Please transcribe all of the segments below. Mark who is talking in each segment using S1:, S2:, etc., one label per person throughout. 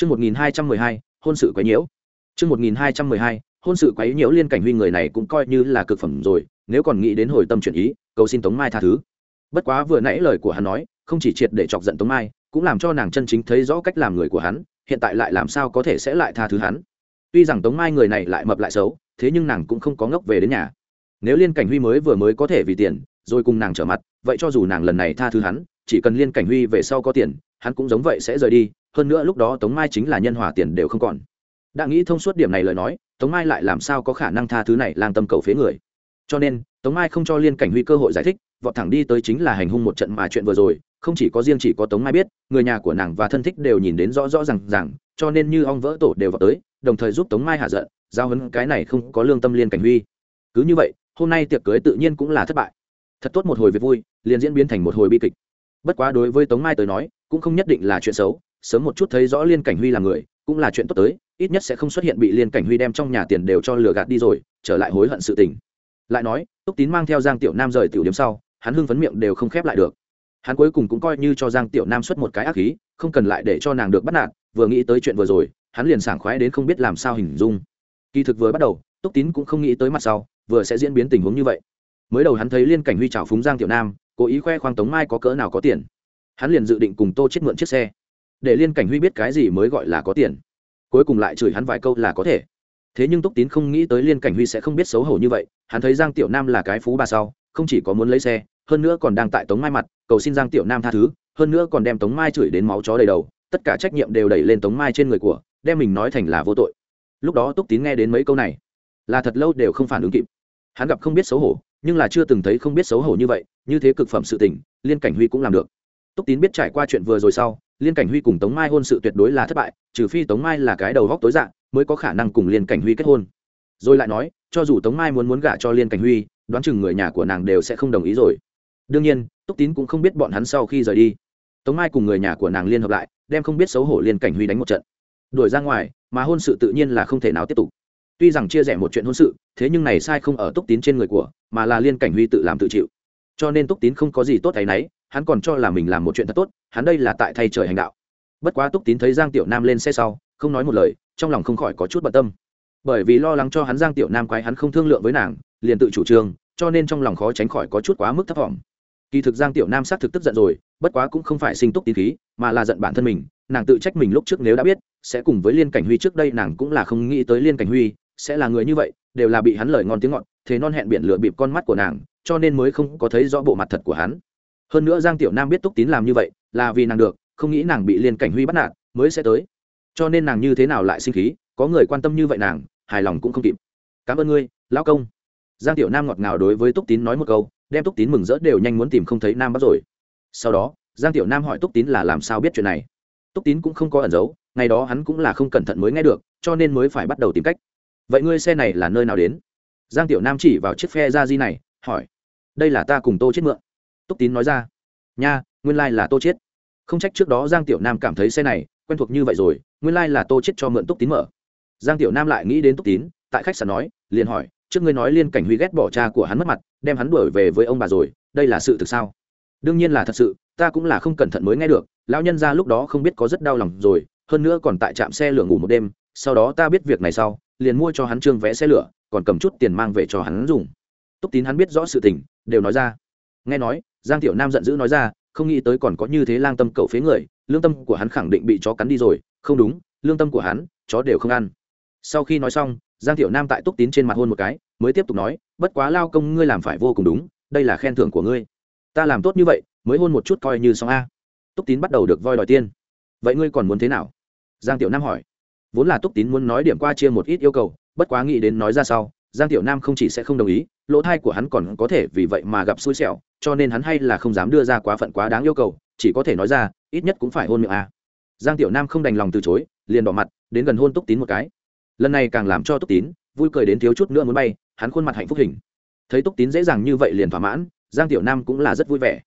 S1: Chương 1212, hôn sự quấy nhiễu. Chương 1212, hôn sự quấy nhiễu liên cảnh huy người này cũng coi như là cực phẩm rồi, nếu còn nghĩ đến hồi tâm chuyển ý, cầu xin Tống Mai tha thứ. Bất quá vừa nãy lời của hắn nói, không chỉ triệt để chọc giận Tống Mai, cũng làm cho nàng chân chính thấy rõ cách làm người của hắn, hiện tại lại làm sao có thể sẽ lại tha thứ hắn. Tuy rằng Tống Mai người này lại mập lại xấu, thế nhưng nàng cũng không có ngốc về đến nhà. Nếu Liên Cảnh Huy mới vừa mới có thể vì tiền, rồi cùng nàng trở mặt, vậy cho dù nàng lần này tha thứ hắn, chỉ cần Liên Cảnh Huy về sau có tiền, hắn cũng giống vậy sẽ rời đi, hơn nữa lúc đó Tống Mai chính là nhân hòa tiền đều không còn. Đã nghĩ thông suốt điểm này lời nói, Tống Mai lại làm sao có khả năng tha thứ này lang tâm cầu phế người. Cho nên, Tống Mai không cho Liên Cảnh Huy cơ hội giải thích, vọt thẳng đi tới chính là hành hung một trận mà chuyện vừa rồi, không chỉ có riêng chỉ có Tống Mai biết, người nhà của nàng và thân thích đều nhìn đến rõ rõ ràng ràng, cho nên như ong vỡ tổ đều vào tới, đồng thời giúp Tống Mai hạ giận, giao hấn cái này không có lương tâm Liên Cảnh Huy. Cứ như vậy, hôm nay tiệc cưới tự nhiên cũng là thất bại. Thật tốt một hồi việc vui, liền diễn biến thành một hồi bi kịch. Bất quá đối với Tống Mai tới nói, cũng không nhất định là chuyện xấu, sớm một chút thấy rõ Liên Cảnh Huy là người, cũng là chuyện tốt tới, ít nhất sẽ không xuất hiện bị Liên Cảnh Huy đem trong nhà tiền đều cho lừa gạt đi rồi, trở lại hối hận sự tình. Lại nói, Túc Tín mang theo Giang Tiểu Nam rời tiểu điểm sau, hắn hưng phấn miệng đều không khép lại được. Hắn cuối cùng cũng coi như cho giang tiểu nam xuất một cái ác khí không cần lại để cho nàng được bắt nạt vừa nghĩ tới chuyện vừa rồi hắn liền sảng khoái đến không biết làm sao hình dung. Kỳ thực vừa bắt đầu túc tín cũng không nghĩ tới mặt sau vừa sẽ diễn biến tình huống như vậy. Mới đầu hắn thấy liên cảnh huy trào phúng giang tiểu nam cố ý khoe khoang tống mai có cỡ nào có tiền. Hắn liền dự định cùng tô chết mượn chiếc xe để liên cảnh huy biết cái gì mới gọi là có tiền. Cuối cùng lại chửi hắn vài câu là có thể. Thế nhưng túc tín không nghĩ tới liên cảnh huy sẽ không biết xấu hổ như vậy, hắn thấy giang tiểu nam là cái phú bà sau, không chỉ có muốn lấy xe, hơn nữa còn đang tại tống mai mặt, cầu xin giang tiểu nam tha thứ, hơn nữa còn đem tống mai chửi đến máu chó đầy đầu, tất cả trách nhiệm đều đẩy lên tống mai trên người của, đem mình nói thành là vô tội. Lúc đó túc tín nghe đến mấy câu này, là thật lâu đều không phản ứng kịp. Hắn gặp không biết xấu hổ, nhưng là chưa từng thấy không biết xấu hổ như vậy, như thế cực phẩm sự tình, liên cảnh huy cũng làm được. Túc tín biết trải qua chuyện vừa rồi sau liên cảnh huy cùng tống mai hôn sự tuyệt đối là thất bại, trừ phi tống mai là cái đầu góc tối dạng, mới có khả năng cùng liên cảnh huy kết hôn. Rồi lại nói, cho dù tống mai muốn muốn gả cho liên cảnh huy, đoán chừng người nhà của nàng đều sẽ không đồng ý rồi. Đương nhiên, túc tín cũng không biết bọn hắn sau khi rời đi. Tống mai cùng người nhà của nàng liên hợp lại, đem không biết xấu hổ liên cảnh huy đánh một trận. Đuổi ra ngoài, mà hôn sự tự nhiên là không thể nào tiếp tục. Tuy rằng chia rẽ một chuyện hôn sự, thế nhưng này sai không ở túc tín trên người của, mà là liên cảnh huy tự làm tự chịu cho nên túc tín không có gì tốt thấy nấy hắn còn cho là mình làm một chuyện thật tốt, hắn đây là tại thay trời hành đạo. Bất quá túc tín thấy giang tiểu nam lên xe sau, không nói một lời, trong lòng không khỏi có chút bận tâm. Bởi vì lo lắng cho hắn giang tiểu nam quái hắn không thương lượng với nàng, liền tự chủ trương, cho nên trong lòng khó tránh khỏi có chút quá mức thấp vọng. Kỳ thực giang tiểu nam xác thực tức giận rồi, bất quá cũng không phải sinh túc tín khí, mà là giận bản thân mình, nàng tự trách mình lúc trước nếu đã biết, sẽ cùng với liên cảnh huy trước đây nàng cũng là không nghĩ tới liên cảnh huy, sẽ là người như vậy, đều là bị hắn lời ngon tiếng ngọt, thế non hẹn biển lửa bịp con mắt của nàng cho nên mới không có thấy rõ bộ mặt thật của hắn. Hơn nữa giang tiểu nam biết túc tín làm như vậy, là vì nàng được, không nghĩ nàng bị liên cảnh huy bắt nạt, mới sẽ tới. Cho nên nàng như thế nào lại sinh khí, có người quan tâm như vậy nàng, hài lòng cũng không kịp. Cảm ơn ngươi, lão công. Giang tiểu nam ngọt ngào đối với túc tín nói một câu, đem túc tín mừng rỡ đều nhanh muốn tìm không thấy nam bắt rồi. Sau đó, giang tiểu nam hỏi túc tín là làm sao biết chuyện này. Túc tín cũng không có ẩn giấu, ngày đó hắn cũng là không cẩn thận mới nghe được, cho nên mới phải bắt đầu tìm cách. Vậy ngươi xe này là nơi nào đến? Giang tiểu nam chỉ vào chiếc phe ra di này, hỏi đây là ta cùng tô chết mượn. Túc tín nói ra. Nha, nguyên lai là tô chết. Không trách trước đó giang tiểu nam cảm thấy xe này quen thuộc như vậy rồi, nguyên lai là tô chết cho mượn túc tín mở. Giang tiểu nam lại nghĩ đến túc tín, tại khách sạn nói, liền hỏi, trước ngươi nói liên cảnh huy ghét bỏ cha của hắn mất mặt, đem hắn đuổi về với ông bà rồi, đây là sự thực sao? Đương nhiên là thật sự, ta cũng là không cẩn thận mới nghe được, lão nhân ra lúc đó không biết có rất đau lòng rồi, hơn nữa còn tại trạm xe lửa ngủ một đêm, sau đó ta biết việc này sau, liền mua cho hắn trương vẽ xe lửa, còn cầm chút tiền mang về cho hắn dùng túc tín hắn biết rõ sự tình, đều nói ra. Nghe nói, giang tiểu nam giận dữ nói ra, không nghĩ tới còn có như thế lang tâm cầu phế người, lương tâm của hắn khẳng định bị chó cắn đi rồi, không đúng, lương tâm của hắn, chó đều không ăn. Sau khi nói xong, giang tiểu nam tại túc tín trên mặt hôn một cái, mới tiếp tục nói, bất quá lao công ngươi làm phải vô cùng đúng, đây là khen thưởng của ngươi. Ta làm tốt như vậy, mới hôn một chút coi như xong a. Túc tín bắt đầu được voi đòi tiên vậy ngươi còn muốn thế nào? Giang tiểu nam hỏi. Vốn là túc tín muốn nói điểm qua chia một ít yêu cầu, bất quá nghĩ đến nói ra sau giang tiểu nam không chỉ sẽ không đồng ý, lỗ thai của hắn còn có thể vì vậy mà gặp xui xẻo, cho nên hắn hay là không dám đưa ra quá phận quá đáng yêu cầu, chỉ có thể nói ra, ít nhất cũng phải hôn miệng a. Giang tiểu nam không đành lòng từ chối, liền đỏ mặt, đến gần hôn túc tín một cái. Lần này càng làm cho túc tín vui cười đến thiếu chút nữa muốn bay, hắn khuôn mặt hạnh phúc hình. Thấy túc tín dễ dàng như vậy liền thỏa mãn, giang tiểu nam cũng là rất vui vẻ.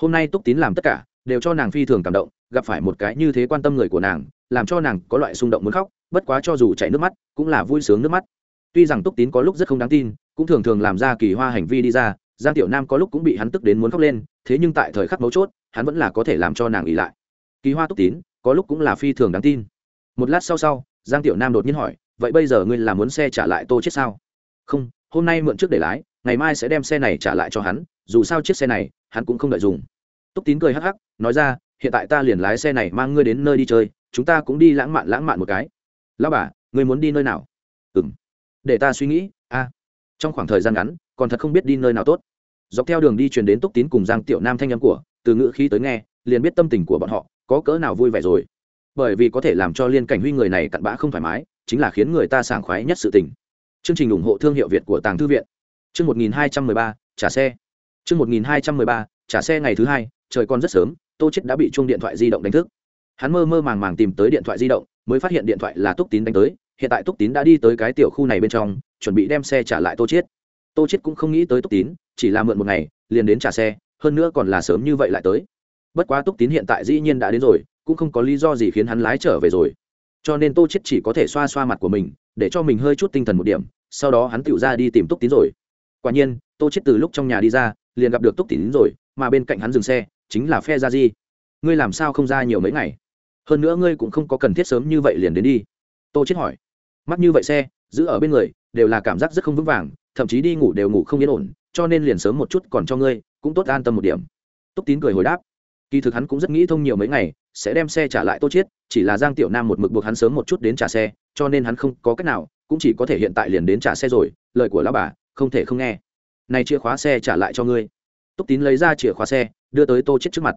S1: Hôm nay túc tín làm tất cả, đều cho nàng phi thường cảm động, gặp phải một cái như thế quan tâm người của nàng, làm cho nàng có loại xung động muốn khóc, bất quá cho dù chảy nước mắt, cũng là vui sướng nước mắt tuy rằng túc tín có lúc rất không đáng tin, cũng thường thường làm ra kỳ hoa hành vi đi ra, giang tiểu nam có lúc cũng bị hắn tức đến muốn khóc lên, thế nhưng tại thời khắc mấu chốt, hắn vẫn là có thể làm cho nàng ỉ lại. Kỳ hoa túc tín, có lúc cũng là phi thường đáng tin. Một lát sau sau, giang tiểu nam đột nhiên hỏi, vậy bây giờ ngươi là muốn xe trả lại tô chết sao? Không, hôm nay mượn trước để lái, ngày mai sẽ đem xe này trả lại cho hắn, dù sao chiếc xe này, hắn cũng không đợi dùng. Túc tín cười hắc hắc, nói ra, hiện tại ta liền lái xe này mang ngươi đến nơi đi chơi, chúng ta cũng đi lãng mạn lãng mạn một cái. Lão bà, ngươi muốn đi nơi nào? Ừm để ta suy nghĩ, a, trong khoảng thời gian ngắn, còn thật không biết đi nơi nào tốt. Dọc theo đường đi truyền đến túc tín cùng giang tiểu nam thanh âm của, từ ngữ khí tới nghe, liền biết tâm tình của bọn họ có cỡ nào vui vẻ rồi. Bởi vì có thể làm cho liên cảnh huy người này cặn bã không thoải mái, chính là khiến người ta sảng khoái nhất sự tình. Chương trình ủng hộ thương hiệu việt của tàng thư viện. Chương một nghìn hai trăm mười ba, trả xe. Chương một nghìn hai trăm mười ba, trả xe ngày thứ hai, trời còn rất sớm, tô chết đã bị chuông điện thoại di động đánh thức. Hắn mơ mơ màng màng tìm tới điện thoại di động, mới phát hiện điện thoại là túc tín đánh tới hiện tại túc tín đã đi tới cái tiểu khu này bên trong, chuẩn bị đem xe trả lại tô chiết. tô chiết cũng không nghĩ tới túc tín, chỉ là mượn một ngày, liền đến trả xe, hơn nữa còn là sớm như vậy lại tới. Bất quá túc tín hiện tại dĩ nhiên đã đến rồi, cũng không có lý do gì khiến hắn lái trở về rồi. Cho nên tô chết chỉ có thể xoa xoa mặt của mình, để cho mình hơi chút tinh thần một điểm, sau đó hắn tựu ra đi tìm túc tín rồi. Quả nhiên, tô chết từ lúc trong nhà đi ra, liền gặp được túc tín rồi, mà bên cạnh hắn dừng xe, chính là phe gia di. Ngươi làm sao không ra nhiều mấy ngày? Hơn nữa ngươi cũng không có cần thiết sớm như vậy liền đến đi. Tô chết hỏi mắt như vậy xe, giữ ở bên người, đều là cảm giác rất không vững vàng, thậm chí đi ngủ đều ngủ không yên ổn, cho nên liền sớm một chút còn cho ngươi, cũng tốt an tâm một điểm. Túc tín cười hồi đáp. Kỳ thực hắn cũng rất nghĩ thông nhiều mấy ngày, sẽ đem xe trả lại tô chiết, chỉ là giang tiểu nam một mực buộc hắn sớm một chút đến trả xe, cho nên hắn không có cách nào, cũng chỉ có thể hiện tại liền đến trả xe rồi, lời của lão bà, không thể không nghe. Này chìa khóa xe trả lại cho ngươi. Túc tín lấy ra chìa khóa xe, đưa tới tô chiết trước mặt.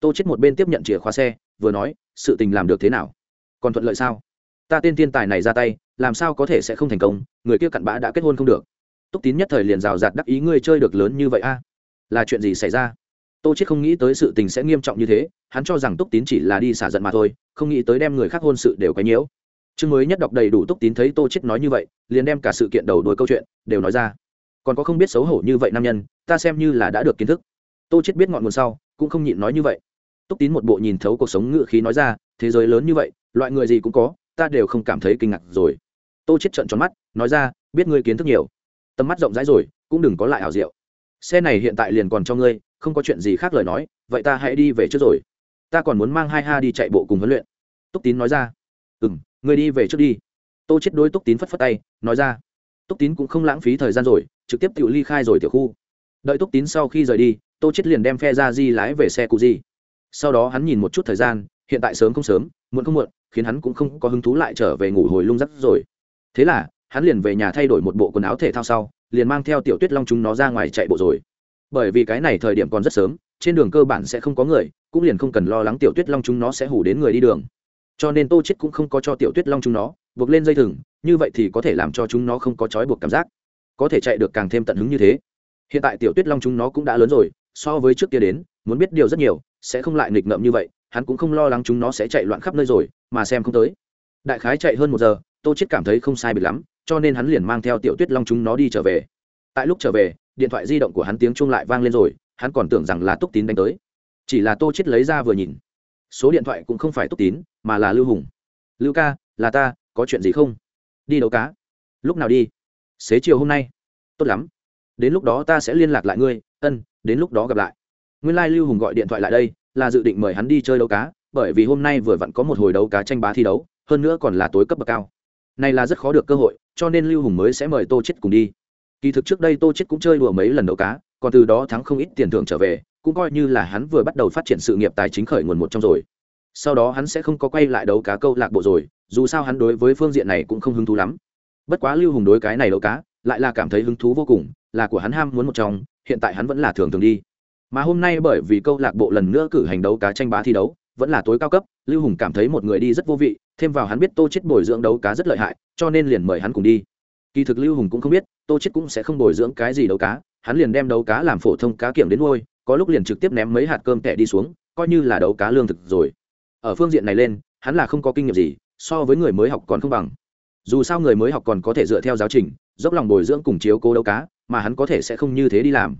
S1: Tô chiết một bên tiếp nhận chìa khóa xe, vừa nói, sự tình làm được thế nào? Còn thuận lợi sao? Ta tên thiên tài này ra tay làm sao có thể sẽ không thành công, người kia cặn bã đã kết hôn không được. Túc tín nhất thời liền rào rạt đắc ý, ngươi chơi được lớn như vậy a? Là chuyện gì xảy ra? Tô chết không nghĩ tới sự tình sẽ nghiêm trọng như thế, hắn cho rằng túc tín chỉ là đi xả giận mà thôi, không nghĩ tới đem người khác hôn sự đều quấy nhiễu. Chương mới nhất đọc đầy đủ túc tín thấy tô chết nói như vậy, liền đem cả sự kiện đầu đuôi câu chuyện đều nói ra. Còn có không biết xấu hổ như vậy nam nhân, ta xem như là đã được kiến thức. Tô chết biết ngọn nguồn sau, cũng không nhịn nói như vậy. Túc tín một bộ nhìn thấu cuộc sống ngựa khí nói ra, thế giới lớn như vậy, loại người gì cũng có, ta đều không cảm thấy kinh ngạc rồi tô chết trợn tròn mắt, nói ra, biết ngươi kiến thức nhiều, tầm mắt rộng rãi rồi, cũng đừng có lại ảo diệu. Xe này hiện tại liền còn cho ngươi, không có chuyện gì khác lời nói, vậy ta hãy đi về trước rồi. Ta còn muốn mang hai ha đi chạy bộ cùng huấn luyện. Túc tín nói ra. Ừ m ngươi đi về trước đi. Tô chết đối túc tín phất phất tay, nói ra. Túc tín cũng không lãng phí thời gian rồi, trực tiếp tự ly khai rồi tiểu khu. Đợi túc tín sau khi rời đi, tô chết liền đem phe ra di lái về xe cụ di. Sau đó hắn nhìn một chút thời gian, hiện tại sớm không sớm, muộn không muộn, khiến hắn cũng không có hứng thú lại trở về ngủ hồi lung rắc rồi thế là, hắn liền về nhà thay đổi một bộ quần áo thể thao sau, liền mang theo tiểu tuyết long chúng nó ra ngoài chạy bộ rồi. Bởi vì cái này thời điểm còn rất sớm, trên đường cơ bản sẽ không có người, cũng liền không cần lo lắng tiểu tuyết long chúng nó sẽ hủ đến người đi đường. Cho nên tô chết cũng không có cho tiểu tuyết long chúng nó buộc lên dây thừng, như vậy thì có thể làm cho chúng nó không có trói buộc cảm giác. Có thể chạy được càng thêm tận hứng như thế. Hiện tại tiểu tuyết long chúng nó cũng đã lớn rồi, so với trước kia đến, muốn biết điều rất nhiều, sẽ không lại nghịch ngợm như vậy, hắn cũng không lo lắng chúng nó sẽ chạy loạn khắp nơi rồi, mà xem không tới. Đại khái chạy hơn một giờ tô chết cảm thấy không sai biệt lắm, cho nên hắn liền mang theo tiểu tuyết long chúng nó đi trở về. Tại lúc trở về, điện thoại di động của hắn tiếng chuông lại vang lên rồi, hắn còn tưởng rằng là túc tín đánh tới. Chỉ là tô chết lấy ra vừa nhìn. Số điện thoại cũng không phải túc tín, mà là lưu hùng. Lưu ca, là ta, có chuyện gì không? Đi đấu cá? Lúc nào đi? Xế chiều hôm nay. Tốt lắm. Đến lúc đó ta sẽ liên lạc lại ngươi. Ân, đến lúc đó gặp lại. Nguyên lai、like、lưu hùng gọi điện thoại lại đây, là dự định mời hắn đi chơi đấu cá, bởi vì hôm nay vừa vặn có một hồi đấu cá tranh bá thi đấu, hơn nữa còn là tối cấp bậc cao này là rất khó được cơ hội, cho nên lưu hùng mới sẽ mời tô chết cùng đi. Kỳ thực trước đây tô chết cũng chơi đùa mấy lần đấu cá, còn từ đó thắng không ít tiền thưởng trở về, cũng coi như là hắn vừa bắt đầu phát triển sự nghiệp tài chính khởi nguồn một trong rồi. Sau đó hắn sẽ không có quay lại đấu cá câu lạc bộ rồi, dù sao hắn đối với phương diện này cũng không hứng thú lắm. Bất quá lưu hùng đối cái này đấu cá, lại là cảm thấy hứng thú vô cùng, là của hắn ham muốn một trong, hiện tại hắn vẫn là thường thường đi. Mà hôm nay bởi vì câu lạc bộ lần nữa cử hành đấu cá tranh bá thi đấu, vẫn là tối cao cấp lưu hùng cảm thấy một người đi rất vô vị, thêm vào hắn biết tô chết bồi dưỡng đấu cá rất lợi hại, cho nên liền mời hắn cùng đi. Kỳ thực lưu hùng cũng không biết, tô chết cũng sẽ không bồi dưỡng cái gì đấu cá, hắn liền đem đấu cá làm phổ thông cá kiểm đến nuôi, có lúc liền trực tiếp ném mấy hạt cơm tẻ đi xuống, coi như là đấu cá lương thực rồi. Ở phương diện này lên, hắn là không có kinh nghiệm gì, so với người mới học còn không bằng. Dù sao người mới học còn có thể dựa theo giáo trình, dốc lòng bồi dưỡng cùng chiếu cố đấu cá, mà hắn có thể sẽ không như thế đi làm.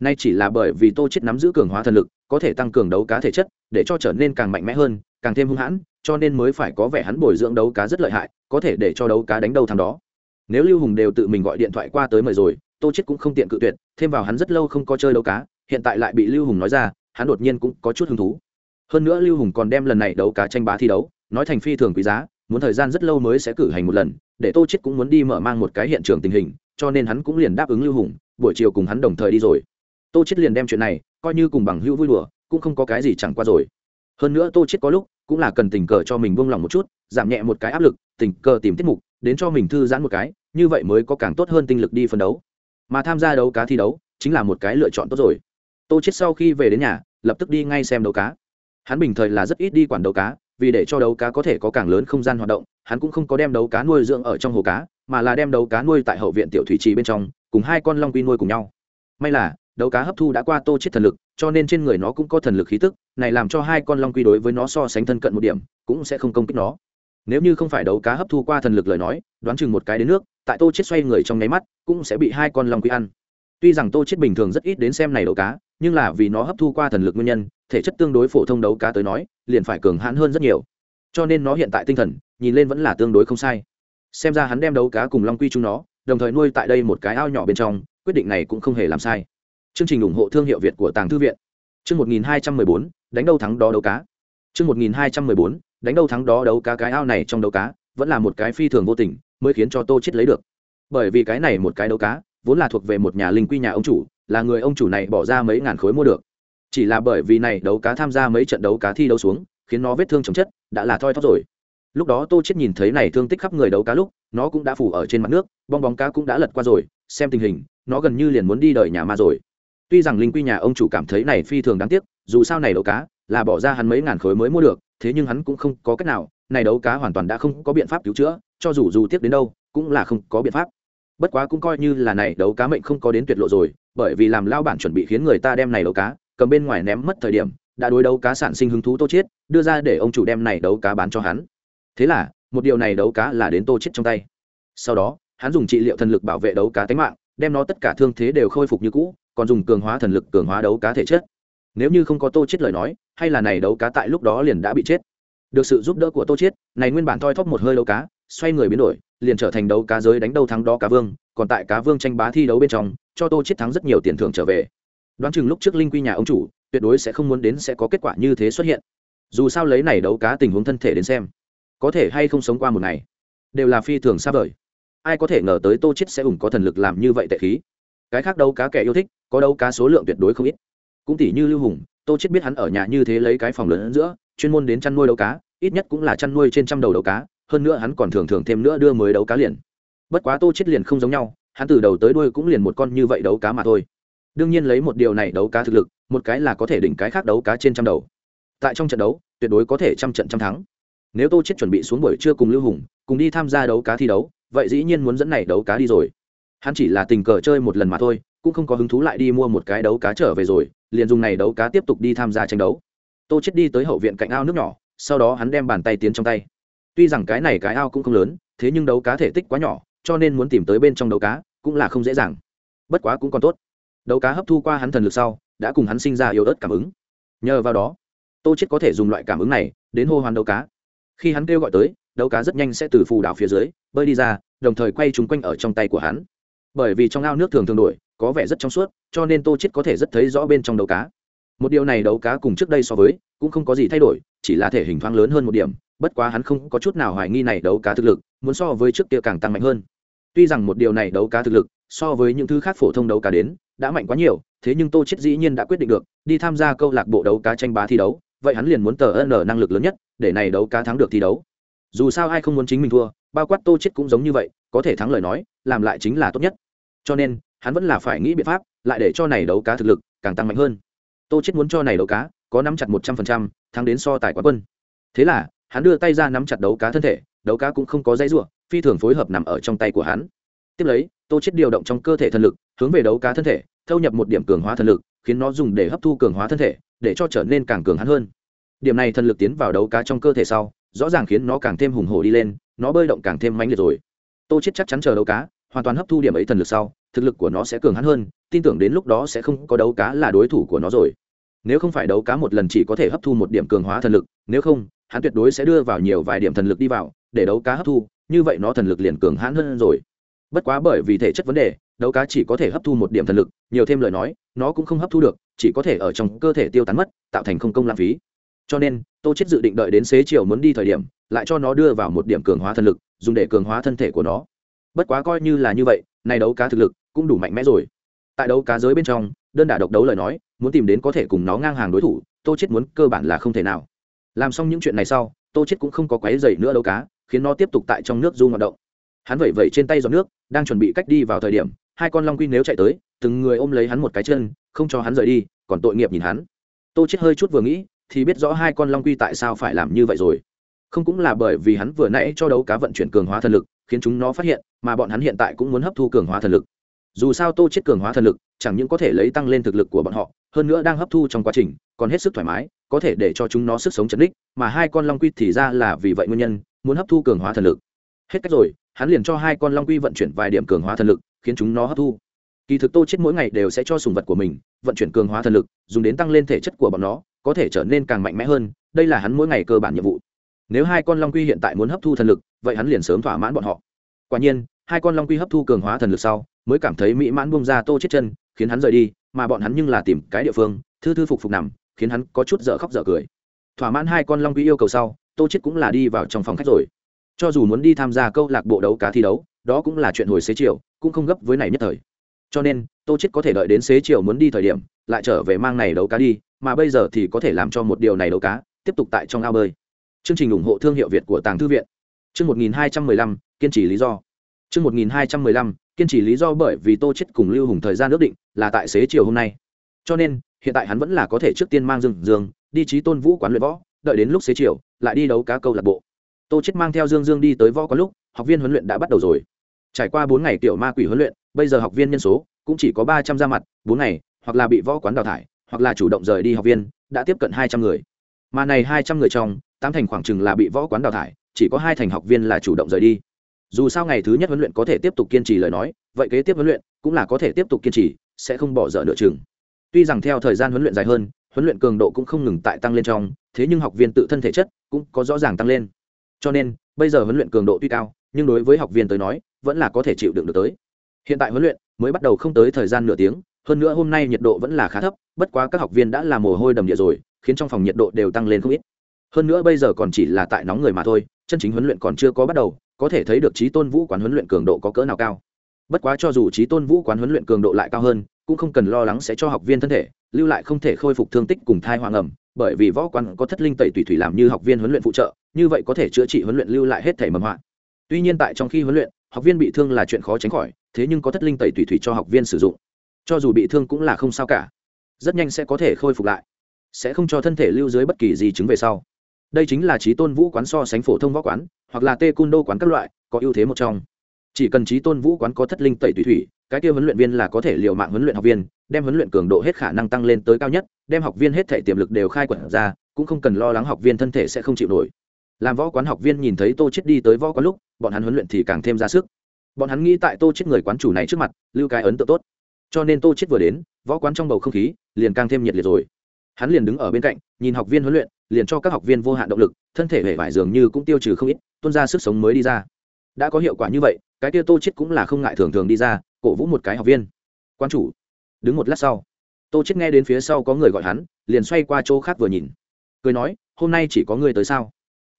S1: Nay chỉ là bởi vì tô chết nắm giữ cường hóa thần lực, có thể tăng cường đấu cá thể chất, để cho trở nên càng mạnh mẽ hơn càng thêm hung hãn, cho nên mới phải có vẻ hắn bồi dưỡng đấu cá rất lợi hại, có thể để cho đấu cá đánh đầu thằng đó. Nếu lưu hùng đều tự mình gọi điện thoại qua tới mời rồi, tô chết cũng không tiện cự tuyệt, thêm vào hắn rất lâu không có chơi đấu cá, hiện tại lại bị lưu hùng nói ra, hắn đột nhiên cũng có chút hứng thú. Hơn nữa lưu hùng còn đem lần này đấu cá tranh bá thi đấu, nói thành phi thường quý giá, muốn thời gian rất lâu mới sẽ cử hành một lần, để tô chết cũng muốn đi mở mang một cái hiện trường tình hình, cho nên hắn cũng liền đáp ứng lưu hùng, buổi chiều cùng hắn đồng thời đi rồi. Tô chết liền đem chuyện này, coi như cùng bằng hữu vui đùa, cũng không có cái gì chẳng qua rồi hơn nữa tô chết có lúc cũng là cần tình cờ cho mình buông lòng một chút, giảm nhẹ một cái áp lực, tình cờ tìm tiết mục, đến cho mình thư giãn một cái, như vậy mới có càng tốt hơn tinh lực đi phân đấu. Mà tham gia đấu cá thi đấu chính là một cái lựa chọn tốt rồi. Tô chết sau khi về đến nhà, lập tức đi ngay xem đấu cá. Hắn bình thời là rất ít đi quản đấu cá, vì để cho đấu cá có thể có càng lớn không gian hoạt động, hắn cũng không có đem đấu cá nuôi dưỡng ở trong hồ cá, mà là đem đấu cá nuôi tại hậu viện tiểu thủy trì bên trong, cùng hai con long quy nuôi cùng nhau. May là đấu cá hấp thu đã qua tô chết thần lực, cho nên trên người nó cũng có thần lực khí tức, này làm cho hai con long quy đối với nó so sánh thân cận một điểm, cũng sẽ không công kích nó. Nếu như không phải đấu cá hấp thu qua thần lực lời nói, đoán chừng một cái đến nước, tại tô chết xoay người trong nháy mắt, cũng sẽ bị hai con long quy ăn. Tuy rằng tô chết bình thường rất ít đến xem này đấu cá, nhưng là vì nó hấp thu qua thần lực nguyên nhân, thể chất tương đối phổ thông đấu cá tới nói, liền phải cường hãn hơn rất nhiều. Cho nên nó hiện tại tinh thần, nhìn lên vẫn là tương đối không sai. Xem ra hắn đem đấu cá cùng long quy chung nó, đồng thời nuôi tại đây một cái ao nhỏ bên trong, quyết định này cũng không hề làm sai chương trình ủng hộ thương hiệu việt của tàng thư viện. Chương 1214, đánh đâu thắng đó đấu cá. Chương 1214, đánh đâu thắng đó đấu cá. Cái ao này trong đấu cá vẫn là một cái phi thường vô tình mới khiến cho tô chết lấy được. Bởi vì cái này một cái đấu cá vốn là thuộc về một nhà linh quy nhà ông chủ là người ông chủ này bỏ ra mấy ngàn khối mua được. Chỉ là bởi vì này đấu cá tham gia mấy trận đấu cá thi đấu xuống khiến nó vết thương chồng chất đã là thoi thóp rồi. Lúc đó tô chết nhìn thấy này thương tích khắp người đấu cá lúc nó cũng đã phủ ở trên mặt nước bong bóng cá cũng đã lật qua rồi xem tình hình nó gần như liền muốn đi đời nhà ma rồi tuy rằng linh quy nhà ông chủ cảm thấy này phi thường đáng tiếc, dù sao này đấu cá là bỏ ra hắn mấy ngàn khối mới mua được, thế nhưng hắn cũng không có cách nào, này đấu cá hoàn toàn đã không có biện pháp cứu chữa, cho dù dù tiếc đến đâu, cũng là không có biện pháp. Bất quá cũng coi như là này đấu cá mệnh không có đến tuyệt lộ rồi, bởi vì làm lao bản chuẩn bị khiến người ta đem này đấu cá, cầm bên ngoài ném mất thời điểm, đã đối đấu cá sản sinh hứng thú tô chết, đưa ra để ông chủ đem này đấu cá bán cho hắn. Thế là, một điều này đấu cá là đến tô chết trong tay. Sau đó, hắn dùng trị liệu thần lực bảo vệ đấu cá tính mạng, đem nó tất cả thương thế đều khôi phục như cũ còn dùng cường hóa thần lực, cường hóa đấu cá thể chất. Nếu như không có tô chết lời nói, hay là này đấu cá tại lúc đó liền đã bị chết. Được sự giúp đỡ của tô chết này nguyên bản thoi thóp một hơi đấu cá, xoay người biến đổi, liền trở thành đấu cá giới đánh đầu thắng đó cá vương, còn tại cá vương tranh bá thi đấu bên trong, cho tô chết thắng rất nhiều tiền thưởng trở về. Đoán chừng lúc trước linh quy nhà ông chủ, tuyệt đối sẽ không muốn đến sẽ có kết quả như thế xuất hiện. Dù sao lấy này đấu cá tình huống thân thể đến xem, có thể hay không sống qua một ngày, đều là phi thường xa vời. Ai có thể ngờ tới tô chết sẽ ủng có thần lực làm như vậy tệ khí cái khác đấu cá kẻ yêu thích, có đâu cá số lượng tuyệt đối không ít. Cũng tỷ như lưu hùng, tô chết biết hắn ở nhà như thế lấy cái phòng lớn giữa, chuyên môn đến chăn nuôi đấu cá, ít nhất cũng là chăn nuôi trên trăm đầu đấu cá, hơn nữa hắn còn thường thường thêm nữa đưa mới đấu cá liền. Bất quá tô chết liền không giống nhau, hắn từ đầu tới đuôi cũng liền một con như vậy đấu cá mà thôi. Đương nhiên lấy một điều này đấu cá thực lực, một cái là có thể đỉnh cái khác đấu cá trên trăm đầu. Tại trong trận đấu, tuyệt đối có thể trăm trận trăm thắng. Nếu tô chết chuẩn bị xuống buổi trưa cùng lưu hùng, cùng đi tham gia đấu cá thi đấu, vậy dĩ nhiên muốn dẫn này đấu cá đi rồi hắn chỉ là tình cờ chơi một lần mà thôi, cũng không có hứng thú lại đi mua một cái đấu cá trở về rồi, liền dùng này đấu cá tiếp tục đi tham gia tranh đấu. Tô chết đi tới hậu viện cạnh ao nước nhỏ, sau đó hắn đem bàn tay tiến trong tay. Tuy rằng cái này cái ao cũng không lớn, thế nhưng đấu cá thể tích quá nhỏ, cho nên muốn tìm tới bên trong đấu cá cũng là không dễ dàng. Bất quá cũng còn tốt. Đấu cá hấp thu qua hắn thần lực sau, đã cùng hắn sinh ra yếu ớt cảm ứng. Nhờ vào đó, tô chết có thể dùng loại cảm ứng này đến hô hoán đấu cá. Khi hắn kêu gọi tới, đấu cá rất nhanh sẽ từ phù đảo phía dưới, bơi đi ra, đồng thời quay trúng quanh ở trong tay của hắn bởi vì trong ao nước thường thường đổi, có vẻ rất trong suốt, cho nên tô chết có thể rất thấy rõ bên trong đấu cá. Một điều này đấu cá cùng trước đây so với, cũng không có gì thay đổi, chỉ là thể hình thoáng lớn hơn một điểm, bất quá hắn không có chút nào hoài nghi này đấu cá thực lực, muốn so với trước kia càng tăng mạnh hơn. Tuy rằng một điều này đấu cá thực lực, so với những thứ khác phổ thông đấu cá đến, đã mạnh quá nhiều, thế nhưng tô chết dĩ nhiên đã quyết định được, đi tham gia câu lạc bộ đấu cá tranh bá thi đấu, vậy hắn liền muốn tờ ân năng lực lớn nhất, để này đấu cá thắng được thi đấu. Dù sao ai không muốn chính mình thua bao quát tô chết cũng giống như vậy, có thể thắng lời nói, làm lại chính là tốt nhất. Cho nên, hắn vẫn là phải nghĩ biện pháp, lại để cho này đấu cá thực lực càng tăng mạnh hơn. Tô chết muốn cho này đấu cá có nắm chặt một trăm phần trăm, thắng đến so tài quán quân. Thế là, hắn đưa tay ra nắm chặt đấu cá thân thể, đấu cá cũng không có dây rủa, phi thường phối hợp nằm ở trong tay của hắn. Tiếp lấy, tô chết điều động trong cơ thể thần lực, hướng về đấu cá thân thể, thâu nhập một điểm cường hóa thần lực, khiến nó dùng để hấp thu cường hóa thân thể, để cho trở nên càng cường hắn hơn. Điểm này thần lực tiến vào đấu cá trong cơ thể sau, rõ ràng khiến nó càng thêm hùng hổ đi lên nó bơi động càng thêm mãnh liệt rồi. Tô chết chắc chắn chờ đấu cá, hoàn toàn hấp thu điểm ấy thần lực sau, thực lực của nó sẽ cường hắn hơn, tin tưởng đến lúc đó sẽ không có đấu cá là đối thủ của nó rồi. Nếu không phải đấu cá một lần chỉ có thể hấp thu một điểm cường hóa thần lực, nếu không, hắn tuyệt đối sẽ đưa vào nhiều vài điểm thần lực đi vào, để đấu cá hấp thu, như vậy nó thần lực liền cường hãn hơn rồi. Bất quá bởi vì thể chất vấn đề, đấu cá chỉ có thể hấp thu một điểm thần lực, nhiều thêm lời nói, nó cũng không hấp thu được, chỉ có thể ở trong cơ thể tiêu tán mất, tạo thành không công lãng phí cho nên, tô chết dự định đợi đến xế chiều muốn đi thời điểm, lại cho nó đưa vào một điểm cường hóa thân lực, dùng để cường hóa thân thể của nó. Bất quá coi như là như vậy, này đấu cá thực lực cũng đủ mạnh mẽ rồi. Tại đấu cá giới bên trong, đơn đả độc đấu lời nói, muốn tìm đến có thể cùng nó ngang hàng đối thủ, tô chết muốn cơ bản là không thể nào. Làm xong những chuyện này sau, tô chết cũng không có quấy dày nữa đấu cá, khiến nó tiếp tục tại trong nước du hoạt động. Hắn vẩy vẩy trên tay giọt nước, đang chuẩn bị cách đi vào thời điểm, hai con long quy nếu chạy tới, từng người ôm lấy hắn một cái chân, không cho hắn rời đi, còn tội nghiệp nhìn hắn. Tô chết hơi chút vừa nghĩ thì biết rõ hai con long quy tại sao phải làm như vậy rồi. Không cũng là bởi vì hắn vừa nãy cho đấu cá vận chuyển cường hóa thần lực, khiến chúng nó phát hiện, mà bọn hắn hiện tại cũng muốn hấp thu cường hóa thần lực. Dù sao tô chết cường hóa thần lực, chẳng những có thể lấy tăng lên thực lực của bọn họ, hơn nữa đang hấp thu trong quá trình, còn hết sức thoải mái, có thể để cho chúng nó sức sống chấn đích, mà hai con long quy thì ra là vì vậy nguyên nhân, muốn hấp thu cường hóa thần lực. Hết cách rồi, hắn liền cho hai con long quy vận chuyển vài điểm cường hóa thần lực, khiến chúng nó hấp thu. Kỳ thực tô chết mỗi ngày đều sẽ cho sùng vật của mình, vận chuyển cường hóa thần lực, dùng đến tăng lên thể chất của bọn nó có thể trở nên càng mạnh mẽ hơn, đây là hắn mỗi ngày cơ bản nhiệm vụ. Nếu hai con long quy hiện tại muốn hấp thu thần lực, vậy hắn liền sớm thỏa mãn bọn họ. Quả nhiên, hai con long quy hấp thu cường hóa thần lực sau, mới cảm thấy mỹ mãn bông ra tô chết chân, khiến hắn rời đi, mà bọn hắn nhưng là tìm cái địa phương, thư thư phục phục nằm, khiến hắn có chút dở khóc dở cười. Thỏa mãn hai con long quy yêu cầu sau, tô chết cũng là đi vào trong phòng khách rồi. Cho dù muốn đi tham gia câu lạc bộ đấu cá thi đấu, đó cũng là chuyện hồi xế chiều, cũng không gấp với này nhất thời cho nên tô chết có thể đợi đến xế chiều muốn đi thời điểm lại trở về mang này đấu cá đi mà bây giờ thì có thể làm cho một điều này đấu cá tiếp tục tại trong ao bơi. Chương trình ủng hộ thương hiệu việt của tàng thư viện. Chương 1215, kiên trì lý do. Chương 1215, kiên trì lý do bởi vì tô chết cùng lưu hùng thời gian ước định là tại xế chiều hôm nay. Cho nên hiện tại hắn vẫn là có thể trước tiên mang dương dương đi trí tôn vũ quán luyện võ đợi đến lúc xế chiều lại đi đấu cá câu lạc bộ. Tô chết mang theo dương dương đi tới võ quán lúc học viên huấn luyện đã bắt đầu rồi. Trải qua bốn ngày tiểu ma quỷ huấn luyện bây giờ học viên nhân số cũng chỉ có ba trăm ra mặt, bốn ngày, hoặc là bị võ quán đào thải, hoặc là chủ động rời đi học viên, đã tiếp cận hai trăm người. Mà này hai trăm người trong, tám thành khoảng chừng là bị võ quán đào thải, chỉ có hai thành học viên là chủ động rời đi. Dù sao ngày thứ nhất huấn luyện có thể tiếp tục kiên trì lời nói, vậy kế tiếp huấn luyện cũng là có thể tiếp tục kiên trì, sẽ không bỏ dở nửa chừng. Tuy rằng theo thời gian huấn luyện dài hơn, huấn luyện cường độ cũng không ngừng tại tăng lên trong, thế nhưng học viên tự thân thể chất cũng có rõ ràng tăng lên. Cho nên, bây giờ huấn luyện cường độ tuy cao, nhưng đối với học viên tới nói, vẫn là có thể chịu đựng được tới hiện tại huấn luyện mới bắt đầu không tới thời gian nửa tiếng, hơn nữa hôm nay nhiệt độ vẫn là khá thấp, bất quá các học viên đã làm mồ hôi đầm địa rồi, khiến trong phòng nhiệt độ đều tăng lên không ít. Hơn nữa bây giờ còn chỉ là tại nóng người mà thôi, chân chính huấn luyện còn chưa có bắt đầu, có thể thấy được trí tôn vũ quán huấn luyện cường độ có cỡ nào cao. Bất quá cho dù trí tôn vũ quán huấn luyện cường độ lại cao hơn, cũng không cần lo lắng sẽ cho học viên thân thể, lưu lại không thể khôi phục thương tích cùng thai hoàng ẩm, bởi vì võ quán có thất linh tẩy tùy thủy làm như học viên huấn luyện phụ trợ, như vậy có thể chữa trị huấn luyện lưu lại hết thể mầm họa. Tuy nhiên tại trong khi huấn luyện học viên bị thương là chuyện khó tránh khỏi, thế nhưng có thất linh tẩy tùy thủy cho học viên sử dụng. Cho dù bị thương cũng là không sao cả. Rất nhanh sẽ có thể khôi phục lại. Sẽ không cho thân thể lưu dưới bất kỳ gì chứng về sau. Đây chính là trí tôn vũ quán so sánh phổ thông võ quán, hoặc là tê cun đô quán các loại, có ưu thế một trong. Chỉ cần trí tôn vũ quán có thất linh tẩy tùy thủy, cái kia huấn luyện viên là có thể liều mạng huấn luyện học viên, đem huấn luyện cường độ hết khả năng tăng lên tới cao nhất, đem học viên hết thể tiềm lực đều khai quẩn ra, cũng không cần lo lắng học viên thân thể sẽ không chịu nổi làm võ quán học viên nhìn thấy tô chết đi tới võ quán lúc, bọn hắn huấn luyện thì càng thêm ra sức. Bọn hắn nghĩ tại tô chết người quán chủ này trước mặt, lưu cái ấn tượng tốt. Cho nên tô chết vừa đến, võ quán trong bầu không khí liền càng thêm nhiệt liệt rồi. Hắn liền đứng ở bên cạnh, nhìn học viên huấn luyện, liền cho các học viên vô hạn động lực, thân thể hề vải dường như cũng tiêu trừ không ít, tuôn ra sức sống mới đi ra. Đã có hiệu quả như vậy, cái kia tô chết cũng là không ngại thường thường đi ra, cổ vũ một cái học viên. Quan chủ, đứng một lát sau. Tô chết nghe đến phía sau có người gọi hắn, liền xoay qua chỗ khác vừa nhìn. Cười nói, hôm nay chỉ có người tới sao?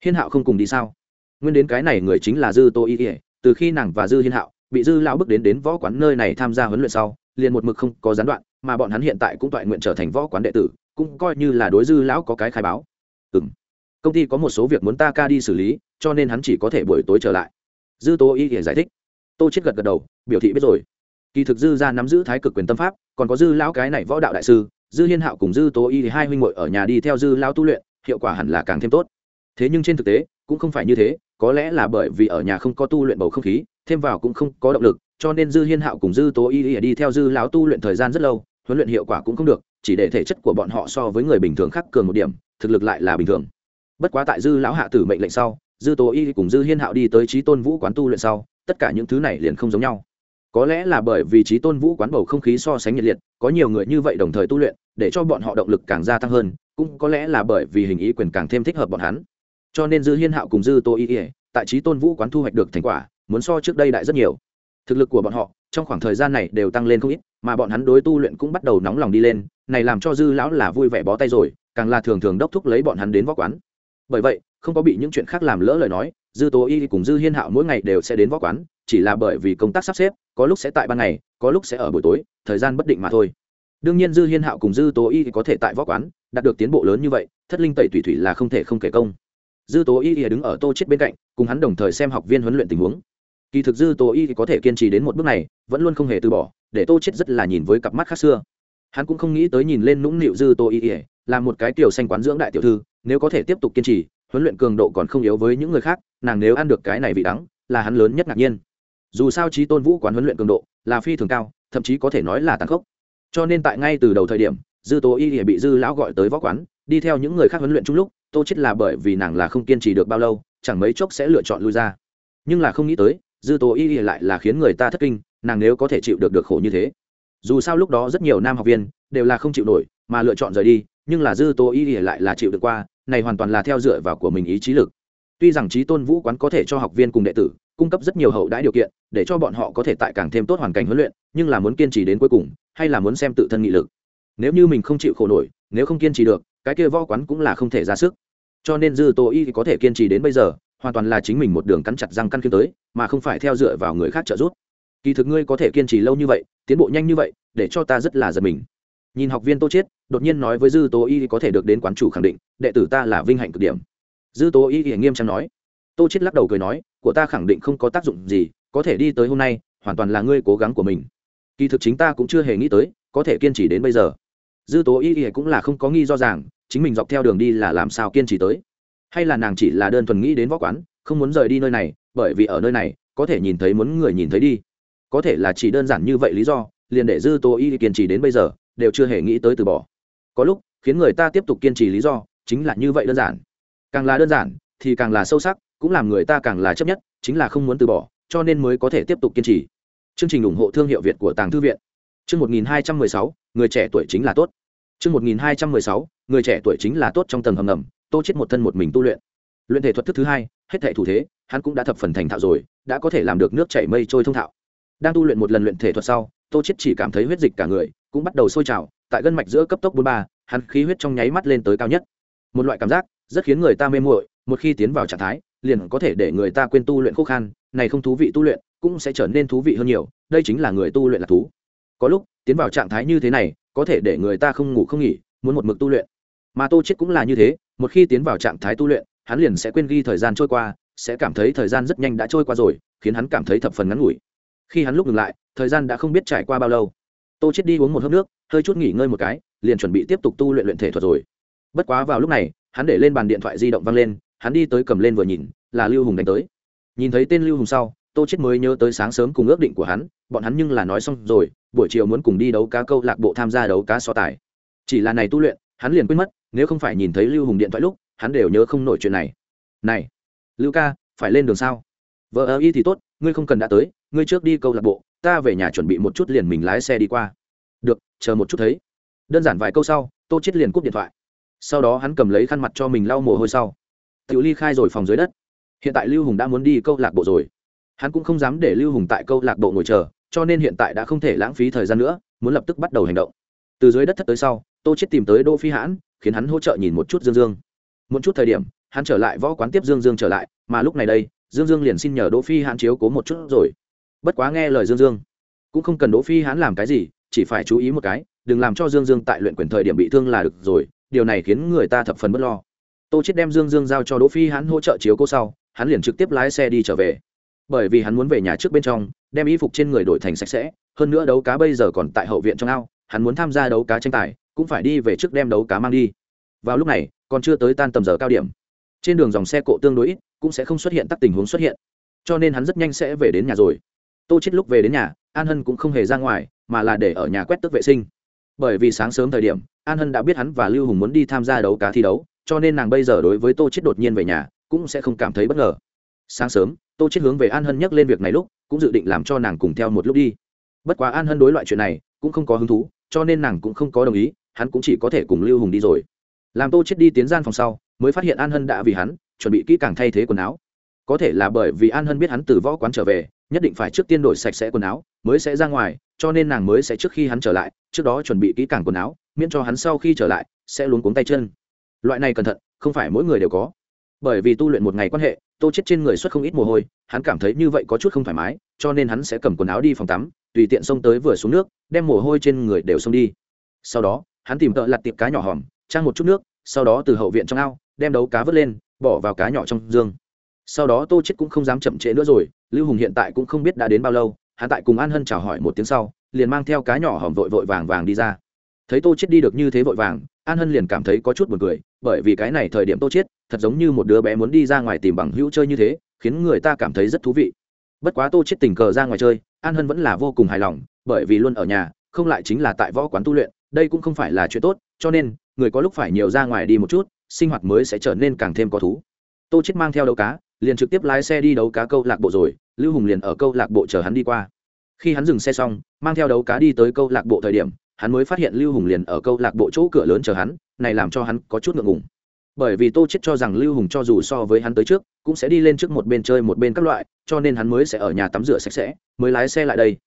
S1: Hiên hạo không cùng đi sao? Nguyên đến cái này người chính là dư tô y ỉa từ khi nàng và dư hiên hạo bị dư lão bước đến đến võ quán nơi này tham gia huấn luyện sau, liền một mực không có gián đoạn, mà bọn hắn hiện tại cũng toại nguyện trở thành võ quán đệ tử, cũng coi như là đối dư lão có cái khai báo. Ừ m công ty có một số việc muốn ta ca đi xử lý, cho nên hắn chỉ có thể buổi tối trở lại. Dư tô y ỉa giải thích. Tô chết gật gật đầu, biểu thị biết rồi. Kỳ thực dư ra nắm giữ thái cực quyền tâm pháp, còn có dư lão cái này võ đạo đại sư, dư hiên hạo cùng dư tô y thì hai huynh muội ở nhà đi theo dư lão tu luyện, hiệu quả hẳn là càng thêm tốt thế nhưng trên thực tế, cũng không phải như thế, có lẽ là bởi vì ở nhà không có tu luyện bầu không khí, thêm vào cũng không có động lực, cho nên dư hiên hạo cùng dư tố y y đi theo dư lão tu luyện thời gian rất lâu, huấn luyện hiệu quả cũng không được, chỉ để thể chất của bọn họ so với người bình thường khác cường một điểm, thực lực lại là bình thường. Bất quá tại dư lão hạ tử mệnh lệnh sau, dư tố y cùng dư hiên hạo đi tới trí tôn vũ quán tu luyện sau, tất cả những thứ này liền không giống nhau. Có lẽ là bởi vì trí tôn vũ quán bầu không khí so sánh nhiệt liệt, có nhiều người như vậy đồng thời tu luyện, để cho bọn họ động lực càng gia tăng hơn, cũng có lẽ là bởi vì hình ý quyền càng thêm thích hợp bọn hắn cho nên dư hiên hạo cùng dư tô y ỉa tại trí tôn vũ quán thu hoạch được thành quả, muốn so trước đây đại rất nhiều. Thực lực của bọn họ trong khoảng thời gian này đều tăng lên không ít, mà bọn hắn đối tu luyện cũng bắt đầu nóng lòng đi lên, này làm cho dư lão là vui vẻ bó tay rồi, càng là thường thường đốc thúc lấy bọn hắn đến võ quán. Bởi vậy, không có bị những chuyện khác làm lỡ lời nói, dư tố y cùng dư hiên hạo mỗi ngày đều sẽ đến võ quán, chỉ là bởi vì công tác sắp xếp, có lúc sẽ tại ban ngày, có lúc sẽ ở buổi tối, thời gian bất định mà thôi. Đương nhiên dư hiên hạo cùng dư tố y có thể tại võ quán đạt được tiến bộ lớn như vậy, thất linh tẩy thủy thủy là không thể không kể công dư tố y đứng ở tô chết bên cạnh, cùng hắn đồng thời xem học viên huấn luyện tình huống. Kỳ thực dư tố y có thể kiên trì đến một bước này, vẫn luôn không hề từ bỏ, để tô chết rất là nhìn với cặp mắt khác xưa. Hắn cũng không nghĩ tới nhìn lên nũng nịu dư tô y là một cái tiểu xanh quán dưỡng đại tiểu thư, nếu có thể tiếp tục kiên trì, huấn luyện cường độ còn không yếu với những người khác, nàng nếu ăn được cái này vị đắng, là hắn lớn nhất ngạc nhiên. Dù sao trí tôn vũ quán huấn luyện cường độ là phi thường cao, thậm chí có thể nói là tàn khốc. Cho nên tại ngay từ đầu thời điểm, dư tố y bị dư lão gọi tới võ quán, đi theo những người khác huấn luyện chung lúc tô chết là bởi vì nàng là không kiên trì được bao lâu, chẳng mấy chốc sẽ lựa chọn lui ra. Nhưng là không nghĩ tới, dư tố y lại là khiến người ta thất kinh, nàng nếu có thể chịu được được khổ như thế. Dù sao lúc đó rất nhiều nam học viên đều là không chịu nổi, mà lựa chọn rời đi, nhưng là dư tố y lại là chịu được qua, này hoàn toàn là theo dựa vào của mình ý chí lực. Tuy rằng trí tôn vũ quán có thể cho học viên cùng đệ tử cung cấp rất nhiều hậu đãi điều kiện, để cho bọn họ có thể tại càng thêm tốt hoàn cảnh huấn luyện, nhưng là muốn kiên trì đến cuối cùng, hay là muốn xem tự thân nghị lực. Nếu như mình không chịu khổ nổi, nếu không kiên trì được cái kia võ quán cũng là không thể ra sức. Cho nên dư tô y có thể kiên trì đến bây giờ, hoàn toàn là chính mình một đường cắn chặt răng căn kiếm tới, mà không phải theo dựa vào người khác trợ giúp. Kỳ thực ngươi có thể kiên trì lâu như vậy, tiến bộ nhanh như vậy, để cho ta rất là giật mình. Nhìn học viên tô chiết đột nhiên nói với dư Tô y có thể được đến quán chủ khẳng định, đệ tử ta là vinh hạnh cực điểm. Dư Tô y nghiêm trang nói. Tô chiết lắc đầu cười nói, của ta khẳng định không có tác dụng gì, có thể đi tới hôm nay, hoàn toàn là ngươi cố gắng của mình. Kỳ thực chính ta cũng chưa hề nghĩ tới, có thể kiên trì đến bây giờ dư tố y Y cũng là không có nghi do rằng chính mình dọc theo đường đi là làm sao kiên trì tới. Hay là nàng chỉ là đơn thuần nghĩ đến võ quán, không muốn rời đi nơi này, bởi vì ở nơi này, có thể nhìn thấy muốn người nhìn thấy đi. Có thể là chỉ đơn giản như vậy lý do, liền để dư tố y kiên trì đến bây giờ, đều chưa hề nghĩ tới từ bỏ. Có lúc, khiến người ta tiếp tục kiên trì lý do, chính là như vậy đơn giản. Càng là đơn giản, thì càng là sâu sắc, cũng làm người ta càng là chấp nhất, chính là không muốn từ bỏ, cho nên mới có thể tiếp tục kiên trì. Chương trình ủng hộ thương hiệu việt của tàng thư viện. Chương một nghìn hai trăm mười sáu, người trẻ tuổi chính là tốt chương một nghìn hai trăm mười sáu, người trẻ tuổi chính là tốt trong tầng hầm ngầm, tô chết một thân một mình tu luyện. Luyện thể thuật thức thứ hai, hết thể thủ thế, hắn cũng đã thập phần thành thạo rồi, đã có thể làm được nước chảy mây trôi thông thạo. Đang tu luyện một lần luyện thể thuật sau, tô chết chỉ cảm thấy huyết dịch cả người, cũng bắt đầu sôi trào, tại gân mạch giữa cấp tốc bốn ba, hắn khí huyết trong nháy mắt lên tới cao nhất. Một loại cảm giác, rất khiến người ta mê muội, một khi tiến vào trạng thái, liền có thể để người ta quên tu luyện khô khan, này không thú vị tu luyện, cũng sẽ trở nên thú vị hơn nhiều, đây chính là người tu luyện là thú. Có lúc, tiến vào trạng thái như thế này có thể để người ta không ngủ không nghỉ, muốn một mực tu luyện. Mà tô chết cũng là như thế, một khi tiến vào trạng thái tu luyện, hắn liền sẽ quên ghi thời gian trôi qua, sẽ cảm thấy thời gian rất nhanh đã trôi qua rồi, khiến hắn cảm thấy thập phần ngắn ngủi. Khi hắn lúc ngừng lại, thời gian đã không biết trải qua bao lâu. Tô chết đi uống một hớp nước, hơi chút nghỉ ngơi một cái, liền chuẩn bị tiếp tục tu luyện luyện thể thuật rồi. Bất quá vào lúc này, hắn để lên bàn điện thoại di động văng lên, hắn đi tới cầm lên vừa nhìn, là lưu hùng đánh tới. Nhìn thấy tên lưu hùng sau tô chết mới nhớ tới sáng sớm cùng ước định của hắn, bọn hắn nhưng là nói xong rồi, buổi chiều muốn cùng đi đấu cá câu lạc bộ tham gia đấu cá so tài. Chỉ là này tu luyện, hắn liền quên mất, nếu không phải nhìn thấy lưu hùng điện thoại lúc, hắn đều nhớ không nổi chuyện này. Này, lưu ca, phải lên đường sao? Vợ ơ, y thì tốt, ngươi không cần đã tới, ngươi trước đi câu lạc bộ, ta về nhà chuẩn bị một chút liền mình lái xe đi qua. Được, chờ một chút thấy. Đơn giản vài câu sau, tô chết liền cúp điện thoại. Sau đó hắn cầm lấy khăn mặt cho mình lau mồ hôi sau. Tiểu ly khai rồi phòng dưới đất. Hiện tại lưu hùng đã muốn đi câu lạc bộ rồi hắn cũng không dám để lưu hùng tại câu lạc bộ ngồi chờ, cho nên hiện tại đã không thể lãng phí thời gian nữa, muốn lập tức bắt đầu hành động. Từ dưới đất thất tới sau, tô chết tìm tới đỗ phi hãn, khiến hắn hỗ trợ nhìn một chút dương dương. Một chút thời điểm, hắn trở lại võ quán tiếp dương dương trở lại, mà lúc này đây, dương dương liền xin nhờ đỗ phi hãn chiếu cố một chút rồi. Bất quá nghe lời dương dương, cũng không cần đỗ phi hãn làm cái gì, chỉ phải chú ý một cái, đừng làm cho dương dương tại luyện quyền thời điểm bị thương là được rồi, điều này khiến người ta thập phần bất lo. Tô chết đem dương dương giao cho đỗ phi hãn hỗ trợ chiếu cố sau, hắn liền trực tiếp lái xe đi trở về bởi vì hắn muốn về nhà trước bên trong, đem y phục trên người đổi thành sạch sẽ, hơn nữa đấu cá bây giờ còn tại hậu viện trong ao, hắn muốn tham gia đấu cá tranh tài, cũng phải đi về trước đem đấu cá mang đi. Vào lúc này, còn chưa tới tan tầm giờ cao điểm. Trên đường dòng xe cộ tương đối ít, cũng sẽ không xuất hiện tắc tình huống xuất hiện. Cho nên hắn rất nhanh sẽ về đến nhà rồi. Tô chết lúc về đến nhà, an hân cũng không hề ra ngoài, mà là để ở nhà quét tức vệ sinh. Bởi vì sáng sớm thời điểm, an hân đã biết hắn và lưu hùng muốn đi tham gia đấu cá thi đấu, cho nên nàng bây giờ đối với tô chết đột nhiên về nhà, cũng sẽ không cảm thấy bất ngờ sáng sớm, tô chết hướng về an hân nhắc lên việc này lúc, cũng dự định làm cho nàng cùng theo một lúc đi. Bất quá an hân đối loại chuyện này, cũng không có hứng thú, cho nên nàng cũng không có đồng ý, hắn cũng chỉ có thể cùng lưu hùng đi rồi. Làm tô chết đi tiến gian phòng sau, mới phát hiện an hân đã vì hắn, chuẩn bị kỹ càng thay thế quần áo. Có thể là bởi vì an hân biết hắn từ võ quán trở về, nhất định phải trước tiên đổi sạch sẽ quần áo, mới sẽ ra ngoài, cho nên nàng mới sẽ trước khi hắn trở lại, trước đó chuẩn bị kỹ càng quần áo, miễn cho hắn sau khi trở lại, sẽ luống cuống tay chân. Loại này cẩn thận, không phải mỗi người đều có. Bởi vì tu luyện một ngày quan hệ tô chết trên người xuất không ít mồ hôi, hắn cảm thấy như vậy có chút không thoải mái, cho nên hắn sẽ cầm quần áo đi phòng tắm, tùy tiện xông tới vừa xuống nước, đem mồ hôi trên người đều xông đi. Sau đó, hắn tìm tợ lặt tiệp cá nhỏ hòm, trang một chút nước, sau đó từ hậu viện trong ao, đem đấu cá vớt lên, bỏ vào cá nhỏ trong dương. Sau đó tô chết cũng không dám chậm trễ nữa rồi, lưu hùng hiện tại cũng không biết đã đến bao lâu, hắn tại cùng an hân chào hỏi một tiếng sau, liền mang theo cá nhỏ hòm vội vội vàng vàng đi ra. Thấy tô chết đi được như thế vội vàng an hân liền cảm thấy có chút buồn cười, bởi vì cái này thời điểm tô chết thật giống như một đứa bé muốn đi ra ngoài tìm bằng hữu chơi như thế, khiến người ta cảm thấy rất thú vị. Bất quá tô chết tình cờ ra ngoài chơi, an hân vẫn là vô cùng hài lòng, bởi vì luôn ở nhà, không lại chính là tại võ quán tu luyện, đây cũng không phải là chuyện tốt, cho nên, người có lúc phải nhiều ra ngoài đi một chút, sinh hoạt mới sẽ trở nên càng thêm có thú. Tô chết mang theo đấu cá, liền trực tiếp lái xe đi đấu cá câu lạc bộ rồi, lưu hùng liền ở câu lạc bộ chờ hắn đi qua. Khi hắn dừng xe xong, mang theo đấu cá đi tới câu lạc bộ thời điểm hắn mới phát hiện lưu hùng liền ở câu lạc bộ chỗ cửa lớn chờ hắn, này làm cho hắn có chút ngượng ngùng. Bởi vì tô chết cho rằng lưu hùng cho dù so với hắn tới trước, cũng sẽ đi lên trước một bên chơi một bên các loại, cho nên hắn mới sẽ ở nhà tắm rửa sạch sẽ, mới lái xe lại đây.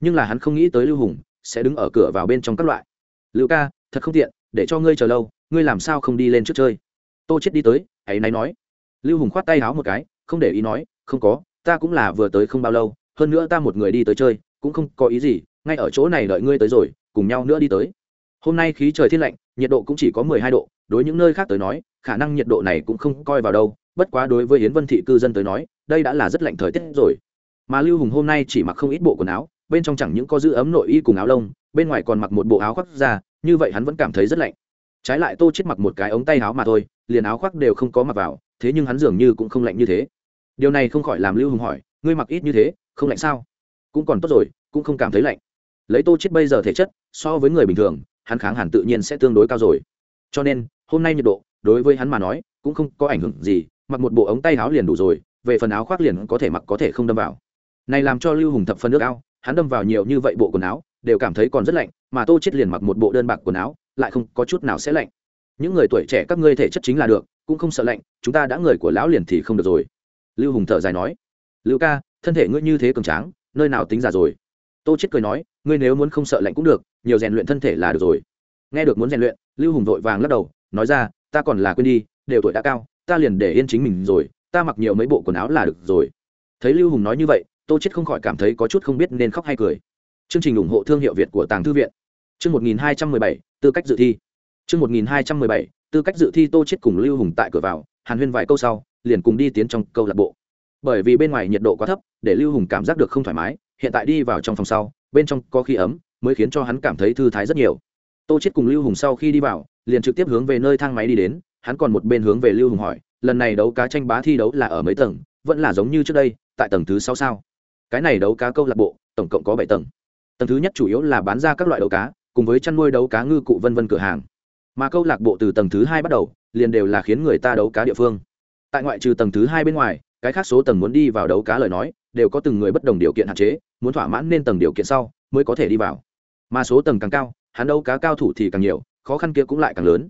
S1: Nhưng là hắn không nghĩ tới lưu hùng sẽ đứng ở cửa vào bên trong các loại. Lưu ca, thật không tiện, để cho ngươi chờ lâu, ngươi làm sao không đi lên trước chơi? Tô chết đi tới, ấy náy nói. Lưu hùng khoát tay háo một cái, không để ý nói, không có, ta cũng là vừa tới không bao lâu, hơn nữa ta một người đi tới chơi, cũng không có ý gì, ngay ở chỗ này đợi ngươi tới rồi cùng nhau nữa đi tới. Hôm nay khí trời thiên lạnh, nhiệt độ cũng chỉ có mười hai độ, đối những nơi khác tới nói, khả năng nhiệt độ này cũng không coi vào đâu, bất quá đối với yến vân thị cư dân tới nói, đây đã là rất lạnh thời tiết rồi. Mà lưu hùng hôm nay chỉ mặc không ít bộ quần áo, bên trong chẳng những có giữ ấm nội y cùng áo lông, bên ngoài còn mặc một bộ áo khoác ra như vậy hắn vẫn cảm thấy rất lạnh. Trái lại tô chết mặc một cái ống tay áo mà thôi, liền áo khoác đều không có mặc vào, thế nhưng hắn dường như cũng không lạnh như thế. Điều này không khỏi làm lưu hùng hỏi, ngươi mặc ít như thế, không lạnh sao? Cũng còn tốt rồi, cũng không cảm thấy lạnh lấy tô chết bây giờ thể chất, so với người bình thường, hắn kháng hẳn tự nhiên sẽ tương đối cao rồi. Cho nên, hôm nay nhiệt độ, đối với hắn mà nói, cũng không có ảnh hưởng gì, mặc một bộ ống tay áo liền đủ rồi, về phần áo khoác liền có thể mặc có thể không đâm vào. Này làm cho lưu hùng thập phân nước ao, hắn đâm vào nhiều như vậy bộ quần áo, đều cảm thấy còn rất lạnh, mà tô chết liền mặc một bộ đơn bạc quần áo, lại không có chút nào sẽ lạnh. Những người tuổi trẻ các ngươi thể chất chính là được, cũng không sợ lạnh, chúng ta đã người của lão liền thì không được rồi. Lưu hùng thở dài nói, lưu ca, thân thể ngươi như thế cường tráng, nơi nào tính già rồi? Tô chết cười nói ngươi nếu muốn không sợ lạnh cũng được nhiều rèn luyện thân thể là được rồi. Nghe được muốn rèn luyện lưu hùng vội vàng lắc đầu nói ra ta còn là quên đi đều tuổi đã cao ta liền để yên chính mình rồi ta mặc nhiều mấy bộ quần áo là được rồi. Thấy lưu hùng nói như vậy tô chết không khỏi cảm thấy có chút không biết nên khóc hay cười. Chương trình ủng hộ thương hiệu việt của tàng thư viện. Chương 1217, tư cách dự thi. Chương 1217, tư cách dự thi tô chết cùng lưu hùng tại cửa vào hàn huyên vài câu sau liền cùng đi tiến trong câu lạc bộ. Bởi vì bên ngoài nhiệt độ quá thấp để lưu hùng cảm giác được không thoải mái hiện tại đi vào trong phòng sau bên trong có khí ấm, mới khiến cho hắn cảm thấy thư thái rất nhiều. Tô chết cùng lưu hùng sau khi đi vào, liền trực tiếp hướng về nơi thang máy đi đến, hắn còn một bên hướng về lưu hùng hỏi, lần này đấu cá tranh bá thi đấu là ở mấy tầng, vẫn là giống như trước đây, tại tầng thứ sáu sao? Cái này đấu cá câu lạc bộ, tổng cộng có bảy tầng. Tầng thứ nhất chủ yếu là bán ra các loại đấu cá, cùng với chăn nuôi đấu cá ngư cụ vân vân cửa hàng. Mà câu lạc bộ từ tầng thứ hai bắt đầu, liền đều là khiến người ta đấu cá địa phương. Tại ngoại trừ tầng thứ hai bên ngoài, cái khác số tầng muốn đi vào đấu cá lời nói đều có từng người bất đồng điều kiện hạn chế, muốn thỏa mãn nên tầng điều kiện sau, mới có thể đi vào. Mà số tầng càng cao, hắn đấu cá cao thủ thì càng nhiều, khó khăn kia cũng lại càng lớn.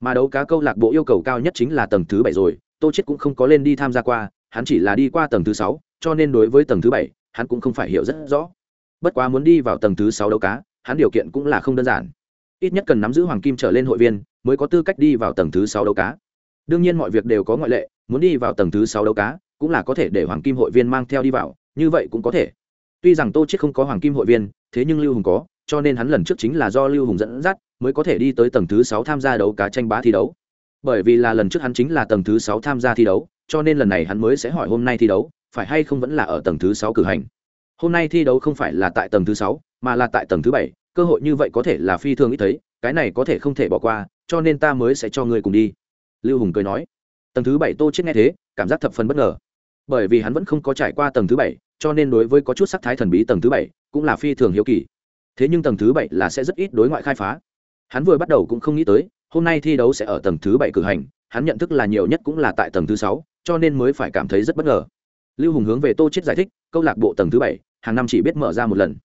S1: Mà đấu cá câu lạc bộ yêu cầu cao nhất chính là tầng thứ bảy rồi, tô chết cũng không có lên đi tham gia qua, hắn chỉ là đi qua tầng thứ sáu, cho nên đối với tầng thứ bảy, hắn cũng không phải hiểu rất rõ. Bất quá muốn đi vào tầng thứ sáu đấu cá, hắn điều kiện cũng là không đơn giản. Ít nhất cần nắm giữ hoàng kim trở lên hội viên, mới có tư cách đi vào tầng thứ sáu đấu cá. Đương nhiên mọi việc đều có ngoại lệ, muốn đi vào tầng thứ sáu đấu cá cũng là có thể để hoàng kim hội viên mang theo đi vào, như vậy cũng có thể. Tuy rằng tô chết không có hoàng kim hội viên, thế nhưng lưu hùng có, cho nên hắn lần trước chính là do lưu hùng dẫn dắt, mới có thể đi tới tầng thứ sáu tham gia đấu cá tranh bá thi đấu. Bởi vì là lần trước hắn chính là tầng thứ sáu tham gia thi đấu, cho nên lần này hắn mới sẽ hỏi hôm nay thi đấu, phải hay không vẫn là ở tầng thứ sáu cử hành. Hôm nay thi đấu không phải là tại tầng thứ sáu, mà là tại tầng thứ bảy, cơ hội như vậy có thể là phi thường ít thấy, cái này có thể không thể bỏ qua, cho nên ta mới sẽ cho ngươi cùng đi. Lưu hùng cười nói. Tầng thứ bảy tô chết nghe thế, cảm giác thập phần bất ngờ bởi vì hắn vẫn không có trải qua tầng thứ bảy, cho nên đối với có chút sắc thái thần bí tầng thứ bảy cũng là phi thường hiếu kỳ. Thế nhưng tầng thứ bảy là sẽ rất ít đối ngoại khai phá. Hắn vừa bắt đầu cũng không nghĩ tới, hôm nay thi đấu sẽ ở tầng thứ bảy cử hành, hắn nhận thức là nhiều nhất cũng là tại tầng thứ sáu, cho nên mới phải cảm thấy rất bất ngờ. Lưu hùng hướng về tô chết giải thích, câu lạc bộ tầng thứ bảy, hàng năm chỉ biết mở ra một lần.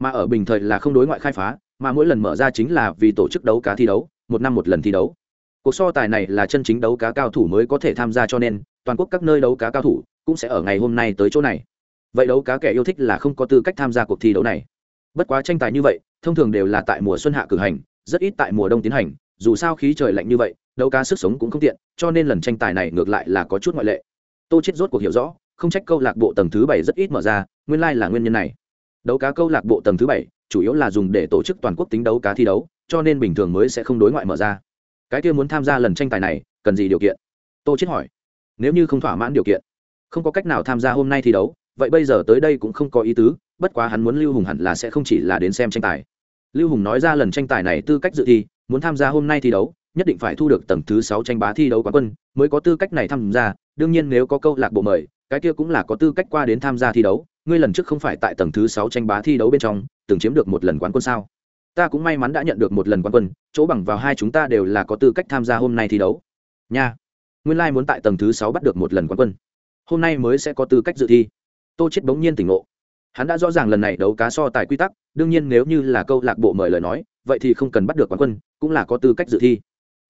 S1: Mà ở bình thời là không đối ngoại khai phá, mà mỗi lần mở ra chính là vì tổ chức đấu cá thi đấu, một năm một lần thi đấu. Cuộc so tài này là chân chính đấu cá cao thủ mới có thể tham gia cho nên, toàn quốc các nơi đấu cá cao thủ cũng sẽ ở ngày hôm nay tới chỗ này. Vậy đấu cá kẻ yêu thích là không có tư cách tham gia cuộc thi đấu này. Bất quá tranh tài như vậy, thông thường đều là tại mùa xuân hạ cử hành, rất ít tại mùa đông tiến hành, dù sao khí trời lạnh như vậy, đấu cá sức sống cũng không tiện, cho nên lần tranh tài này ngược lại là có chút ngoại lệ. Tô chết rốt cuộc hiểu rõ, không trách câu lạc bộ tầng thứ bảy rất ít mở ra, nguyên lai là nguyên nhân này. Đấu cá câu lạc bộ tầng thứ bảy chủ yếu là dùng để tổ chức toàn quốc tính đấu cá thi đấu, cho nên bình thường mới sẽ không đối ngoại mở ra. Cái kia muốn tham gia lần tranh tài này, cần gì điều kiện? Tô chết hỏi. Nếu như không thỏa mãn điều kiện không có cách nào tham gia hôm nay thi đấu, vậy bây giờ tới đây cũng không có ý tứ, bất quá hắn muốn lưu hùng hẳn là sẽ không chỉ là đến xem tranh tài. Lưu hùng nói ra lần tranh tài này tư cách dự thi, muốn tham gia hôm nay thi đấu, nhất định phải thu được tầng thứ sáu tranh bá thi đấu quán quân, mới có tư cách này tham gia. Đương nhiên nếu có câu lạc bộ mời, cái kia cũng là có tư cách qua đến tham gia thi đấu, ngươi lần trước không phải tại tầng thứ sáu tranh bá thi đấu bên trong, từng chiếm được một lần quán quân sao? Ta cũng may mắn đã nhận được một lần quán quân, chỗ bằng vào hai chúng ta đều là có tư cách tham gia hôm nay thi đấu. Nha, nguyên lai muốn tại tầng thứ sáu bắt được một lần quán quân hôm nay mới sẽ có tư cách dự thi. Tô chết bỗng nhiên tỉnh ngộ. Hắn đã rõ ràng lần này đấu cá so tài quy tắc, đương nhiên nếu như là câu lạc bộ mời lời nói, vậy thì không cần bắt được quán quân, cũng là có tư cách dự thi.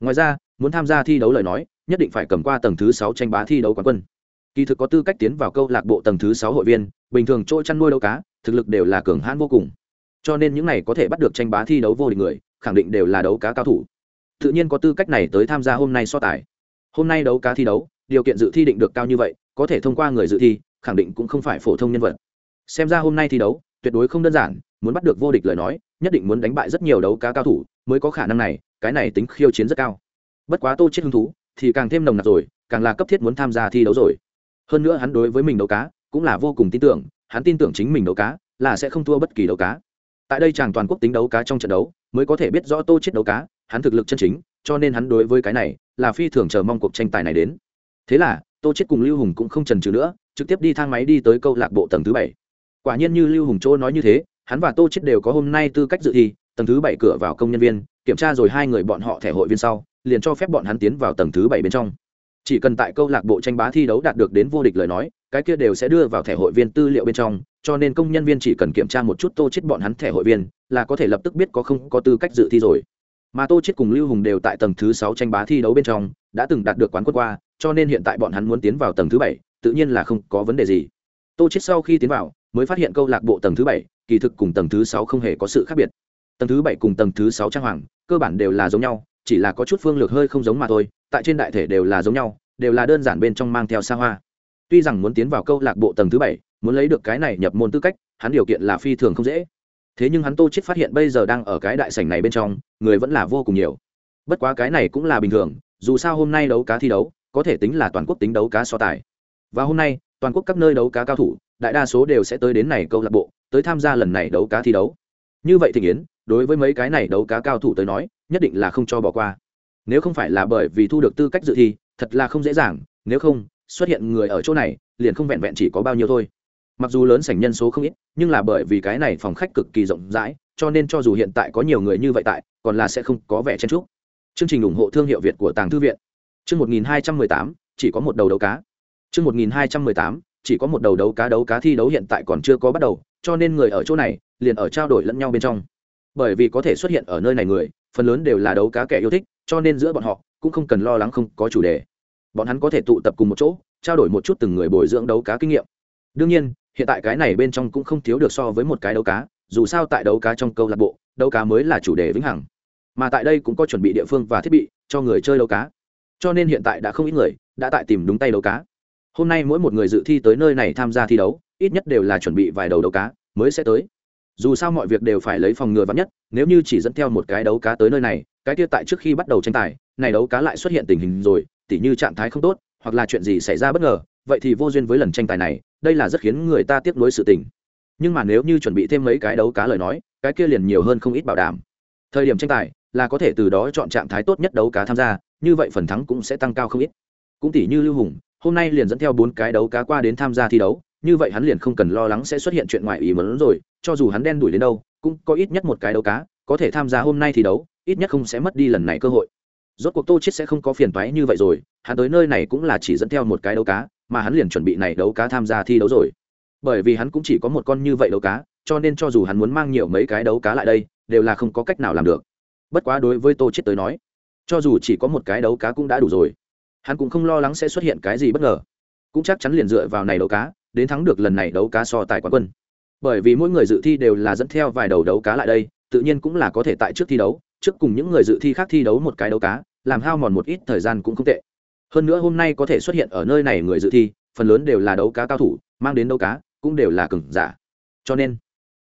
S1: Ngoài ra, muốn tham gia thi đấu lời nói, nhất định phải cầm qua tầng thứ sáu tranh bá thi đấu quán quân. Kỳ thực có tư cách tiến vào câu lạc bộ tầng thứ sáu hội viên, bình thường chỗ chăn nuôi đấu cá, thực lực đều là cường hãn vô cùng. Cho nên những này có thể bắt được tranh bá thi đấu vô địch người, khẳng định đều là đấu cá cao thủ. Tự nhiên có tư cách này tới tham gia hôm nay so tài. Hôm nay đấu cá thi đấu, điều kiện dự thi định được cao như vậy có thể thông qua người dự thi, khẳng định cũng không phải phổ thông nhân vật. Xem ra hôm nay thi đấu, tuyệt đối không đơn giản, muốn bắt được vô địch lời nói, nhất định muốn đánh bại rất nhiều đấu cá cao thủ, mới có khả năng này, cái này tính khiêu chiến rất cao. Bất quá tô chết hứng thú, thì càng thêm nồng nặc rồi, càng là cấp thiết muốn tham gia thi đấu rồi. Hơn nữa hắn đối với mình đấu cá, cũng là vô cùng tin tưởng, hắn tin tưởng chính mình đấu cá, là sẽ không thua bất kỳ đấu cá. Tại đây chàng toàn quốc tính đấu cá trong trận đấu, mới có thể biết rõ tô chết đấu cá, hắn thực lực chân chính, cho nên hắn đối với cái này, là phi thường chờ mong cuộc tranh tài này đến. Thế là tô chết cùng lưu hùng cũng không chần chừ nữa, trực tiếp đi thang máy đi tới câu lạc bộ tầng thứ bảy. Quả nhiên như lưu hùng chỗ nói như thế, hắn và tô chết đều có hôm nay tư cách dự thi, tầng thứ bảy cửa vào công nhân viên, kiểm tra rồi hai người bọn họ thẻ hội viên sau, liền cho phép bọn hắn tiến vào tầng thứ bảy bên trong. Chỉ cần tại câu lạc bộ tranh bá thi đấu đạt được đến vô địch lời nói, cái kia đều sẽ đưa vào thẻ hội viên tư liệu bên trong, cho nên công nhân viên chỉ cần kiểm tra một chút tô chết bọn hắn thẻ hội viên, là có thể lập tức biết có không có tư cách dự thi rồi. Mà tô chết cùng lưu hùng đều tại tầng thứ sáu tranh bá thi đấu bên trong, đã từng đạt được quán quân qua cho nên hiện tại bọn hắn muốn tiến vào tầng thứ bảy, tự nhiên là không có vấn đề gì. Tô chết sau khi tiến vào, mới phát hiện câu lạc bộ tầng thứ bảy, kỳ thực cùng tầng thứ sáu không hề có sự khác biệt. Tầng thứ bảy cùng tầng thứ sáu trang hoàng, cơ bản đều là giống nhau, chỉ là có chút phương lược hơi không giống mà thôi, tại trên đại thể đều là giống nhau, đều là đơn giản bên trong mang theo xa hoa. Tuy rằng muốn tiến vào câu lạc bộ tầng thứ bảy, muốn lấy được cái này nhập môn tư cách, hắn điều kiện là phi thường không dễ. Thế nhưng hắn tô chết phát hiện bây giờ đang ở cái đại sảnh này bên trong, người vẫn là vô cùng nhiều. Bất quá cái này cũng là bình thường, dù sao hôm nay đấu cá thi đấu có thể tính là toàn quốc tính đấu cá so tài. Và hôm nay, toàn quốc các nơi đấu cá cao thủ, đại đa số đều sẽ tới đến này câu lạc bộ, tới tham gia lần này đấu cá thi đấu. Như vậy thì yến, đối với mấy cái này đấu cá cao thủ tới nói, nhất định là không cho bỏ qua. Nếu không phải là bởi vì thu được tư cách dự thi, thật là không dễ dàng, nếu không, xuất hiện người ở chỗ này, liền không vẹn vẹn chỉ có bao nhiêu thôi. Mặc dù lớn sảnh nhân số không ít, nhưng là bởi vì cái này phòng khách cực kỳ rộng rãi, cho nên cho dù hiện tại có nhiều người như vậy tại, còn là sẽ không có vẻ chen trúc chương trình ủng hộ thương hiệu việt của tàng thư viện chương một nghìn hai trăm mười tám, chỉ có một đầu đấu cá. Chương một nghìn hai trăm mười tám, chỉ có một đầu đấu cá đấu cá thi đấu hiện tại còn chưa có bắt đầu, cho nên người ở chỗ này liền ở trao đổi lẫn nhau bên trong. Bởi vì có thể xuất hiện ở nơi này người, phần lớn đều là đấu cá kẻ yêu thích, cho nên giữa bọn họ cũng không cần lo lắng, không có chủ đề. Bọn hắn có thể tụ tập cùng một chỗ, trao đổi một chút từng người bồi dưỡng đấu cá kinh nghiệm. Đương nhiên, hiện tại cái này bên trong cũng không thiếu được so với một cái đấu cá, dù sao tại đấu cá trong câu lạc bộ, đấu cá mới là chủ đề vĩnh hằng. Mà tại đây cũng có chuẩn bị địa phương và thiết bị cho người chơi đấu cá cho nên hiện tại đã không ít người đã tại tìm đúng tay đấu cá. Hôm nay mỗi một người dự thi tới nơi này tham gia thi đấu, ít nhất đều là chuẩn bị vài đầu đấu cá mới sẽ tới. Dù sao mọi việc đều phải lấy phòng ngừa vắn nhất, nếu như chỉ dẫn theo một cái đấu cá tới nơi này, cái kia tại trước khi bắt đầu tranh tài, này đấu cá lại xuất hiện tình hình rồi, tỉ như trạng thái không tốt, hoặc là chuyện gì xảy ra bất ngờ, vậy thì vô duyên với lần tranh tài này, đây là rất khiến người ta tiếc nuối sự tình. Nhưng mà nếu như chuẩn bị thêm mấy cái đấu cá lời nói, cái kia liền nhiều hơn không ít bảo đảm. Thời điểm tranh tài là có thể từ đó chọn trạng thái tốt nhất đấu cá tham gia như vậy phần thắng cũng sẽ tăng cao không ít. Cũng tỷ như lưu hùng, hôm nay liền dẫn theo bốn cái đấu cá qua đến tham gia thi đấu, như vậy hắn liền không cần lo lắng sẽ xuất hiện chuyện ngoài ý muốn rồi, cho dù hắn đen đuổi đến đâu, cũng có ít nhất một cái đấu cá, có thể tham gia hôm nay thi đấu, ít nhất không sẽ mất đi lần này cơ hội. Rốt cuộc tô chết sẽ không có phiền toái như vậy rồi, hắn tới nơi này cũng là chỉ dẫn theo một cái đấu cá, mà hắn liền chuẩn bị này đấu cá tham gia thi đấu rồi. Bởi vì hắn cũng chỉ có một con như vậy đấu cá, cho nên cho dù hắn muốn mang nhiều mấy cái đấu cá lại đây, đều là không có cách nào làm được. Bất quá đối với tô chết tới nói cho dù chỉ có một cái đấu cá cũng đã đủ rồi. Hắn cũng không lo lắng sẽ xuất hiện cái gì bất ngờ. Cũng chắc chắn liền dựa vào này đấu cá, đến thắng được lần này đấu cá so tài quán quân. Bởi vì mỗi người dự thi đều là dẫn theo vài đầu đấu cá lại đây, tự nhiên cũng là có thể tại trước thi đấu, trước cùng những người dự thi khác thi đấu một cái đấu cá, làm hao mòn một ít thời gian cũng không tệ. Hơn nữa hôm nay có thể xuất hiện ở nơi này người dự thi, phần lớn đều là đấu cá cao thủ, mang đến đấu cá, cũng đều là cừng giả. Cho nên,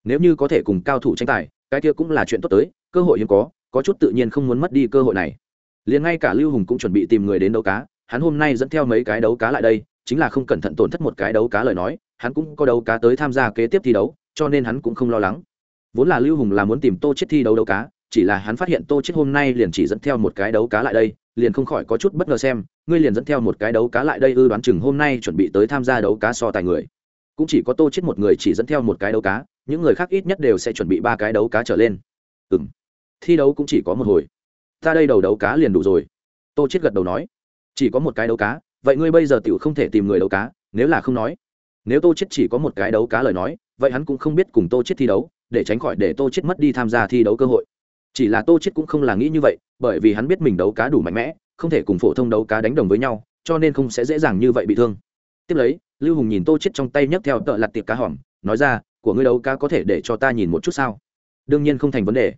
S1: nếu như có thể cùng cao thủ tranh tài, cái kia cũng là chuyện tốt tới, cơ hội hiếm có có chút tự nhiên không muốn mất đi cơ hội này liền ngay cả lưu hùng cũng chuẩn bị tìm người đến đấu cá, hắn hôm nay dẫn theo mấy cái đấu cá lại đây, chính là không cẩn thận tổn thất một cái đấu cá lời nói, hắn cũng có đấu cá tới tham gia kế tiếp thi đấu, cho nên hắn cũng không lo lắng. Vốn là lưu hùng là muốn tìm tô chết thi đấu đấu cá, chỉ là hắn phát hiện tô chết hôm nay liền chỉ dẫn theo một cái đấu cá lại đây, liền không khỏi có chút bất ngờ xem, ngươi liền dẫn theo một cái đấu cá lại đây ư đoán chừng hôm nay chuẩn bị tới tham gia đấu cá so tài người. Cũng chỉ có tô chết một người chỉ dẫn theo một cái đấu cá, những người khác ít nhất đều sẽ chuẩn bị ba cái đấu cá trở lên. Ừm. Thi đấu cũng chỉ có một hồi ta đây đầu đấu cá liền đủ rồi. Tô chết gật đầu nói. Chỉ có một cái đấu cá vậy ngươi bây giờ tiểu không thể tìm người đấu cá nếu là không nói. Nếu tô chết chỉ có một cái đấu cá lời nói vậy hắn cũng không biết cùng tô chết thi đấu để tránh khỏi để tô chết mất đi tham gia thi đấu cơ hội. Chỉ là tô chết cũng không là nghĩ như vậy bởi vì hắn biết mình đấu cá đủ mạnh mẽ không thể cùng phổ thông đấu cá đánh đồng với nhau cho nên không sẽ dễ dàng như vậy bị thương. Tiếp lấy lưu hùng nhìn tô chết trong tay nhấc theo tợ lặt tiệp cá hỏng, nói ra của ngươi đấu cá có thể để cho ta nhìn một chút sao? Đương nhiên không thành vấn đề.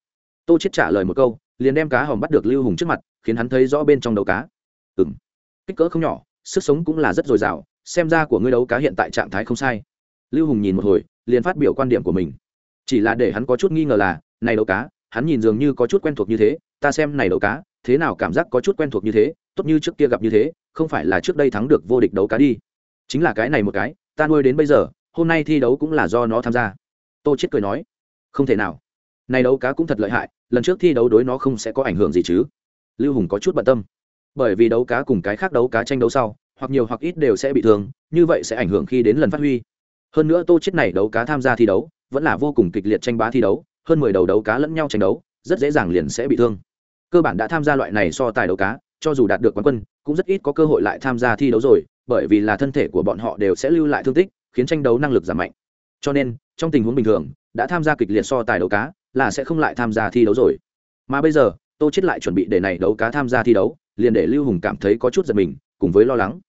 S1: Tô chết trả lời một câu liền đem cá hòm bắt được lưu hùng trước mặt, khiến hắn thấy rõ bên trong đấu cá. Ừm. Kích cỡ không nhỏ, sức sống cũng là rất dồi dào, xem ra của ngươi đấu cá hiện tại trạng thái không sai. Lưu hùng nhìn một hồi, liền phát biểu quan điểm của mình. Chỉ là để hắn có chút nghi ngờ là, này đấu cá, hắn nhìn dường như có chút quen thuộc như thế, ta xem này đấu cá, thế nào cảm giác có chút quen thuộc như thế, tốt như trước kia gặp như thế, không phải là trước đây thắng được vô địch đấu cá đi. Chính là cái này một cái, ta nuôi đến bây giờ, hôm nay thi đấu cũng là do nó tham gia. Tô chết cười nói, không thể nào. Này đấu cá cũng thật lợi hại lần trước thi đấu đối nó không sẽ có ảnh hưởng gì chứ. Lưu hùng có chút bận tâm. Bởi vì đấu cá cùng cái khác đấu cá tranh đấu sau, hoặc nhiều hoặc ít đều sẽ bị thương, như vậy sẽ ảnh hưởng khi đến lần phát huy. Hơn nữa tô chết này đấu cá tham gia thi đấu, vẫn là vô cùng kịch liệt tranh bá thi đấu, hơn mười đầu đấu cá lẫn nhau tranh đấu, rất dễ dàng liền sẽ bị thương. Cơ bản đã tham gia loại này so tài đấu cá, cho dù đạt được quán quân, cũng rất ít có cơ hội lại tham gia thi đấu rồi, bởi vì là thân thể của bọn họ đều sẽ lưu lại thương tích, khiến tranh đấu năng lực giảm mạnh. Cho nên, trong tình huống bình thường, đã tham gia kịch liệt so tài đấu cá là sẽ không lại tham gia thi đấu rồi. Mà bây giờ, tô chết lại chuẩn bị để này đấu cá tham gia thi đấu, liền để lưu hùng cảm thấy có chút giật mình, cùng với lo lắng.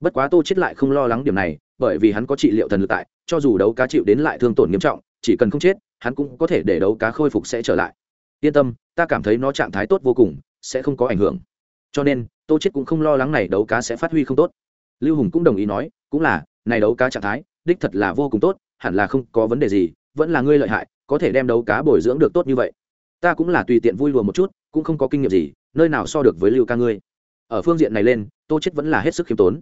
S1: Bất quá tô chết lại không lo lắng điểm này, bởi vì hắn có trị liệu thần lực tại, cho dù đấu cá chịu đến lại thương tổn nghiêm trọng, chỉ cần không chết, hắn cũng có thể để đấu cá khôi phục sẽ trở lại. Yên tâm, ta cảm thấy nó trạng thái tốt vô cùng, sẽ không có ảnh hưởng. Cho nên, tô chết cũng không lo lắng này đấu cá sẽ phát huy không tốt. Lưu hùng cũng đồng ý nói, cũng là, này đấu cá trạng thái, đích thật là vô cùng tốt, hẳn là không có vấn đề gì, vẫn là ngươi lợi hại có thể đem đấu cá bồi dưỡng được tốt như vậy. Ta cũng là tùy tiện vui lùa một chút, cũng không có kinh nghiệm gì, nơi nào so được với lưu ca ngươi. Ở phương diện này lên, tô chết vẫn là hết sức khiêm tốn.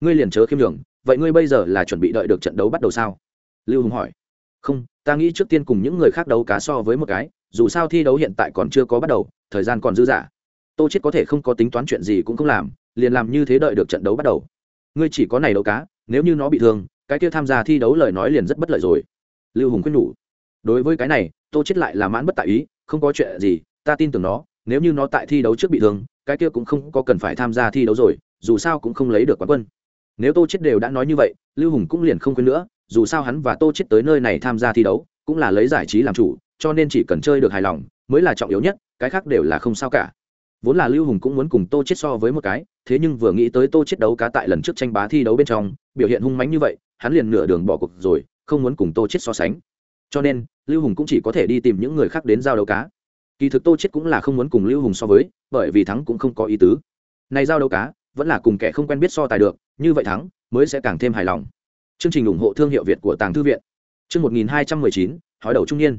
S1: Ngươi liền chớ khiêm nhường, vậy ngươi bây giờ là chuẩn bị đợi được trận đấu bắt đầu sao? Lưu hùng hỏi. Không, ta nghĩ trước tiên cùng những người khác đấu cá so với một cái, dù sao thi đấu hiện tại còn chưa có bắt đầu, thời gian còn dư dả. Tô chết có thể không có tính toán chuyện gì cũng không làm, liền làm như thế đợi được trận đấu bắt đầu. Ngươi chỉ có này đấu cá, nếu như nó bị thương, cái kia tham gia thi đấu lời nói liền rất bất lợi rồi. Lưu hùng quyết nhủ đối với cái này, tô chết lại là mãn bất tại ý, không có chuyện gì, ta tin tưởng nó, nếu như nó tại thi đấu trước bị thương, cái kia cũng không có cần phải tham gia thi đấu rồi, dù sao cũng không lấy được quán quân. Nếu tô chết đều đã nói như vậy, lưu hùng cũng liền không quên nữa, dù sao hắn và tô chết tới nơi này tham gia thi đấu, cũng là lấy giải trí làm chủ, cho nên chỉ cần chơi được hài lòng, mới là trọng yếu nhất, cái khác đều là không sao cả. Vốn là lưu hùng cũng muốn cùng tô chết so với một cái, thế nhưng vừa nghĩ tới tô chết đấu cá tại lần trước tranh bá thi đấu bên trong, biểu hiện hung mãnh như vậy, hắn liền nửa đường bỏ cuộc rồi, không muốn cùng tô chết so sánh cho nên lưu hùng cũng chỉ có thể đi tìm những người khác đến giao đấu cá kỳ thực tô chết cũng là không muốn cùng lưu hùng so với bởi vì thắng cũng không có ý tứ này giao đấu cá vẫn là cùng kẻ không quen biết so tài được như vậy thắng mới sẽ càng thêm hài lòng chương trình ủng hộ thương hiệu việt của tàng thư viện chương 1219, hói đầu trung niên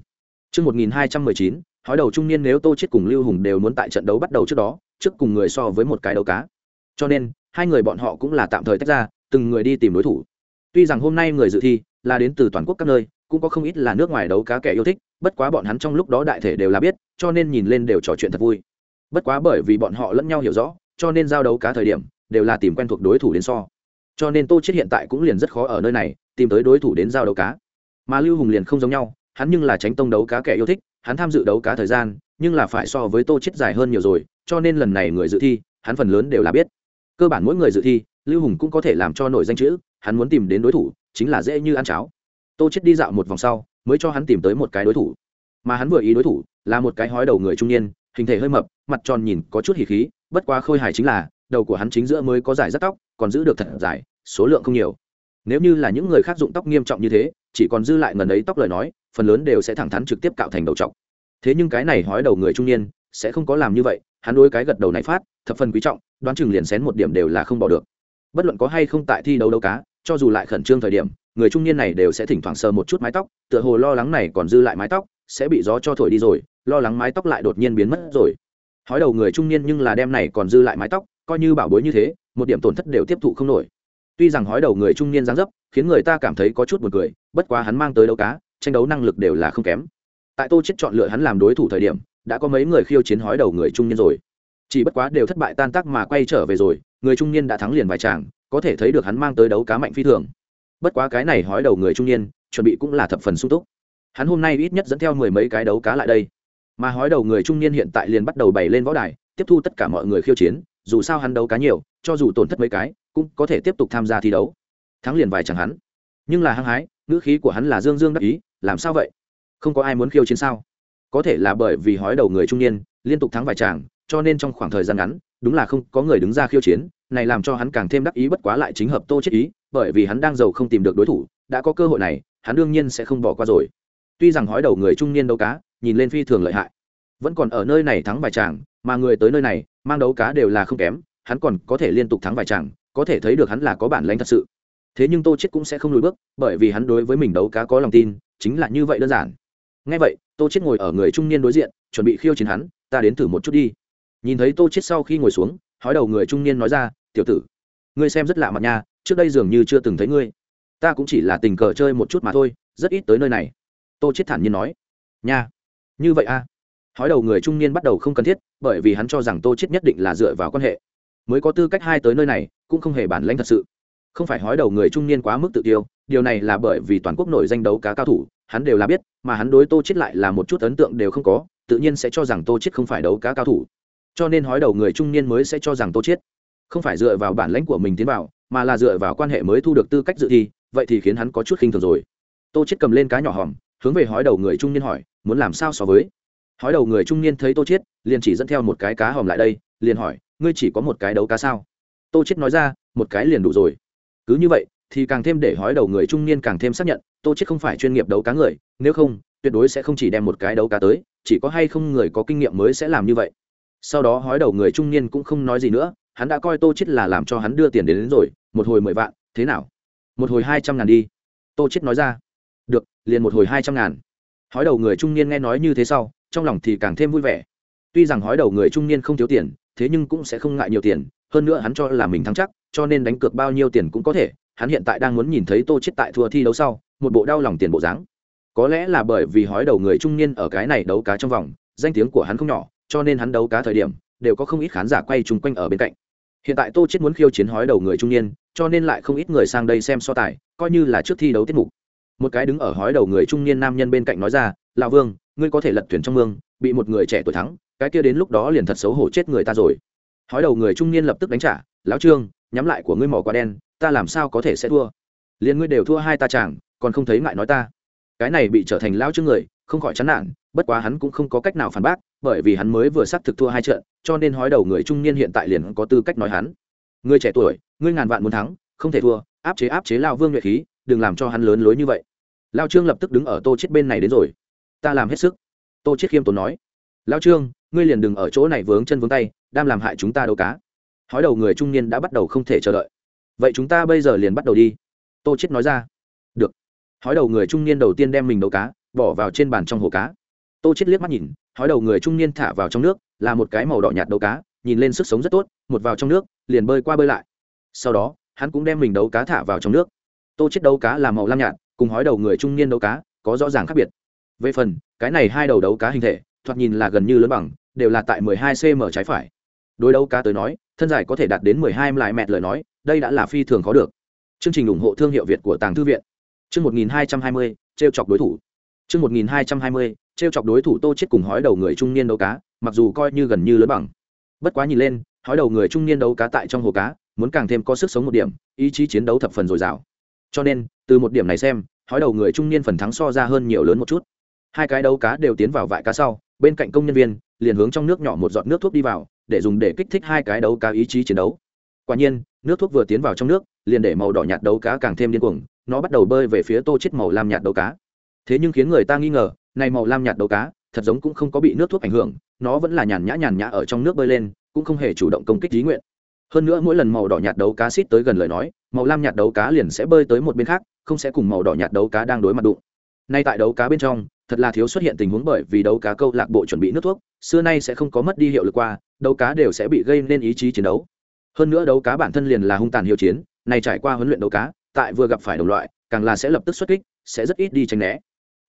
S1: chương 1219, hói đầu trung niên nếu tô chết cùng lưu hùng đều muốn tại trận đấu bắt đầu trước đó trước cùng người so với một cái đấu cá cho nên hai người bọn họ cũng là tạm thời tách ra từng người đi tìm đối thủ tuy rằng hôm nay người dự thi là đến từ toàn quốc các nơi cũng có không ít là nước ngoài đấu cá kẻ yêu thích, bất quá bọn hắn trong lúc đó đại thể đều là biết, cho nên nhìn lên đều trò chuyện thật vui. Bất quá bởi vì bọn họ lẫn nhau hiểu rõ, cho nên giao đấu cá thời điểm, đều là tìm quen thuộc đối thủ đến so. Cho nên tô chết hiện tại cũng liền rất khó ở nơi này, tìm tới đối thủ đến giao đấu cá. Mà lưu hùng liền không giống nhau, hắn nhưng là tránh tông đấu cá kẻ yêu thích, hắn tham dự đấu cá thời gian, nhưng là phải so với tô chết dài hơn nhiều rồi, cho nên lần này người dự thi, hắn phần lớn đều là biết. Cơ bản mỗi người dự thi, lưu hùng cũng có thể làm cho nổi danh chữ, hắn muốn tìm đến đối thủ, chính là dễ như ăn cháo tô chết đi dạo một vòng sau, mới cho hắn tìm tới một cái đối thủ. Mà hắn vừa ý đối thủ, là một cái hói đầu người trung niên, hình thể hơi mập, mặt tròn nhìn có chút hỉ khí, bất quá khôi hài chính là, đầu của hắn chính giữa mới có dài rất tóc, còn giữ được thật dài, số lượng không nhiều. Nếu như là những người khác dụng tóc nghiêm trọng như thế, chỉ còn dư lại ngần ấy tóc lời nói, phần lớn đều sẽ thẳng thắn trực tiếp cạo thành đầu trọc. Thế nhưng cái này hói đầu người trung niên, sẽ không có làm như vậy, hắn đối cái gật đầu này phát, thập phần quý trọng, đoán chừng liền xén một điểm đều là không bỏ được. Bất luận có hay không tại thi đấu đấu cá, cho dù lại khẩn trương thời điểm người trung niên này đều sẽ thỉnh thoảng sờ một chút mái tóc, tựa hồ lo lắng này còn dư lại mái tóc, sẽ bị gió cho thổi đi rồi, lo lắng mái tóc lại đột nhiên biến mất rồi. Hói đầu người trung niên nhưng là đem này còn dư lại mái tóc, coi như bảo bối như thế, một điểm tổn thất đều tiếp thụ không nổi. Tuy rằng hói đầu người trung niên dáng dấp, khiến người ta cảm thấy có chút buồn cười, bất quá hắn mang tới đấu cá, tranh đấu năng lực đều là không kém. Tại tô chết chọn lựa hắn làm đối thủ thời điểm, đã có mấy người khiêu chiến hói đầu người trung niên rồi. Chỉ bất quá đều thất bại tan tác mà quay trở về rồi, người trung niên đã thắng liền vài tràng, có thể thấy được hắn mang tới đấu cá mạnh phi thường bất quá cái này hói đầu người trung niên, chuẩn bị cũng là thập phần sung túc. Hắn hôm nay ít nhất dẫn theo mười mấy cái đấu cá lại đây. Mà hói đầu người trung niên hiện tại liền bắt đầu bày lên võ đài, tiếp thu tất cả mọi người khiêu chiến, dù sao hắn đấu cá nhiều, cho dù tổn thất mấy cái, cũng có thể tiếp tục tham gia thi đấu. Thắng liền vài chẳng hắn. Nhưng là hăng hái, ngữ khí của hắn là dương dương đắc ý, làm sao vậy? Không có ai muốn khiêu chiến sao? Có thể là bởi vì hói đầu người trung niên, liên tục thắng vài chàng, cho nên trong khoảng thời gian ngắn, đúng là không có người đứng ra khiêu chiến, này làm cho hắn càng thêm đắc ý bất quá lại chính hợp tô chết ý bởi vì hắn đang giàu không tìm được đối thủ, đã có cơ hội này, hắn đương nhiên sẽ không bỏ qua rồi. Tuy rằng hói đầu người trung niên đấu cá, nhìn lên phi thường lợi hại, vẫn còn ở nơi này thắng vài chàng, mà người tới nơi này, mang đấu cá đều là không kém, hắn còn có thể liên tục thắng vài chàng, có thể thấy được hắn là có bản lãnh thật sự. Thế nhưng tô chết cũng sẽ không lùi bước, bởi vì hắn đối với mình đấu cá có lòng tin, chính là như vậy đơn giản. Ngay vậy, tô chết ngồi ở người trung niên đối diện, chuẩn bị khiêu chiến hắn, ta đến thử một chút đi. Nhìn thấy tô chết sau khi ngồi xuống, hói đầu người trung niên nói ra, tiểu tử ngươi xem rất lạ mặt nha, trước đây dường như chưa từng thấy ngươi. Ta cũng chỉ là tình cờ chơi một chút mà thôi, rất ít tới nơi này. Tô chết thản nhiên nói. Nha, như vậy a à. hói đầu người trung niên bắt đầu không cần thiết, bởi vì hắn cho rằng tô chết nhất định là dựa vào quan hệ. Mới có tư cách hai tới nơi này, cũng không hề bản lãnh thật sự. Không phải hói đầu người trung niên quá mức tự tiêu, điều này là bởi vì toàn quốc nổi danh đấu cá cao thủ, hắn đều là biết, mà hắn đối tô chết lại là một chút ấn tượng đều không có, tự nhiên sẽ cho rằng tô chết không phải đấu cá cao thủ. Cho nên hói đầu người trung niên mới sẽ cho rằng tô chết không phải dựa vào bản lãnh của mình tiến vào, mà là dựa vào quan hệ mới thu được tư cách dự thi, vậy thì khiến hắn có chút khinh thường rồi. Tô chết cầm lên cá nhỏ hòm, hướng về hói đầu người trung niên hỏi, muốn làm sao so với? Hói đầu người trung niên thấy tô chết liền chỉ dẫn theo một cái cá hòm lại đây, liền hỏi, ngươi chỉ có một cái đấu cá sao? Tô chết nói ra, một cái liền đủ rồi. Cứ như vậy, thì càng thêm để hói đầu người trung niên càng thêm xác nhận, tô chết không phải chuyên nghiệp đấu cá người, nếu không, tuyệt đối sẽ không chỉ đem một cái đấu cá tới, chỉ có hay không người có kinh nghiệm mới sẽ làm như vậy. Sau đó hói đầu người trung niên cũng không nói gì nữa hắn đã coi tô chết là làm cho hắn đưa tiền đến, đến rồi một hồi mười vạn thế nào? Một hồi hai trăm ngàn đi. Tô chết nói ra. Được liền một hồi hai trăm ngàn. Hói đầu người trung niên nghe nói như thế sau trong lòng thì càng thêm vui vẻ. Tuy rằng hói đầu người trung niên không thiếu tiền thế nhưng cũng sẽ không ngại nhiều tiền hơn nữa hắn cho là mình thắng chắc cho nên đánh cược bao nhiêu tiền cũng có thể. Hắn hiện tại đang muốn nhìn thấy tô chết tại thua thi đấu sau một bộ đau lòng tiền bộ dáng. Có lẽ là bởi vì hói đầu người trung niên ở cái này đấu cá trong vòng danh tiếng của hắn không nhỏ cho nên hắn đấu cá thời điểm đều có không ít khán giả quay chung quanh ở bên cạnh hiện tại tô chết muốn khiêu chiến hói đầu người trung niên, cho nên lại không ít người sang đây xem so tài, coi như là trước thi đấu tiết mục. Một cái đứng ở hói đầu người trung niên nam nhân bên cạnh nói ra, lão vương, ngươi có thể lật thuyền trong mương, bị một người trẻ tuổi thắng, cái kia đến lúc đó liền thật xấu hổ chết người ta rồi. Hói đầu người trung niên lập tức đánh trả, lão trương, nhắm lại của ngươi mỏ quả đen, ta làm sao có thể sẽ thua? Liền ngươi đều thua hai ta chẳng, còn không thấy ngại nói ta. Cái này bị trở thành lão trương người, không khỏi chán nản, bất quá hắn cũng không có cách nào phản bác, bởi vì hắn mới vừa xác thực thua hai trận cho nên hói đầu người trung niên hiện tại liền có tư cách nói hắn. Người trẻ tuổi, ngươi ngàn vạn muốn thắng, không thể thua, áp chế áp chế lao vương nhuệ khí, đừng làm cho hắn lớn lối như vậy. Lao trương lập tức đứng ở tô chết bên này đến rồi. Ta làm hết sức. Tô chết khiêm tốn nói. Lao trương, ngươi liền đừng ở chỗ này vướng chân vướng tay đang làm hại chúng ta đâu cá. Hói đầu người trung niên đã bắt đầu không thể chờ đợi. Vậy chúng ta bây giờ liền bắt đầu đi. Tô chết nói ra. Được. Hói đầu người trung niên đầu tiên đem mình đấu cá, bỏ vào trên bàn trong hồ cá. Tô chết liếc mắt nhìn, hói đầu người trung niên thả vào trong nước là một cái màu đỏ nhạt đấu cá nhìn lên sức sống rất tốt một vào trong nước liền bơi qua bơi lại. Sau đó hắn cũng đem mình đấu cá thả vào trong nước. Tô chết đấu cá là màu lam nhạt cùng hói đầu người trung niên đấu cá có rõ ràng khác biệt. Về phần cái này hai đầu đấu cá hình thể thoạt nhìn là gần như lớn bằng đều là tại 12 cm trái phải. Đối đấu cá tới nói thân dài có thể đạt đến 12 lại mẹt lời nói đây đã là phi thường khó được. Chương trình ủng hộ thương hiệu việt của tàng thư viện. Chương 1220, trêu chọc đối thủ. Chương 1220, trêu chọc đối thủ tô chết cùng hói đầu người trung niên đấu cá, mặc dù coi như gần như lớn bằng. Bất quá nhìn lên, hói đầu người trung niên đấu cá tại trong hồ cá, muốn càng thêm có sức sống một điểm, ý chí chiến đấu thập phần dồi dào. Cho nên, từ một điểm này xem, hói đầu người trung niên phần thắng so ra hơn nhiều lớn một chút. Hai cái đấu cá đều tiến vào vại cá sau, bên cạnh công nhân viên, liền hướng trong nước nhỏ một giọt nước thuốc đi vào, để dùng để kích thích hai cái đấu cá ý chí chiến đấu. Quả nhiên, nước thuốc vừa tiến vào trong nước, liền để màu đỏ nhạt đấu cá càng thêm điên cuồng, nó bắt đầu bơi về phía tô chết màu lam nhạt đấu cá. Thế nhưng khiến người ta nghi ngờ này màu lam nhạt đấu cá, thật giống cũng không có bị nước thuốc ảnh hưởng, nó vẫn là nhàn nhã nhàn nhã ở trong nước bơi lên, cũng không hề chủ động công kích ý nguyện. Hơn nữa mỗi lần màu đỏ nhạt đấu cá xít tới gần lời nói, màu lam nhạt đấu cá liền sẽ bơi tới một bên khác, không sẽ cùng màu đỏ nhạt đấu cá đang đối mặt đụng. Nay tại đấu cá bên trong, thật là thiếu xuất hiện tình huống bởi vì đấu cá câu lạc bộ chuẩn bị nước thuốc, xưa nay sẽ không có mất đi hiệu lực qua, đấu cá đều sẽ bị gây nên ý chí chiến đấu. Hơn nữa đấu cá bản thân liền là hung tàn hiệu chiến, này trải qua huấn luyện đấu cá, tại vừa gặp phải đồng loại, càng là sẽ lập tức xuất kích, sẽ rất ít đi tránh né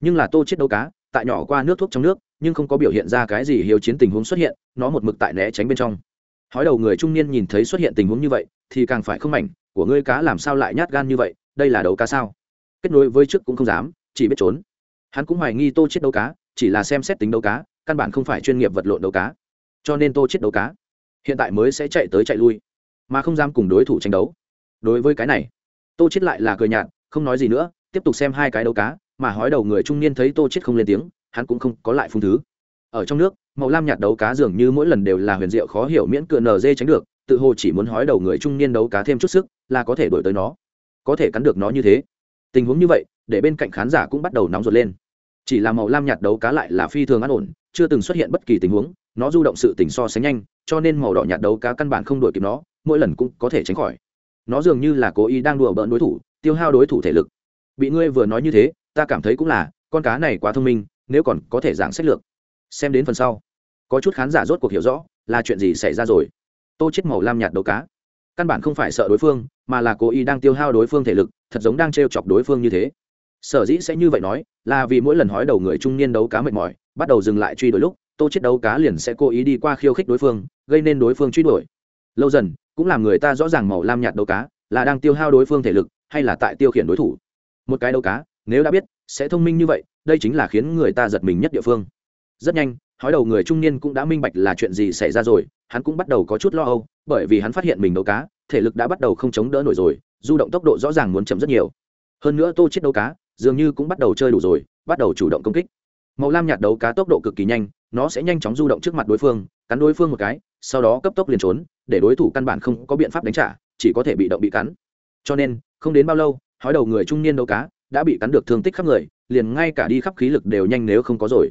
S1: nhưng là tô chết đấu cá, tại nhỏ qua nước thuốc trong nước, nhưng không có biểu hiện ra cái gì hiếu chiến tình huống xuất hiện, nó một mực tại né tránh bên trong. Hói đầu người trung niên nhìn thấy xuất hiện tình huống như vậy, thì càng phải không mảnh, của ngươi cá làm sao lại nhát gan như vậy, đây là đấu cá sao? Kết nối với trước cũng không dám, chỉ biết trốn. Hắn cũng hoài nghi tô chết đấu cá, chỉ là xem xét tính đấu cá, căn bản không phải chuyên nghiệp vật lộn đấu cá. Cho nên tô chết đấu cá, hiện tại mới sẽ chạy tới chạy lui, mà không dám cùng đối thủ tranh đấu. Đối với cái này, tô chết lại là cười nhạt, không nói gì nữa tiếp tục xem hai cái đấu cá, mà hói đầu người trung niên thấy tô chết không lên tiếng, hắn cũng không có lại phung thứ. Ở trong nước, màu lam nhạt đấu cá dường như mỗi lần đều là huyền diệu khó hiểu miễn cựa nở dê tránh được, tự hồ chỉ muốn hói đầu người trung niên đấu cá thêm chút sức, là có thể đổi tới nó. Có thể cắn được nó như thế. Tình huống như vậy, để bên cạnh khán giả cũng bắt đầu nóng ruột lên. Chỉ là màu lam nhạt đấu cá lại là phi thường an ổn, chưa từng xuất hiện bất kỳ tình huống, nó du động sự tỉnh so sánh nhanh, cho nên màu đỏ nhạt đấu cá căn bản không đuổi kịp nó, mỗi lần cũng có thể tránh khỏi. Nó dường như là cố ý đang đùa bỡn đối thủ, tiêu hao đối thủ thể lực bị ngươi vừa nói như thế, ta cảm thấy cũng là, con cá này quá thông minh, nếu còn có thể giảng sách lược. Xem đến phần sau. Có chút khán giả rốt cuộc hiểu rõ, là chuyện gì xảy ra rồi. Tô chết màu lam nhạt đấu cá. Căn bản không phải sợ đối phương, mà là cố ý đang tiêu hao đối phương thể lực, thật giống đang t chọc đối phương như thế. Sở dĩ sẽ như vậy nói, là vì mỗi lần hói đầu người trung niên đấu cá mệt mỏi, bắt đầu dừng lại truy đuổi lúc, tô chết đấu cá liền sẽ cố ý đi qua khiêu khích đối phương, gây nên đối phương truy đuổi. Lâu dần, cũng làm người ta rõ ràng màu lam nhạt đấu cá, là đang tiêu hao đối phương thể lực, hay là tại tiêu khiển đối thủ một cái đấu cá, nếu đã biết, sẽ thông minh như vậy, đây chính là khiến người ta giật mình nhất địa phương. Rất nhanh, hói đầu người trung niên cũng đã minh bạch là chuyện gì xảy ra rồi, hắn cũng bắt đầu có chút lo âu, bởi vì hắn phát hiện mình đấu cá, thể lực đã bắt đầu không chống đỡ nổi rồi, du động tốc độ rõ ràng muốn chậm rất nhiều. Hơn nữa tô chết đấu cá, dường như cũng bắt đầu chơi đủ rồi, bắt đầu chủ động công kích. Màu lam nhạt đấu cá tốc độ cực kỳ nhanh, nó sẽ nhanh chóng du động trước mặt đối phương, cắn đối phương một cái, sau đó cấp tốc liền trốn, để đối thủ căn bản không có biện pháp đánh trả, chỉ có thể bị động bị cắn. Cho nên, không đến bao lâu hói đầu người trung niên đấu cá, đã bị cắn được thương tích khắp người, liền ngay cả đi khắp khí lực đều nhanh nếu không có rồi.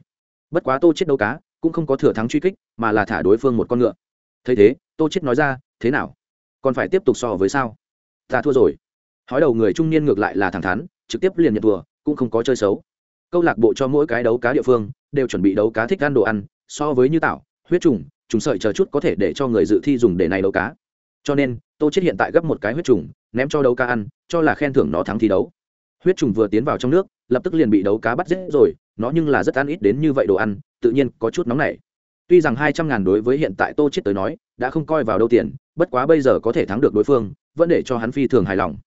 S1: Bất quá tô chết đấu cá cũng không có thừa thắng truy kích, mà là thả đối phương một con ngựa. Thấy thế, tô chết nói ra, thế nào? Còn phải tiếp tục so với sao? Ta thua rồi. Hói đầu người trung niên ngược lại là thẳng thắn, trực tiếp liền nhận thua, cũng không có chơi xấu. Câu lạc bộ cho mỗi cái đấu cá địa phương đều chuẩn bị đấu cá thích ăn đồ ăn, so với như tảo, huyết trùng trùng sợi chờ chút có thể để cho người dự thi dùng để này đấu cá. Cho nên tô chết hiện tại gấp một cái huyết trùng, ném cho đấu cá ăn, cho là khen thưởng nó thắng thi đấu. Huyết trùng vừa tiến vào trong nước, lập tức liền bị đấu cá bắt giết rồi, nó nhưng là rất ăn ít đến như vậy đồ ăn, tự nhiên có chút nóng nảy. Tuy rằng hai trăm ngàn đối với hiện tại tô chết tới nói, đã không coi vào đâu tiền, bất quá bây giờ có thể thắng được đối phương, vẫn để cho hắn phi thường hài lòng.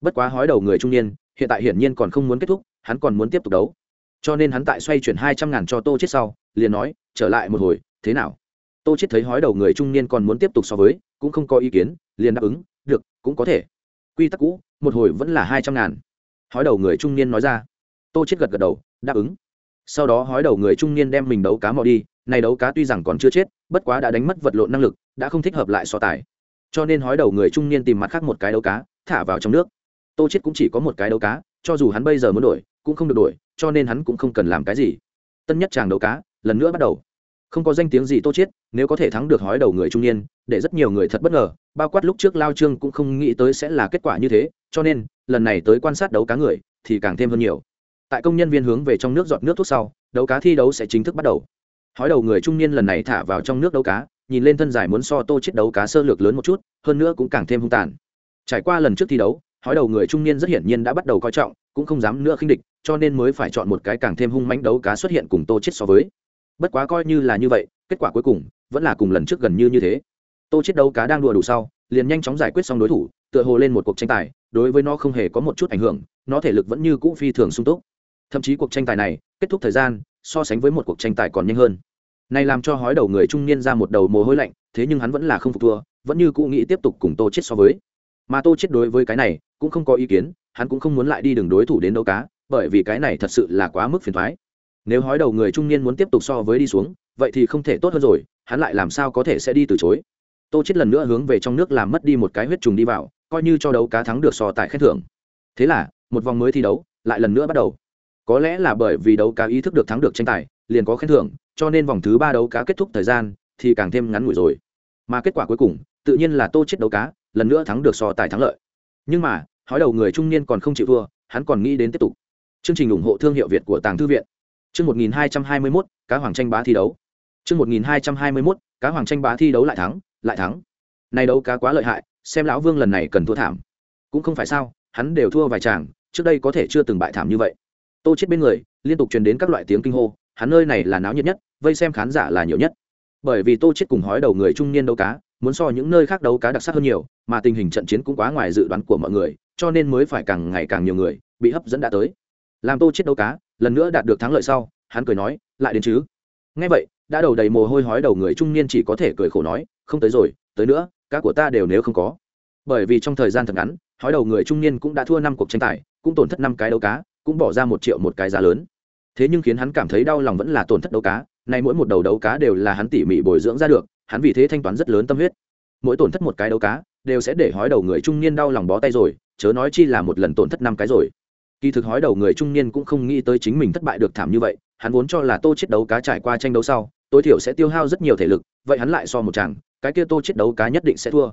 S1: Bất quá hói đầu người trung niên, hiện tại hiển nhiên còn không muốn kết thúc, hắn còn muốn tiếp tục đấu. Cho nên hắn tại xoay chuyển hai trăm ngàn cho tô chết sau, liền nói, trở lại một hồi, thế nào? Tô chết thấy hói đầu người trung niên còn muốn tiếp tục so với cũng không có ý kiến, liền đáp ứng, được, cũng có thể. Quy tắc cũ, một hồi vẫn là hai trăm ngàn. Hói đầu người trung niên nói ra. Tô chết gật gật đầu, đáp ứng. Sau đó hói đầu người trung niên đem mình đấu cá mò đi, này đấu cá tuy rằng còn chưa chết, bất quá đã đánh mất vật lộn năng lực, đã không thích hợp lại so tài. Cho nên hói đầu người trung niên tìm mặt khác một cái đấu cá, thả vào trong nước. Tô chết cũng chỉ có một cái đấu cá, cho dù hắn bây giờ muốn đổi, cũng không được đổi, cho nên hắn cũng không cần làm cái gì. Tân nhất chàng đấu cá, lần nữa bắt đầu không có danh tiếng gì tô chết nếu có thể thắng được hói đầu người trung niên, để rất nhiều người thật bất ngờ, bao quát lúc trước lao trương cũng không nghĩ tới sẽ là kết quả như thế, cho nên, lần này tới quan sát đấu cá người, thì càng thêm hơn nhiều. Tại công nhân viên hướng về trong nước giọt nước thuốc sau, đấu cá thi đấu sẽ chính thức bắt đầu. Hói đầu người trung niên lần này thả vào trong nước đấu cá, nhìn lên thân dài muốn so tô chết đấu cá sơ lược lớn một chút, hơn nữa cũng càng thêm hung tàn. Trải qua lần trước thi đấu, hói đầu người trung niên rất hiển nhiên đã bắt đầu coi trọng, cũng không dám nữa khinh địch, cho nên mới phải chọn một cái càng thêm hung mãnh đấu cá xuất hiện cùng tô chết so với bất quá coi như là như vậy, kết quả cuối cùng vẫn là cùng lần trước gần như như thế. Tô chết đấu cá đang đùa đủ sau, liền nhanh chóng giải quyết xong đối thủ, tựa hồ lên một cuộc tranh tài, đối với nó không hề có một chút ảnh hưởng, nó thể lực vẫn như cũ phi thường sung túc. Thậm chí cuộc tranh tài này kết thúc thời gian so sánh với một cuộc tranh tài còn nhanh hơn. Này làm cho hói đầu người trung niên ra một đầu mồ hôi lạnh, thế nhưng hắn vẫn là không phục thua, vẫn như cũ nghĩ tiếp tục cùng tô chết so với. Mà tô chết đối với cái này cũng không có ý kiến, hắn cũng không muốn lại đi đường đối thủ đến đấu cá, bởi vì cái này thật sự là quá mức phiền thoái nếu hói đầu người trung niên muốn tiếp tục so với đi xuống, vậy thì không thể tốt hơn rồi, hắn lại làm sao có thể sẽ đi từ chối? Tô chết lần nữa hướng về trong nước làm mất đi một cái huyết trùng đi vào, coi như cho đấu cá thắng được so tài khen thưởng. Thế là, một vòng mới thi đấu, lại lần nữa bắt đầu. Có lẽ là bởi vì đấu cá ý thức được thắng được tranh tài, liền có khen thưởng, cho nên vòng thứ ba đấu cá kết thúc thời gian thì càng thêm ngắn ngủi rồi. Mà kết quả cuối cùng, tự nhiên là tô chết đấu cá, lần nữa thắng được so tài thắng lợi. Nhưng mà, hói đầu người trung niên còn không chịu thua, hắn còn nghĩ đến tiếp tục. Chương trình ủng hộ thương hiệu việt của tàng thư viện chương 1221, cá hoàng tranh bá thi đấu. Chương 1221, cá hoàng tranh bá thi đấu lại thắng lại thắng. Này đấu cá quá lợi hại xem lão vương lần này cần thua thảm. Cũng không phải sao hắn đều thua vài chàng trước đây có thể chưa từng bại thảm như vậy. Tô chết bên người liên tục truyền đến các loại tiếng kinh hô hắn nơi này là náo nhiệt nhất vây xem khán giả là nhiều nhất. Bởi vì tô chết cùng hói đầu người trung niên đấu cá muốn so những nơi khác đấu cá đặc sắc hơn nhiều mà tình hình trận chiến cũng quá ngoài dự đoán của mọi người cho nên mới phải càng ngày càng nhiều người bị hấp dẫn đã tới. Làm tô chết đấu cá lần nữa đạt được thắng lợi sau, hắn cười nói, lại đến chứ? Ngay vậy, đã đầu đầy mồ hôi hói đầu người trung niên chỉ có thể cười khổ nói, không tới rồi, tới nữa cá của ta đều nếu không có. Bởi vì trong thời gian thật ngắn, hói đầu người trung niên cũng đã thua năm cuộc tranh tài, cũng tổn thất năm cái đấu cá, cũng bỏ ra một triệu một cái giá lớn. Thế nhưng khiến hắn cảm thấy đau lòng vẫn là tổn thất đấu cá, nay mỗi một đầu đấu cá đều là hắn tỉ mỉ bồi dưỡng ra được, hắn vì thế thanh toán rất lớn tâm huyết. Mỗi tổn thất một cái đấu cá, đều sẽ để hói đầu người trung niên đau lòng bó tay rồi, chớ nói chi là một lần tổn thất năm cái rồi kỳ thực hói đầu người trung niên cũng không nghĩ tới chính mình thất bại được thảm như vậy, hắn vốn cho là tô chết đấu cá trải qua tranh đấu sau, tối thiểu sẽ tiêu hao rất nhiều thể lực, vậy hắn lại so một chàng, cái kia tô chết đấu cá nhất định sẽ thua.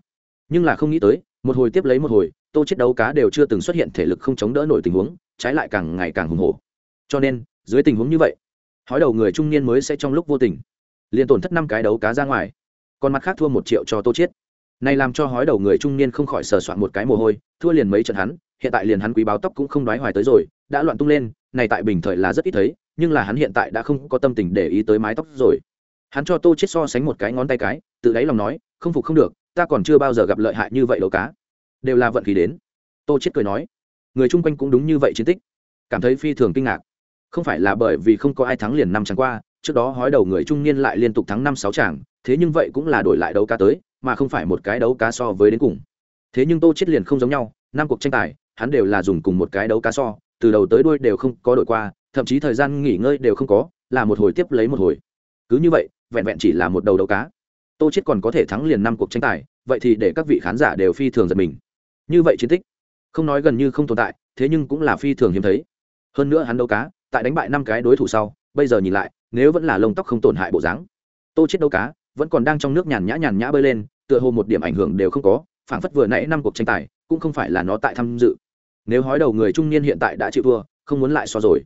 S1: Nhưng là không nghĩ tới, một hồi tiếp lấy một hồi, tô chết đấu cá đều chưa từng xuất hiện thể lực không chống đỡ nổi tình huống, trái lại càng ngày càng hùng hổ. Cho nên, dưới tình huống như vậy, hói đầu người trung niên mới sẽ trong lúc vô tình, liền tổn thất năm cái đấu cá ra ngoài. Còn mặt khác thua một triệu cho tô chết này làm cho hói đầu người trung niên không khỏi sờ soạn một cái mồ hôi, thua liền mấy trận hắn hiện tại liền hắn quý báo tóc cũng không đoái hoài tới rồi, đã loạn tung lên, này tại bình thời là rất ít thấy, nhưng là hắn hiện tại đã không có tâm tình để ý tới mái tóc rồi. Hắn cho tô chết so sánh một cái ngón tay cái, tự đáy lòng nói, không phục không được, ta còn chưa bao giờ gặp lợi hại như vậy đấu cá. Đều là vận khí đến. Tô chết cười nói, người chung quanh cũng đúng như vậy chiến tích. Cảm thấy phi thường kinh ngạc. Không phải là bởi vì không có ai thắng liền năm chẳng qua, trước đó hói đầu người trung niên lại liên tục thắng năm sáu chàng thế nhưng vậy cũng là đổi lại đấu cá tới, mà không phải một cái đấu cá so với đến cùng. Thế nhưng tô chết liền không giống nhau, năm cuộc tranh tài hắn đều là dùng cùng một cái đấu cá so, từ đầu tới đuôi đều không có đổi qua, thậm chí thời gian nghỉ ngơi đều không có, là một hồi tiếp lấy một hồi. Cứ như vậy, vẹn vẹn chỉ là một đầu đấu cá. Tô chết còn có thể thắng liền năm cuộc tranh tài, vậy thì để các vị khán giả đều phi thường giật mình. Như vậy chiến tích, không nói gần như không tồn tại, thế nhưng cũng là phi thường hiếm thấy. Hơn nữa hắn đấu cá, tại đánh bại năm cái đối thủ sau, bây giờ nhìn lại, nếu vẫn là lông tóc không tổn hại bộ dáng, tô chết đấu cá vẫn còn đang trong nước nhàn nhã nhàn nhã bơi lên, tựa hồ một điểm ảnh hưởng đều không có, phảng phất vừa nãy năm cuộc tranh tài, cũng không phải là nó tại tham dự nếu hói đầu người trung niên hiện tại đã chịu thua, không muốn lại so rồi.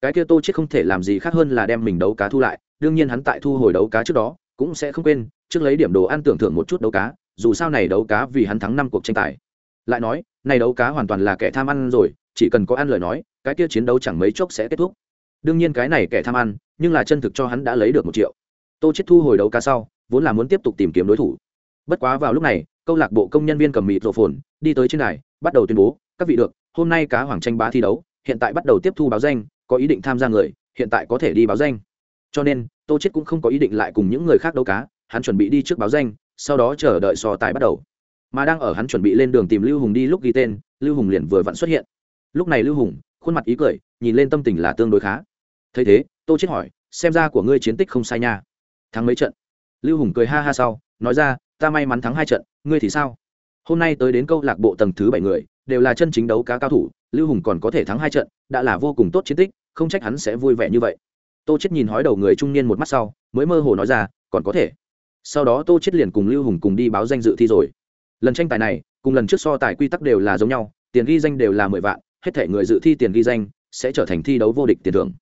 S1: Cái kia tô chết không thể làm gì khác hơn là đem mình đấu cá thu lại, đương nhiên hắn tại thu hồi đấu cá trước đó, cũng sẽ không quên, trước lấy điểm đồ ăn tưởng thưởng một chút đấu cá, dù sao này đấu cá vì hắn thắng năm cuộc tranh tài. Lại nói, này đấu cá hoàn toàn là kẻ tham ăn rồi, chỉ cần có ăn lời nói, cái kia chiến đấu chẳng mấy chốc sẽ kết thúc. Đương nhiên cái này kẻ tham ăn, nhưng là chân thực cho hắn đã lấy được một triệu. Tô chết thu hồi đấu cá sau, vốn là muốn tiếp tục tìm kiếm đối thủ. Bất quá vào lúc này, câu lạc bộ công nhân viên cầm mịt rổ phồn, đi tới trên này bắt đầu tuyên bố các vị được, hôm nay cá hoàng tranh bá thi đấu, hiện tại bắt đầu tiếp thu báo danh, có ý định tham gia người, hiện tại có thể đi báo danh. Cho nên, tô chết cũng không có ý định lại cùng những người khác đấu cá, hắn chuẩn bị đi trước báo danh, sau đó chờ đợi so tài bắt đầu. Mà đang ở hắn chuẩn bị lên đường tìm lưu hùng đi lúc ghi tên, lưu hùng liền vừa vặn xuất hiện. Lúc này lưu hùng, khuôn mặt ý cười, nhìn lên tâm tình là tương đối khá. Thấy thế, tô chết hỏi, xem ra của ngươi chiến tích không sai nha. Thắng mấy trận? Lưu hùng cười ha ha sau, nói ra, ta may mắn thắng hai trận, ngươi thì sao? Hôm nay tới đến câu lạc bộ tầng thứ bảy người đều là chân chính đấu cá cao thủ, lưu hùng còn có thể thắng hai trận, đã là vô cùng tốt chiến tích, không trách hắn sẽ vui vẻ như vậy. Tô chết nhìn hói đầu người trung niên một mắt sau, mới mơ hồ nói ra, còn có thể. Sau đó tô chết liền cùng lưu hùng cùng đi báo danh dự thi rồi. Lần tranh tài này, cùng lần trước so tài quy tắc đều là giống nhau, tiền ghi danh đều là mười vạn, hết thể người dự thi tiền ghi danh sẽ trở thành thi đấu vô địch tiền thưởng.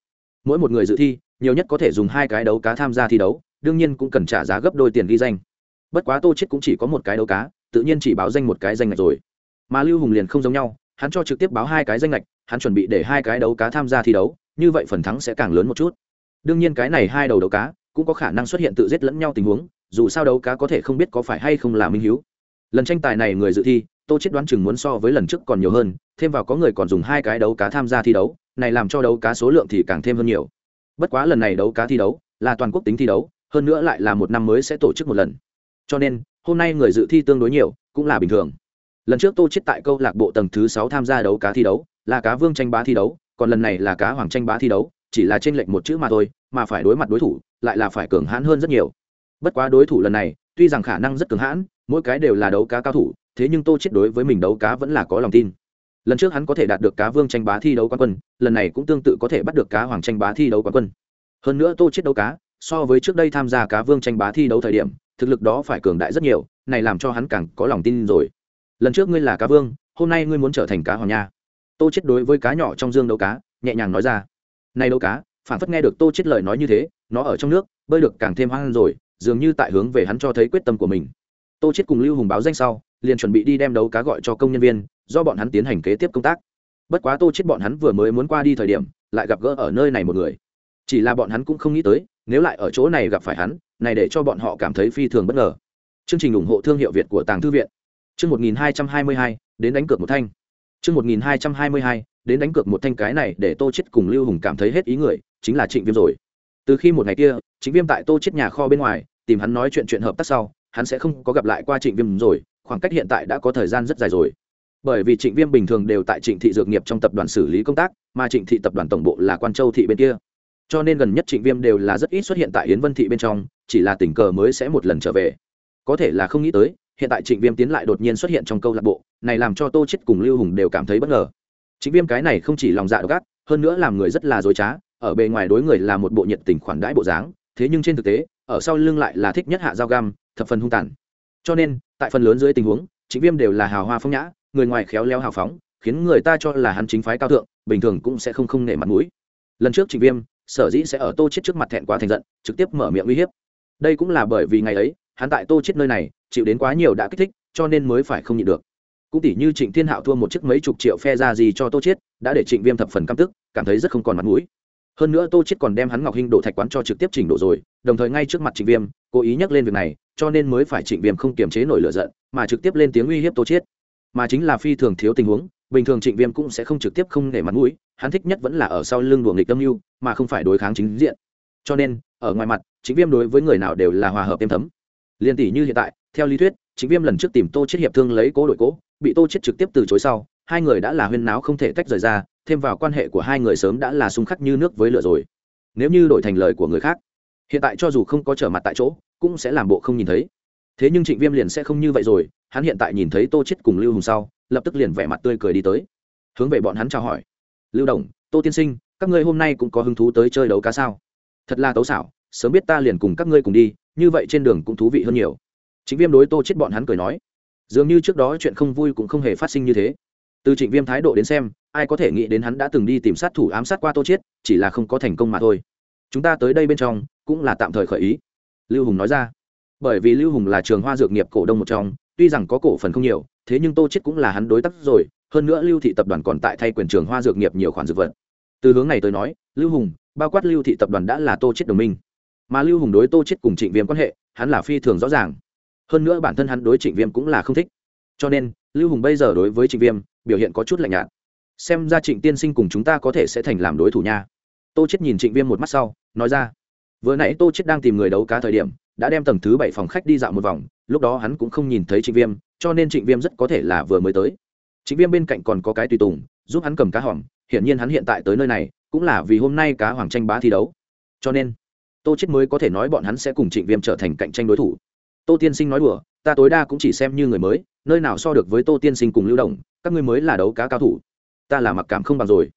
S1: Mỗi một người dự thi, nhiều nhất có thể dùng hai cái đấu cá tham gia thi đấu, đương nhiên cũng cần trả giá gấp đôi tiền ghi danh. Bất quá tô chết cũng chỉ có một cái đấu cá, tự nhiên chỉ báo danh một cái danh ngạch rồi mà lưu hùng liền không giống nhau, hắn cho trực tiếp báo hai cái danh lệch hắn chuẩn bị để hai cái đấu cá tham gia thi đấu, như vậy phần thắng sẽ càng lớn một chút. Đương nhiên cái này hai đầu đấu cá cũng có khả năng xuất hiện tự giết lẫn nhau tình huống, dù sao đấu cá có thể không biết có phải hay không là minh hiếu. Lần tranh tài này người dự thi, tô chết đoán chừng muốn so với lần trước còn nhiều hơn, thêm vào có người còn dùng hai cái đấu cá tham gia thi đấu, này làm cho đấu cá số lượng thì càng thêm hơn nhiều. Bất quá lần này đấu cá thi đấu là toàn quốc tính thi đấu, hơn nữa lại là một năm mới sẽ tổ chức một lần. Cho nên, hôm nay người dự thi tương đối nhiều, cũng là bình thường lần trước tô chết tại câu lạc bộ tầng thứ sáu tham gia đấu cá thi đấu, là cá vương tranh bá thi đấu, còn lần này là cá hoàng tranh bá thi đấu, chỉ là trên lệnh một chữ mà thôi, mà phải đối mặt đối thủ, lại là phải cường hãn hơn rất nhiều. Bất quá đối thủ lần này, tuy rằng khả năng rất cường hãn, mỗi cái đều là đấu cá cao thủ, thế nhưng tô chết đối với mình đấu cá vẫn là có lòng tin. Lần trước hắn có thể đạt được cá vương tranh bá thi đấu quán quân, lần này cũng tương tự có thể bắt được cá hoàng tranh bá thi đấu quán quân. Hơn nữa tô chết đấu cá, so với trước đây tham gia cá vương tranh bá thi đấu thời điểm, thực lực đó phải cường đại rất nhiều, này làm cho hắn càng có lòng tin rồi lần trước ngươi là cá vương, hôm nay ngươi muốn trở thành cá hoàng nha. Tô chết đối với cá nhỏ trong dương đấu cá, nhẹ nhàng nói ra. Này đấu cá, phản phất nghe được tô chết lời nói như thế, nó ở trong nước, bơi được càng thêm hoang rồi, dường như tại hướng về hắn cho thấy quyết tâm của mình. Tô chết cùng lưu hùng báo danh sau, liền chuẩn bị đi đem đấu cá gọi cho công nhân viên, do bọn hắn tiến hành kế tiếp công tác. Bất quá tô chết bọn hắn vừa mới muốn qua đi thời điểm, lại gặp gỡ ở nơi này một người. Chỉ là bọn hắn cũng không nghĩ tới, nếu lại ở chỗ này gặp phải hắn, này để cho bọn họ cảm thấy phi thường bất ngờ. Chương trình ủng hộ thương hiệu việt của tàng thư viện chương 1222, đến đánh cược một thanh. Chương 1222, đến đánh cược một thanh cái này để tô chết cùng lưu hùng cảm thấy hết ý người chính là trịnh viêm rồi. Từ khi một ngày kia trịnh viêm tại tô chết nhà kho bên ngoài tìm hắn nói chuyện chuyện hợp tác sau hắn sẽ không có gặp lại qua trịnh viêm rồi khoảng cách hiện tại đã có thời gian rất dài rồi. Bởi vì trịnh viêm bình thường đều tại trịnh thị dược nghiệp trong tập đoàn xử lý công tác mà trịnh thị tập đoàn tổng bộ là quan châu thị bên kia. Cho nên gần nhất trịnh viêm đều là rất ít xuất hiện tại yến vân thị bên trong chỉ là tình cờ mới sẽ một lần trở về. Có thể là không nghĩ tới hiện tại trịnh viêm tiến lại đột nhiên xuất hiện trong câu lạc bộ, này làm cho tô chết cùng lưu hùng đều cảm thấy bất ngờ. Trịnh viêm cái này không chỉ lòng dạ độc ác, hơn nữa làm người rất là dối trá, ở bề ngoài đối người là một bộ nhiệt tình khoản đãi bộ dáng, thế nhưng trên thực tế, ở sau lưng lại là thích nhất hạ dao găm, thập phần hung tàn. Cho nên, tại phần lớn dưới tình huống, trịnh viêm đều là hào hoa phong nhã, người ngoài khéo léo hào phóng, khiến người ta cho là hắn chính phái cao thượng, bình thường cũng sẽ không không nể mặt mũi. Lần trước trịnh viêm, sở dĩ sẽ ở tô chết trước mặt thẹn quá thành giận, trực tiếp mở miệng uy hiếp. Đây cũng là bởi vì ngày ấy hắn tại tô chết nơi này, chịu đến quá nhiều đã kích thích, cho nên mới phải không nhịn được. Cũng tỷ như trịnh thiên hạo thua một chiếc mấy chục triệu phe ra gì cho tô chết, đã để trịnh viêm thập phần căm tức, cảm thấy rất không còn mặt mũi. Hơn nữa tô chết còn đem hắn ngọc hinh đổ thạch quán cho trực tiếp chỉnh đổ rồi, đồng thời ngay trước mặt trịnh viêm, cố ý nhắc lên việc này, cho nên mới phải trịnh viêm không kiềm chế nổi lửa giận, mà trực tiếp lên tiếng uy hiếp tô chết. Mà chính là phi thường thiếu tình huống, bình thường trịnh viêm cũng sẽ không trực tiếp không để mặt mũi, hắn thích nhất vẫn là ở sau lưng đùa nghịch tâm mưu, mà không phải đối kháng chính diện. Cho nên, ở ngoài mặt, trịnh viêm đối với người nào đều là hòa hợp êm thấm liên tỷ như hiện tại, theo lý thuyết chính viêm lần trước tìm tô chết hiệp thương lấy cố đội cố, bị tô chết trực tiếp từ chối sau, hai người đã là huyên náo không thể tách rời ra, thêm vào quan hệ của hai người sớm đã là xung khắc như nước với lửa rồi. Nếu như đổi thành lời của người khác, hiện tại cho dù không có trở mặt tại chỗ, cũng sẽ làm bộ không nhìn thấy. Thế nhưng trịnh viêm liền sẽ không như vậy rồi, hắn hiện tại nhìn thấy tô chết cùng lưu hùng sau, lập tức liền vẻ mặt tươi cười đi tới. Hướng về bọn hắn chào hỏi. Lưu đồng, tô tiên sinh, các ngươi hôm nay cũng có hứng thú tới chơi đấu cá sao? Thật là tấu xảo, sớm biết ta liền cùng các ngươi cùng đi như vậy trên đường cũng thú vị hơn nhiều. Chính viêm đối tô chết bọn hắn cười nói, dường như trước đó chuyện không vui cũng không hề phát sinh như thế. Từ trịnh viêm thái độ đến xem, ai có thể nghĩ đến hắn đã từng đi tìm sát thủ ám sát qua tô chết chỉ là không có thành công mà thôi. Chúng ta tới đây bên trong, cũng là tạm thời khởi ý. Lưu hùng nói ra. Bởi vì lưu hùng là trường hoa dược nghiệp cổ đông một trong, tuy rằng có cổ phần không nhiều, thế nhưng tô chết cũng là hắn đối tác rồi, hơn nữa lưu thị tập đoàn còn tại thay quyền trường hoa dược nghiệp nhiều khoản dược vật. Từ hướng này tôi nói, lưu hùng, bao quát lưu thị tập đoàn đã là tô chết đồng minh mà lưu hùng đối tô chết cùng trịnh viêm quan hệ, hắn là phi thường rõ ràng. Hơn nữa bản thân hắn đối trịnh viêm cũng là không thích. Cho nên, lưu hùng bây giờ đối với trịnh viêm, biểu hiện có chút lạnh nhạt. Xem ra trịnh tiên sinh cùng chúng ta có thể sẽ thành làm đối thủ nha. Tô chết nhìn trịnh viêm một mắt sau, nói ra. Vừa nãy tô chết đang tìm người đấu cá thời điểm, đã đem tầng thứ bảy phòng khách đi dạo một vòng, lúc đó hắn cũng không nhìn thấy trịnh viêm, cho nên trịnh viêm rất có thể là vừa mới tới. Trịnh viêm bên cạnh còn có cái tùy tùng, giúp hắn cầm cá hỏng, hiển nhiên hắn hiện tại tới nơi này, cũng là vì hôm nay cá hoàng tranh bá thi đấu. Cho nên tô chết mới có thể nói bọn hắn sẽ cùng trịnh viêm trở thành cạnh tranh đối thủ. Tô tiên sinh nói đùa, ta tối đa cũng chỉ xem như người mới, nơi nào so được với tô tiên sinh cùng lưu động, các ngươi mới là đấu cá cao thủ. Ta là mặc cảm không bằng rồi.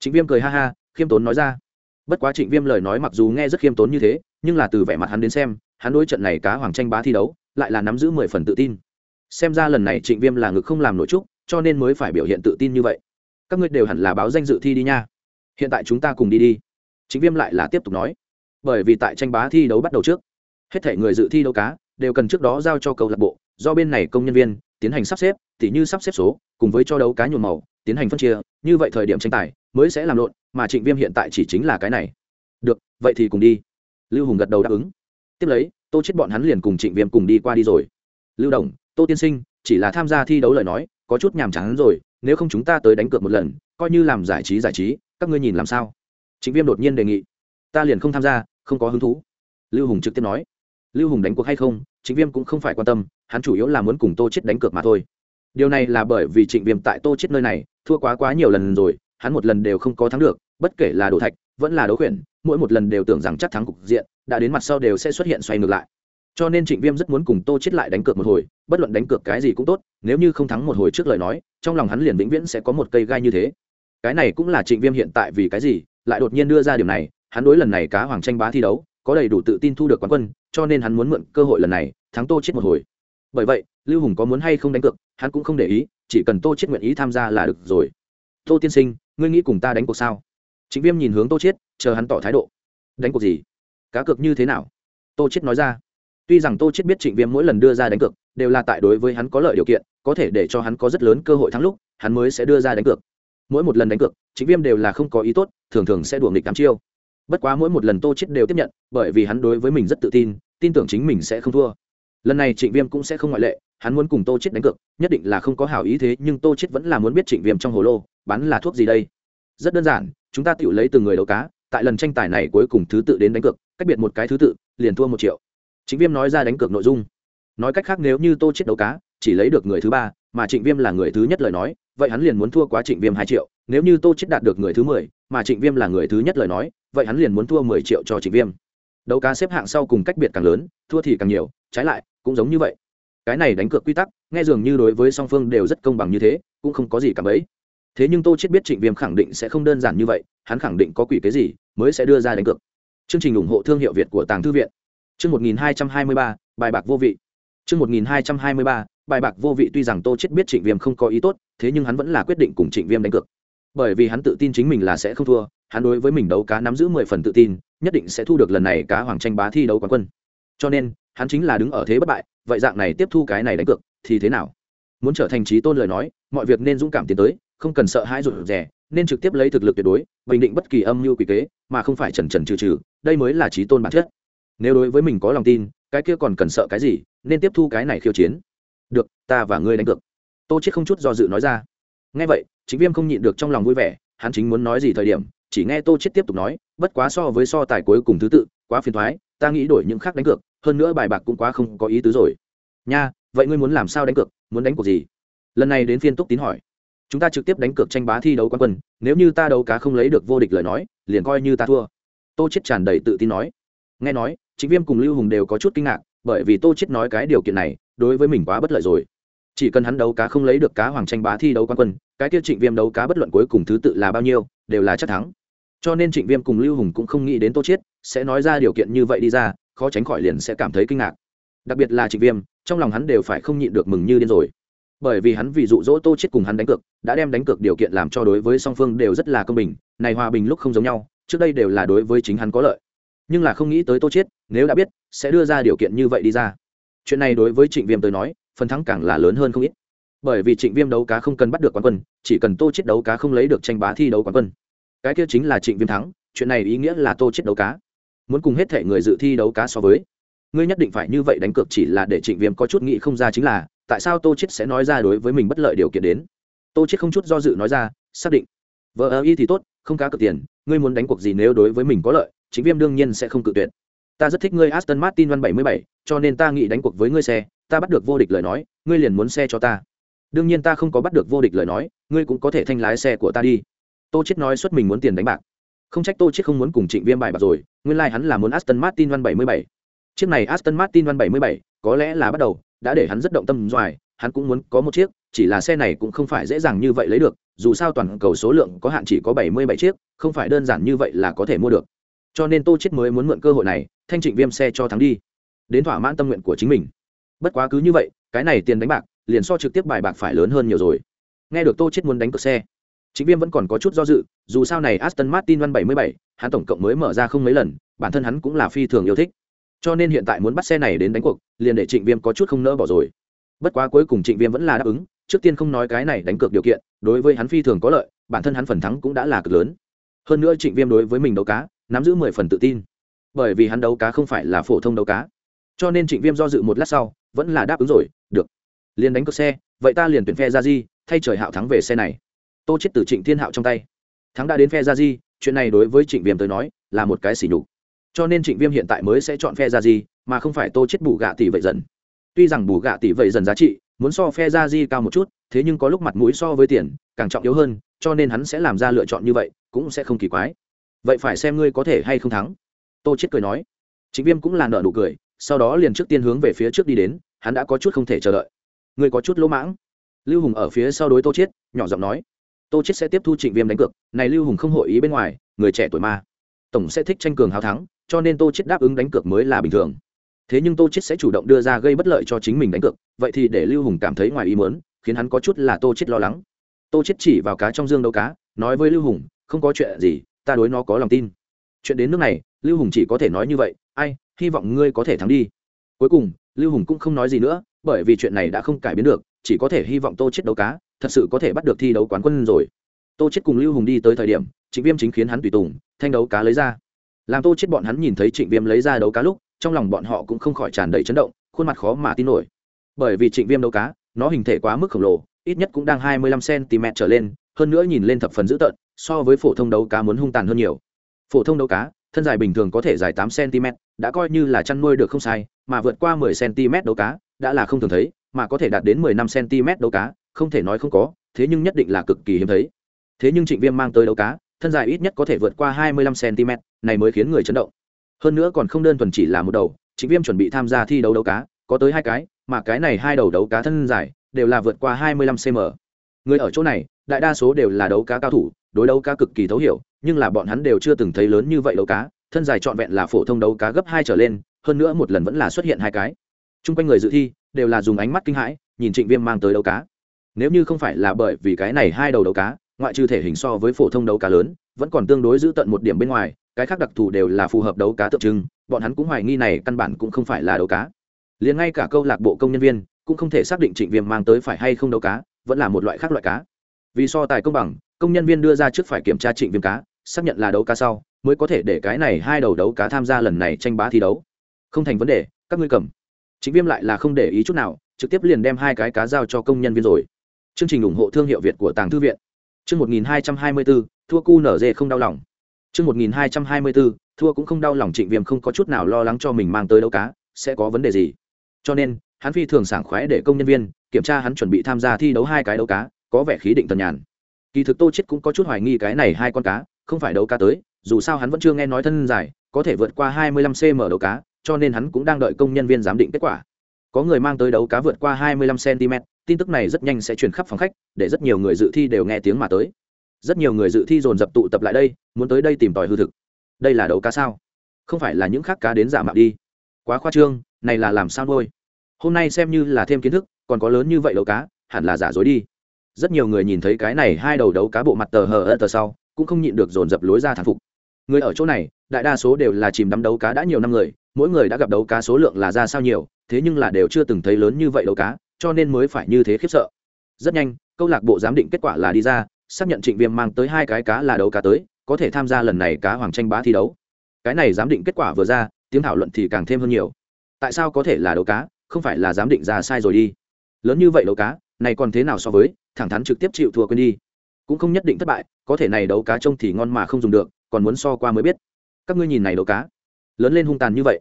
S1: Trịnh viêm cười ha ha, khiêm tốn nói ra. Bất quá trịnh viêm lời nói mặc dù nghe rất khiêm tốn như thế, nhưng là từ vẻ mặt hắn đến xem, hắn đối trận này cá hoàng tranh bá thi đấu, lại là nắm giữ mười phần tự tin. Xem ra lần này trịnh viêm là ngực không làm nổi trúc cho nên mới phải biểu hiện tự tin như vậy. Các ngươi đều hẳn là báo danh dự thi đi nha. Hiện tại chúng ta cùng đi đi. Trịnh viêm lại là tiếp tục nói bởi vì tại tranh bá thi đấu bắt đầu trước, hết thể người dự thi đấu cá đều cần trước đó giao cho câu lạc bộ, do bên này công nhân viên tiến hành sắp xếp, tỉ như sắp xếp số, cùng với cho đấu cá nhuộm màu, tiến hành phân chia, như vậy thời điểm tranh tài mới sẽ làm lộn, mà trịnh viêm hiện tại chỉ chính là cái này. Được, vậy thì cùng đi. Lưu hùng gật đầu đáp ứng. Tiếp lấy, tô chết bọn hắn liền cùng trịnh viêm cùng đi qua đi rồi. Lưu đồng, tô tiên sinh, chỉ là tham gia thi đấu lời nói, có chút nhàm chán rồi, nếu không chúng ta tới đánh cược một lần, coi như làm giải trí giải trí, các ngươi nhìn làm sao? Trịnh viêm đột nhiên đề nghị. Ta liền không tham gia không có hứng thú. Lưu hùng trực tiếp nói. Lưu hùng đánh cuộc hay không, trịnh viêm cũng không phải quan tâm, hắn chủ yếu là muốn cùng tô chết đánh cược mà thôi. Điều này là bởi vì trịnh viêm tại tô chết nơi này, thua quá quá nhiều lần rồi, hắn một lần đều không có thắng được, bất kể là đổ thạch, vẫn là đấu khuyển, mỗi một lần đều tưởng rằng chắc thắng cục diện, đã đến mặt sau đều sẽ xuất hiện xoay ngược lại. Cho nên trịnh viêm rất muốn cùng tô chết lại đánh cược một hồi, bất luận đánh cược cái gì cũng tốt, nếu như không thắng một hồi trước lời nói, trong lòng hắn liền vĩnh viễn sẽ có một cây gai như thế. Cái này cũng là trịnh viêm hiện tại vì cái gì, lại đột nhiên đưa ra điều này hắn đối lần này cá hoàng tranh bá thi đấu, có đầy đủ tự tin thu được quán quân, cho nên hắn muốn mượn cơ hội lần này, thắng tô chết một hồi. Bởi vậy, lưu hùng có muốn hay không đánh cược, hắn cũng không để ý, chỉ cần tô chết nguyện ý tham gia là được rồi. Tô tiên sinh, ngươi nghĩ cùng ta đánh cuộc sao? Chính viêm nhìn hướng tô chết chờ hắn tỏ thái độ. Đánh cuộc gì? Cá cược như thế nào? Tô chết nói ra. Tuy rằng tô chết biết trịnh viêm mỗi lần đưa ra đánh cược, đều là tại đối với hắn có lợi điều kiện, có thể để cho hắn có rất lớn cơ hội thắng lúc, hắn mới sẽ đưa ra đánh cược. Mỗi một lần đánh cược, trịnh viêm đều là không có ý tốt, thường thường sẽ đuổi nghịch tám chiêu bất quá mỗi một lần tô chết đều tiếp nhận, bởi vì hắn đối với mình rất tự tin tin tưởng chính mình sẽ không thua. Lần này trịnh viêm cũng sẽ không ngoại lệ, hắn muốn cùng tô chết đánh cược, nhất định là không có hảo ý thế, nhưng tô chết vẫn là muốn biết trịnh viêm trong hồ lô, bán là thuốc gì đây. Rất đơn giản, chúng ta tự lấy từng người đấu cá, tại lần tranh tài này cuối cùng thứ tự đến đánh cược, cách biệt một cái thứ tự, liền thua một triệu. Trịnh viêm nói ra đánh cược nội dung. Nói cách khác nếu như tô chết đấu cá, chỉ lấy được người thứ ba, mà trịnh viêm là người thứ nhất lời nói, vậy hắn liền muốn thua quá trịnh viêm hai triệu, nếu như tô chết đạt được người thứ mười mà trịnh viêm là người thứ nhất lời nói vậy hắn liền muốn thua mười triệu cho trịnh viêm. Đấu cá xếp hạng sau cùng cách biệt càng lớn thua thì càng nhiều trái lại cũng giống như vậy. Cái này đánh cược quy tắc nghe dường như đối với song phương đều rất công bằng như thế cũng không có gì cả mấy. Thế nhưng tô chết biết trịnh viêm khẳng định sẽ không đơn giản như vậy hắn khẳng định có quỷ cái gì mới sẽ đưa ra đánh cược. Chương trình ủng hộ thương hiệu việt của tàng thư viện. Chương 1223, bài bạc vô vị. Chương 1223, bài bạc vô vị tuy rằng tô chết biết trịnh viêm không có ý tốt thế nhưng hắn vẫn là quyết định cùng trịnh viêm đánh cược bởi vì hắn tự tin chính mình là sẽ không thua, hắn đối với mình đấu cá nắm giữ mười phần tự tin, nhất định sẽ thu được lần này cá hoàng tranh bá thi đấu quán quân. Cho nên, hắn chính là đứng ở thế bất bại, vậy dạng này tiếp thu cái này đánh cược, thì thế nào? Muốn trở thành trí tôn lời nói, mọi việc nên dũng cảm tiến tới, không cần sợ hãi rụt rè, nên trực tiếp lấy thực lực tuyệt đối, bình định bất kỳ âm mưu quỷ kế, mà không phải trần trần trừ trừ, đây mới là trí tôn bản chất. Nếu đối với mình có lòng tin, cái kia còn cần sợ cái gì, nên tiếp thu cái này khiêu chiến. Được, ta và ngươi đánh cược. Tô chết không chút do dự nói ra nghe vậy chính viêm không nhịn được trong lòng vui vẻ, hắn chính muốn nói gì thời điểm, chỉ nghe tô chết tiếp tục nói, bất quá so với so tài cuối cùng thứ tự, quá phiền thoái ta nghĩ đổi những khác đánh cược, hơn nữa bài bạc cũng quá không có ý tứ rồi. Nha, vậy ngươi muốn làm sao đánh cược, muốn đánh cuộc gì? Lần này đến phiên túc tín hỏi. Chúng ta trực tiếp đánh cược tranh bá thi đấu quán quân, nếu như ta đấu cá không lấy được vô địch lời nói, liền coi như ta thua. Tô chết tràn đầy tự tin nói. Nghe nói chính viêm cùng lưu hùng đều có chút kinh ngạc, bởi vì tô chết nói cái điều kiện này, đối với mình quá bất lợi rồi. Chỉ cần hắn đấu cá không lấy được cá hoàng tranh bá thi đấu quán quân cái kia trịnh viêm đấu cá bất luận cuối cùng thứ tự là bao nhiêu, đều là chắc thắng. Cho nên trịnh viêm cùng lưu hùng cũng không nghĩ đến tô chiết sẽ nói ra điều kiện như vậy đi ra, khó tránh khỏi liền sẽ cảm thấy kinh ngạc. Đặc biệt là trịnh viêm, trong lòng hắn đều phải không nhịn được mừng như điên rồi. Bởi vì hắn vì dụ dỗ tô chết cùng hắn đánh cược, đã đem đánh cược điều kiện làm cho đối với song phương đều rất là công bình, này hòa bình lúc không giống nhau, trước đây đều là đối với chính hắn có lợi. Nhưng là không nghĩ tới tô chết nếu đã biết, sẽ đưa ra điều kiện như vậy đi ra. Chuyện này đối với trịnh viêm tới nói, phần thắng càng là lớn hơn không ít bởi vì trịnh viêm đấu cá không cần bắt được quán quân chỉ cần tô chết đấu cá không lấy được tranh bá thi đấu quán quân. Cái kia chính là trịnh viêm thắng chuyện này ý nghĩa là tô chết đấu cá. Muốn cùng hết thể người dự thi đấu cá so với. Ngươi nhất định phải như vậy đánh cược chỉ là để trịnh viêm có chút nghĩ không ra chính là tại sao tô chết sẽ nói ra đối với mình bất lợi điều kiện đến. Tô chết không chút do dự nói ra xác định. Vợ ơ y thì tốt không cá cược tiền ngươi muốn đánh cuộc gì nếu đối với mình có lợi chính viêm đương nhiên sẽ không cự tuyệt. Ta rất thích ngươi aston martin văn 77, cho nên ta nghĩ đánh cuộc với ngươi xe ta bắt được vô địch lời nói ngươi liền muốn xe cho ta đương nhiên ta không có bắt được vô địch lời nói ngươi cũng có thể thanh lái xe của ta đi. Tô chết nói suốt mình muốn tiền đánh bạc. Không trách tô chết không muốn cùng trịnh viêm bài bạc rồi nguyên lai hắn là muốn aston martin văn 77. chiếc này aston martin văn 77, có lẽ là bắt đầu đã để hắn rất động tâm doài hắn cũng muốn có một chiếc chỉ là xe này cũng không phải dễ dàng như vậy lấy được dù sao toàn cầu số lượng có hạn chỉ có 77 chiếc không phải đơn giản như vậy là có thể mua được. Cho nên tô chết mới muốn mượn cơ hội này thanh trịnh viêm xe cho thắng đi đến thỏa mãn tâm nguyện của chính mình. Bất quá cứ như vậy cái này tiền đánh bạc liền so trực tiếp bài bạc phải lớn hơn nhiều rồi. Nghe được tô chết muốn đánh cược xe chính viêm vẫn còn có chút do dự dù sao này aston martin văn 77, hắn tổng cộng mới mở ra không mấy lần bản thân hắn cũng là phi thường yêu thích. Cho nên hiện tại muốn bắt xe này đến đánh cuộc liền để trịnh viêm có chút không nỡ bỏ rồi. Bất quá cuối cùng trịnh viêm vẫn là đáp ứng trước tiên không nói cái này đánh cược điều kiện đối với hắn phi thường có lợi bản thân hắn phần thắng cũng đã là cực lớn. Hơn nữa trịnh viêm đối với mình đấu cá nắm giữ mười phần tự tin. Bởi vì hắn đấu cá không phải là phổ thông đấu cá. Cho nên trịnh viêm do dự một lát sau vẫn là đáp ứng rồi được liền đánh cược xe, vậy ta liền tuyển phe ra di thay trời hạo thắng về xe này. Tô chết từ trịnh thiên hạo trong tay. Thắng đã đến phe ra di chuyện này đối với trịnh viêm tới nói là một cái xỉ nhục. Cho nên trịnh viêm hiện tại mới sẽ chọn phe ra di mà không phải tô chết bù gạ tỷ vậy dần. Tuy rằng bù gạ tỷ vậy dần giá trị, muốn so phe ra di cao một chút, thế nhưng có lúc mặt mũi so với tiền, càng trọng yếu hơn, cho nên hắn sẽ làm ra lựa chọn như vậy, cũng sẽ không kỳ quái. Vậy phải xem ngươi có thể hay không thắng. Tô chết cười nói. Chính viêm cũng là nợ nụ cười, sau đó liền trước tiên hướng về phía trước đi đến, hắn đã có chút không thể chờ đợi ngươi có chút lỗ mãng. Lưu hùng ở phía sau đối tô Chiết nhỏ giọng nói. Tô Chiết sẽ tiếp thu trịnh viêm đánh cược này lưu hùng không hội ý bên ngoài người trẻ tuổi mà, tổng sẽ thích tranh cường hào thắng cho nên tô Chiết đáp ứng đánh cược mới là bình thường. Thế nhưng tô Chiết sẽ chủ động đưa ra gây bất lợi cho chính mình đánh cược vậy thì để lưu hùng cảm thấy ngoài ý muốn khiến hắn có chút là tô Chiết lo lắng. Tô Chiết chỉ vào cá trong dương đấu cá nói với lưu hùng không có chuyện gì ta đối nó có lòng tin. Chuyện đến nước này lưu hùng chỉ có thể nói như vậy ai hy vọng ngươi có thể thắng đi. Cuối cùng lưu hùng cũng không nói gì nữa bởi vì chuyện này đã không cải biến được, chỉ có thể hy vọng tô chết đấu cá, thật sự có thể bắt được thi đấu quán quân rồi. Tô chết cùng lưu hùng đi tới thời điểm, trịnh viêm chính khiến hắn tùy tùng, thanh đấu cá lấy ra. Làm tô chết bọn hắn nhìn thấy trịnh viêm lấy ra đấu cá lúc, trong lòng bọn họ cũng không khỏi tràn đầy chấn động, khuôn mặt khó mà tin nổi. Bởi vì trịnh viêm đấu cá, nó hình thể quá mức khổng lồ, ít nhất cũng đang hai mươi lăm cm trở lên, hơn nữa nhìn lên thập phần dữ tợn, so với phổ thông đấu cá muốn hung tàn hơn nhiều. Phổ thông đấu cá, thân dài bình thường có thể dài tám cm đã coi như là chăn nuôi được không sai, mà vượt qua mười cm đấu cá đã là không thường thấy, mà có thể đạt đến mười năm cm đấu cá, không thể nói không có, thế nhưng nhất định là cực kỳ hiếm thấy. Thế nhưng trịnh viêm mang tới đấu cá, thân dài ít nhất có thể vượt qua hai mươi lăm cm, này mới khiến người chấn động. Hơn nữa còn không đơn thuần chỉ là một đầu, trịnh viêm chuẩn bị tham gia thi đấu đấu cá, có tới hai cái, mà cái này hai đầu đấu cá thân dài, đều là vượt qua hai mươi lăm cm. Người ở chỗ này, đại đa số đều là đấu cá cao thủ, đối đấu cá cực kỳ thấu hiểu, nhưng là bọn hắn đều chưa từng thấy lớn như vậy đấu cá, thân dài trọn vẹn là phổ thông đấu cá gấp hai trở lên, hơn nữa một lần vẫn là xuất hiện hai cái t r u n g quanh người dự thi đều là dùng ánh mắt kinh hãi, nhìn trịnh viêm mang tới đấu cá. Nếu như không phải là bởi vì cái này hai đầu đấu cá, ngoại trừ thể hình so với phổ thông đấu cá lớn, vẫn còn tương đối giữ tận một điểm bên ngoài, cái khác đặc thù đều là phù hợp đấu cá tượng trưng, bọn hắn cũng hoài nghi này căn bản cũng không phải là đấu cá. Liền ngay cả câu lạc bộ công nhân viên cũng không thể xác định trịnh viêm mang tới phải hay không đấu cá, vẫn là một loại khác loại cá. Vì so tài công bằng, công nhân viên đưa ra trước phải kiểm tra trịnh viêm cá, xác nhận là đấu cá sau, mới có thể để cái này hai đầu đấu cá tham gia lần này tranh bá thi đấu. Không thành vấn đề, các ngươi cầm trịnh viêm lại là không để ý chút nào, trực tiếp liền đem hai cái cá giao cho công nhân viên rồi. Chương trình ủng hộ thương hiệu việt của tàng thư viện. Chương một nghìn hai trăm hai mươi bốn thua cu nở dê không đau lòng. Chương một nghìn hai trăm hai mươi bốn thua cũng không đau lòng trịnh viêm không có chút nào lo lắng cho mình mang tới đấu cá, sẽ có vấn đề gì. Cho nên, hắn phi thường sảng khoái để công nhân viên kiểm tra hắn chuẩn bị tham gia thi đấu hai cái đấu cá, có vẻ khí định tần nhàn. Kỳ thực tô chết cũng có chút hoài nghi cái này hai con cá, không phải đấu cá tới, dù sao hắn vẫn chưa nghe nói thân dài, có thể vượt qua 25 cm đấu cá cho nên hắn cũng đang đợi công nhân viên giám định kết quả. Có người mang tới đấu cá vượt qua 25 cm tin tức này rất nhanh sẽ truyền khắp phòng khách, để rất nhiều người dự thi đều nghe tiếng mà tới. Rất nhiều người dự thi dồn dập tụ tập lại đây, muốn tới đây tìm tòi hư thực. Đây là đấu cá sao? Không phải là những khác cá đến giả mạo đi. Quá khoa trương, này là làm sao nuôi? Hôm nay xem như là thêm kiến thức, còn có lớn như vậy đấu cá, hẳn là giả dối đi. Rất nhiều người nhìn thấy cái này hai đầu đấu cá bộ mặt tờ hờ ơ tờ sau, cũng không nhịn được dồn dập lối ra thán phục. Người ở chỗ này, đại đa số đều là chìm đắm đấu cá đã nhiều năm người mỗi người đã gặp đấu cá số lượng là ra sao nhiều, thế nhưng là đều chưa từng thấy lớn như vậy đấu cá, cho nên mới phải như thế khiếp sợ. Rất nhanh, câu lạc bộ giám định kết quả là đi ra, xác nhận trịnh viêm mang tới hai cái cá là đấu cá tới, có thể tham gia lần này cá hoàng tranh bá thi đấu. Cái này giám định kết quả vừa ra, tiếng thảo luận thì càng thêm hơn nhiều. Tại sao có thể là đấu cá, không phải là giám định ra sai rồi đi. Lớn như vậy đấu cá, này còn thế nào so với, thẳng thắn trực tiếp chịu thua quên đi. Cũng không nhất định thất bại, có thể này đấu cá trông thì ngon mà không dùng được, còn muốn so qua mới biết. Các ngươi nhìn này đấu cá lớn lên hung tàn như vậy,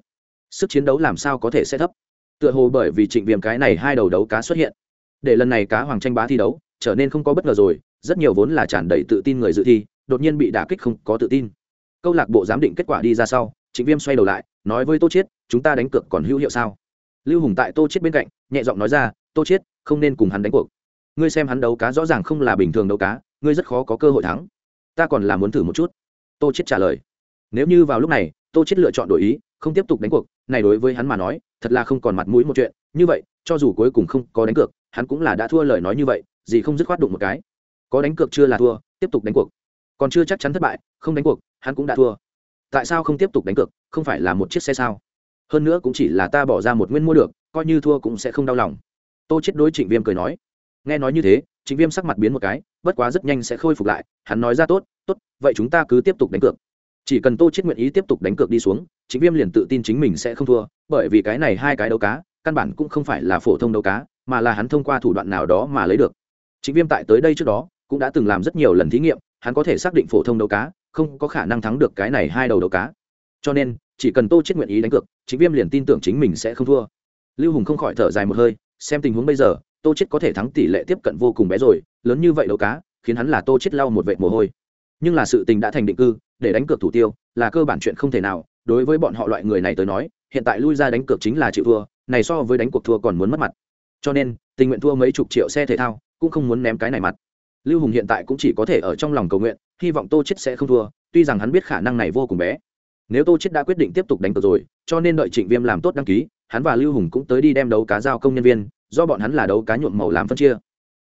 S1: sức chiến đấu làm sao có thể sẽ thấp? Tựa hồ bởi vì trịnh viêm cái này hai đầu đấu cá xuất hiện, để lần này cá hoàng tranh bá thi đấu trở nên không có bất ngờ rồi, rất nhiều vốn là tràn đầy tự tin người dự thi, đột nhiên bị đả kích không có tự tin. Câu lạc bộ giám định kết quả đi ra sau, trịnh viêm xoay đầu lại, nói với tô chiết, chúng ta đánh cược còn hữu hiệu sao? Lưu hùng tại tô chiết bên cạnh, nhẹ giọng nói ra, tô chiết, không nên cùng hắn đánh cuộc. Ngươi xem hắn đấu cá rõ ràng không là bình thường đấu cá, ngươi rất khó có cơ hội thắng. Ta còn là muốn thử một chút. Tô chiết trả lời. Nếu như vào lúc này tô chết lựa chọn đổi ý, không tiếp tục đánh cuộc, này đối với hắn mà nói, thật là không còn mặt mũi một chuyện. Như vậy, cho dù cuối cùng không có đánh cược, hắn cũng là đã thua lời nói như vậy, gì không dứt khoát đụng một cái. Có đánh cược chưa là thua, tiếp tục đánh cuộc. Còn chưa chắc chắn thất bại, không đánh cuộc, hắn cũng đã thua. Tại sao không tiếp tục đánh cược, không phải là một chiếc xe sao? Hơn nữa cũng chỉ là ta bỏ ra một nguyên mua được, coi như thua cũng sẽ không đau lòng. Tô chết đối trịnh viêm cười nói. Nghe nói như thế, trịnh viêm sắc mặt biến một cái, bất quá rất nhanh sẽ khôi phục lại, hắn nói ra tốt tốt, vậy chúng ta cứ tiếp tục đánh cược chỉ cần tô chết nguyện ý tiếp tục đánh cược đi xuống chính viêm liền tự tin chính mình sẽ không thua, bởi vì cái này hai cái đấu cá, căn bản cũng không phải là phổ thông đấu cá, mà là hắn thông qua thủ đoạn nào đó mà lấy được. Chính viêm tại tới đây trước đó, cũng đã từng làm rất nhiều lần thí nghiệm, hắn có thể xác định phổ thông đấu cá, không có khả năng thắng được cái này hai đầu đấu cá. Cho nên, chỉ cần tô chết nguyện ý đánh cược chính viêm liền tin tưởng chính mình sẽ không thua. Lưu hùng không khỏi thở dài một hơi, xem tình huống bây giờ, tô chết có thể thắng tỷ lệ tiếp cận vô cùng bé rồi, lớn như vậy đấu cá, khiến hắn là tô chết lau một vệt mồ hôi. Nhưng là sự tình đã thành định cư để đánh cược thủ tiêu là cơ bản chuyện không thể nào. Đối với bọn họ loại người này tới nói hiện tại lui ra đánh cược chính là chịu thua này so với đánh cuộc thua còn muốn mất mặt. Cho nên tình nguyện thua mấy chục triệu xe thể thao cũng không muốn ném cái này mặt. Lưu hùng hiện tại cũng chỉ có thể ở trong lòng cầu nguyện hy vọng tô chết sẽ không thua tuy rằng hắn biết khả năng này vô cùng bé. Nếu tô chết đã quyết định tiếp tục đánh cược rồi cho nên đợi trịnh viêm làm tốt đăng ký hắn và lưu hùng cũng tới đi đem đấu cá giao công nhân viên do bọn hắn là đấu cá nhuộm màu làm phân chia.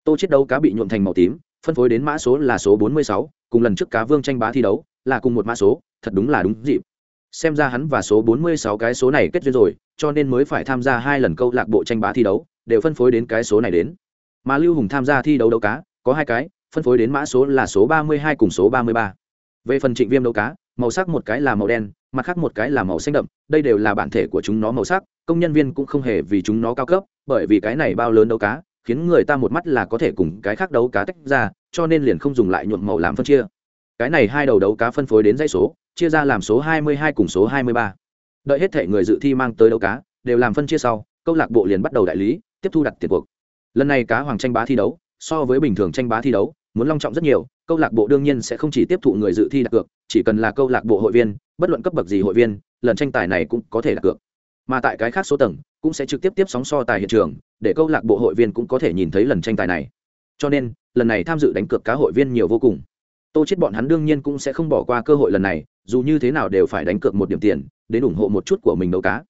S1: Tô chết đấu cá bị nhuộm thành màu tím phân phối đến mã số là số 46, cùng lần trước cá vương tranh bá thi đấu là cùng một mã số, thật đúng là đúng dịp. Xem ra hắn và số 46 cái số này kết duyên rồi, cho nên mới phải tham gia hai lần câu lạc bộ tranh bá thi đấu, đều phân phối đến cái số này đến. Mà lưu hùng tham gia thi đấu đấu cá, có hai cái, phân phối đến mã số là số 32 cùng số 33. về phần trịnh viêm đấu cá, màu sắc một cái là màu đen, mặt khác một cái là màu xanh đậm, đây đều là bản thể của chúng nó màu sắc, công nhân viên cũng không hề vì chúng nó cao cấp, bởi vì cái này bao lớn đấu cá, khiến người ta một mắt là có thể cùng cái khác đấu cá tách ra, cho nên liền không dùng lại nhuộm màu làm phân chia cái này hai đầu đấu cá phân phối đến dãy số, chia ra làm số 22 cùng số 23. đợi hết thể người dự thi mang tới đấu cá, đều làm phân chia sau, câu lạc bộ liền bắt đầu đại lý, tiếp thu đặt tiền cuộc. Lần này cá hoàng tranh bá thi đấu, so với bình thường tranh bá thi đấu, muốn long trọng rất nhiều, câu lạc bộ đương nhiên sẽ không chỉ tiếp thụ người dự thi đặt cược, chỉ cần là câu lạc bộ hội viên, bất luận cấp bậc gì hội viên, lần tranh tài này cũng có thể đặt cược. Mà tại cái khác số tầng, cũng sẽ trực tiếp tiếp sóng so tài hiện trường, để câu lạc bộ hội viên cũng có thể nhìn thấy lần tranh tài này. Cho nên, lần này tham dự đánh cược cá hội viên nhiều vô cùng tô chết bọn hắn đương nhiên cũng sẽ không bỏ qua cơ hội lần này, dù như thế nào đều phải đánh cược một điểm tiền, đến ủng hộ một chút của mình đấu cá.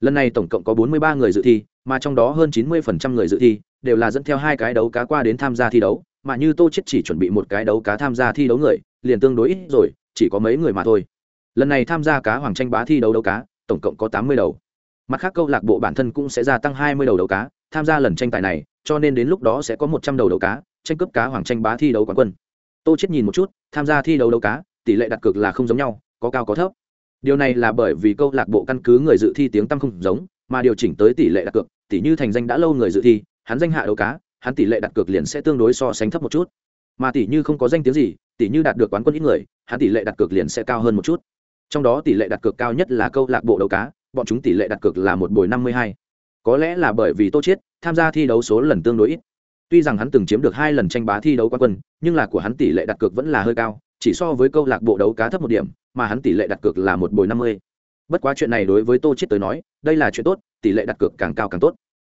S1: Lần này tổng cộng có 43 người dự thi, mà trong đó hơn 90% người dự thi đều là dẫn theo hai cái đấu cá qua đến tham gia thi đấu, mà như tô chết chỉ chuẩn bị một cái đấu cá tham gia thi đấu người, liền tương đối ít rồi, chỉ có mấy người mà thôi. Lần này tham gia cá hoàng tranh bá thi đấu đấu cá, tổng cộng có 80 đầu. Mặt khác câu lạc bộ bản thân cũng sẽ gia tăng 20 đầu đấu cá, tham gia lần tranh tài này, cho nên đến lúc đó sẽ có 100 đầu đấu cá, tranh cướp cá hoàng tranh bá thi đấu quán quân tô chết nhìn một chút, tham gia thi đấu đấu cá, tỷ lệ đặt cược là không giống nhau, có cao có thấp. Điều này là bởi vì câu lạc bộ căn cứ người dự thi tiếng tăng không giống, mà điều chỉnh tới tỷ lệ đặt cược, tỷ như thành danh đã lâu người dự thi, hắn danh hạ đấu cá, hắn tỷ lệ đặt cược liền sẽ tương đối so sánh thấp một chút. Mà tỷ như không có danh tiếng gì, tỷ như đạt được quán quân ít người, hắn tỷ lệ đặt cược liền sẽ cao hơn một chút. Trong đó tỷ lệ đặt cược cao nhất là câu lạc bộ đấu cá, bọn chúng tỷ lệ đặt cược là một buổi năm mươi hai. Có lẽ là bởi vì tô chết, tham gia thi đấu số lần tương đối ít tuy rằng hắn từng chiếm được hai lần tranh bá thi đấu quán quân, nhưng là của hắn tỷ lệ đặt cược vẫn là hơi cao, chỉ so với câu lạc bộ đấu cá thấp một điểm, mà hắn tỷ lệ đặt cược là một bồi năm mươi. Bất quá chuyện này đối với tô chiết tới nói, đây là chuyện tốt, tỷ lệ đặt cược càng cao càng tốt.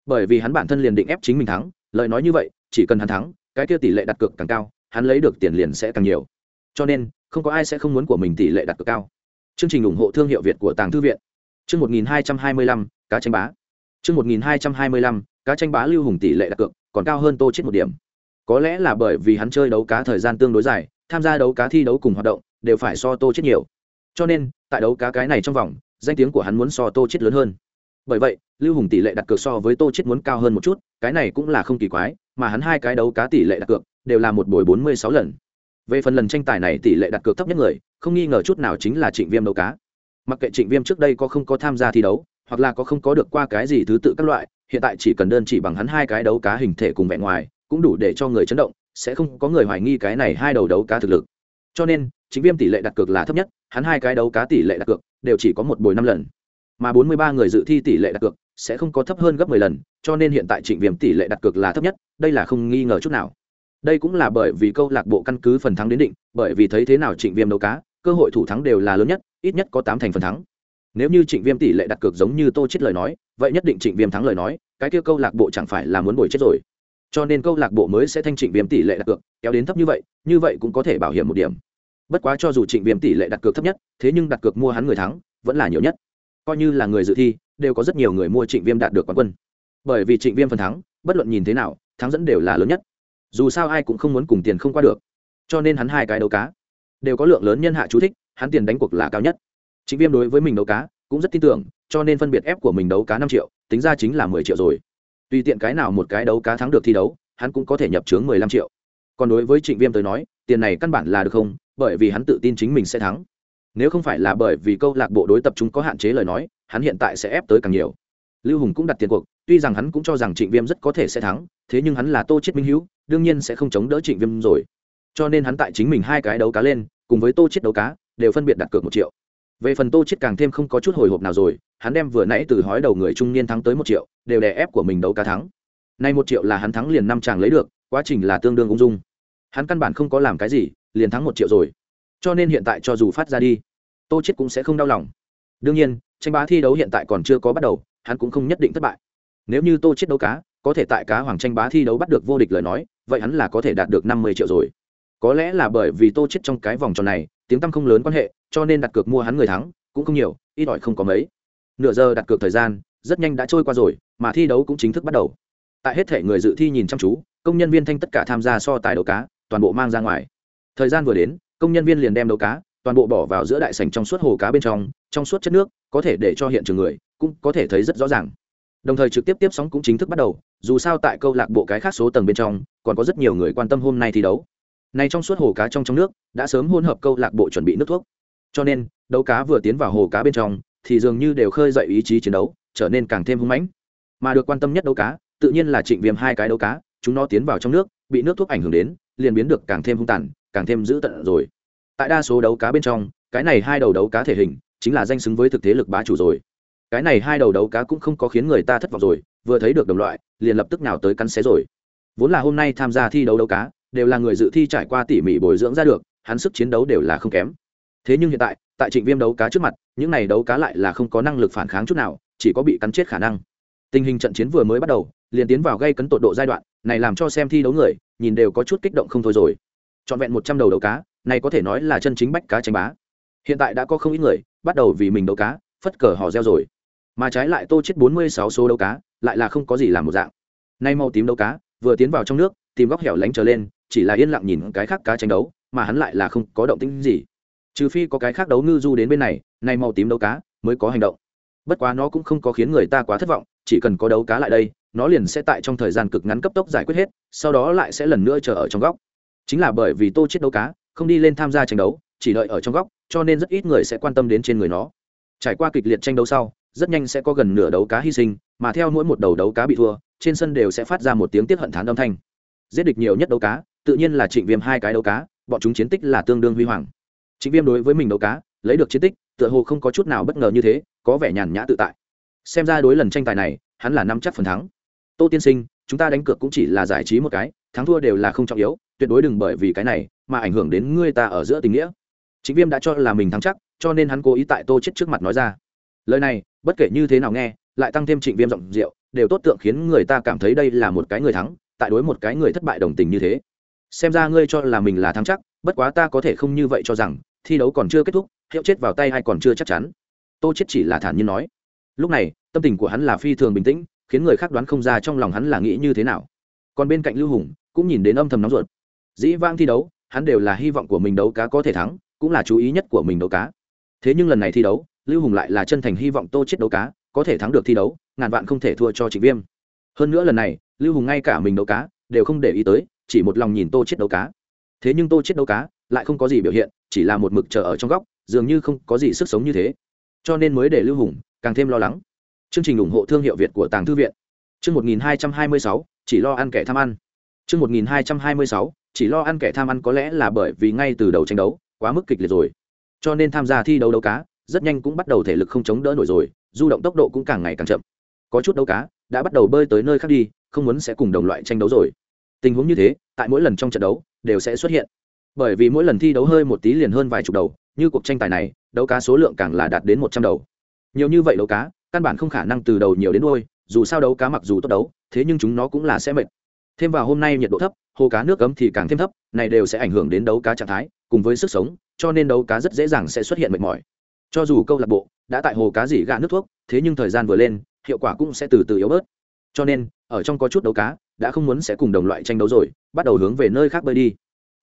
S1: Bởi vì hắn bản thân liền định ép chính mình thắng, lời nói như vậy, chỉ cần hắn thắng, cái kia tỷ lệ đặt cược càng cao, hắn lấy được tiền liền sẽ càng nhiều. Cho nên, không có ai sẽ không muốn của mình tỷ lệ đặt cược cao. Chương trình ủng hộ thương hiệu việt của tàng thư viện. Chương một nghìn hai trăm hai mươi lăm, cá tranh bá. Chương một nghìn hai trăm hai mươi lăm, cá tranh bá lưu hùng tỷ lệ đặt cược còn cao hơn tô chết một điểm. Có lẽ là bởi vì hắn chơi đấu cá thời gian tương đối dài, tham gia đấu cá thi đấu cùng hoạt động, đều phải so tô chết nhiều. Cho nên, tại đấu cá cái này trong vòng, danh tiếng của hắn muốn so tô chết lớn hơn. Bởi vậy, lưu hùng tỷ lệ đặt cược so với tô chết muốn cao hơn một chút, cái này cũng là không kỳ quái, mà hắn hai cái đấu cá tỷ lệ đặt cược, đều là một buổi bốn mươi sáu lần. Về phần lần tranh tài này tỷ lệ đặt cược thấp nhất người, không nghi ngờ chút nào chính là trịnh viêm đấu cá. Mặc kệ trịnh viêm trước đây có không có tham gia thi đấu, hoặc là có không có được qua cái gì thứ tự các loại hiện tại chỉ cần đơn chỉ bằng hắn hai cái đấu cá hình thể cùng vẻ ngoài, cũng đủ để cho người chấn động, sẽ không có người hoài nghi cái này hai đầu đấu cá thực lực. Cho nên, chính viêm tỷ lệ đặt cược là thấp nhất, hắn hai cái đấu cá tỷ lệ đặt cược đều chỉ có một bồi năm lần. Mà bốn mươi ba người dự thi tỷ lệ đặt cược sẽ không có thấp hơn gấp mười lần, cho nên hiện tại trịnh viêm tỷ lệ đặt cược là thấp nhất, đây là không nghi ngờ chút nào. Đây cũng là bởi vì câu lạc bộ căn cứ phần thắng đến định, bởi vì thấy thế nào trịnh viêm đấu cá, cơ hội thủ thắng đều là lớn nhất, ít nhất có tám thành phần thắng nếu như trịnh viêm tỷ lệ đặt cược giống như tô chết lời nói, vậy nhất định trịnh viêm thắng lời nói, cái kia câu lạc bộ chẳng phải là muốn bồi chết rồi. Cho nên câu lạc bộ mới sẽ thanh trịnh viêm tỷ lệ đặt cược, kéo đến thấp như vậy như vậy cũng có thể bảo hiểm một điểm. Bất quá cho dù trịnh viêm tỷ lệ đặt cược thấp nhất, thế nhưng đặt cược mua hắn người thắng, vẫn là nhiều nhất. Coi như là người dự thi, đều có rất nhiều người mua trịnh viêm đạt được quán quân. Bởi vì trịnh viêm phần thắng, bất luận nhìn thế nào, thắng dẫn đều là lớn nhất. Dù sao ai cũng không muốn cùng tiền không qua được. Cho nên hắn hai cái đấu cá, đều có lượng lớn nhân hạ chú thích, hắn tiền đánh cuộc là cao nhất trịnh viêm đối với mình đấu cá cũng rất tin tưởng, cho nên phân biệt ép của mình đấu cá năm triệu, tính ra chính là mười triệu rồi. Tùy tiện cái nào một cái đấu cá thắng được thi đấu, hắn cũng có thể nhập chướng mười lăm triệu. Còn đối với trịnh viêm tới nói, tiền này căn bản là được không, bởi vì hắn tự tin chính mình sẽ thắng. Nếu không phải là bởi vì câu lạc bộ đối tập chúng có hạn chế lời nói, hắn hiện tại sẽ ép tới càng nhiều. Lưu hùng cũng đặt tiền cuộc, tuy rằng hắn cũng cho rằng trịnh viêm rất có thể sẽ thắng, thế nhưng hắn là tô chết minh hữu, đương nhiên sẽ không chống đỡ trịnh viêm rồi. Cho nên hắn tại chính mình hai cái đấu cá lên, cùng với tô chết đấu cá, đều phân biệt đặt cược một triệu về phần tô chết càng thêm không có chút hồi hộp nào rồi, hắn đem vừa nãy từ hói đầu người trung niên thắng tới một triệu, đều đè ép của mình đấu cá thắng. Nay một triệu là hắn thắng liền năm chàng lấy được, quá trình là tương đương ung dung. Hắn căn bản không có làm cái gì, liền thắng một triệu rồi. Cho nên hiện tại cho dù phát ra đi, tô chết cũng sẽ không đau lòng. Đương nhiên, tranh bá thi đấu hiện tại còn chưa có bắt đầu, hắn cũng không nhất định thất bại. Nếu như tô chết đấu cá, có thể tại cá hoàng tranh bá thi đấu bắt được vô địch lời nói, vậy hắn là có thể đạt được năm mươi triệu rồi. Có lẽ là bởi vì tô chết trong cái vòng tròn này tiếng tăm không lớn quan hệ, cho nên đặt cược mua hắn người thắng, cũng không nhiều, ít ỏi không có mấy. Nửa giờ đặt cược thời gian, rất nhanh đã trôi qua rồi, mà thi đấu cũng chính thức bắt đầu. Tại hết thể người dự thi nhìn chăm chú, công nhân viên thanh tất cả tham gia so tài đấu cá, toàn bộ mang ra ngoài. Thời gian vừa đến, công nhân viên liền đem đấu cá, toàn bộ bỏ vào giữa đại sảnh trong suốt hồ cá bên trong trong suốt chất nước, có thể để cho hiện trường người, cũng có thể thấy rất rõ ràng. Đồng thời trực tiếp tiếp sóng cũng chính thức bắt đầu, dù sao tại câu lạc bộ cái khác số tầng bên trong, còn có rất nhiều người quan tâm hôm nay thi đấu này trong suốt hồ cá trong trong nước, đã sớm hôn hợp câu lạc bộ chuẩn bị nước thuốc. Cho nên, đấu cá vừa tiến vào hồ cá bên trong, thì dường như đều khơi dậy ý chí chiến đấu, trở nên càng thêm hung mãnh. Mà được quan tâm nhất đấu cá, tự nhiên là trịnh viêm hai cái đấu cá, chúng nó tiến vào trong nước, bị nước thuốc ảnh hưởng đến, liền biến được càng thêm hung tàn, càng thêm dữ tận rồi. Tại đa số đấu cá bên trong, cái này hai đầu đấu cá thể hình, chính là danh xứng với thực thế lực bá chủ rồi. Cái này hai đầu đấu cá cũng không có khiến người ta thất vọng rồi, vừa thấy được đồng loại, liền lập tức nào tới cắn xé rồi. Vốn là hôm nay tham gia thi đấu đấu cá đều là người dự thi trải qua tỉ mỉ bồi dưỡng ra được, hắn sức chiến đấu đều là không kém. Thế nhưng hiện tại tại trịnh viêm đấu cá trước mặt, những này đấu cá lại là không có năng lực phản kháng chút nào, chỉ có bị cắn chết khả năng. Tình hình trận chiến vừa mới bắt đầu, liền tiến vào gây cấn tột độ giai đoạn, này làm cho xem thi đấu người, nhìn đều có chút kích động không thôi rồi. Trọn vẹn một trăm đầu đấu cá, này có thể nói là chân chính bách cá tranh bá. Hiện tại đã có không ít người, bắt đầu vì mình đấu cá, phất cờ họ reo rồi. Mà trái lại tô chết bốn mươi sáu số đấu cá, lại là không có gì làm một dạng. Nay màu tím đấu cá, vừa tiến vào trong nước tìm góc hẻo lánh trở lên, chỉ là yên lặng nhìn cái khác cá tranh đấu, mà hắn lại là không có động tĩnh gì. Trừ phi có cái khác đấu ngư du đến bên này nay màu tím đấu cá mới có hành động. Bất quá nó cũng không có khiến người ta quá thất vọng, chỉ cần có đấu cá lại đây, nó liền sẽ tại trong thời gian cực ngắn cấp tốc giải quyết hết, sau đó lại sẽ lần nữa chờ ở trong góc. Chính là bởi vì tô chết đấu cá, không đi lên tham gia tranh đấu, chỉ đợi ở trong góc, cho nên rất ít người sẽ quan tâm đến trên người nó. Trải qua kịch liệt tranh đấu sau, rất nhanh sẽ có gần nửa đấu cá hy sinh, mà theo mỗi một đầu đấu cá bị thua, trên sân đều sẽ phát ra một tiếng tiết hận thán âm thanh giết địch nhiều nhất đấu cá, tự nhiên là trịnh viêm hai cái đấu cá, bọn chúng chiến tích là tương đương huy hoàng. Trịnh viêm đối với mình đấu cá, lấy được chiến tích, tựa hồ không có chút nào bất ngờ như thế, có vẻ nhàn nhã tự tại. Xem ra đối lần tranh tài này, hắn là năm chắc phần thắng. Tô tiên sinh, chúng ta đánh cược cũng chỉ là giải trí một cái, thắng thua đều là không trọng yếu, tuyệt đối đừng bởi vì cái này mà ảnh hưởng đến ngươi ta ở giữa tình nghĩa. Chính viêm đã cho là mình thắng chắc, cho nên hắn cố ý tại tô chết trước mặt nói ra. Lời này, bất kể như thế nào nghe, lại tăng thêm trịnh viêm giọng rượu đều tốt tượng khiến người ta cảm thấy đây là một cái người thắng tại đối một cái người thất bại đồng tình như thế. Xem ra ngươi cho là mình là thắng chắc, bất quá ta có thể không như vậy cho rằng, thi đấu còn chưa kết thúc, hiệu chết vào tay hay còn chưa chắc chắn. Tô chết chỉ là thản nhiên nói. Lúc này, tâm tình của hắn là phi thường bình tĩnh, khiến người khác đoán không ra trong lòng hắn là nghĩ như thế nào. Còn bên cạnh lưu hùng, cũng nhìn đến âm thầm nóng ruột. Dĩ vang thi đấu, hắn đều là hy vọng của mình đấu cá có thể thắng, cũng là chú ý nhất của mình đấu cá. Thế nhưng lần này thi đấu, lưu hùng lại là chân thành hy vọng tô chết đấu cá, có thể thắng được thi đấu, ngàn vạn không thể thua cho trịnh viêm. Hơn nữa lần này lưu hùng ngay cả mình đấu cá, đều không để ý tới, chỉ một lòng nhìn tô chết đấu cá. Thế nhưng tô chết đấu cá lại không có gì biểu hiện, chỉ là một mực chờ ở trong góc, dường như không có gì sức sống như thế. Cho nên mới để lưu hùng càng thêm lo lắng. Chương trình ủng hộ thương hiệu việt của tàng thư viện. Chương một nghìn hai trăm hai mươi sáu, chỉ lo ăn kẻ tham ăn. Chương một nghìn hai trăm hai mươi sáu, chỉ lo ăn kẻ tham ăn có lẽ là bởi vì ngay từ đầu tranh đấu, quá mức kịch liệt rồi. Cho nên tham gia thi đấu đấu cá, rất nhanh cũng bắt đầu thể lực không chống đỡ nổi rồi, du động tốc độ cũng càng ngày càng chậm. Có chút đấu cá đã bắt đầu bơi tới nơi khác đi không muốn sẽ cùng đồng loại tranh đấu rồi. Tình huống như thế, tại mỗi lần trong trận đấu, đều sẽ xuất hiện. Bởi vì mỗi lần thi đấu hơi một tí liền hơn vài chục đầu, như cuộc tranh tài này, đấu cá số lượng càng là đạt đến một trăm đầu. Nhiều như vậy đấu cá, căn bản không khả năng từ đầu nhiều đến đôi dù sao đấu cá mặc dù tốt đấu, thế nhưng chúng nó cũng là sẽ mệt. Thêm vào hôm nay nhiệt độ thấp, hồ cá nước cấm thì càng thêm thấp, này đều sẽ ảnh hưởng đến đấu cá trạng thái, cùng với sức sống, cho nên đấu cá rất dễ dàng sẽ xuất hiện mệt mỏi. Cho dù câu lạc bộ đã tại hồ cá dỉ gạ nước thuốc, thế nhưng thời gian vừa lên, hiệu quả cũng sẽ từ từ yếu bớt. Cho nên ở trong có chút đấu cá, đã không muốn sẽ cùng đồng loại tranh đấu rồi, bắt đầu hướng về nơi khác bơi đi.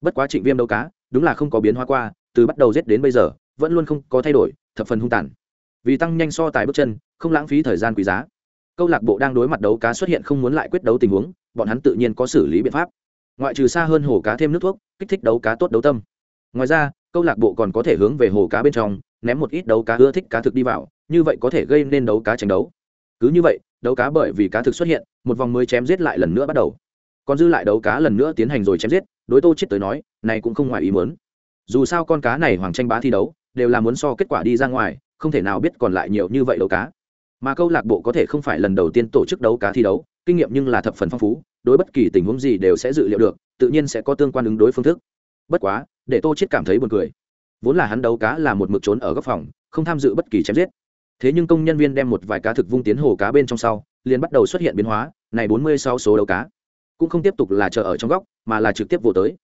S1: Bất quá trịnh viêm đấu cá, đúng là không có biến hóa qua, từ bắt đầu giết đến bây giờ, vẫn luôn không có thay đổi, thập phần hung tàn. Vì tăng nhanh so tài bước chân, không lãng phí thời gian quý giá. Câu lạc bộ đang đối mặt đấu cá xuất hiện không muốn lại quyết đấu tình huống, bọn hắn tự nhiên có xử lý biện pháp. Ngoại trừ xa hơn hồ cá thêm nước thuốc, kích thích đấu cá tốt đấu tâm. Ngoài ra, câu lạc bộ còn có thể hướng về hồ cá bên trong, ném một ít đấu cá ưa thích cá thực đi vào, như vậy có thể gây nên đấu cá tranh đấu. Cứ như vậy đấu cá bởi vì cá thực xuất hiện, một vòng mới chém giết lại lần nữa bắt đầu. Còn dư lại đấu cá lần nữa tiến hành rồi chém giết, đối tô chết tới nói, này cũng không ngoài ý muốn. Dù sao con cá này hoàng tranh bá thi đấu, đều là muốn so kết quả đi ra ngoài, không thể nào biết còn lại nhiều như vậy đấu cá. Mà câu lạc bộ có thể không phải lần đầu tiên tổ chức đấu cá thi đấu, kinh nghiệm nhưng là thập phần phong phú, đối bất kỳ tình huống gì đều sẽ dự liệu được, tự nhiên sẽ có tương quan ứng đối phương thức. Bất quá, để tô chết cảm thấy buồn cười. Vốn là hắn đấu cá là một mực trốn ở góc phòng, không tham dự bất kỳ chém giết thế nhưng công nhân viên đem một vài cá thực vung tiến hồ cá bên trong sau, liền bắt đầu xuất hiện biến hóa, này bốn mươi sáu số đấu cá. Cũng không tiếp tục là chờ ở trong góc, mà là trực tiếp vô tới.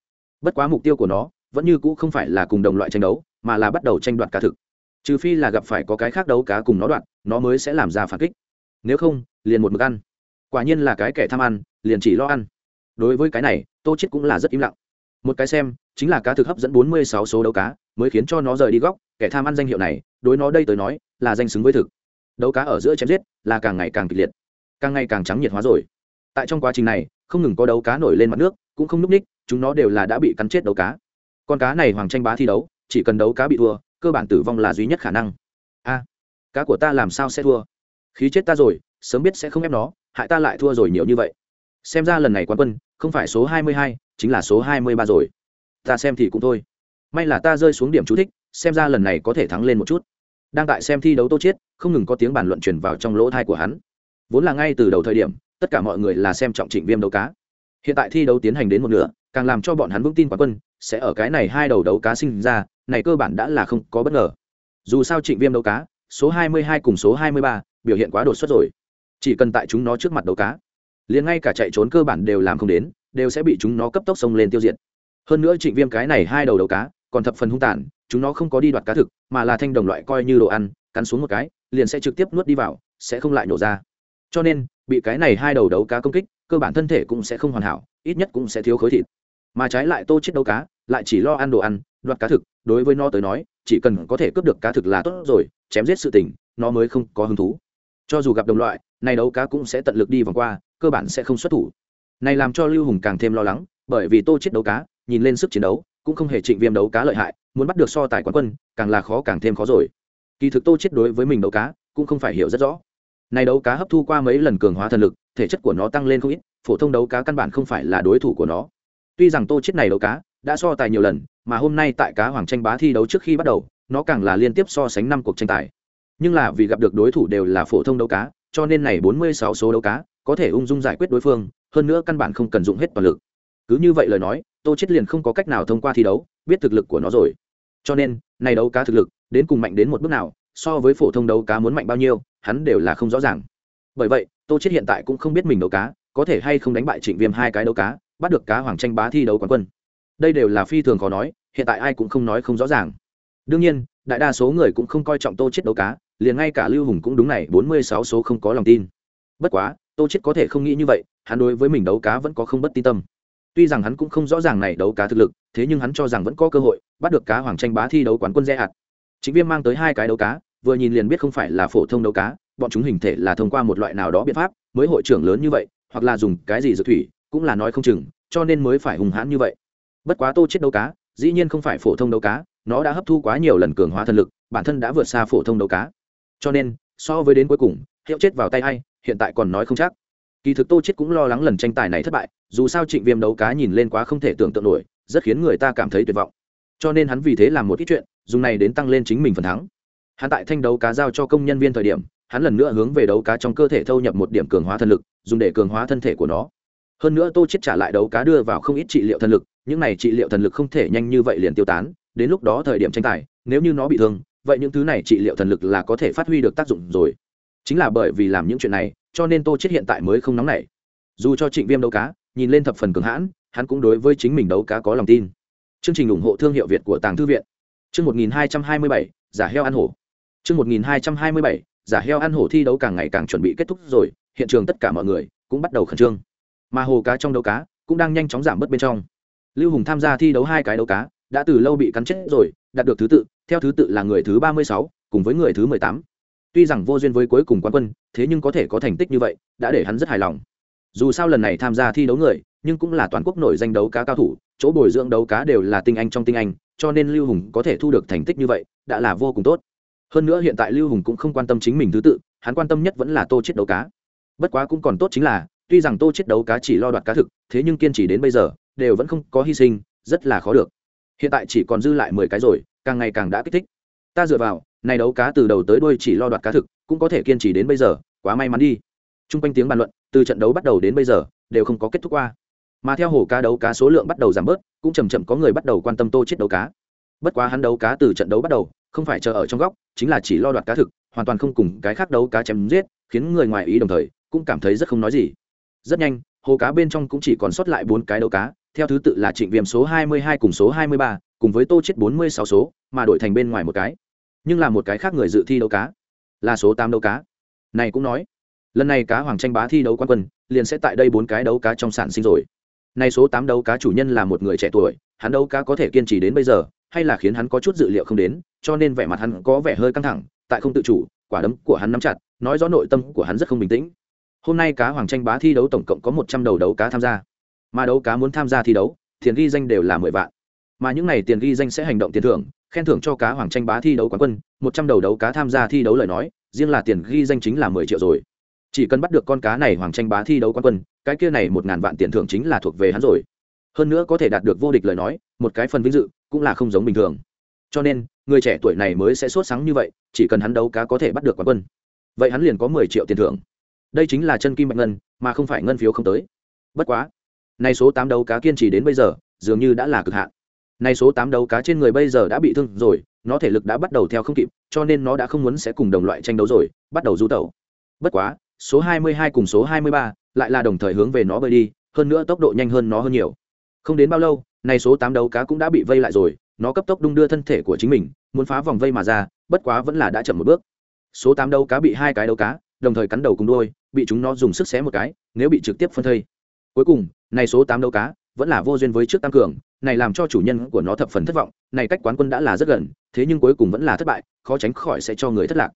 S1: Bất quá mục tiêu của nó, vẫn như cũ không phải là cùng đồng loại tranh đấu, mà là bắt đầu tranh đoạt cá thực. Trừ phi là gặp phải có cái khác đấu cá cùng nó đoạt, nó mới sẽ làm ra phản kích. Nếu không, liền một mực ăn. Quả nhiên là cái kẻ tham ăn, liền chỉ lo ăn. Đối với cái này, tô chết cũng là rất im lặng. Một cái xem, chính là cá thực hấp dẫn bốn mươi sáu số đấu cá, mới khiến cho nó rời đi góc, kẻ tham ăn danh hiệu này, đối nó đây tới nói là danh xứng với thực. Đấu cá ở giữa chém giết là càng ngày càng kịch liệt, càng ngày càng trắng nhiệt hóa rồi. Tại trong quá trình này, không ngừng có đấu cá nổi lên mặt nước, cũng không núp ních, chúng nó đều là đã bị cắn chết đấu cá. Con cá này hoàng tranh bá thi đấu, chỉ cần đấu cá bị thua, cơ bản tử vong là duy nhất khả năng. A, cá của ta làm sao sẽ thua? Khí chết ta rồi, sớm biết sẽ không ép nó, hại ta lại thua rồi nhiều như vậy. Xem ra lần này quán quân, không phải số hai mươi hai, chính là số hai mươi ba rồi. Ta xem thì cũng thôi. May là ta rơi xuống điểm chú thích, xem ra lần này có thể thắng lên một chút đang tại xem thi đấu tô chiết không ngừng có tiếng bàn luận truyền vào trong lỗ thai của hắn. Vốn là ngay từ đầu thời điểm tất cả mọi người là xem trọng trịnh viêm đấu cá. Hiện tại thi đấu tiến hành đến một nửa càng làm cho bọn hắn vững tin quán quân sẽ ở cái này hai đầu đấu cá sinh ra này cơ bản đã là không có bất ngờ. Dù sao trịnh viêm đấu cá số 22 cùng số 23, biểu hiện quá đột xuất rồi. Chỉ cần tại chúng nó trước mặt đấu cá liền ngay cả chạy trốn cơ bản đều làm không đến đều sẽ bị chúng nó cấp tốc xông lên tiêu diệt. Hơn nữa trịnh viêm cái này hai đầu đấu cá còn thập phần hung tàn chúng nó không có đi đoạt cá thực, mà là thanh đồng loại coi như đồ ăn, cắn xuống một cái, liền sẽ trực tiếp nuốt đi vào, sẽ không lại nổ ra. Cho nên, bị cái này hai đầu đấu cá công kích, cơ bản thân thể cũng sẽ không hoàn hảo, ít nhất cũng sẽ thiếu khối thịt. Mà trái lại tô chết đấu cá, lại chỉ lo ăn đồ ăn, đoạt cá thực, đối với nó tới nói, chỉ cần có thể cướp được cá thực là tốt rồi, chém giết sự tình, nó mới không có hứng thú. Cho dù gặp đồng loại, này đấu cá cũng sẽ tận lực đi vòng qua, cơ bản sẽ không xuất thủ. Này làm cho lưu hùng càng thêm lo lắng, bởi vì tô chết đấu cá, nhìn lên sức chiến đấu, cũng không hề trịnh viêm đấu cá lợi hại muốn bắt được so tài quán quân, càng là khó càng thêm khó rồi. Kỳ thực tô chết đối với mình đấu cá cũng không phải hiểu rất rõ. Này đấu cá hấp thu qua mấy lần cường hóa thần lực, thể chất của nó tăng lên không ít, phổ thông đấu cá căn bản không phải là đối thủ của nó. Tuy rằng tô chết này đấu cá đã so tài nhiều lần, mà hôm nay tại cá hoàng tranh bá thi đấu trước khi bắt đầu, nó càng là liên tiếp so sánh năm cuộc tranh tài. Nhưng là vì gặp được đối thủ đều là phổ thông đấu cá, cho nên này bốn mươi sáu số đấu cá có thể ung dung giải quyết đối phương, hơn nữa căn bản không cần dụng hết toàn lực. Cứ như vậy lời nói, tô chết liền không có cách nào thông qua thi đấu, biết thực lực của nó rồi cho nên, này đấu cá thực lực, đến cùng mạnh đến một bước nào, so với phổ thông đấu cá muốn mạnh bao nhiêu, hắn đều là không rõ ràng. Bởi vậy, tô chết hiện tại cũng không biết mình đấu cá, có thể hay không đánh bại trịnh viêm hai cái đấu cá, bắt được cá hoàng tranh bá thi đấu quán quân. Đây đều là phi thường khó nói, hiện tại ai cũng không nói không rõ ràng. Đương nhiên, đại đa số người cũng không coi trọng tô chết đấu cá, liền ngay cả lưu hùng cũng đúng này, bốn mươi sáu số không có lòng tin. Bất quá, tô chết có thể không nghĩ như vậy, hắn đối với mình đấu cá vẫn có không bất tin tâm tuy rằng hắn cũng không rõ ràng này đấu cá thực lực, thế nhưng hắn cho rằng vẫn có cơ hội bắt được cá hoàng tranh bá thi đấu quán quân rẽ hạt chính viêm mang tới hai cái đấu cá, vừa nhìn liền biết không phải là phổ thông đấu cá, bọn chúng hình thể là thông qua một loại nào đó biện pháp, mới hội trưởng lớn như vậy, hoặc là dùng cái gì dược thủy, cũng là nói không chừng, cho nên mới phải hùng hãn như vậy. Bất quá tô chết đấu cá, dĩ nhiên không phải phổ thông đấu cá, nó đã hấp thu quá nhiều lần cường hóa thần lực, bản thân đã vượt xa phổ thông đấu cá. Cho nên, so với đến cuối cùng, hiệu chết vào tay hay hiện tại còn nói không chắc kỳ thực tô chết cũng lo lắng lần tranh tài này thất bại, dù sao trịnh viêm đấu cá nhìn lên quá không thể tưởng tượng nổi, rất khiến người ta cảm thấy tuyệt vọng. Cho nên hắn vì thế làm một ít chuyện, dùng này đến tăng lên chính mình phần thắng. Hắn tại thanh đấu cá giao cho công nhân viên thời điểm, hắn lần nữa hướng về đấu cá trong cơ thể thâu nhập một điểm cường hóa thân lực, dùng để cường hóa thân thể của nó. Hơn nữa tô chết trả lại đấu cá đưa vào không ít trị liệu thần lực, những này trị liệu thần lực không thể nhanh như vậy liền tiêu tán, đến lúc đó thời điểm tranh tài, nếu như nó bị thương, vậy những thứ này trị liệu thần lực là có thể phát huy được tác dụng rồi chính là bởi vì làm những chuyện này cho nên tô chết hiện tại mới không nóng nảy. Dù cho trịnh viêm đấu cá nhìn lên thập phần cường hãn hắn cũng đối với chính mình đấu cá có lòng tin. Chương trình ủng hộ thương hiệu việt của tàng thư viện. Chương 1227, giả heo ăn hổ. Chương 1227, giả heo ăn hổ thi đấu càng ngày càng chuẩn bị kết thúc rồi hiện trường tất cả mọi người cũng bắt đầu khẩn trương. Mà hồ cá trong đấu cá cũng đang nhanh chóng giảm bớt bên trong. Lưu hùng tham gia thi đấu hai cái đấu cá đã từ lâu bị cắn chết rồi đạt được thứ tự theo thứ tự là người thứ ba mươi sáu cùng với người thứ mười tám tuy rằng vô duyên với cuối cùng quán quân, thế nhưng có thể có thành tích như vậy, đã để hắn rất hài lòng. Dù sao lần này tham gia thi đấu người, nhưng cũng là toàn quốc nổi danh đấu cá cao thủ, chỗ bồi dưỡng đấu cá đều là tinh anh trong tinh anh, cho nên lưu hùng có thể thu được thành tích như vậy, đã là vô cùng tốt. Hơn nữa hiện tại lưu hùng cũng không quan tâm chính mình thứ tự, hắn quan tâm nhất vẫn là tô chết đấu cá. Bất quá cũng còn tốt chính là, tuy rằng tô chết đấu cá chỉ lo đoạt cá thực, thế nhưng kiên trì đến bây giờ, đều vẫn không có hy sinh, rất là khó được. Hiện tại chỉ còn dư lại mười cái rồi, càng ngày càng đã kích thích. Ta dựa vào này đấu cá từ đầu tới đuôi chỉ lo đoạt cá thực, cũng có thể kiên trì đến bây giờ, quá may mắn đi. T r u n g quanh tiếng bàn luận, từ trận đấu bắt đầu đến bây giờ, đều không có kết thúc qua. Mà theo hồ cá đấu cá số lượng bắt đầu giảm bớt, cũng chầm chậm có người bắt đầu quan tâm tô chết đấu cá. Bất quá hắn đấu cá từ trận đấu bắt đầu, không phải chờ ở trong góc, chính là chỉ lo đoạt cá thực, hoàn toàn không cùng cái khác đấu cá chém giết, khiến người ngoài ý đồng thời, cũng cảm thấy rất không nói gì. Rất nhanh, hồ cá bên trong cũng chỉ còn sót lại bốn cái đấu cá, theo thứ tự là trịnh viêm số hai mươi hai cùng số hai mươi ba, cùng với tô chết bốn mươi sáu số, mà đổi thành bên ngoài một cái nhưng là một cái khác người dự thi đấu cá. Là số tám đấu cá. Này cũng nói, lần này cá hoàng tranh bá thi đấu quan quân, liền sẽ tại đây bốn cái đấu cá trong sản sinh rồi. Này số tám đấu cá chủ nhân là một người trẻ tuổi, hắn đấu cá có thể kiên trì đến bây giờ, hay là khiến hắn có chút dự liệu không đến, cho nên vẻ mặt hắn có vẻ hơi căng thẳng, tại không tự chủ, quả đấm của hắn nắm chặt, nói rõ nội tâm của hắn rất không bình tĩnh. Hôm nay cá hoàng tranh bá thi đấu tổng cộng có một trăm đầu đấu cá tham gia. Mà đấu cá muốn tham gia thi đấu, tiền ghi danh đều là mười vạn. Mà những n à y tiền ghi danh sẽ hành động tiền thưởng khen thưởng cho cá hoàng tranh bá thi đấu quán quân, một trăm đầu đấu cá tham gia thi đấu lời nói, riêng là tiền ghi danh chính là mười triệu rồi. Chỉ cần bắt được con cá này hoàng tranh bá thi đấu quán quân, cái kia này một ngàn vạn tiền thưởng chính là thuộc về hắn rồi. Hơn nữa có thể đạt được vô địch lời nói, một cái phần vinh dự cũng là không giống bình thường. Cho nên, người trẻ tuổi này mới sẽ sốt sáng như vậy, chỉ cần hắn đấu cá có thể bắt được quán quân. Vậy hắn liền có mười triệu tiền thưởng. Đây chính là chân kim bạch ngân, mà không phải ngân phiếu không tới. Bất quá, nay số tám đấu cá kiên trì đến bây giờ, dường như đã là cực hạn nay số tám đấu cá trên người bây giờ đã bị thương rồi nó thể lực đã bắt đầu theo không kịp cho nên nó đã không muốn sẽ cùng đồng loại tranh đấu rồi bắt đầu du tẩu. Bất quá số hai mươi hai cùng số hai mươi ba lại là đồng thời hướng về nó bơi đi hơn nữa tốc độ nhanh hơn nó hơn nhiều. Không đến bao lâu này số tám đấu cá cũng đã bị vây lại rồi nó cấp tốc đung đưa thân thể của chính mình muốn phá vòng vây mà ra bất quá vẫn là đã chậm một bước. Số tám đấu cá bị hai cái đấu cá đồng thời cắn đầu cùng đuôi, bị chúng nó dùng sức xé một cái nếu bị trực tiếp phân thây. Cuối cùng này số tám đấu cá vẫn là vô duyên với trước tăng cường này làm cho chủ nhân của nó thập phần thất vọng, này cách quán quân đã là rất gần, thế nhưng cuối cùng vẫn là thất bại, khó tránh khỏi sẽ cho người thất lạc.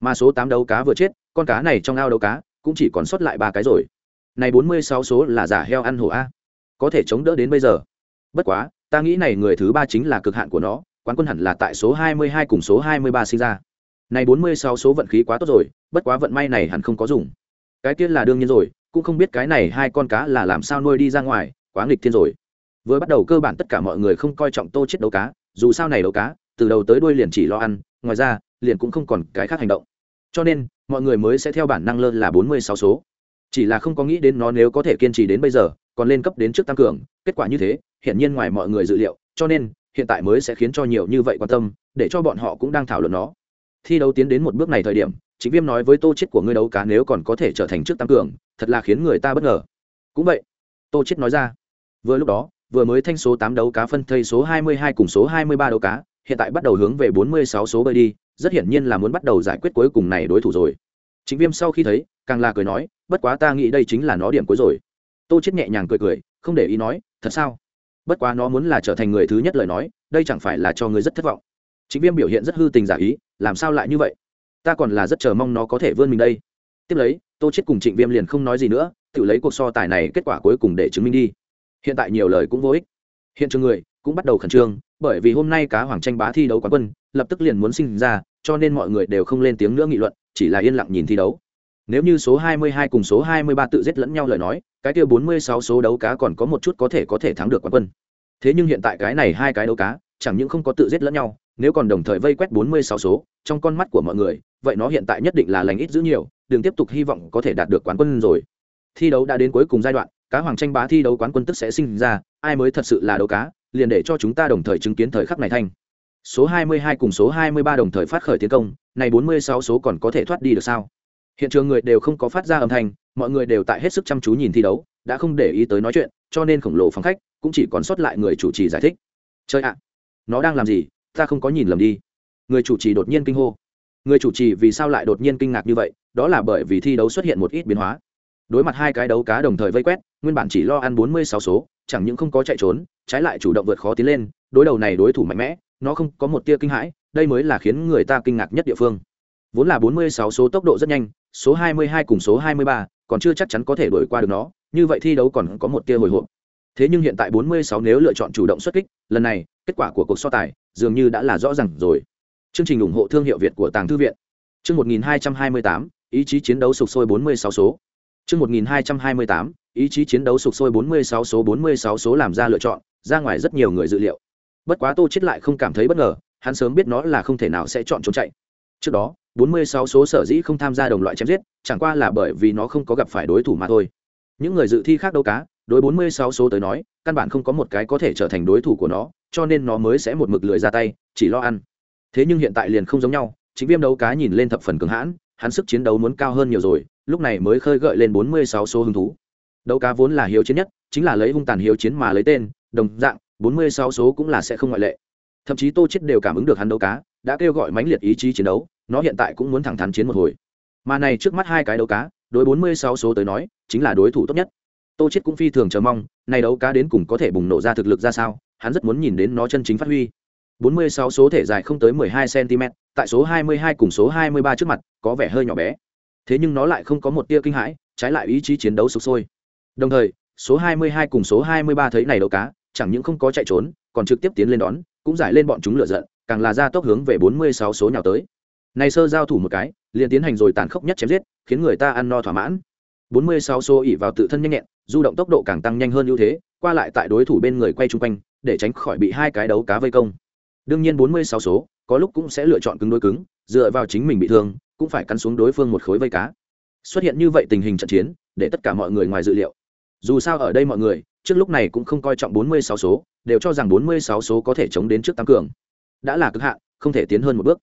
S1: Mà số tám đấu cá vừa chết, con cá này trong ao đấu cá, cũng chỉ còn sót lại ba cái rồi. Này bốn mươi sáu số là giả heo ăn hổ a. Có thể chống đỡ đến bây giờ. Bất quá, ta nghĩ này người thứ ba chính là cực hạn của nó, quán quân hẳn là tại số hai mươi hai cùng số hai mươi ba sinh ra. Này bốn mươi sáu số vận khí quá tốt rồi, bất quá vận may này hẳn không có dùng. Cái kia là đương nhiên rồi, cũng không biết cái này hai con cá là làm sao nuôi đi ra ngoài, quá nghịch thiên rồi vừa bắt đầu cơ bản tất cả mọi người không coi trọng tô chết đấu cá, dù sao này đấu cá, từ đầu tới đuôi liền chỉ lo ăn, ngoài ra, liền cũng không còn cái khác hành động. Cho nên, mọi người mới sẽ theo bản năng lơ là bốn mươi sáu số. Chỉ là không có nghĩ đến nó nếu có thể kiên trì đến bây giờ, còn lên cấp đến trước tăng cường, kết quả như thế, hiển nhiên ngoài mọi người dự liệu, cho nên, hiện tại mới sẽ khiến cho nhiều như vậy quan tâm, để cho bọn họ cũng đang thảo luận nó. Thi đấu tiến đến một bước này thời điểm chính viêm nói với tô chết của ngươi đấu cá nếu còn có thể trở thành trước tăng cường, thật là khiến người ta bất ngờ. Cũng vậy, tô chết nói ra. Vừa lúc đó vừa mới thanh số tám đấu cá phân thây số hai mươi hai cùng số hai mươi ba đấu cá, hiện tại bắt đầu hướng về bốn mươi sáu số bơi đi, rất hiển nhiên là muốn bắt đầu giải quyết cuối cùng này đối thủ rồi. Trịnh viêm sau khi thấy, càng là cười nói, bất quá ta nghĩ đây chính là nó điểm cuối rồi. Tô chết nhẹ nhàng cười cười, không để ý nói, thật sao? Bất quá nó muốn là trở thành người thứ nhất lời nói, đây chẳng phải là cho người rất thất vọng. Trịnh viêm biểu hiện rất hư tình giả ý, làm sao lại như vậy? Ta còn là rất chờ mong nó có thể vươn mình đây. Tiếp lấy, tô chết cùng trịnh viêm liền không nói gì nữa, tự lấy cuộc so tài này kết quả cuối cùng để chứng minh đi hiện tại nhiều lời cũng vô ích. Hiện trường người cũng bắt đầu khẩn trương, bởi vì hôm nay cá hoàng tranh bá thi đấu quán quân, lập tức liền muốn sinh ra, cho nên mọi người đều không lên tiếng nữa nghị luận, chỉ là yên lặng nhìn thi đấu. Nếu như số 22 cùng số 23 tự giết lẫn nhau lời nói, cái kia 46 số đấu cá còn có một chút có thể có thể thắng được quán quân. Thế nhưng hiện tại cái này hai cái đấu cá, chẳng những không có tự giết lẫn nhau, nếu còn đồng thời vây quét 46 số, trong con mắt của mọi người, vậy nó hiện tại nhất định là lành ít giữ nhiều, đừng tiếp tục hy vọng có thể đạt được quán quân rồi. Thi đấu đã đến cuối cùng giai đoạn cá hoàng tranh bá thi đấu quán quân tức sẽ sinh ra, ai mới thật sự là đấu cá, liền để cho chúng ta đồng thời chứng kiến thời khắc này thanh. Số 22 cùng số 23 đồng thời phát khởi tiến công, này 46 số còn có thể thoát đi được sao? Hiện trường người đều không có phát ra âm thanh, mọi người đều tại hết sức chăm chú nhìn thi đấu, đã không để ý tới nói chuyện, cho nên khổng lồ phóng khách cũng chỉ còn sót lại người chủ trì giải thích. Chơi ạ, nó đang làm gì? Ta không có nhìn lầm đi. Người chủ trì đột nhiên kinh hô. Người chủ trì vì sao lại đột nhiên kinh ngạc như vậy? Đó là bởi vì thi đấu xuất hiện một ít biến hóa đối mặt hai cái đấu cá đồng thời vây quét, nguyên bản chỉ lo ăn bốn mươi sáu số, chẳng những không có chạy trốn, trái lại chủ động vượt khó tiến lên, đối đầu này đối thủ mạnh mẽ, nó không có một tia kinh hãi, đây mới là khiến người ta kinh ngạc nhất địa phương. Vốn là bốn mươi sáu số tốc độ rất nhanh, số hai mươi hai cùng số hai mươi ba, còn chưa chắc chắn có thể đuổi qua được nó, như vậy thi đấu còn có một tia hồi hộp. Thế nhưng hiện tại bốn mươi sáu nếu lựa chọn chủ động xuất kích, lần này, kết quả của cuộc so tài, dường như đã là rõ ràng rồi. Chương trình ủng hộ thương hiệu việt của tàng thư viện. Chương một nghìn hai trăm hai mươi tám, ý chí chiến đấu sục sôi bốn mươi sáu số chương một nghìn hai trăm hai mươi tám, ý chí chiến đấu sục sôi bốn mươi sáu số bốn mươi sáu số làm ra lựa chọn, ra ngoài rất nhiều người dự liệu. Bất quá tô chết lại không cảm thấy bất ngờ, hắn sớm biết nó là không thể nào sẽ chọn trốn chạy. Trước đó 46 số sở dĩ không tham gia đồng loại chém giết, chẳng qua là bởi vì nó không có gặp phải đối thủ mà thôi. Những người dự thi khác đấu cá, đối 46 số tới nói, căn bản không có một cái có thể trở thành đối thủ của nó, cho nên nó mới sẽ một mực lười ra tay, chỉ lo ăn. Thế nhưng hiện tại liền không giống nhau, chính viêm đấu cá nhìn lên thập phần cứng hãn, hắn sức chiến đấu muốn cao hơn nhiều rồi lúc này mới khơi gợi lên 46 số hứng thú. Đấu cá vốn là hiếu chiến nhất, chính là lấy hung tàn hiếu chiến mà lấy tên, đồng dạng, bốn mươi sáu số cũng là sẽ không ngoại lệ. Thậm chí tô chết đều cảm ứng được hắn đấu cá, đã kêu gọi mãnh liệt ý chí chiến đấu, nó hiện tại cũng muốn thẳng thắn chiến một hồi. Mà này trước mắt hai cái đấu cá, đối bốn mươi sáu số tới nói, chính là đối thủ tốt nhất. Tô chết cũng phi thường chờ mong, này đấu cá đến cùng có thể bùng nổ ra thực lực ra sao, hắn rất muốn nhìn đến nó chân chính phát huy. 46 số thể dài không tới 12 cm tại số 22 cùng số 23 trước mặt, có vẻ hơi nhỏ bé thế nhưng nó lại không có một tia kinh hãi, trái lại ý chí chiến đấu sục sôi. Đồng thời, số 22 cùng số 23 thấy này đấu cá, chẳng những không có chạy trốn, còn trực tiếp tiến lên đón, cũng giải lên bọn chúng lựa giận, càng là ra tốc hướng về 46 số nhào tới. Này sơ giao thủ một cái, liền tiến hành rồi tàn khốc nhất chém giết, khiến người ta ăn no thỏa mãn. 46 số ỉ vào tự thân nhanh nhẹn, du động tốc độ càng tăng nhanh hơn ưu thế, qua lại tại đối thủ bên người quay chung quanh, để tránh khỏi bị hai cái đấu cá vây công. Đương nhiên 46 số, có lúc cũng sẽ lựa chọn cứng đối cứng, dựa vào chính mình bị thương cũng phải cắn xuống đối phương một khối vây cá. Xuất hiện như vậy tình hình trận chiến, để tất cả mọi người ngoài dự liệu. Dù sao ở đây mọi người, trước lúc này cũng không coi trọng 46 số, đều cho rằng 46 số có thể chống đến trước tăng cường. Đã là cực hạn, không thể tiến hơn một bước.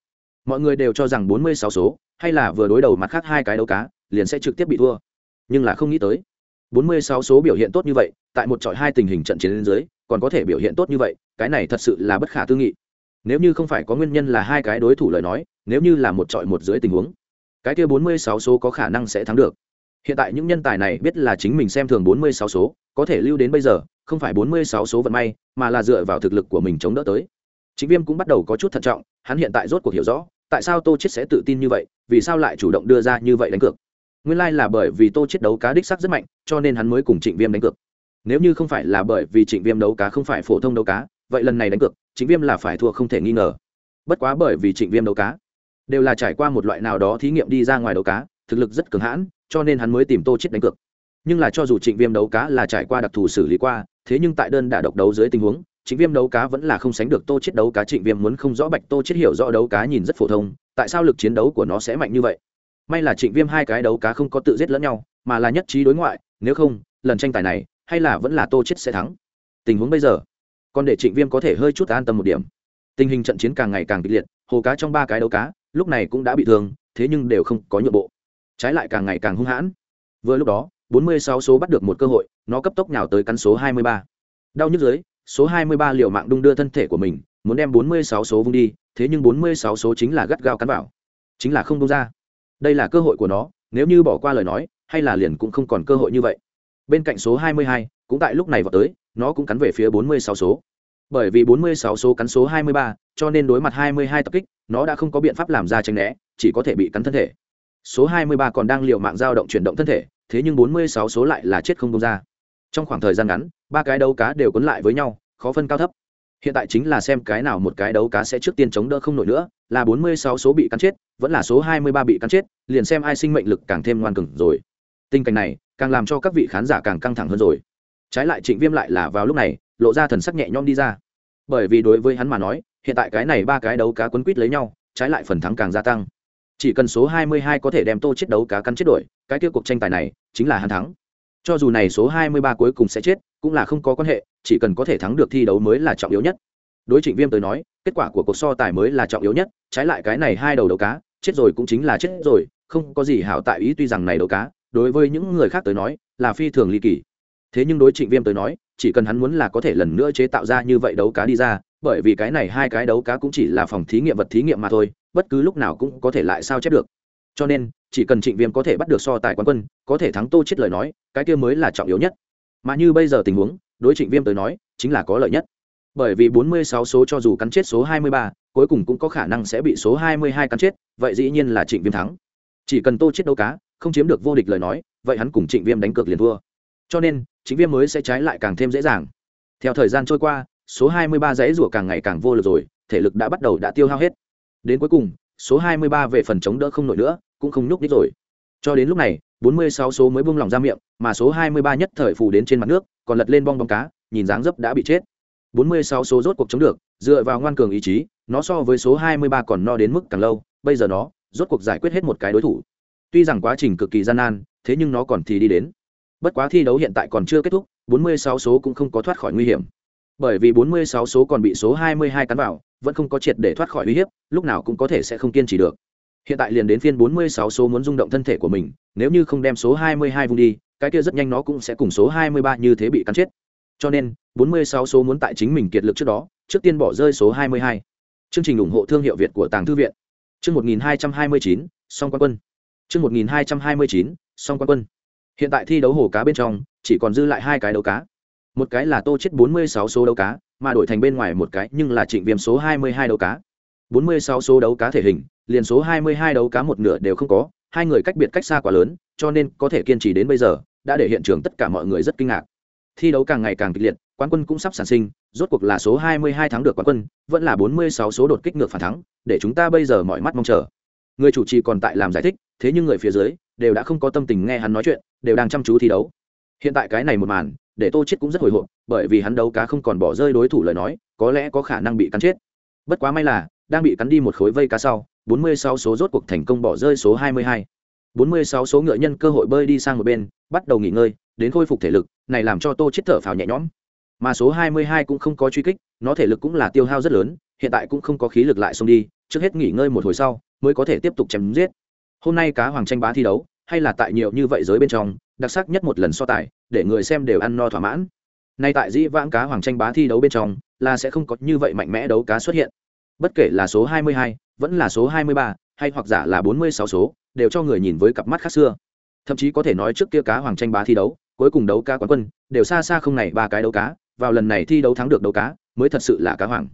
S1: Mọi người đều cho rằng 46 số, hay là vừa đối đầu mặt khác hai cái đấu cá, liền sẽ trực tiếp bị thua. Nhưng là không nghĩ tới 46 số biểu hiện tốt như vậy, tại một trọi hai tình hình trận chiến lên dưới, còn có thể biểu hiện tốt như vậy, cái này thật sự là bất khả tư nghị nếu như không phải có nguyên nhân là hai cái đối thủ lời nói, nếu như là một trọi một dưới tình huống, cái kia 46 số có khả năng sẽ thắng được. Hiện tại những nhân tài này biết là chính mình xem thường 46 số, có thể lưu đến bây giờ, không phải 46 số vận may, mà là dựa vào thực lực của mình chống đỡ tới. Chính viêm cũng bắt đầu có chút thận trọng, hắn hiện tại rốt cuộc hiểu rõ, tại sao tô chết sẽ tự tin như vậy, vì sao lại chủ động đưa ra như vậy đánh cược. Nguyên lai là bởi vì tô chết đấu cá đích sắc rất mạnh, cho nên hắn mới cùng trịnh viêm đánh cược. Nếu như không phải là bởi vì trịnh viêm đấu cá không phải phổ thông đấu cá vậy lần này đánh cược, trịnh viêm là phải thua không thể nghi ngờ. Bất quá bởi vì trịnh viêm đấu cá, đều là trải qua một loại nào đó thí nghiệm đi ra ngoài đấu cá, thực lực rất cường hãn, cho nên hắn mới tìm tô chết đánh cược. Nhưng là cho dù trịnh viêm đấu cá là trải qua đặc thù xử lý qua, thế nhưng tại đơn đả độc đấu dưới tình huống, trịnh viêm đấu cá vẫn là không sánh được tô chết đấu cá. Trịnh viêm muốn không rõ bạch tô chết hiểu rõ đấu cá nhìn rất phổ thông, tại sao lực chiến đấu của nó sẽ mạnh như vậy? May là trịnh viêm hai cái đấu cá không có tự giết lẫn nhau, mà là nhất trí đối ngoại, nếu không, lần tranh tài này, hay là vẫn là tô chết sẽ thắng. Tình huống bây giờ còn để trịnh viêm có thể hơi chút an tâm một điểm. Tình hình trận chiến càng ngày càng kịch liệt hồ cá trong ba cái đấu cá lúc này cũng đã bị thương thế nhưng đều không có nhượng bộ. Trái lại càng ngày càng hung hãn. Vừa lúc đó 46 số bắt được một cơ hội nó cấp tốc nhào tới cắn số 23. đau nhức dưới số 23 liều mạng đung đưa thân thể của mình muốn đem 46 số vung đi thế nhưng 46 số chính là gắt gao cắn vào. Chính là không bung ra. Đây là cơ hội của nó nếu như bỏ qua lời nói hay là liền cũng không còn cơ hội như vậy. Bên cạnh số 22, cũng tại lúc này vào tới nó cũng cắn về phía 46 số. Bởi vì 46 số cắn số 23, cho nên đối mặt 22 tập kích nó đã không có biện pháp làm ra tránh né chỉ có thể bị cắn thân thể. Số 23 còn đang liều mạng dao động chuyển động thân thể thế nhưng 46 số lại là chết không buông ra. Trong khoảng thời gian ngắn ba cái đấu cá đều cuốn lại với nhau khó phân cao thấp. Hiện tại chính là xem cái nào một cái đấu cá sẽ trước tiên chống đỡ không nổi nữa là 46 số bị cắn chết vẫn là số 23 bị cắn chết liền xem ai sinh mệnh lực càng thêm ngoan cường rồi. Tình cảnh này càng làm cho các vị khán giả càng căng thẳng hơn rồi trái lại trịnh viêm lại là vào lúc này, lộ ra thần sắc nhẹ nhõm đi ra. Bởi vì đối với hắn mà nói, hiện tại cái này ba cái đấu cá quấn quýt lấy nhau, trái lại phần thắng càng gia tăng. Chỉ cần số 22 có thể đem tô chết đấu cá cắn chết đổi, cái kia cuộc tranh tài này chính là hắn thắng. Cho dù này số 23 cuối cùng sẽ chết, cũng là không có quan hệ, chỉ cần có thể thắng được thi đấu mới là trọng yếu nhất. Đối trịnh viêm tới nói, kết quả của cuộc so tài mới là trọng yếu nhất, trái lại cái này hai đầu đấu cá, chết rồi cũng chính là chết rồi, không có gì hảo tại ý tuy rằng này đấu cá, đối với những người khác tới nói, là phi thường ly kỳ thế nhưng đối trịnh viêm tới nói chỉ cần hắn muốn là có thể lần nữa chế tạo ra như vậy đấu cá đi ra bởi vì cái này hai cái đấu cá cũng chỉ là phòng thí nghiệm vật thí nghiệm mà thôi bất cứ lúc nào cũng có thể lại sao chép được. Cho nên chỉ cần trịnh viêm có thể bắt được so tài quán quân có thể thắng tô chết lời nói cái kia mới là trọng yếu nhất. Mà như bây giờ tình huống đối trịnh viêm tới nói chính là có lợi nhất. Bởi vì 46 số cho dù cắn chết số 23, cuối cùng cũng có khả năng sẽ bị số 22 cắn chết vậy dĩ nhiên là trịnh viêm thắng. Chỉ cần tô chết đấu cá không chiếm được vô địch lời nói vậy hắn cùng trịnh viêm đánh cược liền thua. Cho nên Chính viêm mới sẽ trái lại càng thêm dễ dàng. Theo thời gian trôi qua, số 23 dãy rủa càng ngày càng vô lực rồi, thể lực đã bắt đầu đã tiêu hao hết. Đến cuối cùng, số 23 về phần chống đỡ không nổi nữa, cũng không nhúc đích rồi. Cho đến lúc này 46 số mới buông lỏng ra miệng, mà số 23 nhất thời phủ đến trên mặt nước, còn lật lên bong bóng cá, nhìn dáng dấp đã bị chết. 46 số rốt cuộc chống được, dựa vào ngoan cường ý chí, nó so với số 23 còn no đến mức càng lâu, bây giờ nó rốt cuộc giải quyết hết một cái đối thủ. Tuy rằng quá trình cực kỳ gian nan, thế nhưng nó còn thì đi đến bất quá thi đấu hiện tại còn chưa kết thúc 46 số cũng không có thoát khỏi nguy hiểm. Bởi vì 46 số còn bị số 22 cắn vào vẫn không có triệt để thoát khỏi uy hiếp lúc nào cũng có thể sẽ không kiên trì được. Hiện tại liền đến phiên 46 số muốn rung động thân thể của mình nếu như không đem số 22 vung đi cái kia rất nhanh nó cũng sẽ cùng số 23 như thế bị cắn chết. Cho nên 46 số muốn tại chính mình kiệt lực trước đó trước tiên bỏ rơi số 22. chương trình ủng hộ thương hiệu việt của tàng thư viện. Chương 1229, song quan quân. Chương 1229, song quan quân hiện tại thi đấu hồ cá bên trong, chỉ còn dư lại hai cái đấu cá. Một cái là tô chết 46 số đấu cá, mà đổi thành bên ngoài một cái nhưng là trịnh viêm số 22 đấu cá. 46 số đấu cá thể hình, liền số 22 đấu cá một nửa đều không có, hai người cách biệt cách xa quá lớn, cho nên có thể kiên trì đến bây giờ, đã để hiện trường tất cả mọi người rất kinh ngạc. Thi đấu càng ngày càng kịch liệt, quán quân cũng sắp sản sinh, rốt cuộc là số 22 thắng được quán quân, vẫn là 46 số đột kích ngược phản thắng, để chúng ta bây giờ mọi mắt mong chờ. Người chủ trì còn tại làm giải thích thế nhưng người phía dưới đều đã không có tâm tình nghe hắn nói chuyện, đều đang chăm chú thi đấu. Hiện tại cái này một màn, để tô chết cũng rất hồi hộp, bởi vì hắn đấu cá không còn bỏ rơi đối thủ lời nói, có lẽ có khả năng bị cắn chết. Bất quá may là, đang bị cắn đi một khối vây cá sau 46 số rốt cuộc thành công bỏ rơi số 22. 46 số ngựa nhân cơ hội bơi đi sang một bên, bắt đầu nghỉ ngơi, đến khôi phục thể lực, này làm cho tô chết thở phào nhẹ nhõm. Mà số 22 cũng không có truy kích, nó thể lực cũng là tiêu hao rất lớn, hiện tại cũng không có khí lực lại xông đi, trước hết nghỉ ngơi một hồi sau, mới có thể tiếp tục chém giết hôm nay cá hoàng tranh bá thi đấu hay là tại nhiều như vậy giới bên trong đặc sắc nhất một lần so tài để người xem đều ăn no thỏa mãn. Nay tại dĩ vãng cá hoàng tranh bá thi đấu bên trong là sẽ không có như vậy mạnh mẽ đấu cá xuất hiện. Bất kể là số 22, vẫn là số 23, hay hoặc giả là 46 số đều cho người nhìn với cặp mắt khác xưa. Thậm chí có thể nói trước kia cá hoàng tranh bá thi đấu cuối cùng đấu cá quán quân đều xa xa không này ba cái đấu cá vào lần này thi đấu thắng được đấu cá mới thật sự là cá hoàng.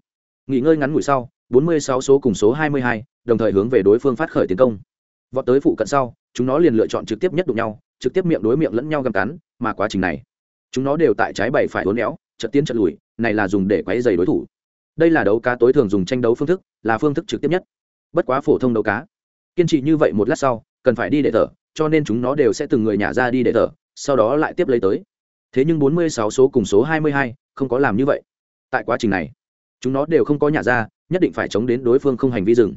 S1: Nghỉ ngơi ngắn ngủi sau 46 số cùng số 22, đồng thời hướng về đối phương phát khởi tiến công vọt tới phụ cận sau, chúng nó liền lựa chọn trực tiếp nhất đụng nhau, trực tiếp miệng đối miệng lẫn nhau găm cắn, mà quá trình này, chúng nó đều tại trái bảy phải uốn éo chật tiến chật lùi, này là dùng để quấy dày đối thủ. Đây là đấu cá tối thường dùng tranh đấu phương thức, là phương thức trực tiếp nhất. Bất quá phổ thông đấu cá, kiên trì như vậy một lát sau, cần phải đi để thở, cho nên chúng nó đều sẽ từng người nhả ra đi để thở, sau đó lại tiếp lấy tới. Thế nhưng 46 số cùng số 22 không có làm như vậy. Tại quá trình này, chúng nó đều không có nhả ra, nhất định phải chống đến đối phương không hành vi dừng.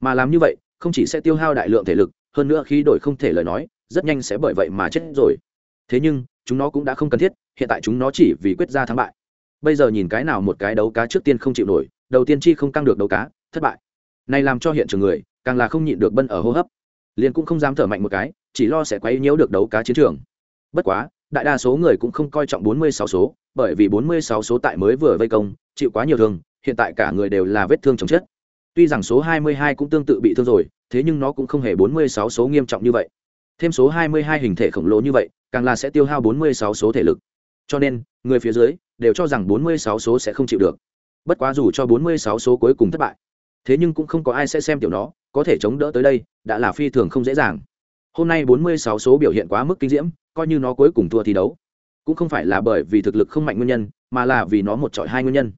S1: Mà làm như vậy không chỉ sẽ tiêu hao đại lượng thể lực, hơn nữa khi đổi không thể lời nói, rất nhanh sẽ bởi vậy mà chết rồi. Thế nhưng, chúng nó cũng đã không cần thiết, hiện tại chúng nó chỉ vì quyết ra thắng bại. Bây giờ nhìn cái nào một cái đấu cá trước tiên không chịu nổi, đầu tiên chi không căng được đấu cá, thất bại. Này làm cho hiện trường người, càng là không nhịn được bân ở hô hấp. Liền cũng không dám thở mạnh một cái, chỉ lo sẽ quấy nhiễu được đấu cá chiến trường. Bất quá, đại đa số người cũng không coi trọng 46 số, bởi vì 46 số tại mới vừa vây công, chịu quá nhiều thương, hiện tại cả người đều là vết thương chồng chất tuy rằng số 22 cũng tương tự bị thương rồi, thế nhưng nó cũng không hề 46 số nghiêm trọng như vậy. Thêm số 22 hình thể khổng lồ như vậy, càng là sẽ tiêu hao 46 số thể lực. Cho nên, người phía dưới đều cho rằng 46 số sẽ không chịu được. Bất quá dù cho 46 số cuối cùng thất bại, thế nhưng cũng không có ai sẽ xem tiểu nó, có thể chống đỡ tới đây đã là phi thường không dễ dàng. Hôm nay 46 số biểu hiện quá mức kinh diễm, coi như nó cuối cùng thua thi đấu, cũng không phải là bởi vì thực lực không mạnh nguyên nhân, mà là vì nó một trọi hai nguyên nhân.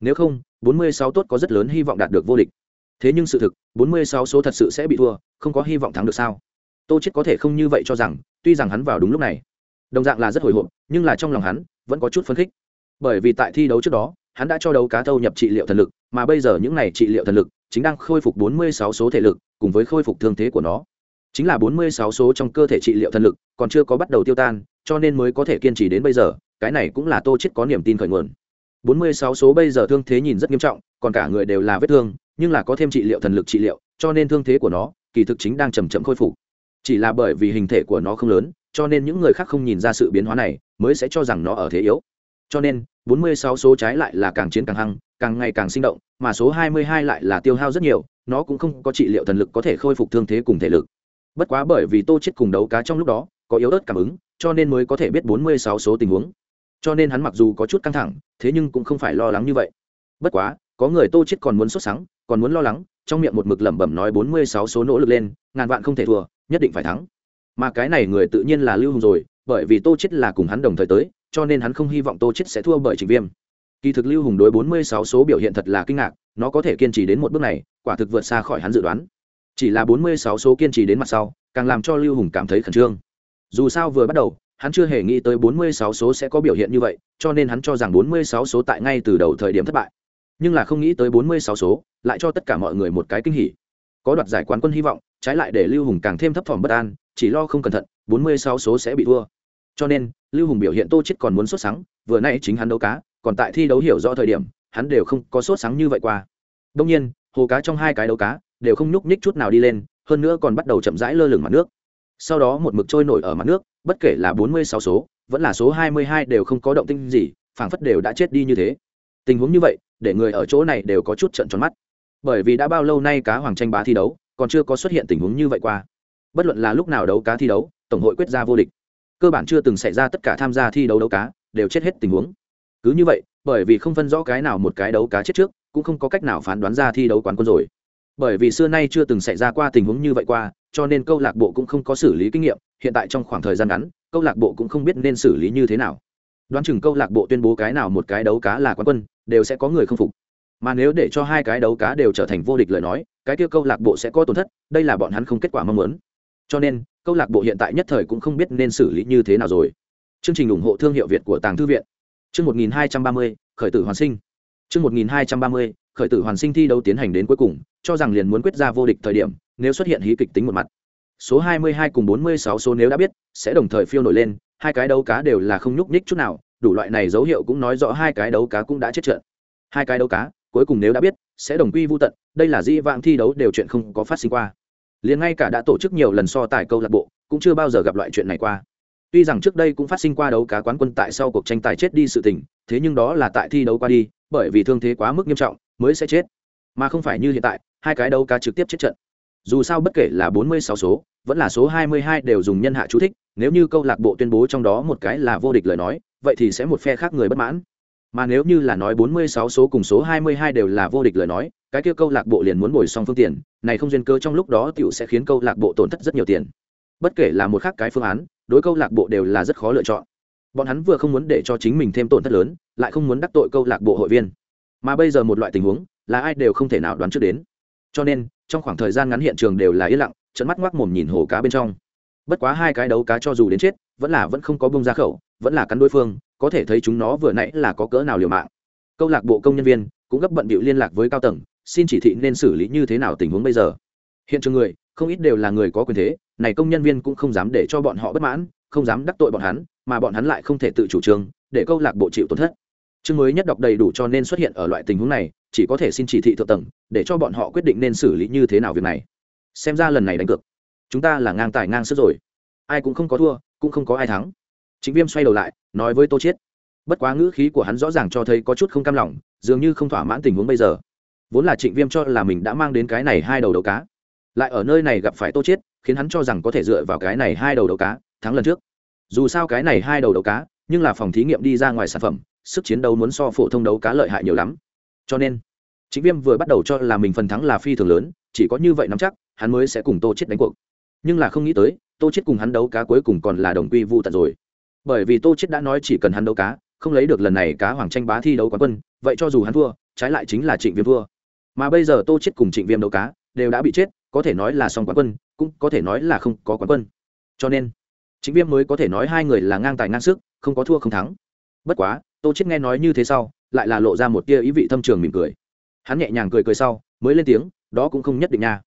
S1: Nếu không 46 tốt có rất lớn hy vọng đạt được vô địch thế nhưng sự thực 46 số thật sự sẽ bị thua, không có hy vọng thắng được sao? Tô chết có thể không như vậy cho rằng, tuy rằng hắn vào đúng lúc này, đồng dạng là rất hồi hộp, nhưng là trong lòng hắn, vẫn có chút phấn khích. Bởi vì tại thi đấu trước đó, hắn đã cho đấu cá thâu nhập trị liệu thần lực, mà bây giờ những này trị liệu thần lực, chính đang khôi phục 46 số thể lực, cùng với khôi phục thương thế của nó. Chính là 46 số trong cơ thể trị liệu thần lực, còn chưa có bắt đầu tiêu tan, cho nên mới có thể kiên trì đến bây giờ, cái này cũng là tô chết có niềm tin khởi nguồn. 46 số bây giờ thương thế nhìn rất nghiêm trọng, còn cả người đều là vết thương nhưng là có thêm trị liệu thần lực trị liệu, cho nên thương thế của nó, kỳ thực chính đang chậm chậm khôi phục. Chỉ là bởi vì hình thể của nó không lớn, cho nên những người khác không nhìn ra sự biến hóa này, mới sẽ cho rằng nó ở thế yếu. Cho nên 46 số trái lại là càng chiến càng hăng, càng ngày càng sinh động, mà số 22 lại là tiêu hao rất nhiều, nó cũng không có trị liệu thần lực có thể khôi phục thương thế cùng thể lực. Bất quá bởi vì tô chết cùng đấu cá trong lúc đó, có yếu ớt cảm ứng, cho nên mới có thể biết 46 số tình huống. Cho nên hắn mặc dù có chút căng thẳng, thế nhưng cũng không phải lo lắng như vậy. Bất quá, có người tô chết còn muốn xuất sáng còn muốn lo lắng, trong miệng một mực lẩm bẩm nói 46 số nỗ lực lên, ngàn vạn không thể thua, nhất định phải thắng. Mà cái này người tự nhiên là lưu hùng rồi, bởi vì tô chết là cùng hắn đồng thời tới, cho nên hắn không hy vọng tô chết sẽ thua bởi trịnh viêm. Kỳ thực lưu hùng đối 46 số biểu hiện thật là kinh ngạc, nó có thể kiên trì đến một bước này, quả thực vượt xa khỏi hắn dự đoán. Chỉ là 46 số kiên trì đến mặt sau, càng làm cho lưu hùng cảm thấy khẩn trương. Dù sao vừa bắt đầu, hắn chưa hề nghĩ tới 46 số sẽ có biểu hiện như vậy, cho nên hắn cho rằng 46 số tại ngay từ đầu thời điểm thất bại nhưng là không nghĩ tới 46 số, lại cho tất cả mọi người một cái kinh hỉ. Có đoạt giải quán quân hy vọng, trái lại để lưu hùng càng thêm thấp thỏm bất an, chỉ lo không cẩn thận 46 số sẽ bị thua. Cho nên, lưu hùng biểu hiện tô chết còn muốn sốt sáng vừa nay chính hắn đấu cá, còn tại thi đấu hiểu rõ thời điểm, hắn đều không có sốt sáng như vậy qua. Đông nhiên, hồ cá trong hai cái đấu cá, đều không nhúc nhích chút nào đi lên, hơn nữa còn bắt đầu chậm rãi lơ lửng mặt nước. Sau đó một mực trôi nổi ở mặt nước, bất kể là bốn mươi sáu số, vẫn là số hai mươi hai đều không có động tinh gì, phảng phất đều đã chết đi như thế tình huống như vậy, để người ở chỗ này đều có chút trận tròn mắt. Bởi vì đã bao lâu nay cá hoàng tranh bá thi đấu, còn chưa có xuất hiện tình huống như vậy qua. Bất luận là lúc nào đấu cá thi đấu, tổng hội quyết ra vô địch. Cơ bản chưa từng xảy ra tất cả tham gia thi đấu đấu cá, đều chết hết tình huống. Cứ như vậy, bởi vì không phân rõ cái nào một cái đấu cá chết trước, cũng không có cách nào phán đoán ra thi đấu quán quân rồi. Bởi vì xưa nay chưa từng xảy ra qua tình huống như vậy qua, cho nên câu lạc bộ cũng không có xử lý kinh nghiệm, hiện tại trong khoảng thời gian ngắn, câu lạc bộ cũng không biết nên xử lý như thế nào. Đoán chừng câu lạc bộ tuyên bố cái nào một cái đấu cá là quán quân đều sẽ có người không phục. Mà nếu để cho hai cái đấu cá đều trở thành vô địch lời nói, cái kia câu lạc bộ sẽ có tổn thất, đây là bọn hắn không kết quả mong muốn. Cho nên, câu lạc bộ hiện tại nhất thời cũng không biết nên xử lý như thế nào rồi. Chương trình ủng hộ thương hiệu việt của tàng thư viện. Chương một nghìn hai trăm ba mươi, khởi tử hoàn sinh. Chương một nghìn hai trăm ba mươi, khởi tử hoàn sinh thi đấu tiến hành đến cuối cùng, cho rằng liền muốn quyết ra vô địch thời điểm, nếu xuất hiện hí kịch tính một mặt. Số 22 cùng 46 số nếu đã biết, sẽ đồng thời phiêu nổi lên, hai cái đấu cá đều là không nhúc nhích chút nào đủ loại này dấu hiệu cũng nói rõ hai cái đấu cá cũng đã chết trận. Hai cái đấu cá, cuối cùng nếu đã biết, sẽ đồng quy vô tận, đây là di vãng thi đấu đều chuyện không có phát sinh qua. Liền ngay cả đã tổ chức nhiều lần so tài câu lạc bộ, cũng chưa bao giờ gặp loại chuyện này qua. Tuy rằng trước đây cũng phát sinh qua đấu cá quán quân tại sau cuộc tranh tài chết đi sự tình, thế nhưng đó là tại thi đấu qua đi, bởi vì thương thế quá mức nghiêm trọng, mới sẽ chết. Mà không phải như hiện tại, hai cái đấu cá trực tiếp chết trận. Dù sao bất kể là 46 số, vẫn là số 22 đều dùng nhân hạ chú thích, nếu như câu lạc bộ tuyên bố trong đó một cái là vô địch lời nói vậy thì sẽ một phe khác người bất mãn. Mà nếu như là nói 46 số cùng số 22 đều là vô địch lời nói, cái kia câu lạc bộ liền muốn bồi xong phương tiền, này không duyên cơ trong lúc đó tiểu sẽ khiến câu lạc bộ tổn thất rất nhiều tiền. Bất kể là một khác cái phương án, đối câu lạc bộ đều là rất khó lựa chọn. Bọn hắn vừa không muốn để cho chính mình thêm tổn thất lớn, lại không muốn đắc tội câu lạc bộ hội viên. Mà bây giờ một loại tình huống, là ai đều không thể nào đoán trước đến. Cho nên, trong khoảng thời gian ngắn hiện trường đều là yên lặng trận mắt ngoác mồm nhìn hồ cá bên trong bất quá hai cái đấu cá cho dù đến chết, vẫn là vẫn không có bông ra khẩu, vẫn là cắn đối phương, có thể thấy chúng nó vừa nãy là có cỡ nào liều mạng. Câu lạc bộ công nhân viên cũng gấp bận bịu liên lạc với cao tầng, xin chỉ thị nên xử lý như thế nào tình huống bây giờ. Hiện trường người, không ít đều là người có quyền thế, này công nhân viên cũng không dám để cho bọn họ bất mãn, không dám đắc tội bọn hắn, mà bọn hắn lại không thể tự chủ trương, để câu lạc bộ chịu tổn thất. Chương mới nhất đọc đầy đủ cho nên xuất hiện ở loại tình huống này, chỉ có thể xin chỉ thị thượng tầng, để cho bọn họ quyết định nên xử lý như thế nào việc này. Xem ra lần này đánh cược chúng ta là ngang tài ngang sức rồi. Ai cũng không có thua, cũng không có ai thắng. Chính viêm xoay đầu lại, nói với tô chiết. Bất quá ngữ khí của hắn rõ ràng cho thấy có chút không cam lòng, dường như không thỏa mãn tình huống bây giờ. Vốn là trịnh viêm cho là mình đã mang đến cái này hai đầu đầu cá. Lại ở nơi này gặp phải tô chiết, khiến hắn cho rằng có thể dựa vào cái này hai đầu đầu cá, thắng lần trước. Dù sao cái này hai đầu đầu cá, nhưng là phòng thí nghiệm đi ra ngoài sản phẩm, sức chiến đấu muốn so phổ thông đấu cá lợi hại nhiều lắm. Cho nên chính viêm vừa bắt đầu cho là mình phần thắng là phi thường lớn, chỉ có như vậy nắm chắc, hắn mới sẽ cùng tô chết đánh cuộc nhưng là không nghĩ tới, tô chết cùng hắn đấu cá cuối cùng còn là đồng quy vu tận rồi. Bởi vì tô chết đã nói chỉ cần hắn đấu cá, không lấy được lần này cá hoàng tranh bá thi đấu quán quân, vậy cho dù hắn thua, trái lại chính là trịnh viêm thua. Mà bây giờ tô chết cùng trịnh viêm đấu cá, đều đã bị chết, có thể nói là xong quán quân, cũng có thể nói là không có quán quân. Cho nên, trịnh viêm mới có thể nói hai người là ngang tài ngang sức, không có thua không thắng. Bất quá, tô chết nghe nói như thế sau, lại là lộ ra một tia ý vị thâm trường mỉm cười. Hắn nhẹ nhàng cười cười sau, mới lên tiếng, đó cũng không nhất định nha.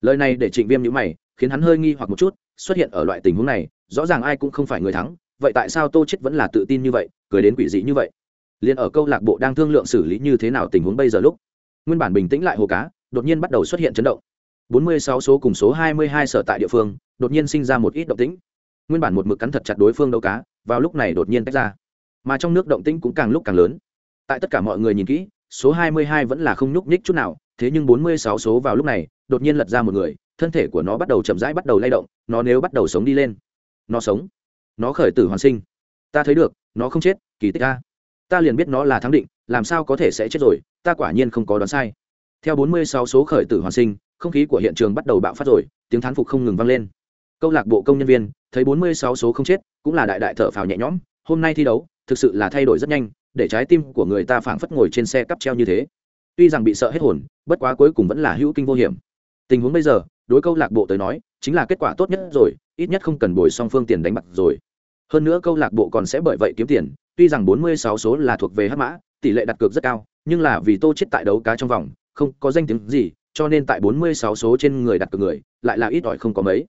S1: Lời này để trịnh viêm nhữ mày khiến hắn hơi nghi hoặc một chút, xuất hiện ở loại tình huống này, rõ ràng ai cũng không phải người thắng, vậy tại sao tô chết vẫn là tự tin như vậy, cười đến quỷ dị như vậy? Liền ở câu lạc bộ đang thương lượng xử lý như thế nào tình huống bây giờ lúc, nguyên bản bình tĩnh lại hồ cá, đột nhiên bắt đầu xuất hiện chấn động. 46 số cùng số 22 sở tại địa phương, đột nhiên sinh ra một ít động tĩnh. Nguyên bản một mực cắn thật chặt đối phương đấu cá, vào lúc này đột nhiên tách ra. Mà trong nước động tĩnh cũng càng lúc càng lớn. Tại tất cả mọi người nhìn kỹ, số 22 vẫn là không nhúc nhích chút nào thế nhưng 46 số vào lúc này, đột nhiên lật ra một người, thân thể của nó bắt đầu chậm rãi bắt đầu lay động, nó nếu bắt đầu sống đi lên, nó sống, nó khởi tử hoàn sinh. Ta thấy được, nó không chết, kỳ tích ta ta liền biết nó là thắng định, làm sao có thể sẽ chết rồi, ta quả nhiên không có đoán sai. Theo 46 số khởi tử hoàn sinh, không khí của hiện trường bắt đầu bạo phát rồi, tiếng thán phục không ngừng vang lên. Câu lạc bộ công nhân viên, thấy 46 số không chết, cũng là đại đại thở phào nhẹ nhõm, hôm nay thi đấu, thực sự là thay đổi rất nhanh, để trái tim của người ta phảng phất ngồi trên xe cắp treo như thế tuy rằng bị sợ hết hồn, bất quá cuối cùng vẫn là hữu kinh vô hiểm. Tình huống bây giờ, đối câu lạc bộ tới nói, chính là kết quả tốt nhất rồi, ít nhất không cần bồi song phương tiền đánh bạc rồi. Hơn nữa câu lạc bộ còn sẽ bởi vậy kiếm tiền, tuy rằng 46 số là thuộc về hắc mã, tỷ lệ đặt cược rất cao, nhưng là vì tô chết tại đấu cá trong vòng, không có danh tiếng gì, cho nên tại 46 số trên người đặt cược người, lại là ít ỏi không có mấy.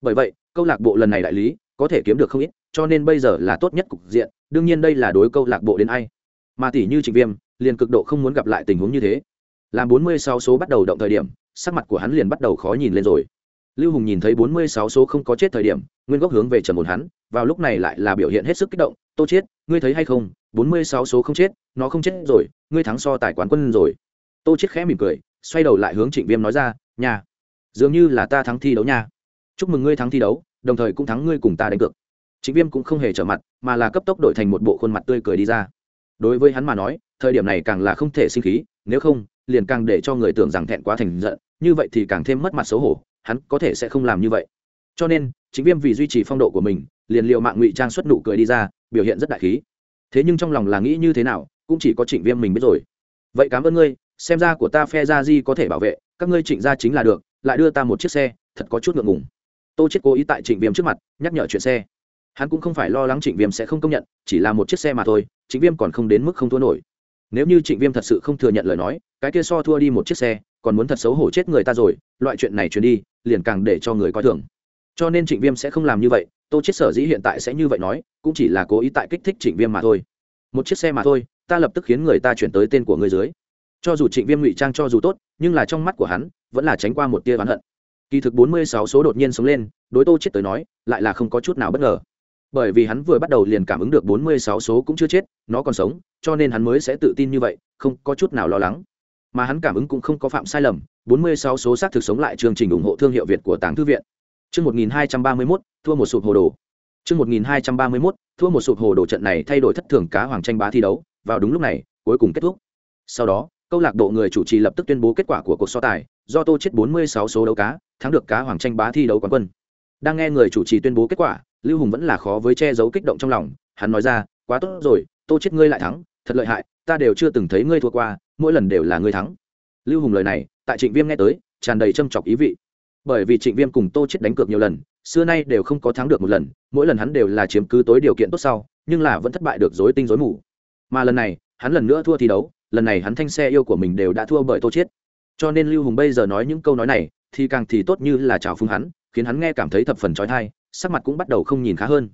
S1: Bởi vậy, câu lạc bộ lần này đại lý, có thể kiếm được không ít, cho nên bây giờ là tốt nhất cục diện, đương nhiên đây là đối câu lạc bộ đến ai. Mà tỷ như trịnh viêm liền cực độ không muốn gặp lại tình huống như thế. Làm 46 số bắt đầu động thời điểm, sắc mặt của hắn liền bắt đầu khó nhìn lên rồi. Lưu hùng nhìn thấy bốn mươi sáu số không có chết thời điểm, nguyên gốc hướng về trần ổn hắn, vào lúc này lại là biểu hiện hết sức kích động, tô chết, ngươi thấy hay không? bốn mươi sáu số không chết, nó không chết rồi, ngươi thắng so tài quán quân rồi. Tô chết khẽ mỉm cười, xoay đầu lại hướng trịnh viêm nói ra nhà dường như là ta thắng thi đấu nha. Chúc mừng ngươi thắng thi đấu, đồng thời cũng thắng ngươi cùng ta đánh cược. Trịnh viêm cũng không hề trở mặt, mà là cấp tốc đổi thành một bộ khuôn mặt tươi cười đi ra đối với hắn mà nói, thời điểm này càng là không thể sinh khí, nếu không, liền càng để cho người tưởng rằng thẹn quá thành giận, như vậy thì càng thêm mất mặt xấu hổ, hắn có thể sẽ không làm như vậy. Cho nên, chính viêm vì duy trì phong độ của mình, liền liệu mạng ngụy trang xuất nụ cười đi ra, biểu hiện rất đại khí. Thế nhưng trong lòng là nghĩ như thế nào, cũng chỉ có trịnh viêm mình biết rồi. Vậy cảm ơn ngươi, xem ra của ta phe ra di có thể bảo vệ, các ngươi trịnh ra chính là được, lại đưa ta một chiếc xe, thật có chút ngượng ngùng. Tô chết cố ý tại trịnh viêm trước mặt, nhắc nhở chuyện xe hắn cũng không phải lo lắng trịnh viêm sẽ không công nhận, chỉ là một chiếc xe mà thôi, trịnh viêm còn không đến mức không thua nổi. Nếu như trịnh viêm thật sự không thừa nhận lời nói, cái kia so thua đi một chiếc xe, còn muốn thật xấu hổ chết người ta rồi, loại chuyện này chuyển đi, liền càng để cho người coi thường. Cho nên trịnh viêm sẽ không làm như vậy, tô chết sở dĩ hiện tại sẽ như vậy nói, cũng chỉ là cố ý tại kích thích trịnh viêm mà thôi. Một chiếc xe mà thôi, ta lập tức khiến người ta chuyển tới tên của người dưới. Cho dù trịnh viêm ngụy trang cho dù tốt, nhưng là trong mắt của hắn, vẫn là tránh qua một tia oán hận. Kỳ thực bốn mươi sáu số đột nhiên sống lên, đối tô chết tới nói, lại là không có chút nào bất ngờ bởi vì hắn vừa bắt đầu liền cảm ứng được bốn mươi sáu số cũng chưa chết, nó còn sống, cho nên hắn mới sẽ tự tin như vậy, không có chút nào lo lắng. Mà hắn cảm ứng cũng không có phạm sai lầm, bốn mươi sáu số xác thực sống lại chương trình ủng hộ thương hiệu việt của tàng thư viện. Chương một nghìn hai trăm ba mươi mốt, thua một sụp hồ đồ. Chương một nghìn hai trăm ba mươi mốt, thua một sụp hồ đồ trận này thay đổi thất thường cá hoàng tranh bá thi đấu, vào đúng lúc này, cuối cùng kết thúc. Sau đó, câu lạc bộ người chủ trì lập tức tuyên bố kết quả của cuộc so tài, do tô chết bốn mươi sáu số đấu cá, thắng được cá hoàng tranh bá thi đấu quán quân. Đang nghe người chủ trì tuyên bố kết quả lưu hùng vẫn là khó với che giấu kích động trong lòng, hắn nói ra, quá tốt rồi, tô chết ngươi lại thắng, thật lợi hại, ta đều chưa từng thấy ngươi thua qua, mỗi lần đều là ngươi thắng. Lưu hùng lời này, tại trịnh viêm nghe tới, tràn đầy châm chọc ý vị. Bởi vì trịnh viêm cùng tô chết đánh cược nhiều lần, xưa nay đều không có thắng được một lần, mỗi lần hắn đều là chiếm cứ tối điều kiện tốt sau, nhưng là vẫn thất bại được dối tinh dối mù. Mà lần này, hắn lần nữa thua thi đấu, lần này hắn thanh xe yêu của mình đều đã thua bởi tô chết. Cho nên lưu hùng bây giờ nói những câu nói này, thì càng thì tốt như là chào phúng hắn, khiến hắn nghe cảm thấy thập phần trói thai sắc mặt cũng bắt đầu không nhìn khá hơn.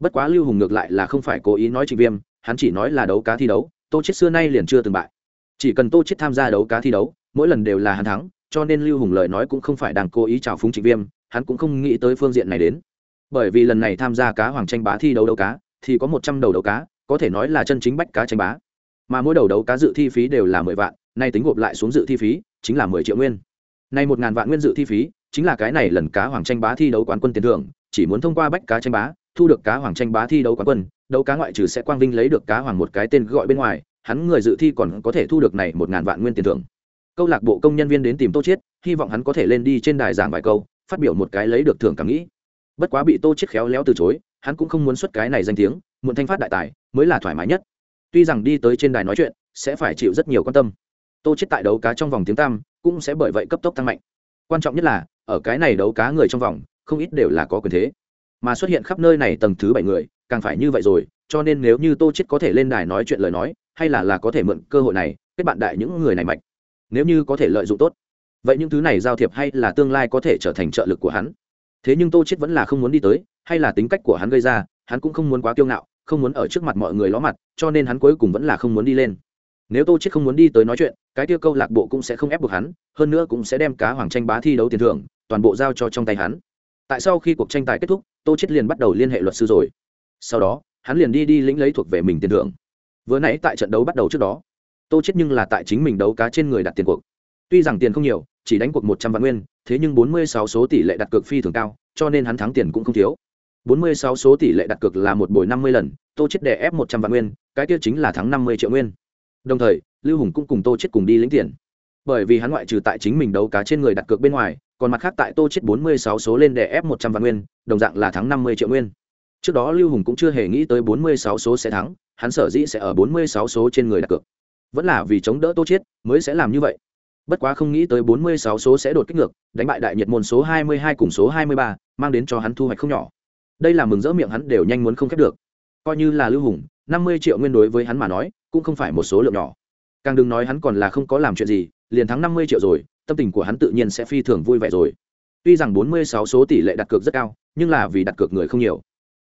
S1: Bất quá lưu hùng ngược lại là không phải cố ý nói trịnh viêm, hắn chỉ nói là đấu cá thi đấu, tô chết xưa nay liền chưa từng bại. Chỉ cần tô chết tham gia đấu cá thi đấu, mỗi lần đều là hắn thắng, cho nên lưu hùng lời nói cũng không phải đang cố ý chào phúng trịnh viêm, hắn cũng không nghĩ tới phương diện này đến. Bởi vì lần này tham gia cá hoàng tranh bá thi đấu đấu cá, thì có một trăm đầu đấu cá, có thể nói là chân chính bách cá tranh bá. Mà mỗi đầu đấu cá dự thi phí đều là mười vạn, nay tính gộp lại xuống dự thi phí, chính là mười triệu nguyên. Nay một ngàn vạn nguyên dự thi phí, chính là cái này lần cá hoàng tranh bá thi đấu quán quân tiền thưởng chỉ muốn thông qua bách cá tranh bá, thu được cá hoàng tranh bá thi đấu quán quân, đấu cá ngoại trừ sẽ quang vinh lấy được cá hoàng một cái tên gọi bên ngoài, hắn người dự thi còn có thể thu được này một ngàn vạn nguyên tiền thưởng. Câu lạc bộ công nhân viên đến tìm tô chiết, hy vọng hắn có thể lên đi trên đài giảng vài câu, phát biểu một cái lấy được thưởng cảm nghĩ. Bất quá bị tô chiết khéo léo từ chối, hắn cũng không muốn xuất cái này danh tiếng muộn thanh phát đại tài, mới là thoải mái nhất. Tuy rằng đi tới trên đài nói chuyện, sẽ phải chịu rất nhiều quan tâm. Tô chiết tại đấu cá trong vòng tiếng tam cũng sẽ bởi vậy cấp tốc tăng mạnh. Quan trọng nhất là, ở cái này đấu cá người trong vòng không ít đều là có quyền thế. Mà xuất hiện khắp nơi này tầng thứ bảy người, càng phải như vậy rồi, cho nên nếu như tô chết có thể lên đài nói chuyện lời nói, hay là là có thể mượn cơ hội này, kết bạn đại những người này mạnh nếu như có thể lợi dụng tốt. Vậy những thứ này giao thiệp hay là tương lai có thể trở thành trợ lực của hắn? Thế nhưng tô chết vẫn là không muốn đi tới, hay là tính cách của hắn gây ra, hắn cũng không muốn quá kiêu ngạo, không muốn ở trước mặt mọi người ló mặt, cho nên hắn cuối cùng vẫn là không muốn đi lên. Nếu tô chết không muốn đi tới nói chuyện, cái tiêu câu lạc bộ cũng sẽ không ép buộc hắn, hơn nữa cũng sẽ đem cá hoàng tranh bá thi đấu tiền thưởng, toàn bộ giao cho trong tay hắn tại sau khi cuộc tranh tài kết thúc, tô chết liền bắt đầu liên hệ luật sư rồi. Sau đó, hắn liền đi đi lĩnh lấy thuộc về mình tiền thưởng. Vừa nãy tại trận đấu bắt đầu trước đó, tô chết nhưng là tại chính mình đấu cá trên người đặt tiền cuộc. Tuy rằng tiền không nhiều, chỉ đánh cuộc một trăm vạn nguyên, thế nhưng bốn mươi sáu số tỷ lệ đặt cược phi thường cao, cho nên hắn thắng tiền cũng không thiếu. bốn mươi sáu số tỷ lệ đặt cược là một buổi năm mươi lần, tô chết đè ép một trăm vạn nguyên, cái kia chính là thắng năm mươi triệu nguyên. Đồng thời, lưu hùng cũng cùng tô chết cùng đi lĩnh tiền. Bởi vì hắn ngoại trừ tại chính mình đấu cá trên người đặt cược bên ngoài còn mặt khác tại tô chết bốn mươi sáu số lên để ép một trăm vạn nguyên, đồng dạng là thắng năm mươi triệu nguyên. Trước đó lưu hùng cũng chưa hề nghĩ tới bốn mươi sáu số sẽ thắng, hắn sở dĩ sẽ ở bốn mươi sáu số trên người đặt cược. Vẫn là vì chống đỡ tô chết mới sẽ làm như vậy. Bất quá không nghĩ tới bốn mươi sáu số sẽ đột kích ngược, đánh bại đại nhiệt môn số hai mươi hai cùng số hai mươi ba, mang đến cho hắn thu hoạch không nhỏ. Đây là mừng rỡ miệng hắn đều nhanh muốn không khép được. Coi như là lưu hùng, năm mươi triệu nguyên đối với hắn mà nói, cũng không phải một số lượng nhỏ. Càng đừng nói hắn còn là không có làm chuyện gì, liền thắng năm mươi triệu rồi tâm tình của hắn tự nhiên sẽ phi thường vui vẻ rồi. Tuy rằng bốn mươi sáu số tỷ lệ đặt cược rất cao, nhưng là vì đặt cược người không nhiều.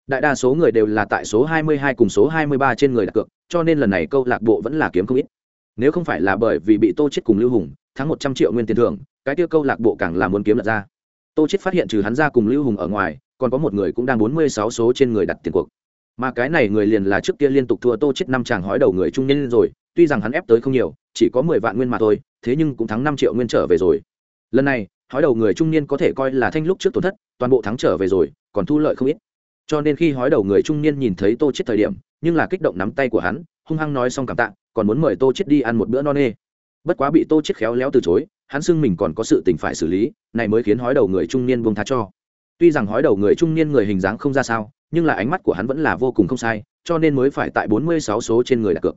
S1: Đại đa số người đều là tại số 22 cùng số 23 trên người đặt cược, cho nên lần này câu lạc bộ vẫn là kiếm không ít. Nếu không phải là bởi vì bị tô chết cùng lưu hùng thắng 100 triệu nguyên tiền thưởng, cái tiêu câu lạc bộ càng là muốn kiếm lật ra. Tô chết phát hiện trừ hắn ra cùng lưu hùng ở ngoài, còn có một người cũng đang bốn mươi sáu số trên người đặt tiền cuộc. Mà cái này người liền là trước kia liên tục thua tô chết năm chàng hói đầu người trung niên rồi, tuy rằng hắn ép tới không nhiều, chỉ có mười vạn nguyên mà thôi thế nhưng cũng thắng năm triệu nguyên trở về rồi. Lần này, hói đầu người trung niên có thể coi là thanh lúc trước tổn thất, toàn bộ thắng trở về rồi, còn thu lợi không ít. Cho nên khi hói đầu người trung niên nhìn thấy tô chết thời điểm, nhưng là kích động nắm tay của hắn, hung hăng nói xong cảm tạ, còn muốn mời tô chết đi ăn một bữa no nê. Bất quá bị tô chết khéo léo từ chối, hắn xưng mình còn có sự tình phải xử lý, này mới khiến hói đầu người trung niên buông tha cho. Tuy rằng hói đầu người trung niên người hình dáng không ra sao, nhưng là ánh mắt của hắn vẫn là vô cùng không sai, cho nên mới phải tại bốn mươi sáu số trên người đặt cược.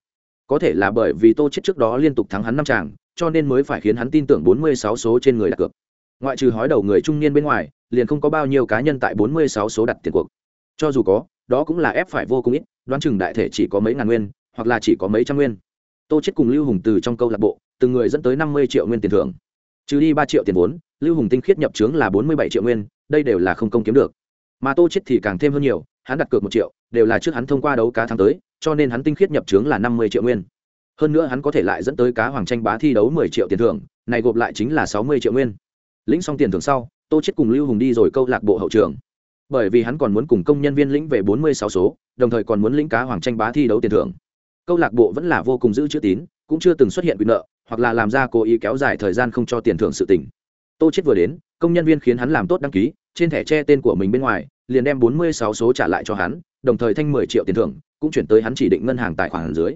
S1: Có thể là bởi vì tô chết trước đó liên tục thắng hắn năm chàng cho nên mới phải khiến hắn tin tưởng bốn mươi sáu số trên người đặt cược. Ngoại trừ hói đầu người trung niên bên ngoài, liền không có bao nhiêu cá nhân tại bốn mươi sáu số đặt tiền cuộc. Cho dù có, đó cũng là ép phải vô cùng ít, đoán chừng đại thể chỉ có mấy ngàn nguyên, hoặc là chỉ có mấy trăm nguyên. Tô chết cùng lưu hùng từ trong câu lạc bộ, từng người dẫn tới năm mươi triệu nguyên tiền thưởng. Trừ đi ba triệu tiền vốn, lưu hùng tinh khiết nhập trướng là bốn mươi bảy triệu nguyên, đây đều là không công kiếm được. Mà tô chết thì càng thêm hơn nhiều, hắn đặt cược một triệu, đều là trước hắn thông qua đấu cá tháng tới, cho nên hắn tinh khiết nhập trướng là năm mươi triệu nguyên hơn nữa hắn có thể lại dẫn tới cá hoàng tranh bá thi đấu mười triệu tiền thưởng, này gộp lại chính là sáu mươi triệu nguyên. Lĩnh xong tiền thưởng sau, tô chết cùng lưu hùng đi rồi câu lạc bộ hậu trường. Bởi vì hắn còn muốn cùng công nhân viên lĩnh về bốn mươi sáu số, đồng thời còn muốn lĩnh cá hoàng tranh bá thi đấu tiền thưởng. Câu lạc bộ vẫn là vô cùng giữ chữ tín, cũng chưa từng xuất hiện quyền nợ, hoặc là làm ra cố ý kéo dài thời gian không cho tiền thưởng sự tỉnh tô chết vừa đến, công nhân viên khiến hắn làm tốt đăng ký, trên thẻ che tên của mình bên ngoài, liền đem bốn mươi sáu số trả lại cho hắn, đồng thời thanh mười triệu tiền thưởng, cũng chuyển tới hắn chỉ định ngân hàng tài khoản dưới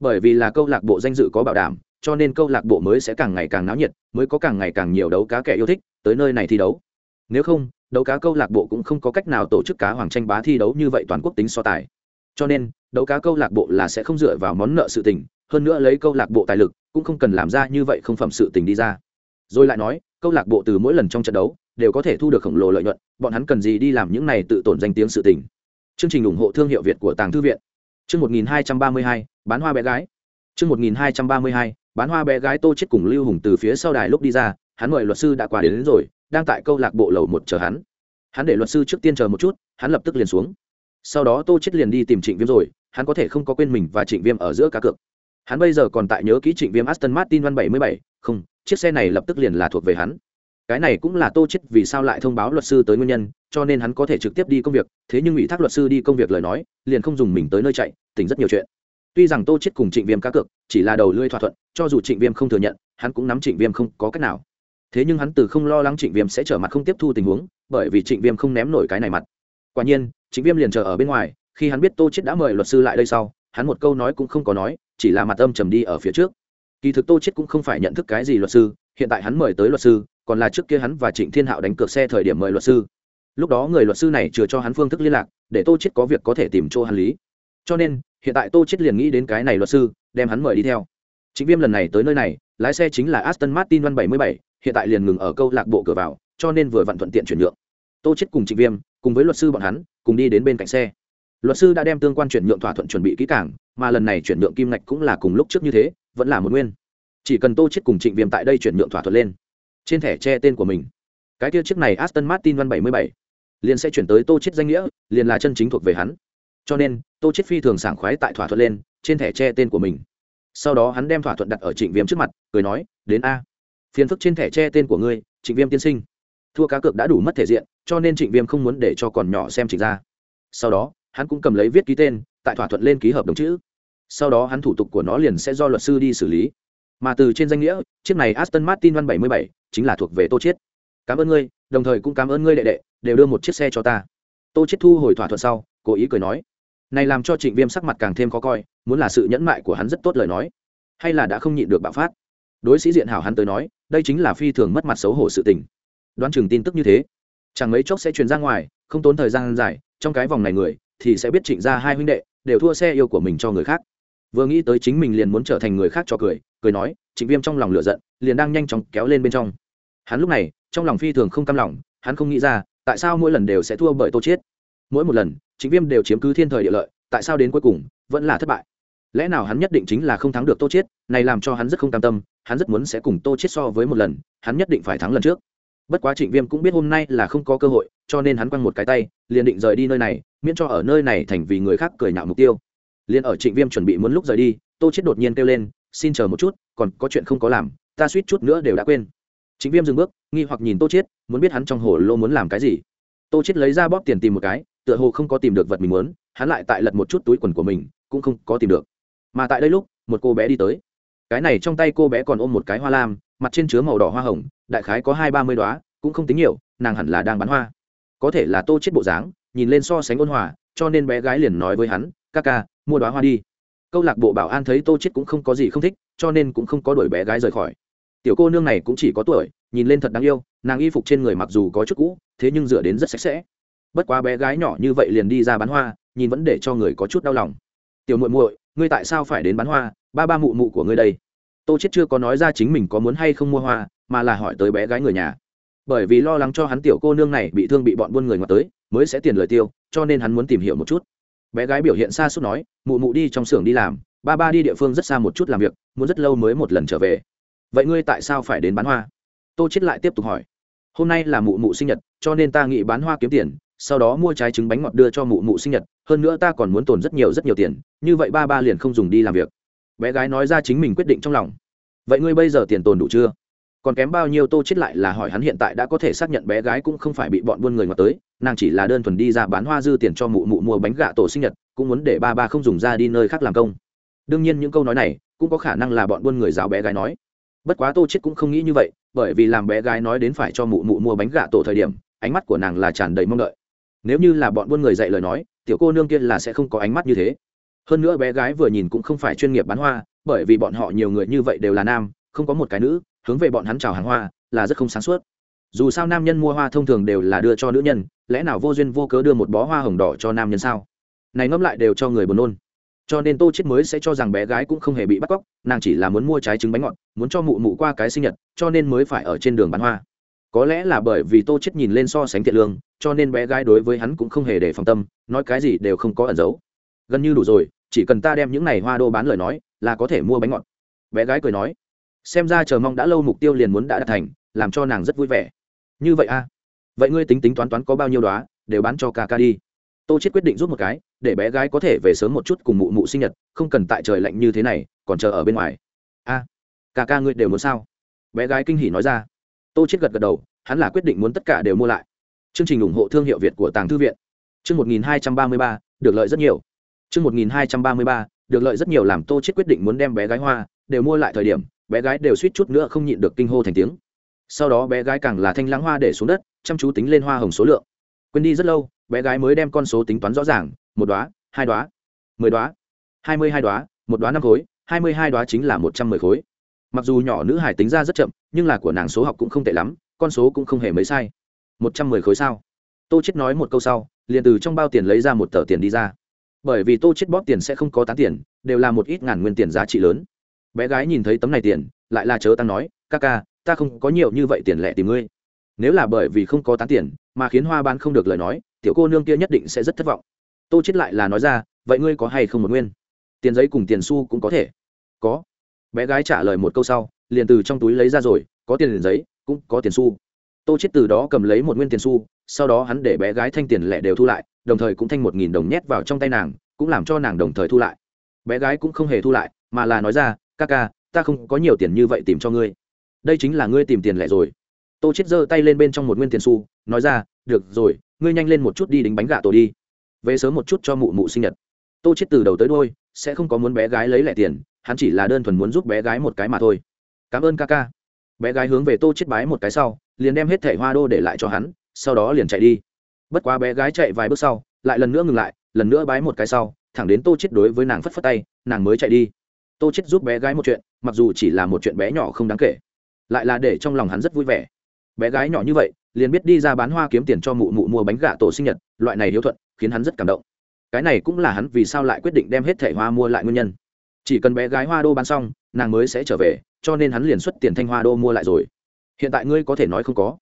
S1: bởi vì là câu lạc bộ danh dự có bảo đảm, cho nên câu lạc bộ mới sẽ càng ngày càng náo nhiệt, mới có càng ngày càng nhiều đấu cá kẻ yêu thích tới nơi này thi đấu. Nếu không, đấu cá câu lạc bộ cũng không có cách nào tổ chức cá hoàng tranh bá thi đấu như vậy toàn quốc tính so tài. Cho nên, đấu cá câu lạc bộ là sẽ không dựa vào món nợ sự tình, hơn nữa lấy câu lạc bộ tài lực, cũng không cần làm ra như vậy không phẩm sự tình đi ra. Rồi lại nói, câu lạc bộ từ mỗi lần trong trận đấu, đều có thể thu được khổng lồ lợi nhuận, bọn hắn cần gì đi làm những này tự tổn danh tiếng sự tình. Chương trình ủng hộ thương hiệu việt của tàng thư viện chương một nghìn hai trăm ba mươi hai bán hoa bé gái. Chương một nghìn hai trăm ba mươi hai bán hoa bé gái tô chết cùng lưu hùng từ phía sau đài lúc đi ra hắn mời luật sư đã qua đến, đến rồi đang tại câu lạc bộ lầu một chờ hắn. Hắn để luật sư trước tiên chờ một chút hắn lập tức liền xuống. Sau đó tô chết liền đi tìm trịnh viêm rồi hắn có thể không có quên mình và trịnh viêm ở giữa cá cược. Hắn bây giờ còn tại nhớ kỹ trịnh viêm aston martin văn bảy mươi bảy không chiếc xe này lập tức liền là thuộc về hắn cái này cũng là tô chết vì sao lại thông báo luật sư tới nguyên nhân, cho nên hắn có thể trực tiếp đi công việc, thế nhưng ủy thác luật sư đi công việc lời nói, liền không dùng mình tới nơi chạy, tỉnh rất nhiều chuyện. Tuy rằng tô chết cùng trịnh viêm cá cược, chỉ là đầu lưỡi thỏa thuận, cho dù trịnh viêm không thừa nhận, hắn cũng nắm trịnh viêm không có cách nào. Thế nhưng hắn từ không lo lắng trịnh viêm sẽ trở mặt không tiếp thu tình huống, bởi vì trịnh viêm không ném nổi cái này mặt. Quả nhiên, trịnh viêm liền chờ ở bên ngoài, khi hắn biết tô chết đã mời luật sư lại đây sau, hắn một câu nói cũng không có nói, chỉ là mặt âm trầm đi ở phía trước. Kỳ thực tô chết cũng không phải nhận thức cái gì luật sư, hiện tại hắn mời tới luật sư còn là trước kia hắn và trịnh thiên hạo đánh cược xe thời điểm mời luật sư. Lúc đó người luật sư này chừa cho hắn phương thức liên lạc để tô chết có việc có thể tìm chỗ hắn lý. Cho nên hiện tại tô chết liền nghĩ đến cái này luật sư đem hắn mời đi theo. Chính viêm lần này tới nơi này lái xe chính là aston martin văn 77, hiện tại liền ngừng ở câu lạc bộ cửa vào cho nên vừa vặn thuận tiện chuyển nhượng. Tô chết cùng trịnh viêm cùng với luật sư bọn hắn cùng đi đến bên cạnh xe. Luật sư đã đem tương quan chuyển nhượng thỏa thuận chuẩn bị kỹ càng mà lần này chuyển nhượng kim ngạch cũng là cùng lúc trước như thế vẫn là một nguyên. Chỉ cần tô chết cùng trịnh viêm tại đây chuyển nhượng thỏa thuận lên trên thẻ che tên của mình. Cái kia chiếc này aston martin văn 77, liền sẽ chuyển tới tô chết danh nghĩa liền là chân chính thuộc về hắn. Cho nên tô chết phi thường sảng khoái tại thỏa thuận lên trên thẻ che tên của mình. Sau đó hắn đem thỏa thuận đặt ở trịnh viêm trước mặt cười nói đến a. Phiền phức trên thẻ che tên của ngươi trịnh viêm tiên sinh. Thua cá cược đã đủ mất thể diện cho nên trịnh viêm không muốn để cho còn nhỏ xem trịnh ra. Sau đó hắn cũng cầm lấy viết ký tên tại thỏa thuận lên ký hợp đồng chữ. Sau đó hắn thủ tục của nó liền sẽ do luật sư đi xử lý. Mà từ trên danh nghĩa chiếc này aston martin văn 77 chính là thuộc về tô chiết. Cảm ơn ngươi, đồng thời cũng cảm ơn ngươi đệ đệ, đều đưa một chiếc xe cho ta. Tô chiết thu hồi thỏa thuận sau, cố ý cười nói, này làm cho trịnh viêm sắc mặt càng thêm khó coi, muốn là sự nhẫn mại của hắn rất tốt lời nói, hay là đã không nhịn được bạo phát. Đối sĩ diện hảo hắn tới nói, đây chính là phi thường mất mặt xấu hổ sự tình. Đoán chừng tin tức như thế, chẳng mấy chốc sẽ truyền ra ngoài, không tốn thời gian dài, trong cái vòng này người, thì sẽ biết trịnh ra hai huynh đệ, đều thua xe yêu của mình cho người khác. Vừa nghĩ tới chính mình liền muốn trở thành người khác cho cười cười nói, trịnh viêm trong lòng lửa giận, liền đang nhanh chóng kéo lên bên trong. Hắn lúc này, trong lòng phi thường không cam lòng, hắn không nghĩ ra, tại sao mỗi lần đều sẽ thua bởi tô chiết. Mỗi một lần, trịnh viêm đều chiếm cứ thiên thời địa lợi, tại sao đến cuối cùng, vẫn là thất bại. Lẽ nào hắn nhất định chính là không thắng được tô chiết, này làm cho hắn rất không cam tâm, hắn rất muốn sẽ cùng tô chiết so với một lần, hắn nhất định phải thắng lần trước. Bất quá trịnh viêm cũng biết hôm nay là không có cơ hội, cho nên hắn quăng một cái tay, liền định rời đi nơi này, miễn cho ở nơi này thành vì người khác cười nhạo mục tiêu. Liền ở trịnh viêm chuẩn bị muốn lúc rời đi, tô chết đột nhiên kêu lên xin chờ một chút, còn có chuyện không có làm, ta suýt chút nữa đều đã quên. Chính viêm dừng bước, nghi hoặc nhìn tô chết muốn biết hắn trong hồ lô muốn làm cái gì. Tô chết lấy ra bóp tiền tìm một cái, tựa hồ không có tìm được vật mình muốn, hắn lại tại lật một chút túi quần của mình, cũng không có tìm được. Mà tại đây lúc, một cô bé đi tới. Cái này trong tay cô bé còn ôm một cái hoa lam, mặt trên chứa màu đỏ hoa hồng, đại khái có hai ba mươi đoá cũng không tính nhiều, nàng hẳn là đang bán hoa. Có thể là tô chết bộ dáng, nhìn lên so sánh ôn hòa, cho nên bé gái liền nói với hắn, ca ca, mua đoá hoa đi câu lạc bộ bảo an thấy tô chết cũng không có gì không thích, cho nên cũng không có đuổi bé gái rời khỏi. Tiểu cô nương này cũng chỉ có tuổi, nhìn lên thật đáng yêu, nàng y phục trên người mặc dù có chút cũ, thế nhưng dựa đến rất sạch sẽ. Bất quá bé gái nhỏ như vậy liền đi ra bán hoa, nhìn vẫn để cho người có chút đau lòng. Tiểu muội muội, ngươi tại sao phải đến bán hoa? Ba ba mụ mụ của ngươi đây. Tô chết chưa có nói ra chính mình có muốn hay không mua hoa, mà là hỏi tới bé gái người nhà. Bởi vì lo lắng cho hắn tiểu cô nương này bị thương bị bọn buôn người ngoặt tới, mới sẽ tiền lời tiêu, cho nên hắn muốn tìm hiểu một chút bé gái biểu hiện xa suốt nói, mụ mụ đi trong xưởng đi làm, ba ba đi địa phương rất xa một chút làm việc, muốn rất lâu mới một lần trở về. Vậy ngươi tại sao phải đến bán hoa? Tô chết lại tiếp tục hỏi. Hôm nay là mụ mụ sinh nhật, cho nên ta nghĩ bán hoa kiếm tiền, sau đó mua trái trứng bánh ngọt đưa cho mụ mụ sinh nhật, hơn nữa ta còn muốn tồn rất nhiều rất nhiều tiền, như vậy ba ba liền không dùng đi làm việc. Bé gái nói ra chính mình quyết định trong lòng. Vậy ngươi bây giờ tiền tồn đủ chưa? Còn kém bao nhiêu tô chết lại là hỏi hắn hiện tại đã có thể xác nhận bé gái cũng không phải bị bọn buôn người mà tới, nàng chỉ là đơn thuần đi ra bán hoa dư tiền cho mụ mụ mua bánh gạ tổ sinh nhật, cũng muốn để ba ba không dùng ra đi nơi khác làm công. Đương nhiên những câu nói này cũng có khả năng là bọn buôn người giáo bé gái nói. Bất quá tô chết cũng không nghĩ như vậy, bởi vì làm bé gái nói đến phải cho mụ mụ mua bánh gạ tổ thời điểm, ánh mắt của nàng là tràn đầy mong đợi. Nếu như là bọn buôn người dạy lời nói, tiểu cô nương kia là sẽ không có ánh mắt như thế. Hơn nữa bé gái vừa nhìn cũng không phải chuyên nghiệp bán hoa, bởi vì bọn họ nhiều người như vậy đều là nam, không có một cái nữ hướng về bọn hắn chào hàng hoa, là rất không sáng suốt. Dù sao nam nhân mua hoa thông thường đều là đưa cho nữ nhân, lẽ nào vô duyên vô cớ đưa một bó hoa hồng đỏ cho nam nhân sao? Này ngẫm lại đều cho người buồn nôn. Cho nên tô chết mới sẽ cho rằng bé gái cũng không hề bị bắt cóc, nàng chỉ là muốn mua trái trứng bánh ngọt, muốn cho mụ mụ qua cái sinh nhật, cho nên mới phải ở trên đường bán hoa. Có lẽ là bởi vì tô chết nhìn lên so sánh thiện lương, cho nên bé gái đối với hắn cũng không hề để phòng tâm, nói cái gì đều không có ẩn giấu. Gần như đủ rồi, chỉ cần ta đem những này hoa đô bán lời nói, là có thể mua bánh ngọt. Bé gái cười nói xem ra chờ mong đã lâu mục tiêu liền muốn đã đạt thành làm cho nàng rất vui vẻ. Như vậy a à? vậy ngươi tính tính toán toán có bao nhiêu đó đều bán cho ca ca đi. Tô chết quyết định rút một cái để bé gái có thể về sớm một chút cùng mụ mụ sinh nhật không cần tại trời lạnh như thế này còn chờ ở bên ngoài. A à, ca ca ngươi đều muốn sao? Bé gái kinh hỉ nói ra. Tô chết gật gật đầu hắn là quyết định muốn tất cả đều mua lại. Chương trình ủng hộ thương hiệu việt của tàng thư viện. Chương 1233, được lợi rất nhiều. Chương 1233, được lợi rất nhiều làm tô chết quyết định muốn đem bé gái hoa đều mua lại thời điểm bé gái đều suýt chút nữa không nhịn được kinh hô thành tiếng. Sau đó bé gái càng là thanh lãng hoa để xuống đất, chăm chú tính lên hoa hồng số lượng. Quên đi rất lâu, bé gái mới đem con số tính toán rõ ràng, một đoá hai đoá mười đoá hai mươi hai đoá một đoá năm khối, hai mươi hai đoá chính là một trăm mười khối. Mặc dù nhỏ nữ hải tính ra rất chậm, nhưng là của nàng số học cũng không tệ lắm, con số cũng không hề mấy sai. Một trăm mười khối sao? Tô chết nói một câu sau, liền từ trong bao tiền lấy ra một tờ tiền đi ra. Bởi vì tô chết bóp tiền sẽ không có tán tiền, đều là một ít ngàn nguyên tiền giá trị lớn bé gái nhìn thấy tấm này tiền, lại là chớ tăng nói, ca ca, ta không có nhiều như vậy tiền lẻ tìm ngươi. Nếu là bởi vì không có tán tiền, mà khiến hoa ban không được lời nói, tiểu cô nương kia nhất định sẽ rất thất vọng. Tô chết lại là nói ra, vậy ngươi có hay không một nguyên? Tiền giấy cùng tiền xu cũng có thể. Có. Bé gái trả lời một câu sau, liền từ trong túi lấy ra rồi, có tiền giấy, cũng có tiền xu. Tô chết từ đó cầm lấy một nguyên tiền xu, sau đó hắn để bé gái thanh tiền lẻ đều thu lại, đồng thời cũng thanh một nghìn đồng nhét vào trong tay nàng, cũng làm cho nàng đồng thời thu lại. Bé gái cũng không hề thu lại, mà là nói ra ca ca, ta không có nhiều tiền như vậy tìm cho ngươi. Đây chính là ngươi tìm tiền lẻ rồi. Tô chết giơ tay lên bên trong một nguyên tiền xu, nói ra, được rồi, ngươi nhanh lên một chút đi đính bánh gà tổ đi. Về sớm một chút cho mụ mụ sinh nhật. Tô chết từ đầu tới đôi sẽ không có muốn bé gái lấy lẻ tiền, hắn chỉ là đơn thuần muốn giúp bé gái một cái mà thôi. Cảm ơn ca ca. Bé gái hướng về tô chết bái một cái sau, liền đem hết thẻ hoa đô để lại cho hắn, sau đó liền chạy đi. Bất quá bé gái chạy vài bước sau, lại lần nữa ngừng lại, lần nữa bái một cái sau, thẳng đến tô chết đối với nàng phất phất tay, nàng mới chạy đi tô chết giúp bé gái một chuyện, mặc dù chỉ là một chuyện bé nhỏ không đáng kể, lại là để trong lòng hắn rất vui vẻ. Bé gái nhỏ như vậy, liền biết đi ra bán hoa kiếm tiền cho mụ mụ mua bánh gà tổ sinh nhật, loại này hiếu thuận, khiến hắn rất cảm động. Cái này cũng là hắn vì sao lại quyết định đem hết thẻ hoa mua lại nguyên nhân. Chỉ cần bé gái hoa đô bán xong, nàng mới sẽ trở về, cho nên hắn liền xuất tiền thanh hoa đô mua lại rồi. Hiện tại ngươi có thể nói không có.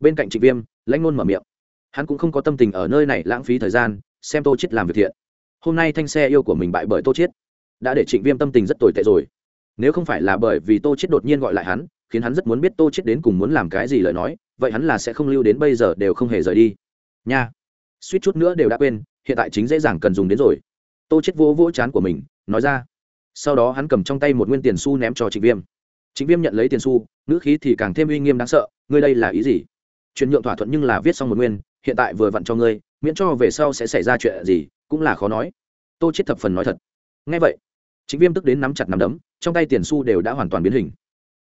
S1: Bên cạnh trịnh viêm, lãnh ngôn mở miệng. Hắn cũng không có tâm tình ở nơi này lãng phí thời gian, xem tô chết làm việc thiện. Hôm nay thanh xe yêu của mình bại bởi tô chết đã để trịnh viêm tâm tình rất tồi tệ rồi. Nếu không phải là bởi vì tô chết đột nhiên gọi lại hắn, khiến hắn rất muốn biết tô chết đến cùng muốn làm cái gì lời nói, vậy hắn là sẽ không lưu đến bây giờ đều không hề rời đi. Nha. Suýt chút nữa đều đã quên, hiện tại chính dễ dàng cần dùng đến rồi. Tô chết vỗ vỗ chán của mình, nói ra. Sau đó hắn cầm trong tay một nguyên tiền xu ném cho trịnh viêm. Trịnh viêm nhận lấy tiền xu, ngữ khí thì càng thêm uy nghiêm đáng sợ, ngươi đây là ý gì? Chuyển nhượng thỏa thuận nhưng là viết xong một nguyên, hiện tại vừa vặn cho ngươi, miễn cho về sau sẽ xảy ra chuyện gì, cũng là khó nói. Tô chết thập phần nói thật. Ngay vậy chính viêm tức đến nắm chặt nắm đấm, trong tay tiền xu đều đã hoàn toàn biến hình.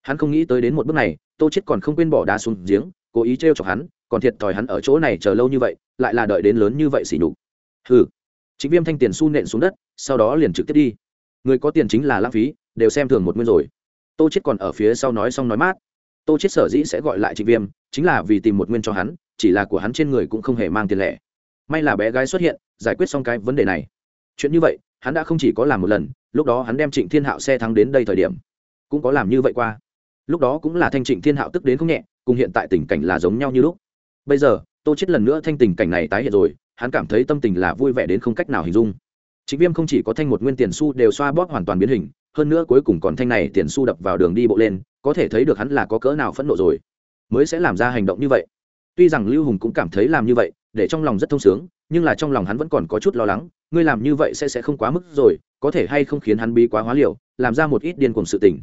S1: Hắn không nghĩ tới đến một bước này, tô chết còn không quên bỏ đá xuống giếng, cố ý treo chọc hắn, còn thiệt thòi hắn ở chỗ này chờ lâu như vậy, lại là đợi đến lớn như vậy xỉ nhục. Hừ. Chính viêm thanh tiền xu nện xuống đất, sau đó liền trực tiếp đi. Người có tiền chính là lãng phí, đều xem thường một nguyên rồi. Tô chết còn ở phía sau nói xong nói mát. Tô chết sở dĩ sẽ gọi lại trịnh viêm, chính là vì tìm một nguyên cho hắn, chỉ là của hắn trên người cũng không hề mang tiền lẻ. May là bé gái xuất hiện, giải quyết xong cái vấn đề này. Chuyện như vậy hắn đã không chỉ có làm một lần, lúc đó hắn đem trịnh thiên hạo xe thắng đến đây thời điểm, cũng có làm như vậy qua. Lúc đó cũng là thanh trịnh thiên hạo tức đến không nhẹ, cùng hiện tại tình cảnh là giống nhau như lúc. Bây giờ, tô chết lần nữa thanh tình cảnh này tái hiện rồi, hắn cảm thấy tâm tình là vui vẻ đến không cách nào hình dung. Chính viêm không chỉ có thanh một nguyên tiền xu đều xoa bóp hoàn toàn biến hình, hơn nữa cuối cùng còn thanh này tiền xu đập vào đường đi bộ lên, có thể thấy được hắn là có cỡ nào phẫn nộ rồi. Mới sẽ làm ra hành động như vậy. Tuy rằng lưu hùng cũng cảm thấy làm như vậy, để trong lòng rất thông sướng nhưng là trong lòng hắn vẫn còn có chút lo lắng, ngươi làm như vậy sẽ sẽ không quá mức rồi, có thể hay không khiến hắn bí quá hóa liều, làm ra một ít điên cuồng sự tình.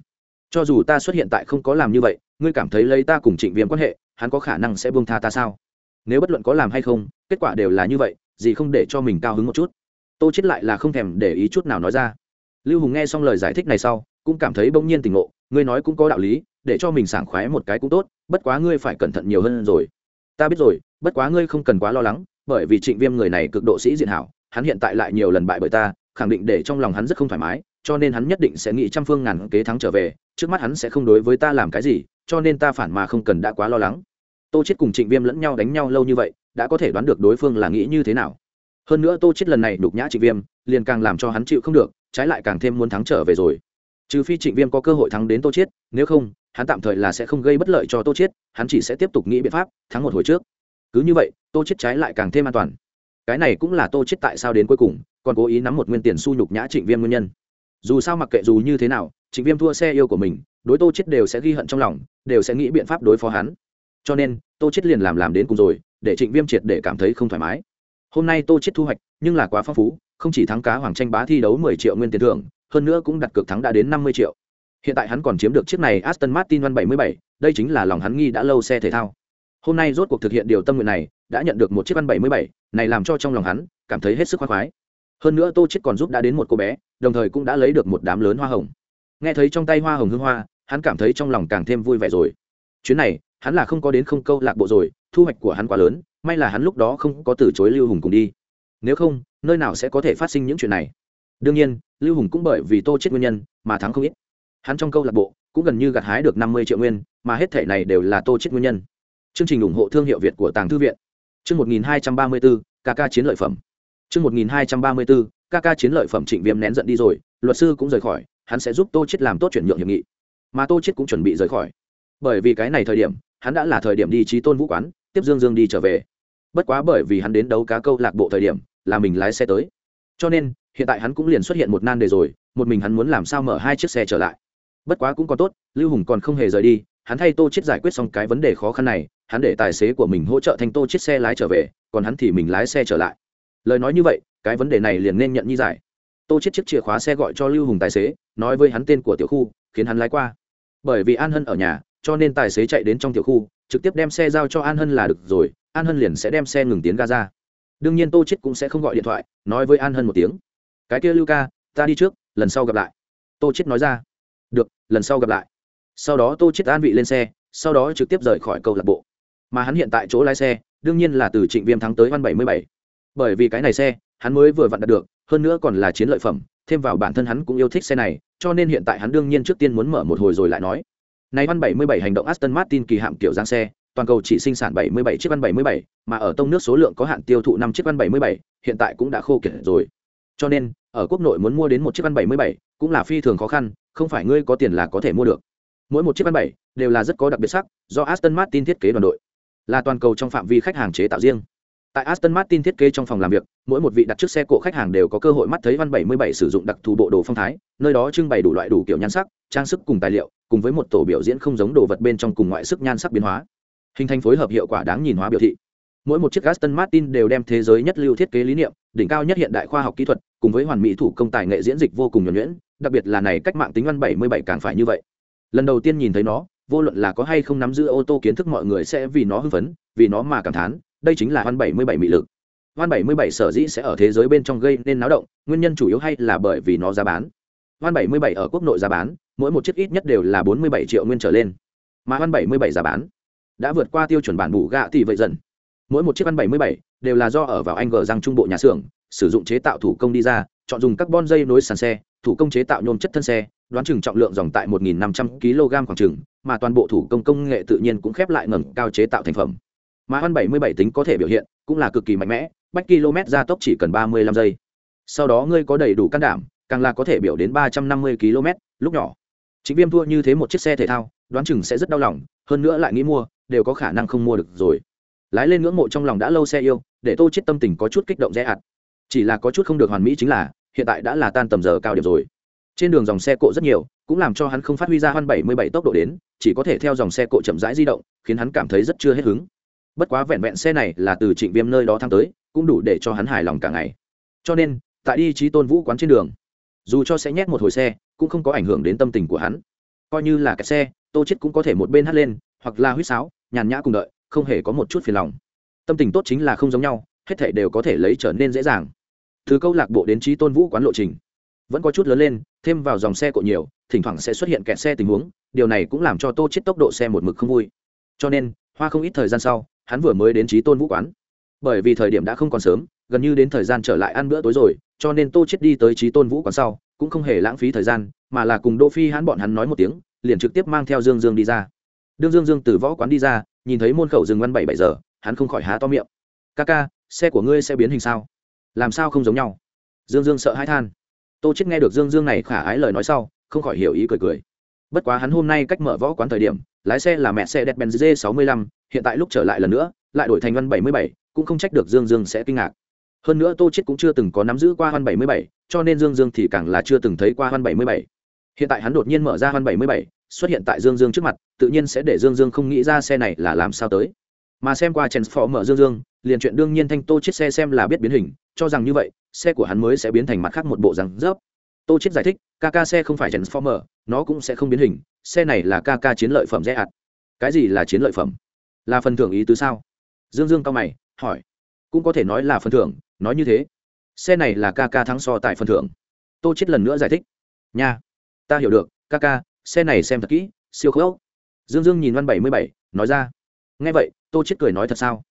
S1: Cho dù ta xuất hiện tại không có làm như vậy, ngươi cảm thấy lấy ta cùng trịnh viêm quan hệ, hắn có khả năng sẽ buông tha ta sao? Nếu bất luận có làm hay không, kết quả đều là như vậy, gì không để cho mình cao hứng một chút. Tô chết lại là không thèm để ý chút nào nói ra. Lưu hùng nghe xong lời giải thích này sau, cũng cảm thấy bỗng nhiên tỉnh ngộ, ngươi nói cũng có đạo lý, để cho mình sảng khoái một cái cũng tốt, bất quá ngươi phải cẩn thận nhiều hơn rồi. Ta biết rồi, bất quá ngươi không cần quá lo lắng bởi vì trịnh viêm người này cực độ sĩ diện hảo, hắn hiện tại lại nhiều lần bại bởi ta, khẳng định để trong lòng hắn rất không thoải mái, cho nên hắn nhất định sẽ nghĩ trăm phương ngàn kế thắng trở về, trước mắt hắn sẽ không đối với ta làm cái gì, cho nên ta phản mà không cần đã quá lo lắng. Tô chết cùng trịnh viêm lẫn nhau đánh nhau lâu như vậy, đã có thể đoán được đối phương là nghĩ như thế nào. Hơn nữa tô chết lần này đục nhã trịnh viêm, liền càng làm cho hắn chịu không được, trái lại càng thêm muốn thắng trở về rồi. Trừ phi trịnh viêm có cơ hội thắng đến tô chết nếu không, hắn tạm thời là sẽ không gây bất lợi cho tô chết hắn chỉ sẽ tiếp tục nghĩ biện pháp thắng một hồi trước. Cứ như vậy tô chết trái lại càng thêm an toàn. Cái này cũng là tô chết tại sao đến cuối cùng, còn cố ý nắm một nguyên tiền su nhục nhã trịnh viêm nguyên nhân. Dù sao mặc kệ dù như thế nào, trịnh viêm thua xe yêu của mình, đối tô chết đều sẽ ghi hận trong lòng, đều sẽ nghĩ biện pháp đối phó hắn. Cho nên, tô chết liền làm làm đến cùng rồi, để trịnh viêm triệt để cảm thấy không thoải mái. Hôm nay tô chết thu hoạch, nhưng là quá phong phú, không chỉ thắng cá hoàng tranh bá thi đấu mười triệu nguyên tiền thưởng, hơn nữa cũng đặt cược thắng đã đến năm mươi triệu. Hiện tại hắn còn chiếm được chiếc này aston martin văn bảy mươi bảy, đây chính là lòng hắn nghi đã lâu xe thể thao. Hôm nay rốt cuộc thực hiện điều tâm nguyện này đã nhận được một chiếc ăn bảy mươi bảy, này làm cho trong lòng hắn, cảm thấy hết sức khoái khoái. Hơn nữa tô chết còn giúp đã đến một cô bé, đồng thời cũng đã lấy được một đám lớn hoa hồng. Nghe thấy trong tay hoa hồng hương hoa, hắn cảm thấy trong lòng càng thêm vui vẻ rồi. Chuyến này, hắn là không có đến không câu lạc bộ rồi, thu hoạch của hắn quá lớn, may là hắn lúc đó không có từ chối lưu hùng cùng đi. Nếu không, nơi nào sẽ có thể phát sinh những chuyện này? Đương nhiên, lưu hùng cũng bởi vì tô chết nguyên nhân mà thắng không ít. Hắn trong câu lạc bộ cũng gần như gặt hái được năm mươi triệu nguyên, mà hết thể này đều là tô chết nguyên nhân. Chương trình ủng hộ thương hiệu việt của tàng thư viện chương một nghìn hai trăm ba mươi bốn kk chiến lợi phẩm. Chương một nghìn hai trăm ba mươi bốn kk chiến lợi phẩm trịnh viêm nén giận đi rồi, luật sư cũng rời khỏi, hắn sẽ giúp tô chết làm tốt chuyển nhượng hiệp nghị. Mà tô chết cũng chuẩn bị rời khỏi. Bởi vì cái này thời điểm, hắn đã là thời điểm đi trí tôn vũ quán, tiếp dương dương đi trở về. Bất quá bởi vì hắn đến đấu cá câu lạc bộ thời điểm, là mình lái xe tới. Cho nên, hiện tại hắn cũng liền xuất hiện một nan đề rồi, một mình hắn muốn làm sao mở hai chiếc xe trở lại. Bất quá cũng còn tốt, lưu hùng còn không hề rời đi, hắn thay tô chết giải quyết xong cái vấn đề khó khăn này hắn để tài xế của mình hỗ trợ thành tô chiếc xe lái trở về, còn hắn thì mình lái xe trở lại. Lời nói như vậy, cái vấn đề này liền nên nhận như giải. Tô chết chiếc chìa khóa xe gọi cho lưu hùng tài xế, nói với hắn tên của tiểu khu, khiến hắn lái qua. Bởi vì an hân ở nhà, cho nên tài xế chạy đến trong tiểu khu, trực tiếp đem xe giao cho an hân là được rồi, an hân liền sẽ đem xe ngừng tiến gaza. Đương nhiên tô chết cũng sẽ không gọi điện thoại, nói với an hân một tiếng. Cái kia lưu ca, ta đi trước, lần sau gặp lại. Tô chết nói ra. Được, lần sau gặp lại. Sau đó tô chết an vị lên xe, sau đó trực tiếp rời khỏi câu lạc bộ mà hắn hiện tại chỗ lái xe đương nhiên là từ trịnh viêm thắng tới văn bảy mươi bảy bởi vì cái này xe hắn mới vừa vặn đạt được hơn nữa còn là chiến lợi phẩm thêm vào bản thân hắn cũng yêu thích xe này cho nên hiện tại hắn đương nhiên trước tiên muốn mở một hồi rồi lại nói này văn 77 hành động Aston Martin kỳ hạm kiểu dáng xe, toàn cầu chỉ sinh sản 77 chiếc văn 77, mà ở tông nước số lượng có hạn tiêu thụ 5 chiếc văn 77, hiện tại cũng đã khô kiệt rồi. Cho nên, ở quốc nội muốn mua đến một chiếc văn 77 cũng là phi thường khó khăn, không phải ngươi có tiền là có thể mua được. Mỗi một chiếc văn 7 đều là rất có đặc biệt sắc, do Aston Martin thiết kế đoàn đội, là toàn cầu trong phạm vi khách hàng chế tạo riêng. Tại aston martin thiết kế trong phòng làm việc, mỗi một vị đặt trước xe cộ khách hàng đều có cơ hội mắt thấy văn 77 sử dụng đặc thù bộ đồ phong thái, nơi đó trưng bày đủ loại đủ kiểu nhan sắc, trang sức cùng tài liệu, cùng với một tổ biểu diễn không giống đồ vật bên trong cùng ngoại sức nhan sắc biến hóa. Hình thành phối hợp hiệu quả đáng nhìn hóa biểu thị. Mỗi một chiếc aston martin đều đem thế giới nhất lưu thiết kế lý niệm, đỉnh cao nhất hiện đại khoa học kỹ thuật, cùng với hoàn mỹ thủ công tài nghệ diễn dịch vô cùng nhuần nhuyễn, đặc biệt là này cách mạng tính văn 77 càng phải như vậy. Lần đầu tiên nhìn thấy nó vô luận là có hay không nắm giữ ô tô kiến thức mọi người sẽ vì nó hưng phấn, vì nó mà cảm thán, đây chính là hoan bảy mươi bảy mị lực. Hoan bảy mươi bảy sở dĩ sẽ ở thế giới bên trong gây nên náo động, nguyên nhân chủ yếu hay là bởi vì nó giá bán. Hoan bảy mươi bảy ở quốc nội giá bán, mỗi một chiếc ít nhất đều là bốn mươi bảy triệu nguyên trở lên. Mà hoan bảy mươi bảy giá bán đã vượt qua tiêu chuẩn bản bù gạ thì vậy dần. Mỗi một chiếc hoan bảy mươi bảy đều là do ở vào anh gờ răng trung bộ nhà xưởng, sử dụng chế tạo thủ công đi ra, chọn dùng carbon dây nối sàn xe thủ công chế tạo nhôm chất thân xe, đoán chừng trọng lượng dòng tại 1.500 kg khoảng chừng, mà toàn bộ thủ công công nghệ tự nhiên cũng khép lại ngầm cao chế tạo thành phẩm. Mà hơn 77 tính có thể biểu hiện cũng là cực kỳ mạnh mẽ, bách km gia tốc chỉ cần 35 giây. Sau đó ngươi có đầy đủ can đảm, càng là có thể biểu đến 350 km, lúc nhỏ. Chính viêm thua như thế một chiếc xe thể thao, đoán chừng sẽ rất đau lòng, hơn nữa lại nghĩ mua, đều có khả năng không mua được rồi. Lái lên ngưỡng mộ trong lòng đã lâu xe yêu, để tô chết tâm tình có chút kích động rẽ ạt. Chỉ là có chút không được hoàn mỹ chính là hiện tại đã là tan tầm giờ cao điểm rồi. Trên đường dòng xe cộ rất nhiều, cũng làm cho hắn không phát huy ra hoan bảy mươi bảy tốc độ đến, chỉ có thể theo dòng xe cộ chậm rãi di động, khiến hắn cảm thấy rất chưa hết hứng. Bất quá vẹn vẹn xe này là từ trịnh viêm nơi đó thăng tới, cũng đủ để cho hắn hài lòng cả ngày. Cho nên, tại đi trí tôn vũ quán trên đường, dù cho sẽ nhét một hồi xe, cũng không có ảnh hưởng đến tâm tình của hắn. Coi như là cái xe, tô chết cũng có thể một bên hát lên, hoặc là huýt sáo, nhàn nhã cùng đợi, không hề có một chút phiền lòng. Tâm tình tốt chính là không giống nhau, hết thảy đều có thể lấy trở nên dễ dàng từ câu lạc bộ đến trí tôn vũ quán lộ trình. Vẫn có chút lớn lên, thêm vào dòng xe cộ nhiều, thỉnh thoảng sẽ xuất hiện kẹt xe tình huống, điều này cũng làm cho tô chết tốc độ xe một mực không vui. Cho nên, hoa không ít thời gian sau, hắn vừa mới đến trí tôn vũ quán. Bởi vì thời điểm đã không còn sớm, gần như đến thời gian trở lại ăn bữa tối rồi, cho nên tô chết đi tới trí tôn vũ quán sau, cũng không hề lãng phí thời gian, mà là cùng đỗ phi hắn bọn hắn nói một tiếng, liền trực tiếp mang theo dương dương đi ra. Đương dương dương từ võ quán đi ra, nhìn thấy môn khẩu dừng văn bảy bảy giờ, hắn không khỏi há to miệng. Ca ca, xe của ngươi sẽ biến hình sao? Làm sao không giống nhau? Dương dương sợ hãi than. Tô chết nghe được dương dương này khả ái lời nói sau không khỏi hiểu ý cười cười. Bất quá hắn hôm nay cách mở võ quán thời điểm lái xe là mẹ xe đẹp benz g 65 hiện tại lúc trở lại lần nữa lại đổi thành văn 77, cũng không trách được dương dương sẽ kinh ngạc. Hơn nữa tô chết cũng chưa từng có nắm giữ qua văn 77, cho nên dương dương thì càng là chưa từng thấy qua văn 77. hiện tại hắn đột nhiên mở ra văn 77, xuất hiện tại dương dương trước mặt tự nhiên sẽ để dương dương không nghĩ ra xe này là làm sao tới. Mà xem qua mở dương dương liền chuyện đương nhiên thanh tô chết xe xem là biết biến hình cho rằng như vậy xe của hắn mới sẽ biến thành mặt khác một bộ răng rớp. Tô chết giải thích Kaka xe không phải transformer nó cũng sẽ không biến hình xe này là Kaka chiến lợi phẩm rẻ ạt cái gì là chiến lợi phẩm? Là phần thưởng ý tứ sao? Dương dương cao mày hỏi. Cũng có thể nói là phần thưởng nói như thế. Xe này là Kaka thắng so tại phần thưởng. Tô chết lần nữa giải thích. Nha ta hiểu được Kaka, xe này xem thật kỹ siêu khốc. Dương dương nhìn văn bảy mươi bảy nói ra. Nghe vậy tô chết cười nói thật sao?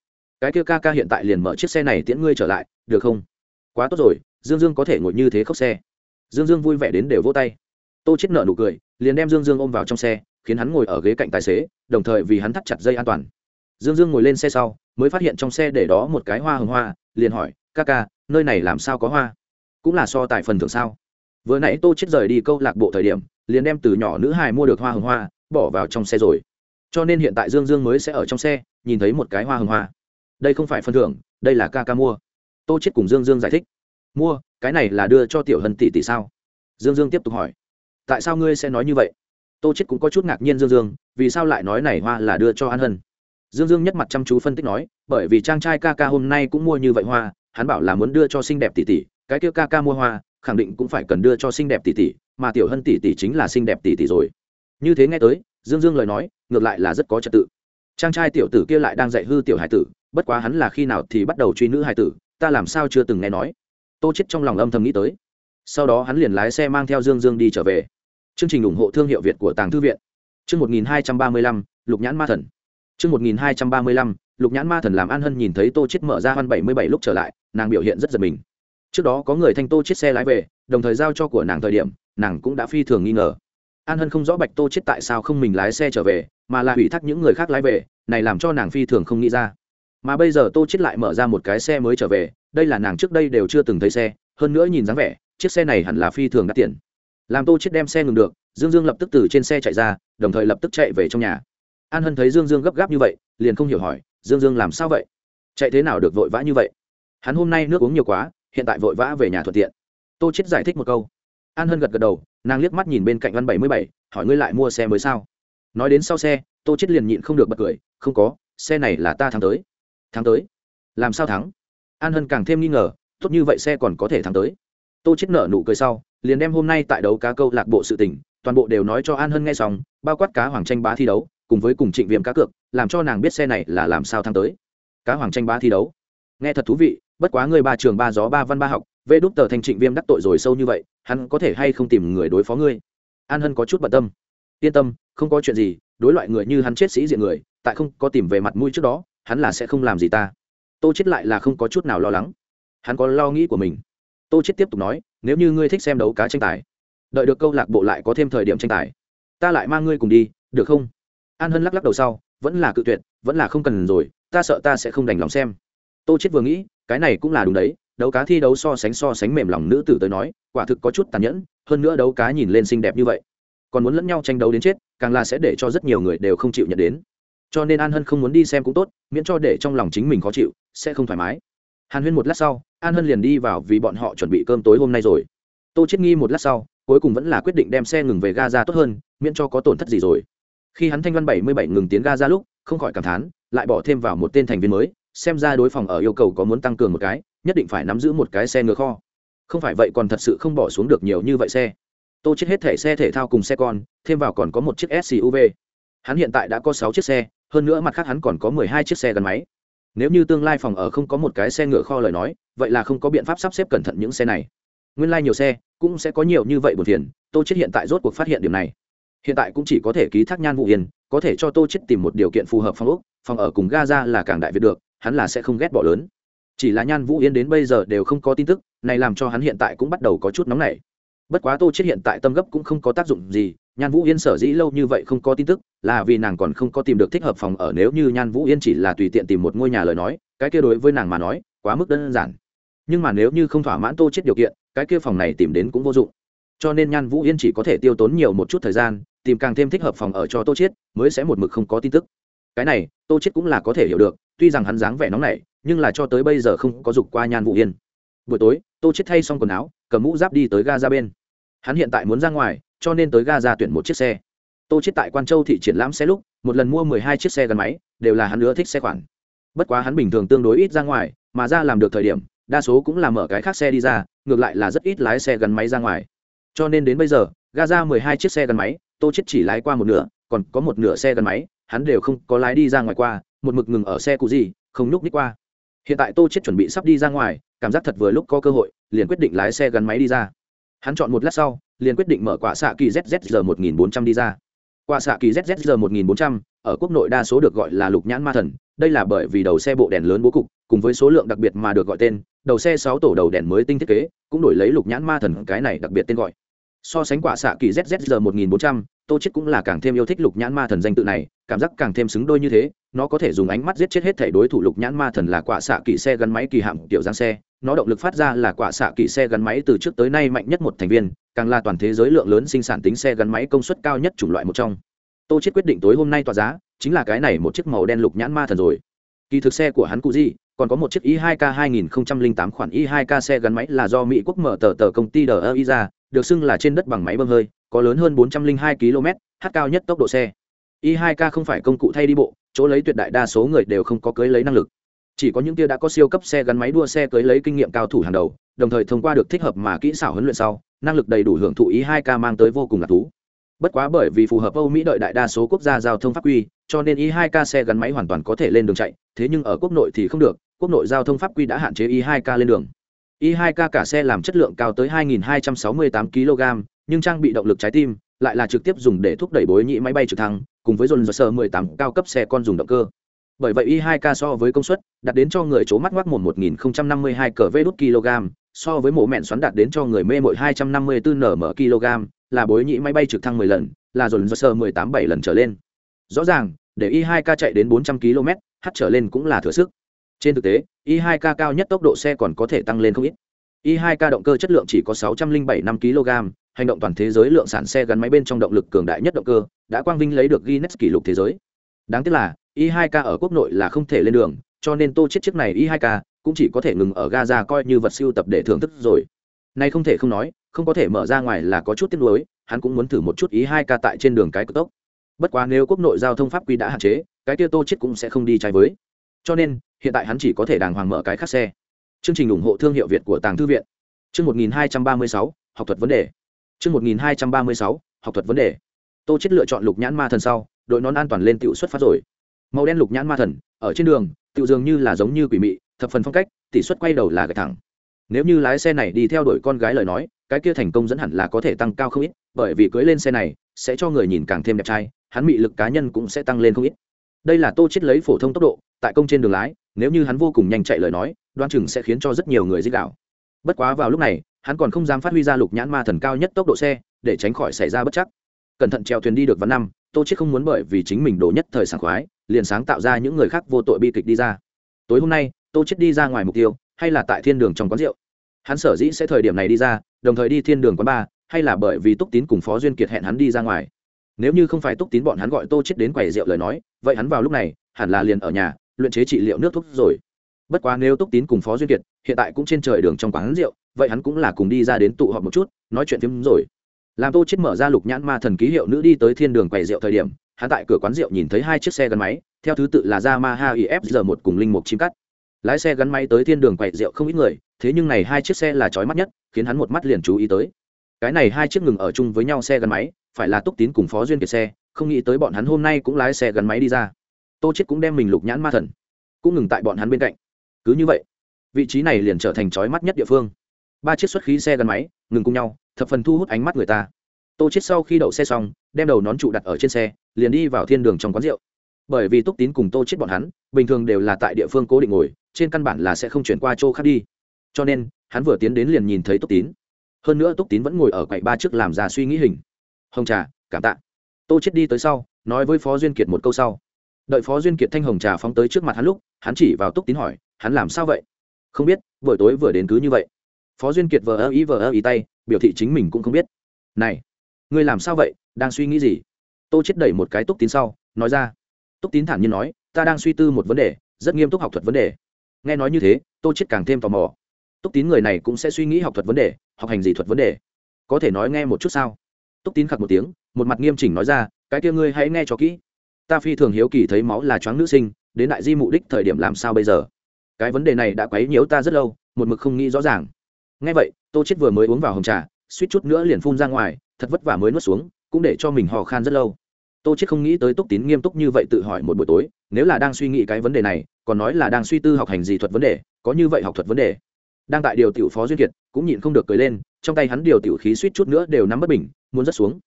S1: Cái kia ca ca hiện tại liền mở chiếc xe này tiễn ngươi trở lại, được không? Quá tốt rồi, dương dương có thể ngồi như thế khóc xe. Dương dương vui vẻ đến đều vỗ tay. Tô chết nợ nụ cười, liền đem dương dương ôm vào trong xe, khiến hắn ngồi ở ghế cạnh tài xế, đồng thời vì hắn thắt chặt dây an toàn. Dương dương ngồi lên xe sau, mới phát hiện trong xe để đó một cái hoa hồng hoa, liền hỏi, ca ca, nơi này làm sao có hoa? Cũng là so tài phần thưởng sao? Vừa nãy tô chết rời đi câu lạc bộ thời điểm, liền đem từ nhỏ nữ hài mua được hoa hồng hoa, bỏ vào trong xe rồi. Cho nên hiện tại dương dương mới sẽ ở trong xe, nhìn thấy một cái hoa hồng hoa đây không phải phần thưởng, đây là ca ca mua. Tô chết cùng dương dương giải thích. Mua, cái này là đưa cho tiểu hân tỷ tỷ sao? Dương dương tiếp tục hỏi. Tại sao ngươi sẽ nói như vậy? Tô chết cũng có chút ngạc nhiên dương dương, vì sao lại nói này hoa là đưa cho an hân? Dương dương nhất mặt chăm chú phân tích nói, bởi vì trang trai ca ca hôm nay cũng mua như vậy hoa, hắn bảo là muốn đưa cho xinh đẹp tỷ tỷ, cái kia ca ca mua hoa, khẳng định cũng phải cần đưa cho xinh đẹp tỷ tỷ, mà tiểu hân tỷ tỷ chính là xinh đẹp tỷ tỷ rồi. Như thế nghe tới, dương dương lời nói, ngược lại là rất có trật tự. Trang trai tiểu tử kia lại đang dạy hư tiểu hải tử bất quá hắn là khi nào thì bắt đầu truy nữ hải tử ta làm sao chưa từng nghe nói. Tô chết trong lòng âm thầm nghĩ tới. Sau đó hắn liền lái xe mang theo dương dương đi trở về. Chương trình ủng hộ thương hiệu việt của tàng thư viện. Chương 1235, lục nhãn ma thần. Chương 1235, lục nhãn ma thần làm an hân nhìn thấy tô chết mở ra hơn 77 lúc trở lại nàng biểu hiện rất giật mình. Trước đó có người thanh tô chết xe lái về đồng thời giao cho của nàng thời điểm nàng cũng đã phi thường nghi ngờ. An hân không rõ bạch tô chết tại sao không mình lái xe trở về mà là ủy thác những người khác lái về này làm cho nàng phi thường không nghĩ ra mà bây giờ tô chết lại mở ra một cái xe mới trở về, đây là nàng trước đây đều chưa từng thấy xe, hơn nữa nhìn dáng vẻ, chiếc xe này hẳn là phi thường đắt tiền. Làm tô chết đem xe ngừng được, dương dương lập tức từ trên xe chạy ra, đồng thời lập tức chạy về trong nhà. An hân thấy dương dương gấp gáp như vậy, liền không hiểu hỏi, dương dương làm sao vậy? Chạy thế nào được vội vã như vậy? Hắn hôm nay nước uống nhiều quá, hiện tại vội vã về nhà thuận tiện. Tô chết giải thích một câu. An hân gật gật đầu, nàng liếc mắt nhìn bên cạnh văn bảy mươi bảy, hỏi, ngươi lại mua xe mới sao? Nói đến sau xe, tô chết liền nhịn không được bật cười, không có, xe này là ta thắng tới thắng tới. Làm sao thắng? An hân càng thêm nghi ngờ, tốt như vậy xe còn có thể thắng tới. Tô chết nợ nụ cười sau, liền đem hôm nay tại đấu cá câu lạc bộ sự tình, toàn bộ đều nói cho an hân nghe xong, bao quát cá hoàng tranh bá thi đấu, cùng với cùng trịnh viêm cá cược, làm cho nàng biết xe này là làm sao thắng tới. Cá hoàng tranh bá thi đấu. Nghe thật thú vị, bất quá người ba trường ba gió ba văn ba học, vê đúc tờ thành trịnh viêm đắc tội rồi sâu như vậy, hắn có thể hay không tìm người đối phó ngươi? An hân có chút bận tâm. Yên tâm, không có chuyện gì, đối loại người như hắn chết sĩ diện người, tại không có tìm về mặt mũi trước đó hắn là sẽ không làm gì ta. Tô chết lại là không có chút nào lo lắng. Hắn có lo nghĩ của mình. Tô chết tiếp tục nói, nếu như ngươi thích xem đấu cá tranh tài, đợi được câu lạc bộ lại có thêm thời điểm tranh tài, ta lại mang ngươi cùng đi, được không? An hân lắc lắc đầu sau, vẫn là cự tuyệt, vẫn là không cần rồi, ta sợ ta sẽ không đành lòng xem. Tô chết vừa nghĩ, cái này cũng là đúng đấy, đấu cá thi đấu so sánh so sánh mềm lòng nữ tử tới nói, quả thực có chút tàn nhẫn, hơn nữa đấu cá nhìn lên xinh đẹp như vậy. Còn muốn lẫn nhau tranh đấu đến chết, càng là sẽ để cho rất nhiều người đều không chịu nhận đến cho nên an hân không muốn đi xem cũng tốt, miễn cho để trong lòng chính mình khó chịu, sẽ không thoải mái. Hàn huyên một lát sau, an hân liền đi vào vì bọn họ chuẩn bị cơm tối hôm nay rồi. Tô chết nghi một lát sau, cuối cùng vẫn là quyết định đem xe ngừng về ga ra tốt hơn, miễn cho có tổn thất gì rồi. Khi hắn thanh văn bảy mươi bảy ngừng tiến ga ra lúc, không khỏi cảm thán, lại bỏ thêm vào một tên thành viên mới, xem ra đối phòng ở yêu cầu có muốn tăng cường một cái, nhất định phải nắm giữ một cái xe ngựa kho. Không phải vậy còn thật sự không bỏ xuống được nhiều như vậy xe. Tô chết hết thẻ xe thể thao cùng xe con, thêm vào còn có một chiếc suv hắn hiện tại đã có sáu chiếc xe, hơn nữa mặt khác hắn còn có mười hai chiếc xe gắn máy. Nếu như tương lai phòng ở không có một cái xe ngựa kho lời nói, vậy là không có biện pháp sắp xếp cẩn thận những xe này. Nguyên lai、like、nhiều xe, cũng sẽ có nhiều như vậy buồn phiền, tô chết hiện tại rốt cuộc phát hiện điểm này. Hiện tại cũng chỉ có thể ký thác nhan vụ yên, có thể cho tô chết tìm một điều kiện phù hợp phòng ốc, phòng ở cùng gaza là càng đại việt được, hắn là sẽ không ghét bỏ lớn. Chỉ là nhan vũ yên đến bây giờ đều không có tin tức, này làm cho hắn hiện tại cũng bắt đầu có chút nóng nảy. Bất quá tô chết hiện tại tâm gấp cũng không có tác dụng gì nhan vũ yên sở dĩ lâu như vậy không có tin tức, là vì nàng còn không có tìm được thích hợp phòng ở. Nếu như nhan vũ yên chỉ là tùy tiện tìm một ngôi nhà lời nói, cái kia đối với nàng mà nói, quá mức đơn giản. Nhưng mà nếu như không thỏa mãn tô chết điều kiện, cái kia phòng này tìm đến cũng vô dụng. Cho nên nhan vũ yên chỉ có thể tiêu tốn nhiều một chút thời gian, tìm càng thêm thích hợp phòng ở cho tô chết, mới sẽ một mực không có tin tức. Cái này, tô chết cũng là có thể hiểu được, tuy rằng hắn dáng vẻ nóng nảy, nhưng là cho tới bây giờ không có dục qua nhan vũ yên. Buổi tối, tô chết thay xong quần áo, cầm mũ giáp đi tới ga ra bên hắn hiện tại muốn ra ngoài, cho nên tới ga ra tuyển một chiếc xe. Tô chết tại quan châu thị triển lãm xe lúc, một lần mua mười hai chiếc xe gắn máy, đều là hắn nữa thích xe khoản. Bất quá hắn bình thường tương đối ít ra ngoài, mà ra làm được thời điểm, đa số cũng là mở cái khác xe đi ra, ngược lại là rất ít lái xe gắn máy ra ngoài. Cho nên đến bây giờ ga ra mười hai chiếc xe gắn máy, tô chết chỉ lái qua một nửa, còn có một nửa xe gắn máy, hắn đều không có lái đi ra ngoài qua, một mực ngừng ở xe cụ gì, không nhúc nhích qua. Hiện tại tô chết chuẩn bị sắp đi ra ngoài, cảm giác thật vừa lúc có cơ hội, liền quyết định lái xe gắn máy đi ra hắn chọn một lát sau, liền quyết định mở quả xạ kỳ zzr 1400 đi ra. Quả xạ kỳ zzr 1400 ở quốc nội đa số được gọi là lục nhãn ma thần, đây là bởi vì đầu xe bộ đèn lớn bố cục, cùng với số lượng đặc biệt mà được gọi tên, đầu xe sáu tổ đầu đèn mới tinh thiết kế, cũng đổi lấy lục nhãn ma thần cái này đặc biệt tên gọi so sánh quả xạ kỳ zzr 1400 tô chết cũng là càng thêm yêu thích lục nhãn ma thần danh tự này, cảm giác càng thêm xứng đôi như thế, nó có thể dùng ánh mắt giết chết hết thể đối thủ lục nhãn ma thần là quả xạ kỳ xe gắn máy kỳ hạm tiểu giang xe, nó động lực phát ra là quả xạ kỳ xe gắn máy từ trước tới nay mạnh nhất một thành viên, càng là toàn thế giới lượng lớn sinh sản tính xe gắn máy công suất cao nhất chủng loại một trong. Tô chết quyết định tối hôm nay tỏa giá, chính là cái này một chiếc màu đen lục nhãn ma thần rồi. Kỳ thực xe của hắn cụ gì, còn có một chiếc i 2 k 2008 khoản i 2 k xe gắn máy là do mỹ quốc mở tờ tờ công ty DEI ra được xưng là trên đất bằng máy bơm hơi, có lớn hơn 402 km h cao nhất tốc độ xe. Y2K không phải công cụ thay đi bộ, chỗ lấy tuyệt đại đa số người đều không có cưới lấy năng lực. Chỉ có những tia đã có siêu cấp xe gắn máy đua xe cưới lấy kinh nghiệm cao thủ hàng đầu, đồng thời thông qua được thích hợp mà kỹ xảo huấn luyện sau, năng lực đầy đủ hưởng thụ ý 2 k mang tới vô cùng là thú. Bất quá bởi vì phù hợp âu mỹ đợi đại đa số quốc gia giao thông pháp quy, cho nên Y2K xe gắn máy hoàn toàn có thể lên đường chạy, thế nhưng ở quốc nội thì không được, quốc nội giao thông pháp quy đã hạn chế Y2K lên đường. Y-2K cả xe làm chất lượng cao tới 2.268 kg, nhưng trang bị động lực trái tim, lại là trực tiếp dùng để thúc đẩy bối nhị máy bay trực thăng, cùng với dồn dơ sơ 18 cao cấp xe con dùng động cơ. Bởi vậy Y-2K so với công suất, đạt đến cho người chố mắt ngoác một 1052 cờ vê đốt kg, so với mổ mẹn xoắn đạt đến cho người mê mội 254 nm kg, là bối nhị máy bay trực thăng 10 lần, là dồn dơ sơ 18 7 lần trở lên. Rõ ràng, để Y-2K chạy đến 400 km h trở lên cũng là thừa sức. Trên thực tế i 2 k cao nhất tốc độ xe còn có thể tăng lên không ít. I 2 k động cơ chất lượng chỉ có 607 5 kg hành động toàn thế giới lượng sản xe gắn máy bên trong động lực cường đại nhất động cơ, đã quang vinh lấy được Guinness kỷ lục thế giới. Đáng tiếc là i 2 k ở quốc nội là không thể lên đường, cho nên tô chết chiếc này i 2 k cũng chỉ có thể ngừng ở gaza coi như vật siêu tập để thưởng thức rồi. Nay không thể không nói, không có thể mở ra ngoài là có chút tiếc nuối, hắn cũng muốn thử một chút Y2K tại trên đường cái cực tốc. Bất quá nếu quốc nội giao thông pháp quy đã hạn chế, cái kia tô chết cũng sẽ không đi trái với. Cho nên hiện tại hắn chỉ có thể đàng hoàng mở cái khác xe. Chương trình ủng hộ thương hiệu việt của tàng thư viện. Chương 1236, học thuật vấn đề. Chương 1236, học thuật vấn đề. Tô chết lựa chọn lục nhãn ma thần sau đội nón an toàn lên tiểu xuất phát rồi. Màu đen lục nhãn ma thần ở trên đường tiểu dường như là giống như quỷ mị thập phần phong cách tỷ suất quay đầu là gạch thẳng. Nếu như lái xe này đi theo đuổi con gái lời nói cái kia thành công dẫn hẳn là có thể tăng cao không ít bởi vì cưới lên xe này sẽ cho người nhìn càng thêm đẹp trai hắn mị lực cá nhân cũng sẽ tăng lên không ít. Đây là tô chết lấy phổ thông tốc độ tại công trên đường lái nếu như hắn vô cùng nhanh chạy lời nói, đoan chừng sẽ khiến cho rất nhiều người dích đạo. Bất quá vào lúc này, hắn còn không dám phát huy ra lục nhãn ma thần cao nhất tốc độ xe, để tránh khỏi xảy ra bất chắc. Cẩn thận treo thuyền đi được vào năm, tô chết không muốn bởi vì chính mình đổ nhất thời sảng khoái, liền sáng tạo ra những người khác vô tội bi kịch đi ra. Tối hôm nay, tô chết đi ra ngoài mục tiêu, hay là tại thiên đường trong quán rượu? Hắn sở dĩ sẽ thời điểm này đi ra, đồng thời đi thiên đường quán ba, hay là bởi vì túc tín cùng phó duyên kiệt hẹn hắn đi ra ngoài? Nếu như không phải túc tín bọn hắn gọi tô chết đến quầy rượu lời nói, vậy hắn vào lúc này, hẳn là liền ở nhà luyện chế trị liệu nước thuốc rồi. Bất quá nếu túc tín cùng phó duyên kiệt hiện tại cũng trên trời đường trong quán rượu, vậy hắn cũng là cùng đi ra đến tụ họp một chút, nói chuyện phim rồi. Làm tô chết mở ra lục nhãn ma thần ký hiệu nữ đi tới thiên đường quầy rượu thời điểm, hắn tại cửa quán rượu nhìn thấy hai chiếc xe gắn máy, theo thứ tự là gia ma ha ifr một cùng linh mục chim cắt. Lái xe gắn máy tới thiên đường quầy rượu không ít người, thế nhưng này hai chiếc xe là chói mắt nhất, khiến hắn một mắt liền chú ý tới. Cái này hai chiếc ngừng ở chung với nhau xe gắn máy, phải là túc tín cùng phó duyên kiệt xe, không nghĩ tới bọn hắn hôm nay cũng lái xe gắn máy đi ra tô chết cũng đem mình lục nhãn ma thần, cũng ngừng tại bọn hắn bên cạnh. Cứ như vậy, vị trí này liền trở thành chói mắt nhất địa phương. Ba chiếc xuất khí xe gắn máy ngừng cùng nhau, thập phần thu hút ánh mắt người ta. Tô chết sau khi đậu xe xong, đem đầu nón trụ đặt ở trên xe, liền đi vào thiên đường trong quán rượu. Bởi vì túc tín cùng tô chết bọn hắn, bình thường đều là tại địa phương cố định ngồi, trên căn bản là sẽ không chuyển qua chỗ khác đi. Cho nên, hắn vừa tiến đến liền nhìn thấy túc tín. Hơn nữa túc tín vẫn ngồi ở quầy ba trước làm ra suy nghĩ hình. Hồng trà, cảm tạ. Tô chết đi tới sau, nói với phó duyên kiệt một câu sau đợi phó duyên kiệt thanh hồng trà phóng tới trước mặt hắn lúc, hắn chỉ vào túc tín hỏi, hắn làm sao vậy? Không biết, buổi tối vừa đến cứ như vậy. Phó duyên kiệt vờ ơ ý vờ ơ ý tay, biểu thị chính mình cũng không biết. Này, ngươi làm sao vậy? Đang suy nghĩ gì? Tô chết đẩy một cái túc tín sau, nói ra. Túc tín thản nhiên nói, ta đang suy tư một vấn đề, rất nghiêm túc học thuật vấn đề. Nghe nói như thế, tô chết càng thêm tò mò. Túc tín người này cũng sẽ suy nghĩ học thuật vấn đề, học hành gì thuật vấn đề? Có thể nói nghe một chút sao? Túc tín khặt một tiếng, một mặt nghiêm chỉnh nói ra, cái kia ngươi hãy nghe cho kỹ ta phi thường hiếu kỳ thấy máu là choáng nữ sinh, đến đại di mục đích thời điểm làm sao bây giờ? Cái vấn đề này đã quấy nhiễu ta rất lâu, một mực không nghĩ rõ ràng. Nghe vậy, tô chết vừa mới uống vào hồng trà, suýt chút nữa liền phun ra ngoài, thật vất vả mới nuốt xuống, cũng để cho mình hò khan rất lâu. Tô chết không nghĩ tới túc tín nghiêm túc như vậy tự hỏi một buổi tối, nếu là đang suy nghĩ cái vấn đề này, còn nói là đang suy tư học hành gì thuật vấn đề, có như vậy học thuật vấn đề. Đang tại điều tiểu phó duyên kiệt, cũng nhịn không được cười lên, trong tay hắn điều tiểu khí suýt chút nữa đều nắm bất bình, muốn rất xuống.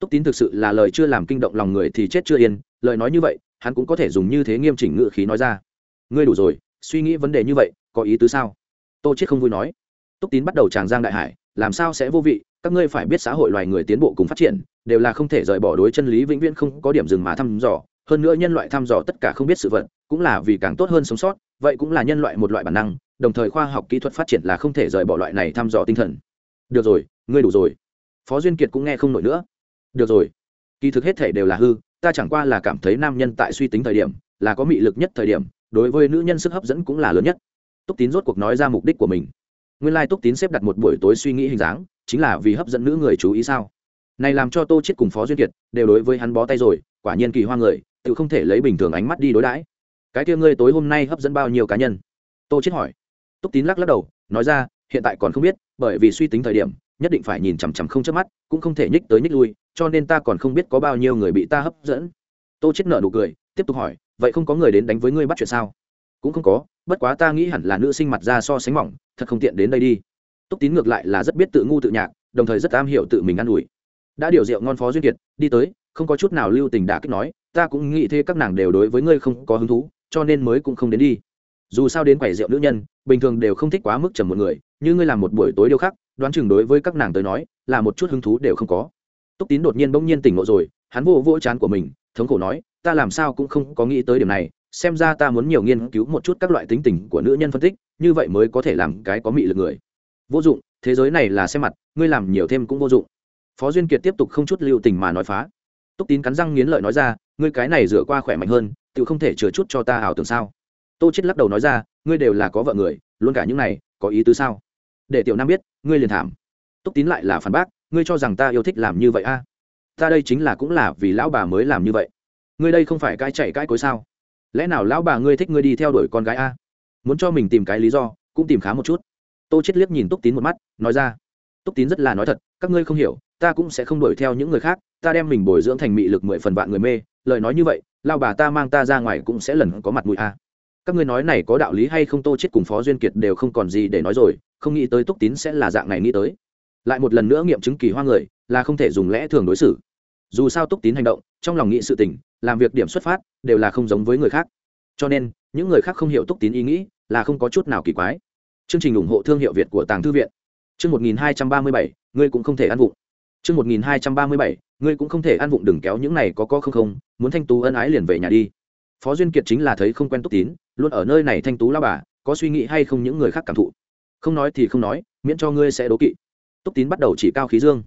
S1: Túc tín thực sự là lời chưa làm kinh động lòng người thì chết chưa yên lời nói như vậy, hắn cũng có thể dùng như thế nghiêm chỉnh ngự khí nói ra. Ngươi đủ rồi, suy nghĩ vấn đề như vậy, có ý tứ sao? Tô chết không vui nói. Túc tín bắt đầu tràng giang đại hải, làm sao sẽ vô vị, các ngươi phải biết xã hội loài người tiến bộ cùng phát triển, đều là không thể rời bỏ đối chân lý, vĩnh viễn không có điểm dừng mà thăm dò. Hơn nữa nhân loại thăm dò tất cả không biết sự vật, cũng là vì càng tốt hơn sống sót, vậy cũng là nhân loại một loại bản năng, đồng thời khoa học kỹ thuật phát triển là không thể rời bỏ loại này thăm dò tinh thần. Được rồi, ngươi đủ rồi. Phó duyên kiệt cũng nghe không nổi nữa. Được rồi. Kỳ thực hết thể đều là hư ta chẳng qua là cảm thấy nam nhân tại suy tính thời điểm, là có mị lực nhất thời điểm, đối với nữ nhân sức hấp dẫn cũng là lớn nhất. Túc tín rốt cuộc nói ra mục đích của mình. Nguyên lai、like、túc túc tín xếp đặt một buổi tối suy nghĩ hình dáng, chính là vì hấp dẫn nữ người chú ý sao? Này làm cho tô chết cùng phó duyên kiệt đều đối với hắn bó tay rồi, quả nhiên kỳ hoa người, tự không thể lấy bình thường ánh mắt đi đối đãi. Cái kia ngươi tối hôm nay hấp dẫn bao nhiêu cá nhân? Tô chết hỏi. Túc tín lắc lắc đầu, nói ra, hiện tại còn không biết, bởi vì suy tính thời điểm, nhất định phải nhìn chằm chằm không chớp mắt, cũng không thể nhích tới nhích lui cho nên ta còn không biết có bao nhiêu người bị ta hấp dẫn. Tô chết nợ nụ cười, tiếp tục hỏi, vậy không có người đến đánh với ngươi bắt chuyện sao? Cũng không có, bất quá ta nghĩ hẳn là nữ sinh mặt ra so sánh mỏng, thật không tiện đến đây đi. Túc tín ngược lại là rất biết tự ngu tự nhạc, đồng thời rất am hiểu tự mình ă n ủi. Đã điều rượu ngon phó duyên kiệt, đi tới, không có chút nào lưu tình đã kích nói, ta cũng nghĩ thế các nàng đều đối với ngươi không có hứng thú, cho nên mới cũng không đến đi. Dù sao đến quầy rượu nữ nhân, bình thường đều không thích quá mức trầm một người, như ngươi làm một buổi tối điêu khắc, đoán chừng đối với các nàng tới nói, là một chút hứng thú đều không có túc tín đột nhiên bỗng nhiên tỉnh ngộ rồi, hắn vô vỗ chán của mình, thống khổ nói, ta làm sao cũng không có nghĩ tới điểm này, xem ra ta muốn nhiều nghiên cứu một chút các loại tính tình của nữ nhân phân tích, như vậy mới có thể làm cái có mị lực người. Vô dụng, thế giới này là xem mặt, ngươi làm nhiều thêm cũng vô dụng. Phó duyên kiệt tiếp tục không chút lưu tình mà nói phá. Túc tín cắn răng nghiến lợi nói ra, ngươi cái này rửa qua khỏe mạnh hơn tự không thể chừa chút cho ta ảo tưởng sao? Tô chết lắc đầu nói ra, ngươi đều là có vợ người, luôn cả những này, có ý tứ sao? Để tiểu nam biết, ngươi liền thảm túc tín lại là phản bác, ngươi cho rằng ta yêu thích làm như vậy a? Ta đây chính là cũng là vì lão bà mới làm như vậy. Ngươi đây không phải cái chạy cái cối sao? Lẽ nào lão bà ngươi thích ngươi đi theo đuổi con gái a? Muốn cho mình tìm cái lý do, cũng tìm khá một chút. Tô chết liếc nhìn túc tín một mắt, nói ra, túc tín rất là nói thật, các ngươi không hiểu, ta cũng sẽ không đuổi theo những người khác, ta đem mình bồi dưỡng thành mị lực mười phần vạn người mê, lời nói như vậy lao bà ta mang ta ra ngoài cũng sẽ lần có mặt mũi a. Các ngươi nói này có đạo lý hay không, tô chết cùng phó duyên kiệt đều không còn gì để nói rồi, không nghĩ tới túc tín sẽ là dạng này nghĩ tới lại một lần nữa nghiệm chứng kỳ hoa người là không thể dùng lẽ thường đối xử. Dù sao túc tín hành động, trong lòng nghị sự tình, làm việc điểm xuất phát, đều là không giống với người khác. Cho nên, những người khác không hiểu túc tín ý nghĩ là không có chút nào kỳ quái. Chương trình ủng hộ thương hiệu việt của tàng thư viện. Chương một nghìn hai trăm ba mươi bảy, ngươi cũng không thể ăn vụng. Chương một nghìn hai trăm ba mươi bảy, ngươi cũng không thể ăn vụng, đừng kéo những này có có không không, muốn thanh tú ân ái liền về nhà đi. Phó duyên kiệt chính là thấy không quen túc tín, luôn ở nơi này thanh tú lao bà, có suy nghĩ hay không những người khác cảm thụ. Không nói thì không nói, miễn cho ngươi sẽ đố kỵ túc tín bắt đầu chỉ cao khí dương.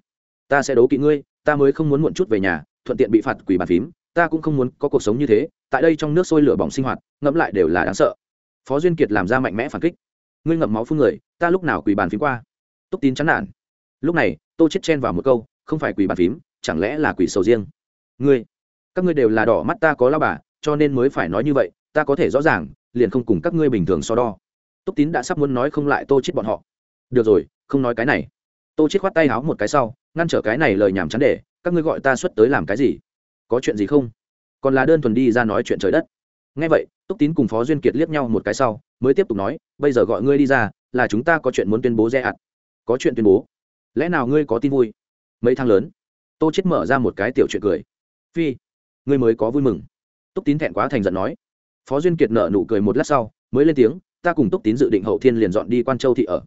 S1: Ta sẽ đố kỵ ngươi, ta mới không muốn muộn chút về nhà, thuận tiện bị phạt quỷ bàn phím, ta cũng không muốn có cuộc sống như thế, tại đây trong nước sôi lửa bỏng sinh hoạt, ngẫm lại đều là đáng sợ. Phó duyên kiệt làm ra mạnh mẽ phản kích. Ngươi ngậm máu phương người, ta lúc nào quỳ bàn phím qua? Túc tín chán nản. Lúc này, tô chết chen vào một câu, không phải quỳ bàn phím, chẳng lẽ là quỷ sầu riêng? Ngươi, các ngươi đều là đỏ mắt ta có lao bà, cho nên mới phải nói như vậy, ta có thể rõ ràng, liền không cùng các ngươi bình thường so đo. Túc tín đã sắp muốn nói không lại tô chết bọn họ. Được rồi, không nói cái này tô chết khoát tay háo một cái sau, ngăn trở cái này lời nhảm chán để, các ngươi gọi ta xuất tới làm cái gì? Có chuyện gì không? Còn là đơn thuần đi ra nói chuyện trời đất. Nghe vậy, túc tín cùng phó duyên kiệt liếc nhau một cái sau, mới tiếp tục nói, bây giờ gọi ngươi đi ra, là chúng ta có chuyện muốn tuyên bố dễ ạt. Có chuyện tuyên bố? Lẽ nào ngươi có tin vui? Mấy tháng lớn. Tô chết mở ra một cái tiểu chuyện cười. Phi, ngươi mới có vui mừng. Túc tín thẹn quá thành giận nói. Phó duyên kiệt nợ nụ cười một lát sau, mới lên tiếng, ta cùng túc tín dự định hậu thiên liền dọn đi quan châu thị ở.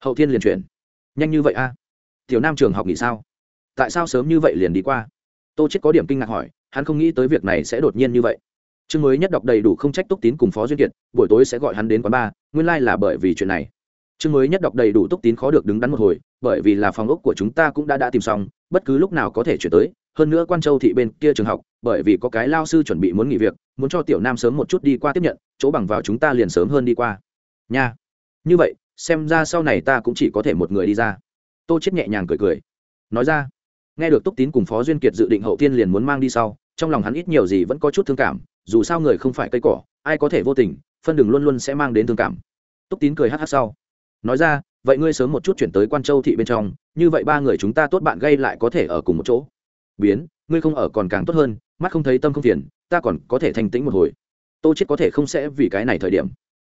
S1: Hậu thiên liền chuyển nhanh như vậy a? Tiểu nam trường học nghỉ sao? Tại sao sớm như vậy liền đi qua? Tô chết có điểm kinh ngạc hỏi, hắn không nghĩ tới việc này sẽ đột nhiên như vậy. Chương mới nhất đọc đầy đủ không trách túc tín cùng phó duyên kiệt, buổi tối sẽ gọi hắn đến quán bar, nguyên lai là bởi vì chuyện này. Chương mới nhất đọc đầy đủ túc tín khó được đứng đắn một hồi, bởi vì là phòng ốc của chúng ta cũng đã đã tìm xong, bất cứ lúc nào có thể chuyển tới, hơn nữa quan châu thị bên kia trường học, bởi vì có cái lao sư chuẩn bị muốn nghỉ việc, muốn cho tiểu nam sớm một chút đi qua tiếp nhận, chỗ bằng vào chúng ta liền sớm hơn đi qua. Nha. Như vậy xem ra sau này ta cũng chỉ có thể một người đi ra. Tô chết nhẹ nhàng cười cười. Nói ra, nghe được túc tín cùng phó duyên kiệt dự định hậu tiên liền muốn mang đi sau, trong lòng hắn ít nhiều gì vẫn có chút thương cảm, dù sao người không phải cây cỏ, ai có thể vô tình, phân đường luôn luôn sẽ mang đến thương cảm. Túc tín cười hắt hắt sau. Nói ra, vậy ngươi sớm một chút chuyển tới quan châu thị bên trong, như vậy ba người chúng ta tốt bạn gây lại có thể ở cùng một chỗ. Biến, ngươi không ở còn càng tốt hơn, mắt không thấy tâm không phiền, ta còn có thể thanh tĩnh một hồi. Tô chết có thể không sẽ vì cái này thời điểm,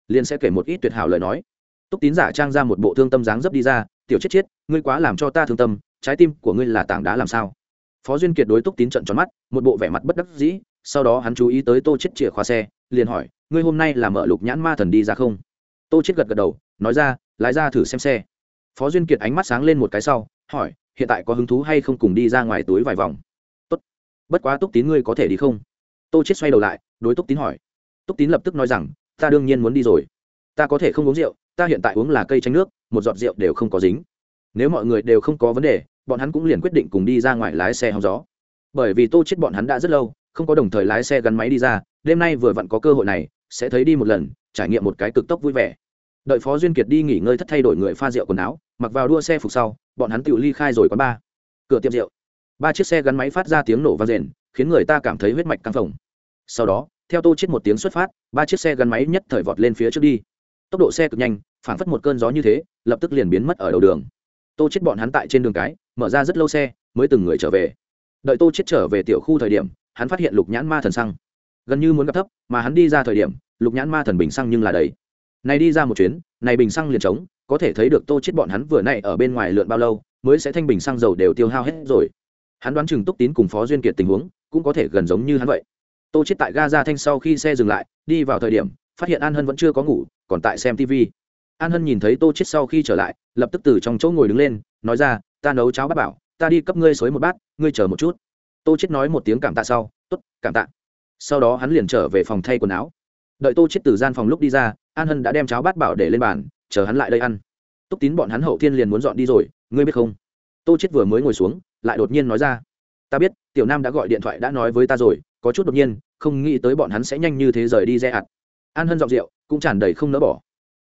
S1: liền sẽ kể một ít tuyệt hảo lời nói túc tín giả trang ra một bộ thương tâm dáng dấp đi ra, tiểu chết chết, ngươi quá làm cho ta thương tâm, trái tim của ngươi là tảng đá làm sao? Phó duyên kiệt đối túc tín trận tròn mắt, một bộ vẻ mặt bất đắc dĩ, sau đó hắn chú ý tới tô chết chìa khóa xe, liền hỏi, ngươi hôm nay là mở lục nhãn ma thần đi ra không? Tô chết gật gật đầu, nói ra, lái ra thử xem xe. Phó duyên kiệt ánh mắt sáng lên một cái sau, hỏi, hiện tại có hứng thú hay không cùng đi ra ngoài túi vài vòng? Tốt, bất quá túc tín ngươi có thể đi không? Tô chết xoay đầu lại, đối túc tín hỏi. Túc tín lập tức nói rằng, ta đương nhiên muốn đi rồi. Ta có thể không uống rượu ta hiện tại uống là cây tránh nước, một giọt rượu đều không có dính. Nếu mọi người đều không có vấn đề, bọn hắn cũng liền quyết định cùng đi ra ngoài lái xe hóng gió. Bởi vì tô chết bọn hắn đã rất lâu, không có đồng thời lái xe gắn máy đi ra, đêm nay vừa vặn có cơ hội này, sẽ thấy đi một lần, trải nghiệm một cái cực tốc vui vẻ. Đợi phó duyên kiệt đi nghỉ ngơi thất thay đổi người pha rượu quần áo, mặc vào đua xe phục sau, bọn hắn tự ly khai rồi quán ba cửa tiệm rượu. Ba chiếc xe gắn máy phát ra tiếng nổ vang rền khiến người ta cảm thấy huyết mạch căng phồng. Sau đó, theo tô chết một tiếng xuất phát, ba chiếc xe gắn máy nhất thời vọt lên phía trước đi tốc độ xe cực nhanh, phảng phất một cơn gió như thế, lập tức liền biến mất ở đầu đường. Tô chết bọn hắn tại trên đường cái, mở ra rất lâu xe, mới từng người trở về. Đợi tô chết trở về tiểu khu thời điểm, hắn phát hiện lục nhãn ma thần xăng. Gần như muốn gặp thấp, mà hắn đi ra thời điểm, lục nhãn ma thần bình xăng nhưng là đầy. Này đi ra một chuyến, này bình xăng liền trống, có thể thấy được tô chết bọn hắn vừa nãy ở bên ngoài lượn bao lâu, mới sẽ thanh bình xăng dầu đều tiêu hao hết rồi. Hắn đoán chừng túc tín cùng phó duyên kiệt tình huống, cũng có thể gần giống như hắn vậy. Tô chết tại ga ra thanh sau khi xe dừng lại, đi vào thời điểm phát hiện an hân vẫn chưa có ngủ, còn tại xem tv an hân nhìn thấy tô chết sau khi trở lại, lập tức từ trong chỗ ngồi đứng lên, nói ra, ta nấu cháo bát bảo, ta đi cấp ngươi xối một bát, ngươi chờ một chút. Tô chết nói một tiếng cảm tạ sau, tốt, cảm tạ. Sau đó hắn liền trở về phòng thay quần áo. Đợi tô chết từ gian phòng lúc đi ra, an hân đã đem cháo bát bảo để lên bàn, chờ hắn lại đây ăn. Túc tín bọn hắn hậu thiên liền muốn dọn đi rồi, ngươi biết không? Tô chết vừa mới ngồi xuống, lại đột nhiên nói ra, ta biết, tiểu nam đã gọi điện thoại đã nói với ta rồi, có chút đột nhiên, không nghĩ tới bọn hắn sẽ nhanh như thế rời đi dè ạt an hân giọng rượu cũng tràn đầy không nỡ bỏ.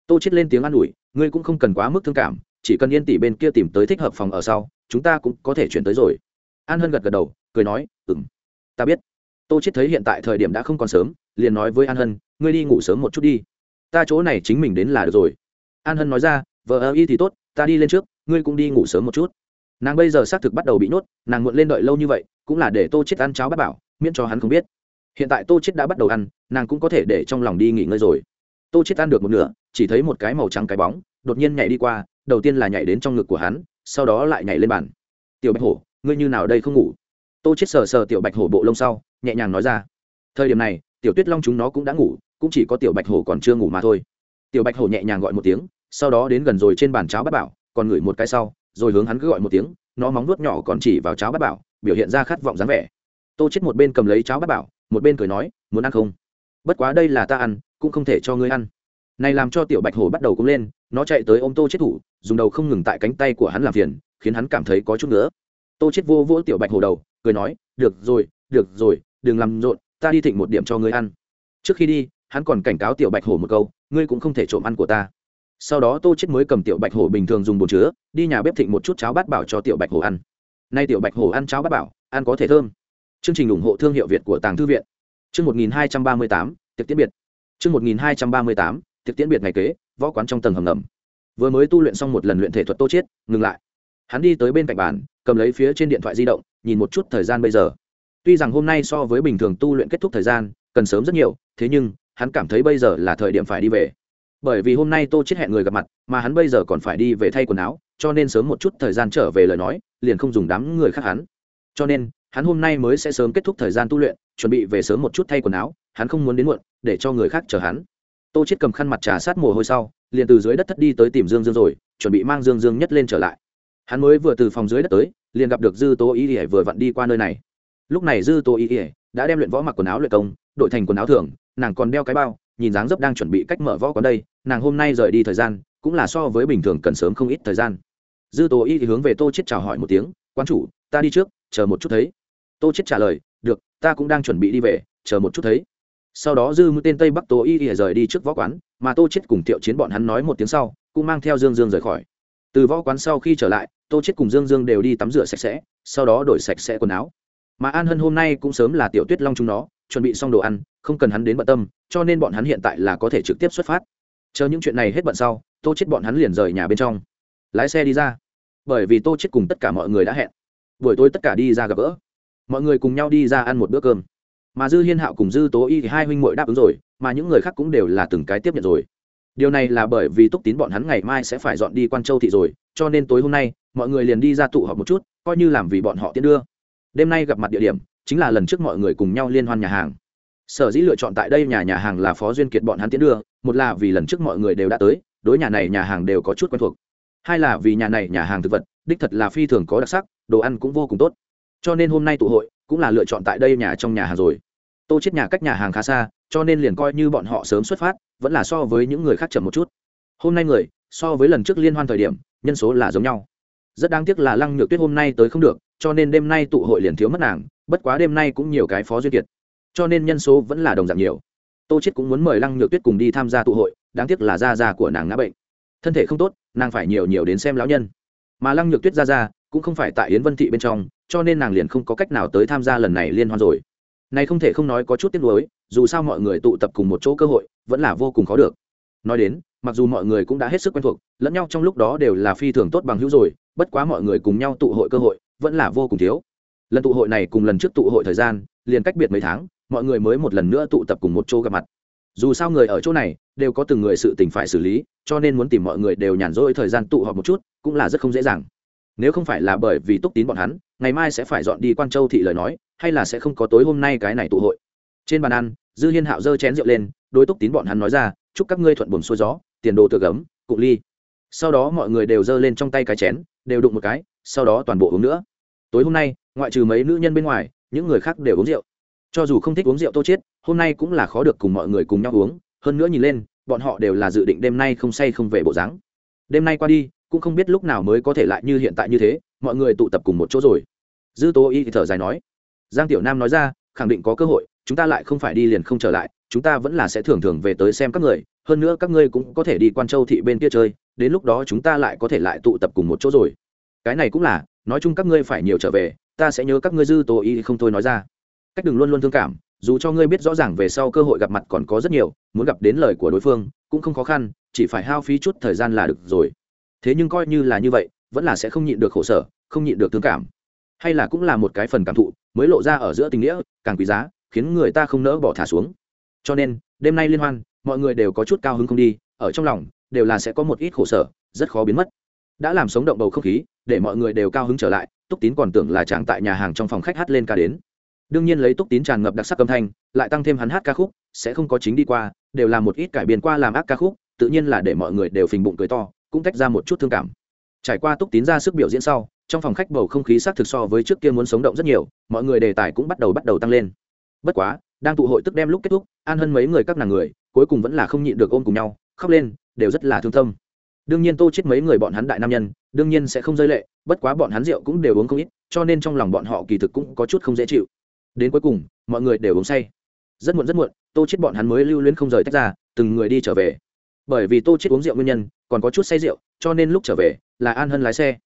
S1: Tô chết lên tiếng an ủi, ngươi cũng không cần quá mức thương cảm, chỉ cần yên tỷ bên kia tìm tới thích hợp phòng ở sau, chúng ta cũng có thể chuyển tới rồi. An hân gật gật đầu, cười nói, ừm, ta biết. Tô chết thấy hiện tại thời điểm đã không còn sớm, liền nói với an hân, ngươi đi ngủ sớm một chút đi. Ta chỗ này chính mình đến là được rồi. An hân nói ra vợ ơ y thì tốt, ta đi lên trước, ngươi cũng đi ngủ sớm một chút. Nàng bây giờ xác thực bắt đầu bị nhốt, nàng muộn lên đợi lâu như vậy, cũng là để tô chết ăn cháo bát bảo, miễn cho hắn không biết hiện tại tô chết đã bắt đầu ăn, nàng cũng có thể để trong lòng đi nghỉ ngơi rồi. Tô chết ăn được một nửa, chỉ thấy một cái màu trắng cái bóng, đột nhiên nhảy đi qua, đầu tiên là nhảy đến trong ngực của hắn, sau đó lại nhảy lên bàn. Tiểu bạch hổ, ngươi như nào đây không ngủ? Tô chết sờ sờ tiểu bạch hổ bộ lông sau, nhẹ nhàng nói ra. Thời điểm này, tiểu tuyết long chúng nó cũng đã ngủ, cũng chỉ có tiểu bạch hổ còn chưa ngủ mà thôi. Tiểu bạch hổ nhẹ nhàng gọi một tiếng, sau đó đến gần rồi trên bàn cháo bát bảo, còn ngửi một cái sau, rồi hướng hắn cứ gọi một tiếng, nó móng nuốt nhỏ còn chỉ vào cháo bát bảo, biểu hiện ra khát vọng dáng vẻ. Tô chết một bên cầm lấy cháo bát bảo một bên cười nói, muốn ăn không? Bất quá đây là ta ăn, cũng không thể cho ngươi ăn. Này làm cho tiểu bạch hổ bắt đầu cũng lên, nó chạy tới ôm tô chết thủ, dùng đầu không ngừng tại cánh tay của hắn làm phiền, khiến hắn cảm thấy có chút nữa tô chết vô vỗ tiểu bạch hổ đầu, cười nói, được rồi được rồi, đừng làm rộn, ta đi thịnh một điểm cho ngươi ăn. Trước khi đi, hắn còn cảnh cáo tiểu bạch hổ một câu, ngươi cũng không thể trộm ăn của ta. Sau đó tô chết mới cầm tiểu bạch hổ bình thường dùng bồn chứa, đi nhà bếp thịnh một chút cháo bát bảo cho tiểu bạch hổ ăn. Nay tiểu bạch hổ ăn cháo bát bảo, ăn có thể thơm chương trình ủng hộ thương hiệu việt của tàng thư viện. Chương một nghìn hai trăm ba mươi tám tiệc tiễn biệt. Chương một nghìn hai trăm ba mươi tám tiệc tiễn biệt ngày kế võ quán trong tầng hầm ngầm. Vừa mới tu luyện xong một lần luyện thể thuật tô Chiết, ngừng lại. Hắn đi tới bên cạnh bàn cầm lấy phía trên điện thoại di động nhìn một chút thời gian bây giờ. Tuy rằng hôm nay so với bình thường tu luyện kết thúc thời gian cần sớm rất nhiều thế nhưng hắn cảm thấy bây giờ là thời điểm phải đi về. Bởi vì hôm nay tô chết hẹn người gặp mặt mà hắn bây giờ còn phải đi về thay quần áo cho nên sớm một chút thời gian trở về lời nói liền không dùng đám người khác hắn. Cho nên hắn hôm nay mới sẽ sớm kết thúc thời gian tu luyện, chuẩn bị về sớm một chút thay quần áo, hắn không muốn đến muộn, để cho người khác chờ hắn. Tô chết cầm khăn mặt trà sát mồ hôi sau, liền từ dưới đất thất đi tới tìm dương dương rồi, chuẩn bị mang dương dương nhất lên trở lại. Hắn mới vừa từ phòng dưới đất tới, liền gặp được dư tô ý ỉa vừa vặn đi qua nơi này. Lúc này dư tô ý ỉa đã đem luyện võ mặc quần áo luyện công đổi thành quần áo thường nàng còn đeo cái bao, nhìn dáng dấp đang chuẩn bị cách mở võ quán đây, nàng hôm nay rời đi thời gian, cũng là so với bình thường cần sớm không ít thời gian. Dư tô y thì hướng về tô chết chào hỏi một tiếng quan chủ, ta đi trước, chờ một chút thấy tô chết trả lời, được, ta cũng đang chuẩn bị đi về, chờ một chút thấy. Sau đó dư mũi tên tây bắc tô y thì rời đi trước võ quán, mà tô chết cùng thiệu chiến bọn hắn nói một tiếng sau, cũng mang theo dương dương rời khỏi. Từ võ quán sau khi trở lại, tô chết cùng dương dương đều đi tắm rửa sạch sẽ, sau đó đổi sạch sẽ quần áo. Mà an hân hôm nay cũng sớm là tiểu tuyết long chúng nó, chuẩn bị xong đồ ăn, không cần hắn đến bận tâm, cho nên bọn hắn hiện tại là có thể trực tiếp xuất phát. Chờ những chuyện này hết bận sau, tô chết bọn hắn liền rời nhà bên trong. Lái xe đi ra. Bởi vì tô chết cùng tất cả mọi người đã hẹn. Buổi tối tất cả đi ra gặp gỡ mọi người cùng nhau đi ra ăn một bữa cơm. Mà dư hiên hạo cùng dư tố y thì hai huynh muội đáp ứng rồi, mà những người khác cũng đều là từng cái tiếp nhận rồi. Điều này là bởi vì túc tín bọn hắn ngày mai sẽ phải dọn đi quan châu thị rồi, cho nên tối hôm nay, mọi người liền đi ra tụ họp một chút, coi như làm vì bọn họ tiến đưa. Đêm nay gặp mặt địa điểm, chính là lần trước mọi người cùng nhau liên hoan nhà hàng. Sở dĩ lựa chọn tại đây nhà nhà hàng là phó duyên kiệt bọn hắn tiến đưa, một là vì lần trước mọi người đều đã tới, đối nhà này nhà hàng đều có chút quen thuộc. Hai là vì nhà này nhà hàng thực vật, đích thật là phi thường có đặc sắc, đồ ăn cũng vô cùng tốt cho nên hôm nay tụ hội cũng là lựa chọn tại đây nhà trong nhà hàng rồi. Tô chết nhà cách nhà hàng khá xa, cho nên liền coi như bọn họ sớm xuất phát, vẫn là so với những người khác chậm một chút. Hôm nay người, so với lần trước liên hoan thời điểm, nhân số là giống nhau. Rất đáng tiếc là lăng nhược tuyết hôm nay tới không được, cho nên đêm nay tụ hội liền thiếu mất nàng, bất quá đêm nay cũng nhiều cái phó duyên kiệt. Cho nên nhân số vẫn là đồng dạng nhiều. Tô chết cũng muốn mời lăng nhược tuyết cùng đi tham gia tụ hội, đáng tiếc là gia gia của nàng ngã bệnh. Thân thể không tốt, nàng phải nhiều nhiều đến xem lão nhân. Mà lăng nhược tuyết gia gia cũng không phải tại yến vân thị bên trong cho nên nàng liền không có cách nào tới tham gia lần này liên hoan rồi. Này không thể không nói có chút tiếc nuối, dù sao mọi người tụ tập cùng một chỗ cơ hội, vẫn là vô cùng khó được. Nói đến, mặc dù mọi người cũng đã hết sức quen thuộc, lẫn nhau trong lúc đó đều là phi thường tốt bằng hữu rồi, bất quá mọi người cùng nhau tụ hội cơ hội, vẫn là vô cùng thiếu. Lần tụ hội này cùng lần trước tụ hội thời gian, liền cách biệt mấy tháng, mọi người mới một lần nữa tụ tập cùng một chỗ gặp mặt. Dù sao người ở chỗ này, đều có từng người sự tình phải xử lý, cho nên muốn tìm mọi người đều nhàn rỗi thời gian tụ họp một chút, cũng là rất không dễ dàng nếu không phải là bởi vì túc tín bọn hắn, ngày mai sẽ phải dọn đi quan châu thị lời nói, hay là sẽ không có tối hôm nay cái này tụ hội. Trên bàn ăn, dư hiên hạo dơ chén rượu lên, đối túc tín bọn hắn nói ra, chúc các ngươi thuận buồn xuôi gió, tiền đồ tự gấm cụ ly. Sau đó mọi người đều giơ lên trong tay cái chén, đều đụng một cái, sau đó toàn bộ uống nữa. Tối hôm nay, ngoại trừ mấy nữ nhân bên ngoài, những người khác đều uống rượu. Cho dù không thích uống rượu tô chết hôm nay cũng là khó được cùng mọi người cùng nhau uống. Hơn nữa nhìn lên, bọn họ đều là dự định đêm nay không say không về bộ dáng. Đêm nay qua đi cũng không biết lúc nào mới có thể lại như hiện tại như thế, mọi người tụ tập cùng một chỗ rồi. Dư tố y thì thở dài nói, giang tiểu nam nói ra, khẳng định có cơ hội, chúng ta lại không phải đi liền không trở lại, chúng ta vẫn là sẽ thường thường về tới xem các người, hơn nữa các ngươi cũng có thể đi quan châu thị bên kia chơi, đến lúc đó chúng ta lại có thể lại tụ tập cùng một chỗ rồi. Cái này cũng là, nói chung các ngươi phải nhiều trở về, ta sẽ nhớ các ngươi dư tố y không thôi nói ra. Cách đừng luôn luôn thương cảm, dù cho ngươi biết rõ ràng về sau cơ hội gặp mặt còn có rất nhiều, muốn gặp đến lời của đối phương, cũng không khó khăn, chỉ phải hao phí chút thời gian là được rồi thế nhưng coi như là như vậy, vẫn là sẽ không nhịn được khổ sở, không nhịn được thương cảm. Hay là cũng là một cái phần cảm thụ, mới lộ ra ở giữa tình nghĩa, càng quý giá, khiến người ta không nỡ bỏ thả xuống. Cho nên, đêm nay liên hoan, mọi người đều có chút cao hứng không đi, ở trong lòng, đều là sẽ có một ít khổ sở, rất khó biến mất. Đã làm sống động bầu không khí, để mọi người đều cao hứng trở lại, túc tín còn tưởng là chàng tại nhà hàng trong phòng khách hát lên ca đến. Đương nhiên lấy túc tín tràn ngập đặc sắc âm thanh, lại tăng thêm hắn hát ca khúc, sẽ không có chính đi qua, đều là một ít cải biến qua làm ác ca khúc, tự nhiên là để mọi người đều phình bụng cười to cũng tách ra một chút thương cảm. Trải qua túc tín ra sức biểu diễn sau, trong phòng khách bầu không khí xác thực so với trước kia muốn sống động rất nhiều, mọi người đề tài cũng bắt đầu bắt đầu tăng lên. Bất quá, đang tụ hội tức đem lúc kết thúc, an hơn mấy người các nàng người, cuối cùng vẫn là không nhịn được ôm cùng nhau, khóc lên, đều rất là thương tâm. Đương nhiên tô chết mấy người bọn hắn đại nam nhân, đương nhiên sẽ không rơi lệ, bất quá bọn hắn rượu cũng đều uống không ít, cho nên trong lòng bọn họ kỳ thực cũng có chút không dễ chịu. Đến cuối cùng, mọi người đều uống say. Rất muộn rất muộn, tô chết bọn hắn mới lưu luyến không rời tách ra, từng người đi trở về. Bởi vì tô chết uống rượu nguyên nhân còn có chút say rượu, cho nên lúc trở về, là an hân lái xe.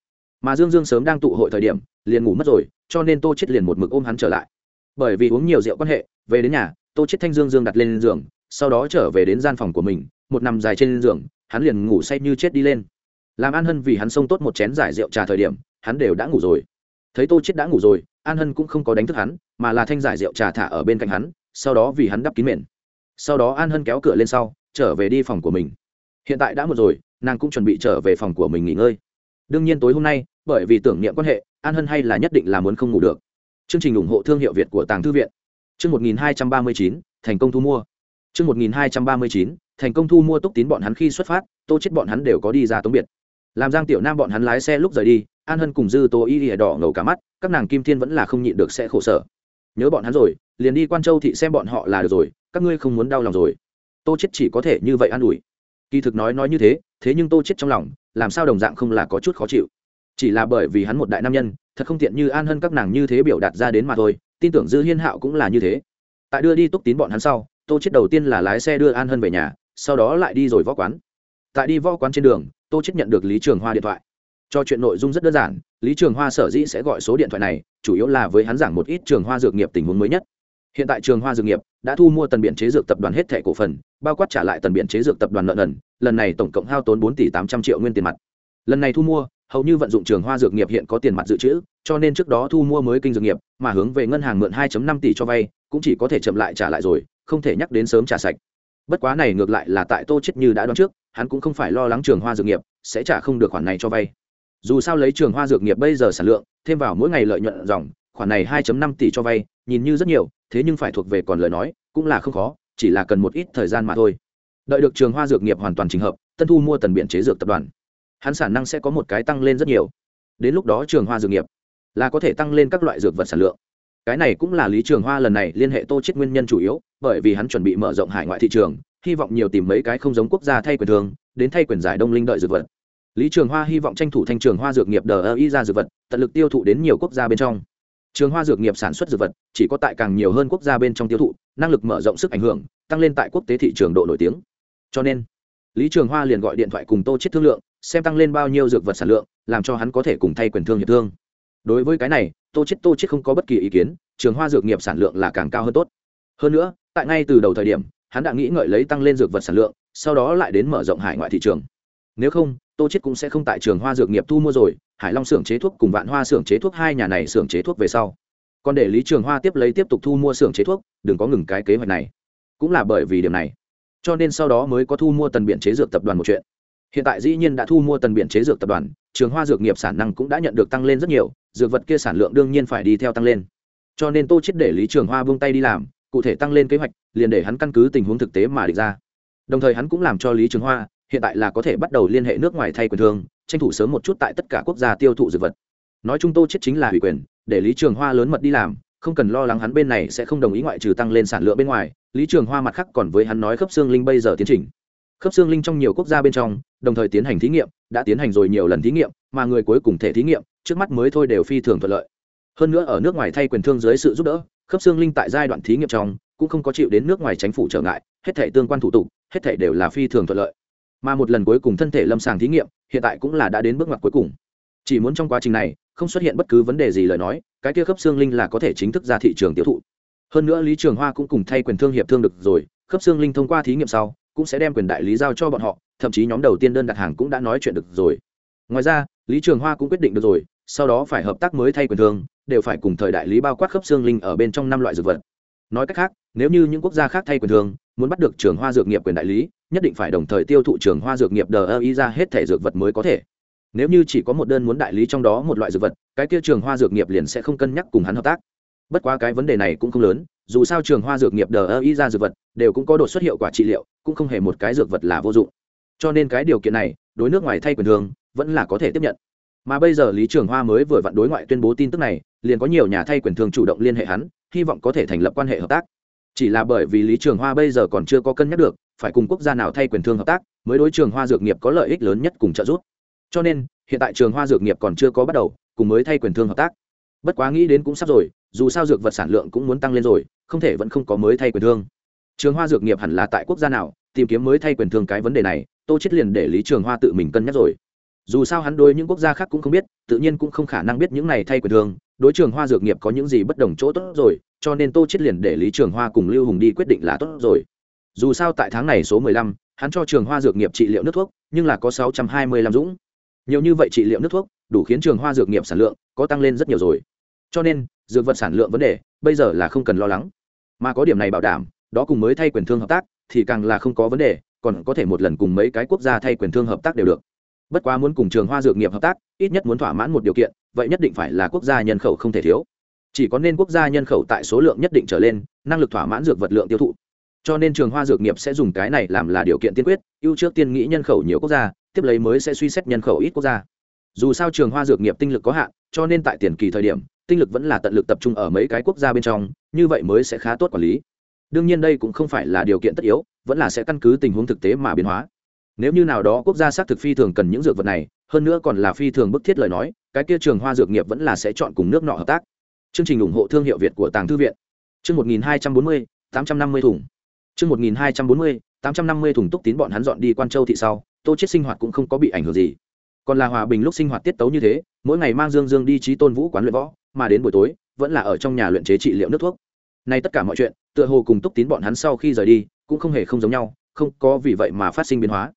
S1: Mà dương dương sớm đang tụ hội thời điểm, liền ngủ mất rồi, cho nên tô chết liền một mực ôm hắn trở lại. Bởi vì uống nhiều rượu quan hệ, về đến nhà, tô chết thanh dương dương đặt lên giường, sau đó trở về đến gian phòng của mình, một nằm dài trên giường, hắn liền ngủ say như chết đi lên. Làm an hân vì hắn xông tốt một chén giải rượu trà thời điểm, hắn đều đã ngủ rồi. Thấy tô chết đã ngủ rồi, an hân cũng không có đánh thức hắn, mà là thanh giải rượu trà thả ở bên cạnh hắn, sau đó vì hắn đắp kín mền. Sau đó an hân kéo cửa lên sau, trở về đi phòng của mình. Hiện tại đã một rồi nàng cũng chuẩn bị trở về phòng của mình nghỉ ngơi. Đương nhiên tối hôm nay, bởi vì tưởng niệm quan hệ, an hân hay là nhất định là muốn không ngủ được. Chương trình ủng hộ thương hiệu việt của tàng thư viện. Chương một nghìn hai trăm ba mươi chín, thành công thu mua. Chương một nghìn hai trăm ba mươi chín, thành công thu mua túc tín bọn hắn khi xuất phát, tô chết bọn hắn đều có đi ra tống biệt. Làm giang tiểu nam bọn hắn lái xe lúc rời đi, an hân cùng dư tô y ỉa đỏ ngầu cả mắt, các nàng kim thiên vẫn là không nhịn được sẽ khổ sở. Nhớ bọn hắn rồi, liền đi quan châu thị xem bọn họ là được rồi, các ngươi không muốn đau lòng rồi. Tô chết chỉ có thể như vậy an ủi. Kỳ thực nói nói như thế thế nhưng tô chết trong lòng, làm sao đồng dạng không là có chút khó chịu. Chỉ là bởi vì hắn một đại nam nhân, thật không tiện như an hân các nàng như thế biểu đạt ra đến mà thôi, tin tưởng dư hiên hạo cũng là như thế. Tại đưa đi túc tín bọn hắn sau, tô chết đầu tiên là lái xe đưa an hân về nhà, sau đó lại đi rồi võ quán. Tại đi võ quán trên đường, tô chết nhận được lý trường hoa điện thoại. Cho chuyện nội dung rất đơn giản, lý trường hoa sở dĩ sẽ gọi số điện thoại này, chủ yếu là với hắn giảng một ít trường hoa dược nghiệp tình huống mới nhất hiện tại trường hoa dược nghiệp đã thu mua tần biện chế dược tập đoàn hết thẻ cổ phần, bao quát trả lại tần biện chế dược tập đoàn nợ nần, lần này tổng cộng hao tốn bốn tỷ tám trăm triệu nguyên tiền mặt. Lần này thu mua, hầu như vận dụng trường hoa dược nghiệp hiện có tiền mặt dự trữ, cho nên trước đó thu mua mới kinh dược nghiệp, mà hướng về ngân hàng mượn 2 năm tỷ cho vay, cũng chỉ có thể chậm lại trả lại rồi, không thể nhắc đến sớm trả sạch. Bất quá này ngược lại là tại tô chết như đã đoán trước, hắn cũng không phải lo lắng trường hoa dược nghiệp sẽ trả không được khoản này cho vay. Dù sao lấy trường hoa dược nghiệp bây giờ sản lượng, thêm vào mỗi ngày lợi nhuận dòng khoản này 2 năm tỷ cho vay, nhìn như rất nhiều, thế nhưng phải thuộc về còn lời nói, cũng là không khó, chỉ là cần một ít thời gian mà thôi. Đợi được trường hoa dược nghiệp hoàn toàn chỉnh hợp, tân thu mua tần biện chế dược tập đoàn. Hắn sản năng sẽ có một cái tăng lên rất nhiều. Đến lúc đó trường hoa dược nghiệp là có thể tăng lên các loại dược vật sản lượng. Cái này cũng là lý trường hoa lần này liên hệ tô chết nguyên nhân chủ yếu, bởi vì hắn chuẩn bị mở rộng hải ngoại thị trường, hy vọng nhiều tìm mấy cái không giống quốc gia thay quyền thường, đến thay quyền giải đông linh đợi dược vật. Lý trường hoa hy vọng tranh thủ thanh trường hoa dược nghiệp đờ y ra dược vật, tận lực tiêu thụ đến nhiều quốc gia bên trong trường hoa dược nghiệp sản xuất dược vật, chỉ có tại càng nhiều hơn quốc gia bên trong tiêu thụ, năng lực mở rộng sức ảnh hưởng, tăng lên tại quốc tế thị trường độ nổi tiếng. Cho nên, lý trường hoa liền gọi điện thoại cùng tô chết thương lượng, xem tăng lên bao nhiêu dược vật sản lượng, làm cho hắn có thể cùng thay quyền thương hiệp thương. Đối với cái này, tô chết tô chết không có bất kỳ ý kiến, trường hoa dược nghiệp sản lượng là càng cao hơn tốt. Hơn nữa, tại ngay từ đầu thời điểm, hắn đã nghĩ ngợi lấy tăng lên dược vật sản lượng, sau đó lại đến mở rộng hải ngoại thị trường. Nếu không, tô chết cũng sẽ không tại trường hoa dược nghiệp thu mua rồi hải long xưởng chế thuốc cùng vạn hoa xưởng chế thuốc hai nhà này xưởng chế thuốc về sau. Còn để lý trường hoa tiếp lấy tiếp tục thu mua xưởng chế thuốc, đừng có ngừng cái kế hoạch này. Cũng là bởi vì điểm này, cho nên sau đó mới có thu mua tần biện chế dược tập đoàn một chuyện. Hiện tại dĩ nhiên đã thu mua tần biện chế dược tập đoàn, trường hoa dược nghiệp sản năng cũng đã nhận được tăng lên rất nhiều, dược vật kia sản lượng đương nhiên phải đi theo tăng lên. Cho nên tô chết để lý trường hoa buông tay đi làm, cụ thể tăng lên kế hoạch, liền để hắn căn cứ tình huống thực tế mà định ra. Đồng thời hắn cũng làm cho lý trường hoa, hiện tại là có thể bắt đầu liên hệ nước ngoài thay quyền thương tranh thủ sớm một chút tại tất cả quốc gia tiêu thụ dược vật. Nói chung tô chết chính là ủy quyền, để lý trường hoa lớn mật đi làm, không cần lo lắng hắn bên này sẽ không đồng ý ngoại trừ tăng lên sản lượng bên ngoài, lý trường hoa mặt khác còn với hắn nói khớp xương linh bây giờ tiến trình. Khớp xương linh trong nhiều quốc gia bên trong, đồng thời tiến hành thí nghiệm, đã tiến hành rồi nhiều lần thí nghiệm, mà người cuối cùng thể thí nghiệm, trước mắt mới thôi đều phi thường thuận lợi. Hơn nữa ở nước ngoài thay quyền thương dưới sự giúp đỡ, khớp xương linh tại giai đoạn thí nghiệm trong, cũng không có chịu đến nước ngoài chính phủ trở ngại, hết thể tương quan thủ tục, hết thể đều là phi thường thuận lợi mà một lần cuối cùng thân thể lâm sàng thí nghiệm, hiện tại cũng là đã đến bước ngoặt cuối cùng. Chỉ muốn trong quá trình này, không xuất hiện bất cứ vấn đề gì lời nói, cái kia khớp xương linh là có thể chính thức ra thị trường tiêu thụ. Hơn nữa lý trường hoa cũng cùng thay quyền thương hiệp thương được rồi, khớp xương linh thông qua thí nghiệm sau, cũng sẽ đem quyền đại lý giao cho bọn họ, thậm chí nhóm đầu tiên đơn đặt hàng cũng đã nói chuyện được rồi. Ngoài ra, lý trường hoa cũng quyết định được rồi, sau đó phải hợp tác mới thay quyền thương, đều phải cùng thời đại lý bao quát khớp xương linh ở bên trong năm loại dược vật. Nói cách khác, nếu như những quốc gia khác thay quyền thương muốn bắt được trường hoa dược nghiệp quyền đại lý, nhất định phải đồng thời tiêu thụ trường hoa dược nghiệp đờ ơ y ra hết thể dược vật mới có thể. Nếu như chỉ có một đơn muốn đại lý trong đó một loại dược vật, cái kia trường hoa dược nghiệp liền sẽ không cân nhắc cùng hắn hợp tác. Bất quá cái vấn đề này cũng không lớn, dù sao trường hoa dược nghiệp đờ ơ y ra dược vật đều cũng có đột xuất hiệu quả trị liệu, cũng không hề một cái dược vật là vô dụng. Cho nên cái điều kiện này, đối nước ngoài thay quyền thương vẫn là có thể tiếp nhận. Mà bây giờ lý trường hoa mới vừa vặn đối ngoại tuyên bố tin tức này, liền có nhiều nhà thay quyền thương chủ động liên hệ hắn, hy vọng có thể thành lập quan hệ hợp tác chỉ là bởi vì lý trường hoa bây giờ còn chưa có cân nhắc được, phải cùng quốc gia nào thay quyền thương hợp tác, mới đối trường hoa dược nghiệp có lợi ích lớn nhất cùng trợ giúp. Cho nên, hiện tại trường hoa dược nghiệp còn chưa có bắt đầu, cùng mới thay quyền thương hợp tác. Bất quá nghĩ đến cũng sắp rồi, dù sao dược vật sản lượng cũng muốn tăng lên rồi, không thể vẫn không có mới thay quyền thương. Trường hoa dược nghiệp hẳn là tại quốc gia nào, tìm kiếm mới thay quyền thương cái vấn đề này, tô chết liền để lý trường hoa tự mình cân nhắc rồi dù sao hắn đối những quốc gia khác cũng không biết tự nhiên cũng không khả năng biết những này thay quyền thương đối trường hoa dược nghiệp có những gì bất đồng chỗ tốt rồi cho nên tô chết liền để lý trường hoa cùng lưu hùng đi quyết định là tốt rồi. Dù sao tại tháng này số 15, hắn cho trường hoa dược nghiệp trị liệu nước thuốc nhưng là có 625 dũng. Nhiều như vậy trị liệu nước thuốc đủ khiến trường hoa dược nghiệp sản lượng có tăng lên rất nhiều rồi. Cho nên dược vật sản lượng vấn đề bây giờ là không cần lo lắng. Mà có điểm này bảo đảm đó cùng mới thay quyền thương hợp tác thì càng là không có vấn đề còn có thể một lần cùng mấy cái quốc gia thay quyền thương hợp tác đều được bất quá muốn cùng trường hoa dược nghiệp hợp tác, ít nhất muốn thỏa mãn một điều kiện, vậy nhất định phải là quốc gia nhân khẩu không thể thiếu. Chỉ có nên quốc gia nhân khẩu tại số lượng nhất định trở lên, năng lực thỏa mãn dược vật lượng tiêu thụ. Cho nên trường hoa dược nghiệp sẽ dùng cái này làm là điều kiện tiên quyết, ưu trước tiên nghĩ nhân khẩu nhiều quốc gia, tiếp lấy mới sẽ suy xét nhân khẩu ít quốc gia. Dù sao trường hoa dược nghiệp tinh lực có hạn, cho nên tại tiền kỳ thời điểm, tinh lực vẫn là tận lực tập trung ở mấy cái quốc gia bên trong, như vậy mới sẽ khá tốt quản lý. Đương nhiên đây cũng không phải là điều kiện tất yếu, vẫn là sẽ căn cứ tình huống thực tế mà biến hóa nếu như nào đó quốc gia xác thực phi thường cần những dược vật này, hơn nữa còn là phi thường bức thiết lời nói, cái kia trường hoa dược nghiệp vẫn là sẽ chọn cùng nước nọ hợp tác. Chương trình ủng hộ thương hiệu việt của tàng thư viện. Chương một nghìn hai trăm bốn mươi, tám trăm năm mươi thùng. Chương một nghìn hai trăm bốn mươi, tám trăm năm mươi thùng túc tín bọn hắn dọn đi quan châu thị sau, tô chết sinh hoạt cũng không có bị ảnh hưởng gì. Còn là hòa bình lúc sinh hoạt tiết tấu như thế, mỗi ngày mang dương dương đi trí tôn vũ quán luyện võ, mà đến buổi tối, vẫn là ở trong nhà luyện chế trị liệu nước thuốc. Nay tất cả mọi chuyện, tựa hồ cùng túc tín bọn hắn sau khi rời đi, cũng không hề không giống nhau, không có vì vậy mà phát sinh biến hóa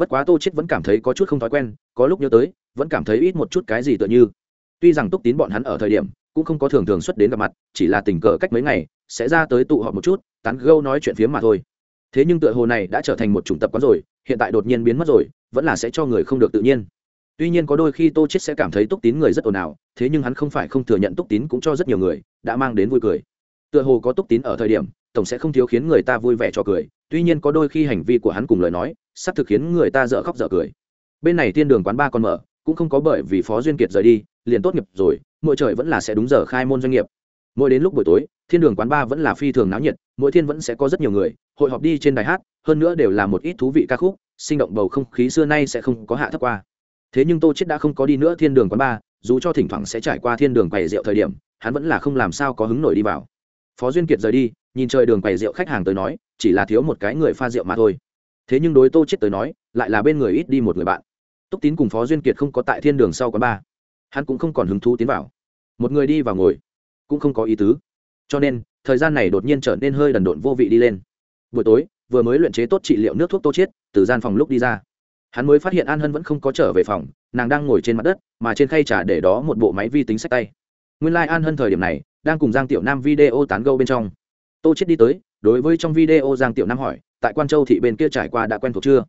S1: bất quá tô chết vẫn cảm thấy có chút không thói quen, có lúc nhớ tới, vẫn cảm thấy ít một chút cái gì tựa như. Tuy rằng túc tín bọn hắn ở thời điểm, cũng không có thường thường xuất đến gặp mặt, chỉ là tình cờ cách mấy ngày, sẽ ra tới tụ họp một chút, tán gâu nói chuyện phía mà thôi. Thế nhưng tựa hồ này đã trở thành một chủng tập quán rồi, hiện tại đột nhiên biến mất rồi, vẫn là sẽ cho người không được tự nhiên. Tuy nhiên có đôi khi tô chết sẽ cảm thấy túc tín người rất ồn ào, thế nhưng hắn không phải không thừa nhận túc tín cũng cho rất nhiều người, đã mang đến vui cười. Tựa hồ có túc tín ở thời điểm, tổng sẽ không thiếu khiến người ta vui vẻ cho cười tuy nhiên có đôi khi hành vi của hắn cùng lời nói, sắp thực khiến người ta dở khóc dở cười. Bên này thiên đường quán ba còn mở, cũng không có bởi vì phó duyên kiệt rời đi, liền tốt nghiệp rồi, mỗi trời vẫn là sẽ đúng giờ khai môn doanh nghiệp. Mỗi đến lúc buổi tối, thiên đường quán ba vẫn là phi thường náo nhiệt, mỗi thiên vẫn sẽ có rất nhiều người, hội họp đi trên đài hát, hơn nữa đều là một ít thú vị ca khúc, sinh động bầu không khí xưa nay sẽ không có hạ thấp qua. Thế nhưng tô chết đã không có đi nữa thiên đường quán ba, dù cho thỉnh thoảng sẽ trải qua thiên đường quầy rượu thời điểm, hắn vẫn là không làm sao có hứng nổi đi vào. Phó duyên kiệt rời đi nhìn trời đường quầy rượu khách hàng tới nói, chỉ là thiếu một cái người pha rượu mà thôi. Thế nhưng đối tô chết tới nói, lại là bên người ít đi một người bạn. Túc tín cùng phó duyên kiệt không có tại thiên đường sau quán ba hắn cũng không còn hứng thú tiến vào. Một người đi vào ngồi, cũng không có ý tứ. Cho nên, thời gian này đột nhiên trở nên hơi đần độn vô vị đi lên. Buổi tối, vừa mới luyện chế tốt trị liệu nước thuốc tô chết từ gian phòng lúc đi ra. Hắn mới phát hiện an hân vẫn không có trở về phòng, nàng đang ngồi trên mặt đất, mà trên khay trà để đó một bộ máy vi tính sách tay. Nguyên lai an hân thời điểm này, đang cùng giang tiểu nam video tán gâu bên trong tô chết đi tới, đối với trong video giang tiểu nam hỏi, tại quan châu thị bên kia trải qua đã quen thuộc chưa?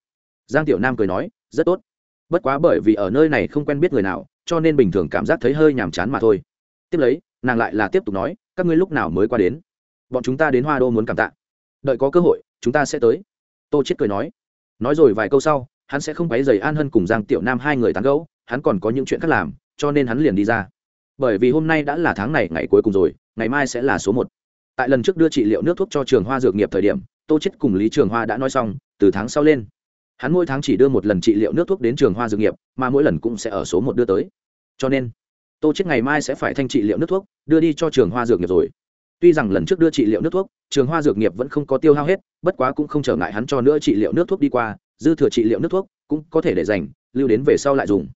S1: Giang tiểu nam cười nói, rất tốt. Bất quá bởi vì ở nơi này không quen biết người nào, cho nên bình thường cảm giác thấy hơi nhàm chán mà thôi. Tiếp lấy, nàng lại là tiếp tục nói, các ngươi lúc nào mới qua đến? Bọn chúng ta đến hoa đô muốn cảm tạ. Đợi có cơ hội, chúng ta sẽ tới. Tô chết cười nói. Nói rồi vài câu sau, hắn sẽ không quấy rầy an hân cùng giang tiểu nam hai người tán gẫu, hắn còn có những chuyện khác làm, cho nên hắn liền đi ra. Bởi vì hôm nay đã là tháng này, ngày cuối cùng rồi, ngày mai sẽ là số một tại lần trước đưa trị liệu nước thuốc cho trường hoa dược nghiệp thời điểm, tô chết cùng lý trường hoa đã nói xong, từ tháng sau lên. Hắn mỗi tháng chỉ đưa một lần trị liệu nước thuốc đến trường hoa dược nghiệp, mà mỗi lần cũng sẽ ở số một đưa tới. Cho nên, tô chết ngày mai sẽ phải thanh trị liệu nước thuốc, đưa đi cho trường hoa dược nghiệp rồi. Tuy rằng lần trước đưa trị liệu nước thuốc, trường hoa dược nghiệp vẫn không có tiêu hao hết, bất quá cũng không trở ngại hắn cho nữa trị liệu nước thuốc đi qua, dư thừa trị liệu nước thuốc cũng có thể để dành, lưu đến về sau lại dùng.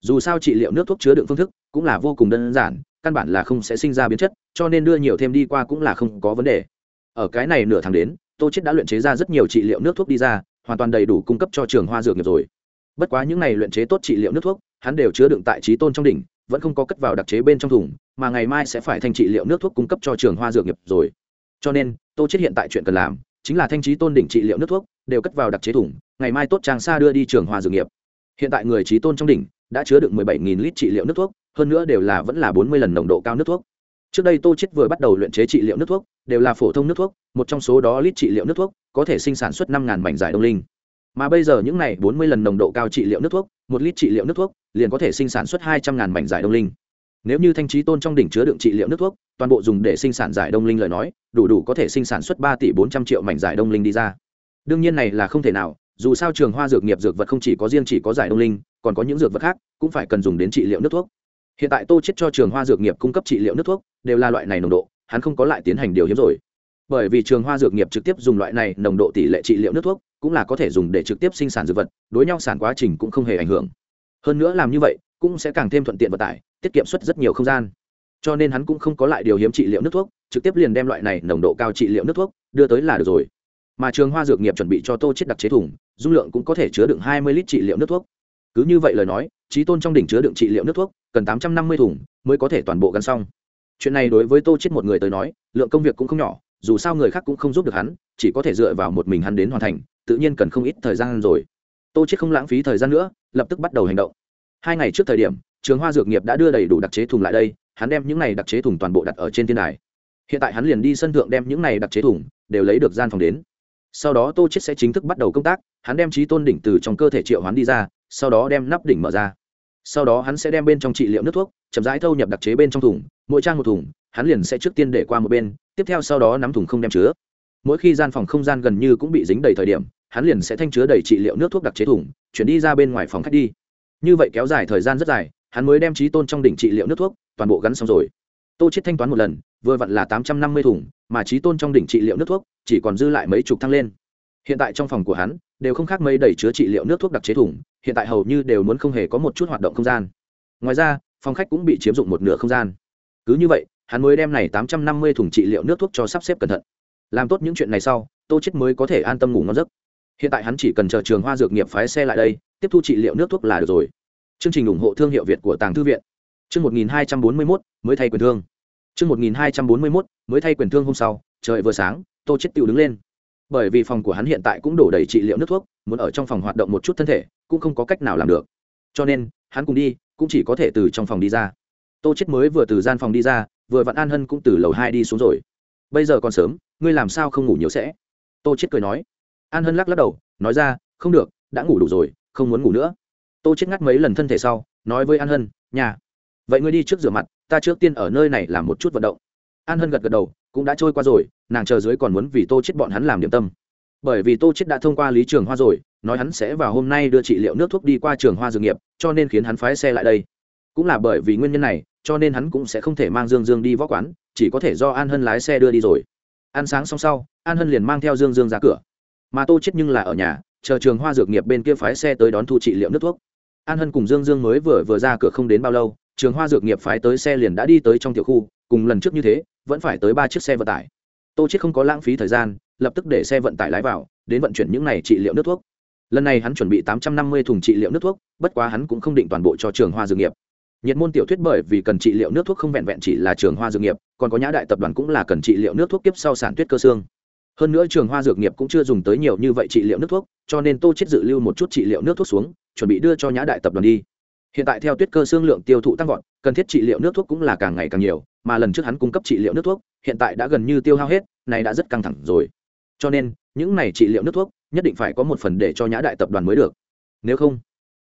S1: Dù sao trị liệu nước thuốc chứa đựng phương thức cũng là vô cùng đơn giản căn bản là không sẽ sinh ra biến chất, cho nên đưa nhiều thêm đi qua cũng là không có vấn đề. Ở cái này nửa tháng đến, tô chết đã luyện chế ra rất nhiều trị liệu nước thuốc đi ra, hoàn toàn đầy đủ cung cấp cho trường hoa dược nghiệp rồi. Bất quá những này luyện chế tốt trị liệu nước thuốc, hắn đều chứa đựng tại trí tôn trong đỉnh, vẫn không có cất vào đặc chế bên trong thùng, mà ngày mai sẽ phải thanh trị liệu nước thuốc cung cấp cho trường hoa dược nghiệp rồi. Cho nên, tô chết hiện tại chuyện cần làm, chính là thanh trí tôn đỉnh trị liệu nước thuốc, đều cất vào đặc chế thùng, ngày mai tốt trang xa đưa đi trường hoa dược nghiệp. Hiện tại người trí tôn trong đỉnh đã chứa đựng 17.000 lít trị liệu nước thuốc hơn nữa đều là vẫn là 40 lần nồng độ cao nước thuốc. Trước đây tô chết vừa bắt đầu luyện chế trị liệu nước thuốc, đều là phổ thông nước thuốc, một trong số đó lít trị liệu nước thuốc, có thể sinh sản xuất năm ngàn mảnh giải đông linh. Mà bây giờ những này 40 lần nồng độ cao trị liệu nước thuốc, một lít trị liệu nước thuốc, liền có thể sinh sản xuất hai trăm ngàn mảnh giải đông linh. Nếu như thanh trí tôn trong đỉnh chứa đựng trị liệu nước thuốc, toàn bộ dùng để sinh sản giải đông linh lời nói, đủ đủ có thể sinh sản xuất ba tỷ bốn trăm triệu mảnh giải đông linh đi ra. Đương nhiên này là không thể nào, dù sao trường hoa dược nghiệp dược vật không chỉ có riêng chỉ có giải đông linh, còn có những dược vật khác, cũng phải cần dùng đến trị liệu nước thuốc hiện tại tô chết cho trường hoa dược nghiệp cung cấp trị liệu nước thuốc, đều là loại này nồng độ, hắn không có lại tiến hành điều hiếm rồi. Bởi vì trường hoa dược nghiệp trực tiếp dùng loại này nồng độ tỷ lệ trị liệu nước thuốc, cũng là có thể dùng để trực tiếp sinh sản dược vật, đối nhau sản quá trình cũng không hề ảnh hưởng. Hơn nữa làm như vậy, cũng sẽ càng thêm thuận tiện vận tải, tiết kiệm suất rất nhiều không gian. Cho nên hắn cũng không có lại điều hiếm trị liệu nước thuốc, trực tiếp liền đem loại này nồng độ cao trị liệu nước thuốc đưa tới là được rồi. Mà trường hoa dược nghiệp chuẩn bị cho tô chết đặc chế thùng, dung lượng cũng có thể chứa đựng hai mươi lít trị liệu nước thuốc cứ như vậy lời nói, trí tôn trong đỉnh chứa đựng trị liệu nước thuốc, cần tám trăm năm mươi thùng mới có thể toàn bộ gắn xong. Chuyện này đối với tô chết một người tới nói, lượng công việc cũng không nhỏ, dù sao người khác cũng không giúp được hắn, chỉ có thể dựa vào một mình hắn đến hoàn thành, tự nhiên cần không ít thời gian rồi. Tô chết không lãng phí thời gian nữa, lập tức bắt đầu hành động. Hai ngày trước thời điểm, trường hoa dược nghiệp đã đưa đầy đủ đặc chế thùng lại đây, hắn đem những này đặc chế thùng toàn bộ đặt ở trên thiên đài. Hiện tại hắn liền đi sân thượng đem những này đặc chế thùng đều lấy được gian phòng đến. Sau đó tô chết sẽ chính thức bắt đầu công tác, hắn đem trí tôn đỉnh từ trong cơ thể triệu hoán đi ra sau đó đem nắp đỉnh mở ra. Sau đó hắn sẽ đem bên trong trị liệu nước thuốc, chậm rãi thâu nhập đặc chế bên trong thùng, mỗi trang một thùng, hắn liền sẽ trước tiên để qua một bên, tiếp theo sau đó nắm thùng không đem chứa. Mỗi khi gian phòng không gian gần như cũng bị dính đầy thời điểm, hắn liền sẽ thanh chứa đầy trị liệu nước thuốc đặc chế thùng, chuyển đi ra bên ngoài phòng khách đi. Như vậy kéo dài thời gian rất dài, hắn mới đem trí tôn trong đỉnh trị liệu nước thuốc, toàn bộ gắn xong rồi. Tô chết thanh toán một lần, vừa vặn là tám trăm năm mươi thùng, mà trí tôn trong đỉnh trị liệu nước thuốc chỉ còn dư lại mấy chục thăng lên hiện tại trong phòng của hắn, đều không khác mấy đầy chứa trị liệu nước thuốc đặc chế thùng, hiện tại hầu như đều muốn không hề có một chút hoạt động không gian. Ngoài ra, phòng khách cũng bị chiếm dụng một nửa không gian. Cứ như vậy, hắn mới đem này tám trăm năm mươi thùng trị liệu nước thuốc cho sắp xếp cẩn thận. Làm tốt những chuyện này sau, tô chết mới có thể an tâm ngủ ngon giấc. Hiện tại hắn chỉ cần chờ trường hoa dược nghiệp phái xe lại đây, tiếp thu trị liệu nước thuốc là được rồi. Chương trình ủng hộ thương hiệu việt của tàng thư viện. Chương một nghìn hai trăm bốn mươi mốt, mới thay quyền thương. Chương một nghìn hai trăm bốn mươi mốt, mới thay quyền thương hôm sau, trời vừa sáng, tô chết tự đứng lên bởi vì phòng của hắn hiện tại cũng đổ đầy trị liệu nước thuốc, muốn ở trong phòng hoạt động một chút thân thể, cũng không có cách nào làm được. Cho nên, hắn cùng đi, cũng chỉ có thể từ trong phòng đi ra. Tô chết mới vừa từ gian phòng đi ra, vừa vặn an hân cũng từ lầu hai đi xuống rồi. Bây giờ còn sớm, ngươi làm sao không ngủ nhiều sẽ? Tô chết cười nói. An hân lắc lắc đầu, nói ra, không được, đã ngủ đủ rồi, không muốn ngủ nữa. Tô chết ngắt mấy lần thân thể sau, nói với an hân, nhà, vậy ngươi đi trước rửa mặt, ta trước tiên ở nơi này làm một chút vận động. An hân gật gật đầu, cũng đã trôi qua rồi nàng chờ dưới còn muốn vì tô chết bọn hắn làm điểm tâm. Bởi vì tô chết đã thông qua lý trường hoa rồi, nói hắn sẽ vào hôm nay đưa trị liệu nước thuốc đi qua trường hoa dược nghiệp, cho nên khiến hắn phái xe lại đây. Cũng là bởi vì nguyên nhân này, cho nên hắn cũng sẽ không thể mang dương dương đi võ quán, chỉ có thể do an hân lái xe đưa đi rồi. Ăn sáng xong sau, an hân liền mang theo dương dương ra cửa. Mà tô chết nhưng là ở nhà, chờ trường hoa dược nghiệp bên kia phái xe tới đón thu trị liệu nước thuốc. An hân cùng dương dương mới vừa vừa ra cửa không đến bao lâu, trường hoa dược nghiệp phái tới xe liền đã đi tới trong tiểu khu, cùng lần trước như thế, vẫn phải tới ba chiếc xe vận tải tô chết không có lãng phí thời gian, lập tức để xe vận tải lái vào, đến vận chuyển những này trị liệu nước thuốc. Lần này hắn chuẩn bị tám trăm năm mươi thùng trị liệu nước thuốc, bất quá hắn cũng không định toàn bộ cho trường hoa dược nghiệp. Nhiệt môn tiểu thuyết bởi vì cần trị liệu nước thuốc không vẹn vẹn chỉ là trường hoa dược nghiệp, còn có nhã đại tập đoàn cũng là cần trị liệu nước thuốc tiếp sau sản tuyết cơ xương. Hơn nữa trường hoa dược nghiệp cũng chưa dùng tới nhiều như vậy trị liệu nước thuốc, cho nên tô chết dự lưu một chút trị liệu nước thuốc xuống, chuẩn bị đưa cho nhã đại tập đoàn đi hiện tại theo tuyết cơ xương lượng tiêu thụ tăng vọt, cần thiết trị liệu nước thuốc cũng là càng ngày càng nhiều, mà lần trước hắn cung cấp trị liệu nước thuốc, hiện tại đã gần như tiêu hao hết, này đã rất căng thẳng rồi. Cho nên, những này trị liệu nước thuốc, nhất định phải có một phần để cho nhã đại tập đoàn mới được. Nếu không,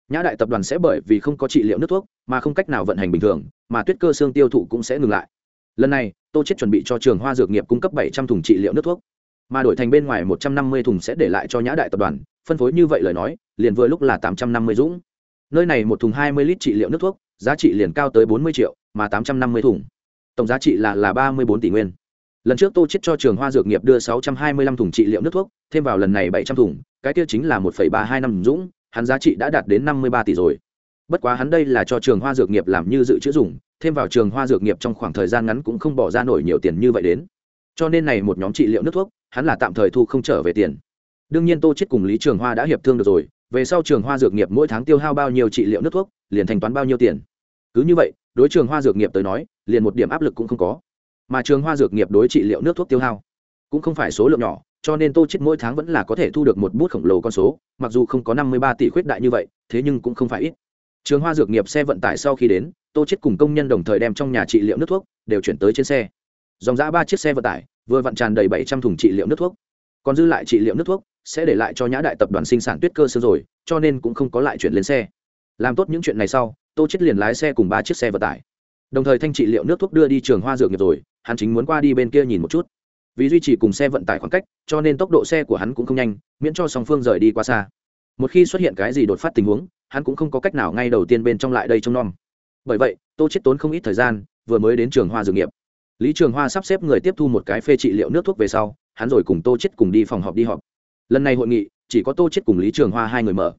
S1: nhã đại tập đoàn sẽ bởi vì không có trị liệu nước thuốc, mà không cách nào vận hành bình thường, mà tuyết cơ xương tiêu thụ cũng sẽ ngừng lại. Lần này, tô chết chuẩn bị cho trường hoa dược nghiệp cung cấp bảy trăm thùng trị liệu nước thuốc, mà đổi thành bên ngoài một trăm năm mươi thùng sẽ để lại cho nhã đại tập đoàn, phân phối như vậy lời nói, liền vừa lúc là tám trăm năm mươi dũng nơi này một thùng hai mươi lít trị liệu nước thuốc, giá trị liền cao tới bốn mươi triệu, mà tám trăm năm mươi thùng. Tổng giá trị là là ba mươi bốn tỷ nguyên. Lần trước tô chết cho trường hoa dược nghiệp đưa sáu trăm hai mươi lăm thùng trị liệu nước thuốc, thêm vào lần này bảy trăm thùng, cái tiêu chính là một phẩy ba hai năm dũng, hắn giá trị đã đạt đến năm mươi ba tỷ rồi. Bất quá hắn đây là cho trường hoa dược nghiệp làm như dự trữ dùng, thêm vào trường hoa dược nghiệp trong khoảng thời gian ngắn cũng không bỏ ra nổi nhiều tiền như vậy đến. Cho nên này một nhóm trị liệu nước thuốc, hắn là tạm thời thu không trở về tiền. Đương nhiên tô chết cùng lý trường hoa đã hiệp thương được rồi về sau trường hoa dược nghiệp mỗi tháng tiêu hao bao nhiêu trị liệu nước thuốc, liền thanh toán bao nhiêu tiền. Cứ như vậy, đối trường hoa dược nghiệp tới nói, liền một điểm áp lực cũng không có. Mà trường hoa dược nghiệp đối trị liệu nước thuốc tiêu hao cũng không phải số lượng nhỏ, cho nên tô chết mỗi tháng vẫn là có thể thu được một bút khổng lồ con số, mặc dù không có năm mươi ba tỷ khuyết đại như vậy, thế nhưng cũng không phải ít. Trường hoa dược nghiệp xe vận tải sau khi đến, tô chết cùng công nhân đồng thời đem trong nhà trị liệu nước thuốc đều chuyển tới trên xe. Dòng giã ba chiếc xe vận tải vừa vận tràn đầy bảy trăm thùng trị liệu nước thuốc. Còn dư lại trị liệu nước thuốc sẽ để lại cho nhã đại tập đoàn sinh sản tuyết cơ sơ rồi, cho nên cũng không có lại chuyển lên xe. Làm tốt những chuyện này sau, tô chết liền lái xe cùng ba chiếc xe vận tải. Đồng thời thanh trị liệu nước thuốc đưa đi trường hoa dược nghiệp rồi, hắn chính muốn qua đi bên kia nhìn một chút. Vì duy trì cùng xe vận tải khoảng cách, cho nên tốc độ xe của hắn cũng không nhanh, miễn cho song phương rời đi quá xa. Một khi xuất hiện cái gì đột phát tình huống, hắn cũng không có cách nào ngay đầu tiên bên trong lại đây trông nom. Bởi vậy, tô chết tốn không ít thời gian, vừa mới đến trường hoa dược nghiệp. Lý trường hoa sắp xếp người tiếp thu một cái phê trị liệu nước thuốc về sau, hắn rồi cùng tô chết cùng đi phòng họp đi họp lần này hội nghị, chỉ có tô chết cùng lý trường hoa hai người mở.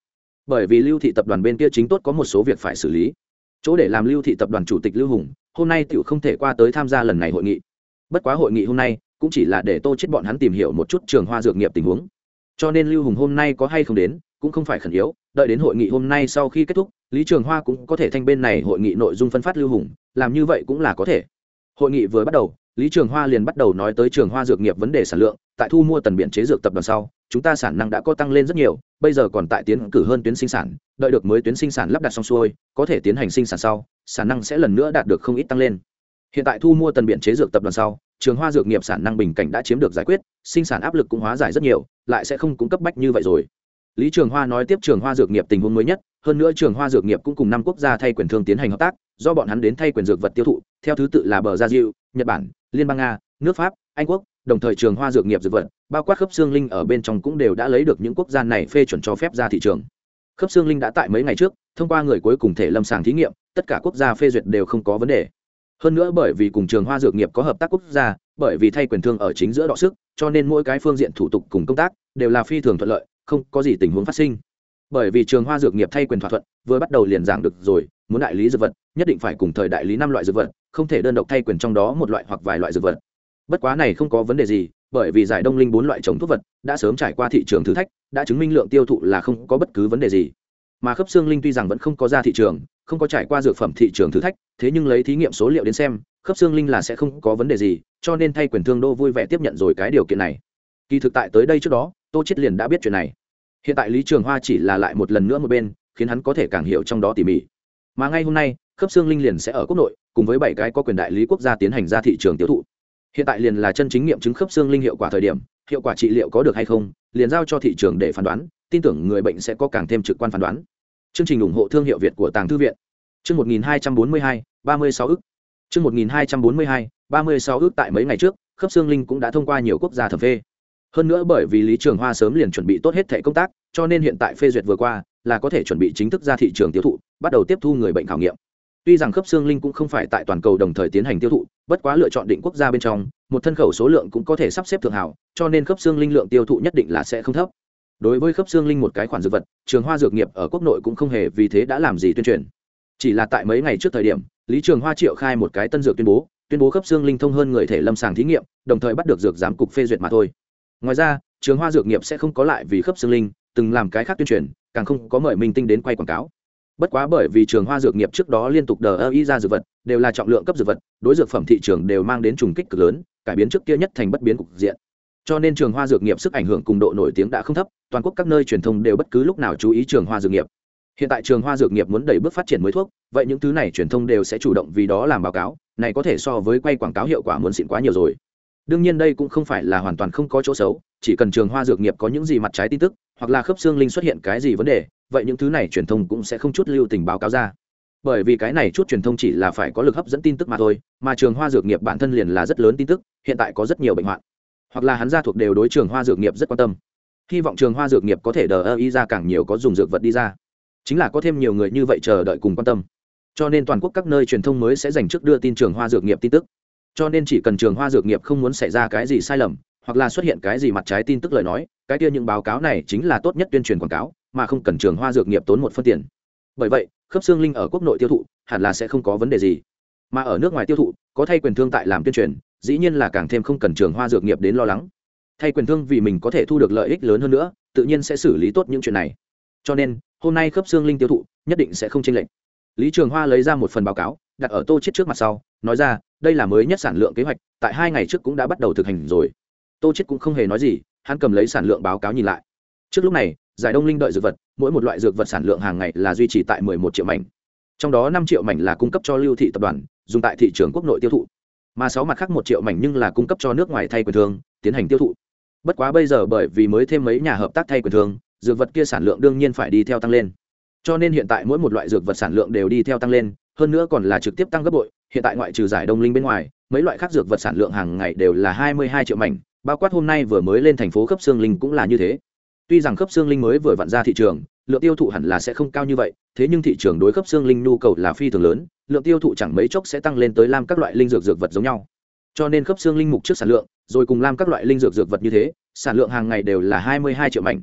S1: Bởi vì lưu thị tập đoàn bên kia chính tốt có một số việc phải xử lý. Chỗ để làm lưu thị tập đoàn chủ tịch lưu hùng, hôm nay tiểu không thể qua tới tham gia lần này hội nghị. Bất quá hội nghị hôm nay, cũng chỉ là để tô chết bọn hắn tìm hiểu một chút trường hoa dược nghiệp tình huống. Cho nên lưu hùng hôm nay có hay không đến, cũng không phải khẩn yếu, đợi đến hội nghị hôm nay sau khi kết thúc, lý trường hoa cũng có thể thanh bên này hội nghị nội dung phân phát lưu hùng, làm như vậy cũng là có thể. Hội nghị vừa bắt đầu, lý trường hoa liền bắt đầu nói tới trường hoa dược nghiệp vấn đề sản lượng, tại thu mua tần biện chế dược tập đoàn sau chúng ta sản năng đã có tăng lên rất nhiều, bây giờ còn tại tiến cử hơn tuyến sinh sản, đợi được mới tuyến sinh sản lắp đặt xong xuôi, có thể tiến hành sinh sản sau, sản năng sẽ lần nữa đạt được không ít tăng lên. Hiện tại thu mua tần biện chế dược tập đoàn sau, trường hoa dược nghiệp sản năng bình cảnh đã chiếm được giải quyết, sinh sản áp lực cũng hóa giải rất nhiều, lại sẽ không cung cấp bách như vậy rồi. Lý trường hoa nói tiếp trường hoa dược nghiệp tình huống mới nhất, hơn nữa trường hoa dược nghiệp cũng cùng năm quốc gia thay quyền thương tiến hành hợp tác, do bọn hắn đến thay quyền dược vật tiêu thụ, theo thứ tự là bờ gia diệu nhật bản, liên bang nga, nước pháp, anh quốc, đồng thời trường hoa dược nghiệp dược vật bao quát khớp xương linh ở bên trong cũng đều đã lấy được những quốc gia này phê chuẩn cho phép ra thị trường. Khớp xương linh đã tại mấy ngày trước, thông qua người cuối cùng thể lâm sàng thí nghiệm, tất cả quốc gia phê duyệt đều không có vấn đề. Hơn nữa bởi vì cùng trường hoa dược nghiệp có hợp tác quốc gia, bởi vì thay quyền thương ở chính giữa đọ sức, cho nên mỗi cái phương diện thủ tục cùng công tác đều là phi thường thuận lợi, không có gì tình huống phát sinh. Bởi vì trường hoa dược nghiệp thay quyền thỏa thuận, vừa bắt đầu liền giảng được rồi, muốn đại lý dược vật, nhất định phải cùng thời đại lý năm loại dược vật, không thể đơn độc thay quyền trong đó một loại hoặc vài loại dược vật. Bất quá này không có vấn đề gì bởi vì giải đông linh bốn loại chống thuốc vật đã sớm trải qua thị trường thử thách, đã chứng minh lượng tiêu thụ là không có bất cứ vấn đề gì. Mà khớp xương linh tuy rằng vẫn không có ra thị trường, không có trải qua dược phẩm thị trường thử thách, thế nhưng lấy thí nghiệm số liệu đến xem, khớp xương linh là sẽ không có vấn đề gì, cho nên thay quyền thương đô vui vẻ tiếp nhận rồi cái điều kiện này. Kỳ thực tại tới đây trước đó, tô chết liền đã biết chuyện này. Hiện tại lý trường hoa chỉ là lại một lần nữa một bên, khiến hắn có thể càng hiểu trong đó tỉ mỉ. Mà ngay hôm nay, khớp xương linh liền sẽ ở quốc nội, cùng với bảy cái có quyền đại lý quốc gia tiến hành ra thị trường tiêu thụ hiện tại liền là chân chính nghiệm chứng khớp xương linh hiệu quả thời điểm, hiệu quả trị liệu có được hay không, liền giao cho thị trường để phán đoán, tin tưởng người bệnh sẽ có càng thêm trực quan phán đoán. Chương trình ủng hộ thương hiệu việt của tàng thư viện. Chương một nghìn hai trăm bốn mươi hai, ba mươi sáu ức. Chương một nghìn hai trăm bốn mươi hai, ba mươi sáu ức tại mấy ngày trước, khớp xương linh cũng đã thông qua nhiều quốc gia thẩm phê. Hơn nữa bởi vì lý trường hoa sớm liền chuẩn bị tốt hết thẻ công tác, cho nên hiện tại phê duyệt vừa qua là có thể chuẩn bị chính thức ra thị trường tiêu thụ, bắt đầu tiếp thu người bệnh khảo nghiệm tuy rằng khớp xương linh cũng không phải tại toàn cầu đồng thời tiến hành tiêu thụ, bất quá lựa chọn định quốc gia bên trong, một thân khẩu số lượng cũng có thể sắp xếp thượng hảo, cho nên khớp xương linh lượng tiêu thụ nhất định là sẽ không thấp. Đối với khớp xương linh một cái khoản dược vật, trường hoa dược nghiệp ở quốc nội cũng không hề vì thế đã làm gì tuyên truyền. Chỉ là tại mấy ngày trước thời điểm, lý trường hoa triệu khai một cái tân dược tuyên bố tuyên bố khớp xương linh thông hơn người thể lâm sàng thí nghiệm, đồng thời bắt được dược giám cục phê duyệt mà thôi. Ngoài ra, trường hoa dược nghiệp sẽ không có lại vì khớp xương linh, từng làm cái khác tuyên truyền, càng không có mời minh tinh đến quay quảng cáo bất quá bởi vì trường hoa dược nghiệp trước đó liên tục đờ ơ y ra dược vật, đều là trọng lượng cấp dược vật, đối dược phẩm thị trường đều mang đến trùng kích cực lớn, cải biến trước kia nhất thành bất biến cục diện. Cho nên trường hoa dược nghiệp sức ảnh hưởng cùng độ nổi tiếng đã không thấp, toàn quốc các nơi truyền thông đều bất cứ lúc nào chú ý trường hoa dược nghiệp. Hiện tại trường hoa dược nghiệp muốn đẩy bước phát triển mới thuốc, vậy những thứ này truyền thông đều sẽ chủ động vì đó làm báo cáo, này có thể so với quay quảng cáo hiệu quả muốn xịn quá nhiều rồi. Đương nhiên đây cũng không phải là hoàn toàn không có chỗ xấu, chỉ cần trường hoa dược nghiệp có những gì mặt trái tin tức, hoặc là khớp xương linh xuất hiện cái gì vấn đề vậy những thứ này truyền thông cũng sẽ không chút lưu tình báo cáo ra. Bởi vì cái này chút truyền thông chỉ là phải có lực hấp dẫn tin tức mà thôi, mà trường hoa dược nghiệp bản thân liền là rất lớn tin tức, hiện tại có rất nhiều bệnh hoạn. Hoặc là hắn gia thuộc đều đối trường hoa dược nghiệp rất quan tâm. Hy vọng trường hoa dược nghiệp có thể đờ ơ y ra càng nhiều có dùng dược vật đi ra. Chính là có thêm nhiều người như vậy chờ đợi cùng quan tâm. Cho nên toàn quốc các nơi truyền thông mới sẽ dành trước đưa tin trường hoa dược nghiệp tin tức. Cho nên chỉ cần trường hoa dược nghiệp không muốn xảy ra cái gì sai lầm, hoặc là xuất hiện cái gì mặt trái tin tức lời nói, cái kia những báo cáo này chính là tốt nhất tuyên truyền quảng cáo mà không cần trường hoa dược nghiệp tốn một phân tiền. Bởi vậy, khớp xương linh ở quốc nội tiêu thụ, hẳn là sẽ không có vấn đề gì. Mà ở nước ngoài tiêu thụ, có thay quyền thương tại làm tuyên truyền, dĩ nhiên là càng thêm không cần trường hoa dược nghiệp đến lo lắng. Thay quyền thương vì mình có thể thu được lợi ích lớn hơn nữa, tự nhiên sẽ xử lý tốt những chuyện này. Cho nên, hôm nay khớp xương linh tiêu thụ, nhất định sẽ không chênh lệch. Lý trường hoa lấy ra một phần báo cáo, đặt ở tô chết trước mặt sau, nói ra, đây là mới nhất sản lượng kế hoạch, tại hai ngày trước cũng đã bắt đầu thực hành rồi. Tô chết cũng không hề nói gì, hắn cầm lấy sản lượng báo cáo nhìn lại. Trước lúc này giải đông linh đợi dược vật, mỗi một loại dược vật sản lượng hàng ngày là duy trì tại 11 triệu mảnh. Trong đó 5 triệu mảnh là cung cấp cho lưu thị tập đoàn, dùng tại thị trường quốc nội tiêu thụ. Mà sáu mặt khác một triệu mảnh nhưng là cung cấp cho nước ngoài thay quyền thương, tiến hành tiêu thụ. Bất quá bây giờ bởi vì mới thêm mấy nhà hợp tác thay quyền thương, dược vật kia sản lượng đương nhiên phải đi theo tăng lên. Cho nên hiện tại mỗi một loại dược vật sản lượng đều đi theo tăng lên, hơn nữa còn là trực tiếp tăng gấp bội, hiện tại ngoại trừ giải đông linh bên ngoài, mấy loại khác dược vật sản lượng hàng ngày đều là hai mươi hai triệu mảnh, bao quát hôm nay vừa mới lên thành phố cấp xương linh cũng là như thế tuy rằng khớp xương linh mới vừa vặn ra thị trường, lượng tiêu thụ hẳn là sẽ không cao như vậy, thế nhưng thị trường đối khớp xương linh nhu cầu là phi thường lớn, lượng tiêu thụ chẳng mấy chốc sẽ tăng lên tới lam các loại linh dược dược vật giống nhau. Cho nên khớp xương linh mục trước sản lượng, rồi cùng lam các loại linh dược dược vật như thế, sản lượng hàng ngày đều là hai mươi hai triệu mảnh.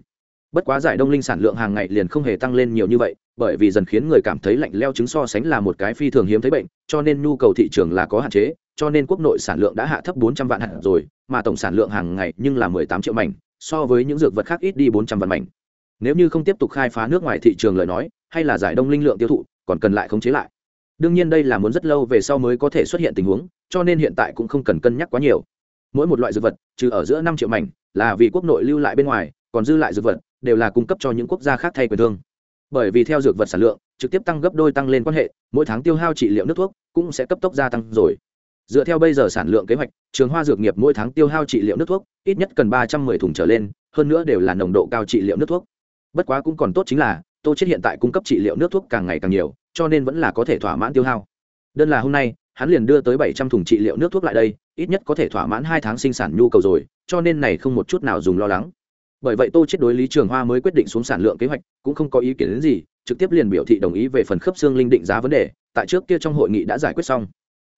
S1: Bất quá giải đông linh sản lượng hàng ngày liền không hề tăng lên nhiều như vậy, bởi vì dần khiến người cảm thấy lạnh leo chứng so sánh là một cái phi thường hiếm thấy bệnh, cho nên nhu cầu thị trường là có hạn chế, cho nên quốc nội sản lượng đã hạ thấp bốn trăm vạn hạt rồi, mà tổng sản lượng hàng ngày nhưng là mười tám triệu mảnh so với những dược vật khác ít đi bốn trăm vạn mảnh. Nếu như không tiếp tục khai phá nước ngoài thị trường lời nói, hay là giải đông linh lượng tiêu thụ, còn cần lại khống chế lại. Đương nhiên đây là muốn rất lâu về sau mới có thể xuất hiện tình huống, cho nên hiện tại cũng không cần cân nhắc quá nhiều. Mỗi một loại dược vật, trừ ở giữa năm triệu mảnh, là vì quốc nội lưu lại bên ngoài, còn dư lại dược vật, đều là cung cấp cho những quốc gia khác thay quyền thương. Bởi vì theo dược vật sản lượng, trực tiếp tăng gấp đôi tăng lên quan hệ, mỗi tháng tiêu hao trị liệu nước thuốc cũng sẽ cấp tốc gia tăng rồi dựa theo bây giờ sản lượng kế hoạch, trường hoa dược nghiệp mỗi tháng tiêu hao trị liệu nước thuốc, ít nhất cần ba trăm mười thùng trở lên, hơn nữa đều là nồng độ cao trị liệu nước thuốc. Bất quá cũng còn tốt chính là, tô chết hiện tại cung cấp trị liệu nước thuốc càng ngày càng nhiều, cho nên vẫn là có thể thỏa mãn tiêu hao. Đơn là hôm nay, hắn liền đưa tới bảy trăm thùng trị liệu nước thuốc lại đây, ít nhất có thể thỏa mãn hai tháng sinh sản nhu cầu rồi, cho nên này không một chút nào dùng lo lắng. Bởi vậy tô chết đối lý trường hoa mới quyết định xuống sản lượng kế hoạch, cũng không có ý kiến đến gì, trực tiếp liền biểu thị đồng ý về phần khớp xương linh định giá vấn đề, tại trước kia trong hội nghị đã giải quyết xong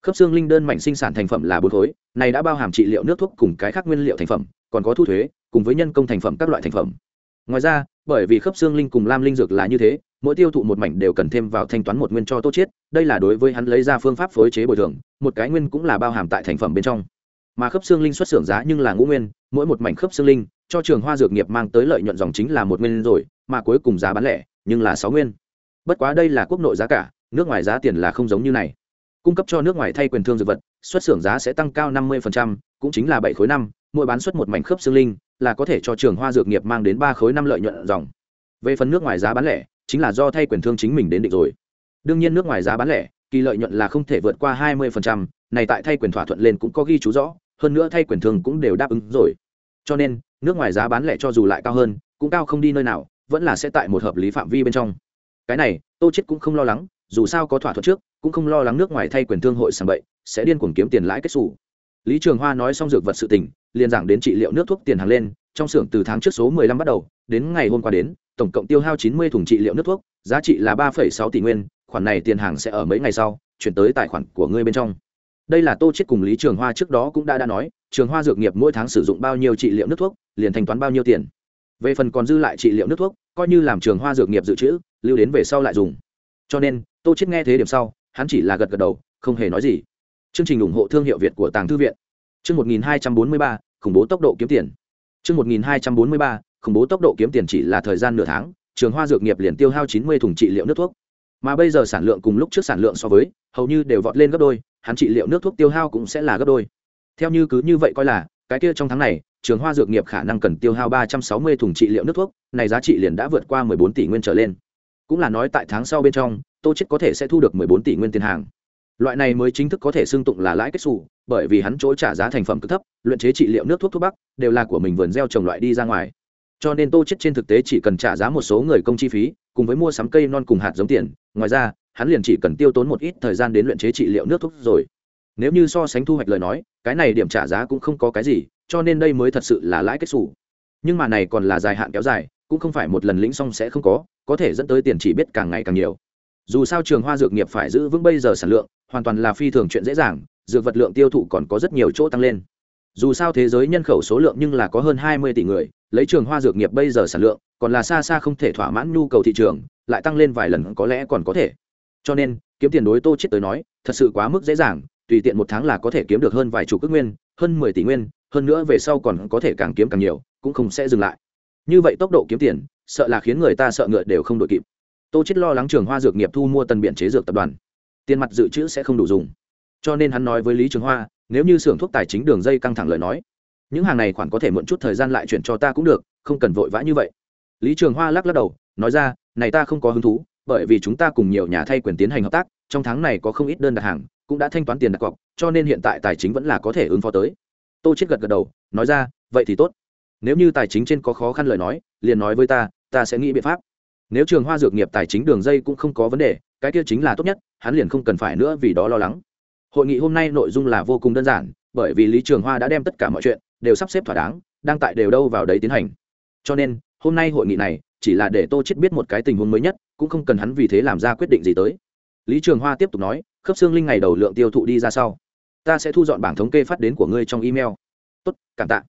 S1: khớp xương linh đơn mảnh sinh sản thành phẩm là bốn khối, này đã bao hàm trị liệu nước thuốc cùng cái khác nguyên liệu thành phẩm, còn có thu thuế, cùng với nhân công thành phẩm các loại thành phẩm. Ngoài ra, bởi vì khớp xương linh cùng lam linh dược là như thế, mỗi tiêu thụ một mảnh đều cần thêm vào thanh toán một nguyên cho tô chiết, đây là đối với hắn lấy ra phương pháp phối chế bồi thường, một cái nguyên cũng là bao hàm tại thành phẩm bên trong. Mà khớp xương linh xuất xưởng giá nhưng là ngũ nguyên, mỗi một mảnh khớp xương linh, cho trường hoa dược nghiệp mang tới lợi nhuận dòng chính là một nguyên rồi, mà cuối cùng giá bán lẻ nhưng là sáu nguyên. Bất quá đây là quốc nội giá cả, nước ngoài giá tiền là không giống như này cung cấp cho nước ngoài thay quyền thương dược vật, xuất xưởng giá sẽ tăng cao năm mươi cũng chính là bảy khối năm, mỗi bán xuất một mảnh khớp xương linh, là có thể cho trường hoa dược nghiệp mang đến ba khối năm lợi nhuận dòng. Về phần nước ngoài giá bán lẻ, chính là do thay quyền thương chính mình đến định rồi. Đương nhiên nước ngoài giá bán lẻ, kỳ lợi nhuận là không thể vượt qua hai mươi này tại thay quyền thỏa thuận lên cũng có ghi chú rõ, hơn nữa thay quyền thương cũng đều đáp ứng rồi. Cho nên, nước ngoài giá bán lẻ cho dù lại cao hơn, cũng cao không đi nơi nào, vẫn là sẽ tại một hợp lý phạm vi bên trong. Cái này, tô chết cũng không lo lắng, dù sao có thỏa thuận trước cũng không lo lắng nước ngoài thay quyền thương hội sàng bậy sẽ điên cuồng kiếm tiền lãi kết xù. Lý trường hoa nói xong dược vật sự tình liền giảng đến trị liệu nước thuốc tiền hàng lên trong xưởng từ tháng trước số 15 bắt đầu đến ngày hôm qua đến tổng cộng tiêu hao 90 thùng trị liệu nước thuốc giá trị là 3,6 tỷ nguyên khoản này tiền hàng sẽ ở mấy ngày sau chuyển tới tài khoản của ngươi bên trong. Đây là tô chết cùng lý trường hoa trước đó cũng đã đã nói trường hoa dược nghiệp mỗi tháng sử dụng bao nhiêu trị liệu nước thuốc liền thanh toán bao nhiêu tiền. Về phần còn dư lại trị liệu nước thuốc coi như làm trường hoa dược nghiệp dự trữ lưu đến về sau lại dùng. Cho nên tô chết nghe thế điểm sau hắn chỉ là gật gật đầu không hề nói gì. Chương trình ủng hộ thương hiệu việt của tàng thư viện. Chương 1243, khủng bố tốc độ kiếm tiền. Chương 1243, khủng bố tốc độ kiếm tiền chỉ là thời gian nửa tháng trường hoa dược nghiệp liền tiêu hao 90 thùng trị liệu nước thuốc. Mà bây giờ sản lượng cùng lúc trước sản lượng so với hầu như đều vọt lên gấp đôi hắn trị liệu nước thuốc tiêu hao cũng sẽ là gấp đôi. Theo như cứ như vậy coi là cái kia trong tháng này trường hoa dược nghiệp khả năng cần tiêu hao 360 thùng trị liệu nước thuốc này giá trị liền đã vượt qua 14 tỷ nguyên trở lên. Cũng là nói tại tháng sau bên trong tô chết có thể sẽ thu được 14 tỷ nguyên tiền hàng. Loại này mới chính thức có thể xưng tụng là lãi kết xù, bởi vì hắn chỗ trả giá thành phẩm cực thấp, luyện chế trị liệu nước thuốc thuốc bắc, đều là của mình vườn gieo trồng loại đi ra ngoài. Cho nên tô chết trên thực tế chỉ cần trả giá một số người công chi phí, cùng với mua sắm cây non cùng hạt giống tiền, ngoài ra, hắn liền chỉ cần tiêu tốn một ít thời gian đến luyện chế trị liệu nước thuốc rồi. Nếu như so sánh thu hoạch lời nói, cái này điểm trả giá cũng không có cái gì, cho nên đây mới thật sự là lãi kết xù. Nhưng mà này còn là dài hạn kéo dài, cũng không phải một lần lĩnh xong sẽ không có có thể dẫn tới tiền chỉ biết càng ngày càng nhiều dù sao trường hoa dược nghiệp phải giữ vững bây giờ sản lượng, hoàn toàn là phi thường chuyện dễ dàng, dược vật lượng tiêu thụ còn có rất nhiều chỗ tăng lên. Dù sao thế giới nhân khẩu số lượng nhưng là có hơn hai mươi tỷ người, lấy trường hoa dược nghiệp bây giờ sản lượng, còn là xa xa không thể thỏa mãn nhu cầu thị trường, lại tăng lên vài lần có lẽ còn có thể. Cho nên, kiếm tiền đối tô chết tới nói, thật sự quá mức dễ dàng, tùy tiện một tháng là có thể kiếm được hơn vài chục ước nguyên, hơn mười tỷ nguyên, hơn nữa về sau còn có thể càng kiếm càng nhiều, cũng không sẽ dừng lại. Như vậy tốc độ kiếm tiền, sợ là khiến người ta sợ ngựa đều không đội kịp tô chết lo lắng trường hoa dược nghiệp thu mua tần biện chế dược tập đoàn. Tiền mặt dự trữ sẽ không đủ dùng. Cho nên hắn nói với lý trường hoa, nếu như xưởng thuốc tài chính đường dây căng thẳng lời nói, những hàng này khoản có thể mượn chút thời gian lại chuyển cho ta cũng được, không cần vội vã như vậy. Lý trường hoa lắc lắc đầu, nói ra, này ta không có hứng thú, bởi vì chúng ta cùng nhiều nhà thay quyền tiến hành hợp tác, trong tháng này có không ít đơn đặt hàng, cũng đã thanh toán tiền đặt cọc, cho nên hiện tại tài chính vẫn là có thể ứng phó tới. Tô chết gật gật đầu, nói ra, vậy thì tốt. Nếu như tài chính trên có khó khăn lời nói, liền nói với ta ta sẽ nghĩ biện pháp nếu trường hoa dược nghiệp tài chính đường dây cũng không có vấn đề, cái kia chính là tốt nhất, hắn liền không cần phải nữa vì đó lo lắng. Hội nghị hôm nay nội dung là vô cùng đơn giản, bởi vì lý trường hoa đã đem tất cả mọi chuyện đều sắp xếp thỏa đáng, đang tại đều đâu vào đấy tiến hành. Cho nên, hôm nay hội nghị này chỉ là để tô chết biết một cái tình huống mới nhất, cũng không cần hắn vì thế làm ra quyết định gì tới. Lý trường hoa tiếp tục nói, khớp xương linh ngày đầu lượng tiêu thụ đi ra sau, ta sẽ thu dọn bảng thống kê phát đến của ngươi trong email. Tốt, cảm tạ.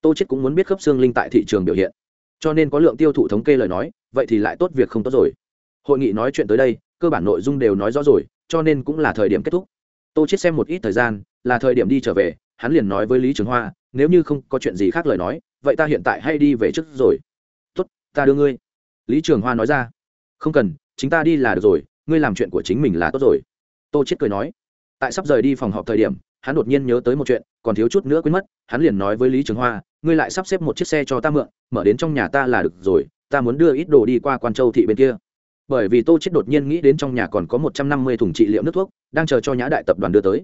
S1: Tô chết cũng muốn biết khớp xương linh tại thị trường biểu hiện cho nên có lượng tiêu thụ thống kê lời nói, vậy thì lại tốt việc không tốt rồi. Hội nghị nói chuyện tới đây, cơ bản nội dung đều nói rõ rồi, cho nên cũng là thời điểm kết thúc. Tô chết xem một ít thời gian, là thời điểm đi trở về, hắn liền nói với lý trường hoa, nếu như không có chuyện gì khác lời nói, vậy ta hiện tại hay đi về trước rồi. Tốt, ta đưa ngươi. Lý trường hoa nói ra. Không cần, chính ta đi là được rồi, ngươi làm chuyện của chính mình là tốt rồi. Tô chết cười nói. Tại sắp rời đi phòng họp thời điểm, hắn đột nhiên nhớ tới một chuyện, còn thiếu chút nữa quên mất, hắn liền nói với lý trường hoa ngươi lại sắp xếp một chiếc xe cho ta mượn, mở đến trong nhà ta là được rồi, ta muốn đưa ít đồ đi qua quan châu thị bên kia. Bởi vì tô chết đột nhiên nghĩ đến trong nhà còn có một trăm năm mươi thùng trị liệu nước thuốc, đang chờ cho nhã đại tập đoàn đưa tới.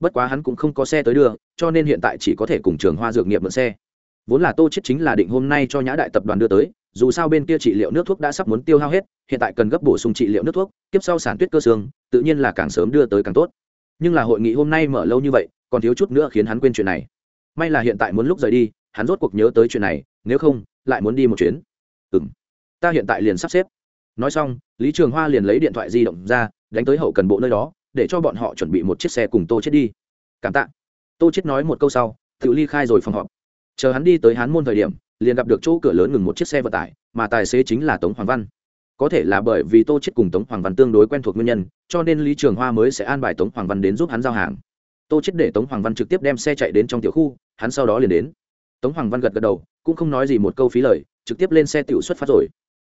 S1: Bất quá hắn cũng không có xe tới đưa, cho nên hiện tại chỉ có thể cùng trường hoa dược nghiệp mượn xe. Vốn là tô chết chính là định hôm nay cho nhã đại tập đoàn đưa tới, dù sao bên kia trị liệu nước thuốc đã sắp muốn tiêu hao hết, hiện tại cần gấp bổ sung trị liệu nước thuốc tiếp sau sản tuyết cơ xương, tự nhiên là càng sớm đưa tới càng tốt. Nhưng là hội nghị hôm nay mở lâu như vậy, còn thiếu chút nữa khiến hắn quên chuyện này. May là hiện tại muốn lúc rời đi hắn rốt cuộc nhớ tới chuyện này, nếu không, lại muốn đi một chuyến. Ừ m ta hiện tại liền sắp xếp. Nói xong, lý trường hoa liền lấy điện thoại di động ra, đánh tới hậu cần bộ nơi đó, để cho bọn họ chuẩn bị một chiếc xe cùng tô chết đi. Cảm tạ. Tô chết nói một câu sau tự ly khai rồi phòng họp. Chờ hắn đi tới hán môn thời điểm, liền gặp được chỗ cửa lớn ngừng một chiếc xe vận tải, mà tài xế chính là tống hoàng văn. Có thể là bởi vì tô chết cùng tống hoàng văn tương đối quen thuộc nguyên nhân, cho nên lý trường hoa mới sẽ an bài tống hoàng văn đến giúp hắn giao hàng. Tô chết để tống hoàng văn trực tiếp đem xe chạy đến trong tiểu khu, hắn sau đó liền đến tống hoàng văn gật gật đầu, cũng không nói gì một câu phí lời, trực tiếp lên xe tiểu xuất phát rồi.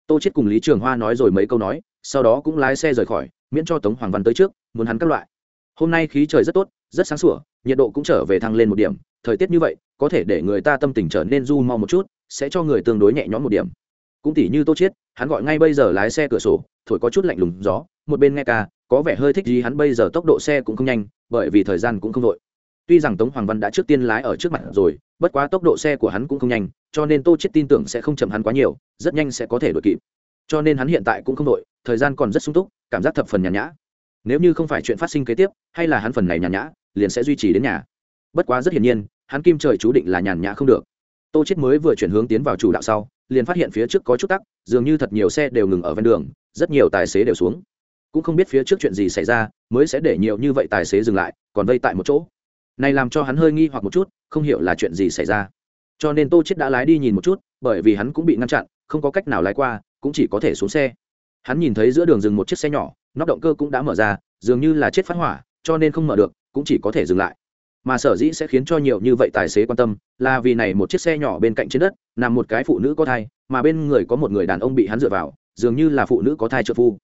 S1: Tô chết cùng lý trường hoa nói rồi mấy câu nói, sau đó cũng lái xe rời khỏi, miễn cho tống hoàng văn tới trước, muốn hắn các loại. Hôm nay khí trời rất tốt, rất sáng sủa, nhiệt độ cũng trở về thăng lên một điểm, thời tiết như vậy, có thể để người ta tâm tình trở nên du mau một chút, sẽ cho người tương đối nhẹ nhõm một điểm. Cũng tỉ như tô chiết, hắn gọi ngay bây giờ lái xe cửa sổ, thổi có chút lạnh lùng gió, một bên nghe ca, có vẻ hơi thích gì hắn bây giờ tốc độ xe cũng không nhanh, bởi vì thời gian cũng không đội tuy rằng tống hoàng văn đã trước tiên lái ở trước mặt rồi, bất quá tốc độ xe của hắn cũng không nhanh, cho nên tô chiết tin tưởng sẽ không chậm hắn quá nhiều, rất nhanh sẽ có thể đuổi kịp. Cho nên hắn hiện tại cũng không đội thời gian còn rất sung túc, cảm giác thập phần nhàn nhã. Nếu như không phải chuyện phát sinh kế tiếp, hay là hắn phần này nhàn nhã, liền sẽ duy trì đến nhà. Bất quá rất hiển nhiên, hắn kim trời chú định là nhàn nhã không được. Tô chết mới vừa chuyển hướng tiến vào chủ đạo sau, liền phát hiện phía trước có chút tắc, dường như thật nhiều xe đều ngừng ở ven đường, rất nhiều tài xế đều xuống. Cũng không biết phía trước chuyện gì xảy ra, mới sẽ để nhiều như vậy tài xế dừng lại, còn vây tại một chỗ này làm cho hắn hơi nghi hoặc một chút, không hiểu là chuyện gì xảy ra. Cho nên tô chết đã lái đi nhìn một chút, bởi vì hắn cũng bị ngăn chặn, không có cách nào lái qua, cũng chỉ có thể xuống xe. Hắn nhìn thấy giữa đường dừng một chiếc xe nhỏ, nóc động cơ cũng đã mở ra, dường như là chết phát hỏa, cho nên không mở được, cũng chỉ có thể dừng lại. Mà sở dĩ sẽ khiến cho nhiều như vậy tài xế quan tâm, là vì này một chiếc xe nhỏ bên cạnh trên đất, nằm một cái phụ nữ có thai, mà bên người có một người đàn ông bị hắn dựa vào, dường như là phụ nữ có thai trợ phu.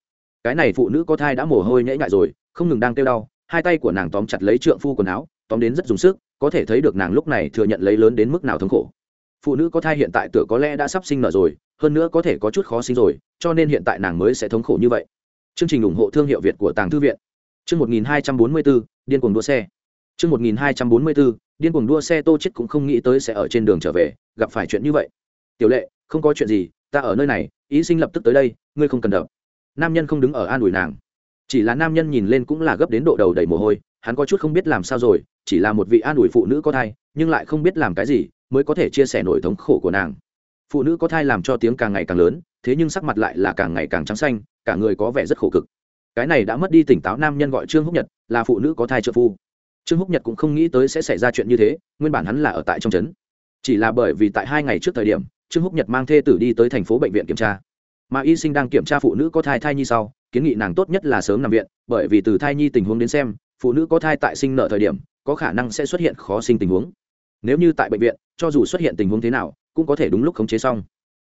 S1: Cái này phụ nữ có thai đã mồ hôi nhễ ngại rồi, không ngừng đang kêu đau, hai tay của nàng tóm chặt lấy trượng phu quần áo tóm đến rất dùng sức, có thể thấy được nàng lúc này thừa nhận lấy lớn đến mức nào thống khổ. Phụ nữ có thai hiện tại tựa có lẽ đã sắp sinh nở rồi, hơn nữa có thể có chút khó sinh rồi, cho nên hiện tại nàng mới sẽ thống khổ như vậy. Chương trình ủng hộ thương hiệu việt của tàng thư viện. Chương một nghìn hai trăm bốn mươi bốn điên cuồng đua xe. Chương một nghìn hai trăm bốn mươi bốn điên cuồng đua xe tô chết cũng không nghĩ tới sẽ ở trên đường trở về, gặp phải chuyện như vậy. Tiểu lệ, không có chuyện gì, ta ở nơi này, ý sinh lập tức tới đây, ngươi không cần đập. Nam nhân không đứng ở an ủi nàng. Chỉ là nam nhân nhìn lên cũng là gấp đến độ đầu đầy mồ hôi, hắn có chút không biết làm sao rồi chỉ là một vị an ủi phụ nữ có thai, nhưng lại không biết làm cái gì mới có thể chia sẻ nổi thống khổ của nàng. Phụ nữ có thai làm cho tiếng càng ngày càng lớn, thế nhưng sắc mặt lại là càng ngày càng trắng xanh, cả người có vẻ rất khổ cực. Cái này đã mất đi tỉnh táo nam nhân gọi trương húc nhật, là phụ nữ có thai trợ phu. Trương húc nhật cũng không nghĩ tới sẽ xảy ra chuyện như thế, nguyên bản hắn là ở tại trong trấn. Chỉ là bởi vì tại hai ngày trước thời điểm, trương húc nhật mang thê tử đi tới thành phố bệnh viện kiểm tra. Mà y sinh đang kiểm tra phụ nữ có thai thai nhi sau, kiến nghị nàng tốt nhất là sớm nằm viện, bởi vì từ thai nhi tình huống đến xem, phụ nữ có thai tại sinh nợ thời điểm có khả năng sẽ xuất hiện khó sinh tình huống. Nếu như tại bệnh viện, cho dù xuất hiện tình huống thế nào, cũng có thể đúng lúc khống chế xong.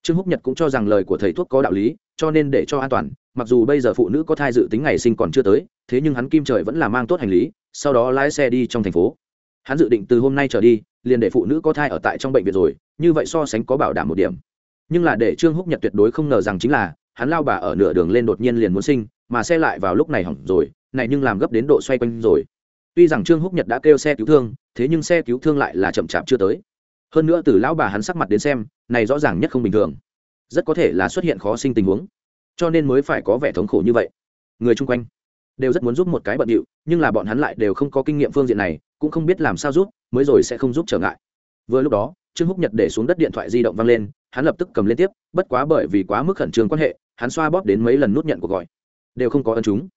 S1: Trương húc nhật cũng cho rằng lời của thầy thuốc có đạo lý, cho nên để cho an toàn, mặc dù bây giờ phụ nữ có thai dự tính ngày sinh còn chưa tới, thế nhưng hắn kim trời vẫn là mang tốt hành lý, sau đó lái xe đi trong thành phố. Hắn dự định từ hôm nay trở đi, liền để phụ nữ có thai ở tại trong bệnh viện rồi, như vậy so sánh có bảo đảm một điểm. Nhưng là để trương húc nhật tuyệt đối không ngờ rằng chính là, hắn lao bà ở nửa đường lên đột nhiên liền muốn sinh, mà xe lại vào lúc này hỏng rồi, này nhưng làm gấp đến độ xoay quanh rồi tuy rằng trương húc nhật đã kêu xe cứu thương, thế nhưng xe cứu thương lại là chậm chạp chưa tới. Hơn nữa từ lão bà hắn sắc mặt đến xem, này rõ ràng nhất không bình thường. Rất có thể là xuất hiện khó sinh tình huống. Cho nên mới phải có vẻ thống khổ như vậy. Người chung quanh đều rất muốn giúp một cái bận điệu, nhưng là bọn hắn lại đều không có kinh nghiệm phương diện này, cũng không biết làm sao giúp, mới rồi sẽ không giúp trở ngại. Vừa lúc đó, trương húc nhật để xuống đất điện thoại di động văng lên, hắn lập tức cầm lên tiếp, bất quá bởi vì quá mức khẩn trương quan hệ, hắn xoa bóp đến mấy lần nút nhận cuộc gọi. Đều không có ân chúng.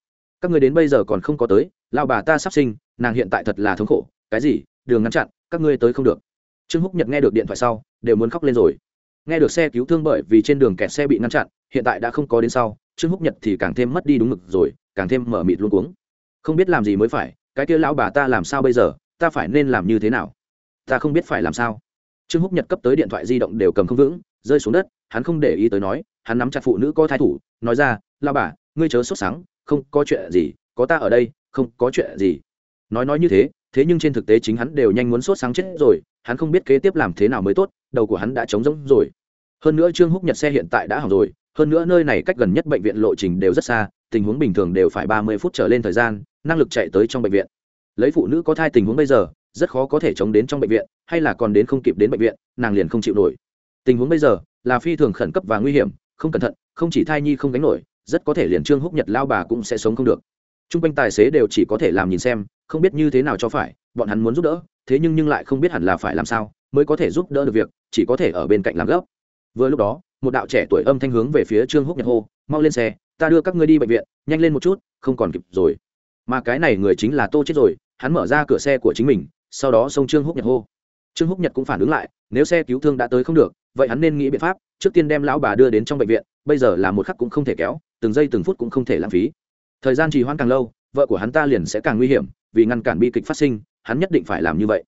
S1: Các người đến bây giờ còn không có tới lao bà ta sắp sinh, nàng hiện tại thật là thống khổ. Cái gì? Đường ngăn chặn, các ngươi tới không được. Trương húc nhật nghe được điện thoại sau, đều muốn khóc lên rồi. Nghe được xe cứu thương bởi vì trên đường kẹt xe bị ngăn chặn, hiện tại đã không có đến sau, trương húc nhật thì càng thêm mất đi đúng mực rồi, càng thêm mở mịt luôn cuống. Không biết làm gì mới phải, cái kia lão bà ta làm sao bây giờ, ta phải nên làm như thế nào? Ta không biết phải làm sao. Trương húc nhật cấp tới điện thoại di động đều cầm không vững, rơi xuống đất, hắn không để ý tới nói, hắn nắm chặt phụ nữ có thai thủ, nói ra lao bà, ngươi chớ sốt sáng không có chuyện gì, có ta ở đây không có chuyện gì. Nói nói như thế thế nhưng trên thực tế chính hắn đều nhanh muốn sốt sáng chết rồi, hắn không biết kế tiếp làm thế nào mới tốt, đầu của hắn đã trống rỗng rồi. Hơn nữa trương húc nhật xe hiện tại đã hỏng rồi, hơn nữa nơi này cách gần nhất bệnh viện lộ trình đều rất xa, tình huống bình thường đều phải ba mươi phút trở lên thời gian, năng lực chạy tới trong bệnh viện. Lấy phụ nữ có thai tình huống bây giờ, rất khó có thể chống đến trong bệnh viện, hay là còn đến không kịp đến bệnh viện, nàng liền không chịu nổi. Tình huống bây giờ, là phi thường khẩn cấp và nguy hiểm, không cẩn thận, không chỉ thai nhi không gánh nổi, rất có thể liền trương húc nhật lao bà cũng sẽ sống không được t r u n g quanh tài xế đều chỉ có thể làm nhìn xem, không biết như thế nào cho phải, bọn hắn muốn giúp đỡ, thế nhưng nhưng lại không biết hẳn là phải làm sao mới có thể giúp đỡ được việc, chỉ có thể ở bên cạnh làm gấp. Vừa lúc đó, một đạo trẻ tuổi âm thanh hướng về phía trương húc nhật hô, mau lên xe, ta đưa các ngươi đi bệnh viện, nhanh lên một chút, không còn kịp rồi. Mà cái này người chính là tô chết rồi, hắn mở ra cửa xe của chính mình, sau đó xông trương húc nhật hô. Trương húc nhật cũng phản ứng lại, nếu xe cứu thương đã tới không được, vậy hắn nên nghĩ biện pháp, trước tiên đem lão bà đưa đến trong bệnh viện, bây giờ là một khắc cũng không thể kéo, từng giây từng phút cũng không thể lãng phí thời gian trì hoãn càng lâu, vợ của hắn ta liền sẽ càng nguy hiểm, vì ngăn cản bi kịch phát sinh, hắn nhất định phải làm như vậy.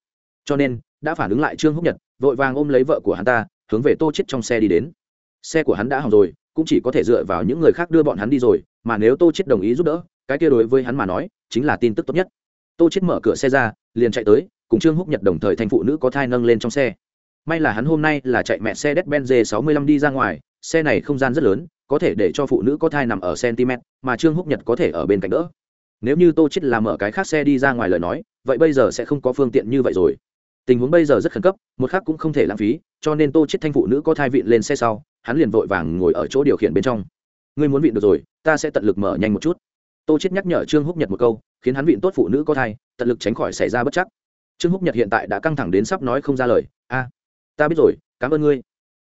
S1: Cho nên, đã phản ứng lại trương húc nhật, vội vàng ôm lấy vợ của hắn ta, hướng về tô chết trong xe đi đến. Xe của hắn đã hỏng rồi, cũng chỉ có thể dựa vào những người khác đưa bọn hắn đi rồi, mà nếu tô chết đồng ý giúp đỡ, cái kia đối với hắn mà nói, chính là tin tức tốt nhất. Tô chết mở cửa xe ra, liền chạy tới, cùng trương húc nhật đồng thời thành phụ nữ có thai nâng lên trong xe. May là hắn hôm nay là chạy mẹ xe Mercedes g 65 đi ra ngoài xe này không gian rất lớn, có thể để cho phụ nữ có thai nằm ở cm mà trương húc nhật có thể ở bên cạnh đỡ. Nếu như tô chết làm ở cái khác xe đi ra ngoài lời nói, vậy bây giờ sẽ không có phương tiện như vậy rồi. Tình huống bây giờ rất khẩn cấp, một khác cũng không thể lãng phí, cho nên tô chết thanh phụ nữ có thai vịn lên xe sau, hắn liền vội vàng ngồi ở chỗ điều khiển bên trong. Ngươi muốn vịn được rồi, ta sẽ tận lực mở nhanh một chút. Tô chết nhắc nhở trương húc nhật một câu, khiến hắn vịn tốt phụ nữ có thai, tận lực tránh khỏi xảy ra bất chắc. Trương húc nhật hiện tại đã căng thẳng đến sắp nói không ra lời. A, ta biết rồi, cảm ơn ngươi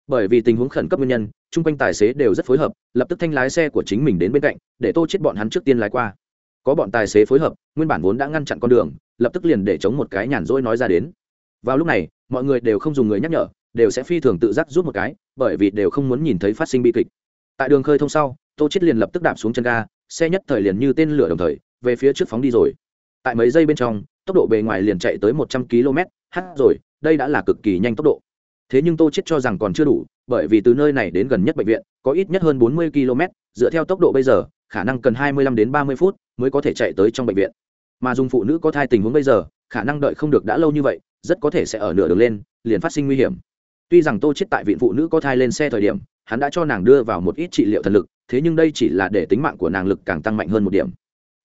S1: bởi vì tình huống khẩn cấp nguyên nhân, chung quanh tài xế đều rất phối hợp, lập tức thanh lái xe của chính mình đến bên cạnh, để tô chết bọn hắn trước tiên lái qua. Có bọn tài xế phối hợp, nguyên bản vốn đã ngăn chặn con đường, lập tức liền để chống một cái nhàn rỗi nói ra đến. Vào lúc này, mọi người đều không dùng người nhắc nhở, đều sẽ phi thường tự giác rút một cái, bởi vì đều không muốn nhìn thấy phát sinh bi kịch. Tại đường khơi thông sau, tô chết liền lập tức đạp xuống chân ga, xe nhất thời liền như tên lửa đồng thời, về phía trước phóng đi rồi. Tại mấy giây bên trong, tốc độ bề ngoài liền chạy tới một trăm km h rồi, đây đã là cực kỳ nhanh tốc độ thế nhưng tô chết cho rằng còn chưa đủ, bởi vì từ nơi này đến gần nhất bệnh viện, có ít nhất hơn 40 km, dựa theo tốc độ bây giờ, khả năng cần 25 đến 30 phút mới có thể chạy tới trong bệnh viện. Mà dùng phụ nữ có thai tình huống bây giờ, khả năng đợi không được đã lâu như vậy, rất có thể sẽ ở nửa đường lên, liền phát sinh nguy hiểm. Tuy rằng tô chết tại viện phụ nữ có thai lên xe thời điểm, hắn đã cho nàng đưa vào một ít trị liệu thần lực, thế nhưng đây chỉ là để tính mạng của nàng lực càng tăng mạnh hơn một điểm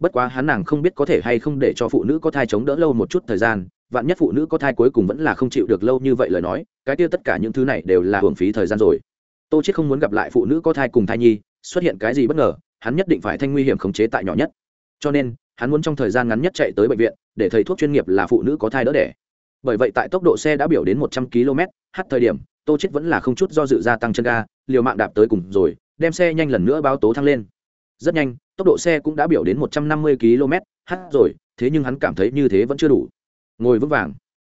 S1: bất quá hắn nàng không biết có thể hay không để cho phụ nữ có thai chống đỡ lâu một chút thời gian, vạn nhất phụ nữ có thai cuối cùng vẫn là không chịu được lâu như vậy lời nói, cái tiêu tất cả những thứ này đều là hưởng phí thời gian rồi. Tô chết không muốn gặp lại phụ nữ có thai cùng thai nhi, xuất hiện cái gì bất ngờ, hắn nhất định phải thanh nguy hiểm khống chế tại nhỏ nhất. Cho nên, hắn muốn trong thời gian ngắn nhất chạy tới bệnh viện, để thầy thuốc chuyên nghiệp là phụ nữ có thai đỡ đẻ. Bởi vậy tại tốc độ xe đã biểu đến một trăm km h thời điểm, tô chết vẫn là không chút do dự gia tăng chân ga, liều mạng đạp tới cùng rồi, đem xe nhanh lần nữa báo tố thăng lên. Rất nhanh tốc độ xe cũng đã biểu đến một trăm năm mươi km h rồi, thế nhưng hắn cảm thấy như thế vẫn chưa đủ. Ngồi vững vàng.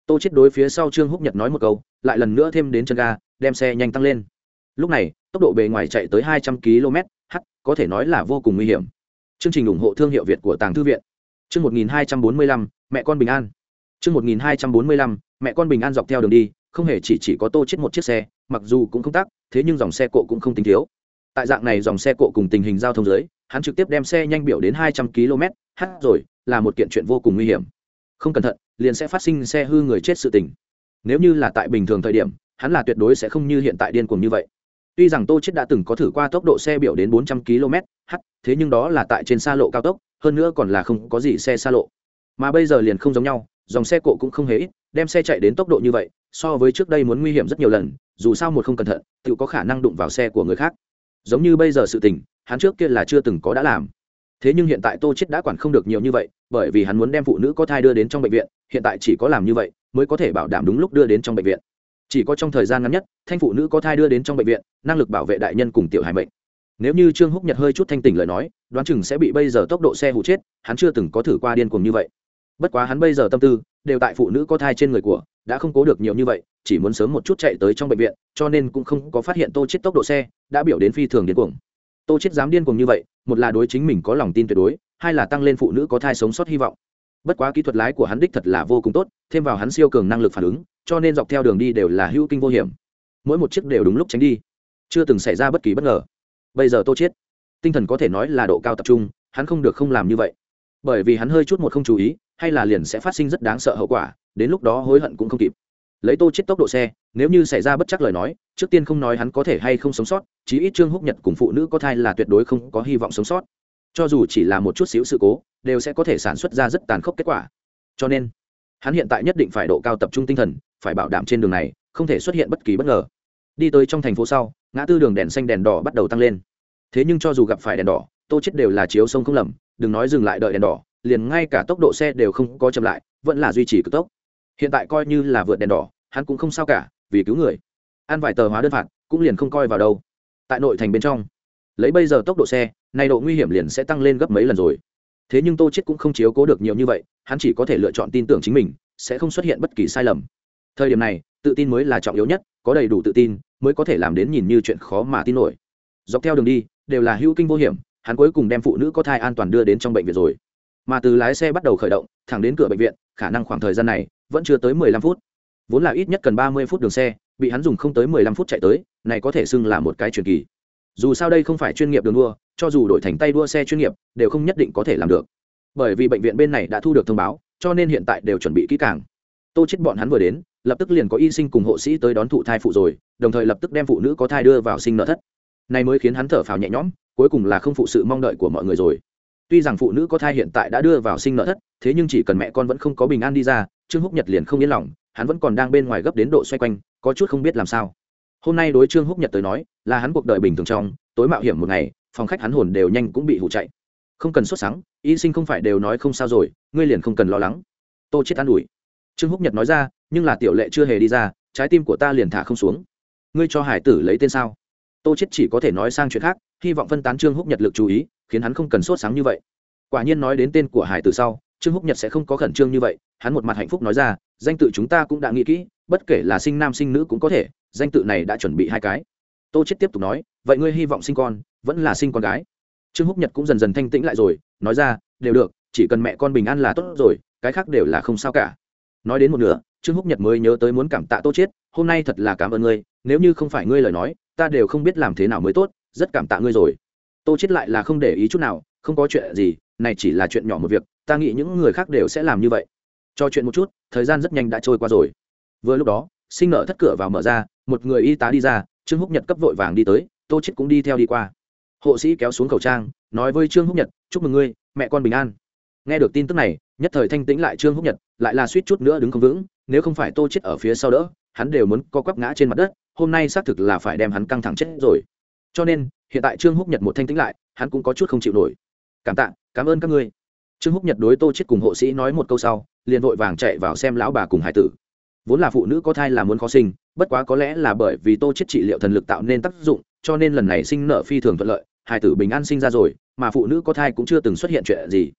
S1: Tô chết đối phía sau trương húc nhật nói một câu, lại lần nữa thêm đến chân ga, đem xe nhanh tăng lên. Lúc này, tốc độ bề ngoài chạy tới hai trăm km h có thể nói là vô cùng nguy hiểm. Chương trình ủng hộ thương hiệu việt của tàng thư viện. Chương một nghìn hai trăm bốn mươi lăm, mẹ con bình an. Chương một nghìn hai trăm bốn mươi lăm, mẹ con bình an dọc theo đường đi, không hề chỉ chỉ có tô chết một chiếc xe, mặc dù cũng không tắc, thế nhưng dòng xe cộ cũng không tính thiếu. Tại dạng này dòng xe cộ cùng tình hình giao thông dưới hắn trực tiếp đem xe nhanh biểu đến hai trăm km h rồi, là một kiện chuyện vô cùng nguy hiểm. Không cẩn thận, liền sẽ phát sinh xe hư người chết sự tình. Nếu như là tại bình thường thời điểm, hắn là tuyệt đối sẽ không như hiện tại điên cuồng như vậy. Tuy rằng tô chết đã từng có thử qua tốc độ xe biểu đến 400 km h thế nhưng đó là tại trên xa lộ cao tốc, hơn nữa còn là không có gì xe xa lộ. Mà bây giờ liền không giống nhau, dòng xe cộ cũng không hề ít, đem xe chạy đến tốc độ như vậy, so với trước đây muốn nguy hiểm rất nhiều lần, dù sao một không cẩn thận, tự có khả năng đụng vào xe của người khác. Giống như bây giờ sự tình hắn trước kia là chưa từng có đã làm. Thế nhưng hiện tại tô chết đã quản không được nhiều như vậy, bởi vì hắn muốn đem phụ nữ có thai đưa đến trong bệnh viện, hiện tại chỉ có làm như vậy mới có thể bảo đảm đúng lúc đưa đến trong bệnh viện. Chỉ có trong thời gian ngắn nhất, thanh phụ nữ có thai đưa đến trong bệnh viện, năng lực bảo vệ đại nhân cùng tiểu hải mệnh. Nếu như trương húc nhật hơi chút thanh tỉnh lời nói, đoán chừng sẽ bị bây giờ tốc độ xe hụ chết, hắn chưa từng có thử qua điên cuồng như vậy. Bất quá hắn bây giờ tâm tư, đều tại phụ nữ có thai trên người của, đã không cố được nhiều như vậy, chỉ muốn sớm một chút chạy tới trong bệnh viện, cho nên cũng không có phát hiện tô chết tốc độ xe, đã biểu đến phi thường điên cuồng tô chết dám điên cuồng như vậy, một là đối chính mình có lòng tin tuyệt đối, hai là tăng lên phụ nữ có thai sống sót hy vọng. Bất quá kỹ thuật lái của hắn đích thật là vô cùng tốt, thêm vào hắn siêu cường năng lực phản ứng, cho nên dọc theo đường đi đều là hữu kinh vô hiểm. Mỗi một chiếc đều đúng lúc tránh đi. Chưa từng xảy ra bất kỳ bất ngờ. Bây giờ tô chết tinh thần có thể nói là độ cao tập trung, hắn không được không làm như vậy. Bởi vì hắn hơi chút một không chú ý, hay là liền sẽ phát sinh rất đáng sợ hậu quả, đến lúc đó hối hận cũng không kịp lấy tô chết tốc độ xe, nếu như xảy ra bất chắc lời nói, trước tiên không nói hắn có thể hay không sống sót, chí ít trương húc nhật cùng phụ nữ có thai là tuyệt đối không có hy vọng sống sót. Cho dù chỉ là một chút xíu sự cố, đều sẽ có thể sản xuất ra rất tàn khốc kết quả. Cho nên, hắn hiện tại nhất định phải độ cao tập trung tinh thần, phải bảo đảm trên đường này không thể xuất hiện bất kỳ bất ngờ. Đi tới trong thành phố sau, ngã tư đường đèn xanh đèn đỏ bắt đầu tăng lên. Thế nhưng cho dù gặp phải đèn đỏ, tô chết đều là chiếu sông không lầm, đừng nói dừng lại đợi đèn đỏ, liền ngay cả tốc độ xe đều không có chậm lại, vẫn là duy trì cực tốc hiện tại coi như là vượt đèn đỏ, hắn cũng không sao cả, vì cứu người. Ăn vài tờ hóa đơn phạt, cũng liền không coi vào đâu. Tại nội thành bên trong, lấy bây giờ tốc độ xe, này độ nguy hiểm liền sẽ tăng lên gấp mấy lần rồi. Thế nhưng tô chết cũng không chiếu cố được nhiều như vậy, hắn chỉ có thể lựa chọn tin tưởng chính mình, sẽ không xuất hiện bất kỳ sai lầm. Thời điểm này, tự tin mới là trọng yếu nhất, có đầy đủ tự tin mới có thể làm đến nhìn như chuyện khó mà tin nổi. Dọc theo đường đi, đều là hữu kinh vô hiểm, hắn cuối cùng đem phụ nữ có thai an toàn đưa đến trong bệnh viện rồi. Mà từ lái xe bắt đầu khởi động, thẳng đến cửa bệnh viện, khả năng khoảng thời gian này vẫn chưa tới mười lăm phút. Vốn là ít nhất cần ba mươi phút đường xe, bị hắn dùng không tới mười lăm phút chạy tới, này có thể xưng là một cái truyền kỳ. Dù sao đây không phải chuyên nghiệp đường đua, cho dù đổi thành tay đua xe chuyên nghiệp, đều không nhất định có thể làm được. Bởi vì bệnh viện bên này đã thu được thông báo, cho nên hiện tại đều chuẩn bị kỹ càng. Tô chết bọn hắn vừa đến, lập tức liền có y sinh cùng hộ sĩ tới đón thụ thai phụ rồi, đồng thời lập tức đem phụ nữ có thai đưa vào sinh nợ thất. Này mới khiến hắn thở phào nhẹ nhõm, cuối cùng là không phụ sự mong đợi của mọi người rồi tuy rằng phụ nữ có thai hiện tại đã đưa vào sinh nợ thất, thế nhưng chỉ cần mẹ con vẫn không có bình an đi ra, trương húc nhật liền không yên lòng, hắn vẫn còn đang bên ngoài gấp đến độ xoay quanh, có chút không biết làm sao. Hôm nay đối trương húc nhật tới nói, là hắn cuộc đời bình thường trong, tối mạo hiểm một ngày, phòng khách hắn hồn đều nhanh cũng bị hụ chạy. Không cần xuất sáng y sinh không phải đều nói không sao rồi, ngươi liền không cần lo lắng. Tô chết an ủi. Trương húc nhật nói ra, nhưng là tiểu lệ chưa hề đi ra, trái tim của ta liền thả không xuống. Ngươi cho hải tử lấy tên sao? Tô chết chỉ có thể nói sang chuyện khác, hy vọng phân tán trương húc nhật lực chú ý khiến hắn không cần sốt sáng như vậy. Quả nhiên nói đến tên của hải tử sau, trương húc nhật sẽ không có khẩn trương như vậy, hắn một mặt hạnh phúc nói ra, danh tự chúng ta cũng đã nghĩ kỹ, bất kể là sinh nam sinh nữ cũng có thể, danh tự này đã chuẩn bị hai cái. Tô chết tiếp tục nói, vậy ngươi hy vọng sinh con, vẫn là sinh con gái. Trương húc nhật cũng dần dần thanh tĩnh lại rồi, nói ra, đều được, chỉ cần mẹ con bình an là tốt rồi, cái khác đều là không sao cả. Nói đến một nửa, trương húc nhật mới nhớ tới muốn cảm tạ tô chết, hôm nay thật là cảm ơn ngươi, nếu như không phải ngươi lời nói, ta đều không biết làm thế nào mới tốt, rất cảm tạ ngươi rồi tô chết lại là không để ý chút nào, không có chuyện gì, này chỉ là chuyện nhỏ một việc, ta nghĩ những người khác đều sẽ làm như vậy. Cho chuyện một chút, thời gian rất nhanh đã trôi qua rồi. Vừa lúc đó, sinh nợ thất cửa vào mở ra, một người y tá đi ra, trương húc nhật cấp vội vàng đi tới, tô chết cũng đi theo đi qua. Hộ sĩ kéo xuống khẩu trang, nói với trương húc nhật, chúc mừng ngươi, mẹ con bình an. Nghe được tin tức này, nhất thời thanh tĩnh lại trương húc nhật, lại là suýt chút nữa đứng không vững, nếu không phải tô chết ở phía sau đỡ, hắn đều muốn co quắp ngã trên mặt đất, hôm nay xác thực là phải đem hắn căng thẳng chết rồi. Cho nên hiện tại trương húc nhật một thanh tĩnh lại, hắn cũng có chút không chịu nổi. Cảm tạ, cảm ơn các ngươi. Trương húc nhật đối tô chết cùng hộ sĩ nói một câu sau, liền vội vàng chạy vào xem lão bà cùng hải tử. Vốn là phụ nữ có thai là muốn khó sinh, bất quá có lẽ là bởi vì tô chết trị liệu thần lực tạo nên tác dụng, cho nên lần này sinh nở phi thường thuận lợi, hải tử bình an sinh ra rồi, mà phụ nữ có thai cũng chưa từng xuất hiện chuyện gì.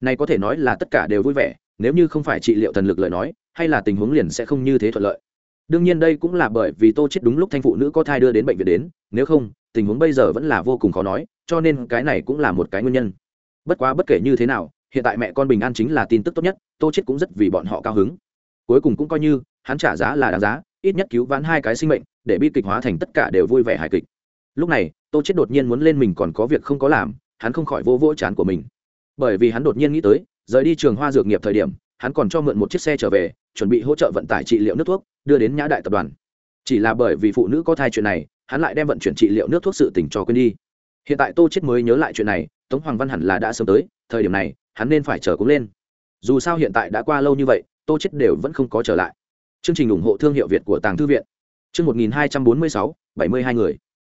S1: Này có thể nói là tất cả đều vui vẻ, nếu như không phải trị liệu thần lực lời nói, hay là tình huống liền sẽ không như thế thuận lợi. Đương nhiên đây cũng là bởi vì tô chết đúng lúc thanh phụ nữ có thai đưa đến bệnh viện đến, nếu không tình huống bây giờ vẫn là vô cùng khó nói, cho nên cái này cũng là một cái nguyên nhân. Bất quá bất kể như thế nào, hiện tại mẹ con bình an chính là tin tức tốt nhất, tô chết cũng rất vì bọn họ cao hứng. Cuối cùng cũng coi như, hắn trả giá là đáng giá, ít nhất cứu vãn hai cái sinh mệnh, để bi kịch hóa thành tất cả đều vui vẻ hài kịch. Lúc này, tô chết đột nhiên muốn lên mình còn có việc không có làm, hắn không khỏi vô vỗ chán của mình. Bởi vì hắn đột nhiên nghĩ tới, rời đi trường hoa dược nghiệp thời điểm, hắn còn cho mượn một chiếc xe trở về, chuẩn bị hỗ trợ vận tải trị liệu nước thuốc, đưa đến nhã đại tập đoàn. Chỉ là bởi vì phụ nữ có thai chuyện này hắn lại đem vận chuyển trị liệu nước thuốc sự tỉnh cho quên đi. Hiện tại tô chết mới nhớ lại chuyện này tống hoàng văn hẳn là đã sớm tới thời điểm này hắn nên phải chờ cũng lên. Dù sao hiện tại đã qua lâu như vậy tô chết đều vẫn không có trở lại. Chương trình ủng hộ thương hiệu việt của tàng thư viện. Chương 1246, 72 người.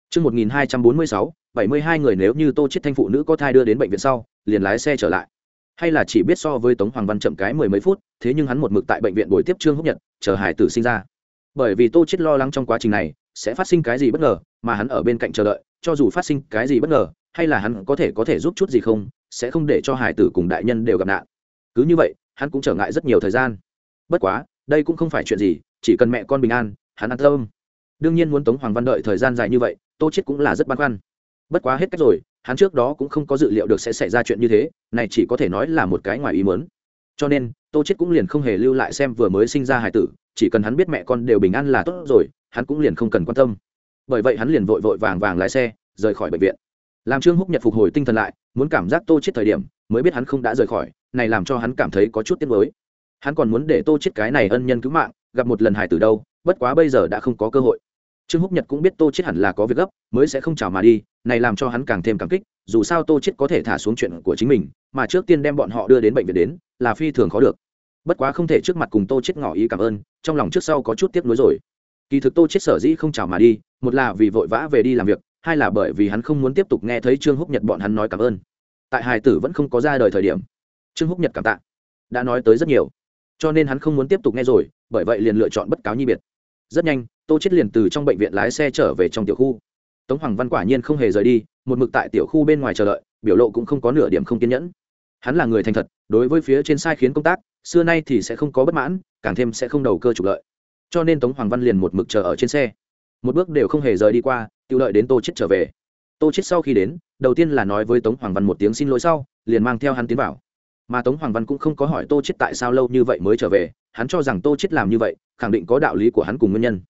S1: Chương 1246, 72 người nếu như tô chết thanh phụ nữ có thai đưa đến bệnh viện sau liền lái xe trở lại. Hay là chỉ biết so với tống hoàng văn chậm cái mười mấy phút thế nhưng hắn một mực tại bệnh viện buổi tiếp trương húc nhật chờ hải tử sinh ra. Bởi vì tô chết lo lắng trong quá trình này sẽ phát sinh cái gì bất ngờ, mà hắn ở bên cạnh chờ đợi, cho dù phát sinh cái gì bất ngờ, hay là hắn có thể có thể giúp chút gì không, sẽ không để cho hải tử cùng đại nhân đều gặp nạn. Cứ như vậy, hắn cũng trở ngại rất nhiều thời gian. Bất quá, đây cũng không phải chuyện gì, chỉ cần mẹ con bình an, hắn an tâm. Đương nhiên muốn tống hoàng văn đợi thời gian dài như vậy, tô chết cũng là rất băn khoăn. Bất quá hết cách rồi, hắn trước đó cũng không có dự liệu được sẽ xảy ra chuyện như thế, này chỉ có thể nói là một cái ngoài ý muốn. Cho nên, tô chết cũng liền không hề lưu lại xem vừa mới sinh ra hải tử, chỉ cần hắn biết mẹ con đều bình an là tốt rồi hắn cũng liền không cần quan tâm. Bởi vậy hắn liền vội vội vàng vàng lái xe, rời khỏi bệnh viện. Làm trương húc nhật phục hồi tinh thần lại, muốn cảm giác tô chết thời điểm, mới biết hắn không đã rời khỏi, này làm cho hắn cảm thấy có chút tiếc nuối. Hắn còn muốn để tô chết cái này ân nhân cứu mạng, gặp một lần hải tử đâu, bất quá bây giờ đã không có cơ hội. Trương húc nhật cũng biết tô chết hẳn là có việc gấp, mới sẽ không chào mà đi, này làm cho hắn càng thêm cảm kích, dù sao tô chết có thể thả xuống chuyện của chính mình, mà trước tiên đem bọn họ đưa đến bệnh viện đến, là phi thường khó được. Bất quá không thể trước mặt cùng tô chết ngỏ ý cảm ơn, trong lòng trước sau có chút tiếc nuối rồi kỳ thực tô chết sở dĩ không chào mà đi, một là vì vội vã về đi làm việc, hai là bởi vì hắn không muốn tiếp tục nghe thấy trương húc nhật bọn hắn nói cảm ơn. Tại hải tử vẫn không có ra đời thời điểm, trương húc nhật cảm tạ, đã nói tới rất nhiều. Cho nên hắn không muốn tiếp tục nghe rồi, bởi vậy liền lựa chọn bất cáo nhi biệt. Rất nhanh, tô chết liền từ trong bệnh viện lái xe trở về trong tiểu khu. Tống hoàng văn quả nhiên không hề rời đi, một mực tại tiểu khu bên ngoài chờ đợi, biểu lộ cũng không có nửa điểm không kiên nhẫn. Hắn là người thành thật, đối với phía trên sai khiến công tác, xưa nay thì sẽ không có bất mãn, càng thêm sẽ không đầu cơ trục lợi cho nên tống hoàng văn liền một mực chờ ở trên xe. Một bước đều không hề rời đi qua tự lợi đến tô chết trở về. Tô chết sau khi đến, đầu tiên là nói với tống hoàng văn một tiếng xin lỗi sau, liền mang theo hắn tiến vào. Mà tống hoàng văn cũng không có hỏi tô chết tại sao lâu như vậy mới trở về, hắn cho rằng tô chết làm như vậy, khẳng định có đạo lý của hắn cùng nguyên nhân.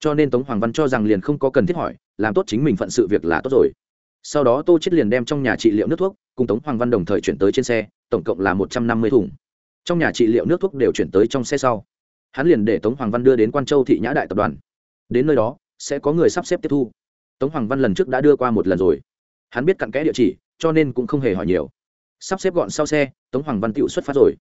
S1: Cho nên tống hoàng văn cho rằng liền không có cần thiết hỏi, làm tốt chính mình phận sự việc là tốt rồi. Sau đó tô chết liền đem trong nhà trị liệu nước thuốc, cùng tống hoàng văn đồng thời chuyển tới trên xe, tổng cộng là một trăm năm mươi thùng. Trong nhà trị liệu nước thuốc đều chuyển tới trong xe sau hắn liền để tống hoàng văn đưa đến quan châu thị nhã đại tập đoàn. Đến nơi đó, sẽ có người sắp xếp tiếp thu. Tống hoàng văn lần trước đã đưa qua một lần rồi. Hắn biết cặn kẽ địa chỉ, cho nên cũng không hề hỏi nhiều. Sắp xếp gọn sau xe, tống hoàng văn tựu xuất phát rồi.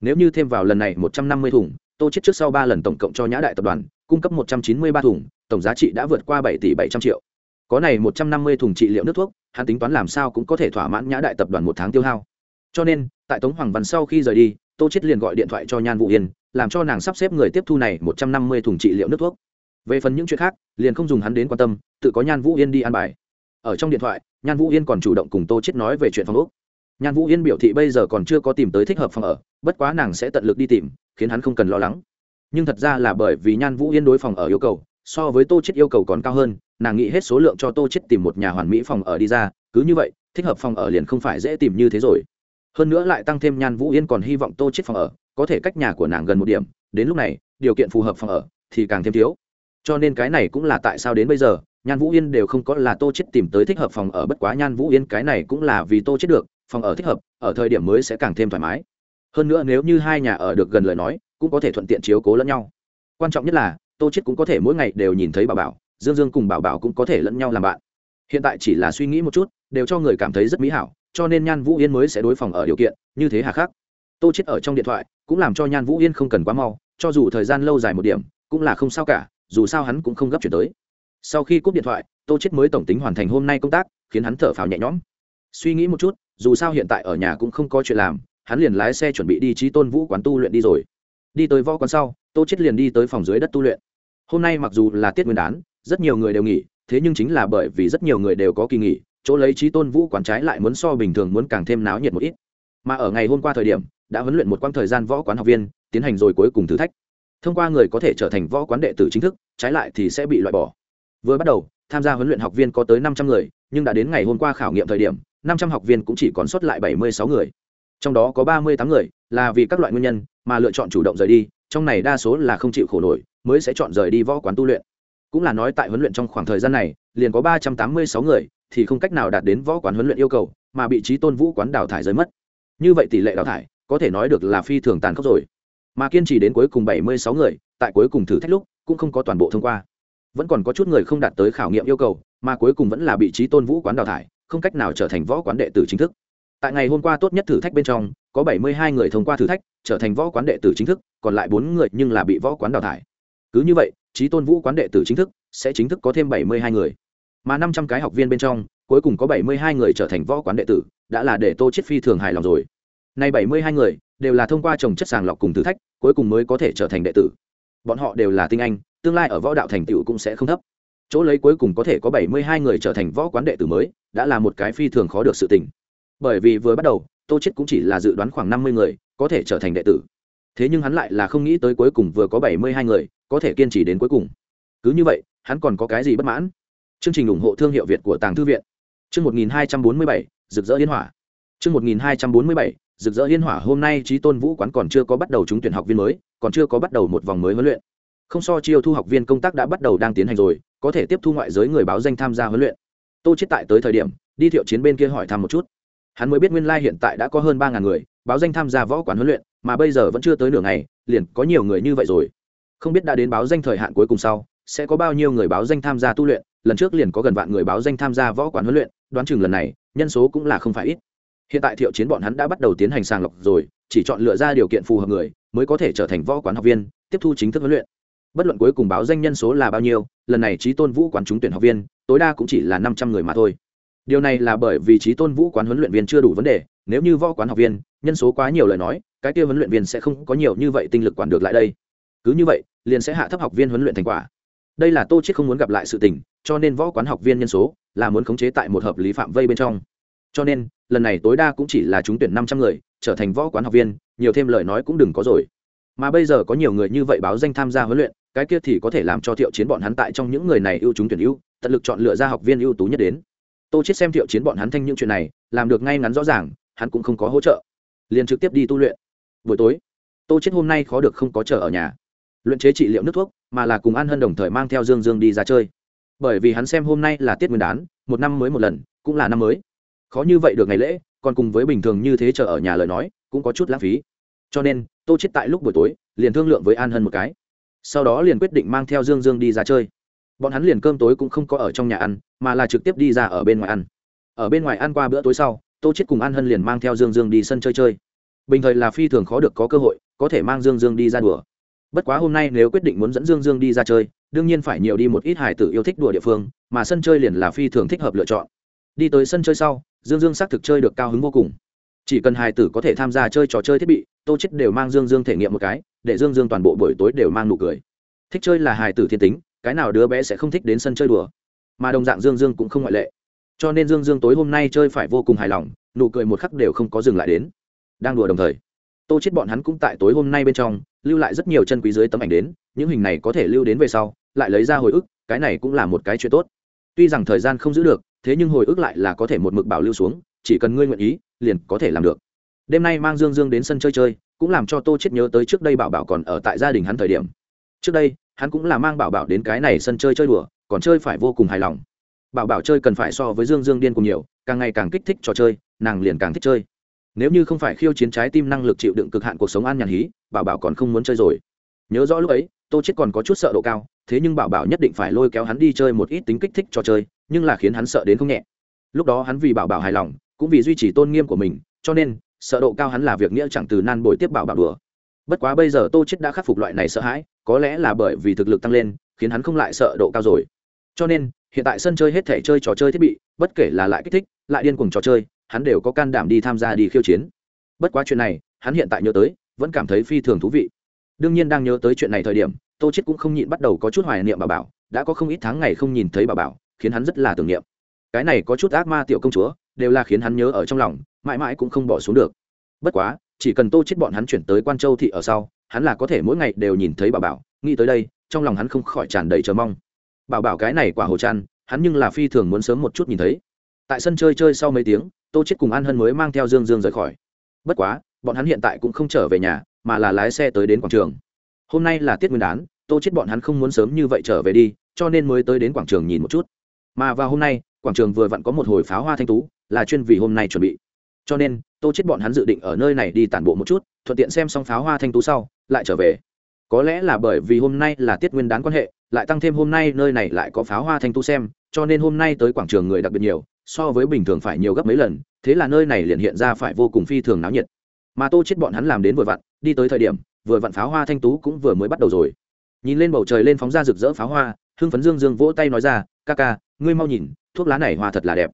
S1: Nếu như thêm vào lần này một trăm năm mươi thùng, tô chết trước sau ba lần tổng cộng cho nhã đại tập đoàn, cung cấp một trăm chín mươi ba thùng, tổng giá trị đã vượt qua bảy tỷ bảy trăm triệu. Có này một trăm năm mươi thùng trị liệu nước thuốc, hắn tính toán làm sao cũng có thể thỏa mãn nhã đại tập đoàn một tháng tiêu hao. Cho nên, tại tống hoàng văn sau khi rời đi tô chết liền gọi điện thoại cho nhan vũ yên, làm cho nàng sắp xếp người tiếp thu này một trăm năm mươi thùng trị liệu nước thuốc. Về phần những chuyện khác, liền không dùng hắn đến quan tâm, tự có nhan vũ yên đi an bài. Ở trong điện thoại, nhan vũ yên còn chủ động cùng tô chết nói về chuyện phòng úc nhan vũ yên biểu thị bây giờ còn chưa có tìm tới thích hợp phòng ở, bất quá nàng sẽ tận lực đi tìm, khiến hắn không cần lo lắng. Nhưng thật ra là bởi vì nhan vũ yên đối phòng ở yêu cầu, so với tô chết yêu cầu còn cao hơn, nàng nghĩ hết số lượng cho tô chết tìm một nhà hoàn mỹ phòng ở đi ra, cứ như vậy, thích hợp phòng ở liền không phải dễ tìm như thế rồi hơn nữa lại tăng thêm nhan vũ yên còn hy vọng tô chết phòng ở, có thể cách nhà của nàng gần một điểm, đến lúc này, điều kiện phù hợp phòng ở thì càng thêm thiếu. Cho nên cái này cũng là tại sao đến bây giờ, nhan vũ yên đều không có là tô chết tìm tới thích hợp phòng ở, bất quá nhan vũ yên cái này cũng là vì tô chết được, phòng ở thích hợp, ở thời điểm mới sẽ càng thêm thoải mái. Hơn nữa nếu như hai nhà ở được gần lời nói, cũng có thể thuận tiện chiếu cố lẫn nhau. Quan trọng nhất là, tô chết cũng có thể mỗi ngày đều nhìn thấy bảo bảo, dương dương cùng bảo bảo cũng có thể lẫn nhau làm bạn. Hiện tại chỉ là suy nghĩ một chút, đều cho người cảm thấy rất mỹ hảo cho nên nhan vũ yên mới sẽ đối phòng ở điều kiện, như thế hà khắc. Tô chết ở trong điện thoại, cũng làm cho nhan vũ yên không cần quá mau, cho dù thời gian lâu dài một điểm, cũng là không sao cả, dù sao hắn cũng không gấp chuyển tới. Sau khi cúp điện thoại, tô chết mới tổng tính hoàn thành hôm nay công tác, khiến hắn thở phào nhẹ nhõm. Suy nghĩ một chút, dù sao hiện tại ở nhà cũng không có chuyện làm, hắn liền lái xe chuẩn bị đi trí tôn vũ quán tu luyện đi rồi. Đi tới võ quán sau, tô chết liền đi tới phòng dưới đất tu luyện. Hôm nay mặc dù là tiết nguyên đán, rất nhiều người đều nghỉ, thế nhưng chính là bởi vì rất nhiều người đều có kỳ nghỉ chỗ lấy trí tôn vũ quán trái lại muốn so bình thường muốn càng thêm náo nhiệt một ít. Mà ở ngày hôm qua thời điểm, đã huấn luyện một quãng thời gian võ quán học viên, tiến hành rồi cuối cùng thử thách. Thông qua người có thể trở thành võ quán đệ tử chính thức, trái lại thì sẽ bị loại bỏ. Vừa bắt đầu, tham gia huấn luyện học viên có tới năm trăm người, nhưng đã đến ngày hôm qua khảo nghiệm thời điểm, năm trăm học viên cũng chỉ còn sót lại bảy mươi sáu người. Trong đó có ba mươi tám người là vì các loại nguyên nhân mà lựa chọn chủ động rời đi, trong này đa số là không chịu khổ nổi, mới sẽ chọn rời đi võ quán tu luyện. Cũng là nói tại huấn luyện trong khoảng thời gian này, liền có ba trăm tám mươi sáu người thì không cách nào đạt đến võ quán huấn luyện yêu cầu, mà bị trí tôn vũ quán đào thải rơi mất. Như vậy tỷ lệ đào thải, có thể nói được là phi thường tàn khốc rồi. Mà kiên trì đến cuối cùng bảy mươi sáu người, tại cuối cùng thử thách lúc, cũng không có toàn bộ thông qua. Vẫn còn có chút người không đạt tới khảo nghiệm yêu cầu, mà cuối cùng vẫn là bị trí tôn vũ quán đào thải, không cách nào trở thành võ quán đệ tử chính thức. Tại ngày hôm qua tốt nhất thử thách bên trong, có bảy mươi hai người thông qua thử thách, trở thành võ quán đệ tử chính thức, còn lại bốn người nhưng là bị võ quán đào thải. Cứ như vậy trí tôn vũ quán đệ tử chính thức sẽ chính thức có thêm bảy mươi hai người mà năm trăm cái học viên bên trong, cuối cùng có bảy mươi hai người trở thành võ quán đệ tử, đã là để tô chiết phi thường hài lòng rồi. Nay bảy mươi hai người đều là thông qua trồng chất sàng lọc cùng thử thách, cuối cùng mới có thể trở thành đệ tử. Bọn họ đều là tinh anh, tương lai ở võ đạo thành tựu cũng sẽ không thấp. Chỗ lấy cuối cùng có thể có bảy mươi hai người trở thành võ quán đệ tử mới, đã là một cái phi thường khó được sự tình. Bởi vì vừa bắt đầu, tô chết cũng chỉ là dự đoán khoảng năm mươi người có thể trở thành đệ tử. Thế nhưng hắn lại là không nghĩ tới cuối cùng vừa có bảy mươi hai người có thể kiên trì đến cuối cùng. Cứ như vậy, hắn còn có cái gì bất mãn? Chương trình ủng hộ thương hiệu việt của tàng thư viện. Chương một nghìn hai trăm bốn mươi bảy, rực rỡ liên hỏa. Chương một nghìn hai trăm bốn mươi bảy, rực rỡ liên hỏa. Hôm nay trí tôn vũ quán còn chưa có bắt đầu trúng tuyển học viên mới, còn chưa có bắt đầu một vòng mới huấn luyện. Không so chiêu thu học viên công tác đã bắt đầu đang tiến hành rồi, có thể tiếp thu ngoại giới người báo danh tham gia huấn luyện. Tô chết tại tới thời điểm, đi thiệu chiến bên kia hỏi thăm một chút. Hắn mới biết nguyên lai hiện tại đã có hơn ba ngàn người, báo danh tham gia võ quán huấn luyện, mà bây giờ vẫn chưa tới nửa ngày, liền có nhiều người như vậy rồi. Không biết đã đến báo danh thời hạn cuối cùng sau, sẽ có bao nhiêu người báo danh tham gia tu luyện lần trước liền có gần vạn người báo danh tham gia võ quán huấn luyện, đoán chừng lần này, nhân số cũng là không phải ít. Hiện tại thiệu chiến bọn hắn đã bắt đầu tiến hành sàng lọc rồi, chỉ chọn lựa ra điều kiện phù hợp người, mới có thể trở thành võ quán học viên, tiếp thu chính thức huấn luyện. Bất luận cuối cùng báo danh nhân số là bao nhiêu, lần này trí tôn vũ quán trúng tuyển học viên, tối đa cũng chỉ là năm trăm người mà thôi. Điều này là bởi vì trí tôn vũ quán huấn luyện viên chưa đủ vấn đề, nếu như võ quán học viên, nhân số quá nhiều lời nói, cái kia huấn luyện viên sẽ không có nhiều như vậy tinh lực quản được lại đây. Cứ như vậy, liền sẽ hạ thấp học viên huấn luyện thành quả. Đây là tô chết không muốn gặp lại sự tình cho nên võ quán học viên nhân số là muốn khống chế tại một hợp lý phạm vây bên trong. Cho nên, lần này tối đa cũng chỉ là trúng tuyển năm trăm người, trở thành võ quán học viên, nhiều thêm lời nói cũng đừng có rồi. Mà bây giờ có nhiều người như vậy báo danh tham gia huấn luyện, cái kia thì có thể làm cho thiệu chiến bọn hắn tại trong những người này ưu chúng tuyển ưu, tận lực chọn lựa ra học viên ưu tú nhất đến. Tô chết xem thiệu chiến bọn hắn thanh những chuyện này, làm được ngay ngắn rõ ràng, hắn cũng không có hỗ trợ. Liền trực tiếp đi tu luyện. Buổi tối, tô chết hôm nay khó được không có chờ ở nhà. Luyện chế trị liệu nước thuốc, mà là cùng an hân đồng thời mang theo dương dương đi ra chơi bởi vì hắn xem hôm nay là tiết nguyên đán, một năm mới một lần, cũng là năm mới. Khó như vậy được ngày lễ, còn cùng với bình thường như thế chờ ở nhà lời nói, cũng có chút lãng phí. Cho nên, tô chết tại lúc buổi tối, liền thương lượng với an hân một cái. Sau đó liền quyết định mang theo dương dương đi ra chơi. Bọn hắn liền cơm tối cũng không có ở trong nhà ăn, mà là trực tiếp đi ra ở bên ngoài ăn. Ở bên ngoài ăn qua bữa tối sau, tô chết cùng an hân liền mang theo dương dương đi sân chơi chơi. Bình thời là phi thường khó được có cơ hội, có thể mang dương dương đi ra đùa bất quá hôm nay nếu quyết định muốn dẫn dương dương đi ra chơi, đương nhiên phải nhiều đi một ít hải tử yêu thích đùa địa phương, mà sân chơi liền là phi thường thích hợp lựa chọn. Đi tới sân chơi sau, dương dương xác thực chơi được cao hứng vô cùng. Chỉ cần hải tử có thể tham gia chơi trò chơi thiết bị, tô chết đều mang dương dương thể nghiệm một cái, để dương dương toàn bộ buổi tối đều mang nụ cười. Thích chơi là hải tử thiên tính, cái nào đứa bé sẽ không thích đến sân chơi đùa. Mà đồng dạng dương dương cũng không ngoại lệ. Cho nên dương dương tối hôm nay chơi phải vô cùng hài lòng, nụ cười một khắc đều không có dừng lại đến. Đang đùa đồng thời tô chết bọn hắn cũng tại tối hôm nay bên trong, lưu lại rất nhiều chân quý dưới tấm ảnh đến, những hình này có thể lưu đến về sau, lại lấy ra hồi ức, cái này cũng là một cái chuyện tốt. Tuy rằng thời gian không giữ được, thế nhưng hồi ức lại là có thể một mực bảo lưu xuống, chỉ cần ngươi nguyện ý, liền có thể làm được. Đêm nay mang dương dương đến sân chơi chơi, cũng làm cho tô chết nhớ tới trước đây bảo bảo còn ở tại gia đình hắn thời điểm. Trước đây, hắn cũng là mang bảo bảo đến cái này sân chơi chơi đùa, còn chơi phải vô cùng hài lòng. Bảo bảo chơi cần phải so với dương dương điên cùng nhiều, càng ngày càng kích thích trò chơi, nàng liền càng thích chơi nếu như không phải khiêu chiến trái tim năng lực chịu đựng cực hạn cuộc sống an nhàn hí, bảo bảo còn không muốn chơi rồi. Nhớ rõ lúc ấy, tô chết còn có chút sợ độ cao, thế nhưng bảo bảo nhất định phải lôi kéo hắn đi chơi một ít tính kích thích cho chơi, nhưng là khiến hắn sợ đến không nhẹ. Lúc đó hắn vì bảo bảo hài lòng, cũng vì duy trì tôn nghiêm của mình, cho nên, sợ độ cao hắn là việc nghĩa chẳng từ nan bồi tiếp bảo bảo đùa. Bất quá bây giờ tô chết đã khắc phục loại này sợ hãi, có lẽ là bởi vì thực lực tăng lên, khiến hắn không lại sợ độ cao rồi. Cho nên, hiện tại sân chơi hết thể chơi trò chơi thiết bị, bất kể là lại kích thích, lại điên cuồng trò chơi hắn đều có can đảm đi tham gia đi khiêu chiến. Bất quá chuyện này, hắn hiện tại nhớ tới, vẫn cảm thấy phi thường thú vị. Đương nhiên đang nhớ tới chuyện này thời điểm, tô chết cũng không nhịn bắt đầu có chút hoài niệm bà bảo, đã có không ít tháng ngày không nhìn thấy bà bảo, khiến hắn rất là tưởng niệm. Cái này có chút ác ma tiểu công chúa, đều là khiến hắn nhớ ở trong lòng, mãi mãi cũng không bỏ xuống được. Bất quá, chỉ cần tô chết bọn hắn chuyển tới quan châu thị ở sau, hắn là có thể mỗi ngày đều nhìn thấy bà bảo, nghĩ tới đây, trong lòng hắn không khỏi tràn đầy chờ mong. Bảo bảo cái này quả hồ chăn, hắn nhưng là phi thường muốn sớm một chút nhìn thấy tại sân chơi chơi sau mấy tiếng, tô chết cùng an hân mới mang theo dương dương rời khỏi. Bất quá, bọn hắn hiện tại cũng không trở về nhà, mà là lái xe tới đến quảng trường. Hôm nay là tiết nguyên đán, tô chết bọn hắn không muốn sớm như vậy trở về đi, cho nên mới tới đến quảng trường nhìn một chút. Mà vào hôm nay, quảng trường vừa vặn có một hồi pháo hoa thanh tú, là chuyên vì hôm nay chuẩn bị. Cho nên, tô chết bọn hắn dự định ở nơi này đi tản bộ một chút, thuận tiện xem xong pháo hoa thanh tú sau, lại trở về. Có lẽ là bởi vì hôm nay là tiết nguyên đán quan hệ, lại tăng thêm hôm nay nơi này lại có pháo hoa thanh tú xem, cho nên hôm nay tới quảng trường người đặc biệt nhiều so với bình thường phải nhiều gấp mấy lần, thế là nơi này liền hiện ra phải vô cùng phi thường náo nhiệt. Mà tô chết bọn hắn làm đến vừa vặn, đi tới thời điểm, vừa vặn pháo hoa thanh tú cũng vừa mới bắt đầu rồi. Nhìn lên bầu trời lên phóng ra rực rỡ pháo hoa, hưng phấn dương dương vỗ tay nói ra, ca ca, ngươi mau nhìn, thuốc lá này hoa thật là đẹp.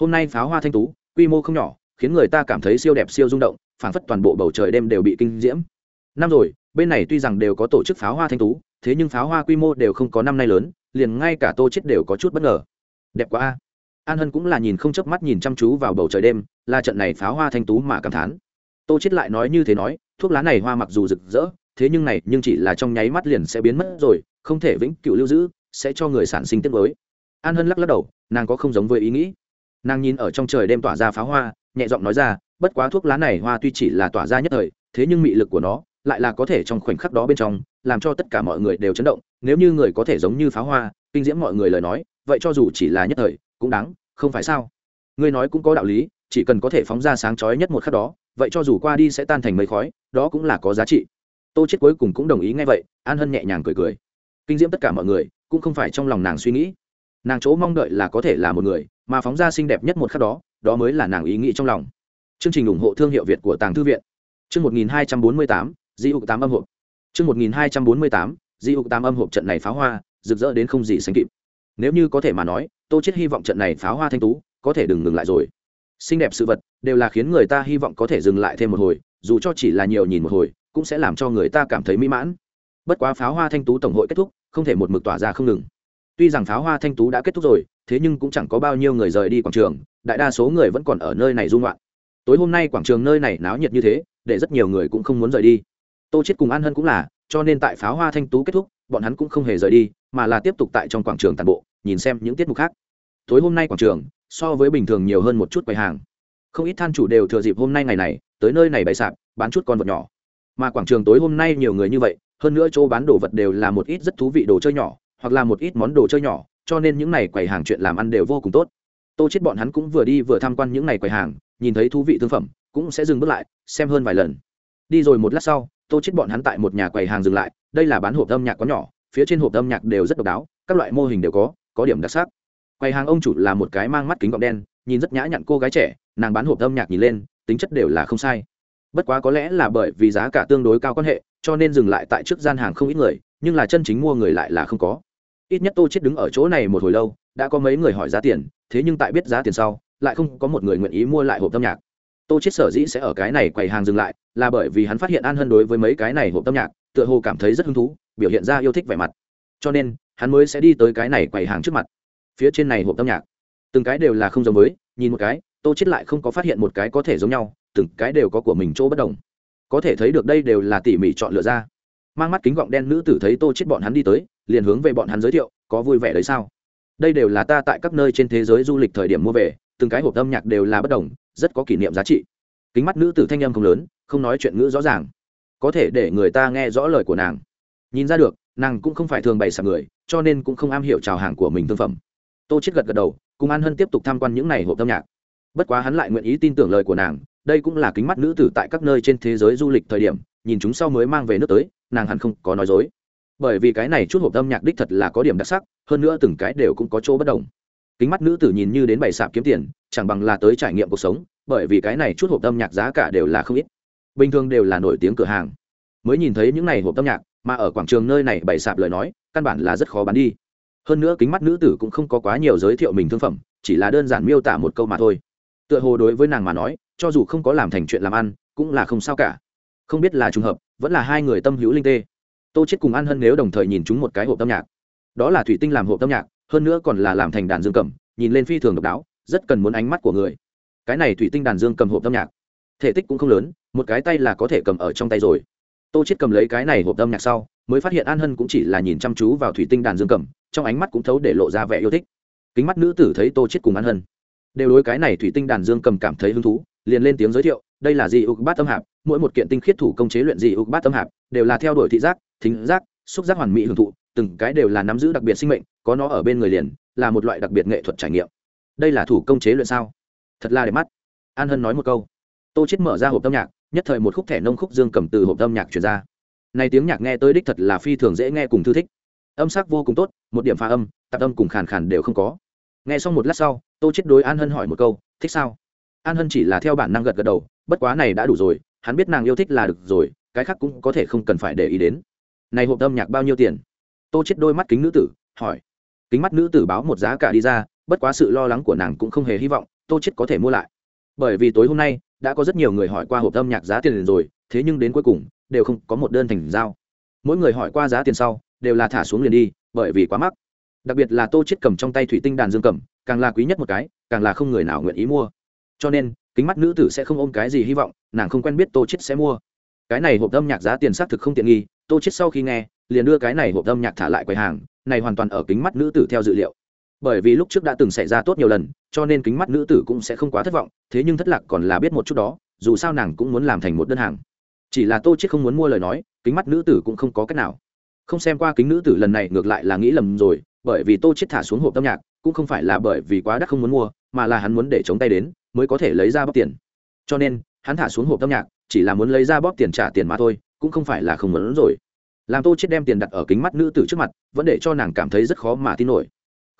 S1: Hôm nay pháo hoa thanh tú, quy mô không nhỏ, khiến người ta cảm thấy siêu đẹp siêu rung động, phảng phất toàn bộ bầu trời đêm đều bị kinh diễm. Năm rồi, bên này tuy rằng đều có tổ chức pháo hoa thanh tú, thế nhưng pháo hoa quy mô đều không có năm nay lớn, liền ngay cả tô chết đều có chút bất ngờ. Đẹp quá a an hân cũng là nhìn không chớp mắt nhìn chăm chú vào bầu trời đêm, là trận này pháo hoa thanh tú mà cảm thán. Tô chết lại nói như thế nói, thuốc lá này hoa mặc dù rực rỡ, thế nhưng này, nhưng chỉ là trong nháy mắt liền sẽ biến mất rồi, không thể vĩnh cửu lưu giữ, sẽ cho người sản sinh tiếp mới an hân lắc lắc đầu, nàng có không giống với ý nghĩ. Nàng nhìn ở trong trời đêm tỏa ra pháo hoa, nhẹ giọng nói ra, bất quá thuốc lá này hoa tuy chỉ là tỏa ra nhất thời, thế nhưng mị lực của nó lại là có thể trong khoảnh khắc đó bên trong, làm cho tất cả mọi người đều chấn động. Nếu như người có thể giống như pháo hoa, kinh diễm mọi người lời nói, vậy cho dù chỉ là nhất thời cũng đáng, không phải sao? Ngươi nói cũng có đạo lý, chỉ cần có thể phóng ra sáng chói nhất một khắc đó, vậy cho dù qua đi sẽ tan thành mây khói, đó cũng là có giá trị. Tô chết cuối cùng cũng đồng ý ngay vậy, an hân nhẹ nhàng cười cười. Kinh diễm tất cả mọi người, cũng không phải trong lòng nàng suy nghĩ. Nàng chỗ mong đợi là có thể là một người, mà phóng ra xinh đẹp nhất một khắc đó đó mới là nàng ý nghĩ trong lòng. Chương trình ủng hộ thương hiệu việt của tàng thư viện. Chương một nghìn hai trăm bốn mươi tám, di hục tám âm hộp. Chương một nghìn hai trăm bốn mươi tám, di hục tám âm hộp trận này pháo hoa, rực rỡ đến không gì sánh kịp. Nếu như có thể mà nói tô chết hy vọng trận này pháo hoa thanh tú, có thể đừng ngừng lại rồi. Xinh đẹp sự vật, đều là khiến người ta hy vọng có thể dừng lại thêm một hồi, dù cho chỉ là nhiều nhìn một hồi, cũng sẽ làm cho người ta cảm thấy mỹ mãn. Bất quá pháo hoa thanh tú tổng hội kết thúc, không thể một mực tỏa ra không ngừng. Tuy rằng pháo hoa thanh tú đã kết thúc rồi, thế nhưng cũng chẳng có bao nhiêu người rời đi quảng trường, đại đa số người vẫn còn ở nơi này dung loạn. Tối hôm nay quảng trường nơi này náo nhiệt như thế, để rất nhiều người cũng không muốn rời đi. Tô chết cùng an hân cũng là, cho nên tại pháo hoa thanh tú kết thúc, bọn hắn cũng không hề rời đi, mà là tiếp tục tại trong quảng trường tàn bộ nhìn xem những tiết mục khác. Tối hôm nay quảng trường, so với bình thường nhiều hơn một chút quầy hàng. Không ít than chủ đều thừa dịp hôm nay ngày này, tới nơi này bày sạp, bán chút con vật nhỏ. Mà quảng trường tối hôm nay nhiều người như vậy, hơn nữa chỗ bán đồ vật đều là một ít rất thú vị đồ chơi nhỏ, hoặc là một ít món đồ chơi nhỏ, cho nên những này quầy hàng chuyện làm ăn đều vô cùng tốt. Tô chết bọn hắn cũng vừa đi vừa tham quan những này quầy hàng, nhìn thấy thú vị thương phẩm, cũng sẽ dừng bước lại, xem hơn vài lần. Đi rồi một lát sau, tô chết bọn hắn tại một nhà quầy hàng dừng lại, đây là bán hộp âm nhạc có nhỏ, phía trên hộp âm nhạc đều rất độc đáo, các loại mô hình đều có có điểm đặc sắc. Quầy hàng ông chủ là một cái mang mắt kính gọng đen, nhìn rất nhã nhặn cô gái trẻ, nàng bán hộp âm nhạc nhìn lên, tính chất đều là không sai. Bất quá có lẽ là bởi vì giá cả tương đối cao quan hệ, cho nên dừng lại tại trước gian hàng không ít người, nhưng là chân chính mua người lại là không có. Ít nhất tô chết đứng ở chỗ này một hồi lâu, đã có mấy người hỏi giá tiền, thế nhưng tại biết giá tiền sau, lại không có một người nguyện ý mua lại hộp âm nhạc. Tô chết sở dĩ sẽ ở cái này quầy hàng dừng lại, là bởi vì hắn phát hiện an hân đối với mấy cái này hộp âm nhạc, tựa hồ cảm thấy rất hứng thú, biểu hiện ra yêu thích vẻ mặt. Cho nên hắn mới sẽ đi tới cái này quầy hàng trước mặt. Phía trên này hộp âm nhạc. Từng cái đều là không giống với, nhìn một cái, tô chết lại không có phát hiện một cái có thể giống nhau, từng cái đều có của mình chỗ bất đồng. Có thể thấy được đây đều là tỉ mỉ chọn lựa ra. Mang mắt kính gọng đen nữ tử thấy tô chết bọn hắn đi tới, liền hướng về bọn hắn giới thiệu, có vui vẻ đấy sao? Đây đều là ta tại các nơi trên thế giới du lịch thời điểm mua về, từng cái hộp âm nhạc đều là bất đồng, rất có kỷ niệm giá trị. Kính mắt nữ tử thanh âm không lớn, không nói chuyện ngữ rõ ràng. Có thể để người ta nghe rõ lời của nàng. Nhìn ra được, nàng cũng không phải thường bày sạc người cho nên cũng không am hiểu trào hàng của mình thương phẩm. Tô chết gật gật đầu, cùng an hân tiếp tục tham quan những này hộp âm nhạc. Bất quá hắn lại nguyện ý tin tưởng lời của nàng, đây cũng là kính mắt nữ tử tại các nơi trên thế giới du lịch thời điểm, nhìn chúng sau mới mang về nước tới, nàng hẳn không có nói dối. Bởi vì cái này chút hộp âm nhạc đích thật là có điểm đặc sắc, hơn nữa từng cái đều cũng có chỗ bất đồng. Kính mắt nữ tử nhìn như đến bày sạp kiếm tiền, chẳng bằng là tới trải nghiệm cuộc sống, bởi vì cái này chút hộp âm nhạc giá cả đều là không ít. Bình thường đều là nổi tiếng cửa hàng. Mới nhìn thấy những này hộp âm nhạc mà ở quảng trường nơi này bày sạp lời nói, căn bản là rất khó bán đi. Hơn nữa kính mắt nữ tử cũng không có quá nhiều giới thiệu mình thương phẩm, chỉ là đơn giản miêu tả một câu mà thôi. Tựa hồ đối với nàng mà nói, cho dù không có làm thành chuyện làm ăn, cũng là không sao cả. Không biết là trùng hợp, vẫn là hai người tâm hữu linh tê. Tô chết cùng ăn hơn nếu đồng thời nhìn chúng một cái hộp âm nhạc. Đó là thủy tinh làm hộp âm nhạc, hơn nữa còn là làm thành đàn dương cầm, nhìn lên phi thường độc đáo, rất cần muốn ánh mắt của người. Cái này thủy tinh đàn dương cầm hộp âm nhạc, thể tích cũng không lớn, một cái tay là có thể cầm ở trong tay rồi tô chết cầm lấy cái này hộp âm nhạc sau, mới phát hiện an hân cũng chỉ là nhìn chăm chú vào thủy tinh đàn dương cầm, trong ánh mắt cũng thấu để lộ ra vẻ yêu thích. Kính mắt nữ tử thấy tô chết cùng an hân, đều đối cái này thủy tinh đàn dương cầm cảm thấy hứng thú, liền lên tiếng giới thiệu, đây là Di ục bát Âm hạp, mỗi một kiện tinh khiết thủ công chế luyện Di ục bát Âm hạp, đều là theo đuổi thị giác, thính giác, xúc giác hoàn mỹ hưởng thụ, từng cái đều là nắm giữ đặc biệt sinh mệnh, có nó ở bên người liền, là một loại đặc biệt nghệ thuật trải nghiệm. Đây là thủ công chế luyện sao? Thật là đẹp mắt. An hân nói một câu. Tô chết mở ra hộp âm nhạc nhất thời một khúc thẻ nông khúc dương cầm từ hộp âm nhạc truyền ra. Này tiếng nhạc nghe tới đích thật là phi thường dễ nghe cùng thư thích. Âm sắc vô cùng tốt, một điểm pha âm, tạp âm cùng khàn khàn đều không có. Nghe xong một lát sau, tô chết đối an hân hỏi một câu, thích sao? An hân chỉ là theo bản năng gật gật đầu, bất quá này đã đủ rồi, hắn biết nàng yêu thích là được rồi, cái khác cũng có thể không cần phải để ý đến. Này hộp âm nhạc bao nhiêu tiền? Tô chết đôi mắt kính nữ tử, hỏi. Kính mắt nữ tử báo một giá cả đi ra, bất quá sự lo lắng của nàng cũng không hề hy vọng, tô chết có thể mua lại. Bởi vì tối hôm nay đã có rất nhiều người hỏi qua hộp âm nhạc giá tiền rồi, thế nhưng đến cuối cùng, đều không có một đơn thành giao. Mỗi người hỏi qua giá tiền sau, đều là thả xuống liền đi, bởi vì quá mắc. Đặc biệt là tô chết cầm trong tay thủy tinh đàn dương cầm, càng là quý nhất một cái, càng là không người nào nguyện ý mua. Cho nên, kính mắt nữ tử sẽ không ôm cái gì hy vọng, nàng không quen biết tô chết sẽ mua. Cái này hộp âm nhạc giá tiền xác thực không tiện nghi, tô chết sau khi nghe, liền đưa cái này hộp âm nhạc thả lại quầy hàng, này hoàn toàn ở kính mắt nữ tử theo dự liệu bởi vì lúc trước đã từng xảy ra tốt nhiều lần, cho nên kính mắt nữ tử cũng sẽ không quá thất vọng, thế nhưng thất lạc còn là biết một chút đó, dù sao nàng cũng muốn làm thành một đơn hàng. Chỉ là tô chết không muốn mua lời nói, kính mắt nữ tử cũng không có cách nào. Không xem qua kính nữ tử lần này ngược lại là nghĩ lầm rồi, bởi vì tô chết thả xuống hộp âm nhạc, cũng không phải là bởi vì quá đắt không muốn mua, mà là hắn muốn để chống tay đến, mới có thể lấy ra bóp tiền. Cho nên, hắn thả xuống hộp âm nhạc, chỉ là muốn lấy ra bóp tiền trả tiền mà thôi, cũng không phải là không muốn rồi. Làm tô chết đem tiền đặt ở kính mắt nữ tử trước mặt, vẫn để cho nàng cảm thấy rất khó mà tin nổi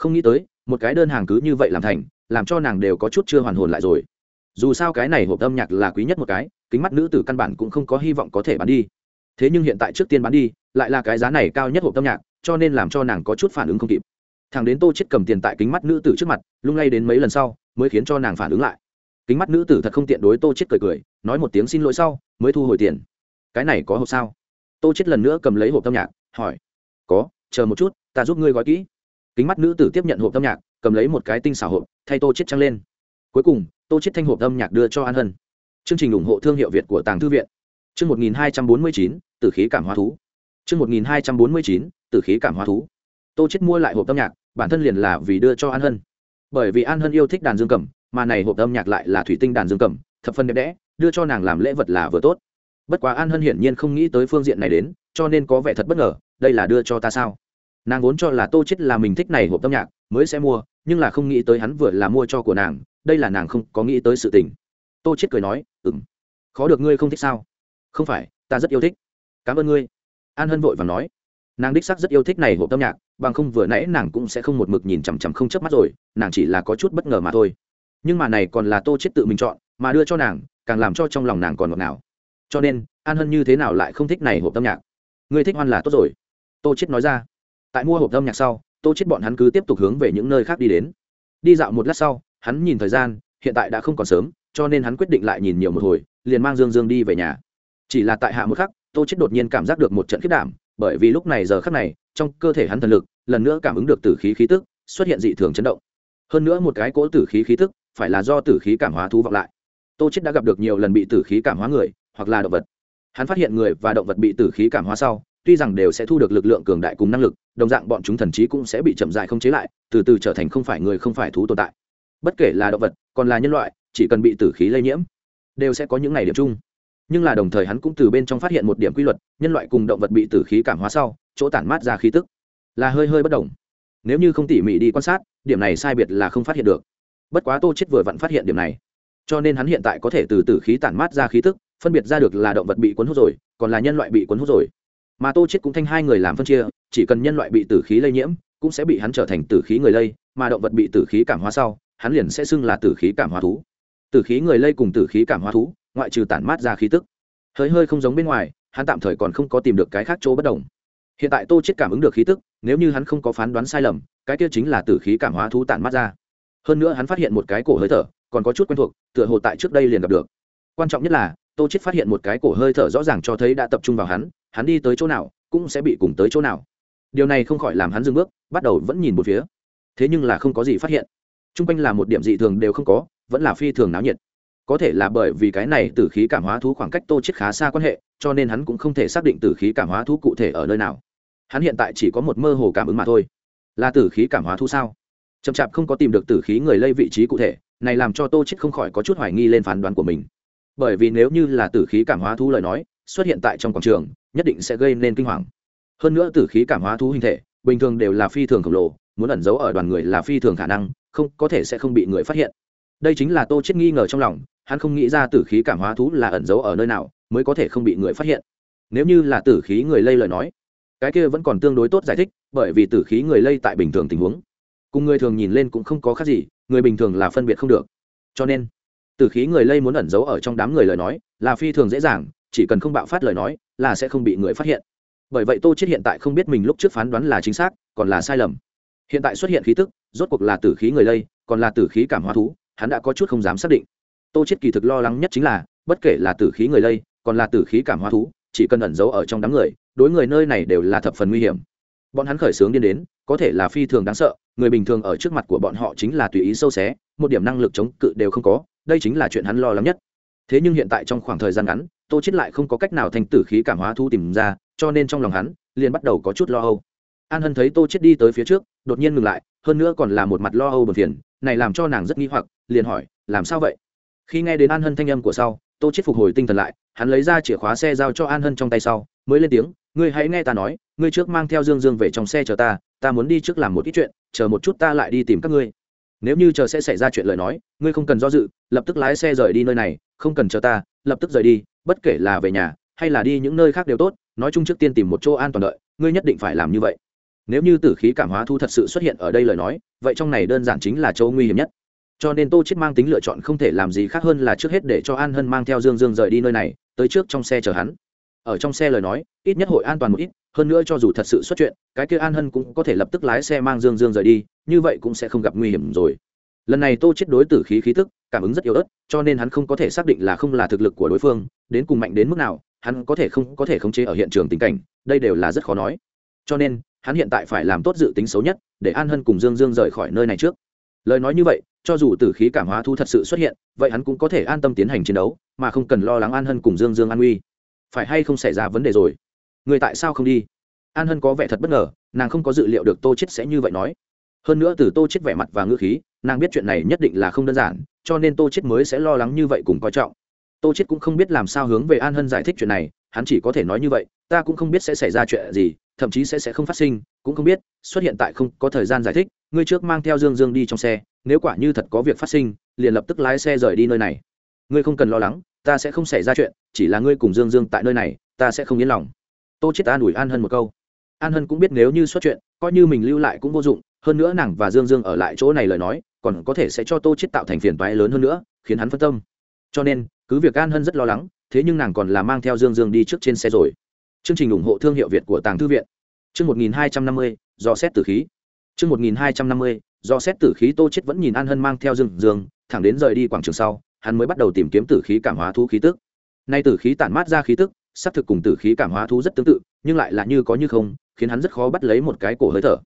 S1: không nghĩ tới, một cái đơn hàng cứ như vậy làm thành, làm cho nàng đều có chút chưa hoàn hồn lại rồi. Dù sao cái này hộp âm nhạc là quý nhất một cái, kính mắt nữ tử căn bản cũng không có hy vọng có thể bán đi. Thế nhưng hiện tại trước tiên bán đi, lại là cái giá này cao nhất hộp âm nhạc, cho nên làm cho nàng có chút phản ứng không kịp. Thằng đến tô chết cầm tiền tại kính mắt nữ tử trước mặt, lung lay đến mấy lần sau, mới khiến cho nàng phản ứng lại. Kính mắt nữ tử thật không tiện đối tô chết cười cười, nói một tiếng xin lỗi sau, mới thu hồi tiền. Cái này có hộp sao? Tô chết lần nữa cầm lấy hộp âm nhạc, hỏi. Có, chờ một chút, ta giúp ngươi gói kỹ kính mắt nữ tử tiếp nhận hộp âm nhạc, cầm lấy một cái tinh xảo hộp, thay tô chết trăng lên. Cuối cùng, tô chết thanh hộp âm nhạc đưa cho an hân. Chương trình ủng hộ thương hiệu việt của tàng thư viện. Chương một nghìn hai trăm bốn mươi chín, tử khí cảm hóa thú. Chương một nghìn hai trăm bốn mươi chín, tử khí cảm hóa thú. Tô chết mua lại hộp âm nhạc, bản thân liền là vì đưa cho an hân. Bởi vì an hân yêu thích đàn dương cầm, mà này hộp âm nhạc lại là thủy tinh đàn dương cầm, thập phân đẹp đẽ, đưa cho nàng làm lễ vật là vừa tốt. Bất quá an hân hiển nhiên không nghĩ tới phương diện này đến, cho nên có vẻ thật bất ngờ, đây là đưa cho ta sao? Nàng vốn cho là tô chết là mình thích này hộp âm nhạc, mới sẽ mua, nhưng là không nghĩ tới hắn vừa là mua cho của nàng, đây là nàng không có nghĩ tới sự tình. Tô chết cười nói, ừm, khó được ngươi không thích sao? Không phải, ta rất yêu thích. Cảm ơn ngươi. An hân vội và nói, nàng đích xác rất yêu thích này hộp âm nhạc, bằng không vừa nãy nàng cũng sẽ không một mực nhìn chằm chằm không chớp mắt rồi, nàng chỉ là có chút bất ngờ mà thôi. Nhưng mà này còn là tô chết tự mình chọn, mà đưa cho nàng, càng làm cho trong lòng nàng còn ngọt ngào. Cho nên, an hân như thế nào lại không thích này hộp âm nhạc? Ngươi thích hoan là tốt rồi. Tô chết nói ra tại mua hộp âm nhạc sau, tô chết bọn hắn cứ tiếp tục hướng về những nơi khác đi đến. Đi dạo một lát sau, hắn nhìn thời gian, hiện tại đã không còn sớm, cho nên hắn quyết định lại nhìn nhiều một hồi, liền mang dương dương đi về nhà. Chỉ là tại hạ một khắc, tô chết đột nhiên cảm giác được một trận khiếp đảm, bởi vì lúc này giờ khắc này, trong cơ thể hắn thần lực, lần nữa cảm ứng được tử khí khí tức, xuất hiện dị thường chấn động. Hơn nữa một cái cỗ tử khí khí tức, phải là do tử khí cảm hóa thu vọng lại. Tô chết đã gặp được nhiều lần bị tử khí cảm hóa người, hoặc là động vật. Hắn phát hiện người và động vật bị tử khí cảm hóa sau tuy rằng đều sẽ thu được lực lượng cường đại cùng năng lực, đồng dạng bọn chúng thần trí cũng sẽ bị chậm dại không chế lại, từ từ trở thành không phải người không phải thú tồn tại. Bất kể là động vật, còn là nhân loại, chỉ cần bị tử khí lây nhiễm, đều sẽ có những ngày điểm chung. Nhưng là đồng thời hắn cũng từ bên trong phát hiện một điểm quy luật, nhân loại cùng động vật bị tử khí cảm hóa sau, chỗ tản mát ra khí tức là hơi hơi bất đồng. Nếu như không tỉ mỉ đi quan sát, điểm này sai biệt là không phát hiện được. Bất quá tô chết vừa vặn phát hiện điểm này, cho nên hắn hiện tại có thể từ tử khí tản mát ra khí tức, phân biệt ra được là động vật bị cuốn hút rồi, còn là nhân loại bị cuốn hút rồi mà tô chết cũng thanh hai người làm phân chia, chỉ cần nhân loại bị tử khí lây nhiễm, cũng sẽ bị hắn trở thành tử khí người lây, mà động vật bị tử khí cảm hóa sau, hắn liền sẽ xưng là tử khí cảm hóa thú. Tử khí người lây cùng tử khí cảm hóa thú, ngoại trừ tản mát ra khí tức. Hơi hơi không giống bên ngoài, hắn tạm thời còn không có tìm được cái khác chỗ bất đồng. Hiện tại tô chết cảm ứng được khí tức, nếu như hắn không có phán đoán sai lầm, cái kia chính là tử khí cảm hóa thú tản mát ra. Hơn nữa hắn phát hiện một cái cổ hơi thở, còn có chút quen thuộc, tựa hồ tại trước đây liền gặp được. Quan trọng nhất là, tô chết phát hiện một cái cổ hơi thở rõ ràng cho thấy đã tập trung vào hắn hắn đi tới chỗ nào, cũng sẽ bị cùng tới chỗ nào. Điều này không khỏi làm hắn dừng bước, bắt đầu vẫn nhìn một phía. Thế nhưng là không có gì phát hiện. T r u n g quanh là một điểm dị thường đều không có, vẫn là phi thường náo nhiệt. Có thể là bởi vì cái này tử khí cảm hóa thú khoảng cách tô chết khá xa quan hệ, cho nên hắn cũng không thể xác định tử khí cảm hóa thú cụ thể ở nơi nào. Hắn hiện tại chỉ có một mơ hồ cảm ứng mà thôi. Là tử khí cảm hóa thú sao? Chậm chạp không có tìm được tử khí người lây vị trí cụ thể, này làm cho tô chết không khỏi có chút hoài nghi lên phán đoán của mình. Bởi vì nếu như là tử khí cảm hóa thú lời nói, xuất hiện tại trong quảng trường nhất định sẽ gây nên kinh hoàng. Hơn nữa tử khí cảm hóa thú hình thể, bình thường đều là phi thường khổng lồ, muốn ẩn giấu ở đoàn người là phi thường khả năng, không, có thể sẽ không bị người phát hiện. Đây chính là tô chết nghi ngờ trong lòng, hắn không nghĩ ra tử khí cảm hóa thú là ẩn giấu ở nơi nào, mới có thể không bị người phát hiện. Nếu như là tử khí người lây lời nói, cái kia vẫn còn tương đối tốt giải thích, bởi vì tử khí người lây tại bình thường tình huống, cùng người thường nhìn lên cũng không có khác gì, người bình thường là phân biệt không được. Cho nên, tử khí người lây muốn ẩn giấu ở trong đám người lời nói là phi thường dễ dàng, chỉ cần không bạo phát lời nói là sẽ không bị người phát hiện. Bởi vậy tô chết hiện tại không biết mình lúc trước phán đoán là chính xác, còn là sai lầm. Hiện tại xuất hiện khí tức, rốt cuộc là tử khí người lây, còn là tử khí cảm hóa thú, hắn đã có chút không dám xác định. Tô chết kỳ thực lo lắng nhất chính là, bất kể là tử khí người lây, còn là tử khí cảm hóa thú, chỉ cần ẩn giấu ở trong đám người, đối người nơi này đều là thập phần nguy hiểm. Bọn hắn khởi sướng điên đến, có thể là phi thường đáng sợ, người bình thường ở trước mặt của bọn họ chính là tùy ý sâu xé, một điểm năng lực chống cự đều không có, đây chính là chuyện hắn lo lắng nhất. Thế nhưng hiện tại trong khoảng thời gian ngắn tô chết lại không có cách nào thành tử khí cảm hóa thu tìm ra, cho nên trong lòng hắn liền bắt đầu có chút lo âu. An hân thấy tô chết đi tới phía trước, đột nhiên ngừng lại, hơn nữa còn là một mặt lo âu buồn phiền, này làm cho nàng rất nghi hoặc, liền hỏi, làm sao vậy? Khi nghe đến an hân thanh âm của sau, tô chết phục hồi tinh thần lại, hắn lấy ra chìa khóa xe giao cho an hân trong tay sau, mới lên tiếng, ngươi hãy nghe ta nói, ngươi trước mang theo dương dương về trong xe chờ ta ta muốn đi trước làm một ít chuyện, chờ một chút ta lại đi tìm các ngươi. Nếu như chờ sẽ xảy ra chuyện lời nói, ngươi không cần do dự, lập tức lái xe rời đi nơi này, không cần chờ ta, lập tức rời đi bất kể là về nhà hay là đi những nơi khác đều tốt, nói chung trước tiên tìm một chỗ an toàn đợi, ngươi nhất định phải làm như vậy. Nếu như tử khí cảm hóa thu thật sự xuất hiện ở đây lời nói, vậy trong này đơn giản chính là chỗ nguy hiểm nhất. Cho nên tô chết mang tính lựa chọn không thể làm gì khác hơn là trước hết để cho an hân mang theo dương dương rời đi nơi này, tới trước trong xe chờ hắn. Ở trong xe lời nói, ít nhất hội an toàn một ít, hơn nữa cho dù thật sự xuất chuyện, cái kia an hân cũng có thể lập tức lái xe mang dương dương rời đi, như vậy cũng sẽ không gặp nguy hiểm rồi. Lần này tô chết đối tử khí khí tức, cảm ứng rất yếu ớt cho nên hắn không có thể xác định là không là thực lực của đối phương, đến cùng mạnh đến mức nào, hắn có thể không có thể khống chế ở hiện trường tình cảnh, đây đều là rất khó nói. Cho nên, hắn hiện tại phải làm tốt dự tính xấu nhất, để an hân cùng dương dương rời khỏi nơi này trước. Lời nói như vậy, cho dù tử khí cảm hóa thu thật sự xuất hiện, vậy hắn cũng có thể an tâm tiến hành chiến đấu, mà không cần lo lắng an hân cùng dương dương an uy phải hay không xảy ra vấn đề rồi? Người tại sao không đi? An hân có vẻ thật bất ngờ, nàng không có dự liệu được tô chết sẽ như vậy nói. Hơn nữa từ tô chết vẻ mặt và ngữ khí, nàng biết chuyện này nhất định là không đơn giản cho nên tô chết mới sẽ lo lắng như vậy cùng coi trọng. Tô chết cũng không biết làm sao hướng về an hân giải thích chuyện này, hắn chỉ có thể nói như vậy, ta cũng không biết sẽ xảy ra chuyện gì, thậm chí sẽ sẽ không phát sinh, cũng không biết, xuất hiện tại không có thời gian giải thích, ngươi trước mang theo dương dương đi trong xe, nếu quả như thật có việc phát sinh, liền lập tức lái xe rời đi nơi này. Ngươi không cần lo lắng, ta sẽ không xảy ra chuyện, chỉ là ngươi cùng dương dương tại nơi này, ta sẽ không yên lòng. Tô chết ta đuổi an hân một câu. An hân cũng biết nếu như xuất chuyện, coi như mình lưu lại cũng vô dụng, hơn nữa nàng và dương dương ở lại chỗ này lời nói còn có thể sẽ cho tô chết tạo thành phiền toái lớn hơn nữa, khiến hắn phân tâm. Cho nên, cứ việc an hân rất lo lắng, thế nhưng nàng còn là mang theo dương dương đi trước trên xe rồi. Chương trình ủng hộ thương hiệu việt của tàng thư viện. Chương một nghìn hai trăm năm mươi, do xét tử khí. Chương một nghìn hai trăm năm mươi, do xét tử khí tô chết vẫn nhìn an hân mang theo dương dương, thẳng đến rời đi quảng trường sau, hắn mới bắt đầu tìm kiếm tử khí cảm hóa thú khí tức. Nay tử khí tản mát ra khí tức, xác thực cùng tử khí cảm hóa thú rất tương tự, nhưng lại là như có như không, khiến hắn rất khó bắt lấy một cái cổ hơi thở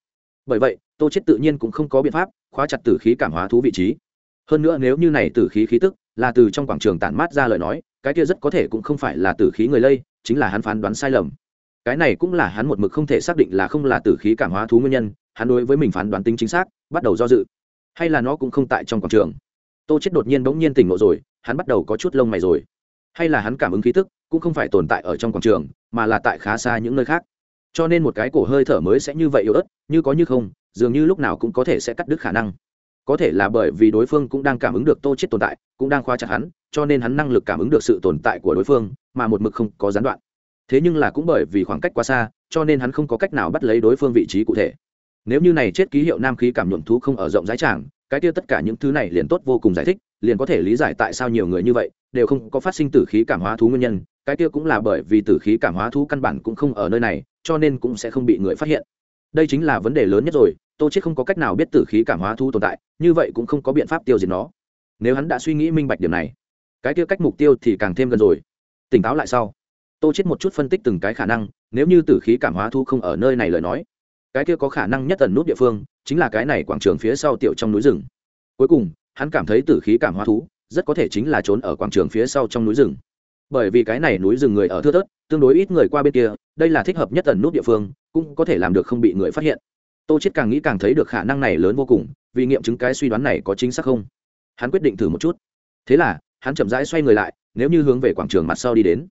S1: bởi vậy, tô chết tự nhiên cũng không có biện pháp khóa chặt tử khí cảm hóa thú vị trí. Hơn nữa nếu như này tử khí khí tức là từ trong quảng trường tản mát ra lời nói, cái kia rất có thể cũng không phải là tử khí người lây, chính là hắn phán đoán sai lầm. Cái này cũng là hắn một mực không thể xác định là không là tử khí cảm hóa thú nguyên nhân, hắn đối với mình phán đoán tính chính xác, bắt đầu do dự. Hay là nó cũng không tại trong quảng trường. Tô chết đột nhiên bỗng nhiên tỉnh ngộ rồi, hắn bắt đầu có chút lông mày rồi. Hay là hắn cảm ứng khí tức cũng không phải tồn tại ở trong quảng trường, mà là tại khá xa những nơi khác cho nên một cái cổ hơi thở mới sẽ như vậy yếu ớt, như có như không, dường như lúc nào cũng có thể sẽ cắt đứt khả năng. Có thể là bởi vì đối phương cũng đang cảm ứng được tô chết tồn tại, cũng đang khoa chặt hắn, cho nên hắn năng lực cảm ứng được sự tồn tại của đối phương, mà một mực không có gián đoạn. Thế nhưng là cũng bởi vì khoảng cách quá xa, cho nên hắn không có cách nào bắt lấy đối phương vị trí cụ thể. Nếu như này chết ký hiệu nam khí cảm nhuộm thú không ở rộng rãi tràng, cái kia tất cả những thứ này liền tốt vô cùng giải thích, liền có thể lý giải tại sao nhiều người như vậy đều không có phát sinh tử khí cảm hóa thú nguyên nhân, cái kia cũng là bởi vì tử khí cảm hóa thú căn bản cũng không ở nơi này cho nên cũng sẽ không bị người phát hiện. Đây chính là vấn đề lớn nhất rồi, tô chết không có cách nào biết tử khí cảm hóa thu tồn tại, như vậy cũng không có biện pháp tiêu diệt nó. Nếu hắn đã suy nghĩ minh bạch điểm này, cái kia cách mục tiêu thì càng thêm gần rồi. Tỉnh táo lại sau. Tô chết một chút phân tích từng cái khả năng, nếu như tử khí cảm hóa thu không ở nơi này lời nói, cái kia có khả năng nhất tần nút địa phương, chính là cái này quảng trường phía sau tiểu trong núi rừng. Cuối cùng, hắn cảm thấy tử khí cảm hóa thú rất có thể chính là trốn ở quảng trường phía sau trong núi rừng bởi vì cái này núi rừng người ở thưa thớt, tương đối ít người qua bên kia, đây là thích hợp nhất tần nút địa phương, cũng có thể làm được không bị người phát hiện. Tô chết càng nghĩ càng thấy được khả năng này lớn vô cùng, vì nghiệm chứng cái suy đoán này có chính xác không? Hắn quyết định thử một chút. Thế là, hắn chậm rãi xoay người lại, nếu như hướng về quảng trường mặt sau đi đến.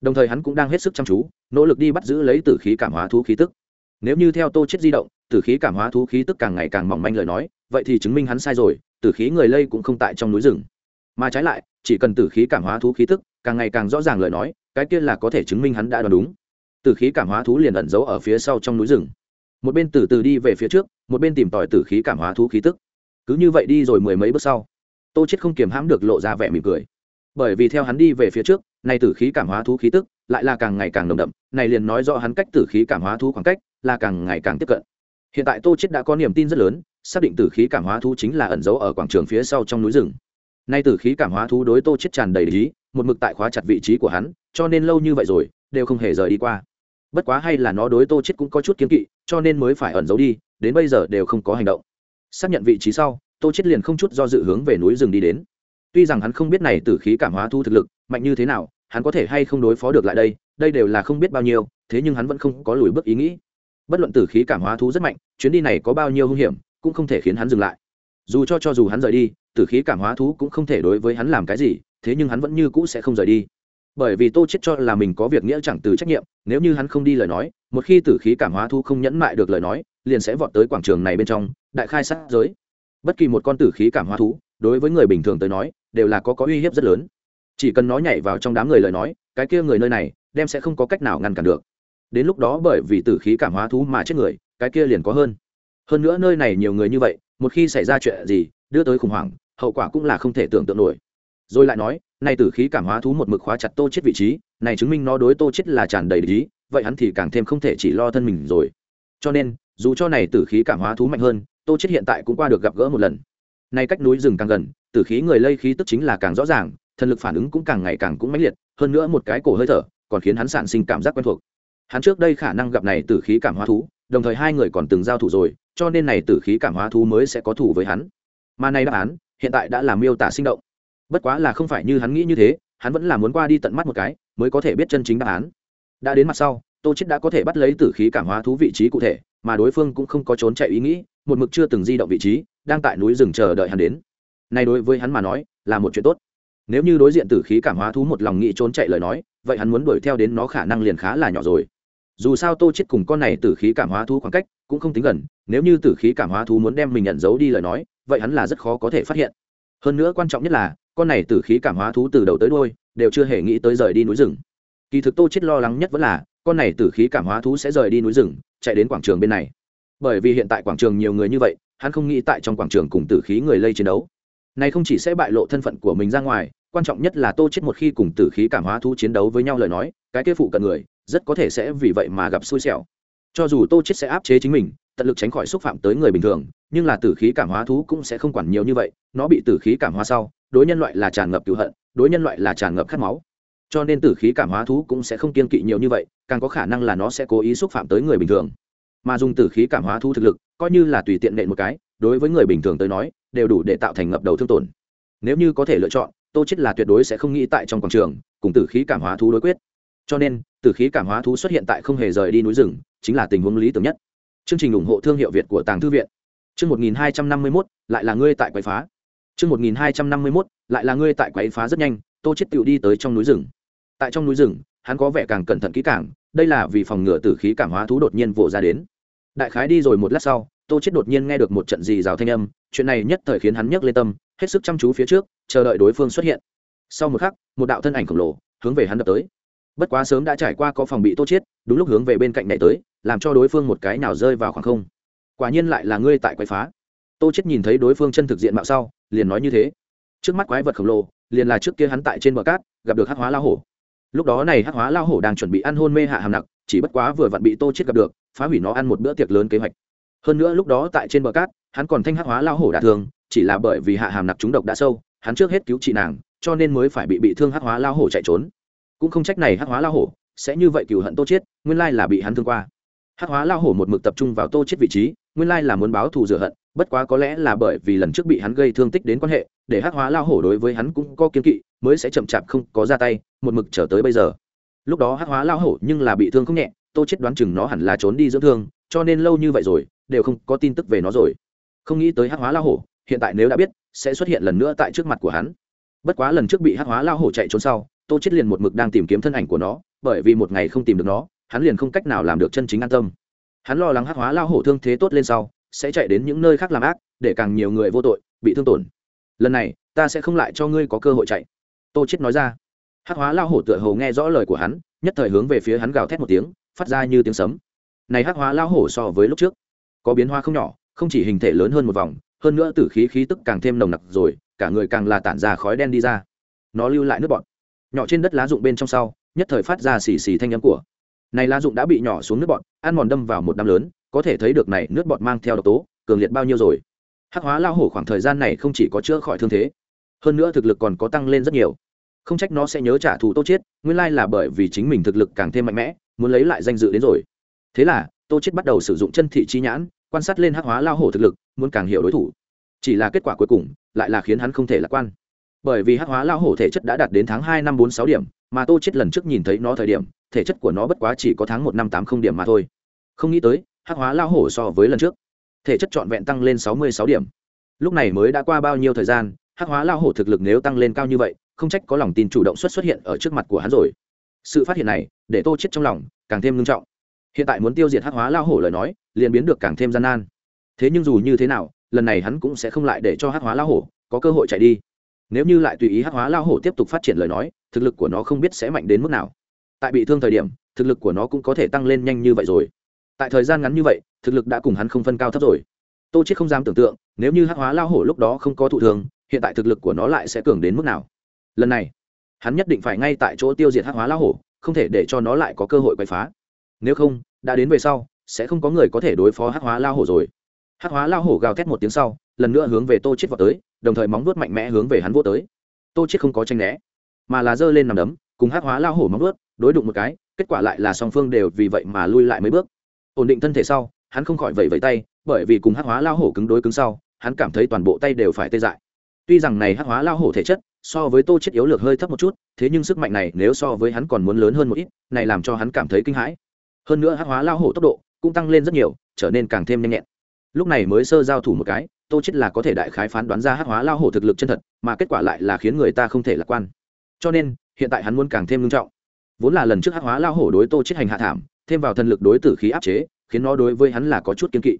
S1: Đồng thời hắn cũng đang hết sức chăm chú, nỗ lực đi bắt giữ lấy tử khí cảm hóa thú khí tức. Nếu như theo tô chết di động, tử khí cảm hóa thú khí tức càng ngày càng mỏng manh lời nói, vậy thì chứng minh hắn sai rồi, tử khí người lây cũng không tại trong núi rừng. Mà trái lại, chỉ cần tử khí cảm hóa thú khí tức càng ngày càng rõ ràng lời nói, cái kia là có thể chứng minh hắn đã đoán đúng. Tử khí cảm hóa thú liền ẩn giấu ở phía sau trong núi rừng. Một bên từ từ đi về phía trước, một bên tìm tòi tử khí cảm hóa thú khí tức. Cứ như vậy đi rồi mười mấy bước sau, tô chết không kiềm hãm được lộ ra vẻ mỉm cười. Bởi vì theo hắn đi về phía trước, này tử khí cảm hóa thú khí tức lại là càng ngày càng nồng đậm, này liền nói rõ hắn cách tử khí cảm hóa thú khoảng cách là càng ngày càng tiếp cận. Hiện tại tô chết đã có niềm tin rất lớn, xác định tử khí cảm hóa thú chính là ẩn giấu ở quảng trường phía sau trong núi rừng. Nay tử khí cảm hóa thú đối tô chết tràn đầy lý một mực tại khóa chặt vị trí của hắn, cho nên lâu như vậy rồi, đều không hề rời đi qua. Bất quá hay là nó đối tô chết cũng có chút kiến kỵ, cho nên mới phải ẩn giấu đi, đến bây giờ đều không có hành động. Xác nhận vị trí sau, tô chết liền không chút do dự hướng về núi rừng đi đến. Tuy rằng hắn không biết này tử khí cảm hóa thu thực lực, mạnh như thế nào, hắn có thể hay không đối phó được lại đây đây đều là không biết bao nhiêu, thế nhưng hắn vẫn không có lùi bước ý nghĩ. Bất luận tử khí cảm hóa thú rất mạnh, chuyến đi này có bao nhiêu hung hiểm, cũng không thể khiến hắn dừng lại. Dù cho cho dù hắn rời đi, tử khí cảm hóa thú cũng không thể đối với hắn làm cái gì thế nhưng hắn vẫn như cũ sẽ không rời đi. Bởi vì tô chết cho là mình có việc nghĩa chẳng từ trách nhiệm, nếu như hắn không đi lời nói, một khi tử khí cảm hóa thú không nhẫn mại được lời nói, liền sẽ vọt tới quảng trường này bên trong, đại khai sát giới. Bất kỳ một con tử khí cảm hóa thú, đối với người bình thường tới nói, đều là có có uy hiếp rất lớn. Chỉ cần nó nhảy vào trong đám người lời nói, cái kia người nơi này, đem sẽ không có cách nào ngăn cản được. Đến lúc đó bởi vì tử khí cảm hóa thú mà chết người, cái kia liền có hơn. Hơn nữa nơi này nhiều người như vậy, một khi xảy ra chuyện gì, đưa tới khủng hoảng, hậu quả cũng là không thể tưởng tượng nổi rồi lại nói, này tử khí cảm hóa thú một mực khóa chặt tô chết vị trí, này chứng minh nó đối tô chết là tràn đầy lý, vậy hắn thì càng thêm không thể chỉ lo thân mình rồi. Cho nên, dù cho này tử khí cảm hóa thú mạnh hơn, tô chết hiện tại cũng qua được gặp gỡ một lần. Nay cách núi rừng càng gần, tử khí người lây khí tức chính là càng rõ ràng, thần lực phản ứng cũng càng ngày càng cũng mãnh liệt, hơn nữa một cái cổ hơi thở, còn khiến hắn sản sinh cảm giác quen thuộc. Hắn trước đây khả năng gặp này tử khí cảm hóa thú, đồng thời hai người còn từng giao thủ rồi, cho nên này tử khí cảm hóa thú mới sẽ có thủ với hắn. Mà này đáp án, hiện tại đã làm miêu tả sinh động bất quá là không phải như hắn nghĩ như thế, hắn vẫn là muốn qua đi tận mắt một cái, mới có thể biết chân chính đáp án. Đã đến mặt sau, tô chết đã có thể bắt lấy tử khí cảm hóa thú vị trí cụ thể, mà đối phương cũng không có trốn chạy ý nghĩ, một mực chưa từng di động vị trí, đang tại núi rừng chờ đợi hắn đến. Này đối với hắn mà nói, là một chuyện tốt. Nếu như đối diện tử khí cảm hóa thú một lòng nghĩ trốn chạy lời nói, vậy hắn muốn đuổi theo đến nó khả năng liền khá là nhỏ rồi. Dù sao tô chết cùng con này tử khí cảm hóa thú khoảng cách cũng không tính gần, nếu như tử khí cảm hóa thú muốn đem mình nhận giấu đi lời nói, vậy hắn là rất khó có thể phát hiện. Hơn nữa quan trọng nhất là con này tử khí cảm hóa thú từ đầu tới đuôi, đều chưa hề nghĩ tới rời đi núi rừng. Kỳ thực tô chết lo lắng nhất vẫn là, con này tử khí cảm hóa thú sẽ rời đi núi rừng, chạy đến quảng trường bên này. Bởi vì hiện tại quảng trường nhiều người như vậy, hắn không nghĩ tại trong quảng trường cùng tử khí người lây chiến đấu. Này không chỉ sẽ bại lộ thân phận của mình ra ngoài, quan trọng nhất là tô chết một khi cùng tử khí cảm hóa thú chiến đấu với nhau lời nói, cái kia phụ cận người, rất có thể sẽ vì vậy mà gặp xui xẻo. Cho dù tô chết sẽ áp chế chính mình tận lực tránh khỏi xúc phạm tới người bình thường, nhưng là tử khí cảm hóa thú cũng sẽ không quản nhiều như vậy, nó bị tử khí cảm hóa sau, đối nhân loại là tràn ngập cựu hận, đối nhân loại là tràn ngập khát máu. Cho nên tử khí cảm hóa thú cũng sẽ không kiên kỵ nhiều như vậy, càng có khả năng là nó sẽ cố ý xúc phạm tới người bình thường. Mà dùng tử khí cảm hóa thú thực lực, coi như là tùy tiện nện một cái, đối với người bình thường tới nói, đều đủ để tạo thành ngập đầu thương tổn. Nếu như có thể lựa chọn, tô chết là tuyệt đối sẽ không nghĩ tại trong quảng trường, cùng tử khí cảm hóa thú đối quyết. Cho nên, tử khí cảm hóa thú xuất hiện tại không hề rời đi núi rừng, chính là tình huống lý tưởng nhất chương trình ủng hộ thương hiệu việt của tàng thư viện. Chương 1251, lại là ngươi tại quậy phá. Chương 1251, lại là ngươi tại quậy phá rất nhanh tô chết tựu đi tới trong núi rừng. Tại trong núi rừng hắn có vẻ càng cẩn thận kỹ càng đây là vì phòng ngừa tử khí cảm hóa thú đột nhiên vồ ra đến. Đại khái đi rồi một lát sau tô chết đột nhiên nghe được một trận gì rào thanh âm chuyện này nhất thời khiến hắn nhấc lên tâm hết sức chăm chú phía trước chờ đợi đối phương xuất hiện. Sau một khắc một đạo thân ảnh khổng lồ hướng về hắn đập tới bất quá sớm đã trải qua có phòng bị tô chết, đúng lúc hướng về bên cạnh này tới, làm cho đối phương một cái nào rơi vào khoảng không. Quả nhiên lại là ngươi tại quái phá. Tô chết nhìn thấy đối phương chân thực diện mạo sau, liền nói như thế. Trước mắt quái vật khổng lồ, liền là trước kia hắn tại trên bờ cát, gặp được hắc hóa lao hổ. Lúc đó này hắc hóa lao hổ đang chuẩn bị ăn hôn mê hạ hàm nặc, chỉ bất quá vừa vặn bị tô chết gặp được, phá hủy nó ăn một bữa tiệc lớn kế hoạch. Hơn nữa lúc đó tại trên bờ cát, hắn còn thanh hắc hóa lao hổ đả thương, chỉ là bởi vì hạ hàm nặc trúng độc đã sâu, hắn trước hết cứu trị nàng, cho nên mới phải bị bị thương hắc hóa lao hổ chạy trốn cũng không trách này hắc hóa lao hổ, sẽ như vậy cựu hận tô chết nguyên lai là bị hắn thương qua. Hắc hóa lao hổ một mực tập trung vào tô chết vị trí, nguyên lai là muốn báo thù rửa hận, bất quá có lẽ là bởi vì lần trước bị hắn gây thương tích đến quan hệ, để hắc hóa lao hổ đối với hắn cũng có kiên kỵ, mới sẽ chậm chạp không có ra tay, một mực trở tới bây giờ. Lúc đó hắc hóa lao hổ nhưng là bị thương không nhẹ, tô chết đoán chừng nó hẳn là trốn đi dưỡng thương, cho nên lâu như vậy rồi, đều không có tin tức về nó rồi. Không nghĩ tới hắc hóa lao hổ, hiện tại nếu đã biết, sẽ xuất hiện lần nữa tại trước mặt của hắn. Bất quá lần trước bị hắc hóa lao hổ chạy trốn sau tô chết liền một mực đang tìm kiếm thân ảnh của nó, bởi vì một ngày không tìm được nó, hắn liền không cách nào làm được chân chính an tâm. Hắn lo lắng hắc hóa lao hổ thương thế tốt lên sau, sẽ chạy đến những nơi khác làm ác, để càng nhiều người vô tội, bị thương tổn. Lần này, ta sẽ không lại cho ngươi có cơ hội chạy. Tô chết nói ra. Hắc hóa lao hổ tựa hồ nghe rõ lời của hắn, nhất thời hướng về phía hắn gào thét một tiếng, phát ra như tiếng sấm. Này hắc hóa lao hổ so với lúc trước, có biến hóa không nhỏ, không chỉ hình thể lớn hơn một vòng, hơn nữa tử khí khí tức càng thêm nồng nặc rồi, cả người càng là tản ra khói đen đi ra. Nó lưu lại nước bọt nhỏ trên đất lá rụng bên trong sau, nhất thời phát ra xì xì thanh âm của. Này lá rụng đã bị nhỏ xuống nước bọt, ăn mòn đâm vào một đám lớn, có thể thấy được này nước bọt mang theo độc tố, cường liệt bao nhiêu rồi. Hắc hóa lao hổ khoảng thời gian này không chỉ có chữa khỏi thương thế, hơn nữa thực lực còn có tăng lên rất nhiều. Không trách nó sẽ nhớ trả thù tô chết nguyên lai là bởi vì chính mình thực lực càng thêm mạnh mẽ, muốn lấy lại danh dự đến rồi. Thế là, tô chết bắt đầu sử dụng chân thị chi nhãn, quan sát lên hắc hóa lao hổ thực lực, muốn càng hiểu đối thủ. Chỉ là kết quả cuối cùng, lại là khiến hắn không thể lạc quan bởi vì hắc hóa lao hổ thể chất đã đạt đến tháng hai năm bốn sáu điểm, mà tô chết lần trước nhìn thấy nó thời điểm, thể chất của nó bất quá chỉ có tháng một năm tám không điểm mà thôi. Không nghĩ tới, hắc hóa lao hổ so với lần trước, thể chất trọn vẹn tăng lên sáu mươi sáu điểm. Lúc này mới đã qua bao nhiêu thời gian, hắc hóa lao hổ thực lực nếu tăng lên cao như vậy, không trách có lòng tin chủ động xuất xuất hiện ở trước mặt của hắn rồi. Sự phát hiện này, để tô chết trong lòng càng thêm nghiêm trọng. Hiện tại muốn tiêu diệt hắc hóa lao hổ lời nói, liền biến được càng thêm gian nan. Thế nhưng dù như thế nào, lần này hắn cũng sẽ không lại để cho hắc hóa lao hổ có cơ hội chạy đi nếu như lại tùy ý hắc hóa lao hổ tiếp tục phát triển lời nói, thực lực của nó không biết sẽ mạnh đến mức nào. Tại bị thương thời điểm, thực lực của nó cũng có thể tăng lên nhanh như vậy rồi. Tại thời gian ngắn như vậy, thực lực đã cùng hắn không phân cao thấp rồi. Tô chết không dám tưởng tượng, nếu như hắc hóa lao hổ lúc đó không có thụ thường hiện tại thực lực của nó lại sẽ cường đến mức nào? Lần này, hắn nhất định phải ngay tại chỗ tiêu diệt hắc hóa lao hổ, không thể để cho nó lại có cơ hội quậy phá. Nếu không, đã đến về sau, sẽ không có người có thể đối phó hắc hóa lao hổ rồi. Hắc hóa lao hổ gào thét một tiếng sau, lần nữa hướng về tô chết vào tới đồng thời móng vuốt mạnh mẽ hướng về hắn vô tới. Tô chết không có tranh né, mà là giơ lên nằm đấm, cùng hắc hóa lao hổ móng vuốt, đối đụng một cái, kết quả lại là song phương đều vì vậy mà lui lại mấy bước. Ổn định thân thể sau, hắn không khỏi vẩy vẩy tay, bởi vì cùng hắc hóa lao hổ cứng đối cứng sau, hắn cảm thấy toàn bộ tay đều phải tê dại. Tuy rằng này hắc hóa lao hổ thể chất so với tô chết yếu lược hơi thấp một chút, thế nhưng sức mạnh này nếu so với hắn còn muốn lớn hơn một ít, này làm cho hắn cảm thấy kinh hãi. Hơn nữa hắc hóa lao hổ tốc độ cũng tăng lên rất nhiều, trở nên càng thêm nhanh nhẹn. Lúc này mới sơ giao thủ một cái tô chết là có thể đại khái phán đoán ra hắc hóa lao hổ thực lực chân thật, mà kết quả lại là khiến người ta không thể lạc quan. Cho nên, hiện tại hắn muốn càng thêm nghiêm trọng. Vốn là lần trước hắc hóa lao hổ đối tô chết hành hạ thảm, thêm vào thần lực đối tử khí áp chế, khiến nó đối với hắn là có chút kiên kỵ.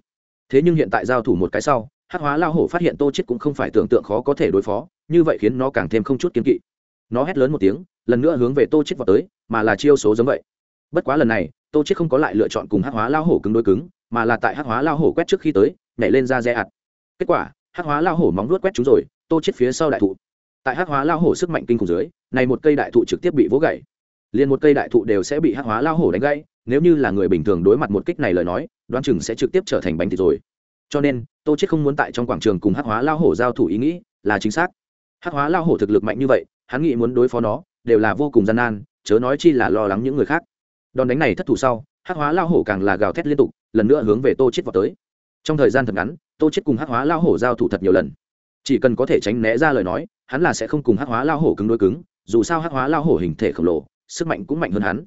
S1: Thế nhưng hiện tại giao thủ một cái sau, hắc hóa lao hổ phát hiện tô chết cũng không phải tưởng tượng khó có thể đối phó, như vậy khiến nó càng thêm không chút kiên kỵ. Nó hét lớn một tiếng, lần nữa hướng về tô chết vào tới, mà là chiêu số giống vậy. Bất quá lần này, tô chết không có lại lựa chọn cùng hắc hóa lao hổ cứng đối cứng, mà là tại hắc hóa lao hổ quét trước khi tới, nhảy lên ra re ạt kết quả, hắc hóa lao hổ móng nuốt quét chúng rồi, tô chết phía sau đại thụ. Tại hắc hóa lao hổ sức mạnh kinh khủng dưới, này một cây đại thụ trực tiếp bị vỗ gãy. Liền một cây đại thụ đều sẽ bị hắc hóa lao hổ đánh gãy, nếu như là người bình thường đối mặt một kích này lời nói, đoán chừng sẽ trực tiếp trở thành bánh thịt rồi. Cho nên, tô chết không muốn tại trong quảng trường cùng hắc hóa lao hổ giao thủ ý nghĩ là chính xác. Hắc hóa lao hổ thực lực mạnh như vậy, hắn nghĩ muốn đối phó nó, đều là vô cùng gian nan, chớ nói chi là lo lắng những người khác. Đòn đánh này thất thủ sau, hắc hóa lao hổ càng là gào thét liên tục, lần nữa hướng về tô chết vào tới. Trong thời gian thật ngắn tô chết cùng hắc hóa lao hổ giao thủ thật nhiều lần. Chỉ cần có thể tránh né ra lời nói, hắn là sẽ không cùng hắc hóa lao hổ cứng đối cứng, dù sao hắc hóa lao hổ hình thể khổng lồ, sức mạnh cũng mạnh hơn hắn.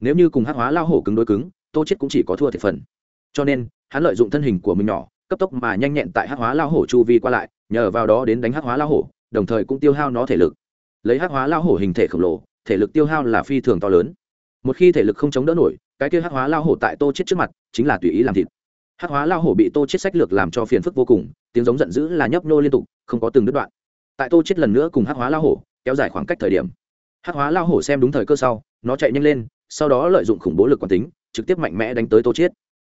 S1: Nếu như cùng hắc hóa lao hổ cứng đối cứng, tô chết cũng chỉ có thua thiệt phần. Cho nên, hắn lợi dụng thân hình của mình nhỏ, cấp tốc mà nhanh nhẹn tại hắc hóa lao hổ chu vi qua lại, nhờ vào đó đến đánh hắc hóa lao hổ, đồng thời cũng tiêu hao nó thể lực. Lấy hắc hóa lao hổ hình thể khổng lồ, thể lực tiêu hao là phi thường to lớn. Một khi thể lực không chống đỡ nổi, cái kia hắc hóa lao hổ tại tô chết trước mặt, chính là tùy ý làm thịt hắc hóa lao hổ bị tô chết sách lược làm cho phiền phức vô cùng, tiếng giống giận dữ là nhấp nô liên tục, không có từng đứt đoạn. Tại tô chết lần nữa cùng hắc hóa lao hổ kéo dài khoảng cách thời điểm, hắc hóa lao hổ xem đúng thời cơ sau, nó chạy nhanh lên, sau đó lợi dụng khủng bố lực quán tính, trực tiếp mạnh mẽ đánh tới tô chết.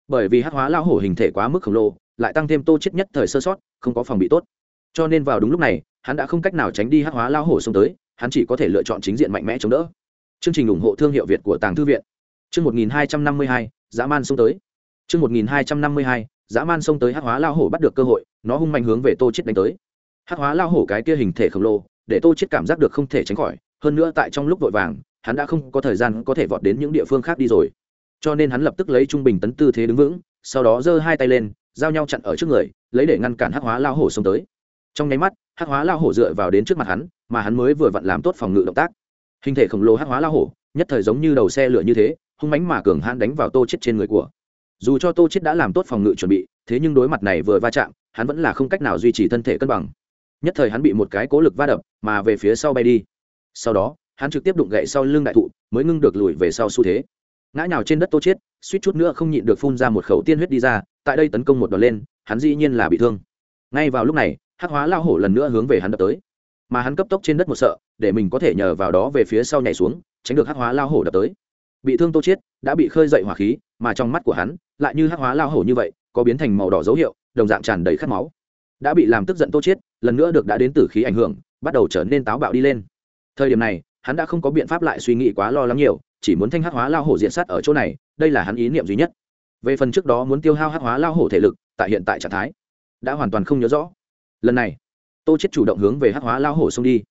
S1: Bởi vì hắc hóa lao hổ hình thể quá mức khổng lồ, lại tăng thêm tô chết nhất thời sơ sót, không có phòng bị tốt. Cho nên vào đúng lúc này, hắn đã không cách nào tránh đi hắc hóa lao hổ xông tới, hắn chỉ có thể lựa chọn chính diện mạnh mẽ chống đỡ. Chương trình ủng hộ thương hiệu việt của tàng thư viện. Chương một nghìn hai trăm năm mươi hai, dã man xông tới chương một nghìn hai trăm năm mươi hai, dã man xông tới hắc hóa lao hổ bắt được cơ hội, nó hung mạnh hướng về tô Chiết đánh tới. Hắc hóa lao hổ cái kia hình thể khổng lồ, để tô Chiết cảm giác được không thể tránh khỏi, hơn nữa tại trong lúc vội vàng, hắn đã không có thời gian có thể vọt đến những địa phương khác đi rồi. Cho nên hắn lập tức lấy trung bình tấn tư thế đứng vững, sau đó giơ hai tay lên, giao nhau chặn ở trước người, lấy để ngăn cản hắc hóa lao hổ xông tới. Trong nháy mắt, hắc hóa lao hổ dựa vào đến trước mặt hắn, mà hắn mới vừa vặn làm tốt phòng ngự động tác. Hình thể khổng lồ hắc hóa lao hổ, nhất thời giống như đầu xe lửa như thế, hung mãnh mà cường hãn đánh vào tô Chiết trên người của dù cho tô chết đã làm tốt phòng ngự chuẩn bị, thế nhưng đối mặt này vừa va chạm, hắn vẫn là không cách nào duy trì thân thể cân bằng. Nhất thời hắn bị một cái cố lực va đập, mà về phía sau bay đi. Sau đó, hắn trực tiếp đụng gậy sau lưng đại thụ, mới ngưng được lùi về sau xu thế. Ngã nhào trên đất tô chết, suýt chút nữa không nhịn được phun ra một khẩu tiên huyết đi ra, tại đây tấn công một đòn lên, hắn dĩ nhiên là bị thương. Ngay vào lúc này, hắc hóa lao hổ lần nữa hướng về hắn đập tới. Mà hắn cấp tốc trên đất một sợ, để mình có thể nhờ vào đó về phía sau nhảy xuống, tránh được hắc hóa lao hổ đập tới. Bị thương tô chiết đã bị khơi dậy hỏa khí mà trong mắt của hắn lại như hắc hóa lao hổ như vậy có biến thành màu đỏ dấu hiệu đồng dạng tràn đầy khát máu. Đã bị làm tức giận tô chết, lần nữa được đã đến tử khí ảnh hưởng bắt đầu trở nên táo bạo đi lên. Thời điểm này hắn đã không có biện pháp lại suy nghĩ quá lo lắng nhiều chỉ muốn thanh hắc hóa lao hổ diện sát ở chỗ này đây là hắn ý niệm duy nhất. Về phần trước đó muốn tiêu hao hắc hóa lao hổ thể lực tại hiện tại trạng thái đã hoàn toàn không nhớ rõ. Lần này tô chết chủ động hướng về hắc hóa lao hổ xông đi.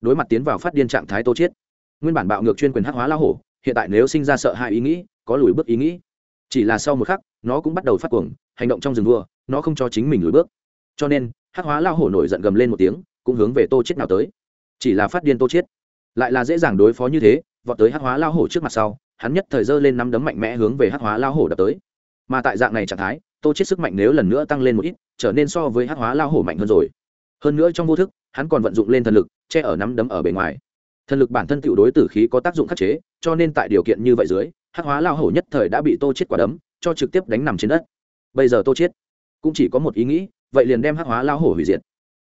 S1: Đối mặt tiến vào phát điên trạng thái tô chết nguyên bản bạo ngược chuyên quyền hắc hóa lao hổ hiện tại nếu sinh ra sợ hãi ý nghĩ có lùi bước ý nghĩ chỉ là sau một khắc, nó cũng bắt đầu phát cuồng, hành động trong rừng đua, nó không cho chính mình lùi bước. Cho nên, hắc hóa lao hổ nổi giận gầm lên một tiếng, cũng hướng về tô chết nào tới. Chỉ là phát điên tô chết lại là dễ dàng đối phó như thế, vọt tới hắc hóa lao hổ trước mặt sau, hắn nhất thời dơ lên nắm đấm mạnh mẽ hướng về hắc hóa lao hổ đập tới. Mà tại dạng này trạng thái, tô chết sức mạnh nếu lần nữa tăng lên một ít, trở nên so với hắc hóa lao hổ mạnh hơn rồi. Hơn nữa trong vô thức, hắn còn vận dụng lên thần lực, che ở nắm đấm ở bề ngoài. Thần lực bản thân tiểu đối tử khí có tác dụng khắc chế, cho nên tại điều kiện như vậy dưới hắc hóa lao hổ nhất thời đã bị tô chết quả đấm, cho trực tiếp đánh nằm trên đất. Bây giờ tô chết cũng chỉ có một ý nghĩ, vậy liền đem hắc hóa lao hổ hủy diệt.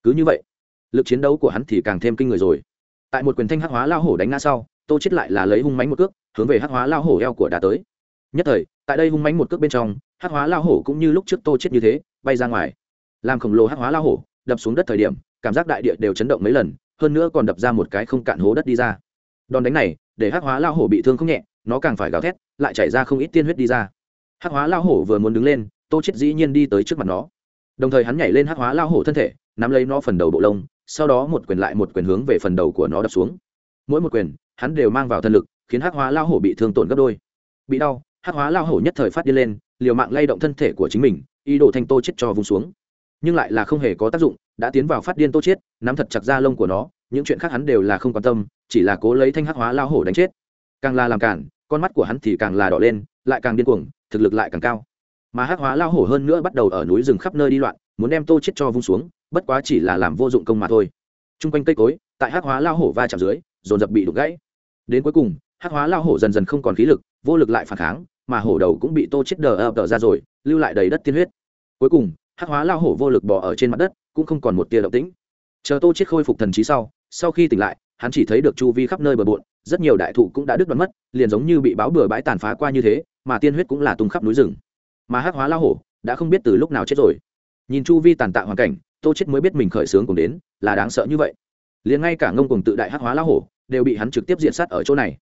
S1: Cứ như vậy, lực chiến đấu của hắn thì càng thêm kinh người rồi. Tại một quyền thanh hắc hóa lao hổ đánh ngã sau, tô chết lại là lấy hung mánh một cước, hướng về hắc hóa lao hổ eo của đá tới. Nhất thời, tại đây hung mánh một cước bên trong, hắc hóa lao hổ cũng như lúc trước tô chết như thế, bay ra ngoài. Làm khổng lồ hắc hóa lao hổ đập xuống đất thời điểm, cảm giác đại địa đều chấn động mấy lần, hơn nữa còn đập ra một cái không cạn hố đất đi ra. Đòn đánh này, để hắc hóa lao hổ bị thương không nhẹ nó càng phải gào thét, lại chảy ra không ít tiên huyết đi ra. Hắc hóa lao hổ vừa muốn đứng lên, tô chết dĩ nhiên đi tới trước mặt nó. Đồng thời hắn nhảy lên hắc hóa lao hổ thân thể, nắm lấy nó phần đầu bộ lông, sau đó một quyền lại một quyền hướng về phần đầu của nó đập xuống. Mỗi một quyền, hắn đều mang vào thân lực, khiến hắc hóa lao hổ bị thương tổn gấp đôi. Bị đau, hắc hóa lao hổ nhất thời phát đi lên, liều mạng lay động thân thể của chính mình, ý đồ thanh tô chết cho vùng xuống. Nhưng lại là không hề có tác dụng, đã tiến vào phát điên tô chết, nắm thật chặt da lông của nó, những chuyện khác hắn đều là không quan tâm, chỉ là cố lấy thanh hắc hóa lao hổ đánh chết càng là làm cản, con mắt của hắn thì càng là đỏ lên, lại càng điên cuồng, thực lực lại càng cao. Mà hắc hóa lao hổ hơn nữa bắt đầu ở núi rừng khắp nơi đi loạn, muốn đem tô chết cho vung xuống, bất quá chỉ là làm vô dụng công mà thôi. Trung quanh cây cối, tại hắc hóa lao hổ va chạm dưới, dồn dập bị đục gãy. Đến cuối cùng, hắc hóa lao hổ dần dần không còn khí lực, vô lực lại phản kháng, mà hổ đầu cũng bị tô chết đờ ập đờ ra rồi, lưu lại đầy đất tiên huyết. Cuối cùng, hắc hóa lao hổ vô lực bỏ ở trên mặt đất, cũng không còn một tia động tĩnh. Chờ tô chết khôi phục thần trí sau sau khi tỉnh lại hắn chỉ thấy được chu vi khắp nơi bờ bộn, rất nhiều đại thụ cũng đã đứt đoạn mất, liền giống như bị báo bừa bãi tàn phá qua như thế, mà tiên huyết cũng là tung khắp núi rừng. Mà hắc hóa lao hổ đã không biết từ lúc nào chết rồi. Nhìn chu vi tàn tạ hoàn cảnh, tô chết mới biết mình khởi sướng cùng đến, là đáng sợ như vậy. Liền ngay cả ngông cùng tự đại hắc hóa lao hổ đều bị hắn trực tiếp diện sát ở chỗ này.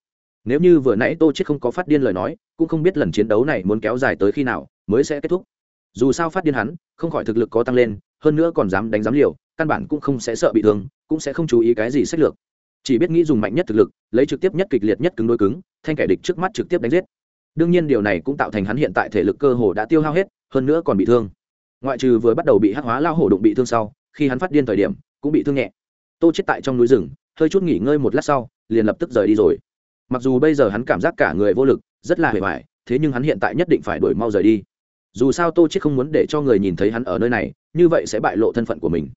S1: Nếu như vừa nãy tô chết không có phát điên lời nói, cũng không biết lần chiến đấu này muốn kéo dài tới khi nào mới sẽ kết thúc. Dù sao phát điên hắn, không khỏi thực lực có tăng lên, hơn nữa còn dám đánh dám liều, căn bản cũng không sẽ sợ bị thương, cũng sẽ không chú ý cái gì sách lược chỉ biết nghĩ dùng mạnh nhất thực lực, lấy trực tiếp nhất kịch liệt nhất cứng đối cứng, thanh kẻ địch trước mắt trực tiếp đánh giết. Đương nhiên điều này cũng tạo thành hắn hiện tại thể lực cơ hồ đã tiêu hao hết, hơn nữa còn bị thương. Ngoại trừ vừa bắt đầu bị hắc hóa lao hổ đụng bị thương sau, khi hắn phát điên thời điểm, cũng bị thương nhẹ. Tô chết tại trong núi rừng, hơi chút nghỉ ngơi một lát sau, liền lập tức rời đi rồi. Mặc dù bây giờ hắn cảm giác cả người vô lực, rất là hề hoài, thế nhưng hắn hiện tại nhất định phải đuổi mau rời đi. Dù sao tô chết không muốn để cho người nhìn thấy hắn ở nơi này, như vậy sẽ bại lộ thân phận của mình.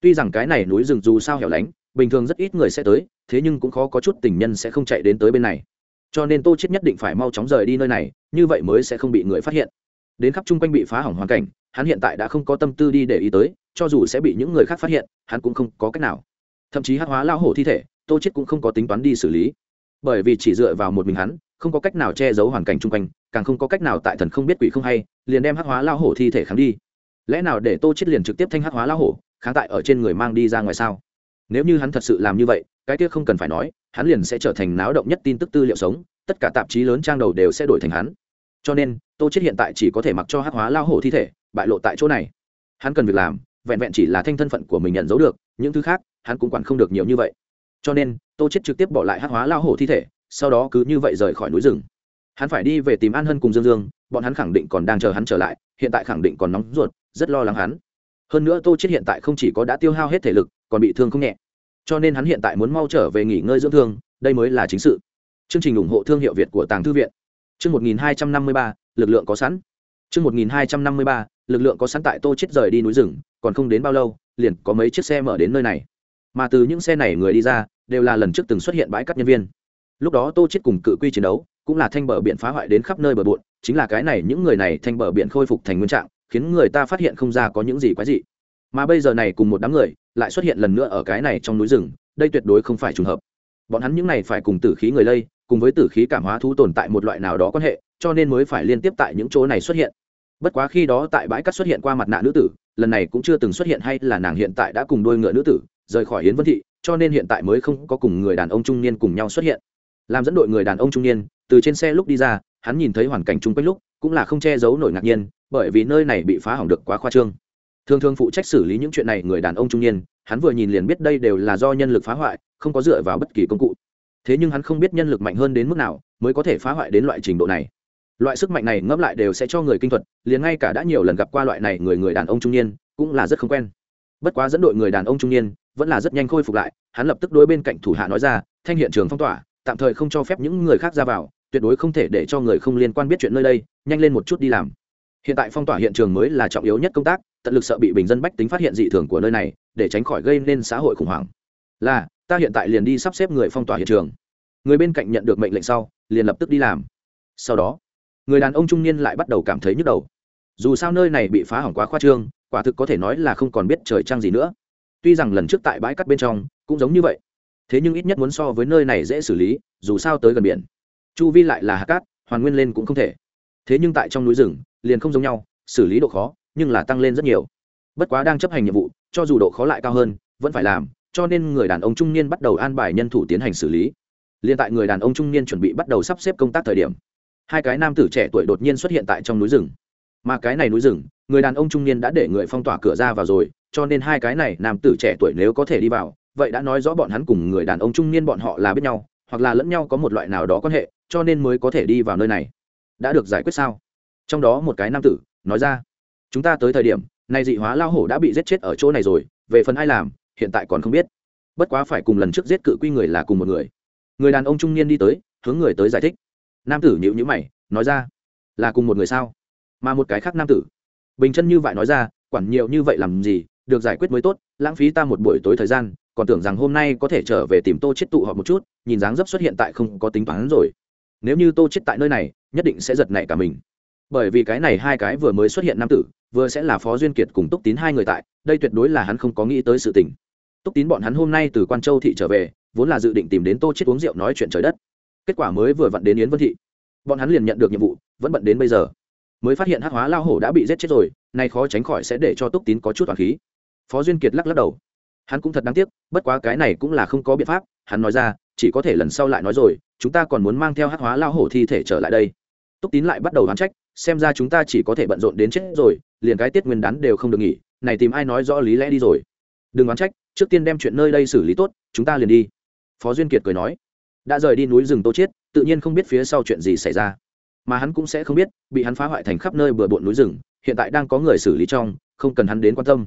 S1: Tuy rằng cái này núi rừng dù sao hẻo lánh bình thường rất ít người sẽ tới, thế nhưng cũng khó có chút tình nhân sẽ không chạy đến tới bên này. Cho nên tô chết nhất định phải mau chóng rời đi nơi này, như vậy mới sẽ không bị người phát hiện. Đến khắp chung quanh bị phá hỏng hoàn cảnh, hắn hiện tại đã không có tâm tư đi để ý tới, cho dù sẽ bị những người khác phát hiện, hắn cũng không có cách nào. Thậm chí hát hóa lao hổ thi thể, tô chết cũng không có tính toán đi xử lý. Bởi vì chỉ dựa vào một mình hắn, không có cách nào che giấu hoàn cảnh chung quanh, càng không có cách nào tại thần không biết quỷ không hay, liền đem hát hóa lao hổ thi thể kháng đi. Lẽ nào để tô chết liền trực tiếp thanh hát hóa lao hổ, kháng tại ở trên người mang đi ra ngoài sao? Nếu như hắn thật sự làm như vậy, cái kia không cần phải nói, hắn liền sẽ trở thành náo động nhất tin tức tư liệu sống, tất cả tạp chí lớn trang đầu đều sẽ đổi thành hắn. Cho nên, tô chết hiện tại chỉ có thể mặc cho hắc hóa lao hổ thi thể, bại lộ tại chỗ này. Hắn cần việc làm, vẹn vẹn chỉ là thanh thân phận của mình nhận dấu được, những thứ khác, hắn cũng quản không được nhiều như vậy. Cho nên, tô chết trực tiếp bỏ lại hắc hóa lao hổ thi thể, sau đó cứ như vậy rời khỏi núi rừng. Hắn phải đi về tìm an hân cùng dương dương, bọn hắn khẳng định còn đang chờ hắn trở lại, hiện tại khẳng định còn nóng ruột, rất lo lắng hắn hơn nữa tô chết hiện tại không chỉ có đã tiêu hao hết thể lực còn bị thương không nhẹ. Cho nên hắn hiện tại muốn mau trở về nghỉ ngơi dưỡng thương đây mới là chính sự. Chương trình ủng hộ thương hiệu việt của tàng thư viện. Chương 1253, lực lượng có sẵn. Chương 1253, lực lượng có sẵn tại tô chết rời đi núi rừng còn không đến bao lâu liền có mấy chiếc xe mở đến nơi này. Mà từ những xe này người đi ra đều là lần trước từng xuất hiện bãi cắt nhân viên. Lúc đó tô chết cùng cự quy chiến đấu cũng là thanh bờ biển phá hoại đến khắp nơi bờ bộn chính là cái này những người này thanh bờ biển khôi phục thành nguyên trạng khiến người ta phát hiện không ra có những gì quái dị. Mà bây giờ này cùng một đám người lại xuất hiện lần nữa ở cái này trong núi rừng, đây tuyệt đối không phải trùng hợp. Bọn hắn những này phải cùng tử khí người lây, cùng với tử khí cảm hóa thú tồn tại một loại nào đó quan hệ, cho nên mới phải liên tiếp tại những chỗ này xuất hiện. Bất quá khi đó tại bãi cát xuất hiện qua mặt nạ nữ tử, lần này cũng chưa từng xuất hiện hay là nàng hiện tại đã cùng đôi ngựa nữ tử, rời khỏi hiến vân thị, cho nên hiện tại mới không có cùng người đàn ông trung niên cùng nhau xuất hiện. Làm dẫn đội người đàn ông trung niên, từ trên xe lúc đi ra, hắn nhìn thấy hoàn cảnh chung quanh lúc, cũng là không che giấu nổi ngạc nhiên bởi vì nơi này bị phá hỏng được quá khoa trương. Thường thường phụ trách xử lý những chuyện này người đàn ông trung niên, hắn vừa nhìn liền biết đây đều là do nhân lực phá hoại, không có dựa vào bất kỳ công cụ. Thế nhưng hắn không biết nhân lực mạnh hơn đến mức nào mới có thể phá hoại đến loại trình độ này. Loại sức mạnh này ngẫm lại đều sẽ cho người kinh thuật, liền ngay cả đã nhiều lần gặp qua loại này người người đàn ông trung niên cũng là rất không quen. Bất quá dẫn đội người đàn ông trung niên vẫn là rất nhanh khôi phục lại, hắn lập tức đối bên cạnh thủ hạ nói ra, thanh hiện trường phong tỏa, tạm thời không cho phép những người khác ra vào, tuyệt đối không thể để cho người không liên quan biết chuyện nơi đây, nhanh lên một chút đi làm hiện tại phong tỏa hiện trường mới là trọng yếu nhất công tác, tận lực sợ bị bình dân bách tính phát hiện dị thường của nơi này, để tránh khỏi gây nên xã hội khủng hoảng. Là, ta hiện tại liền đi sắp xếp người phong tỏa hiện trường. Người bên cạnh nhận được mệnh lệnh sau, liền lập tức đi làm. Sau đó, người đàn ông trung niên lại bắt đầu cảm thấy nhức đầu. Dù sao nơi này bị phá hỏng quá khoa trương, quả thực có thể nói là không còn biết trời trăng gì nữa. Tuy rằng lần trước tại bãi cắt bên trong, cũng giống như vậy. Thế nhưng ít nhất muốn so với nơi này dễ xử lý, dù sao tới gần biển. Chu vi lại là hạt cát, hoàn nguyên lên cũng không thể. Thế nhưng tại trong núi rừng liền không giống nhau, xử lý độ khó, nhưng là tăng lên rất nhiều. Bất quá đang chấp hành nhiệm vụ, cho dù độ khó lại cao hơn, vẫn phải làm, cho nên người đàn ông trung niên bắt đầu an bài nhân thủ tiến hành xử lý. Liền tại người đàn ông trung niên chuẩn bị bắt đầu sắp xếp công tác thời điểm, hai cái nam tử trẻ tuổi đột nhiên xuất hiện tại trong núi rừng. Mà cái này núi rừng, người đàn ông trung niên đã để người phong tỏa cửa ra vào rồi, cho nên hai cái này nam tử trẻ tuổi nếu có thể đi vào, vậy đã nói rõ bọn hắn cùng người đàn ông trung niên bọn họ là biết nhau, hoặc là lẫn nhau có một loại nào đó quan hệ, cho nên mới có thể đi vào nơi này. Đã được giải quyết sao? Trong đó một cái nam tử, nói ra, chúng ta tới thời điểm này dị hóa lao hổ đã bị giết chết ở chỗ này rồi, về phần ai làm, hiện tại còn không biết. Bất quá phải cùng lần trước giết cự quy người là cùng một người. Người đàn ông trung niên đi tới, hướng người tới giải thích. Nam tử nhịu nhữ mày, nói ra, là cùng một người sao? Mà một cái khác nam tử, bình chân như vậy nói ra, quản nhiều như vậy làm gì, được giải quyết mới tốt, lãng phí ta một buổi tối thời gian, còn tưởng rằng hôm nay có thể trở về tìm tô chết tụ họp một chút, nhìn dáng dấp xuất hiện tại không có tính toán rồi. Nếu như tô chết tại nơi này, nhất định sẽ giật nảy cả mình bởi vì cái này hai cái vừa mới xuất hiện nam tử, vừa sẽ là phó duyên kiệt cùng túc tín hai người tại, đây tuyệt đối là hắn không có nghĩ tới sự tình. Túc tín bọn hắn hôm nay từ quan châu thị trở về, vốn là dự định tìm đến tô chết uống rượu nói chuyện trời đất. Kết quả mới vừa vặn đến yến vân thị. Bọn hắn liền nhận được nhiệm vụ, vẫn bận đến bây giờ. Mới phát hiện hắc hóa lao hổ đã bị giết chết rồi, nay khó tránh khỏi sẽ để cho túc tín có chút toàn khí. Phó duyên kiệt lắc lắc đầu. Hắn cũng thật đáng tiếc, bất quá cái này cũng là không có biện pháp, hắn nói ra, chỉ có thể lần sau lại nói rồi, chúng ta còn muốn mang theo hắc hóa lao hổ thi thể trở lại đây. Túc tín lại bắt đầu đoán trách xem ra chúng ta chỉ có thể bận rộn đến chết rồi, liền cái tiết nguyên đán đều không được nghỉ, này tìm ai nói rõ lý lẽ đi rồi. Đừng đoán trách, trước tiên đem chuyện nơi đây xử lý tốt, chúng ta liền đi. Phó duyên kiệt cười nói. Đã rời đi núi rừng tô chiết, tự nhiên không biết phía sau chuyện gì xảy ra. Mà hắn cũng sẽ không biết, bị hắn phá hoại thành khắp nơi bừa bộn núi rừng, hiện tại đang có người xử lý trong, không cần hắn đến quan tâm.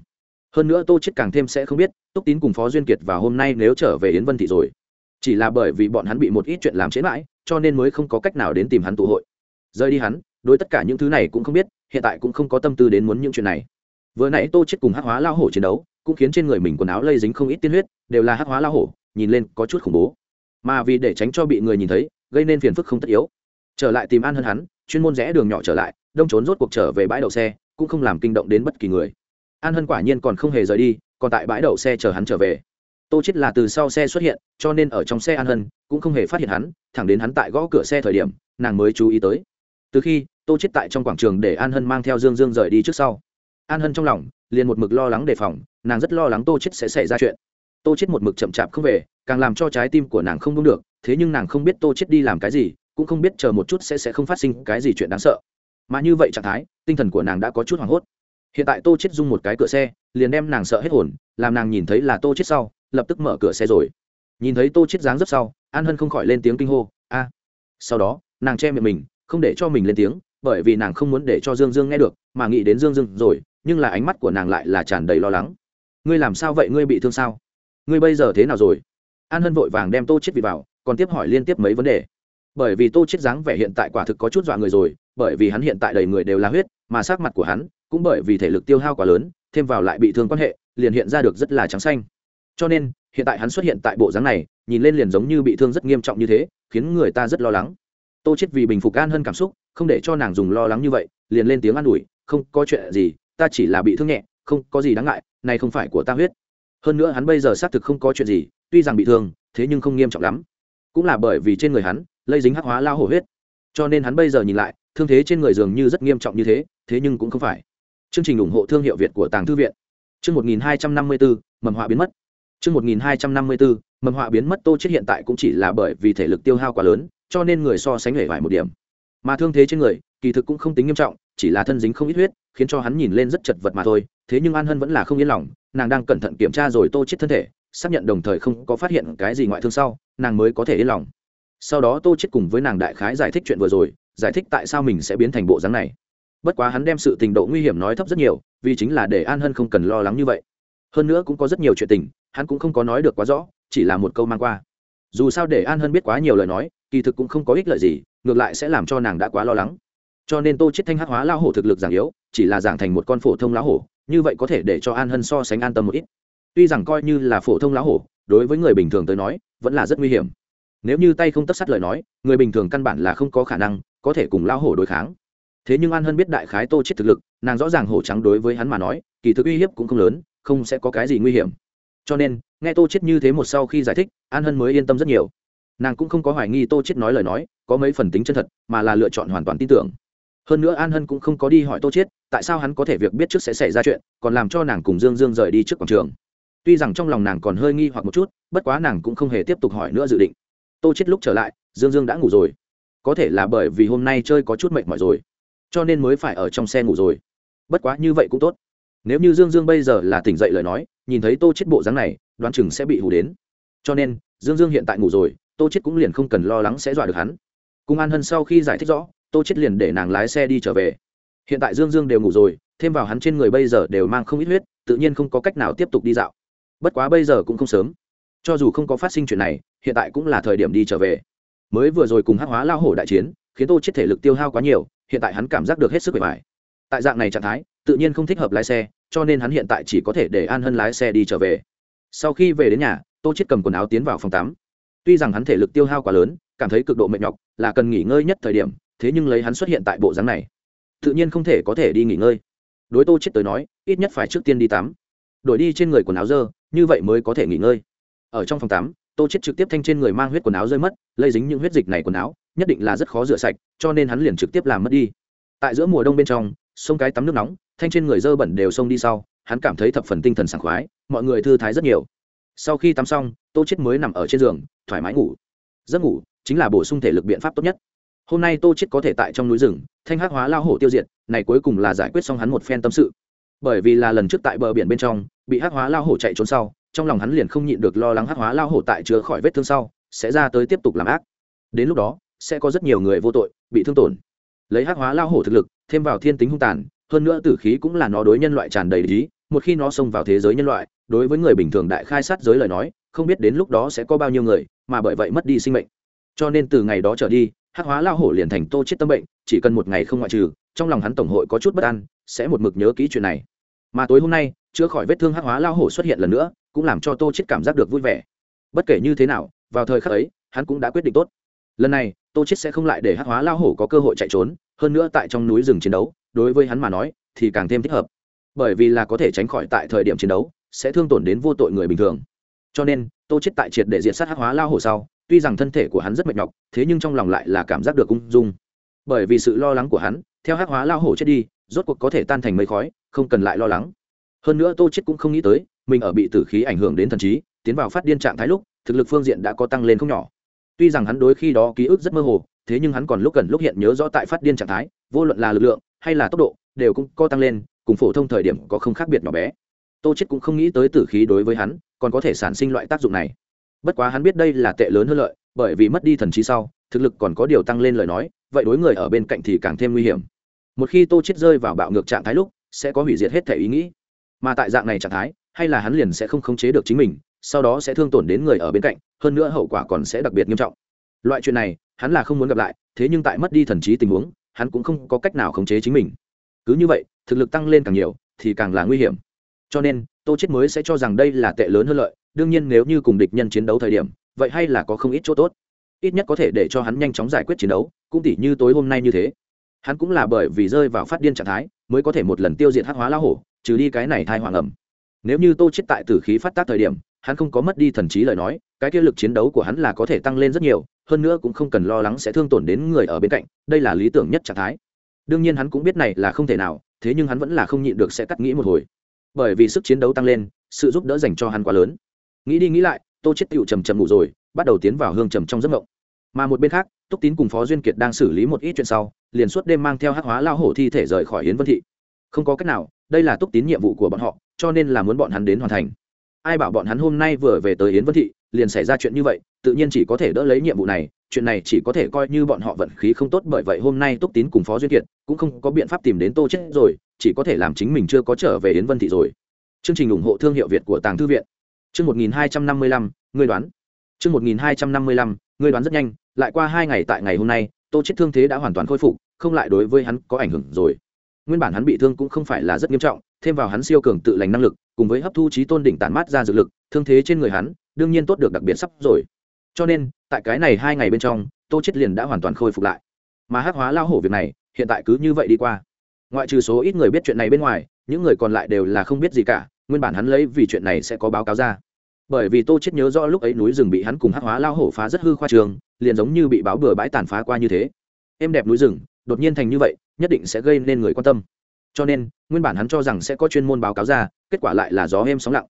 S1: Hơn nữa tô chiết càng thêm sẽ không biết, túc tín cùng phó duyên kiệt vào hôm nay nếu trở về yến vân thị rồi. Chỉ là bởi vì bọn hắn bị một ít chuyện làm chế mãi, cho nên mới không có cách nào đến tìm hắn tụ hội. Rời đi hắn đối tất cả những thứ này cũng không biết, hiện tại cũng không có tâm tư đến muốn những chuyện này. Vừa nãy tô chết cùng hắc hóa lao hổ chiến đấu, cũng khiến trên người mình quần áo lây dính không ít tiên huyết, đều là hắc hóa lao hổ, nhìn lên có chút khủng bố. Mà vì để tránh cho bị người nhìn thấy, gây nên phiền phức không tất yếu. Trở lại tìm an hơn hắn, chuyên môn rẽ đường nhỏ trở lại, đông trốn rốt cuộc trở về bãi đậu xe, cũng không làm kinh động đến bất kỳ người. An hân quả nhiên còn không hề rời đi, còn tại bãi đậu xe chờ hắn trở về. Tô chết là từ sau xe xuất hiện, cho nên ở trong xe an hân, cũng không hề phát hiện hắn, thẳng đến hắn tại gõ cửa xe thời điểm, nàng mới chú ý tới. Từ khi tô chết tại trong quảng trường để an hân mang theo dương dương rời đi trước sau. An hân trong lòng, liền một mực lo lắng đề phòng, nàng rất lo lắng tô chết sẽ xảy ra chuyện. Tô chết một mực chậm chạp không về, càng làm cho trái tim của nàng không đúng được, thế nhưng nàng không biết tô chết đi làm cái gì, cũng không biết chờ một chút sẽ sẽ không phát sinh cái gì chuyện đáng sợ. Mà như vậy trạng thái, tinh thần của nàng đã có chút hoảng hốt. Hiện tại tô chết dung một cái cửa xe, liền đem nàng sợ hết hồn, làm nàng nhìn thấy là tô chết sau, lập tức mở cửa xe rồi. Nhìn thấy tô chết dáng dấp sau, an hân không khỏi lên tiếng kinh hô, a! Sau đó, nàng che miệng mình, không để cho mình lên tiếng bởi vì nàng không muốn để cho dương dương nghe được, mà nghĩ đến dương dương rồi, nhưng là ánh mắt của nàng lại là tràn đầy lo lắng. Ngươi làm sao vậy? Ngươi bị thương sao? Ngươi bây giờ thế nào rồi? An hân vội vàng đem tô chết vị vào, còn tiếp hỏi liên tiếp mấy vấn đề. Bởi vì tô chết dáng vẻ hiện tại quả thực có chút dọa người rồi, bởi vì hắn hiện tại đầy người đều là huyết, mà sắc mặt của hắn cũng bởi vì thể lực tiêu hao quá lớn, thêm vào lại bị thương quan hệ, liền hiện ra được rất là trắng xanh. Cho nên, hiện tại hắn xuất hiện tại bộ dáng này, nhìn lên liền giống như bị thương rất nghiêm trọng như thế, khiến người ta rất lo lắng tô chết vì bình phục an hơn cảm xúc, không để cho nàng dùng lo lắng như vậy, liền lên tiếng an ủi, không có chuyện gì, ta chỉ là bị thương nhẹ, không có gì đáng ngại, này không phải của ta huyết. Hơn nữa hắn bây giờ xác thực không có chuyện gì, tuy rằng bị thương, thế nhưng không nghiêm trọng lắm. Cũng là bởi vì trên người hắn, lây dính hắc hóa lao hổ huyết. Cho nên hắn bây giờ nhìn lại, thương thế trên người dường như rất nghiêm trọng như thế thế nhưng cũng không phải. Chương trình ủng hộ thương hiệu việt của tàng thư viện. Chương một nghìn hai trăm năm mươi bốn mầm họa biến mất. Chương một nghìn hai trăm năm mươi bốn mầm họa biến mất tô chết hiện tại cũng chỉ là bởi vì thể lực tiêu hao quá lớn cho nên người so sánh hề vải một điểm. Mà thương thế trên người, kỳ thực cũng không tính nghiêm trọng, chỉ là thân dính không ít huyết, khiến cho hắn nhìn lên rất chật vật mà thôi, thế nhưng an hân vẫn là không yên lòng, nàng đang cẩn thận kiểm tra rồi tô chết thân thể, xác nhận đồng thời không có phát hiện cái gì ngoại thương sau, nàng mới có thể yên lòng. Sau đó tô chết cùng với nàng đại khái giải thích chuyện vừa rồi, giải thích tại sao mình sẽ biến thành bộ dáng này. Bất quá hắn đem sự tình độ nguy hiểm nói thấp rất nhiều, vì chính là để an hân không cần lo lắng như vậy. Hơn nữa cũng có rất nhiều chuyện tình, hắn cũng không có nói được quá rõ, chỉ là một câu mang qua. Dù sao để an hân biết quá nhiều lời nói kỳ thực cũng không có ích lợi gì, ngược lại sẽ làm cho nàng đã quá lo lắng. Cho nên tô chết thanh hắc hóa lao hổ thực lực giảm yếu, chỉ là giảm thành một con phổ thông lão hổ, như vậy có thể để cho an hân so sánh an tâm một ít. Tuy rằng coi như là phổ thông lão hổ, đối với người bình thường tới nói, vẫn là rất nguy hiểm. Nếu như tay không tất sắt lời nói, người bình thường căn bản là không có khả năng có thể cùng lão hổ đối kháng. Thế nhưng an hân biết đại khái tô chết thực lực, nàng rõ ràng hổ trắng đối với hắn mà nói, kỳ thực uy hiếp cũng không lớn, không sẽ có cái gì nguy hiểm. Cho nên, nghe tô chết như thế một sau khi giải thích, an hân mới yên tâm rất nhiều nàng cũng không có hoài nghi tô chết nói lời nói, có mấy phần tính chân thật, mà là lựa chọn hoàn toàn tin tưởng. Hơn nữa an hân cũng không có đi hỏi tô chết, tại sao hắn có thể việc biết trước sẽ xảy ra chuyện, còn làm cho nàng cùng dương dương rời đi trước quảng trường. Tuy rằng trong lòng nàng còn hơi nghi hoặc một chút, bất quá nàng cũng không hề tiếp tục hỏi nữa dự định. Tô chết lúc trở lại, dương dương đã ngủ rồi. Có thể là bởi vì hôm nay chơi có chút mệt mỏi rồi, cho nên mới phải ở trong xe ngủ rồi. Bất quá như vậy cũng tốt. Nếu như dương dương bây giờ là tỉnh dậy lời nói, nhìn thấy tô chết bộ dáng này, đoán chừng sẽ bị hù đến. Cho nên, dương dương hiện tại ngủ rồi tô chết cũng liền không cần lo lắng sẽ dọa được hắn. Cùng an hân sau khi giải thích rõ, tô chết liền để nàng lái xe đi trở về. Hiện tại dương dương đều ngủ rồi, thêm vào hắn trên người bây giờ đều mang không ít huyết, tự nhiên không có cách nào tiếp tục đi dạo. Bất quá bây giờ cũng không sớm. Cho dù không có phát sinh chuyện này, hiện tại cũng là thời điểm đi trở về. Mới vừa rồi cùng hắc hóa lao hổ đại chiến, khiến tô chết thể lực tiêu hao quá nhiều, hiện tại hắn cảm giác được hết sức bề bài tại dạng này trạng thái, tự nhiên không thích hợp lái xe, cho nên hắn hiện tại chỉ có thể để an hân lái xe đi trở về. Sau khi về đến nhà, tô chết cầm quần áo tiến vào phòng tắm tuy rằng hắn thể lực tiêu hao quá lớn, cảm thấy cực độ mệt nhọc, là cần nghỉ ngơi nhất thời điểm, thế nhưng lấy hắn xuất hiện tại bộ dáng này, tự nhiên không thể có thể đi nghỉ ngơi. Đối tô chết tới nói, ít nhất phải trước tiên đi tắm. Đổi đi trên người quần áo dơ, như vậy mới có thể nghỉ ngơi. Ở trong phòng tắm, tô chết trực tiếp thanh trên người mang huyết quần áo rơi mất, lây dính những huyết dịch này quần áo, nhất định là rất khó rửa sạch, cho nên hắn liền trực tiếp làm mất đi. Tại giữa mùa đông bên trong, sông cái tắm nước nóng, thanh trên người dơ bẩn đều xông đi sau, hắn cảm thấy thập phần tinh thần sảng khoái, mọi người thư thái rất nhiều sau khi tắm xong, tô chết mới nằm ở trên giường, thoải mái ngủ. Giấc ngủ chính là bổ sung thể lực biện pháp tốt nhất. Hôm nay tô chết có thể tại trong núi rừng, thanh hắc hóa lao hổ tiêu diệt, này cuối cùng là giải quyết xong hắn một phen tâm sự. Bởi vì là lần trước tại bờ biển bên trong, bị hắc hóa lao hổ chạy trốn sau, trong lòng hắn liền không nhịn được lo lắng hắc hóa lao hổ tại chữa khỏi vết thương sau, sẽ ra tới tiếp tục làm ác. Đến lúc đó, sẽ có rất nhiều người vô tội, bị thương tổn. Lấy hắc hóa lao hổ thực lực, thêm vào thiên tính hung tàn, hơn nữa tử khí cũng là nó đối nhân loại tràn đầy lý một khi nó xông vào thế giới nhân loại, đối với người bình thường đại khai sát giới lời nói, không biết đến lúc đó sẽ có bao nhiêu người, mà bởi vậy mất đi sinh mệnh. Cho nên từ ngày đó trở đi, hắc hóa lao hổ liền thành tô chết tâm bệnh, chỉ cần một ngày không ngoại trừ, trong lòng hắn tổng hội có chút bất an, sẽ một mực nhớ kỹ chuyện này. Mà tối hôm nay, chữa khỏi vết thương hắc hóa lao hổ xuất hiện lần nữa, cũng làm cho tô chết cảm giác được vui vẻ. Bất kể như thế nào, vào thời khắc ấy, hắn cũng đã quyết định tốt. Lần này, tô chết sẽ không lại để hắc hóa lao hổ có cơ hội chạy trốn, hơn nữa tại trong núi rừng chiến đấu, đối với hắn mà nói, thì càng thêm thích hợp bởi vì là có thể tránh khỏi tại thời điểm chiến đấu, sẽ thương tổn đến vô tội người bình thường. Cho nên, tô chết tại triệt để diện sát hắc hóa lao hổ sau, tuy rằng thân thể của hắn rất mệt nhọc, thế nhưng trong lòng lại là cảm giác được ung dung. Bởi vì sự lo lắng của hắn, theo hắc hóa lao hổ chết đi, rốt cuộc có thể tan thành mây khói, không cần lại lo lắng. Hơn nữa tô chết cũng không nghĩ tới, mình ở bị tử khí ảnh hưởng đến thần trí, tiến vào phát điên trạng thái lúc, thực lực phương diện đã có tăng lên không nhỏ. Tuy rằng hắn đối khi đó ký ức rất mơ hồ, thế nhưng hắn còn lúc cần lúc hiện nhớ rõ tại phát điên trạng thái, vô luận là lực lượng hay là tốc độ, đều cũng có tăng lên cùng phổ thông thời điểm có không khác biệt nhỏ bé. Tô chết cũng không nghĩ tới tử khí đối với hắn, còn có thể sản sinh loại tác dụng này. Bất quá hắn biết đây là tệ lớn hơn lợi, bởi vì mất đi thần trí sau, thực lực còn có điều tăng lên lời nói, vậy đối người ở bên cạnh thì càng thêm nguy hiểm. Một khi tô chết rơi vào bạo ngược trạng thái lúc, sẽ có hủy diệt hết thể ý nghĩ. Mà tại dạng này trạng thái, hay là hắn liền sẽ không khống chế được chính mình, sau đó sẽ thương tổn đến người ở bên cạnh, hơn nữa hậu quả còn sẽ đặc biệt nghiêm trọng. Loại chuyện này, hắn là không muốn gặp lại, thế nhưng tại mất đi thần trí tình huống, hắn cũng không có cách nào khống chế chính mình. Cứ như vậy thực lực tăng lên càng nhiều thì càng là nguy hiểm. Cho nên, tô chết mới sẽ cho rằng đây là tệ lớn hơn lợi, đương nhiên nếu như cùng địch nhân chiến đấu thời điểm, vậy hay là có không ít chỗ tốt. Ít nhất có thể để cho hắn nhanh chóng giải quyết chiến đấu, cũng tỉ như tối hôm nay như thế. Hắn cũng là bởi vì rơi vào phát điên trạng thái, mới có thể một lần tiêu diệt hắc hóa lao hổ, trừ đi cái này thai hoàng ẩm. Nếu như tô chết tại tử khí phát tác thời điểm, hắn không có mất đi thần trí lời nói, cái kia lực chiến đấu của hắn là có thể tăng lên rất nhiều, hơn nữa cũng không cần lo lắng sẽ thương tổn đến người ở bên cạnh, đây là lý tưởng nhất trạng thái. Đương nhiên hắn cũng biết này là không thể nào thế nhưng hắn vẫn là không nhịn được sẽ cắt nghĩ một hồi. Bởi vì sức chiến đấu tăng lên, sự giúp đỡ dành cho hắn quá lớn. Nghĩ đi nghĩ lại, tô chết tựu trầm trầm ngủ rồi, bắt đầu tiến vào hương trầm trong giấc mộng. Mà một bên khác, túc tín cùng phó duyên kiệt đang xử lý một ít chuyện sau, liền suốt đêm mang theo hắc hóa lao hổ thi thể rời khỏi yến vân thị. Không có cách nào, đây là túc tín nhiệm vụ của bọn họ, cho nên là muốn bọn hắn đến hoàn thành. Ai bảo bọn hắn hôm nay vừa về tới yến vân thị liền xảy ra chuyện như vậy, tự nhiên chỉ có thể đỡ lấy nhiệm vụ này, chuyện này chỉ có thể coi như bọn họ vận khí không tốt bởi vậy hôm nay túc tín cùng phó duyên kiệt cũng không có biện pháp tìm đến tô chết rồi, chỉ có thể làm chính mình chưa có trở về yến vân thị rồi. Chương trình ủng hộ thương hiệu việt của tàng thư viện. Chương một nghìn hai trăm năm mươi lăm, ngươi đoán. Chương một nghìn hai trăm năm mươi lăm, ngươi đoán rất nhanh, lại qua hai ngày tại ngày hôm nay, tô chết thương thế đã hoàn toàn khôi phục, không lại đối với hắn có ảnh hưởng rồi. Nguyên bản hắn bị thương cũng không phải là rất nghiêm trọng, thêm vào hắn siêu cường tự lành năng lực, cùng với hấp thu trí tôn đỉnh tản mát ra dược lực, thương thế trên người hắn đương nhiên tốt được đặc biệt sắp rồi. Cho nên, tại cái này hai ngày bên trong, tô chết liền đã hoàn toàn khôi phục lại. Mà hắc hóa lao hổ việc này, hiện tại cứ như vậy đi qua. Ngoại trừ số ít người biết chuyện này bên ngoài, những người còn lại đều là không biết gì cả, nguyên bản hắn lấy vì chuyện này sẽ có báo cáo ra. Bởi vì tô chết nhớ rõ lúc ấy núi rừng bị hắn cùng hắc hóa lao hổ phá rất hư khoa trường, liền giống như bị báo bừa bãi tàn phá qua như thế. Êm đẹp núi rừng, đột nhiên thành như vậy, nhất định sẽ gây nên người quan tâm. Cho nên, nguyên bản hắn cho rằng sẽ có chuyên môn báo cáo ra, kết quả lại là gió êm sóng lặng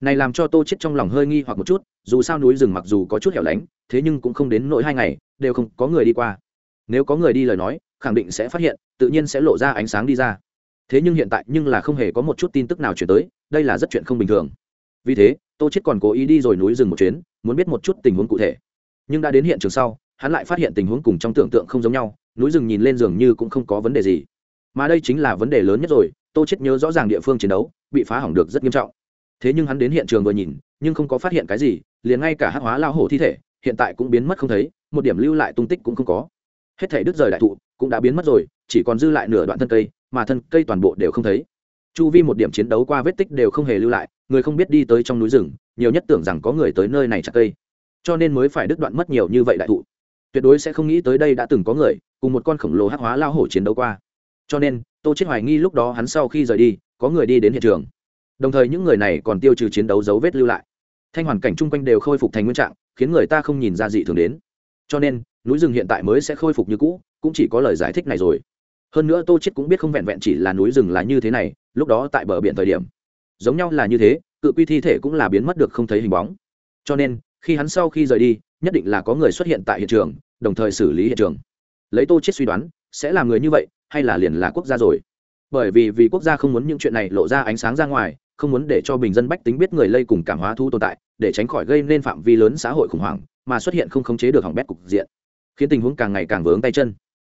S1: này làm cho tô chết trong lòng hơi nghi hoặc một chút, dù sao núi rừng mặc dù có chút hẻo lánh, thế nhưng cũng không đến nỗi hai ngày, đều không có người đi qua. Nếu có người đi lời nói, khẳng định sẽ phát hiện, tự nhiên sẽ lộ ra ánh sáng đi ra. Thế nhưng hiện tại nhưng là không hề có một chút tin tức nào chuyển tới, đây là rất chuyện không bình thường. Vì thế, tô chết còn cố ý đi rồi núi rừng một chuyến, muốn biết một chút tình huống cụ thể. Nhưng đã đến hiện trường sau, hắn lại phát hiện tình huống cùng trong tưởng tượng không giống nhau, núi rừng nhìn lên dường như cũng không có vấn đề gì. Mà đây chính là vấn đề lớn nhất rồi, tô chết nhớ rõ ràng địa phương chiến đấu, bị phá hỏng được rất nghiêm trọng thế nhưng hắn đến hiện trường vừa nhìn, nhưng không có phát hiện cái gì, liền ngay cả hắc hóa lao hổ thi thể, hiện tại cũng biến mất không thấy, một điểm lưu lại tung tích cũng không có. Hết thể đứt rời đại thụ cũng đã biến mất rồi, chỉ còn dư lại nửa đoạn thân cây, mà thân cây toàn bộ đều không thấy. Chu vi một điểm chiến đấu qua vết tích đều không hề lưu lại, người không biết đi tới trong núi rừng, nhiều nhất tưởng rằng có người tới nơi này chặt cây. Cho nên mới phải đứt đoạn mất nhiều như vậy đại thụ. Tuyệt đối sẽ không nghĩ tới đây đã từng có người, cùng một con khổng lồ hắc hóa lao hổ chiến đấu qua. Cho nên, tô chết hoài nghi lúc đó hắn sau khi rời đi, có người đi đến hiện trường đồng thời những người này còn tiêu trừ chiến đấu dấu vết lưu lại. Thanh hoàn cảnh chung quanh đều khôi phục thành nguyên trạng, khiến người ta không nhìn ra dị thường đến. Cho nên, núi rừng hiện tại mới sẽ khôi phục như cũ, cũng chỉ có lời giải thích này rồi. Hơn nữa tô chết cũng biết không vẹn vẹn chỉ là núi rừng là như thế này, lúc đó tại bờ biển thời điểm, giống nhau là như thế, cự quy thi thể cũng là biến mất được không thấy hình bóng. Cho nên, khi hắn sau khi rời đi, nhất định là có người xuất hiện tại hiện trường, đồng thời xử lý hiện trường. Lấy tô chết suy đoán, sẽ là người như vậy, hay là liền là quốc gia rồi? Bởi vì vì quốc gia không muốn những chuyện này lộ ra ánh sáng ra ngoài không muốn để cho bình dân bách tính biết người lây cùng cảm hóa thu tồn tại, để tránh khỏi gây nên phạm vi lớn xã hội khủng hoảng, mà xuất hiện không khống chế được hỏng bét cục diện, khiến tình huống càng ngày càng vướng tay chân.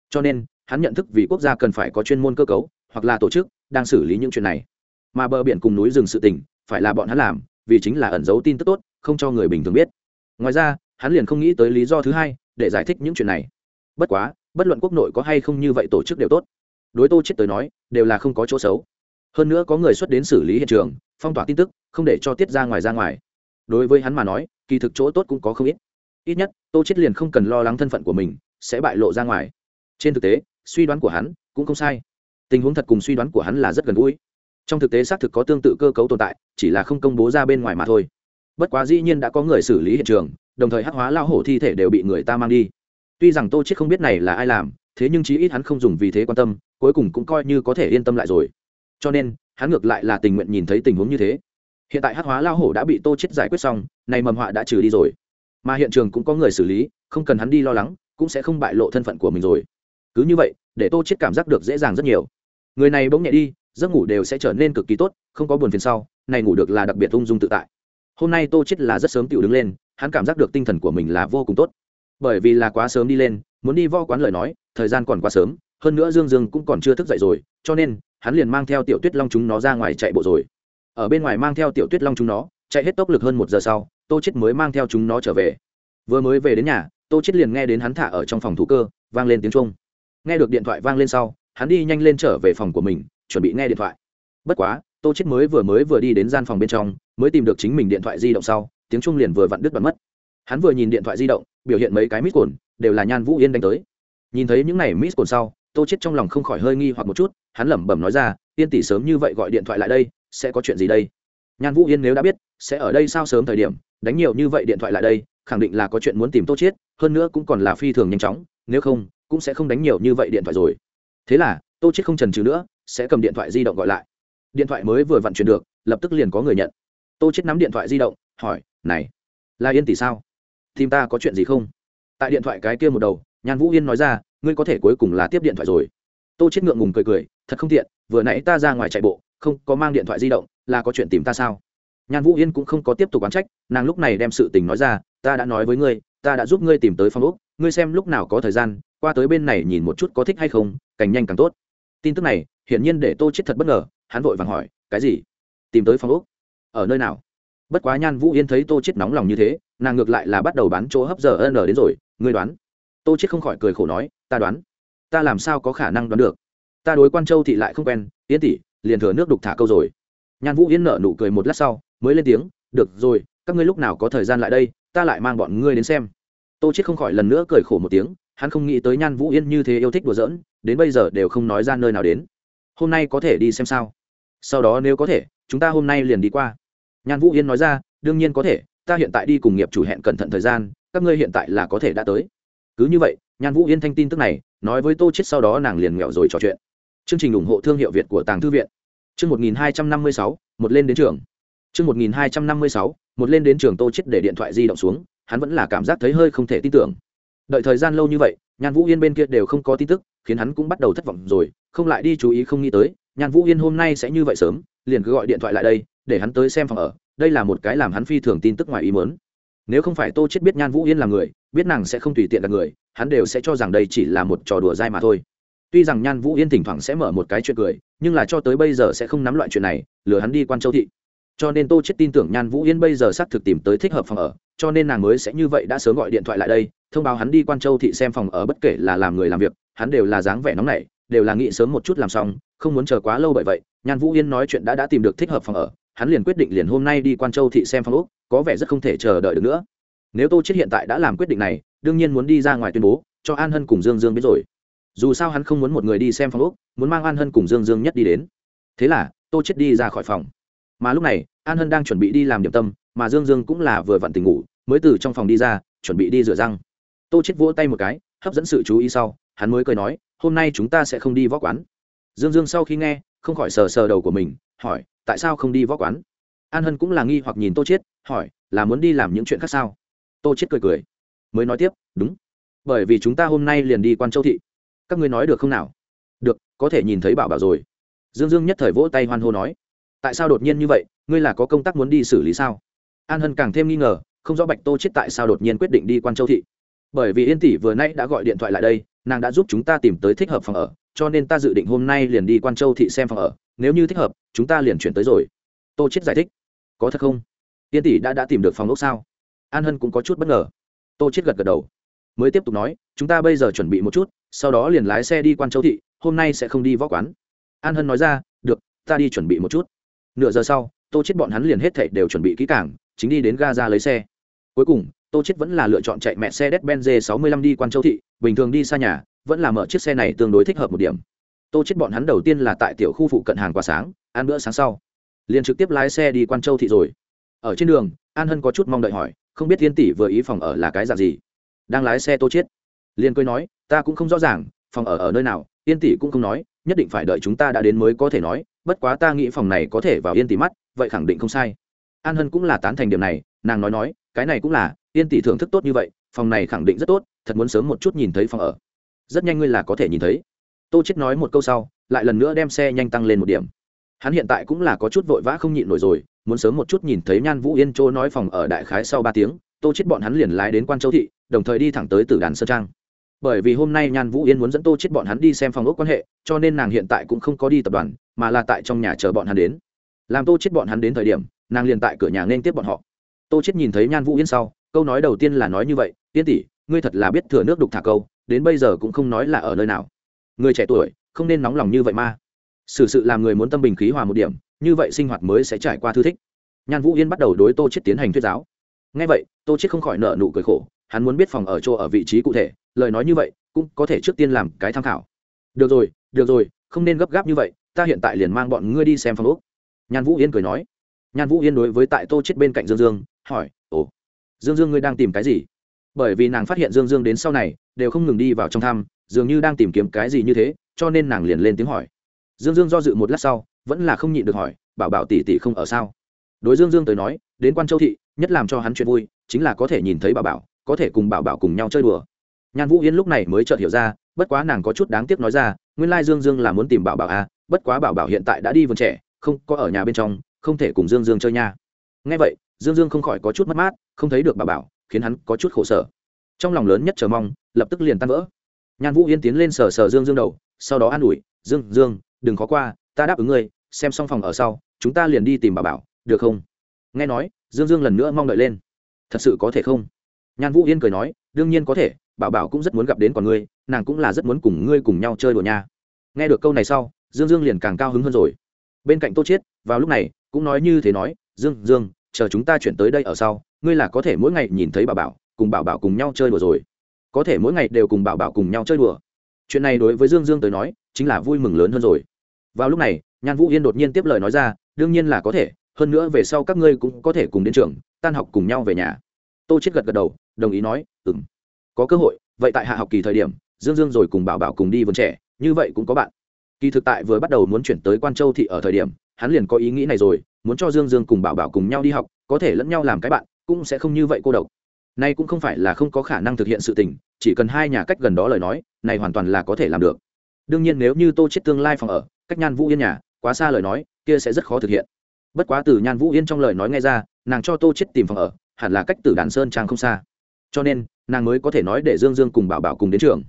S1: Cho nên, hắn nhận thức vì quốc gia cần phải có chuyên môn cơ cấu, hoặc là tổ chức, đang xử lý những chuyện này. Mà bờ biển cùng núi rừng sự tình, phải là bọn hắn làm, vì chính là ẩn giấu tin tức tốt, không cho người bình thường biết. Ngoài ra, hắn liền không nghĩ tới lý do thứ hai, để giải thích những chuyện này. Bất quá, bất luận quốc nội có hay không như vậy tổ chức đều tốt. Đối tô chết tới nói, đều là không có chỗ xấu hơn nữa có người xuất đến xử lý hiện trường, phong tỏa tin tức, không để cho tiết ra ngoài ra ngoài. Đối với hắn mà nói, kỳ thực chỗ tốt cũng có không ít. Ít nhất, tô chết liền không cần lo lắng thân phận của mình, sẽ bại lộ ra ngoài. Trên thực tế, suy đoán của hắn cũng không sai. Tình huống thật cùng suy đoán của hắn là rất gần gũi. Trong thực tế xác thực có tương tự cơ cấu tồn tại, chỉ là không công bố ra bên ngoài mà thôi. Bất quá dĩ nhiên đã có người xử lý hiện trường, đồng thời hắc hóa lao hổ thi thể đều bị người ta mang đi. Tuy rằng tô chết không biết này là ai làm, thế nhưng chí ít hắn không dùng vì thế quan tâm, cuối cùng cũng coi như có thể yên tâm lại rồi cho nên, hắn ngược lại là tình nguyện nhìn thấy tình huống như thế. Hiện tại hát hóa lao hổ đã bị tô chết giải quyết xong này mầm họa đã trừ đi rồi. Mà hiện trường cũng có người xử lý, không cần hắn đi lo lắng, cũng sẽ không bại lộ thân phận của mình rồi. Cứ như vậy, để tô chết cảm giác được dễ dàng rất nhiều. Người này bỗng nhẹ đi, giấc ngủ đều sẽ trở nên cực kỳ tốt, không có buồn phiền sau, này ngủ được là đặc biệt ung dung tự tại. Hôm nay tô chết là rất sớm tiểu đứng lên, hắn cảm giác được tinh thần của mình là vô cùng tốt. Bởi vì là quá sớm đi lên, muốn đi vo quán lời nói, thời gian còn quá sớm, hơn nữa dương dương cũng còn chưa thức dậy rồi, cho nên hắn liền mang theo tiểu tuyết long chúng nó ra ngoài chạy bộ rồi. Ở bên ngoài mang theo tiểu tuyết long chúng nó, chạy hết tốc lực hơn một giờ sau, tô chết mới mang theo chúng nó trở về. Vừa mới về đến nhà, tô chết liền nghe đến hắn thả ở trong phòng thủ cơ, vang lên tiếng trung nghe được điện thoại vang lên sau, hắn đi nhanh lên trở về phòng của mình, chuẩn bị nghe điện thoại. Bất quá, tô chết mới vừa mới vừa đi đến gian phòng bên trong, mới tìm được chính mình điện thoại di động sau, tiếng trung liền vừa vặn đứt đoạn mất. Hắn vừa nhìn điện thoại di động, biểu hiện mấy cái mít cồn, đều là nhan vũ yên đánh tới. Nhìn thấy những này mít cồn sau tô chết trong lòng không khỏi hơi nghi hoặc một chút, hắn lẩm bẩm nói ra, yên tỷ sớm như vậy gọi điện thoại lại đây, sẽ có chuyện gì đây? Nhan vũ yên nếu đã biết, sẽ ở đây sao sớm thời điểm, đánh nhiều như vậy điện thoại lại đây, khẳng định là có chuyện muốn tìm tô chết, hơn nữa cũng còn là phi thường nhanh chóng, nếu không, cũng sẽ không đánh nhiều như vậy điện thoại rồi. Thế là, tô chết không chần chừ nữa, sẽ cầm điện thoại di động gọi lại. Điện thoại mới vừa vận chuyển được, lập tức liền có người nhận. Tô chết nắm điện thoại di động, hỏi, này, là yên tỷ sao? Tìm ta có chuyện gì không? Tại điện thoại cái kia một đầu, nhan vũ yên nói ra ngươi có thể cuối cùng là tiếp điện thoại rồi. Tô chết ngượng ngùng cười cười, thật không tiện, vừa nãy ta ra ngoài chạy bộ, không, có mang điện thoại di động, là có chuyện tìm ta sao? Nhan vũ yên cũng không có tiếp tục oán trách, nàng lúc này đem sự tình nói ra, ta đã nói với ngươi, ta đã giúp ngươi tìm tới phòng úc ngươi xem lúc nào có thời gian, qua tới bên này nhìn một chút có thích hay không, càng nhanh càng tốt. Tin tức này, hiển nhiên để tô chết thật bất ngờ, hắn vội vàng hỏi, cái gì? Tìm tới phòng úc ở nơi nào? Bất quá nhan vũ yên thấy tô chết nóng lòng như thế, nàng ngược lại là bắt đầu bán chỗ hấp giờ n đến rồi, ngươi đoán? Tô chết không khỏi cười khổ nói, ta đoán, ta làm sao có khả năng đoán được? Ta đối quan châu thị lại không quen yên tỷ, liền thừa nước đục thả câu rồi. Nhan vũ yên nở nụ cười một lát sau, mới lên tiếng, được rồi, các ngươi lúc nào có thời gian lại đây, ta lại mang bọn ngươi đến xem. Tô chết không khỏi lần nữa cười khổ một tiếng, hắn không nghĩ tới nhan vũ yên như thế yêu thích đùa giỡn, đến bây giờ đều không nói ra nơi nào đến. Hôm nay có thể đi xem sao? Sau đó nếu có thể, chúng ta hôm nay liền đi qua. Nhan vũ yên nói ra, đương nhiên có thể, ta hiện tại đi cùng nghiệp chủ hẹn cẩn thận thời gian, các ngươi hiện tại là có thể đã tới cứ như vậy, nhan vũ yên thanh tin tức này, nói với tô chết sau đó nàng liền nghẹo rồi trò chuyện. Chương trình ủng hộ thương hiệu việt của tàng thư viện. Chương một nghìn hai trăm năm mươi sáu, một lên đến trường. Chương một nghìn hai trăm năm mươi sáu, một lên đến trường tô chết để điện thoại di động xuống, hắn vẫn là cảm giác thấy hơi không thể tin tưởng. Đợi thời gian lâu như vậy, nhan vũ yên bên kia đều không có tin tức, khiến hắn cũng bắt đầu thất vọng rồi, không lại đi chú ý không nghĩ tới, nhan vũ yên hôm nay sẽ như vậy sớm, liền cứ gọi điện thoại lại đây, để hắn tới xem phòng ở, đây là một cái làm hắn phi thường tin tức ngoài ý mớn nếu không phải tô chết biết nhan vũ yên là người biết nàng sẽ không tùy tiện là người, hắn đều sẽ cho rằng đây chỉ là một trò đùa dai mà thôi. Tuy rằng nhan vũ yên thỉnh thoảng sẽ mở một cái chuyện cười, nhưng là cho tới bây giờ sẽ không nắm loại chuyện này, lừa hắn đi quan châu thị. Cho nên tô chết tin tưởng nhan vũ yên bây giờ xác thực tìm tới thích hợp phòng ở, cho nên nàng mới sẽ như vậy đã sớm gọi điện thoại lại đây, thông báo hắn đi quan châu thị xem phòng ở bất kể là làm người làm việc, hắn đều là dáng vẻ nóng nảy, đều là nghĩ sớm một chút làm xong, không muốn chờ quá lâu bởi vậy, nhan vũ yên nói chuyện đã đã tìm được thích hợp phòng ở, hắn liền quyết định liền hôm nay đi quan châu thị xem phòng úc có vẻ rất không thể chờ đợi được nữa nếu tô chết hiện tại đã làm quyết định này, đương nhiên muốn đi ra ngoài tuyên bố, cho an hân cùng dương dương biết rồi. Dù sao hắn không muốn một người đi xem phòng úc muốn mang an hân cùng dương dương nhất đi đến. Thế là, tô chết đi ra khỏi phòng. Mà lúc này, an hân đang chuẩn bị đi làm điểm tâm, mà dương dương cũng là vừa vặn tình ngủ, mới từ trong phòng đi ra, chuẩn bị đi rửa răng. Tô chết vỗ tay một cái, hấp dẫn sự chú ý sau, hắn mới cười nói, hôm nay chúng ta sẽ không đi võ quán. Dương dương sau khi nghe, không khỏi sờ sờ đầu của mình, hỏi, tại sao không đi võ quán? An hân cũng là nghi hoặc nhìn tô chết hỏi, là muốn đi làm những chuyện khác sao? Tô chết cười cười. Mới nói tiếp, đúng. Bởi vì chúng ta hôm nay liền đi quan châu thị. Các ngươi nói được không nào? Được, có thể nhìn thấy bảo bảo rồi. Dương dương nhất thời vỗ tay hoan hô nói. Tại sao đột nhiên như vậy? Ngươi là có công tác muốn đi xử lý sao? An hân càng thêm nghi ngờ, không rõ bạch tô chết tại sao đột nhiên quyết định đi quan châu thị. Bởi vì yên tỷ vừa nay đã gọi điện thoại lại đây, nàng đã giúp chúng ta tìm tới thích hợp phòng ở, cho nên ta dự định hôm nay liền đi quan châu thị xem phòng ở. Nếu như thích hợp, chúng ta liền chuyển tới rồi. Tô chết giải thích. Có thật không? Yên tỷ đã đã tìm được phòng ốc sao? An hân cũng có chút bất ngờ. Tô chết gật gật đầu. Mới tiếp tục nói, chúng ta bây giờ chuẩn bị một chút, sau đó liền lái xe đi quan châu thị, hôm nay sẽ không đi võ quán. An hân nói ra, được, ta đi chuẩn bị một chút. Nửa giờ sau, tô chết bọn hắn liền hết thảy đều chuẩn bị kỹ càng, chính đi đến ga ra lấy xe. Cuối cùng, tô chết vẫn là lựa chọn chạy mẹ xe đét benz 65 đi quan châu thị, bình thường đi xa nhà, vẫn là mở chiếc xe này tương đối thích hợp một điểm. Tô chết bọn hắn đầu tiên là tại tiểu khu phụ cận hàng quả sáng, ăn bữa sáng sau, liền trực tiếp lái xe đi quan châu thị rồi. Ở trên đường, an hân có chút mong đợi hỏi không biết thiên tỷ vừa ý phòng ở là cái dạng gì. Đang lái xe tô chết. Liền cười nói, ta cũng không rõ ràng, phòng ở ở nơi nào, yên tỷ cũng không nói, nhất định phải đợi chúng ta đã đến mới có thể nói, bất quá ta nghĩ phòng này có thể vào yên tỷ mắt, vậy khẳng định không sai. An hân cũng là tán thành điểm này, nàng nói nói, cái này cũng là, yên tỷ thưởng thức tốt như vậy, phòng này khẳng định rất tốt, thật muốn sớm một chút nhìn thấy phòng ở. Rất nhanh ngươi là có thể nhìn thấy. Tô chết nói một câu sau, lại lần nữa đem xe nhanh tăng lên một điểm. Hắn hiện tại cũng là có chút vội vã không nhịn nổi rồi muốn sớm một chút nhìn thấy nhan vũ yên chỗ nói phòng ở đại khái sau ba tiếng, tô chết bọn hắn liền lái đến quan châu thị, đồng thời đi thẳng tới tử đàn sơn trang. Bởi vì hôm nay nhan vũ yên muốn dẫn tô chết bọn hắn đi xem phòng ốc quan hệ, cho nên nàng hiện tại cũng không có đi tập đoàn, mà là tại trong nhà chờ bọn hắn đến. Làm tô chết bọn hắn đến thời điểm, nàng liền tại cửa nhà nên tiếp bọn họ. Tô chết nhìn thấy nhan vũ yên sau, câu nói đầu tiên là nói như vậy tiên tỷ, ngươi thật là biết thừa nước đục thả câu, đến bây giờ cũng không nói là ở nơi nào. Người trẻ tuổi, không nên nóng lòng như vậy mà. Xử sự làm người muốn tâm bình khí hòa một điểm như vậy sinh hoạt mới sẽ trải qua thư thích. Nhan vũ yên bắt đầu đối tô chết tiến hành thuyết giáo. Ngay vậy, tô chết không khỏi nợ nụ cười khổ, hắn muốn biết phòng ở chỗ ở vị trí cụ thể, lời nói như vậy cũng có thể trước tiên làm cái tham khảo. Được rồi được rồi, không nên gấp gáp như vậy, ta hiện tại liền mang bọn ngươi đi xem phòng úc nhan vũ yên cười nói. Nhan vũ yên đối với tại tô chết bên cạnh dương dương, hỏi, ồ, dương dương ngươi đang tìm cái gì? Bởi vì nàng phát hiện dương dương đến sau này, đều không ngừng đi vào trong thăm, dường như đang tìm kiếm cái gì như thế, cho nên nàng liền lên tiếng hỏi. Dương dương do dự một lát sau vẫn là không nhịn được hỏi, bảo bảo tỷ tỷ không ở sao? Đối dương dương tới nói, đến quan châu thị, nhất làm cho hắn chuyện vui, chính là có thể nhìn thấy bảo bảo, có thể cùng bảo bảo cùng nhau chơi đùa. Nhan vũ yên lúc này mới chợt hiểu ra, bất quá nàng có chút đáng tiếc nói ra, nguyên lai dương dương là muốn tìm bảo bảo à bất quá bảo bảo hiện tại đã đi vườn trẻ, không có ở nhà bên trong, không thể cùng dương dương chơi nha. Ngay vậy, dương dương không khỏi có chút mất mát, không thấy được bảo bảo, khiến hắn có chút khổ sở. Trong lòng lớn nhất chờ mong, lập tức liền tan vỡ. Nhan vũ yên tiến lên sờ sờ dương dương đầu, sau đó an ủi, dương dương, đừng khó qua ta đáp ứng ngươi, xem xong phòng ở sau, chúng ta liền đi tìm bảo bảo, được không? Nghe nói, dương dương lần nữa mong đợi lên. Thật sự có thể không? Nhan vũ yên cười nói, đương nhiên có thể bảo bảo cũng rất muốn gặp đến còn ngươi, nàng cũng là rất muốn cùng ngươi cùng nhau chơi đùa nha. Nghe được câu này sau, dương dương liền càng cao hứng hơn rồi. Bên cạnh tô chiết, vào lúc này, cũng nói như thế nói, dương dương, chờ chúng ta chuyển tới đây ở sau, ngươi là có thể mỗi ngày nhìn thấy bảo bảo, cùng bảo bảo cùng nhau chơi đùa rồi. Có thể mỗi ngày đều cùng bảo bảo cùng nhau chơi đùa. Chuyện này đối với dương dương tới nói, chính là vui mừng lớn hơn rồi vào lúc này, nhan vũ yên đột nhiên tiếp lời nói ra, đương nhiên là có thể, hơn nữa về sau các ngươi cũng có thể cùng đến trường, tan học cùng nhau về nhà. Tô chết gật gật đầu, đồng ý nói, ừm, có cơ hội, vậy tại hạ học kỳ thời điểm, dương dương rồi cùng bảo bảo cùng đi vườn trẻ, như vậy cũng có bạn. Kỳ thực tại vừa bắt đầu muốn chuyển tới quan châu thị ở thời điểm, hắn liền có ý nghĩ này rồi, muốn cho dương dương cùng bảo bảo cùng nhau đi học, có thể lẫn nhau làm cái bạn, cũng sẽ không như vậy cô độc. Nay cũng không phải là không có khả năng thực hiện sự tình, chỉ cần hai nhà cách gần đó lời nói, này hoàn toàn là có thể làm được. Đương nhiên nếu như tô chết tương lai phòng ở cách nhan vũ yên nhà, quá xa lời nói, kia sẽ rất khó thực hiện. Bất quá từ nhan vũ yên trong lời nói nghe ra, nàng cho tô chết tìm phòng ở, hẳn là cách từ đàn sơn trang không xa. Cho nên, nàng mới có thể nói để dương dương cùng bảo bảo cùng đến trường.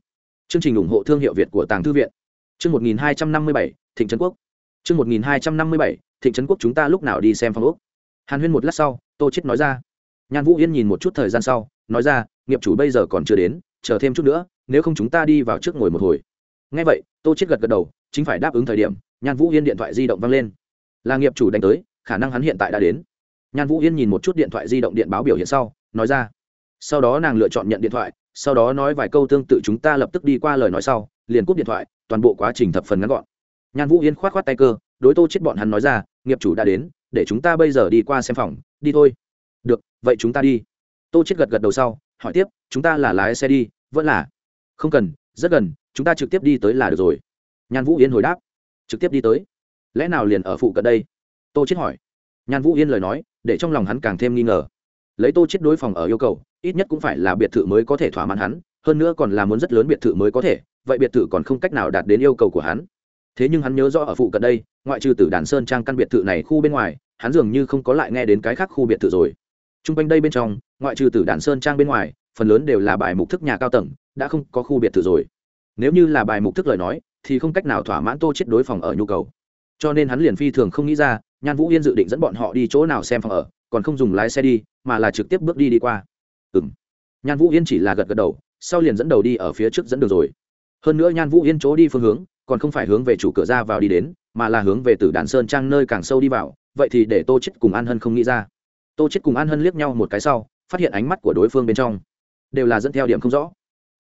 S1: Chương trình ủng hộ thương hiệu việt của tàng thư viện. Chương một nghìn hai trăm năm mươi bảy, thịnh trấn quốc. Chương một nghìn hai trăm năm mươi bảy, thịnh trấn quốc chúng ta lúc nào đi xem phòng úc hàn huyên một lát sau, tô chết nói ra. Nhan vũ yên nhìn một chút thời gian sau, nói ra, nghiệp chủ bây giờ còn chưa đến, chờ thêm chút nữa, nếu không chúng ta đi vào trước ngồi một hồi. Ngay vậy, tô chết gật gật đầu chính phải đáp ứng thời điểm, nhan vũ yên điện thoại di động vang lên. Là nghiệp chủ đánh tới, khả năng hắn hiện tại đã đến. Nhan vũ yên nhìn một chút điện thoại di động điện báo biểu hiện sau, nói ra. Sau đó nàng lựa chọn nhận điện thoại, sau đó nói vài câu tương tự chúng ta lập tức đi qua lời nói sau, liền cúp điện thoại, toàn bộ quá trình thập phần ngắn gọn. Nhan vũ yên k h o á t k h o á t tay cơ, đối tô chết bọn hắn nói ra, nghiệp chủ đã đến, để chúng ta bây giờ đi qua xem phòng, đi thôi. Được, vậy chúng ta đi. Tô chết gật gật đầu sau, hỏi tiếp, chúng ta là lái xe đi, vẫn là? Không cần, rất gần, chúng ta trực tiếp đi tới là được rồi nhan vũ yên hồi đáp. Trực tiếp đi tới. Lẽ nào liền ở phụ cận đây? Tô chết hỏi. Nhan vũ yên lời nói, để trong lòng hắn càng thêm nghi ngờ. Lấy tô chết đối phòng ở yêu cầu, ít nhất cũng phải là biệt thự mới có thể thỏa mãn hắn, hơn nữa còn là muốn rất lớn biệt thự mới có thể, vậy biệt thự còn không cách nào đạt đến yêu cầu của hắn. Thế nhưng hắn nhớ rõ ở phụ cận đây, ngoại trừ từ đàn sơn trang căn biệt thự này khu bên ngoài, hắn dường như không có lại nghe đến cái khác khu biệt thự rồi. T r u n g quanh đây bên trong, ngoại trừ từ đàn sơn trang bên ngoài, phần lớn đều là bài mục thức nhà cao tầng, đã không có khu biệt thự rồi. Nếu như là bài mục thức lời nói thì không cách nào thỏa mãn tô chết đối phòng ở nhu cầu. Cho nên hắn liền phi thường không nghĩ ra, nhan vũ yên dự định dẫn bọn họ đi chỗ nào xem phòng ở, còn không dùng lái xe đi, mà là trực tiếp bước đi đi qua. Ừ m nhan vũ yên chỉ là gật gật đầu, sau liền dẫn đầu đi ở phía trước dẫn đường rồi. Hơn nữa nhan vũ yên chỗ đi phương hướng, còn không phải hướng về chủ cửa ra vào đi đến, mà là hướng về từ đàn sơn trang nơi càng sâu đi vào, vậy thì để tô chết cùng an hân không nghĩ ra. Tô chết cùng an hân liếc nhau một cái sau, phát hiện ánh mắt của đối phương bên trong đều là dẫn theo điểm không rõ.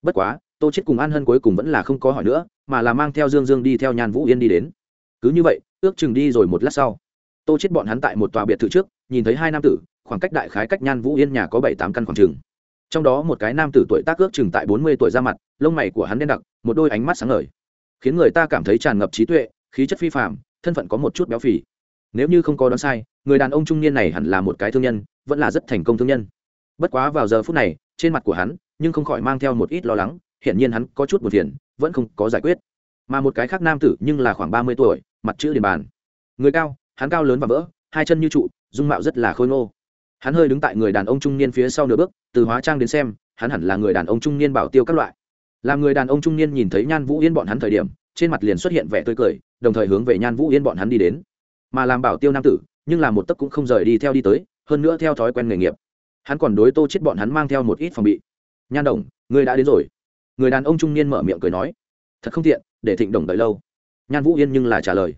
S1: Bất quá tô chết cùng an hân cuối cùng vẫn là không có hỏi nữa, mà là mang theo dương dương đi theo nhan vũ yên đi đến. Cứ như vậy, ước chừng đi rồi một lát sau. Tô chết bọn hắn tại một tòa biệt thự trước, nhìn thấy hai nam tử, khoảng cách đại khái cách nhan vũ yên nhà có bảy tám căn khoảng trường trong đó một cái nam tử tuổi tác ước chừng tại bốn mươi tuổi ra mặt, lông mày của hắn đen đặc, một đôi ánh mắt sáng ngời. Khiến người ta cảm thấy tràn ngập trí tuệ, khí chất phi phạm thân phận có một chút béo phì. Nếu như không có đoán sai, người đàn ông trung niên này hẳn là một cái thương nhân, vẫn là rất thành công thương nhân. Bất quá vào giờ phút này, trên mặt của hắn, nhưng không khỏi mang theo một ít lo lắng hiển nhiên hắn có chút buồn phiền, vẫn không có giải quyết. Mà một cái khác nam tử nhưng là khoảng ba mươi tuổi, mặt chữ điền bàn. Người cao, hắn cao lớn và vỡ, hai chân như trụ, dung mạo rất là khôi ngô. Hắn hơi đứng tại người đàn ông trung niên phía sau nửa bước, từ hóa trang đến xem, hắn hẳn là người đàn ông trung niên bảo tiêu các loại. Làm người đàn ông trung niên nhìn thấy nhan vũ yên bọn hắn thời điểm, trên mặt liền xuất hiện vẻ tươi cười, đồng thời hướng về nhan vũ yên bọn hắn đi đến. Mà làm bảo tiêu nam tử, nhưng là một tấc cũng không rời đi theo đi tới, hơn nữa theo thói quen nghề nghiệp. Hắn còn đối tô chết bọn hắn mang theo một ít phòng bị. Nhan đồng người đã đến rồi người đàn ông trung niên mở miệng cười nói, thật không tiện, để thịnh đồng đợi lâu. Nhan vũ yên nhưng là trả lời.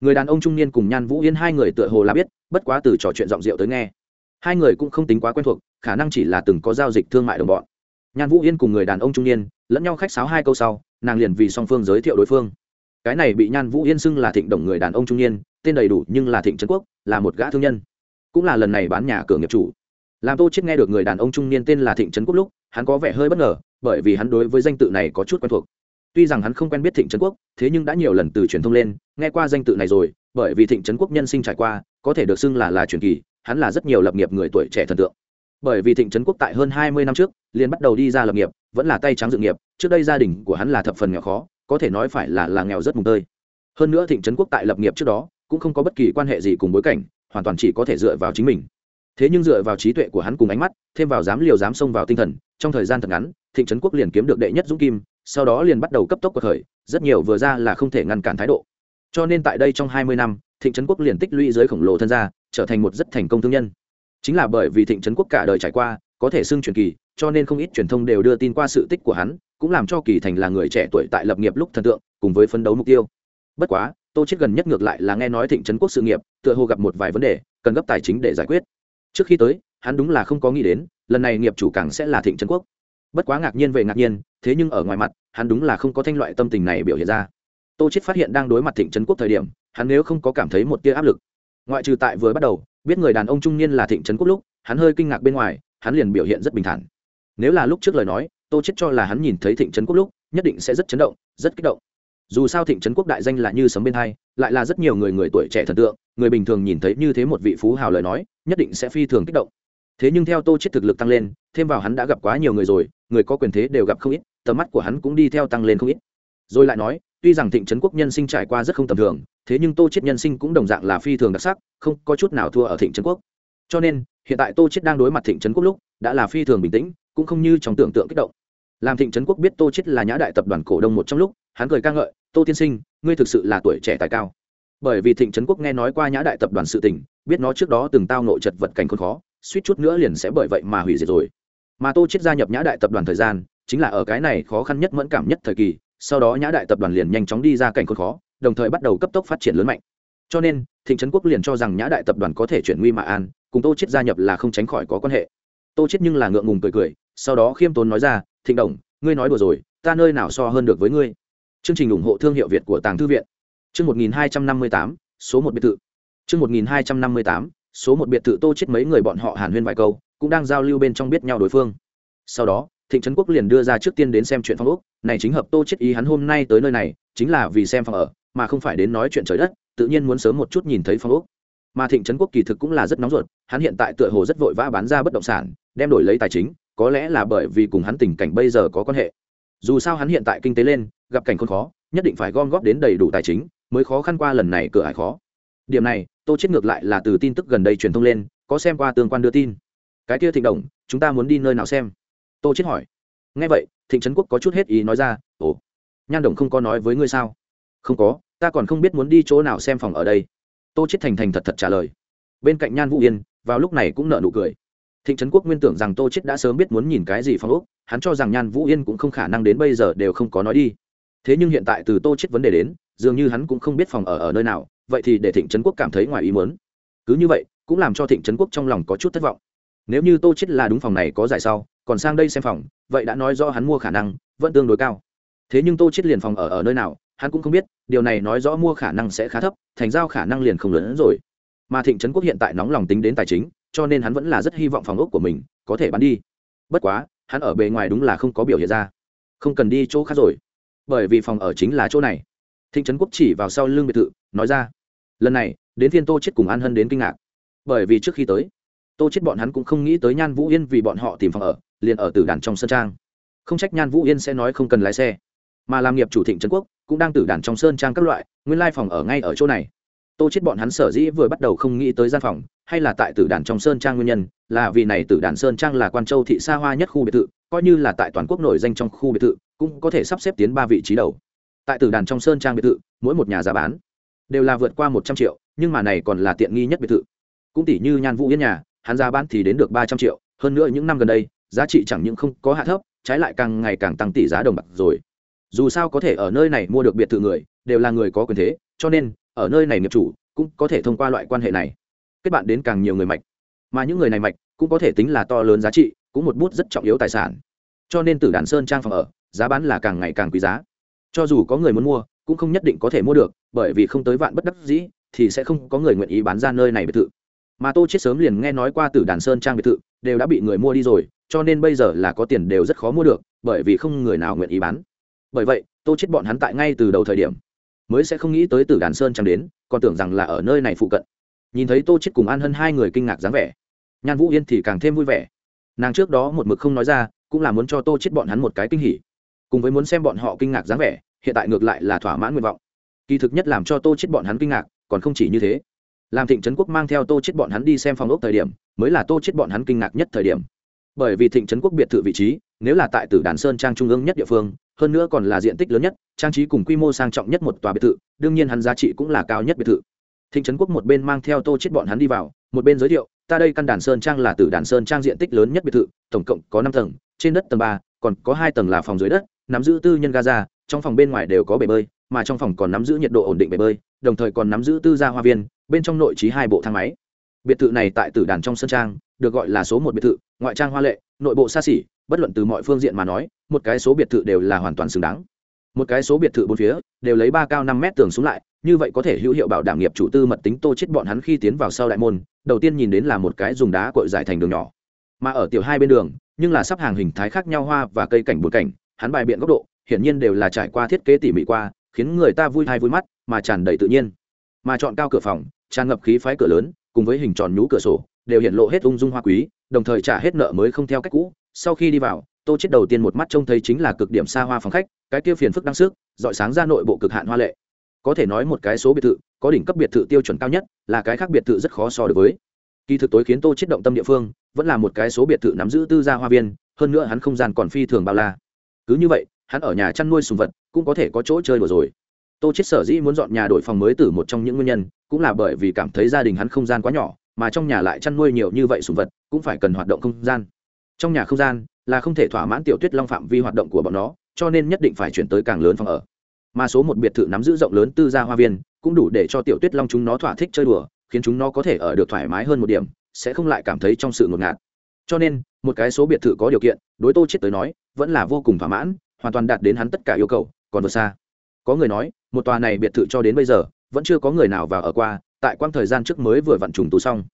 S1: Người đàn ông trung niên cùng nhan vũ yên hai người tựa hồ là biết, bất quá từ trò chuyện giọng rượu tới nghe. Hai người cũng không tính quá quen thuộc, khả năng chỉ là từng có giao dịch thương mại đồng bọn. Nhan vũ yên cùng người đàn ông trung niên lẫn nhau khách sáo hai câu sau, nàng liền vì song phương giới thiệu đối phương. Cái này bị nhan vũ yên xưng là thịnh đồng người đàn ông trung niên, tên đầy đủ nhưng là thịnh trấn quốc, là một gã thương nhân. Cũng là lần này bán nhà cửa nghiệp chủ. Làm tô chết nghe được người đàn ông trung niên tên là thịnh trấn quốc lúc, hắn có vẻ hơi bất ngờ bởi vì hắn đối với danh tự này có chút quen thuộc. Tuy rằng hắn không quen biết thịnh trấn quốc, thế nhưng đã nhiều lần từ truyền thông lên, nghe qua danh tự này rồi, bởi vì thịnh trấn quốc nhân sinh trải qua, có thể được xưng là là truyền kỳ, hắn là rất nhiều lập nghiệp người tuổi trẻ thần tượng. Bởi vì thịnh trấn quốc tại hơn hai mươi năm trước, liền bắt đầu đi ra lập nghiệp, vẫn là tay trắng dự nghiệp, trước đây gia đình của hắn là thập phần nghèo khó, có thể nói phải là là nghèo rất mùng tơi. Hơn nữa thịnh trấn quốc tại lập nghiệp trước đó, cũng không có bất kỳ quan hệ gì cùng bối cảnh, hoàn toàn chỉ có thể dựa vào chính mình. Thế nhưng dựa vào trí tuệ của hắn cùng ánh mắt, thêm vào dám liều dám xông vào tinh thần, trong thời gian thật ngắn thịnh trấn quốc liền kiếm được đệ nhất dũng kim, sau đó liền bắt đầu cấp tốc cuộc khởi, rất nhiều vừa ra là không thể ngăn cản thái độ. Cho nên tại đây trong hai mươi năm, thịnh trấn quốc liền tích lũy giới khổng lồ thân gia, trở thành một rất thành công thương nhân. Chính là bởi vì thịnh trấn quốc cả đời trải qua, có thể xưng truyền kỳ, cho nên không ít truyền thông đều đưa tin qua sự tích của hắn, cũng làm cho kỳ thành là người trẻ tuổi tại lập nghiệp lúc thần tượng, cùng với phấn đấu mục tiêu. Bất quá, tô chết gần nhất ngược lại là nghe nói thịnh trấn quốc sự nghiệp, tựa hồ gặp một vài vấn đề, cần gấp tài chính để giải quyết. Trước khi tới, hắn đúng là không có nghĩ đến, lần này nghiệp chủ càng sẽ là thịnh trấn quốc bất quá ngạc nhiên về ngạc nhiên, thế nhưng ở ngoài mặt, hắn đúng là không có thanh loại tâm tình này biểu hiện ra. Tô chết phát hiện đang đối mặt thịnh trấn quốc thời điểm, hắn nếu không có cảm thấy một tia áp lực. Ngoại trừ tại vừa bắt đầu, biết người đàn ông trung niên là thịnh trấn quốc lúc, hắn hơi kinh ngạc bên ngoài, hắn liền biểu hiện rất bình thản. Nếu là lúc trước lời nói, tô chết cho là hắn nhìn thấy thịnh trấn quốc lúc, nhất định sẽ rất chấn động, rất kích động. Dù sao thịnh trấn quốc đại danh là như sấm bên hai, lại là rất nhiều người người tuổi trẻ thần tượng, người bình thường nhìn thấy như thế một vị phú hào lời nói, nhất định sẽ phi thường kích động thế nhưng theo tô chết thực lực tăng lên, thêm vào hắn đã gặp quá nhiều người rồi, người có quyền thế đều gặp không ít, tầm mắt của hắn cũng đi theo tăng lên không ít. Rồi lại nói, tuy rằng thịnh trấn quốc nhân sinh trải qua rất không tầm thường, thế nhưng tô chết nhân sinh cũng đồng dạng là phi thường đặc sắc, không có chút nào thua ở thịnh trấn quốc. Cho nên, hiện tại tô chết đang đối mặt thịnh trấn quốc lúc, đã là phi thường bình tĩnh, cũng không như trong tưởng tượng kích động. Làm thịnh trấn quốc biết tô chết là nhã đại tập đoàn cổ đông một trong lúc, hắn cười ca ngợi, tô tiên sinh, ngươi thực sự là tuổi trẻ tài cao. Bởi vì thịnh trấn quốc nghe nói qua nhã đại tập đoàn sự tình, biết nó trước đó từng tao nội chật vật cảnh khốn khó suýt chút nữa liền sẽ bởi vậy mà hủy diệt rồi. Mà tô chết gia nhập nhã đại tập đoàn thời gian, chính là ở cái này khó khăn nhất mẫn cảm nhất thời kỳ, sau đó nhã đại tập đoàn liền nhanh chóng đi ra cảnh khốn khó, đồng thời bắt đầu cấp tốc phát triển lớn mạnh. Cho nên, thịnh trấn quốc liền cho rằng nhã đại tập đoàn có thể chuyển nguy mà an, cùng tô chết gia nhập là không tránh khỏi có quan hệ. Tô chết nhưng là ngượng ngùng cười cười, sau đó khiêm tốn nói ra, thịnh đồng, ngươi nói đùa rồi, ta nơi nào so hơn được với ngươi? Chương trình ủng hộ thương hiệu việt của tàng thư viện. Chương một nghìn hai trăm năm mươi tám, số một biệt thự. Chương một nghìn hai trăm năm mươi tám số một biệt thự tô chết mấy người bọn họ hàn huyên vài câu, cũng đang giao lưu bên trong biết nhau đối phương. Sau đó, thịnh trấn quốc liền đưa ra trước tiên đến xem chuyện phong ốc, này chính hợp tô chết ý hắn hôm nay tới nơi này, chính là vì xem phòng ở, mà không phải đến nói chuyện trời đất, tự nhiên muốn sớm một chút nhìn thấy phong ốc. Mà thịnh trấn quốc kỳ thực cũng là rất nóng ruột, hắn hiện tại tựa hồ rất vội vã bán ra bất động sản, đem đổi lấy tài chính, có lẽ là bởi vì cùng hắn tình cảnh bây giờ có quan hệ. Dù sao hắn hiện tại kinh tế lên, gặp cảnh khốn khó, nhất định phải gom góp đến đầy đủ tài chính, mới khó khăn qua lần này cửa ải khó điểm này, tô chết ngược lại là từ tin tức gần đây truyền thông lên, có xem qua tương quan đưa tin. Cái kia thịnh đồng, chúng ta muốn đi nơi nào xem? Tô chết hỏi. Nghe vậy, thịnh trấn quốc có chút hết ý nói ra, ồ, nhan đồng không có nói với ngươi sao? Không có, ta còn không biết muốn đi chỗ nào xem phòng ở đây. Tô chết thành thành thật thật trả lời. Bên cạnh nhan vũ yên, vào lúc này cũng nở nụ cười. Thịnh trấn quốc nguyên tưởng rằng tô chết đã sớm biết muốn nhìn cái gì phòng ốc, hắn cho rằng nhan vũ yên cũng không khả năng đến bây giờ đều không có nói đi. Thế nhưng hiện tại từ tô chết vấn đề đến, dường như hắn cũng không biết phòng ở ở nơi nào vậy thì để thịnh trấn quốc cảm thấy ngoài ý muốn. Cứ như vậy, cũng làm cho thịnh trấn quốc trong lòng có chút thất vọng. Nếu như tô chết là đúng phòng này có giải sau, còn sang đây xem phòng, vậy đã nói rõ hắn mua khả năng, vẫn tương đối cao. Thế nhưng tô chết liền phòng ở ở nơi nào, hắn cũng không biết, điều này nói rõ mua khả năng sẽ khá thấp, thành giao khả năng liền không lớn hơn rồi. Mà thịnh trấn quốc hiện tại nóng lòng tính đến tài chính, cho nên hắn vẫn là rất hy vọng phòng ốc của mình có thể bán đi. Bất quá, hắn ở bề ngoài đúng là không có biểu hiện ra. Không cần đi chỗ khác rồi. Bởi vì phòng ở chính là chỗ này. Thịnh trấn quốc chỉ vào sau lưng biệt thự, nói ra lần này, đến thiên tô chết cùng an hân đến kinh ngạc. Bởi vì trước khi tới, tô chết bọn hắn cũng không nghĩ tới nhan vũ yên vì bọn họ tìm phòng ở, liền ở tử đàn trong sơn trang. Không trách nhan vũ yên sẽ nói không cần lái xe. Mà làm nghiệp chủ thịnh trấn quốc, cũng đang tử đàn trong sơn trang các loại, nguyên lai phòng ở ngay ở chỗ này. Tô chết bọn hắn sở dĩ vừa bắt đầu không nghĩ tới gian phòng, hay là tại tử đàn trong sơn trang nguyên nhân, là vì này tử đàn sơn trang là quan châu thị xa hoa nhất khu biệt thự, coi như là tại toàn quốc nổi danh trong khu biệt thự, cũng có thể sắp xếp tiến ba vị trí đầu. Tại tử đàn trong sơn trang biệt thự, mỗi một nhà giá bán đều là vượt qua một trăm triệu, nhưng mà này còn là tiện nghi nhất biệt thự. Cũng tỷ như nhan vũ yên nhà, hắn ra bán thì đến được ba trăm triệu, hơn nữa những năm gần đây, giá trị chẳng những không có hạ thấp, trái lại càng ngày càng tăng tỷ giá đồng bạc rồi. Dù sao có thể ở nơi này mua được biệt thự người, đều là người có quyền thế, cho nên, ở nơi này nghiệp chủ, cũng có thể thông qua loại quan hệ này, kết bạn đến càng nhiều người mạch. Mà những người này mạch, cũng có thể tính là to lớn giá trị, cũng một bút rất trọng yếu tài sản. Cho nên tử đàn sơn trang phòng ở, giá bán là càng ngày càng quý giá. Cho dù có người muốn mua cũng không nhất định có thể mua được, bởi vì không tới vạn bất đắc dĩ, thì sẽ không có người nguyện ý bán ra nơi này biệt thự. Mà tô chết sớm liền nghe nói qua tử đàn sơn trang biệt thự, đều đã bị người mua đi rồi, cho nên bây giờ là có tiền đều rất khó mua được, bởi vì không người nào nguyện ý bán. Bởi vậy, tô chết bọn hắn tại ngay từ đầu thời điểm, mới sẽ không nghĩ tới tử đàn sơn trang đến, còn tưởng rằng là ở nơi này phụ cận. Nhìn thấy tô chết cùng an hân hai người kinh ngạc dáng vẻ, nhan vũ yên thì càng thêm vui vẻ. Nàng trước đó một mực không nói ra, cũng là muốn cho tô chết bọn hắn một cái kinh hỉ, cùng với muốn xem bọn họ kinh ngạc dáng vẻ hiện tại ngược lại là thỏa mãn nguyện vọng. Kỳ thực nhất làm cho tô chết bọn hắn kinh ngạc, còn không chỉ như thế. Làm thịnh trấn quốc mang theo tô chết bọn hắn đi xem phòng ốc thời điểm, mới là tô chết bọn hắn kinh ngạc nhất thời điểm. Bởi vì thịnh trấn quốc biệt thự vị trí, nếu là tại tử đàn sơn trang trung ương nhất địa phương, hơn nữa còn là diện tích lớn nhất, trang trí cùng quy mô sang trọng nhất một tòa biệt thự, đương nhiên hắn giá trị cũng là cao nhất biệt thự. Thịnh trấn quốc một bên mang theo tô chết bọn hắn đi vào, một bên giới thiệu, ta đây căn đàn sơn trang là tử đàn sơn trang diện tích lớn nhất biệt thự, tổng cộng có năm tầng, trên đất tầng ba, còn có hai tầng là phòng dưới đất, nắm giữ tư nhân gaza trong phòng bên ngoài đều có bể bơi, mà trong phòng còn nắm giữ nhiệt độ ổn định bể bơi, đồng thời còn nắm giữ tư gia hoa viên, bên trong nội trí hai bộ thang máy. Biệt thự này tại tử đàn trong sân trang, được gọi là số một biệt thự, ngoại trang hoa lệ, nội bộ xa xỉ, bất luận từ mọi phương diện mà nói, một cái số biệt thự đều là hoàn toàn xứng đáng. Một cái số biệt thự bốn phía, đều lấy ba cao năm mét tường xuống lại, như vậy có thể hữu hiệu bảo đảm nghiệp chủ tư mật tính tô chết bọn hắn khi tiến vào sau đại môn, đầu tiên nhìn đến là một cái dùng đá cội dài thành đường nhỏ. Mà ở tiểu hai bên đường, nhưng là sắp hàng hình thái khác nhau hoa và cây cảnh bột cảnh, hắn bài biện góc độ hiển nhiên đều là trải qua thiết kế tỉ mỉ qua, khiến người ta vui thai vui mắt, mà tràn đầy tự nhiên. Mà chọn cao cửa phòng, tràn ngập khí phái cửa lớn, cùng với hình tròn nhú cửa sổ, đều hiện lộ hết ung dung hoa quý, đồng thời trả hết nợ mới không theo cách cũ. Sau khi đi vào, tô chết đầu tiên một mắt trông thấy chính là cực điểm xa hoa phòng khách, cái kia phiền phức đăng sức, dọi sáng ra nội bộ cực hạn hoa lệ. Có thể nói một cái số biệt thự, có đỉnh cấp biệt thự tiêu chuẩn cao nhất, là cái khác biệt thự rất khó so được với. Kỳ thực tối khiến tô chết động tâm địa phương, vẫn là một cái số biệt thự nắm giữ tư gia hoa viên, hơn nữa hắn không gian còn phi thường bao la. Cứ như vậy hắn ở nhà chăn nuôi sùng vật, cũng có thể có chỗ chơi đùa rồi. Tô chết sở dĩ muốn dọn nhà đổi phòng mới từ một trong những nguyên nhân, cũng là bởi vì cảm thấy gia đình hắn không gian quá nhỏ, mà trong nhà lại chăn nuôi nhiều như vậy sùng vật, cũng phải cần hoạt động không gian. Trong nhà không gian là không thể thỏa mãn tiểu tuyết long phạm vi hoạt động của bọn nó, cho nên nhất định phải chuyển tới càng lớn phòng ở. Mà số một biệt thự nắm giữ rộng lớn tư gia hoa viên, cũng đủ để cho tiểu tuyết long chúng nó thỏa thích chơi đùa, khiến chúng nó có thể ở được thoải mái hơn một điểm, sẽ không lại cảm thấy trong sự ngột ngạt. Cho nên, một cái số biệt thự có điều kiện, đối tô chết tới nói, vẫn là vô cùng thỏa mãn hoàn toàn đạt đến hắn tất cả yêu cầu, còn vượt xa. Có người nói, một tòa này biệt thự cho đến bây giờ, vẫn chưa có người nào vào ở qua, tại quãng thời gian trước mới vừa vặn trùng tu xong.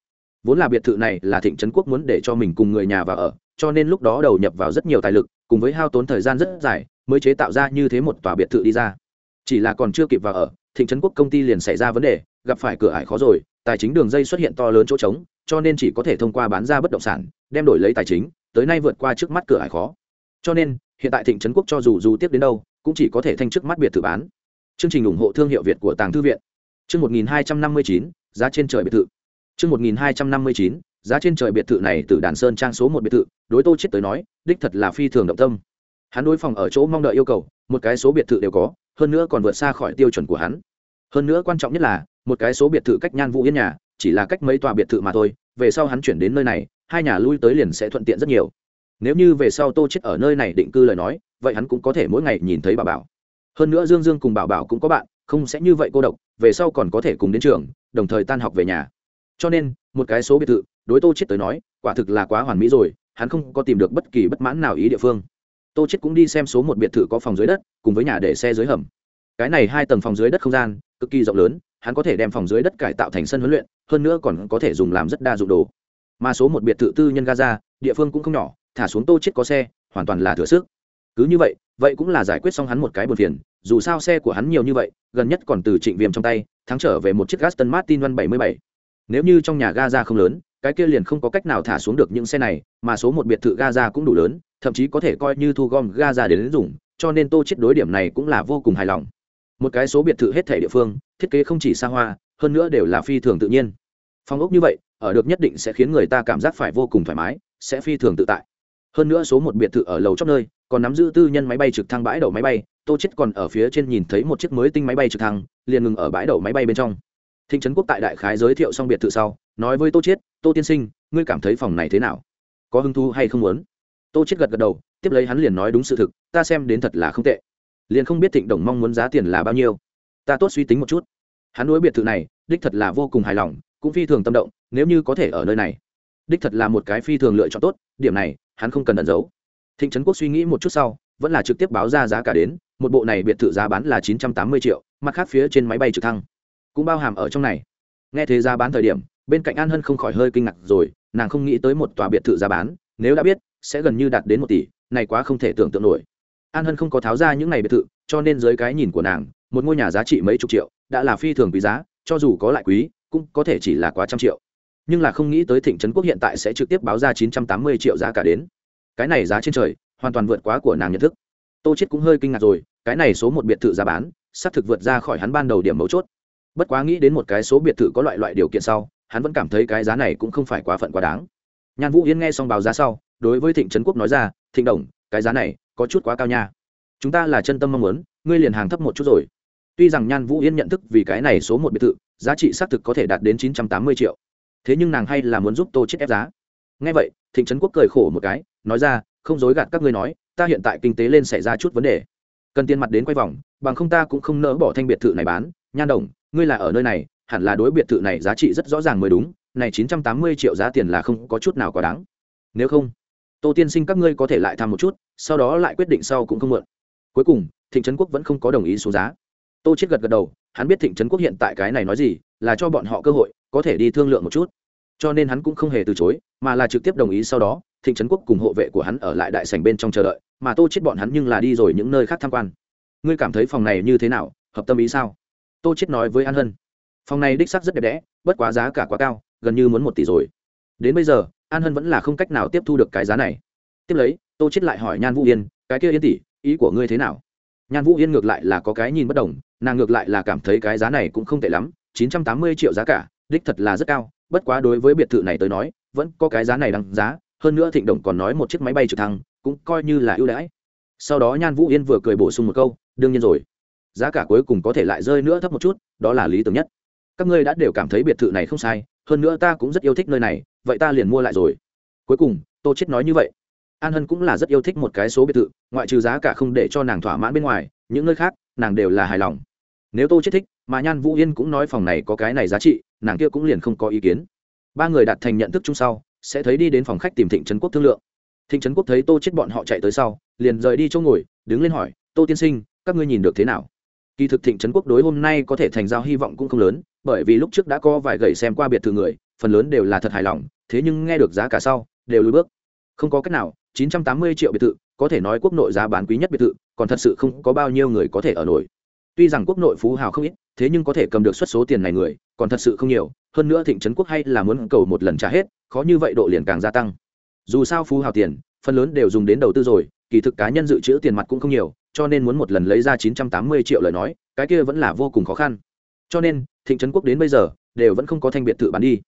S1: Vốn là biệt thự này là thịnh trấn quốc muốn để cho mình cùng người nhà vào ở, cho nên lúc đó đầu nhập vào rất nhiều tài lực, cùng với hao tốn thời gian rất dài, mới chế tạo ra như thế một tòa biệt thự đi ra. Chỉ là còn chưa kịp vào ở, thịnh trấn quốc công ty liền xảy ra vấn đề, gặp phải cửa ải khó rồi, tài chính đường dây xuất hiện to lớn chỗ trống, cho nên chỉ có thể thông qua bán ra bất động sản, đem đổi lấy tài chính, tới nay vượt qua trước mắt cửa ải khó. Cho nên hiện tại thịnh trấn quốc cho dù dù tiếp đến đâu, cũng chỉ có thể thanh trước mắt biệt thự bán. Chương trình ủng hộ thương hiệu việt của tàng thư viện. Chương một nghìn hai trăm năm mươi chín, giá trên trời biệt thự. Chương một nghìn hai trăm năm mươi chín, giá trên trời biệt thự này từ đàn sơn trang số một biệt thự, đối tô chết tới nói, đích thật là phi thường động tâm. Hắn đối phòng ở chỗ mong đợi yêu cầu, một cái số biệt thự đều có, hơn nữa còn vượt xa khỏi tiêu chuẩn của hắn. Hơn nữa quan trọng nhất là, một cái số biệt thự cách nhan vũ yên nhà, chỉ là cách mấy tòa biệt thự mà thôi, về sau hắn chuyển đến nơi này, hai nhà lui tới liền sẽ thuận tiện rất nhiều nếu như về sau tô chết ở nơi này định cư lời nói, vậy hắn cũng có thể mỗi ngày nhìn thấy bà bảo. Hơn nữa dương dương cùng bảo bảo cũng có bạn, không sẽ như vậy cô độc, về sau còn có thể cùng đến trường, đồng thời tan học về nhà. Cho nên, một cái số biệt thự, đối tô chết tới nói, quả thực là quá hoàn mỹ rồi, hắn không có tìm được bất kỳ bất mãn nào ý địa phương. Tô chết cũng đi xem số một biệt thự có phòng dưới đất, cùng với nhà để xe dưới hầm. Cái này hai tầng phòng dưới đất không gian, cực kỳ rộng lớn, hắn có thể đem phòng dưới đất cải tạo thành sân huấn luyện, hơn nữa còn có thể dùng làm rất đa dụng đồ. Mà số một biệt thự tư nhân gaza, địa phương cũng không nhỏ thả xuống tô chết có xe, hoàn toàn là thừa sức. Cứ như vậy vậy cũng là giải quyết xong hắn một cái buồn phiền, dù sao xe của hắn nhiều như vậy, gần nhất còn từ trịnh viêm trong tay, thắng trở về một chiếc gaston martin văn bảy mươi bảy. Nếu như trong nhà gaza không lớn, cái kia liền không có cách nào thả xuống được những xe này, mà số một biệt thự gaza cũng đủ lớn, thậm chí có thể coi như thu gom gaza đến dùng, cho nên tô chết đối điểm này cũng là vô cùng hài lòng. Một cái số biệt thự hết thể địa phương, thiết kế không chỉ xa hoa, hơn nữa đều là phi thường tự nhiên. Phong ốc như vậy, ở được nhất định sẽ khiến người ta cảm giác phải vô cùng thoải mái, sẽ phi thường tự tại hơn nữa số một biệt thự ở lầu chót nơi, còn nắm giữ tư nhân máy bay trực thăng bãi đậu máy bay, tô chết còn ở phía trên nhìn thấy một chiếc mới tinh máy bay trực thăng, liền ngừng ở bãi đậu máy bay bên trong. Thịnh trấn quốc tại đại khái giới thiệu xong biệt thự sau, nói với tô chết tô tiên sinh, ngươi cảm thấy phòng này thế nào? Có hứng thú hay không muốn? Tô chết gật gật đầu, tiếp lấy hắn liền nói đúng sự thực, ta xem đến thật là không tệ. Liền không biết thịnh đồng mong muốn giá tiền là bao nhiêu. Ta tốt suy tính một chút. Hắn đối biệt thự này, đích thật là vô cùng hài lòng, cũng phi thường tâm động, nếu như có thể ở nơi này, đích thật là một cái phi thường lựa chọn tốt, điểm này hắn không cần ẩn giấu. Thịnh trấn quốc suy nghĩ một chút sau, vẫn là trực tiếp báo ra giá cả đến, một bộ này biệt thự giá bán là chín trăm tám mươi triệu, mặt khác phía trên máy bay trực thăng cũng bao hàm ở trong này. Nghe thế giá bán thời điểm, bên cạnh an hân không khỏi hơi kinh ngạc rồi, nàng không nghĩ tới một tòa biệt thự giá bán, nếu đã biết, sẽ gần như đạt đến một tỷ, này quá không thể tưởng tượng nổi. An hân không có tháo ra những này biệt thự, cho nên dưới cái nhìn của nàng, một ngôi nhà giá trị mấy chục triệu, đã là phi thường quý giá, cho dù có lại quý, cũng có thể chỉ là quá trăm triệu nhưng là không nghĩ tới thịnh trấn quốc hiện tại sẽ trực tiếp báo ra chín trăm tám mươi triệu giá cả đến. Cái này giá trên trời, hoàn toàn vượt quá của nàng nhận thức. Tô chết cũng hơi kinh ngạc rồi, cái này số một biệt thự giá bán, xác thực vượt ra khỏi hắn ban đầu điểm mấu chốt. Bất quá nghĩ đến một cái số biệt thự có loại loại điều kiện sau, hắn vẫn cảm thấy cái giá này cũng không phải quá phận quá đáng. Nhan vũ yên nghe xong báo giá sau, đối với thịnh trấn quốc nói ra, thịnh đồng, cái giá này có chút quá cao nha. Chúng ta là chân tâm mong muốn, ngươi liền hàng thấp một chút rồi. Tuy rằng nhan vũ yên nhận thức vì cái này số một biệt thự, giá trị xác thực có thể đạt đến chín trăm tám mươi triệu thế nhưng nàng hay là muốn giúp tô chết ép giá. Ngay vậy, thịnh trấn quốc cười khổ một cái, nói ra, không dối gạt các ngươi nói, ta hiện tại kinh tế lên xảy ra chút vấn đề. Cần tiền mặt đến quay vòng, bằng không ta cũng không nỡ bỏ thanh biệt thự này bán. Nhan đồng, ngươi là ở nơi này, hẳn là đối biệt thự này giá trị rất rõ ràng mới đúng, này chín trăm tám mươi triệu giá tiền là không có chút nào quá đáng. Nếu không, tô tiên sinh các ngươi có thể lại tham một chút, sau đó lại quyết định sau cũng không mượn cuối cùng, thịnh trấn quốc vẫn không có đồng ý số giá. Tô chết gật gật đầu, hắn biết thịnh trấn quốc hiện tại cái này nói gì, là cho bọn họ cơ hội có thể đi thương lượng một chút. Cho nên hắn cũng không hề từ chối, mà là trực tiếp đồng ý sau đó, thịnh trấn quốc cùng hộ vệ của hắn ở lại đại sảnh bên trong chờ đợi, mà tô chết bọn hắn nhưng là đi rồi những nơi khác tham quan. Ngươi cảm thấy phòng này như thế nào? Hợp tâm ý sao? Tô chết nói với an hân. Phòng này đích xác rất đẹp đẽ, bất quá giá cả quá cao, gần như muốn một tỷ rồi. Đến bây giờ, an hân vẫn là không cách nào tiếp thu được cái giá này. Tiếp lấy, tô chết lại hỏi nhan vũ yên, cái kia yên tỷ, ý của ngươi thế nào? Nhan vũ yên ngược lại là có cái nhìn bất đồng, nàng ngược lại là cảm thấy cái giá này cũng không tệ lắm, chín trăm tám mươi triệu giá cả đích thật là rất cao, bất quá đối với biệt thự này tới nói, vẫn có cái giá này đăng giá, hơn nữa thịnh đồng còn nói một chiếc máy bay trực thăng, cũng coi như là ưu đãi. Sau đó nhan vũ yên vừa cười bổ sung một câu, đương nhiên rồi, giá cả cuối cùng có thể lại rơi nữa thấp một chút, đó là lý tưởng nhất. Các ngươi đã đều cảm thấy biệt thự này không sai, hơn nữa ta cũng rất yêu thích nơi này, vậy ta liền mua lại rồi. Cuối cùng, tô chết nói như vậy. An hân cũng là rất yêu thích một cái số biệt thự, ngoại trừ giá cả không để cho nàng thỏa mãn bên ngoài, những nơi khác, nàng đều là hài lòng. Nếu tô chết thích mà nhan vũ yên cũng nói phòng này có cái này giá trị nàng kia cũng liền không có ý kiến ba người đạt thành nhận thức chung sau sẽ thấy đi đến phòng khách tìm thịnh trấn quốc thương lượng thịnh trấn quốc thấy tô chết bọn họ chạy tới sau liền rời đi chỗ ngồi đứng lên hỏi tô tiên sinh các ngươi nhìn được thế nào kỳ thực thịnh trấn quốc đối hôm nay có thể thành giao hy vọng cũng không lớn bởi vì lúc trước đã có vài gậy xem qua biệt thự người phần lớn đều là thật hài lòng thế nhưng nghe được giá cả sau đều lùi bước không có cách nào 980 triệu biệt thự có thể nói quốc nội giá bán quý nhất biệt thự còn thật sự không có bao nhiêu người có thể ở nổi tuy rằng quốc nội phú hào không ít thế nhưng có thể cầm được suất số tiền này người, còn thật sự không nhiều, hơn nữa thịnh trấn quốc hay là muốn cầu một lần trả hết, khó như vậy độ liền càng gia tăng. Dù sao phú hào tiền, phần lớn đều dùng đến đầu tư rồi, kỳ thực cá nhân dự trữ tiền mặt cũng không nhiều, cho nên muốn một lần lấy ra 980 triệu lời nói, cái kia vẫn là vô cùng khó khăn. Cho nên, thịnh trấn quốc đến bây giờ, đều vẫn không có thanh biệt thự bán đi.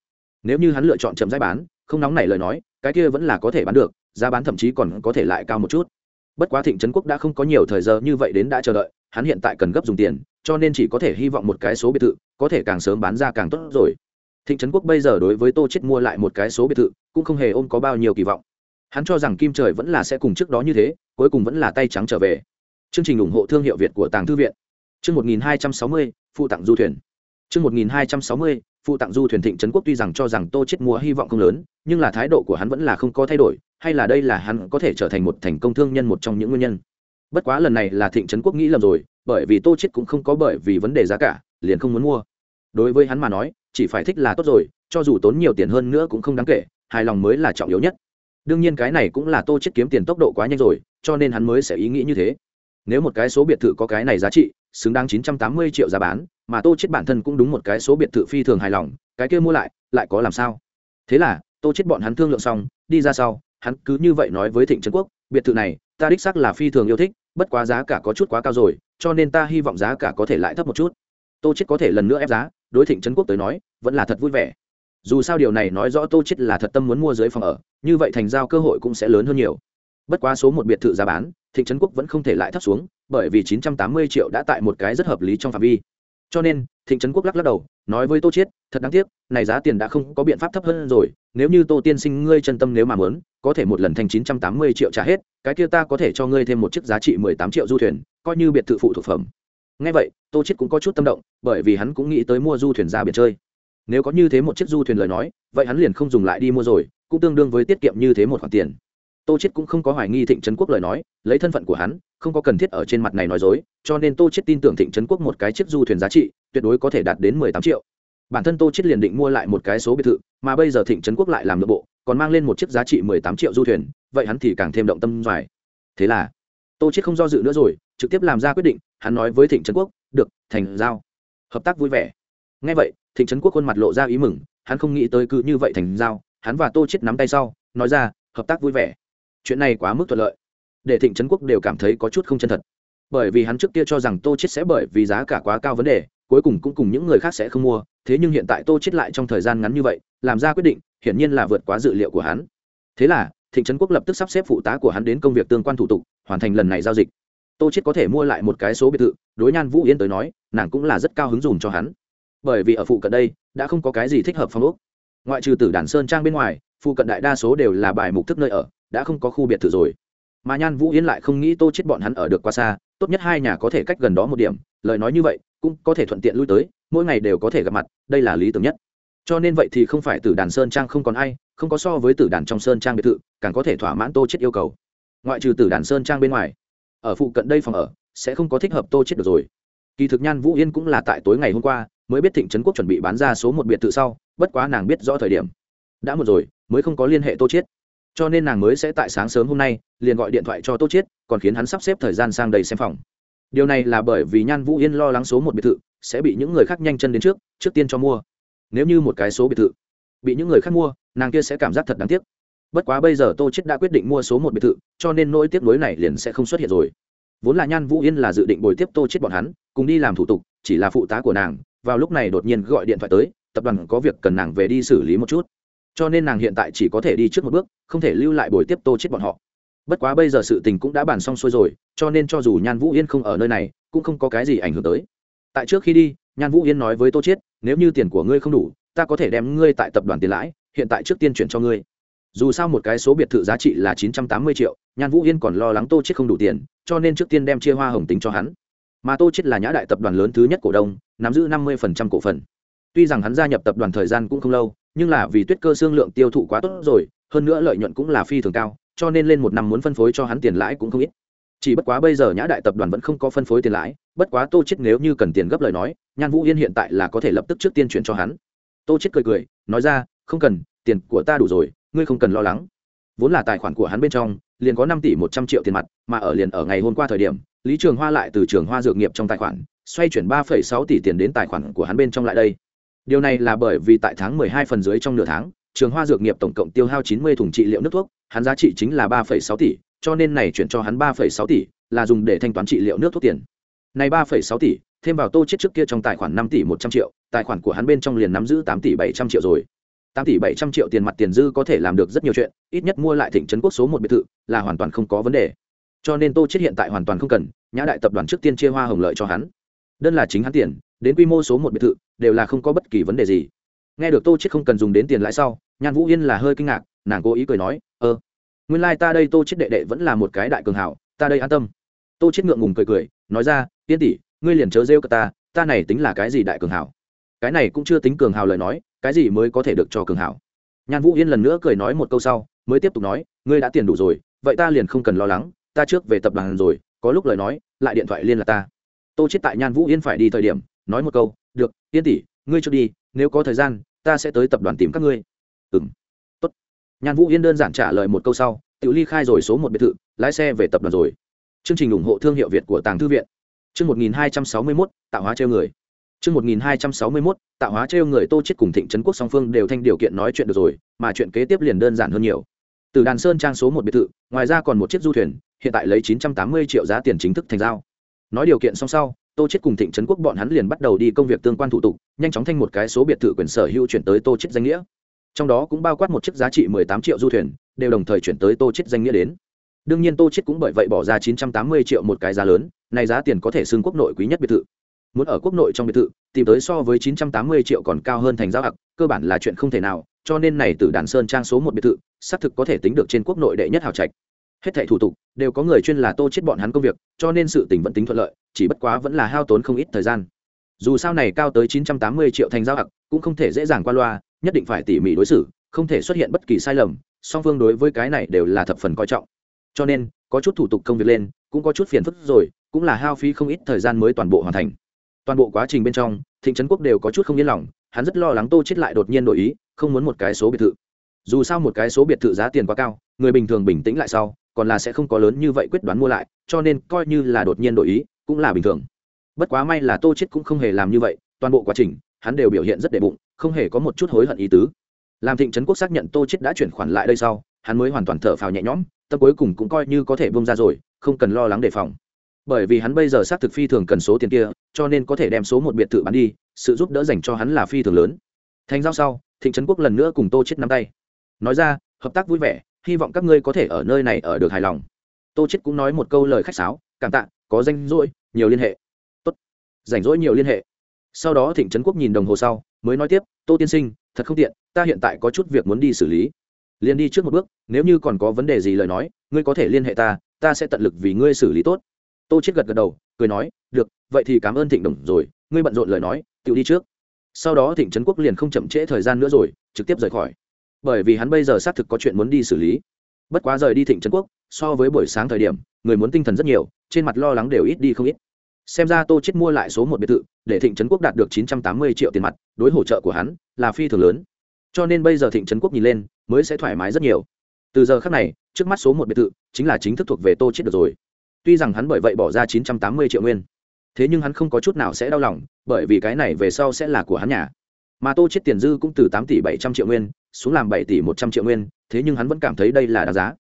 S1: Nếu như hắn lựa chọn chậm rãi bán, không nóng nảy lời nói, cái kia vẫn là có thể bán được, giá bán thậm chí còn có thể lại cao một chút. Bất quá thịnh trấn quốc đã không có nhiều thời giờ như vậy đến đã chờ đợi, hắn hiện tại cần gấp dùng tiền cho nên chỉ có thể hy vọng một cái số biệt thự có thể càng sớm bán ra càng tốt rồi. Thịnh trấn quốc bây giờ đối với tô chết mua lại một cái số biệt thự cũng không hề ôm có bao nhiêu kỳ vọng. Hắn cho rằng kim trời vẫn là sẽ cùng trước đó như thế cuối cùng vẫn là tay trắng trở về. Chương trình ủng hộ thương hiệu việt của tàng thư viện. Chương 1260, phụ tặng du thuyền. Chương 1260, phụ tặng du thuyền thịnh trấn quốc tuy rằng cho rằng tô chết mua hy vọng không lớn nhưng là thái độ của hắn vẫn là không có thay đổi hay là đây là hắn có thể trở thành một thành công thương nhân một trong những nguyên nhân. Bất quá lần này là thịnh trấn quốc nghĩ lầm rồi bởi vì tô chết cũng không có bởi vì vấn đề giá cả, liền không muốn mua. Đối với hắn mà nói, chỉ phải thích là tốt rồi, cho dù tốn nhiều tiền hơn nữa cũng không đáng kể, hài lòng mới là trọng yếu nhất. Đương nhiên cái này cũng là tô chết kiếm tiền tốc độ quá nhanh rồi, cho nên hắn mới sẽ ý nghĩ như thế. Nếu một cái số biệt thự có cái này giá trị, xứng đáng 980 triệu giá bán, mà tô chết bản thân cũng đúng một cái số biệt thự phi thường hài lòng, cái kia mua lại lại có làm sao? Thế là, tô chết bọn hắn thương lượng xong, đi ra sau, hắn cứ như vậy nói với thịnh trấn quốc, biệt thự này, ta đích xác là phi thường yêu thích, bất quá giá cả có chút quá cao rồi cho nên ta hy vọng giá cả có thể lại thấp một chút. Tô chết có thể lần nữa ép giá, đối thịnh trấn quốc tới nói, vẫn là thật vui vẻ. Dù sao điều này nói rõ tô chết là thật tâm muốn mua dưới phòng ở, như vậy thành giao cơ hội cũng sẽ lớn hơn nhiều. Bất quá số một biệt thự giá bán, thịnh trấn quốc vẫn không thể lại thấp xuống, bởi vì 980 triệu đã tại một cái rất hợp lý trong phạm vi cho nên, thịnh trấn quốc lắc lắc đầu, nói với tô chiết, thật đáng tiếc, này giá tiền đã không có biện pháp thấp hơn rồi, nếu như tô tiên sinh ngươi chân tâm nếu mà muốn, có thể một lần thành 980 triệu trả hết, cái kia ta có thể cho ngươi thêm một chiếc giá trị 18 triệu du thuyền, coi như biệt thự phụ thuộc phẩm. Nghe vậy, tô chiết cũng có chút tâm động, bởi vì hắn cũng nghĩ tới mua du thuyền ra biển chơi. Nếu có như thế một chiếc du thuyền lời nói, vậy hắn liền không dùng lại đi mua rồi, cũng tương đương với tiết kiệm như thế một khoản tiền tô chết cũng không có hoài nghi thịnh trấn quốc lời nói, lấy thân phận của hắn, không có cần thiết ở trên mặt này nói dối, cho nên tô chết tin tưởng thịnh trấn quốc một cái chiếc du thuyền giá trị, tuyệt đối có thể đạt đến mười tám triệu. Bản thân tô chết liền định mua lại một cái số biệt thự, mà bây giờ thịnh trấn quốc lại làm nội bộ, còn mang lên một chiếc giá trị mười tám triệu du thuyền, vậy hắn thì càng thêm động tâm dài thế là, tô chết không do dự nữa rồi, trực tiếp làm ra quyết định, hắn nói với thịnh trấn quốc, được, thành giao. Hợp tác vui vẻ. Ngay vậy, thịnh trấn quốc khuôn mặt lộ ra ý mừng, hắn không nghĩ tới cứ như vậy thành giao, hắn và tô chết nắm tay sau, nói ra, hợp tác vui vẻ chuyện này quá mức thuận lợi. Để thịnh trấn quốc đều cảm thấy có chút không chân thật. Bởi vì hắn trước kia cho rằng tô chết sẽ bởi vì giá cả quá cao vấn đề, cuối cùng cũng cùng những người khác sẽ không mua, thế nhưng hiện tại tô chết lại trong thời gian ngắn như vậy, làm ra quyết định, hiển nhiên là vượt quá dự liệu của hắn. Thế là, thịnh trấn quốc lập tức sắp xếp phụ tá của hắn đến công việc tương quan thủ tục, hoàn thành lần này giao dịch. Tô chết có thể mua lại một cái số biệt thự, đối nhan vũ yên tới nói, nàng cũng là rất cao hứng dùng cho hắn. Bởi vì ở phụ cận đây, đã không có cái gì thích hợp phong ốc. Ngoại trừ tử đàn sơn trang bên ngoài phụ cận đại đa số đều là bài mục thức nơi ở, đã không có khu biệt thự rồi. Mà nhan vũ yên lại không nghĩ tô chết bọn hắn ở được qua xa, tốt nhất hai nhà có thể cách gần đó một điểm, lời nói như vậy, cũng có thể thuận tiện lui tới, mỗi ngày đều có thể gặp mặt, đây là lý tưởng nhất. Cho nên vậy thì không phải tử đàn sơn trang không còn ai, không có so với tử đàn trong sơn trang biệt thự, càng có thể thỏa mãn tô chết yêu cầu. Ngoại trừ tử đàn sơn trang bên ngoài, ở phụ cận đây phòng ở, sẽ không có thích hợp tô chết được rồi. Kỳ thực nhan vũ yên cũng là tại tối ngày hôm qua, mới biết thịnh trấn quốc chuẩn bị bán ra số một biệt thự sau, bất quá nàng biết rõ thời điểm đã một rồi, mới không có liên hệ tô chết cho nên nàng mới sẽ tại sáng sớm hôm nay, liền gọi điện thoại cho tô chết còn khiến hắn sắp xếp thời gian sang đây xem phòng. Điều này là bởi vì nhan vũ yên lo lắng số một biệt thự sẽ bị những người khác nhanh chân đến trước trước tiên cho mua. Nếu như một cái số biệt thự bị những người khác mua, nàng kia sẽ cảm giác thật đáng tiếc. Bất quá bây giờ tô chết đã quyết định mua số một biệt thự, cho nên nỗi tiếc nuối này liền sẽ không xuất hiện rồi. Vốn là nhan vũ yên là dự định bồi tiếp tô chết bọn hắn, cùng đi làm thủ tục, chỉ là phụ tá của nàng, vào lúc này đột nhiên gọi điện thoại tới, tập đoàn có việc cần nàng về đi xử lý một chút cho nên nàng hiện tại chỉ có thể đi trước một bước, không thể lưu lại bồi tiếp tô chết bọn họ. Bất quá bây giờ sự tình cũng đã bàn xong xuôi rồi, cho nên cho dù nhan vũ yên không ở nơi này, cũng không có cái gì ảnh hưởng tới. Tại trước khi đi, nhan vũ yên nói với tô chết, nếu như tiền của ngươi không đủ, ta có thể đem ngươi tại tập đoàn tiền lãi, hiện tại trước tiên chuyển cho ngươi. Dù sao một cái số biệt thự giá trị là chín trăm tám mươi triệu, nhan vũ yên còn lo lắng tô chết không đủ tiền, cho nên trước tiên đem chia hoa hồng tính cho hắn. Mà tô chết là nhã đại tập đoàn lớn thứ nhất cổ đông, nắm giữ năm mươi cổ phần. Tuy rằng hắn gia nhập tập đoàn thời gian cũng không lâu nhưng là vì tuyết cơ xương lượng tiêu thụ quá tốt rồi, hơn nữa lợi nhuận cũng là phi thường cao, cho nên lên một năm muốn phân phối cho hắn tiền lãi cũng không ít. Chỉ bất quá bây giờ nhã đại tập đoàn vẫn không có phân phối tiền lãi, bất quá tô chết nếu như cần tiền gấp lời nói, nhan vũ yên hiện tại là có thể lập tức trước tiên chuyển cho hắn. Tô chết cười cười, nói ra, không cần, tiền của ta đủ rồi, ngươi không cần lo lắng. Vốn là tài khoản của hắn bên trong, liền có năm tỷ một trăm triệu tiền mặt, mà ở liền ở ngày hôm qua thời điểm, lý trường hoa lại từ trường hoa dược nghiệp trong tài khoản, xoay chuyển ba phẩy sáu tỷ tiền đến tài khoản của hắn bên trong lại đây điều này là bởi vì tại tháng mười hai phần dưới trong nửa tháng, trường hoa dược nghiệp tổng cộng tiêu hao chín mươi thùng trị liệu nước thuốc, hắn giá trị chính là ba phẩy sáu tỷ, cho nên này chuyển cho hắn ba phẩy sáu tỷ là dùng để thanh toán trị liệu nước thuốc tiền. Này ba phẩy sáu tỷ, thêm vào tô chết trước kia trong tài khoản năm tỷ một trăm triệu, tài khoản của hắn bên trong liền nắm giữ tám tỷ bảy trăm triệu rồi. 8 tỷ bảy trăm triệu tiền mặt tiền dư có thể làm được rất nhiều chuyện, ít nhất mua lại thịnh trấn quốc số một biệt thự là hoàn toàn không có vấn đề. Cho nên tô chết hiện tại hoàn toàn không cần, nhã đại tập đoàn trước tiên chia hoa hồng lợi cho hắn. Đơn là chính hắn tiền, đến quy mô số một biệt thự đều là không có bất kỳ vấn đề gì. Nghe được tô chết không cần dùng đến tiền lãi sau, nhan vũ yên là hơi kinh ngạc, nàng cố ý cười nói ơ nguyên lai ta đây tô chết đệ đệ vẫn là một cái đại cường hảo, ta đây an tâm. Tô chết ngượng ngùng cười cười, nói ra tiên tỷ, ngươi liền chớ rêu cả ta ta này tính là cái gì đại cường hảo? Cái này cũng chưa tính cường hảo lời nói, cái gì mới có thể được cho cường hảo. Nhan vũ yên lần nữa cười nói một câu sau, mới tiếp tục nói, ngươi đã tiền đủ rồi, vậy ta liền không cần lo lắng, ta trước về tập đoàn rồi, có lúc lời nói, lại điện thoại liên là ta. Tô chết tại nhan vũ yên phải đi thời điểm, nói một câu được yên tỷ, ngươi cho đi, nếu có thời gian, ta sẽ tới tập đoàn tìm các ngươi. Ừng tốt. Nhàn vũ yên đơn giản trả lời một câu sau tự ly khai rồi số một biệt thự, lái xe về tập đoàn rồi. Chương trình ủng hộ thương hiệu việt của tàng thư viện. Chương một nghìn hai trăm sáu mươi mốt, tạo hóa treo người. Chương một nghìn hai trăm sáu mươi mốt, tạo hóa treo người tô chết cùng thịnh trấn quốc song phương đều thanh điều kiện nói chuyện được rồi, mà chuyện kế tiếp liền đơn giản hơn nhiều. Từ đàn sơn trang số một biệt thự, ngoài ra còn một chiếc du thuyền, hiện tại lấy chín trăm tám mươi triệu giá tiền chính thức thành giao. Nói điều kiện xong sau tô chết cùng thịnh trấn quốc bọn hắn liền bắt đầu đi công việc tương quan thủ tục, nhanh chóng thanh một cái số biệt thự quyền sở hữu chuyển tới tô chết danh nghĩa. Trong đó cũng bao quát một chiếc giá trị mười tám triệu du thuyền, đều đồng thời chuyển tới tô chết danh nghĩa đến. Đương nhiên tô chết cũng bởi vậy bỏ ra chín trăm tám mươi triệu một cái giá lớn, này giá tiền có thể xưng quốc nội quý nhất biệt thự. Muốn ở quốc nội trong biệt thự, tìm tới so với chín trăm tám mươi triệu còn cao hơn thành giao hạc, cơ bản là chuyện không thể nào, cho nên này từ đàn sơn trang số một biệt thự, xác thực có thể tính được trên quốc nội đệ nhất hào trạch hết thảy thủ tục, đều có người chuyên là tô chết bọn hắn công việc, cho nên sự tình vẫn tính thuận lợi, chỉ bất quá vẫn là hao tốn không ít thời gian. Dù sao này cao tới chín trăm tám mươi triệu thành giao hặc cũng không thể dễ dàng qua loa, nhất định phải tỉ mỉ đối xử, không thể xuất hiện bất kỳ sai lầm, song phương đối với cái này đều là thập phần coi trọng. Cho nên, có chút thủ tục công việc lên, cũng có chút phiền phức rồi, cũng là hao phí không ít thời gian mới toàn bộ hoàn thành. Toàn bộ quá trình bên trong, thịnh trấn quốc đều có chút không yên lòng, hắn rất lo lắng tô chết lại đột nhiên đổi ý, không muốn một cái số biệt thự. Dù sao một cái số biệt thự giá tiền quá cao, người bình thường bình tĩnh lại sau còn là sẽ không có lớn như vậy quyết đoán mua lại, cho nên coi như là đột nhiên đổi ý, cũng là bình thường. Bất quá may là tô chết cũng không hề làm như vậy, toàn bộ quá trình, hắn đều biểu hiện rất đệ bụng, không hề có một chút hối hận ý tứ. Làm thịnh trấn quốc xác nhận tô chết đã chuyển khoản lại đây sau, hắn mới hoàn toàn thở phào nhẹ nhõm, tâm cuối cùng cũng coi như có thể bông ra rồi, không cần lo lắng đề phòng. Bởi vì hắn bây giờ xác thực phi thường cần số tiền kia, cho nên có thể đem số một biệt thự bán đi, sự giúp đỡ dành cho hắn là phi thường lớn. Thành giao sau, thịnh trấn quốc lần nữa cùng tô chết nắm tay. Nói ra, hợp tác vui vẻ hy vọng các ngươi có thể ở nơi này ở được hài lòng. Tô chết cũng nói một câu lời khách sáo, cảm tạ, có danh rỗi, nhiều liên hệ. Tốt. Rảnh rỗi nhiều liên hệ. Sau đó thịnh trấn quốc nhìn đồng hồ sau, mới nói tiếp, tô tiên sinh, thật không tiện, ta hiện tại có chút việc muốn đi xử lý. Liền đi trước một bước, nếu như còn có vấn đề gì lời nói, ngươi có thể liên hệ ta ta sẽ tận lực vì ngươi xử lý tốt. Tô chết gật gật đầu, cười nói, được, vậy thì cảm ơn thịnh đồng rồi, ngươi bận rộn lời nói tự đi trước. Sau đó thịnh trấn quốc liền không chậm trễ thời gian nữa rồi, trực tiếp rời khỏi bởi vì hắn bây giờ xác thực có chuyện muốn đi xử lý. Bất quá rời đi thịnh trấn quốc, so với buổi sáng thời điểm, người muốn tinh thần rất nhiều, trên mặt lo lắng đều ít đi không ít. Xem ra tô chết mua lại số một biệt thự, để thịnh trấn quốc đạt được chín trăm tám mươi triệu tiền mặt, đối hỗ trợ của hắn là phi thường lớn. Cho nên bây giờ thịnh trấn quốc nhìn lên, mới sẽ thoải mái rất nhiều. Từ giờ khác này, trước mắt số một biệt thự chính là chính thức thuộc về tô chết được rồi. Tuy rằng hắn bởi vậy bỏ ra chín trăm tám mươi triệu nguyên, thế nhưng hắn không có chút nào sẽ đau lòng, bởi vì cái này về sau sẽ là của hắn nhà mà tô chết tiền dư cũng từ tám tỷ bảy trăm triệu nguyên xuống làm bảy tỷ một trăm triệu nguyên, thế nhưng hắn vẫn cảm thấy đây là đáng giá.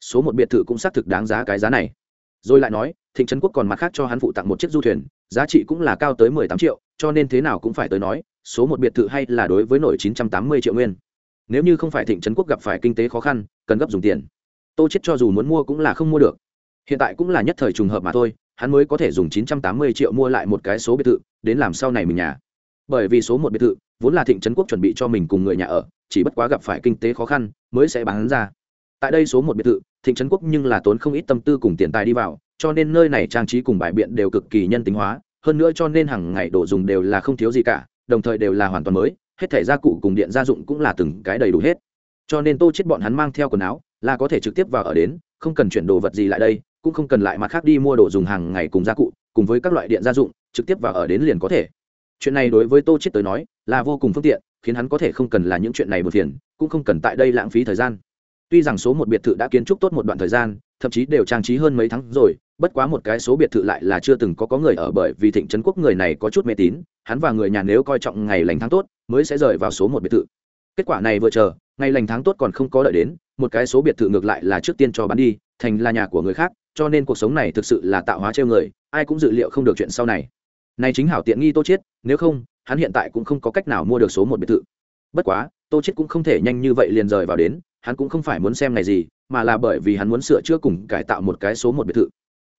S1: Số một biệt thự cũng xác thực đáng giá cái giá này. Rồi lại nói, thịnh trấn quốc còn mặt khác cho hắn phụ tặng một chiếc du thuyền, giá trị cũng là cao tới mười tám triệu, cho nên thế nào cũng phải tới nói, số một biệt thự hay là đối với nổi chín trăm tám mươi triệu nguyên. Nếu như không phải thịnh trấn quốc gặp phải kinh tế khó khăn, cần gấp dùng tiền. Tô chết cho dù muốn mua cũng là không mua được. Hiện tại cũng là nhất thời trùng hợp mà thôi, hắn mới có thể dùng chín trăm tám mươi triệu mua lại một cái số biệt thự, đến làm sau này mình nhà. Bởi vì số một biệt thự vốn là thịnh trấn quốc chuẩn bị cho mình cùng người nhà ở, chỉ bất quá gặp phải kinh tế khó khăn mới sẽ bán ra. Tại đây số một biệt thự, thịnh trấn quốc nhưng là tốn không ít tâm tư cùng tiền tài đi vào, cho nên nơi này trang trí cùng bài biện đều cực kỳ nhân tính hóa, hơn nữa cho nên hàng ngày đồ dùng đều là không thiếu gì cả, đồng thời đều là hoàn toàn mới, hết thẻ gia cụ cùng điện gia dụng cũng là từng cái đầy đủ hết. Cho nên tô chết bọn hắn mang theo quần áo, là có thể trực tiếp vào ở đến, không cần chuyển đồ vật gì lại đây, cũng không cần lại mặt khác đi mua đồ dùng hàng ngày cùng gia cụ, cùng với các loại điện gia dụng, trực tiếp vào ở đến liền có thể chuyện này đối với tô chết tới nói, là vô cùng phương tiện, khiến hắn có thể không cần là những chuyện này buồn phiền, cũng không cần tại đây lãng phí thời gian. Tuy rằng số một biệt thự đã kiến trúc tốt một đoạn thời gian, thậm chí đều trang trí hơn mấy tháng rồi, bất quá một cái số biệt thự lại là chưa từng có có người ở bởi vì thịnh trấn quốc người này có chút mê tín, hắn và người nhà nếu coi trọng ngày lành tháng tốt, mới sẽ rời vào số một biệt thự. Kết quả này vừa chờ, ngày lành tháng tốt còn không có đợi đến, một cái số biệt thự ngược lại là trước tiên cho bán đi, thành là nhà của người khác, cho nên cuộc sống này thực sự là tạo hóa treo người, ai cũng dự liệu không được chuyện sau này này chính hảo tiện nghi tô chết nếu không, hắn hiện tại cũng không có cách nào mua được số một biệt thự. Bất quá, tô chết cũng không thể nhanh như vậy liền rời vào đến, hắn cũng không phải muốn xem này gì, mà là bởi vì hắn muốn sửa chữa cùng cải tạo một cái số một biệt thự.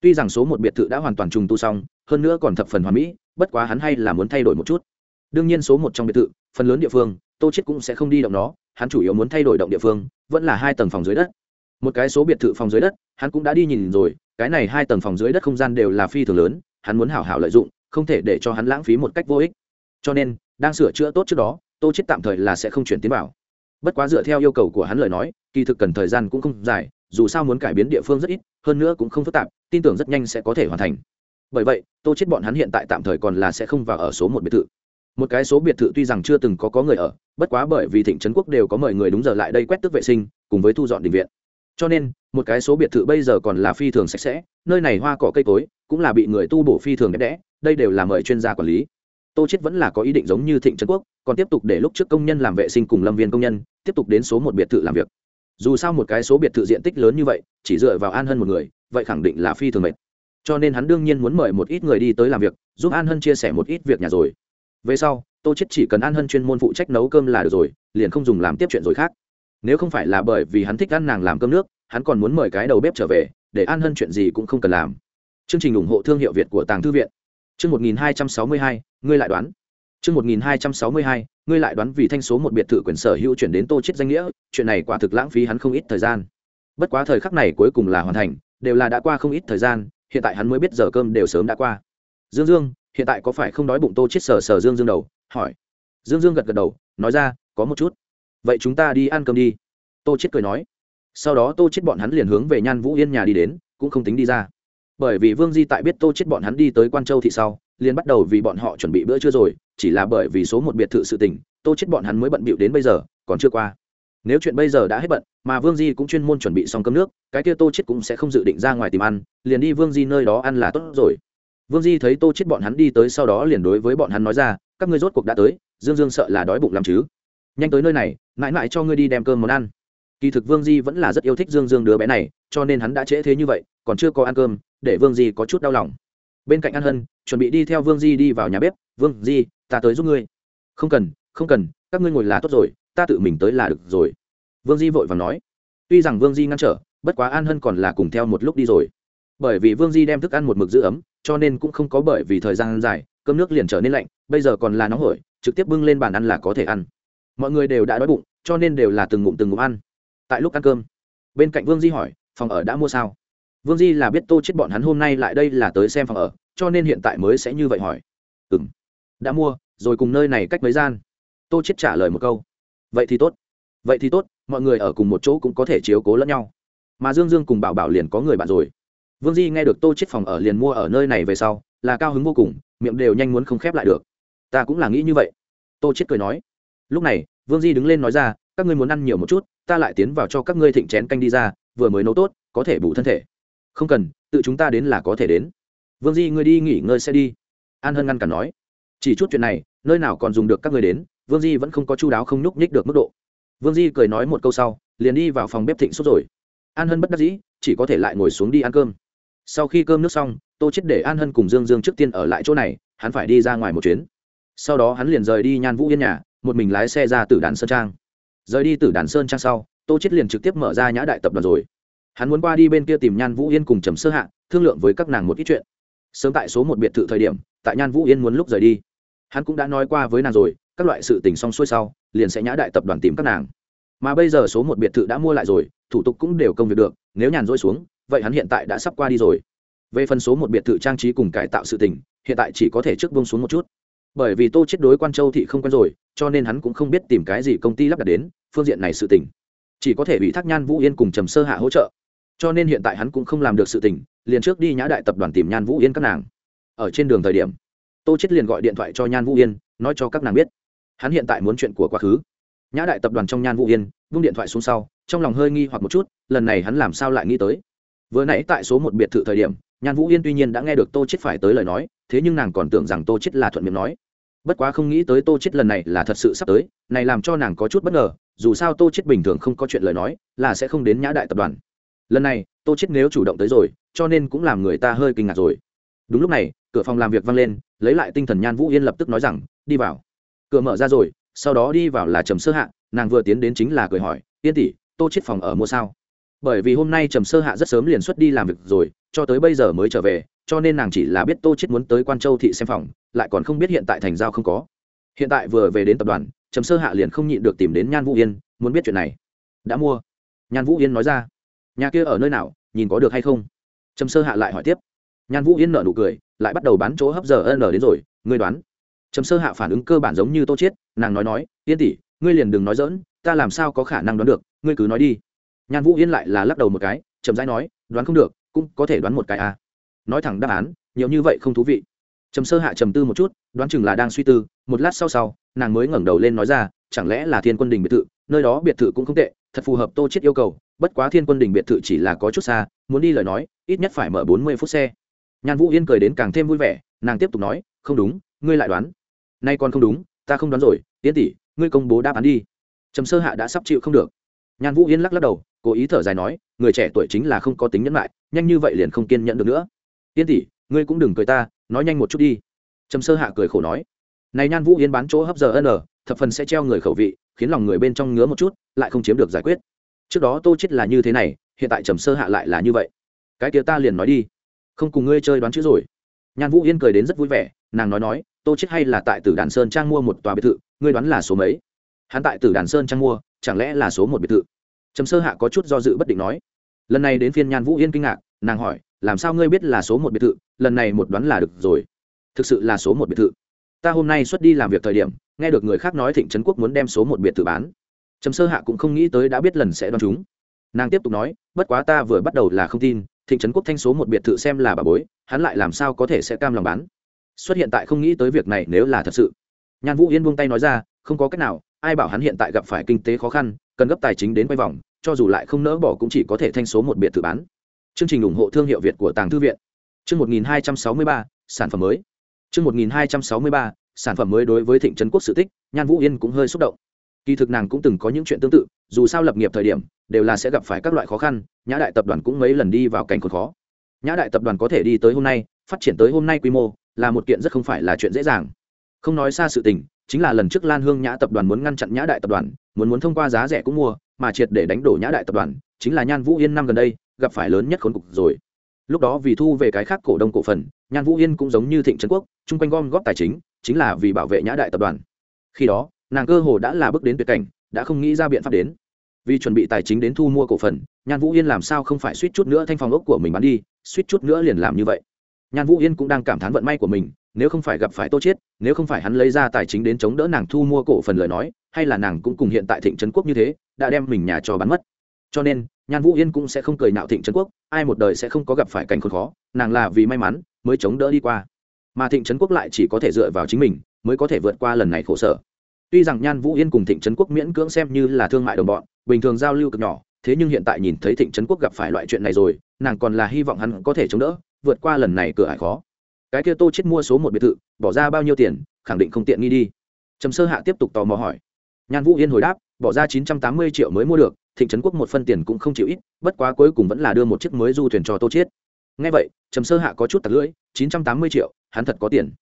S1: Tuy rằng số một biệt thự đã hoàn toàn trùng tu xong, hơn nữa còn thập phần hoàn mỹ, bất quá hắn hay là muốn thay đổi một chút. Đương nhiên số một trong biệt thự, phần lớn địa phương, tô chết cũng sẽ không đi động nó, hắn chủ yếu muốn thay đổi động địa phương, vẫn là hai tầng phòng dưới đất. Một cái số biệt thự phòng dưới đất, hắn cũng đã đi nhìn rồi, cái này hai tầng phòng dưới đất không gian đều là phi thường lớn, hắn muốn hảo hảo lợi dụng không thể để cho hắn lãng phí một cách vô ích. Cho nên, đang sửa chữa tốt trước đó, tô chết tạm thời là sẽ không chuyển tiến vào. Bất quá dựa theo yêu cầu của hắn lời nói, kỳ thực cần thời gian cũng không dài, dù sao muốn cải biến địa phương rất ít, hơn nữa cũng không phức tạp, tin tưởng rất nhanh sẽ có thể hoàn thành. Bởi vậy, tô chết bọn hắn hiện tại tạm thời còn là sẽ không vào ở số một biệt thự. Một cái số biệt thự tuy rằng chưa từng có có người ở, bất quá bởi vì thịnh trấn quốc đều có mời người đúng giờ lại đây quét tước vệ sinh, cùng với thu dọn đình viện. Cho nên, một cái số biệt thự bây giờ còn là phi thường sạch sẽ, nơi này hoa cỏ cây cối, cũng là bị người tu bổ phi thường đẹp đẽ đây đều là mời chuyên gia quản lý. Tô chết vẫn là có ý định giống như thịnh trấn quốc, còn tiếp tục để lúc trước công nhân làm vệ sinh cùng lâm viên công nhân, tiếp tục đến số một biệt thự làm việc. Dù sao một cái số biệt thự diện tích lớn như vậy, chỉ dựa vào an hân một người, vậy khẳng định là phi thường mệt. Cho nên hắn đương nhiên muốn mời một ít người đi tới làm việc, giúp an hân chia sẻ một ít việc nhà rồi. Về sau, tô chết chỉ cần an hân chuyên môn phụ trách nấu cơm là được rồi, liền không dùng làm tiếp chuyện rồi khác. Nếu không phải là bởi vì hắn thích ăn nàng làm cơm nước, hắn còn muốn mời cái đầu bếp trở về, để an hân chuyện gì cũng không cần làm. Chương trình ủng hộ thương hiệu việt của tàng thư viện chương một nghìn hai trăm sáu mươi hai, ngươi lại đoán. Chương một nghìn hai trăm sáu mươi hai, ngươi lại đoán vì thanh số một biệt thự quyền sở hữu chuyển đến tô chết danh nghĩa, chuyện này quả thực lãng phí hắn không ít thời gian. Bất quá thời khắc này cuối cùng là hoàn thành, đều là đã qua không ít thời gian, hiện tại hắn mới biết giờ cơm đều sớm đã qua. Dương dương, hiện tại có phải không đói bụng tô chết sờ sờ dương dương đầu, hỏi. Dương dương gật gật đầu, nói ra, có một chút. Vậy chúng ta đi ăn cơm đi. Tô chết cười nói. Sau đó tô chết bọn hắn liền hướng về nhan vũ yên nhà đi đến, cũng không tính đi ra bởi vì vương di tại biết tô chết bọn hắn đi tới quan châu thị sau, liền bắt đầu vì bọn họ chuẩn bị bữa trưa rồi, chỉ là bởi vì số một biệt thự sự tình, tô chết bọn hắn mới bận bịu đến bây giờ, còn chưa qua. Nếu chuyện bây giờ đã hết bận, mà vương di cũng chuyên môn chuẩn bị xong cơm nước, cái kia tô chết cũng sẽ không dự định ra ngoài tìm ăn, liền đi vương di nơi đó ăn là tốt rồi. Vương di thấy tô chết bọn hắn đi tới sau đó liền đối với bọn hắn nói ra, các ngươi rốt cuộc đã tới, dương dương sợ là đói bụng lắm chứ? Nhanh tới nơi này, mãi mãi cho ngươi đi đem cơm món ăn. Kỳ thực vương di vẫn là rất yêu thích dương dương đứa bé này, cho nên hắn đã trễ thế như vậy, còn chưa có ăn cơm để vương di có chút đau lòng. Bên cạnh an hân, chuẩn bị đi theo vương di đi vào nhà bếp, vương di, ta tới giúp ngươi. Không cần không cần, các ngươi ngồi là tốt rồi, ta tự mình tới là được rồi. Vương di vội vàng nói. Tuy rằng vương di ngăn trở, bất quá an hân còn là cùng theo một lúc đi rồi. Bởi vì vương di đem thức ăn một mực giữ ấm, cho nên cũng không có bởi vì thời gian dài, cơm nước liền trở nên lạnh, bây giờ còn là nóng hổi, trực tiếp bưng lên bàn ăn là có thể ăn. Mọi người đều đã đói bụng, cho nên đều là từng ngụm từng ngụm ăn. Tại lúc ăn cơm, bên cạnh vương di hỏi, phòng ở đã mua sao? Vương di là biết tô chết bọn hắn hôm nay lại đây là tới xem phòng ở, cho nên hiện tại mới sẽ như vậy hỏi. Ừ m đã mua, rồi cùng nơi này cách mấy gian. Tô chết trả lời một câu. Vậy thì tốt. Vậy thì tốt, mọi người ở cùng một chỗ cũng có thể chiếu cố lẫn nhau. Mà dương dương cùng bảo bảo liền có người bạn rồi. Vương di nghe được tô chết phòng ở liền mua ở nơi này về sau, là cao hứng vô cùng, miệng đều nhanh muốn không khép lại được. Ta cũng là nghĩ như vậy. Tô chết cười nói. Lúc này, vương di đứng lên nói ra, các ngươi muốn ăn nhiều một chút, ta lại tiến vào cho các ngươi thịnh chén canh đi ra, vừa mới nấu tốt, có thể bù thân thể không cần, tự chúng ta đến là có thể đến. Vương di, ngươi đi nghỉ ngơi sẽ đi. An hân ngăn cản nói. Chỉ chút chuyện này, nơi nào còn dùng được các người đến, vương di vẫn không có chu đáo không nhúc nhích được mức độ. Vương di cười nói một câu sau, liền đi vào phòng bếp thịnh sốt rồi. An hân bất đắc dĩ, chỉ có thể lại ngồi xuống đi ăn cơm. Sau khi cơm nước xong, tô chết để an hân cùng dương dương trước tiên ở lại chỗ này, hắn phải đi ra ngoài một chuyến. Sau đó hắn liền rời đi nhan vũ yên nhà, một mình lái xe ra từ đàn sơn trang. Rời đi từ đàn sơn trang sau, tô chết liền trực tiếp mở ra nhã đại tập đoàn rồi hắn muốn qua đi bên kia tìm nhan vũ yên cùng trầm sơ hạ, thương lượng với các nàng một ít chuyện. Sớm tại số một biệt thự thời điểm, tại nhan vũ yên muốn lúc rời đi. Hắn cũng đã nói qua với nàng rồi, các loại sự tình xong xuôi sau, liền sẽ nhã đại tập đoàn tìm các nàng. Mà bây giờ số một biệt thự đã mua lại rồi, thủ tục cũng đều công việc được, nếu nhàn rỗi xuống, vậy hắn hiện tại đã sắp qua đi rồi. Về phần số một biệt thự trang trí cùng cải tạo sự tình, hiện tại chỉ có thể trước bông xuống một chút. Bởi vì tô chết đối quan châu thị không quen rồi, cho nên hắn cũng không biết tìm cái gì công ty lắp đặt đến, phương diện này sự tình. Chỉ có thể bị thác nhan vũ yên cùng trầm sơ hạ hỗ trợ cho nên hiện tại hắn cũng không làm được sự tình, liền trước đi nhã đại tập đoàn tìm nhan vũ yên các nàng. Ở trên đường thời điểm, tô chết liền gọi điện thoại cho nhan vũ yên, nói cho các nàng biết, hắn hiện tại muốn chuyện của quá khứ. Nhã đại tập đoàn trong nhan vũ yên, vung điện thoại xuống sau, trong lòng hơi nghi hoặc một chút, lần này hắn làm sao lại nghĩ tới? Vừa nãy tại số một biệt thự thời điểm, nhan vũ yên tuy nhiên đã nghe được tô chết phải tới lời nói, thế nhưng nàng còn tưởng rằng tô chết là thuận miệng nói. Bất quá không nghĩ tới tô chết lần này là thật sự sắp tới, này làm cho nàng có chút bất ngờ, dù sao tô chết bình thường không có chuyện lời nói, là sẽ không đến nhã đại tập đoàn lần này, tô chết nếu chủ động tới rồi, cho nên cũng làm người ta hơi kinh ngạc rồi. Đúng lúc này, cửa phòng làm việc vang lên, lấy lại tinh thần nhan vũ yên lập tức nói rằng, đi vào. Cửa mở ra rồi, sau đó đi vào là trầm sơ hạ, nàng vừa tiến đến chính là cười hỏi, yên tỷ, tô chết phòng ở mua sao? Bởi vì hôm nay trầm sơ hạ rất sớm liền xuất đi làm việc rồi, cho tới bây giờ mới trở về, cho nên nàng chỉ là biết tô chết muốn tới quan châu thị xem phòng, lại còn không biết hiện tại thành giao không có. Hiện tại vừa về đến tập đoàn, trầm sơ hạ liền không nhịn được tìm đến nhan vũ yên, muốn biết chuyện này. Đã mua. Nhan vũ yên nói ra nhà kia ở nơi nào, nhìn có được hay không? Trầm sơ hạ lại hỏi tiếp. Nhan vũ yên nợ nụ cười, lại bắt đầu bán chỗ hấp giờ n đến rồi, ngươi đoán. Trầm sơ hạ phản ứng cơ bản giống như tô chiết, nàng nói nói, yên tỷ, ngươi liền đừng nói dỡn ta làm sao có khả năng đoán được, ngươi cứ nói đi. Nhan vũ yên lại là lắc đầu một cái, chậm rãi nói, đoán không được, cũng có thể đoán một cái à. Nói thẳng đáp án, nhiều như vậy không thú vị. Trầm sơ hạ trầm tư một chút, đoán chừng là đang suy tư, một lát sau sau, nàng mới ngẩng đầu lên nói ra, chẳng lẽ là thiên quân đình biệt thự? Nơi đó biệt thự cũng không tệ, thật phù hợp tô chết yêu cầu bất quá thiên quân đình biệt thự chỉ là có chút xa, muốn đi lời nói, ít nhất phải mở bốn mươi phút xe. Nhan vũ yên cười đến càng thêm vui vẻ, nàng tiếp tục nói, không đúng, ngươi lại đoán. Nay còn không đúng, ta không đoán rồi tiến tỷ, ngươi công bố đáp án đi. Trầm sơ hạ đã sắp chịu không được. Nhan vũ yên lắc lắc đầu, cố ý thở dài nói, người trẻ tuổi chính là không có tính nhẫn lại nhanh như vậy liền không kiên nhẫn được nữa. Yên tỷ, ngươi cũng đừng cười ta, nói nhanh một chút đi. Trầm sơ hạ cười khổ nói. Này nhan vũ yên bán chỗ hấp giờ n, thập phần sẽ treo người khẩu vị, khiến lòng người bên trong ngứa một chút, lại không chiếm được giải quyết trước đó tô chết là như thế này, hiện tại trầm sơ hạ lại là như vậy. Cái kia ta liền nói đi. Không cùng ngươi chơi đoán chữ rồi. Nhan vũ yên cười đến rất vui vẻ, nàng nói nói, tô chết hay là tại tử đàn sơn trang mua một tòa biệt thự, ngươi đoán là số mấy? Hắn tại tử đàn sơn trang mua, chẳng lẽ là số một biệt thự? Trầm sơ hạ có chút do dự bất định nói. Lần này đến phiên nhan vũ yên kinh ngạc, nàng hỏi, làm sao ngươi biết là số một biệt thự, lần này một đoán là được rồi. Thực sự là số một biệt thự. Ta hôm nay xuất đi làm việc thời điểm, nghe được người khác nói thịnh trấn quốc muốn đem số một biệt thự bán trầm sơ hạ cũng không nghĩ tới đã biết lần sẽ đoán chúng. Nàng tiếp tục nói, bất quá ta vừa bắt đầu là không tin, thịnh trấn quốc thanh số một biệt thự xem là bà bối, hắn lại làm sao có thể sẽ cam lòng bán? Xuất hiện tại không nghĩ tới việc này nếu là thật sự. Nhan vũ yên buông tay nói ra, không có cách nào, ai bảo hắn hiện tại gặp phải kinh tế khó khăn, cần gấp tài chính đến quay vòng, cho dù lại không nỡ bỏ cũng chỉ có thể thanh số một biệt thự bán. Chương trình ủng hộ thương hiệu việt của tàng thư viện. Chương một nghìn hai trăm sáu mươi ba, sản phẩm mới. Chương một nghìn hai trăm sáu mươi ba, sản phẩm mới đối với thịnh trấn quốc sự tích, nhan vũ yên cũng hơi xúc động kỳ thực nàng cũng từng có những chuyện tương tự, dù sao lập nghiệp thời điểm, đều là sẽ gặp phải các loại khó khăn, nhã đại tập đoàn cũng mấy lần đi vào cảnh khốn khó. Nhã đại tập đoàn có thể đi tới hôm nay, phát triển tới hôm nay quy mô, là một kiện rất không phải là chuyện dễ dàng. Không nói xa sự tình, chính là lần trước lan hương nhã tập đoàn muốn ngăn chặn nhã đại tập đoàn, muốn muốn thông qua giá rẻ cũng mua, mà triệt để đánh đổ nhã đại tập đoàn, chính là nhan vũ yên năm gần đây, gặp phải lớn nhất khốn cục rồi. Lúc đó vì thu về cái khác cổ đông cổ phần, nhan vũ yên cũng giống như thịnh trấn quốc, chung quanh gom góp tài chính chính là vì bảo vệ nhã đại tập đoàn. Khi đó nàng cơ hồ đã là bước đến tuyệt cảnh đã không nghĩ ra biện pháp đến. Vì chuẩn bị tài chính đến thu mua cổ phần nhan vũ yên làm sao không phải suýt chút nữa thanh phòng ốc của mình bán đi suýt chút nữa liền làm như vậy. Nhan vũ yên cũng đang cảm thán vận may của mình nếu không phải gặp phải tô chết, nếu không phải hắn lấy ra tài chính đến chống đỡ nàng thu mua cổ phần lời nói hay là nàng cũng cùng hiện tại thịnh trấn quốc như thế đã đem mình nhà cho bán mất. Cho nên nhan vũ yên cũng sẽ không cười nạo thịnh trấn quốc ai một đời sẽ không có gặp phải cảnh khốn khó nàng là vì may mắn mới chống đỡ đi qua. Mà thịnh trấn quốc lại chỉ có thể dựa vào chính mình mới có thể vượt qua lần này khổ sở tuy rằng nhan vũ yên cùng thịnh trấn quốc miễn cưỡng xem như là thương mại đồng bọn, bình thường giao lưu cực nhỏ, thế nhưng hiện tại nhìn thấy thịnh trấn quốc gặp phải loại chuyện này rồi, nàng còn là hy vọng hắn có thể chống đỡ, vượt qua lần này cửa hải khó. Cái kia tô chết mua số một biệt thự, bỏ ra bao nhiêu tiền, khẳng định không tiện nghi đi. Trầm sơ hạ tiếp tục tò mò hỏi. Nhan vũ yên hồi đáp, bỏ ra chín trăm tám mươi triệu mới mua được, thịnh trấn quốc một phân tiền cũng không chịu ít, bất quá cuối cùng vẫn là đưa một chiếc mới du thuyền cho tô chết ngay vậy, trầm sơ hạ có chút tặc lưỡi, chín trăm tám mươi triệu, hắn thật có tiền.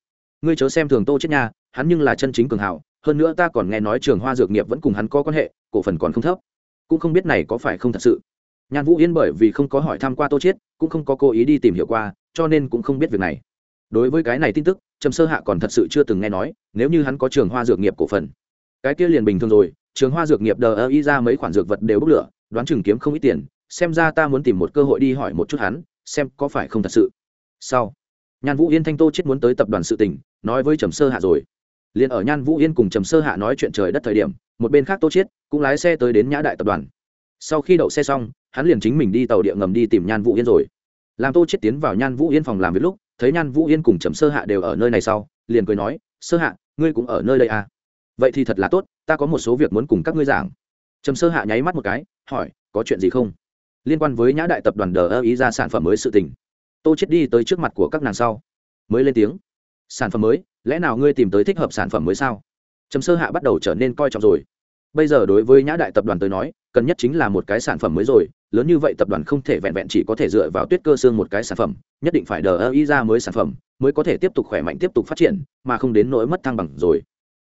S1: Ngươi chớ xem thường tô chết nha, hắn nhưng là chân chính cường hào hơn nữa ta còn nghe nói trường hoa dược nghiệp vẫn cùng hắn có quan hệ, cổ phần còn không thấp. Cũng không biết này có phải không thật sự. Nhan vũ yên bởi vì không có hỏi thăm qua tô chiết, cũng không có cố ý đi tìm hiểu qua, cho nên cũng không biết việc này. Đối với cái này tin tức, trầm sơ hạ còn thật sự chưa từng nghe nói, nếu như hắn có trường hoa dược nghiệp cổ phần. Cái kia liền bình thường rồi, trường hoa dược nghiệp đờ ơ y ra mấy khoản dược vật đều bốc lửa, đoán chừng kiếm không ít tiền, xem ra ta muốn tìm một cơ hội đi hỏi một chút hắn, xem có phải không thật sự. Sau, nhan vũ yên thanh tô chết muốn tới tập đoàn sự tỉnh nói với trầm sơ hạ rồi liền ở nhan vũ yên cùng trầm sơ hạ nói chuyện trời đất thời điểm, một bên khác tô chiết cũng lái xe tới đến nhã đại tập đoàn. Sau khi đậu xe xong, hắn liền chính mình đi tàu địa ngầm đi tìm nhan vũ yên rồi. Làm tô chiết tiến vào nhan vũ yên phòng làm việc lúc, thấy nhan vũ yên cùng trầm sơ hạ đều ở nơi này sau, liền cười nói, sơ hạ, ngươi cũng ở nơi đây à? Vậy thì thật là tốt, ta có một số việc muốn cùng các ngươi giảng. Trầm sơ hạ nháy mắt một cái, hỏi, có chuyện gì không? Liên quan với nhã đại tập đoàn đờ ơ ý ra sản phẩm mới sự tình. Tô chết đi tới trước mặt của các nàng sau, mới lên tiếng sản phẩm mới, lẽ nào ngươi tìm tới thích hợp sản phẩm mới sao? Trầm sơ hạ bắt đầu trở nên coi trọng rồi. Bây giờ đối với nhã đại tập đoàn tới nói, cần nhất chính là một cái sản phẩm mới rồi, lớn như vậy tập đoàn không thể vẹn vẹn chỉ có thể dựa vào tuyết cơ xương một cái sản phẩm, nhất định phải đờ ơ ý ra mới sản phẩm, mới có thể tiếp tục khỏe mạnh tiếp tục phát triển, mà không đến nỗi mất thăng bằng rồi.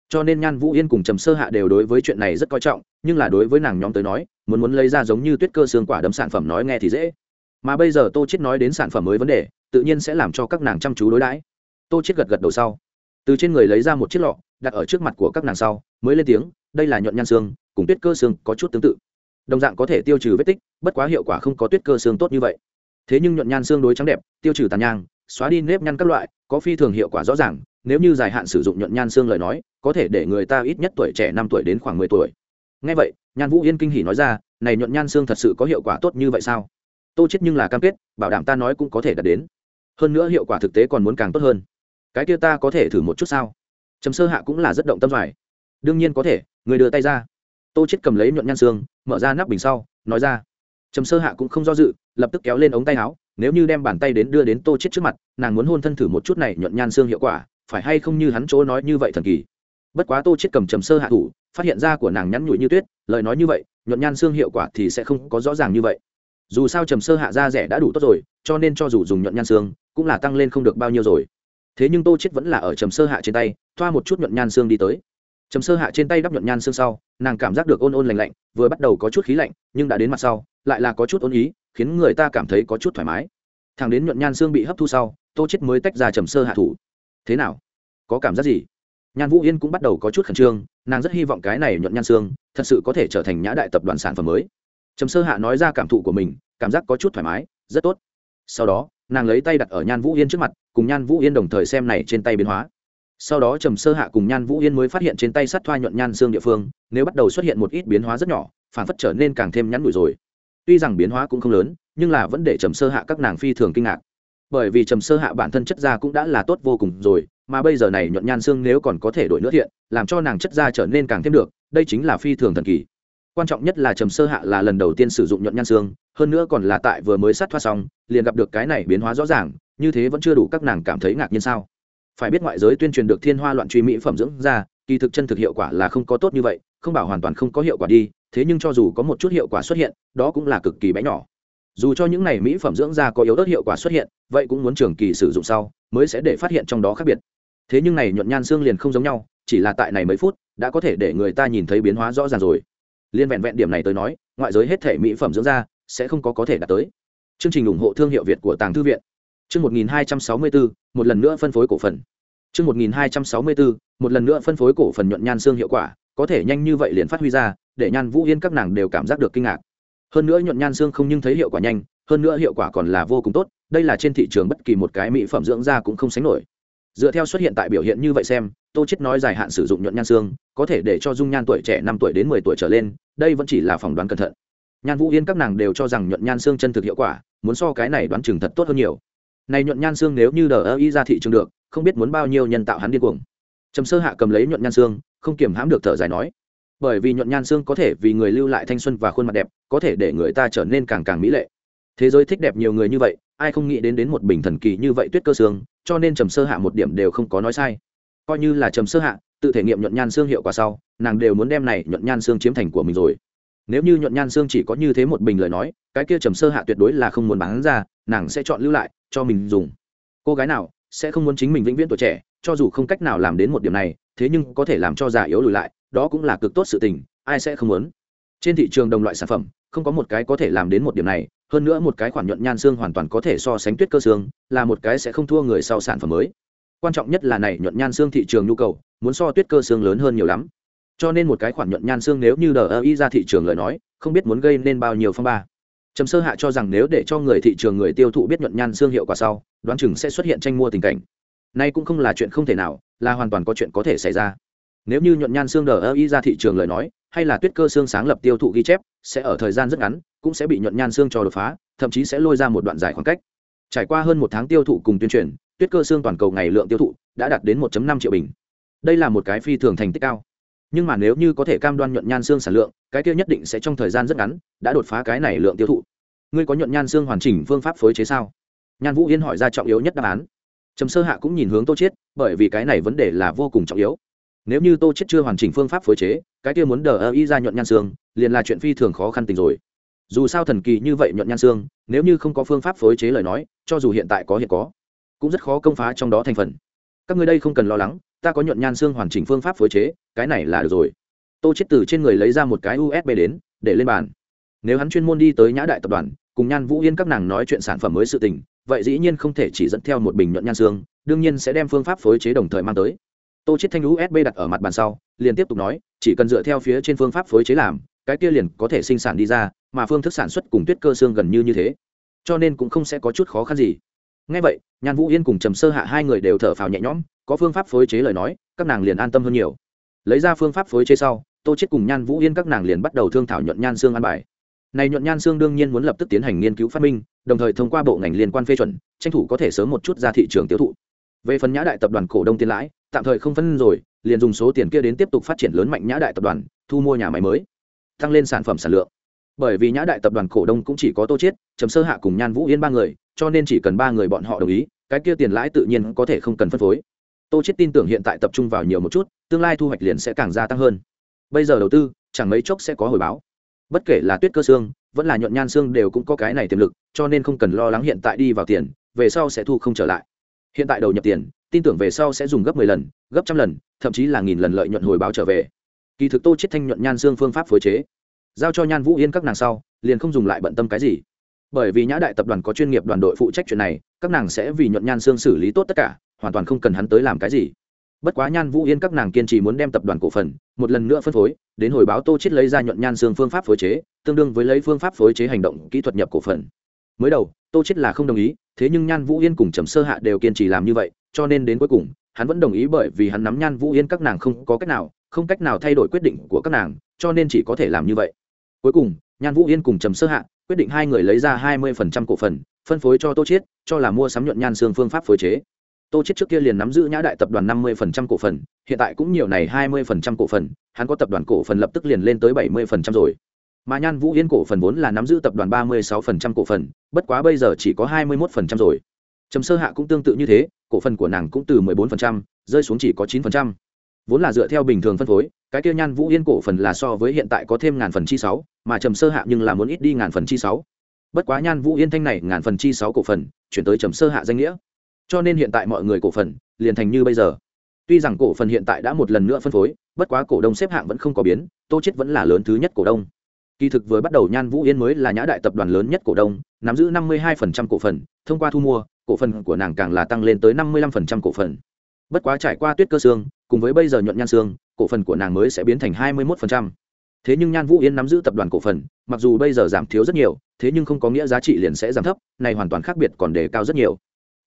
S1: Cho nên nhan vũ yên cùng trầm sơ hạ đều đối với chuyện này rất coi trọng, nhưng là đối với nàng nhóm tới nói, muốn muốn lấy ra giống như tuyết cơ xương quả đấm sản phẩm nói nghe thì dễ. Mà bây giờ tô chết nói đến sản phẩm mới vấn đề, tự nhiên sẽ làm cho các nàng chăm chú đối đãi tô chết gật gật đầu sau. Từ trên người lấy ra một chiếc lọ, đặt ở trước mặt của các nàng sau, mới lên tiếng, đây là nhuận nhan xương, cùng tuyết cơ xương có chút tương tự. Đồng dạng có thể tiêu trừ vết tích, bất quá hiệu quả không có tuyết cơ xương tốt như vậy. Thế nhưng nhuận nhan xương đối trắng đẹp, tiêu trừ tàn nhang, xóa đi nếp nhăn các loại, có phi thường hiệu quả rõ ràng, nếu như dài hạn sử dụng nhuận nhan xương lời nói, có thể để người ta ít nhất tuổi trẻ năm tuổi đến khoảng mười tuổi. Ngay vậy, nhan vũ yên kinh hỉ nói ra, này nhuận nhan xương thật sự có hiệu quả tốt như vậy sao? Tô chết nhưng là cam kết, bảo đảm ta nói cũng có thể đạt đến. Hơn nữa hiệu quả thực tế còn muốn càng tốt hơn cái kia ta có thể thử một chút sao? Trầm sơ hạ cũng là rất động tâm doài đương nhiên có thể, người đưa tay ra. Tô chết cầm lấy nhuận nhăn xương, mở ra nắp bình sau, nói ra. Trầm sơ hạ cũng không do dự, lập tức kéo lên ống tay áo, nếu như đem bàn tay đến đưa đến tô chết trước mặt, nàng muốn hôn thân thử một chút này nhuận nhan xương hiệu quả, phải hay không như hắn chỗ nói như vậy thần kỳ? Bất quá tô chết cầm trầm sơ hạ thủ, phát hiện ra của nàng nhắn nhủi như tuyết, lời nói như vậy, nhuận nhan xương hiệu quả thì sẽ không có rõ ràng như vậy. Dù sao trầm sơ hạ da rẻ đã đủ tốt rồi, cho nên cho dù dùng nhuận nhan xương, cũng là tăng lên không được bao nhiêu rồi thế nhưng tô chết vẫn là ở trầm sơ hạ trên tay, thoa một chút nhuận nhan xương đi tới. Trầm sơ hạ trên tay đắp nhuận nhan xương sau, nàng cảm giác được ôn ôn lành lạnh, vừa bắt đầu có chút khí lạnh, nhưng đã đến mặt sau, lại là có chút ôn ý, khiến người ta cảm thấy có chút thoải mái. Thằng đến nhuận nhan xương bị hấp thu sau, tô chết mới tách ra trầm sơ hạ thủ. Thế nào? Có cảm giác gì? Nhan vũ yên cũng bắt đầu có chút khẩn trương, nàng rất hy vọng cái này nhuận nhan xương thật sự có thể trở thành nhã đại tập đoàn sản phẩm mới. Trầm sơ hạ nói ra cảm thụ của mình, cảm giác có chút thoải mái, rất tốt. Sau đó nàng lấy tay đặt ở nhan vũ yên trước mặt, cùng nhan vũ yên đồng thời xem này trên tay biến hóa. Sau đó trầm sơ hạ cùng nhan vũ yên mới phát hiện trên tay sắt thoa nhuận nhan xương địa phương, nếu bắt đầu xuất hiện một ít biến hóa rất nhỏ, phản phất trở nên càng thêm nhắn nhủi rồi. Tuy rằng biến hóa cũng không lớn, nhưng là vẫn để trầm sơ hạ các nàng phi thường kinh ngạc. Bởi vì trầm sơ hạ bản thân chất da cũng đã là tốt vô cùng rồi, mà bây giờ này nhuận nhan xương nếu còn có thể đổi nữa thiện làm cho nàng chất da trở nên càng thêm được, đây chính là phi thường thần kỳ quan trọng nhất là trầm sơ hạ là lần đầu tiên sử dụng nhuận nhan xương, hơn nữa còn là tại vừa mới sát thoát xong, liền gặp được cái này biến hóa rõ ràng, như thế vẫn chưa đủ các nàng cảm thấy ngạc nhiên sao? Phải biết ngoại giới tuyên truyền được thiên hoa loạn truy mỹ phẩm dưỡng da, kỳ thực chân thực hiệu quả là không có tốt như vậy, không bảo hoàn toàn không có hiệu quả đi, thế nhưng cho dù có một chút hiệu quả xuất hiện, đó cũng là cực kỳ bé nhỏ. Dù cho những này mỹ phẩm dưỡng da có yếu ớt hiệu quả xuất hiện, vậy cũng muốn trường kỳ sử dụng sau, mới sẽ để phát hiện trong đó khác biệt. Thế nhưng này nhuận nhan xương liền không giống nhau, chỉ là tại này mấy phút, đã có thể để người ta nhìn thấy biến hóa rõ ràng rồi liên vẹn vẹn điểm này tới nói ngoại giới hết thể mỹ phẩm dưỡng da sẽ không có có thể đạt tới. Chương trình ủng hộ thương hiệu việt của tàng thư viện. Chương 1264, một lần nữa phân phối cổ phần. Chương 1264, một lần nữa phân phối cổ phần nhuận nhan xương hiệu quả có thể nhanh như vậy liền phát huy ra để nhan vũ yên các nàng đều cảm giác được kinh ngạc. Hơn nữa nhuận nhan xương không nhưng thấy hiệu quả nhanh hơn nữa hiệu quả còn là vô cùng tốt đây là trên thị trường bất kỳ một cái mỹ phẩm dưỡng da cũng không sánh nổi dựa theo xuất hiện tại biểu hiện như vậy xem, tô chết nói dài hạn sử dụng nhuận nhan xương, có thể để cho dung nhan tuổi trẻ năm tuổi đến mười tuổi trở lên, đây vẫn chỉ là phỏng đoán cẩn thận. Nhan vũ yên các nàng đều cho rằng nhuận nhan xương chân thực hiệu quả, muốn so cái này đoán chừng thật tốt hơn nhiều. Này nhuận nhan xương nếu như đờ ơ y ra thị trường được, không biết muốn bao nhiêu nhân tạo hắn điên cuồng. Trầm sơ hạ cầm lấy nhuận nhan xương, không kiềm hãm được thở dài nói, bởi vì nhuận nhan xương có thể vì người lưu lại thanh xuân và khuôn mặt đẹp, có thể để người ta trở nên càng càng mỹ lệ. Thế giới thích đẹp nhiều người như vậy ai không nghĩ đến đến một bình thần kỳ như vậy tuyết cơ xương, cho nên trầm sơ hạ một điểm đều không có nói sai. Coi như là trầm sơ hạ, tự thể nghiệm nhuận nhan xương hiệu quả sau, nàng đều muốn đem này nhuận nhan xương chiếm thành của mình rồi. Nếu như nhuận nhan xương chỉ có như thế một bình lời nói, cái kia trầm sơ hạ tuyệt đối là không muốn bán ra, nàng sẽ chọn lưu lại, cho mình dùng. Cô gái nào sẽ không muốn chính mình vĩnh viễn tuổi trẻ, cho dù không cách nào làm đến một điểm này, thế nhưng có thể làm cho già yếu lùi lại, đó cũng là cực tốt sự tình, ai sẽ không muốn. Trên thị trường đồng loại sản phẩm không có một cái có thể làm đến một điểm này, hơn nữa một cái khoản nhuận nhan xương hoàn toàn có thể so sánh tuyết cơ xương là một cái sẽ không thua người sau sản phẩm mới. Quan trọng nhất là này nhuận nhan xương thị trường nhu cầu, muốn so tuyết cơ xương lớn hơn nhiều lắm. Cho nên một cái khoản nhuận nhan xương nếu như đờ ơ y ra thị trường lời nói, không biết muốn gây nên bao nhiêu phong ba. Trầm sơ hạ cho rằng nếu để cho người thị trường người tiêu thụ biết nhuận nhan xương hiệu quả sau, đoán chừng sẽ xuất hiện tranh mua tình cảnh. Nay cũng không là chuyện không thể nào, là hoàn toàn có chuyện có thể xảy ra nếu như nhuận nhan xương đờ ơ y ra thị trường lời nói, hay là tuyết cơ xương sáng lập tiêu thụ ghi chép, sẽ ở thời gian rất ngắn, cũng sẽ bị nhuận nhan xương cho đột phá, thậm chí sẽ lôi ra một đoạn dài khoảng cách. Trải qua hơn một tháng tiêu thụ cùng tuyên truyền, tuyết cơ xương toàn cầu ngày lượng tiêu thụ đã đạt đến 1 năm triệu bình. Đây là một cái phi thường thành tích cao. Nhưng mà nếu như có thể cam đoan nhuận nhan xương sản lượng, cái kia nhất định sẽ trong thời gian rất ngắn, đã đột phá cái này lượng tiêu thụ. Ngươi có nhuận nhan xương hoàn chỉnh phương pháp phối chế sao? Nhan vũ yên hỏi ra trọng yếu nhất đáp án. Trầm sơ hạ cũng nhìn hướng tô chiết, bởi vì cái này vấn đề là vô cùng trọng yếu nếu như tô chiết chưa hoàn chỉnh phương pháp phối chế, cái kia muốn đờ ơ y ra nhuận nhan xương, liền là chuyện phi thường khó khăn tình rồi. Dù sao thần kỳ như vậy nhuận nhan xương, nếu như không có phương pháp phối chế lời nói, cho dù hiện tại có hiện có, cũng rất khó công phá trong đó thành phần. Các ngươi đây không cần lo lắng, ta có nhuận nhan xương hoàn chỉnh phương pháp phối chế, cái này là được rồi. Tô chết từ trên người lấy ra một cái usb đến, để lên bàn. Nếu hắn chuyên môn đi tới nhã đại tập đoàn, cùng nhan vũ yên các nàng nói chuyện sản phẩm mới sự tình, vậy dĩ nhiên không thể chỉ dẫn theo một bình nhuận nhan xương, đương nhiên sẽ đem phương pháp phối chế đồng thời mang tới tô chết thanh usb đặt ở mặt bàn sau, liền tiếp tục nói, chỉ cần dựa theo phía trên phương pháp phối chế làm, cái kia liền có thể sinh sản đi ra, mà phương thức sản xuất cùng tuyết cơ xương gần như như thế. Cho nên cũng không sẽ có chút khó khăn gì. Ngay vậy, nhan vũ yên cùng trầm sơ hạ hai người đều thở phào nhẹ nhõm, có phương pháp phối chế lời nói, các nàng liền an tâm hơn nhiều. Lấy ra phương pháp phối chế sau, tô chết cùng nhan vũ yên các nàng liền bắt đầu thương thảo nhuận nhan xương ăn bài. Này nhuận nhan xương đương nhiên muốn lập tức tiến hành nghiên cứu phát minh, đồng thời thông qua bộ ngành liên quan phê chuẩn, tranh thủ có thể sớm một chút ra thị trường tiêu thụ. Về phần nhã đại tập đoàn cổ đông tiền lãi tạm thời không phân rồi, liền dùng số tiền kia đến tiếp tục phát triển lớn mạnh nhã đại tập đoàn, thu mua nhà máy mới, tăng lên sản phẩm sản lượng. Bởi vì nhã đại tập đoàn cổ đông cũng chỉ có tô chiết, trầm sơ hạ cùng nhan vũ yên ba người, cho nên chỉ cần ba người bọn họ đồng ý, cái kia tiền lãi tự nhiên có thể không cần phân phối. Tô chiết tin tưởng hiện tại tập trung vào nhiều một chút, tương lai thu hoạch liền sẽ càng gia tăng hơn. Bây giờ đầu tư, chẳng mấy chốc sẽ có hồi báo. Bất kể là tuyết cơ xương vẫn là nhuận nhan xương đều cũng có cái này tiềm lực, cho nên không cần lo lắng hiện tại đi vào tiền, về sau sẽ thu không trở lại. Hiện tại đầu nhập tiền tin tưởng về sau sẽ dùng gấp 10 lần, gấp trăm lần, thậm chí là nghìn lần lợi nhuận hồi báo trở về. Kỳ thực tô chết thanh nhuận nhan xương phương pháp phối chế. Giao cho nhan vũ yên các nàng sau, liền không dùng lại bận tâm cái gì. Bởi vì nhã đại tập đoàn có chuyên nghiệp đoàn đội phụ trách chuyện này, các nàng sẽ vì nhuận nhan xương xử lý tốt tất cả, hoàn toàn không cần hắn tới làm cái gì. Bất quá nhan vũ yên các nàng kiên trì muốn đem tập đoàn cổ phần một lần nữa phân phối, đến hồi báo tô chết lấy ra nhuận nhan xương phương pháp phối chế, tương đương với lấy phương pháp phối chế hành động kỹ thuật nhập cổ phần. Mới đầu tô chết là không đồng ý, thế nhưng nhan vũ yên cùng trầm sơ hạ đều kiên trì làm như vậy, cho nên đến cuối cùng, hắn vẫn đồng ý bởi vì hắn nắm nhan vũ yên các nàng không có cách nào, không cách nào thay đổi quyết định của các nàng, cho nên chỉ có thể làm như vậy. Cuối cùng, nhan vũ yên cùng trầm sơ hạ quyết định hai người lấy ra hai mươi phần trăm cổ phần, phân phối cho tô chiết cho là mua sắm nhuận nhan xương phương pháp phối chế. Tô chiết trước kia liền nắm giữ nhã đại tập đoàn năm mươi phần trăm cổ phần, hiện tại cũng nhiều này hai mươi phần trăm cổ phần, hắn có tập đoàn cổ phần lập tức liền lên tới bảy mươi phần trăm rồi mà nhan vũ yên cổ phần vốn là nắm giữ tập đoàn ba mươi sáu phần trăm cổ phần, bất quá bây giờ chỉ có hai mươi một phần trăm rồi. Trầm sơ hạ cũng tương tự như thế, cổ phần của nàng cũng từ mười bốn phần trăm, rơi xuống chỉ có chín phần trăm. Vốn là dựa theo bình thường phân phối, cái kia nhan vũ yên cổ phần là so với hiện tại có thêm ngàn phần chi sáu, mà trầm sơ hạ nhưng là muốn ít đi ngàn phần chi sáu. Bất quá nhan vũ yên thanh này ngàn phần chi sáu cổ phần, chuyển tới trầm sơ hạ danh nghĩa. Cho nên hiện tại mọi người cổ phần, liền thành như bây giờ. Tuy rằng cổ phần hiện tại đã một lần nữa phân phối, bất quá cổ đông xếp hạng vẫn không có biến, tô chết vẫn là lớn thứ nhất cổ đông kỳ thực vừa bắt đầu nhan vũ yên mới là nhã đại tập đoàn lớn nhất cổ đông, nắm giữ 52% cổ phần, thông qua thu mua, cổ phần của nàng càng là tăng lên tới 55% cổ phần bất quá trải qua tuyết cơ xương, cùng với bây giờ nhuận nhan xương, cổ phần của nàng mới sẽ biến thành 21%. thế nhưng nhan vũ yên nắm giữ tập đoàn cổ phần, mặc dù bây giờ giảm thiếu rất nhiều, thế nhưng không có nghĩa giá trị liền sẽ giảm thấp, này hoàn toàn khác biệt còn đề cao rất nhiều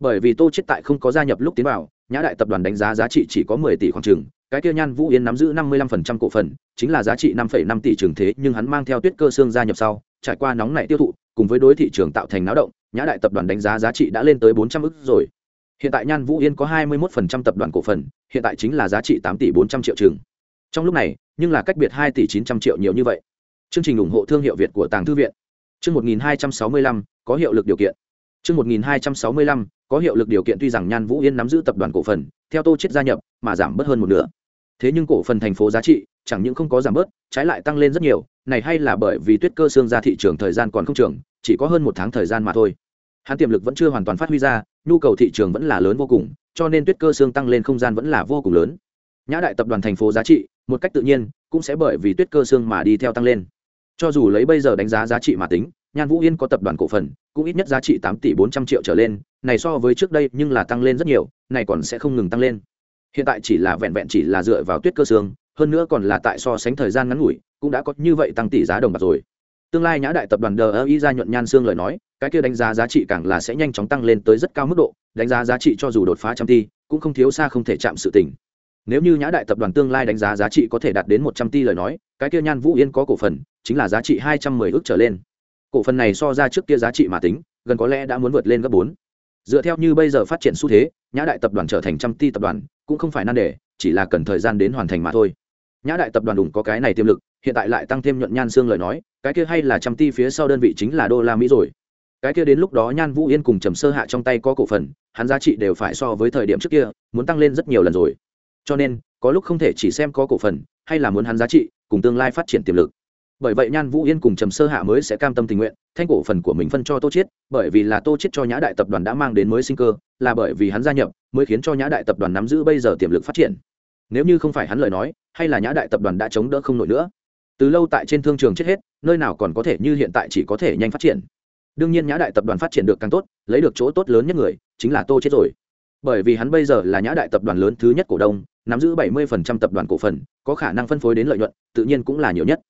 S1: bởi vì tô chết tại không có gia nhập lúc tiến vào, nhã đại tập đoàn đánh giá giá trị chỉ có mười tỷ khoảng trường cái kia nhan vũ yên nắm giữ năm mươi lăm phần trăm cổ phần, chính là giá trị năm phẩy năm tỷ trường thế, nhưng hắn mang theo tuyết cơ xương gia nhập sau, trải qua nóng này tiêu thụ, cùng với đối thị trường tạo thành náo động, nhã đại tập đoàn đánh giá giá trị đã lên tới bốn trăm ức rồi. Hiện tại nhan vũ yên có hai mươi một phần trăm tập đoàn cổ phần, hiện tại chính là giá trị tám tỷ bốn trăm triệu trường. Trong lúc này, nhưng là cách biệt hai tỷ chín trăm triệu nhiều như vậy. Chương trình ủng hộ thương hiệu việt của tàng thư viện. Chương một nghìn hai trăm sáu mươi lăm, có hiệu lực điều kiện. Chương một nghìn hai trăm sáu mươi lăm, có hiệu lực điều kiện tuy rằng nhan vũ yên nắm giữ tập đoàn cổ phần, theo tô chết gia nhập, mà giảm bớt hơn một nửa thế nhưng cổ phần thành phố giá trị chẳng những không có giảm bớt, trái lại tăng lên rất nhiều, này hay là bởi vì tuyết cơ xương ra thị trường thời gian còn không trường, chỉ có hơn một tháng thời gian mà thôi. Hắn tiềm lực vẫn chưa hoàn toàn phát huy ra, nhu cầu thị trường vẫn là lớn vô cùng, cho nên tuyết cơ xương tăng lên không gian vẫn là vô cùng lớn. Nhã đại tập đoàn thành phố giá trị, một cách tự nhiên, cũng sẽ bởi vì tuyết cơ xương mà đi theo tăng lên. Cho dù lấy bây giờ đánh giá giá trị mà tính, nhan vũ yên có tập đoàn cổ phần, cũng ít nhất giá trị tám tỷ bốn trăm triệu trở lên, này so với trước đây nhưng là tăng lên rất nhiều, này còn sẽ không ngừng tăng lên hiện tại chỉ là vẹn vẹn chỉ là dựa vào tuyết cơ xương, hơn nữa còn là tại so sánh thời gian ngắn ngủi, cũng đã có như vậy tăng tỷ giá đồng bạc rồi. Tương lai nhã đại tập đoàn đờ y ra nhuận nhan xương lời nói, cái kia đánh giá giá trị càng là sẽ nhanh chóng tăng lên tới rất cao mức độ, đánh giá giá trị cho dù đột phá trăm ti cũng không thiếu xa không thể chạm sự tình. Nếu như nhã đại tập đoàn tương lai đánh giá giá trị có thể đạt đến một trăm ti lời nói, cái kia nhan vũ yên có cổ phần, chính là giá trị hai trăm mười ước trở lên. Cổ phần này so ra trước kia giá trị mà tính, gần có lẽ đã muốn vượt lên gấp bốn. Dựa theo như bây giờ phát triển xu thế, nhã đại tập đoàn trở thành trăm ti tập đoàn cũng không phải nan đề, chỉ là cần thời gian đến hoàn thành mà thôi. Nhã đại tập đoàn đủng có cái này tiềm lực, hiện tại lại tăng thêm nhuận nhan xương lời nói, cái kia hay là trăm ti phía sau đơn vị chính là đô la mỹ rồi. Cái kia đến lúc đó nhan vũ yên cùng trầm sơ hạ trong tay có cổ phần, hắn giá trị đều phải so với thời điểm trước kia, muốn tăng lên rất nhiều lần rồi. Cho nên, có lúc không thể chỉ xem có cổ phần, hay là muốn hắn giá trị, cùng tương lai phát triển tiềm lực bởi vậy nhan vũ yên cùng trầm sơ hạ mới sẽ cam tâm tình nguyện, thanh cổ phần của mình phân cho tô chiết, bởi vì là tô chiết cho nhã đại tập đoàn đã mang đến mới sinh cơ, là bởi vì hắn gia nhập mới khiến cho nhã đại tập đoàn nắm giữ bây giờ tiềm lực phát triển. Nếu như không phải hắn lời nói, hay là nhã đại tập đoàn đã chống đỡ không nổi nữa. Từ lâu tại trên thương trường chết hết, nơi nào còn có thể như hiện tại chỉ có thể nhanh phát triển. Đương nhiên nhã đại tập đoàn phát triển được càng tốt, lấy được chỗ tốt lớn nhất người, chính là tô chết rồi. Bởi vì hắn bây giờ là nhã đại tập đoàn lớn thứ nhất cổ đông, nắm giữ 70% tập đoàn cổ phần, có khả năng phân phối đến lợi nhuận, tự nhiên cũng là nhiều nhất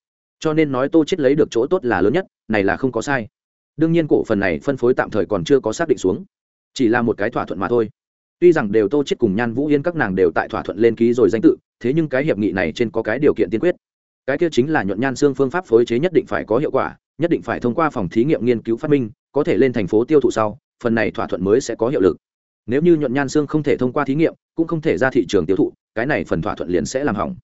S1: cho nên nói tô chết lấy được chỗ tốt là lớn nhất, này là không có sai. Đương nhiên cổ phần này phân phối tạm thời còn chưa có xác định xuống. Chỉ là một cái thỏa thuận mà thôi. Tuy rằng đều tô chết cùng nhan vũ yên các nàng đều tại thỏa thuận lên ký rồi danh tự, thế nhưng cái hiệp nghị này trên có cái điều kiện tiên quyết. Cái kia chính là nhuận nhan xương phương pháp phối chế nhất định phải có hiệu quả, nhất định phải thông qua phòng thí nghiệm nghiên cứu phát minh, có thể lên thành phố tiêu thụ sau, phần này thỏa thuận mới sẽ có hiệu lực. Nếu như nhuận nhan xương không thể thông qua thí nghiệm, cũng không thể ra thị trường tiêu thụ, cái này phần thỏa thuận liền sẽ làm hỏng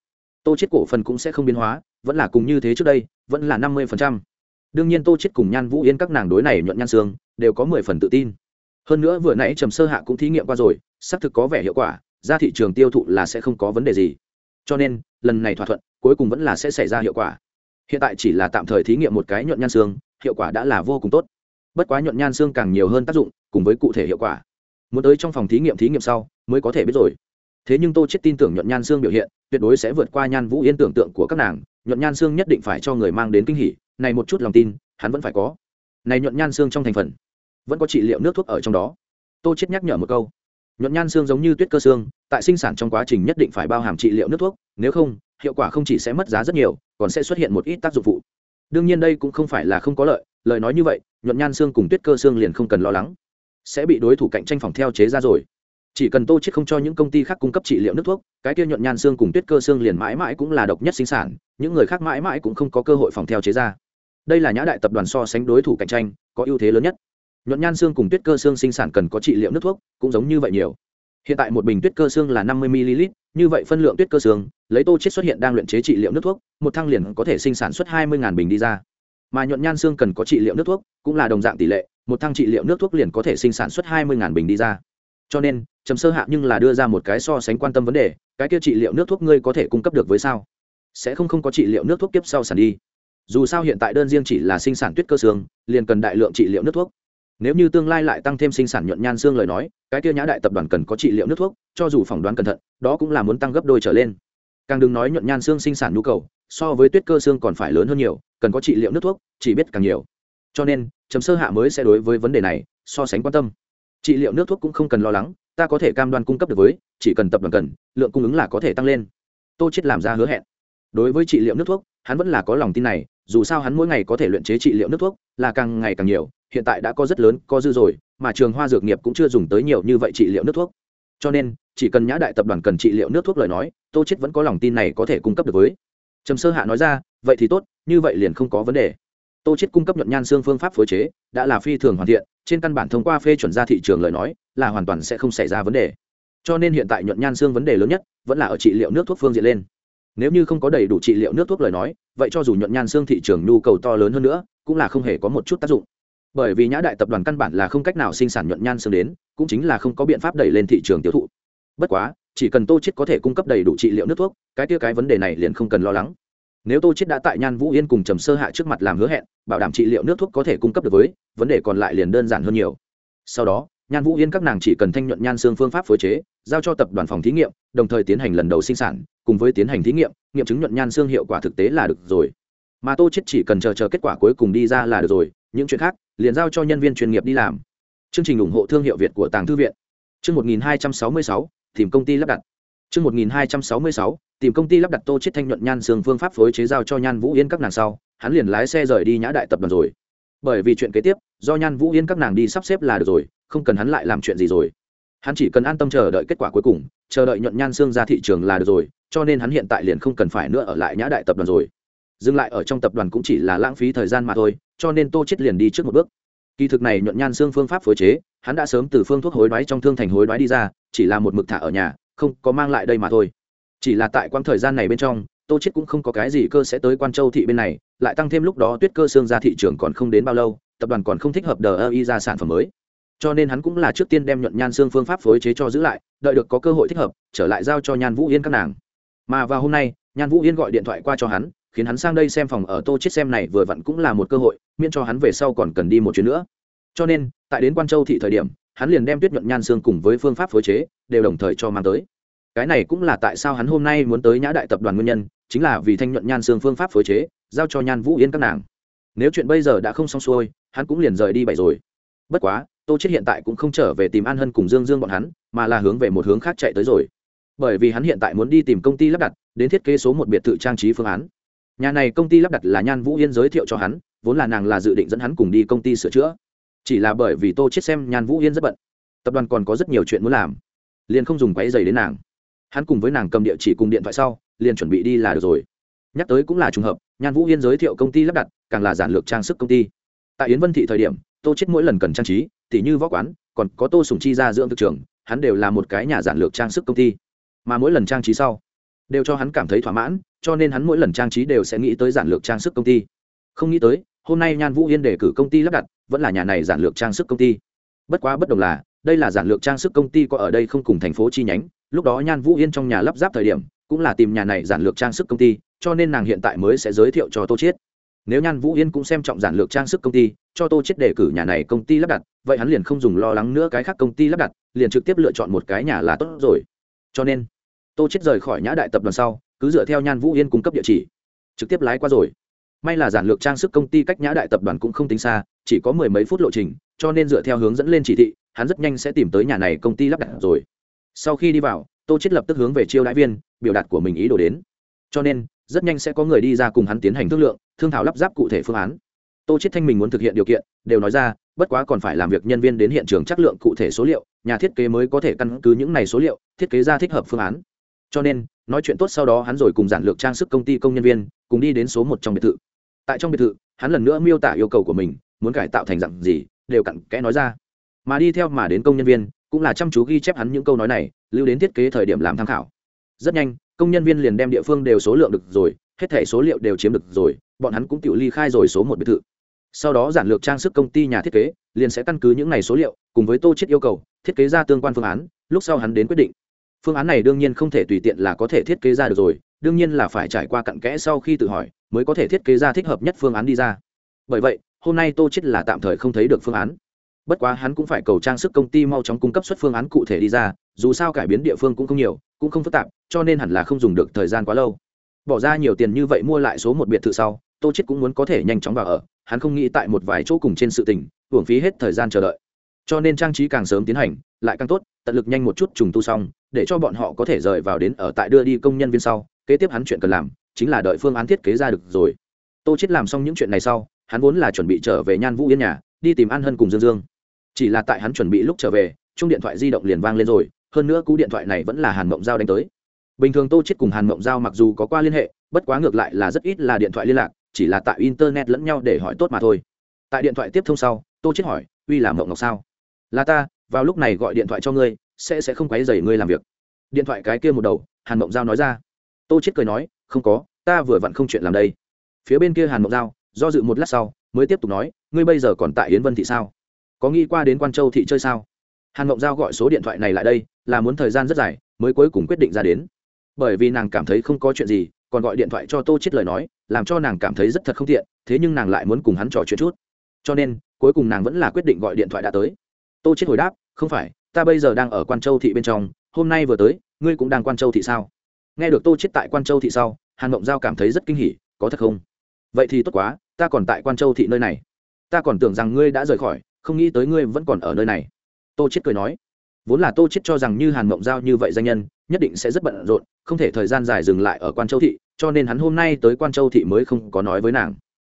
S1: tô chết cổ phần cũng sẽ không biến hóa, vẫn là cùng như thế trước đây, vẫn là năm mươi đương nhiên tô chết cùng nhan vũ yên các nàng đối này nhuận nhan xương, đều có mười phần tự tin. Hơn nữa vừa nãy trầm sơ hạ cũng thí nghiệm qua rồi, xác thực có vẻ hiệu quả, ra thị trường tiêu thụ là sẽ không có vấn đề gì. Cho nên, lần này thỏa thuận, cuối cùng vẫn là sẽ xảy ra hiệu quả. Hiện tại chỉ là tạm thời thí nghiệm một cái nhuận nhan xương, hiệu quả đã là vô cùng tốt. Bất quá nhuận nhan xương càng nhiều hơn tác dụng, cùng với cụ thể hiệu quả. Muốn tới trong phòng thí nghiệm thí nghiệm sau, mới có thể biết rồi thế nhưng tô chết tin tưởng nhuận nhan xương biểu hiện, tuyệt đối sẽ vượt qua nhan vũ yên tưởng tượng của các nàng. Nhuận nhan xương nhất định phải cho người mang đến kinh hỉ, này một chút lòng tin, hắn vẫn phải có. Này nhuận nhan xương trong thành phần, vẫn có trị liệu nước thuốc ở trong đó. Tô chết nhắc nhở một câu, nhuận nhan xương giống như tuyết cơ xương, tại sinh sản trong quá trình nhất định phải bao hàm trị liệu nước thuốc, nếu không, hiệu quả không chỉ sẽ mất giá rất nhiều, còn sẽ xuất hiện một ít tác dụng phụ. Đương nhiên đây cũng không phải là không có lợi, lời nói như vậy, nhuận nhan xương cùng tuyết cơ xương liền không cần lo lắng, sẽ bị đối thủ cạnh tranh phòng theo chế ra rồi chỉ cần tô chết không cho những công ty khác cung cấp trị liệu nước thuốc, cái kia nhuận nhan xương cùng tuyết cơ xương liền mãi mãi cũng là độc nhất sinh sản, những người khác mãi mãi cũng không có cơ hội phòng theo chế ra. Đây là nhã đại tập đoàn so sánh đối thủ cạnh tranh, có ưu thế lớn nhất. Nhuận nhan xương cùng tuyết cơ xương sinh sản cần có trị liệu nước thuốc, cũng giống như vậy nhiều. Hiện tại một bình tuyết cơ xương là năm mươi ml như vậy phân lượng tuyết cơ xương, lấy tô chết xuất hiện đang luyện chế trị liệu nước thuốc, một thang liền có thể sinh sản xuất hai mươi bình đi ra. Mà nhuận nhan xương cần có trị liệu nước thuốc, cũng là đồng dạng tỷ lệ, một thang trị liệu nước thuốc liền có thể sinh sản xuất hai mươi bình đi ra cho nên, trầm sơ hạ nhưng là đưa ra một cái so sánh quan tâm vấn đề, cái kia trị liệu nước thuốc ngươi có thể cung cấp được với sao? Sẽ không không có trị liệu nước thuốc tiếp sau sản đi. Dù sao hiện tại đơn riêng chỉ là sinh sản tuyết cơ xương, liền cần đại lượng trị liệu nước thuốc. Nếu như tương lai lại tăng thêm sinh sản nhuận nhan xương lời nói, cái kia nhã đại tập đoàn cần có trị liệu nước thuốc, cho dù phỏng đoán cẩn thận, đó cũng là muốn tăng gấp đôi trở lên. Càng đừng nói nhuận nhan xương sinh sản nhu cầu, so với tuyết cơ xương còn phải lớn hơn nhiều, cần có trị liệu nước thuốc, chỉ biết càng nhiều. Cho nên chấm sơ hạ mới sẽ đối với vấn đề này so sánh quan tâm trị liệu nước thuốc cũng không cần lo lắng, ta có thể cam đoan cung cấp được với, chỉ cần tập đoàn cần, lượng cung ứng là có thể tăng lên. Tô chết làm ra hứa hẹn. Đối với trị liệu nước thuốc, hắn vẫn là có lòng tin này, dù sao hắn mỗi ngày có thể luyện chế trị liệu nước thuốc, là càng ngày càng nhiều, hiện tại đã có rất lớn, có dư rồi, mà trường hoa dược nghiệp cũng chưa dùng tới nhiều như vậy trị liệu nước thuốc. Cho nên, chỉ cần nhã đại tập đoàn cần trị liệu nước thuốc lời nói, tô chết vẫn có lòng tin này có thể cung cấp được với. Trầm sơ hạ nói ra, vậy thì tốt, như vậy liền không có vấn đề tô chết cung cấp nhuận nhan xương phương pháp phối chế, đã là phi thường hoàn thiện, trên căn bản thông qua phê chuẩn ra thị trường lời nói, là hoàn toàn sẽ không xảy ra vấn đề. Cho nên hiện tại nhuận nhan xương vấn đề lớn nhất, vẫn là ở trị liệu nước thuốc phương diện lên. Nếu như không có đầy đủ trị liệu nước thuốc lời nói, vậy cho dù nhuận nhan xương thị trường nhu cầu to lớn hơn nữa, cũng là không hề có một chút tác dụng. Bởi vì nhã đại tập đoàn căn bản là không cách nào sinh sản nhuận nhan xương đến, cũng chính là không có biện pháp đẩy lên thị trường tiêu thụ. Bất quá, chỉ cần tô chết có thể cung cấp đầy đủ trị liệu nước thuốc, cái kia cái vấn đề này liền không cần lo lắng nếu tô chết đã tại nhan vũ yên cùng trầm sơ hạ trước mặt làm hứa hẹn bảo đảm trị liệu nước thuốc có thể cung cấp được với vấn đề còn lại liền đơn giản hơn nhiều. Sau đó nhan vũ yên các nàng chỉ cần thanh nhuận nhan xương phương pháp phối chế giao cho tập đoàn phòng thí nghiệm đồng thời tiến hành lần đầu sinh sản cùng với tiến hành thí nghiệm nghiệm chứng nhuận nhan xương hiệu quả thực tế là được rồi. Mà tô chết chỉ cần chờ chờ kết quả cuối cùng đi ra là được rồi những chuyện khác liền giao cho nhân viên chuyên nghiệp đi làm. Chương trình ủng hộ thương hiệu việt của tàng thư viện. Chương 1266, tìm công ty lắp đặt chương 1266, tìm công ty lắp đặt tô chết thanh nhuận nhan xương phương pháp phối chế giao cho nhan vũ yên các nàng sau hắn liền lái xe rời đi nhã đại tập đoàn rồi. Bởi vì chuyện kế tiếp do nhan vũ yên các nàng đi sắp xếp là được rồi không cần hắn lại làm chuyện gì rồi. Hắn chỉ cần an tâm chờ đợi kết quả cuối cùng chờ đợi nhuận nhan xương ra thị trường là được rồi cho nên hắn hiện tại liền không cần phải nữa ở lại nhã đại tập đoàn rồi. Dừng lại ở trong tập đoàn cũng chỉ là lãng phí thời gian mà thôi cho nên tô chết liền đi trước một bước. Kỳ thực này nhuận nhan xương phương pháp phối chế hắn đã sớm từ phương thuốc hối đoái trong thương thành hối đoái đi ra chỉ là một mực thả ở nhà không có mang lại đây mà thôi. Chỉ là tại quãng thời gian này bên trong, tô chết cũng không có cái gì cơ sẽ tới quan châu thị bên này, lại tăng thêm lúc đó tuyết cơ xương ra thị trường còn không đến bao lâu, tập đoàn còn không thích hợp đờ ơ y ra sản phẩm mới. Cho nên hắn cũng là trước tiên đem nhuận nhan xương phương pháp phối chế cho giữ lại, đợi được có cơ hội thích hợp, trở lại giao cho nhan vũ yên các nàng. Mà vào hôm nay, nhan vũ yên gọi điện thoại qua cho hắn, khiến hắn sang đây xem phòng ở tô chết xem này vừa vặn cũng là một cơ hội, miễn cho hắn về sau còn cần đi một chuyến nữa. Cho nên, tại đến quan châu thị thời điểm hắn liền đem tuyết nhuận nhan xương cùng với phương pháp phối chế đều đồng thời cho mang tới. Cái này cũng là tại sao hắn hôm nay muốn tới nhã đại tập đoàn nguyên nhân, chính là vì thanh nhuận nhan xương phương pháp phối chế, giao cho nhan vũ yên các nàng. Nếu chuyện bây giờ đã không xong xuôi, hắn cũng liền rời đi bảy rồi. Bất quá, tô chết hiện tại cũng không trở về tìm an hân cùng dương dương bọn hắn, mà là hướng về một hướng khác chạy tới rồi. Bởi vì hắn hiện tại muốn đi tìm công ty lắp đặt, đến thiết kế số một biệt thự trang trí phương án. Nhà này công ty lắp đặt là nhan vũ yên giới thiệu cho hắn, vốn là nàng là dự định dẫn hắn cùng đi công ty sửa chữa chỉ là bởi vì tô chết xem nhan vũ yên rất bận, tập đoàn còn có rất nhiều chuyện muốn làm, liền không dùng quáy dày đến nàng. Hắn cùng với nàng cầm địa chỉ cùng điện thoại sau, liền chuẩn bị đi là được rồi. Nhắc tới cũng là trùng hợp, nhan vũ yên giới thiệu công ty lắp đặt, càng là giản lược trang sức công ty. Tại yến vân thị thời điểm, tô chết mỗi lần cần trang trí, tỉ như võ quán, còn có tô sùng chi ra dưỡng thực trường, hắn đều là một cái nhà giản lược trang sức công ty. Mà mỗi lần trang trí sau, đều cho hắn cảm thấy thỏa mãn, cho nên hắn mỗi lần trang trí đều sẽ nghĩ tới giản lược trang sức công ty. Không nghĩ tới, hôm nay nhan vũ yên đề cử công ty lắp đặt vẫn là nhà này giản lược trang sức công ty. Bất quá bất đồng là, đây là giản lược trang sức công ty có ở đây không cùng thành phố chi nhánh, lúc đó nhan vũ yên trong nhà lắp ráp thời điểm, cũng là tìm nhà này giản lược trang sức công ty, cho nên nàng hiện tại mới sẽ giới thiệu cho tô chiết. Nếu nhan vũ yên cũng xem trọng giản lược trang sức công ty, cho tô chiết đề cử nhà này công ty lắp đặt, vậy hắn liền không dùng lo lắng nữa cái khác công ty lắp đặt, liền trực tiếp lựa chọn một cái nhà là tốt rồi. Cho nên, tô chiết rời khỏi nhã đại tập đoàn sau, cứ dựa theo nhan vũ yên cung cấp địa chỉ. Trực tiếp lái qua rồi may là giản lược trang sức công ty cách nhã đại tập đoàn cũng không tính xa, chỉ có mười mấy phút lộ trình, cho nên dựa theo hướng dẫn lên chỉ thị, hắn rất nhanh sẽ tìm tới nhà này công ty lắp đặt rồi. Sau khi đi vào, tô chết lập tức hướng về chiêu đại viên, biểu đạt của mình ý đồ đến. Cho nên, rất nhanh sẽ có người đi ra cùng hắn tiến hành thương lượng, thương thảo lắp ráp cụ thể phương án. Tô chết thanh mình muốn thực hiện điều kiện, đều nói ra, bất quá còn phải làm việc nhân viên đến hiện trường chất lượng cụ thể số liệu, nhà thiết kế mới có thể căn cứ những này số liệu, thiết kế ra thích hợp phương án. Cho nên, nói chuyện tốt sau đó hắn rồi cùng giản lược trang sức công ty công nhân viên, cùng đi đến số một trong biệt thự tại trong biệt thự, hắn lần nữa miêu tả yêu cầu của mình, muốn cải tạo thành dặn gì, đều cặn kẽ nói ra. Mà đi theo mà đến công nhân viên, cũng là chăm chú ghi chép hắn những câu nói này, lưu đến thiết kế thời điểm làm tham khảo. Rất nhanh, công nhân viên liền đem địa phương đều số lượng được rồi, hết thẻ số liệu đều chiếm được rồi, bọn hắn cũng tự ly khai rồi số một biệt thự. Sau đó giản lược trang sức công ty nhà thiết kế, liền sẽ căn cứ những này số liệu, cùng với tô chết yêu cầu, thiết kế ra tương quan phương án, lúc sau hắn đến quyết định phương án này đương nhiên không thể tùy tiện là có thể thiết kế ra được rồi, đương nhiên là phải trải qua cặn kẽ sau khi tự hỏi, mới có thể thiết kế ra thích hợp nhất phương án đi ra. Bởi vậy, hôm nay tô chết là tạm thời không thấy được phương án. Bất quá hắn cũng phải cầu trang sức công ty mau chóng cung cấp xuất phương án cụ thể đi ra, dù sao cải biến địa phương cũng không nhiều, cũng không phức tạp, cho nên hẳn là không dùng được thời gian quá lâu. Bỏ ra nhiều tiền như vậy mua lại số một biệt thự sau, tô chết cũng muốn có thể nhanh chóng vào ở, hắn không nghĩ tại một vài chỗ cùng trên sự tình, hưởng phí hết thời gian chờ đợi cho nên trang trí càng sớm tiến hành, lại càng tốt, tận lực nhanh một chút trùng tu xong, để cho bọn họ có thể rời vào đến ở tại đưa đi công nhân viên sau, kế tiếp hắn chuyện cần làm, chính là đợi phương án thiết kế ra được rồi. Tô chết làm xong những chuyện này sau, hắn vốn là chuẩn bị trở về nhan vũ yên nhà, đi tìm an hân cùng dương dương. Chỉ là tại hắn chuẩn bị lúc trở về, chung điện thoại di động liền vang lên rồi, hơn nữa cú điện thoại này vẫn là hàn mộng giao đánh tới. Bình thường tô chết cùng hàn mộng giao mặc dù có qua liên hệ, bất quá ngược lại là rất ít là điện thoại liên lạc, chỉ là tại internet lẫn nhau để hỏi tốt mà thôi. Tại điện thoại tiếp thông sau, tô chết hỏi, uy là mộng ngọc sao? Là ta, vào lúc này gọi điện thoại cho ngươi, sẽ sẽ không quấy rầy ngươi làm việc. Điện thoại cái kia một đầu, hàn mộng giao nói ra. Tô chết cười nói, không có, ta vừa vặn không chuyện làm đây. Phía bên kia hàn mộng giao, do dự một lát sau, mới tiếp tục nói, ngươi bây giờ còn tại yến vân thị sao? Có nghĩ qua đến quan châu thị chơi sao? Hàn mộng giao gọi số điện thoại này lại đây, là muốn thời gian rất dài, mới cuối cùng quyết định ra đến. Bởi vì nàng cảm thấy không có chuyện gì, còn gọi điện thoại cho tô chết lời nói, làm cho nàng cảm thấy rất thật không tiện, thế nhưng nàng lại muốn cùng hắn trò chuyện chút. Cho nên, cuối cùng nàng vẫn là quyết định gọi điện thoại đã tới tô chết hồi đáp, không phải, ta bây giờ đang ở quan châu thị bên trong, hôm nay vừa tới, ngươi cũng đang quan châu thị sao? Nghe được tô chết tại quan châu thị sau, hàn mộng giao cảm thấy rất kinh hỉ, có thật không? Vậy thì tốt quá, ta còn tại quan châu thị nơi này. Ta còn tưởng rằng ngươi đã rời khỏi, không nghĩ tới ngươi vẫn còn ở nơi này. Tô chết cười nói. Vốn là tô chết cho rằng như hàn mộng giao như vậy danh nhân, nhất định sẽ rất bận rộn, không thể thời gian dài dừng lại ở quan châu thị, cho nên hắn hôm nay tới quan châu thị mới không có nói với nàng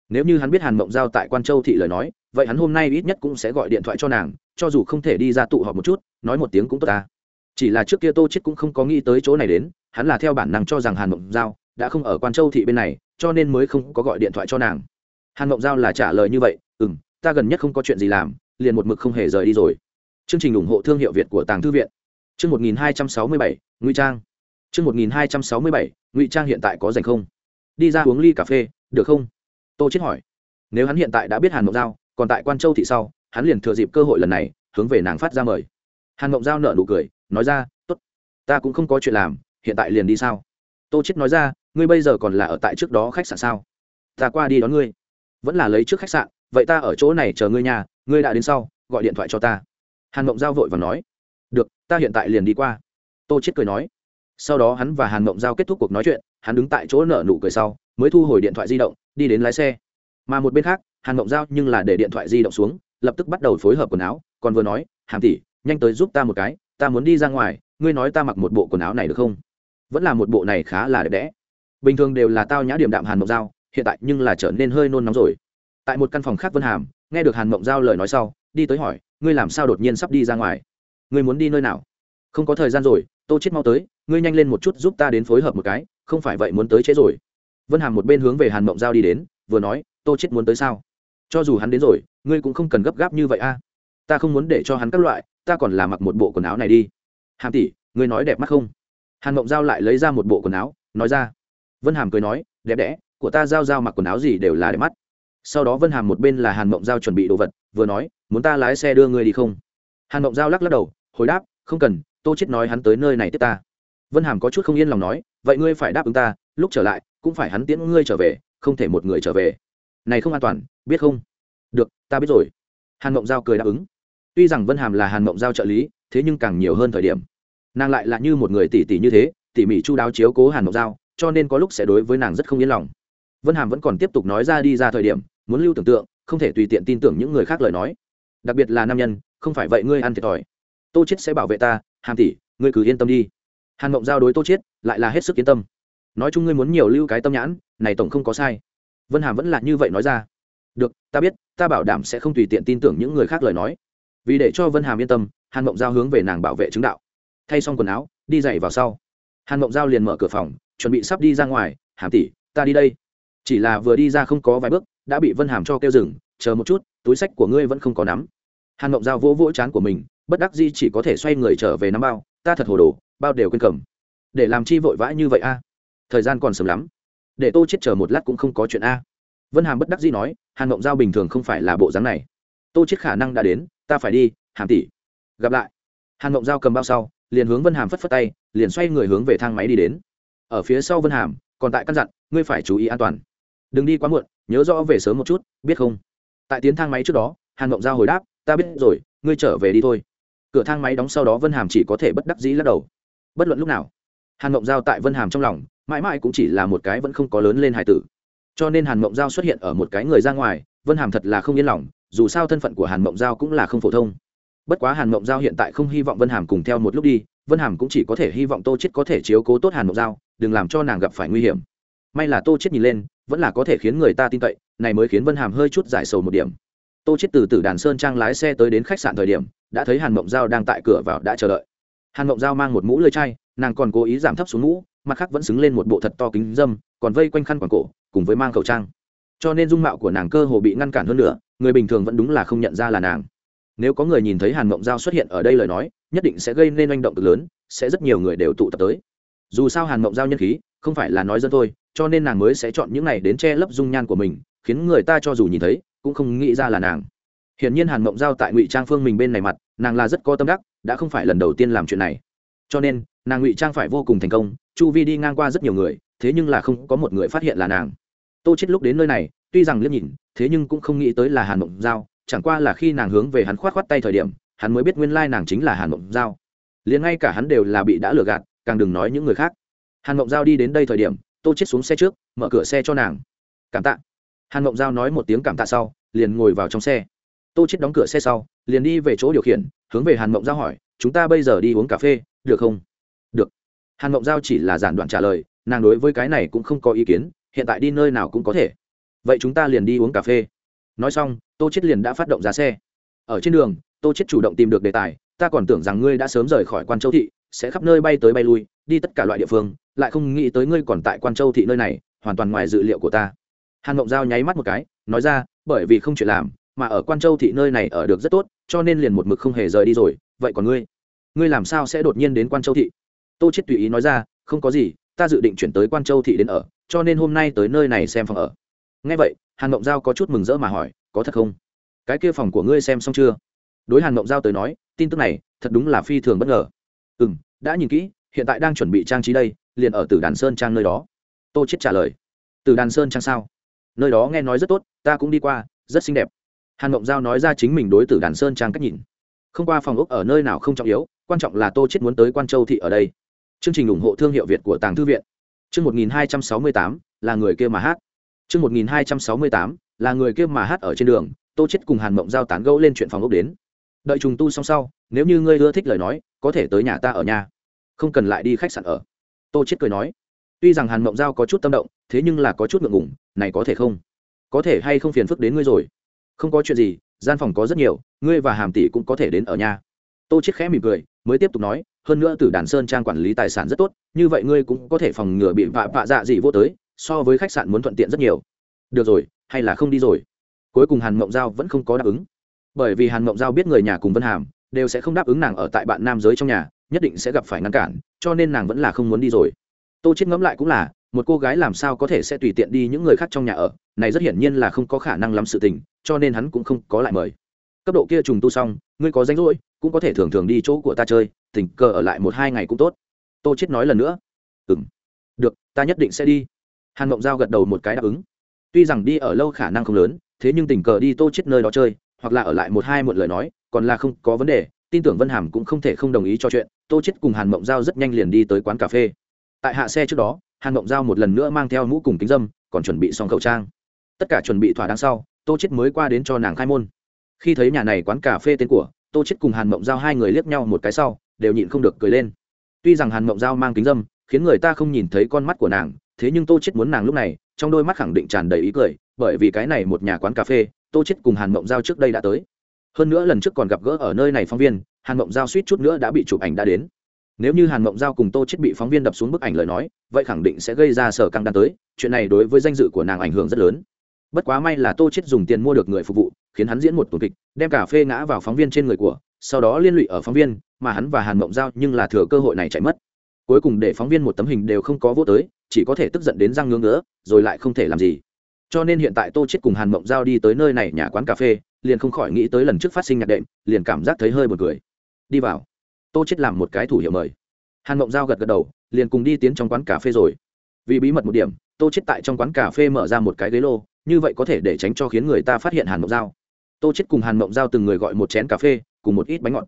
S1: nếu như hắn biết hàn mộng giao tại quan châu thị lời nói, vậy hắn hôm nay ít nhất cũng sẽ gọi điện thoại cho nàng, cho dù không thể đi ra tụ họp một chút, nói một tiếng cũng tốt ta. Chỉ là trước kia tô chết cũng không có nghĩ tới chỗ này đến, hắn là theo bản năng cho rằng hàn mộng giao đã không ở quan châu thị bên này, cho nên mới không có gọi điện thoại cho nàng. Hàn mộng giao là trả lời như vậy ừ m ta gần nhất không có chuyện gì làm, liền một mực không hề rời đi rồi. Chương trình ủng hộ thương hiệu việt của tàng thư viện. Chương một nghìn hai trăm sáu mươi bảy, ngụy trang. Chương một nghìn hai trăm sáu mươi bảy, ngụy trang hiện tại có dành không? Đi ra uống ly cà phê, được không? Tô chết hỏi. Nếu hắn hiện tại đã biết hàn mộng giao, còn tại quan châu thị sau, hắn liền thừa dịp cơ hội lần này, hướng về nàng phát ra mời. Hàn mộng giao nở nụ cười, nói ra, tốt, ta cũng không có chuyện làm, hiện tại liền đi sao? Tô chết nói ra, ngươi bây giờ còn là ở tại trước đó khách sạn sao? Ta qua đi đón ngươi. Vẫn là lấy trước khách sạn, vậy ta ở chỗ này chờ ngươi nhà, ngươi đã đến sau, gọi điện thoại cho ta. Hàn mộng giao vội và nói. Được, ta hiện tại liền đi qua. Tô chết cười nói. Sau đó hắn và hàn mộng giao kết thúc cuộc nói chuyện, hắn đứng tại chỗ nở nụ cười sau, mới thu hồi điện thoại di động đi đến lái xe. Mà một bên khác, hàn mộng giao nhưng là để điện thoại di động xuống, lập tức bắt đầu phối hợp quần áo, còn vừa nói, hàm tỷ, nhanh tới giúp ta một cái, ta muốn đi ra ngoài, ngươi nói ta mặc một bộ quần áo này được không? Vẫn là một bộ này khá là đẹp đẽ. Bình thường đều là tao nhã điểm đạm hàn mộng giao, hiện tại nhưng là trở nên hơi nôn nóng rồi. Tại một căn phòng khác vân hàm, nghe được hàn mộng giao lời nói sau, đi tới hỏi, ngươi làm sao đột nhiên sắp đi ra ngoài? Ngươi muốn đi nơi nào? Không có thời gian rồi, tô chết mau tới, ngươi nhanh lên một chút giúp ta đến phối hợp một cái, không phải vậy muốn tới trễ rồi vân hàm một bên hướng về hàn mộng giao đi đến, vừa nói, tô chết muốn tới sao? Cho dù hắn đến rồi, ngươi cũng không cần gấp gáp như vậy a. Ta không muốn để cho hắn các loại, ta còn là mặc một bộ quần áo này đi. Hàm tỷ, ngươi nói đẹp mắt không? Hàn mộng giao lại lấy ra một bộ quần áo, nói ra. Vân hàm cười nói, đẹp đẽ, của ta giao giao mặc quần áo gì đều là đẹp mắt. Sau đó vân hàm một bên là hàn mộng giao chuẩn bị đồ vật, vừa nói, muốn ta lái xe đưa ngươi đi không? Hàn mộng giao lắc lắc đầu, hồi đáp, không cần, tô chết nói hắn tới nơi này tiếp ta. Vân hàm có chút không yên lòng nói, vậy ngươi phải đáp ứng ta, lúc trở lại cũng phải hắn tiễn ngươi trở về, không thể một người trở về. Này không an toàn, biết không? Được, ta biết rồi. Hàn mộng giao cười đáp ứng. Tuy rằng vân hàm là hàn mộng giao trợ lý, thế nhưng càng nhiều hơn thời điểm. Nàng lại là như một người tỉ tỉ như thế, tỉ mỉ chu đáo chiếu cố hàn mộng giao, cho nên có lúc sẽ đối với nàng rất không yên lòng. Vân hàm vẫn còn tiếp tục nói ra đi ra thời điểm, muốn lưu tưởng tượng, không thể tùy tiện tin tưởng những người khác lời nói. Đặc biệt là nam nhân, không phải vậy ngươi ăn thiệt thòi. Tô chết sẽ bảo vệ ta, hàm tỷ, ngươi cứ yên tâm đi. Hàn mộng giao đối tô chết lại là hết sức yên tâm nói chung ngươi muốn nhiều lưu cái tâm nhãn, này tổng không có sai. Vân hàm vẫn là như vậy nói ra. Được, ta biết, ta bảo đảm sẽ không tùy tiện tin tưởng những người khác lời nói. Vì để cho vân hàm yên tâm, hàn mộng giao hướng về nàng bảo vệ chứng đạo. Thay xong quần áo, đi dậy vào sau. Hàn mộng giao liền mở cửa phòng, chuẩn bị sắp đi ra ngoài. Hàm tỷ, ta đi đây. Chỉ là vừa đi ra không có vài bước, đã bị vân hàm cho kêu dừng. Chờ một chút, túi sách của ngươi vẫn không có nắm. Hàn mộng giao vỗ vỗ chán của mình, bất đắc di chỉ có thể xoay người trở về nắm bao. Ta thật hồ đồ, bao đều quên cầm. Để làm chi vội vã như vậy a? Thời gian còn sớm lắm. Để tô chết chờ một lát cũng không có chuyện a. Vân hàm bất đắc dĩ nói, hàn mộng giao bình thường không phải là bộ dáng này. Tô chết khả năng đã đến, ta phải đi, hàm tỷ. Gặp lại. Hàn mộng giao cầm bao sau, liền hướng vân hàm phất phất tay, liền xoay người hướng về thang máy đi đến. Ở phía sau vân hàm, còn tại căn dặn, ngươi phải chú ý an toàn. Đừng đi quá muộn, nhớ rõ về sớm một chút, biết không? Tại tiến thang máy trước đó, hàn mộng giao hồi đáp, ta biết rồi, ngươi trở về đi thôi. Cửa thang máy đóng sau đó vân hàm chỉ có thể bất đắc dĩ lắc đầu. Bất luận lúc nào, hàn mộng giao tại vân hàm trong lòng mãi mãi cũng chỉ là một cái vẫn không có lớn lên hải tử. Cho nên hàn mộng giao xuất hiện ở một cái người ra ngoài, vân hàm thật là không yên lòng, dù sao thân phận của hàn mộng giao cũng là không phổ thông. Bất quá hàn mộng giao hiện tại không hy vọng vân hàm cùng theo một lúc đi, vân hàm cũng chỉ có thể hy vọng tô chết có thể chiếu cố tốt hàn mộng giao, đừng làm cho nàng gặp phải nguy hiểm. May là tô chết nhìn lên, vẫn là có thể khiến người ta tin cậy, này mới khiến vân hàm hơi chút giải sầu một điểm. Tô chết từ từ đàn sơn trang lái xe tới đến khách sạn thời điểm, đã thấy hàn mộng giao đang tại cửa vào đã chờ đợi. Hàn mộng giao mang một mũ lưỡi chai, nàng còn cố ý giảm thấp xuống mũ mặt khác vẫn xứng lên một bộ thật to kính dâm, còn vây quanh khăn quàng cổ, cùng với mang khẩu trang. Cho nên dung mạo của nàng cơ hồ bị ngăn cản hơn nữa, người bình thường vẫn đúng là không nhận ra là nàng. Nếu có người nhìn thấy hàn mộng giao xuất hiện ở đây lời nói, nhất định sẽ gây nên manh động cực lớn, sẽ rất nhiều người đều tụ tập tới. Dù sao hàn mộng giao nhân khí, không phải là nói dân thôi, cho nên nàng mới sẽ chọn những này đến che lấp dung nhan của mình, khiến người ta cho dù nhìn thấy, cũng không nghĩ ra là nàng. Hiển nhiên hàn mộng giao tại ngụy trang phương mình bên này mặt, nàng là rất có tâm đắc, đã không phải lần đầu tiên làm chuyện này. Cho nên nàng ngụy trang phải vô cùng thành công chu vi đi ngang qua rất nhiều người thế nhưng là không có một người phát hiện là nàng tô chết lúc đến nơi này tuy rằng liếc nhìn thế nhưng cũng không nghĩ tới là hàn mộng giao chẳng qua là khi nàng hướng về hắn khoát khoát tay thời điểm hắn mới biết nguyên lai nàng chính là hàn mộng giao liền ngay cả hắn đều là bị đã lừa gạt càng đừng nói những người khác hàn mộng giao đi đến đây thời điểm tô chết xuống xe trước mở cửa xe cho nàng cảm tạ hàn mộng giao nói một tiếng cảm tạ sau liền ngồi vào trong xe tô chết đóng cửa xe sau liền đi về chỗ điều khiển hướng về hàn mộng giao hỏi chúng ta bây giờ đi uống cà phê được không hàn mộng giao chỉ là giản đoạn trả lời, nàng đối với cái này cũng không có ý kiến, hiện tại đi nơi nào cũng có thể. Vậy chúng ta liền đi uống cà phê. Nói xong, tô chết liền đã phát động giá xe. Ở trên đường, tô chết chủ động tìm được đề tài, ta còn tưởng rằng ngươi đã sớm rời khỏi quan châu thị, sẽ khắp nơi bay tới bay lui, đi tất cả loại địa phương, lại không nghĩ tới ngươi còn tại quan châu thị nơi này, hoàn toàn ngoài dự liệu của ta. Hàn mộng giao nháy mắt một cái, nói ra, bởi vì không chuyện làm, mà ở quan châu thị nơi này ở được rất tốt, cho nên liền một mực không hề rời đi rồi, vậy còn ngươi? Ngươi làm sao sẽ đột nhiên đến quan châu thị? Tô chết tùy ý nói ra, không có gì, ta dự định chuyển tới quan châu thị đến ở, cho nên hôm nay tới nơi này xem phòng ở. Ngay vậy, hàn mộng giao có chút mừng rỡ mà hỏi, có thật không? Cái kia phòng của ngươi xem xong chưa? Đối hàn mộng giao tới nói, tin tức này, thật đúng là phi thường bất ngờ. Ừ m đã nhìn kỹ, hiện tại đang chuẩn bị trang trí đây, liền ở từ đàn sơn trang nơi đó. Tô chết trả lời từ đàn sơn trang sao? Nơi đó nghe nói rất tốt, ta cũng đi qua, rất xinh đẹp. Hàn mộng giao nói ra chính mình đối tử đàn sơn trang cách nhìn. Không qua phòng ốc ở nơi nào không trọng yếu, quan trọng là tô chết muốn tới quan châu thị ở đây chương trình ủng hộ thương hiệu việt của tàng thư viện. Chương 1268 là người kia mà hát. Chương 1268 là người kia mà hát ở trên đường, tô chết cùng hàn mộng giao tán gẫu lên chuyện phòng ốc đến. Đợi trùng tu xong sau, nếu như ngươi ưa thích lời nói, có thể tới nhà ta ở nhà. Không cần lại đi khách sạn ở. Tô chết cười nói. Tuy rằng hàn mộng giao có chút tâm động, thế nhưng là có chút ngượng ngùng, này có thể không? Có thể hay không phiền phức đến ngươi rồi? Không có chuyện gì, gian phòng có rất nhiều, ngươi và hàm tỷ cũng có thể đến ở nhà. Tô chết khẽ mỉm cười, mới tiếp tục nói hơn nữa từ đàn sơn trang quản lý tài sản rất tốt, như vậy ngươi cũng có thể phòng ngừa bị vạ vạ dạ gì vô tới, so với khách sạn muốn thuận tiện rất nhiều. Được rồi, hay là không đi rồi. Cuối cùng hàn mộng giao vẫn không có đáp ứng. Bởi vì hàn mộng giao biết người nhà cùng vân hàm đều sẽ không đáp ứng nàng ở tại bạn nam giới trong nhà, nhất định sẽ gặp phải ngăn cản, cho nên nàng vẫn là không muốn đi rồi. Tô chết ngẫm lại cũng là, một cô gái làm sao có thể sẽ tùy tiện đi những người khác trong nhà ở, này rất hiển nhiên là không có khả năng lắm sự tình, cho nên hắn cũng không có lại mời. Cấp độ kia trùng tu xong, ngươi có danh rỗi cũng có thể thường thường đi chỗ của ta chơi, tình cờ ở lại một hai ngày cũng tốt. Tô chết nói lần nữa. Ừm. Được, ta nhất định sẽ đi. Hàn mộng giao gật đầu một cái đáp ứng. Tuy rằng đi ở lâu khả năng không lớn, thế nhưng tình cờ đi tô chết nơi đó chơi, hoặc là ở lại một hai một lời nói, còn là không có vấn đề. Tin tưởng vân hàm cũng không thể không đồng ý cho chuyện. Tô chết cùng hàn mộng giao rất nhanh liền đi tới quán cà phê. Tại hạ xe trước đó, hàn mộng giao một lần nữa mang theo mũ cùng kính dâm, còn chuẩn bị xong khẩu trang. Tất cả chuẩn bị thỏa đáng sau, tô chết mới qua đến cho nàng khai môn. Khi thấy nhà này quán cà phê tên của tô chết cùng hàn mộng giao hai người liếc nhau một cái sau, đều nhịn không được cười lên. Tuy rằng hàn mộng giao mang kính dâm, khiến người ta không nhìn thấy con mắt của nàng, thế nhưng tô chết muốn nàng lúc này, trong đôi mắt khẳng định tràn đầy ý cười, bởi vì cái này một nhà quán cà phê, tô chết cùng hàn mộng giao trước đây đã tới. Hơn nữa lần trước còn gặp gỡ ở nơi này phóng viên, hàn mộng giao suýt chút nữa đã bị chụp ảnh đã đến. Nếu như hàn mộng giao cùng tô chết bị phóng viên đập xuống bức ảnh lời nói, vậy khẳng định sẽ gây ra sở căng đan tới, chuyện này đối với danh dự của nàng ảnh hưởng rất lớn. Bất quá may là tô chết dùng tiền mua được người phục vụ khiến hắn diễn một tuần kịch, đem cà phê ngã vào phóng viên trên người của, sau đó liên lụy ở phóng viên, mà hắn và hàn mộng giao nhưng là thừa cơ hội này chạy mất. Cuối cùng để phóng viên một tấm hình đều không có vô tới, chỉ có thể tức giận đến răng ngưỡng nữa rồi lại không thể làm gì. Cho nên hiện tại tô chết cùng hàn mộng giao đi tới nơi này nhà quán cà phê, liền không khỏi nghĩ tới lần trước phát sinh nhạc đệm, liền cảm giác thấy hơi buồn cười. Đi vào. Tô chết làm một cái thủ hiệu mời. Hàn mộng giao gật gật đầu, liền cùng đi tiến trong quán cà phê rồi. Vì bí mật một điểm, tô chết tại trong quán cà phê mở ra một cái ghế lô, như vậy có thể để tránh cho khiến người ta phát hiện hàn mộng giao tô chết cùng hàn mộng giao từng người gọi một chén cà phê, cùng một ít bánh ngọt.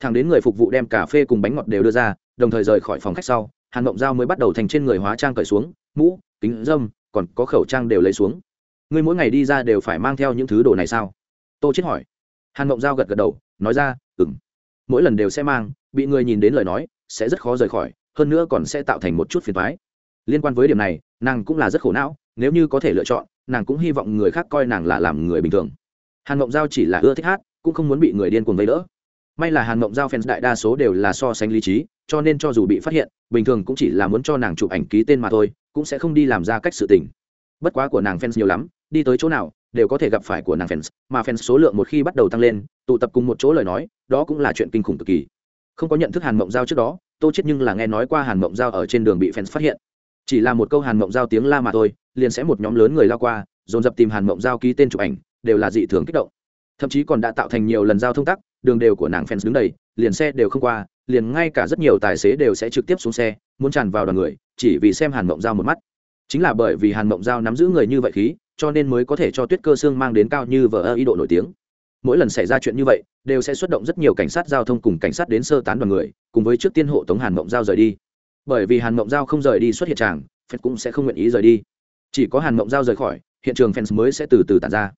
S1: Thằng đến người phục vụ đem cà phê cùng bánh ngọt đều đưa ra, đồng thời rời khỏi phòng khách sau, hàn mộng giao mới bắt đầu thành trên người hóa trang cởi xuống, mũ, kính dâm, còn có khẩu trang đều lấy xuống. Ngươi mỗi ngày đi ra đều phải mang theo những thứ đồ này sao? Tô chết hỏi. Hàn mộng giao gật gật đầu, nói ra ừng mỗi lần đều sẽ mang, bị người nhìn đến lời nói, sẽ rất khó rời khỏi, hơn nữa còn sẽ tạo thành một chút phiền toái. Liên quan với điểm này, nàng cũng là rất khổ não, nếu như có thể lựa chọn, nàng cũng hy vọng người khác coi nàng là làm người bình thường hàn mộng giao chỉ là ưa thích hát, cũng không muốn bị người điên cuồng vây đỡ. May là hàn mộng giao fans đại đa số đều là so sánh lý trí, cho nên cho dù bị phát hiện, bình thường cũng chỉ là muốn cho nàng chụp ảnh ký tên mà thôi, cũng sẽ không đi làm ra cách sự tình. Bất quá của nàng fans nhiều lắm, đi tới chỗ nào, đều có thể gặp phải của nàng fans, mà fans số lượng một khi bắt đầu tăng lên, tụ tập cùng một chỗ lời nói, đó cũng là chuyện kinh khủng cực kỳ. Không có nhận thức hàn mộng giao trước đó, tô chết nhưng là nghe nói qua hàn mộng giao ở trên đường bị fans phát hiện. Chỉ là một câu hàn mộng giao tiếng la mà thôi, liền sẽ một nhóm lớn người lao qua, dồn dập tìm hàn mộng giao ký tên chụp ảnh đều là dị thường kích động. Thậm chí còn đã tạo thành nhiều lần giao thông tắc, đường đều của nàng fans đứng đầy, liền xe đều không qua, liền ngay cả rất nhiều tài xế đều sẽ trực tiếp xuống xe, muốn tràn vào đoàn người, chỉ vì xem hàn mộng giao một mắt. Chính là bởi vì hàn mộng giao nắm giữ người như vậy khí, cho nên mới có thể cho tuyết cơ xương mang đến cao như vở ơ ý độ nổi tiếng. Mỗi lần xảy ra chuyện như vậy, đều sẽ xuất động rất nhiều cảnh sát giao thông cùng cảnh sát đến sơ tán đoàn người, cùng với trước tiên hộ tống hàn mộng giao rời đi. Bởi vì hàn mộng giao không rời đi xuất hiện tràng, fans cũng sẽ không nguyện ý rời đi. Chỉ có hàn mộng giao rời khỏi, hiện trường fans mới sẽ từ từ tàn ra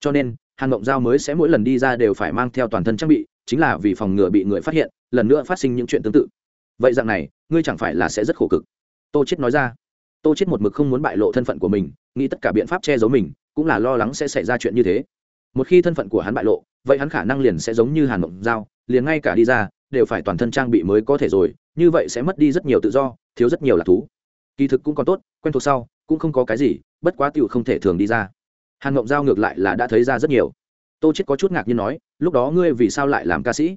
S1: cho nên, hàn mộng giao mới sẽ mỗi lần đi ra đều phải mang theo toàn thân trang bị, chính là vì phòng ngừa bị người phát hiện, lần nữa phát sinh những chuyện tương tự. Vậy dạng này, ngươi chẳng phải là sẽ rất khổ cực. Tô chết nói ra. Tô chết một mực không muốn bại lộ thân phận của mình, nghĩ tất cả biện pháp che giấu mình, cũng là lo lắng sẽ xảy ra chuyện như thế. Một khi thân phận của hắn bại lộ, vậy hắn khả năng liền sẽ giống như hàn mộng giao, liền ngay cả đi ra, đều phải toàn thân trang bị mới có thể rồi, như vậy sẽ mất đi rất nhiều tự do, thiếu rất nhiều lạc thú. Kỳ thực cũng còn tốt, quen thuộc sau, cũng không có cái gì, bất quá tiểu không thể thường đi ra hàn Ngộng giao ngược lại là đã thấy ra rất nhiều. Tô chết có chút ngạc nhiên nói, lúc đó ngươi vì sao lại làm ca sĩ?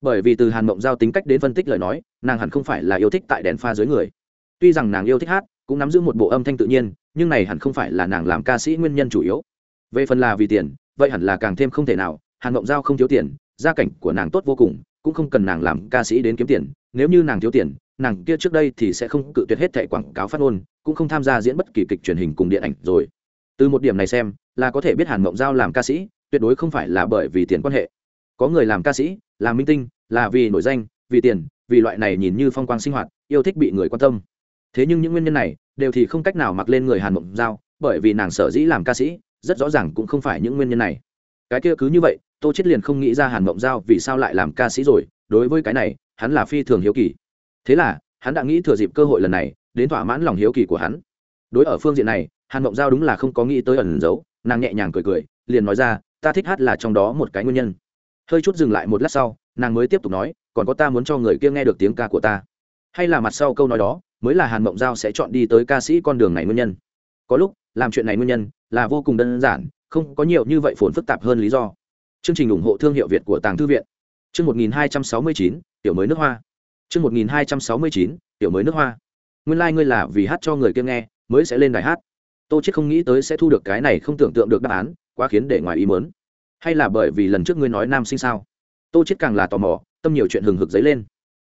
S1: Bởi vì từ hàn mộng giao tính cách đến phân tích lời nói, nàng hẳn không phải là yêu thích tại đèn pha dưới người. Tuy rằng nàng yêu thích hát, cũng nắm giữ một bộ âm thanh tự nhiên, nhưng này hẳn không phải là nàng làm ca sĩ nguyên nhân chủ yếu. Về phần là vì tiền, vậy hẳn là càng thêm không thể nào, hàn mộng giao không thiếu tiền, gia cảnh của nàng tốt vô cùng, cũng không cần nàng làm ca sĩ đến kiếm tiền, nếu như nàng thiếu tiền, nàng kia trước đây thì sẽ không cự tuyệt hết thẻ quảng cáo phát ngôn, cũng không tham gia diễn bất kỳ kịch truyền hình cùng điện ảnh rồi. Từ một điểm này xem là có thể biết hàn mộng giao làm ca sĩ, tuyệt đối không phải là bởi vì tiền quan hệ. Có người làm ca sĩ làm minh tinh, là vì nổi danh, vì tiền, vì loại này nhìn như phong quang sinh hoạt, yêu thích bị người quan tâm. Thế nhưng những nguyên nhân này, đều thì không cách nào mặc lên người hàn mộng giao, bởi vì nàng sở dĩ làm ca sĩ, rất rõ ràng cũng không phải những nguyên nhân này. Cái kia cứ như vậy, tô chết liền không nghĩ ra hàn mộng giao vì sao lại làm ca sĩ rồi, đối với cái này, hắn là phi thường hiếu kỳ. Thế là, hắn đã nghĩ thừa dịp cơ hội lần này, đến thỏa mãn lòng hiếu kỳ của hắn. Đối ở phương diện này hàn mộng giao đúng là không có nghĩ tới ẩn giấu, nàng nhẹ nhàng cười cười, liền nói ra, ta thích hát là trong đó một cái nguyên nhân. Hơi chút dừng lại một lát sau, nàng mới tiếp tục nói, còn có ta muốn cho người kia nghe được tiếng ca của ta. Hay là mặt sau câu nói đó, mới là hàn mộng giao sẽ chọn đi tới ca sĩ con đường này nguyên nhân. Có lúc, làm chuyện này nguyên nhân là vô cùng đơn giản, không có nhiều như vậy phồn phức tạp hơn lý do. Chương trình ủng hộ thương hiệu việt của tàng thư viện. Chương một nghìn hai trăm sáu mươi chín, tiểu mới nước hoa. Chương một nghìn hai trăm sáu mươi chín, tiểu mới nước hoa. Nguyên lai、like、ngươi là vì hát cho người kia nghe, mới sẽ lên đài hát tô chết không nghĩ tới sẽ thu được cái này không tưởng tượng được đáp án, quá khiến để ngoài ý mớn hay là bởi vì lần trước ngươi nói nam sinh sao? Tô chết càng là tò mò, tâm nhiều chuyện hừng hực dấy lên.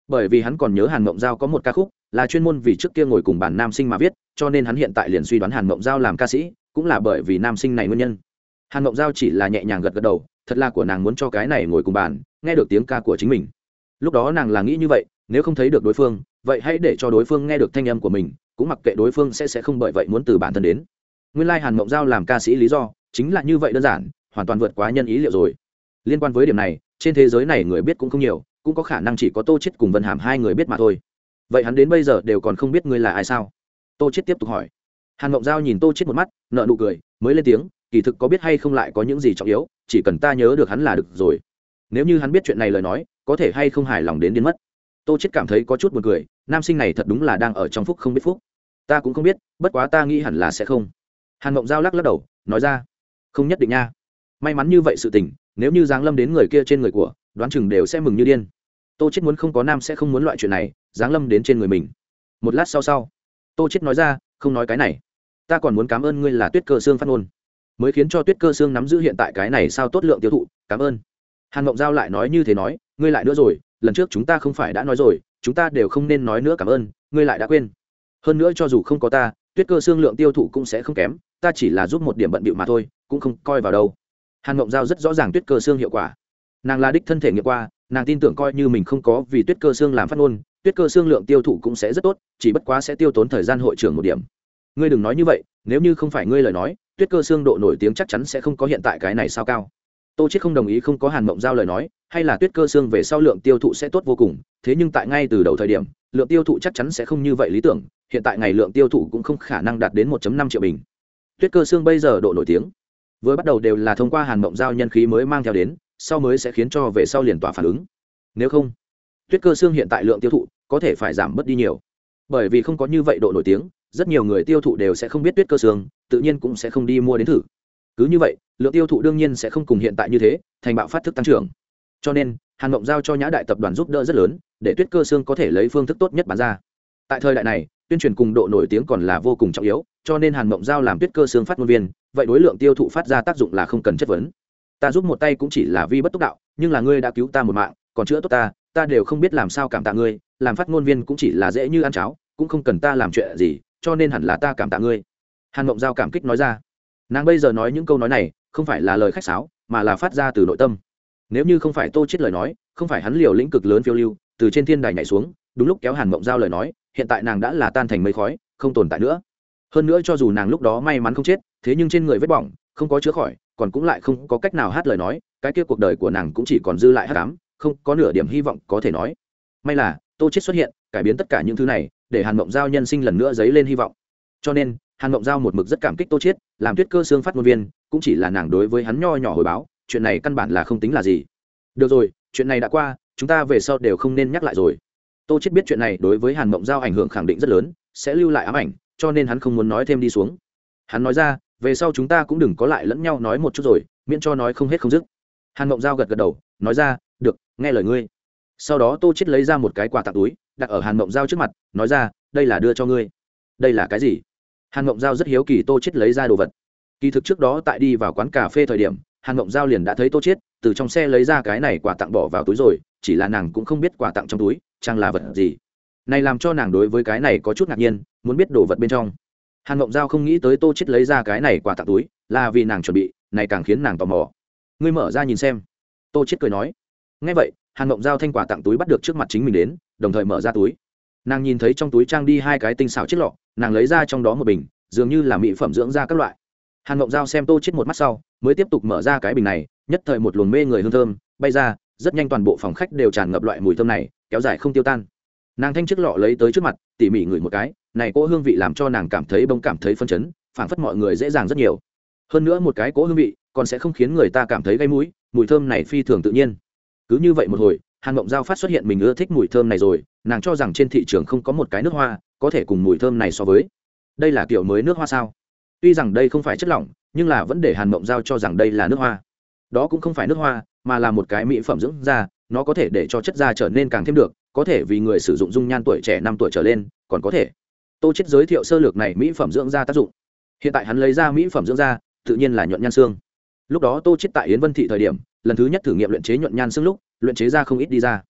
S1: Bởi vì hắn còn nhớ hàn mộng giao có một ca khúc, là chuyên môn vì trước kia ngồi cùng bản nam sinh mà viết, cho nên hắn hiện tại liền suy đoán hàn mộng giao làm ca sĩ, cũng là bởi vì nam sinh này nguyên nhân. Hàn mộng giao chỉ là nhẹ nhàng gật gật đầu, thật là của nàng muốn cho cái này ngồi cùng bàn nghe được tiếng ca của chính mình. Lúc đó nàng là nghĩ như vậy, nếu không thấy được đối phương, vậy hãy để cho đối phương nghe được thanh âm của mình, cũng mặc kệ đối phương sẽ sẽ không bởi vậy muốn từ bản thân đến nguyên lai Hàn mộng giao làm ca sĩ lý do chính là như vậy đơn giản, hoàn toàn vượt quá nhân ý liệu rồi. Liên quan với điểm này, trên thế giới này người biết cũng không nhiều, cũng có khả năng chỉ có tô chết cùng vân hàm hai người biết mà thôi. Vậy hắn đến bây giờ đều còn không biết ngươi là ai sao? Tô chết tiếp tục hỏi. Hàn Mộng giao nhìn tô chết một mắt nợ nụ cười, mới lên tiếng, kỳ thực có biết hay không lại có những gì trọng yếu, chỉ cần ta nhớ được hắn là được rồi. Nếu như hắn biết chuyện này lời nói, có thể hay không hài lòng đến đến mất. Tô chết cảm thấy có chút buồn cười, nam sinh này thật đúng là đang ở trong phúc không biết phúc. Ta cũng không biết, bất quá ta nghĩ hẳn là sẽ không hàn mộng giao lắc lắc đầu, nói ra, không nhất định nha. May mắn như vậy sự tình, nếu như giáng lâm đến người kia trên người của, đoán chừng đều sẽ mừng như điên. Tô chết muốn không có nam sẽ không muốn loại chuyện này, giáng lâm đến trên người mình. Một lát sau sau, tô chết nói ra, không nói cái này. Ta còn muốn cảm ơn ngươi là tuyết cơ xương phát ngôn. Mới khiến cho tuyết cơ xương nắm giữ hiện tại cái này sao tốt lượng tiêu thụ, cảm ơn. Hàn mộng giao lại nói như thế nói, ngươi lại nữa rồi, lần trước chúng ta không phải đã nói rồi, chúng ta đều không nên nói nữa cảm ơn, ngươi lại đã quên. Hơn nữa cho dù không có ta, tuyết cơ xương lượng tiêu thụ cũng sẽ không kém ta chỉ là giúp một điểm bận bịu mà thôi, cũng không coi vào đâu. Hàn mộng giao rất rõ ràng tuyết cơ xương hiệu quả. Nàng là đích thân thể nghiệm qua, nàng tin tưởng coi như mình không có vì tuyết cơ xương làm phát ngôn, tuyết cơ xương lượng tiêu thụ cũng sẽ rất tốt, chỉ bất quá sẽ tiêu tốn thời gian hội trưởng một điểm. Ngươi đừng nói như vậy, nếu như không phải ngươi lời nói, tuyết cơ xương độ nổi tiếng chắc chắn sẽ không có hiện tại cái này sao cao. Tô chết không đồng ý không có hàn mộng giao lời nói, hay là tuyết cơ xương về sau lượng tiêu thụ sẽ tốt vô cùng, thế nhưng tại ngay từ đầu thời điểm, lượng tiêu thụ chắc chắn sẽ không như vậy lý tưởng, hiện tại ngày lượng tiêu thụ cũng không khả năng đạt đến 1.5 triệu bình tuyết cơ xương bây giờ độ nổi tiếng. Vừa bắt đầu đều là thông qua hàn mộng giao nhân khí mới mang theo đến, sau mới sẽ khiến cho về sau liền tỏa phản ứng. Nếu không, tuyết cơ xương hiện tại lượng tiêu thụ có thể phải giảm bớt đi nhiều. Bởi vì không có như vậy độ nổi tiếng, rất nhiều người tiêu thụ đều sẽ không biết tuyết cơ xương tự nhiên cũng sẽ không đi mua đến thử. Cứ như vậy, lượng tiêu thụ đương nhiên sẽ không cùng hiện tại như thế, thành bạo phát thức tăng trưởng. Cho nên, hàn mộng giao cho nhã đại tập đoàn giúp đỡ rất lớn, để tuyết cơ xương có thể lấy phương thức tốt nhất bán ra. Tại thời đại này tuyên truyền cùng độ nổi tiếng còn là vô cùng trọng yếu, cho nên hàn mộng giao làm tuyết cơ xương phát ngôn viên, vậy đối lượng tiêu thụ phát ra tác dụng là không cần chất vấn. Ta giúp một tay cũng chỉ là vi bất túc đạo, nhưng là ngươi đã cứu ta một mạng, còn chữa tốt ta ta đều không biết làm sao cảm tạ ngươi, làm phát ngôn viên cũng chỉ là dễ như ăn cháo, cũng không cần ta làm chuyện gì, cho nên hẳn là ta cảm tạ ngươi. Hàn mộng giao cảm kích nói ra. Nàng bây giờ nói những câu nói này, không phải là lời khách sáo, mà là phát ra từ nội tâm. Nếu như không phải tô chết lời nói, không phải hắn liều lĩnh cực lớn phiêu lưu, từ trên thiên đài nhảy xuống, đúng lúc kéo hàn mộng giao lời nói hiện tại nàng đã là tan thành mây khói, không tồn tại nữa. Hơn nữa cho dù nàng lúc đó may mắn không chết, thế nhưng trên người vết bỏng, không có chữa khỏi, còn cũng lại không có cách nào hát lời nói, cái kia cuộc đời của nàng cũng chỉ còn dư lại hát cám không có nửa điểm hy vọng có thể nói. May là, tô chết xuất hiện, cải biến tất cả những thứ này, để hàn mộng giao nhân sinh lần nữa dấy lên hy vọng. Cho nên, hàn mộng giao một mực rất cảm kích tô chết, làm tuyết cơ xương phát ngôn viên, cũng chỉ là nàng đối với hắn nho nhỏ hồi báo, chuyện này căn bản là không tính là gì. Được rồi, chuyện này đã qua, chúng ta về sau đều không nên nhắc lại rồi tô chết biết chuyện này đối với hàn mộng giao ảnh hưởng khẳng định rất lớn, sẽ lưu lại ám ảnh, cho nên hắn không muốn nói thêm đi xuống. Hắn nói ra, về sau chúng ta cũng đừng có lại lẫn nhau nói một chút rồi, miễn cho nói không hết không dứt. Hàn mộng giao gật gật đầu, nói ra, được, nghe lời ngươi. Sau đó tô chết lấy ra một cái quà tặng túi, đặt ở hàn mộng giao trước mặt, nói ra, đây là đưa cho ngươi. Đây là cái gì? Hàn mộng giao rất hiếu kỳ tô chết lấy ra đồ vật. Kỳ thực trước đó tại đi vào quán cà phê thời điểm hàn mộng giao liền đã thấy tô chết từ trong xe lấy ra cái này quà tặng bỏ vào túi rồi, chỉ là nàng cũng không biết quà tặng trong túi chẳng là vật gì. Này làm cho nàng đối với cái này có chút ngạc nhiên, muốn biết đồ vật bên trong. Hàn mộng giao không nghĩ tới tô chết lấy ra cái này quà tặng túi, là vì nàng chuẩn bị, này càng khiến nàng tò mò. Ngươi mở ra nhìn xem. Tô chết cười nói. Ngay vậy, hàn mộng giao thanh quà tặng túi bắt được trước mặt chính mình đến, đồng thời mở ra túi. Nàng nhìn thấy trong túi trang đi hai cái tinh xảo chiếc lọ, nàng lấy ra trong đó một bình, dường như là mỹ phẩm dưỡng da các loại. Hàn mộng giao xem tô chết một mắt sau mới tiếp tục mở ra cái bình này, nhất thời một luồng mê người hương thơm bay ra, rất nhanh toàn bộ phòng khách đều tràn ngập loại mùi thơm này, kéo dài không tiêu tan. Nàng thanh chiếc lọ lấy tới trước mặt, tỉ mỉ ngửi một cái, này cỗ hương vị làm cho nàng cảm thấy bông cảm thấy phân chấn, phảng phất mọi người dễ dàng rất nhiều. Hơn nữa một cái cỗ hương vị, còn sẽ không khiến người ta cảm thấy gây mũi, mùi thơm này phi thường tự nhiên. Cứ như vậy một hồi, hàn mộng giao phát xuất hiện mình ưa thích mùi thơm này rồi, nàng cho rằng trên thị trường không có một cái nước hoa có thể cùng mùi thơm này so với. Đây là kiểu mới nước hoa sao? Tuy rằng đây không phải chất lỏng nhưng là vẫn để hàn mộng giao cho rằng đây là nước hoa. Đó cũng không phải nước hoa, mà là một cái mỹ phẩm dưỡng da, nó có thể để cho chất da trở nên càng thêm được, có thể vì người sử dụng dung nhan tuổi trẻ năm tuổi trở lên, còn có thể. Tô chết giới thiệu sơ lược này mỹ phẩm dưỡng da tác dụng. Hiện tại hắn lấy ra mỹ phẩm dưỡng da, tự nhiên là nhuận nhan xương. Lúc đó tô chết tại yến vân thị thời điểm, lần thứ nhất thử nghiệm luyện chế nhuận nhan xương lúc, luyện chế ra không ít đi ra.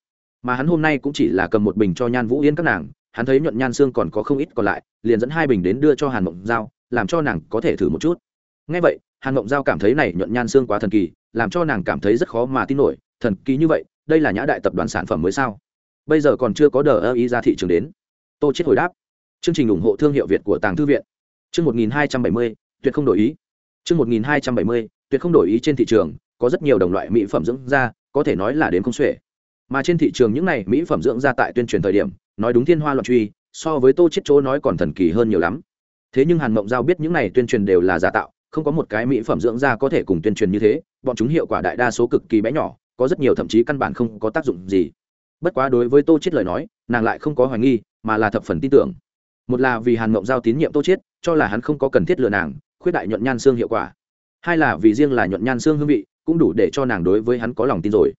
S1: Mà hắn hôm nay cũng chỉ là cầm một bình cho nhan vũ Yến các nàng, hắn thấy nhuận nhan xương còn có không ít còn lại, liền dẫn hai bình đến đưa cho hàn mộng giao, làm cho nàng có thể thử một chút ngay vậy, hàn mộng giao cảm thấy này nhuận nhan xương quá thần kỳ, làm cho nàng cảm thấy rất khó mà tin nổi, thần kỳ như vậy, đây là nhã đại tập đoàn sản phẩm mới sao? Bây giờ còn chưa có đờ ơ ý ra thị trường đến. Tô chết hồi đáp. Chương trình ủng hộ thương hiệu việt của tàng thư viện. Chương một nghìn hai trăm bảy mươi, tuyệt không đổi ý. Chương một nghìn hai trăm bảy mươi, tuyệt không đổi ý trên thị trường, có rất nhiều đồng loại mỹ phẩm dưỡng da, có thể nói là đến không xuể. Mà trên thị trường những này mỹ phẩm dưỡng da tại tuyên truyền thời điểm, nói đúng thiên hoa loạn truy, so với tô chết chỗ nói còn thần kỳ hơn nhiều lắm. Thế nhưng hàn mộng giao biết những này tuyên truyền đều là giả tạo không có một cái mỹ phẩm dưỡng da có thể cùng tuyên truyền như thế, bọn chúng hiệu quả đại đa số cực kỳ bé nhỏ, có rất nhiều thậm chí căn bản không có tác dụng gì. Bất quá đối với tô chết lời nói, nàng lại không có hoài nghi, mà là thập phần tin tưởng. Một là vì hàn ngộng giao tín nhiệm tô chết cho là hắn không có cần thiết lừa nàng, khuyết đại nhuận nhan xương hiệu quả. Hai là vì riêng là nhuận nhan xương hương vị, cũng đủ để cho nàng đối với hắn có lòng tin rồi.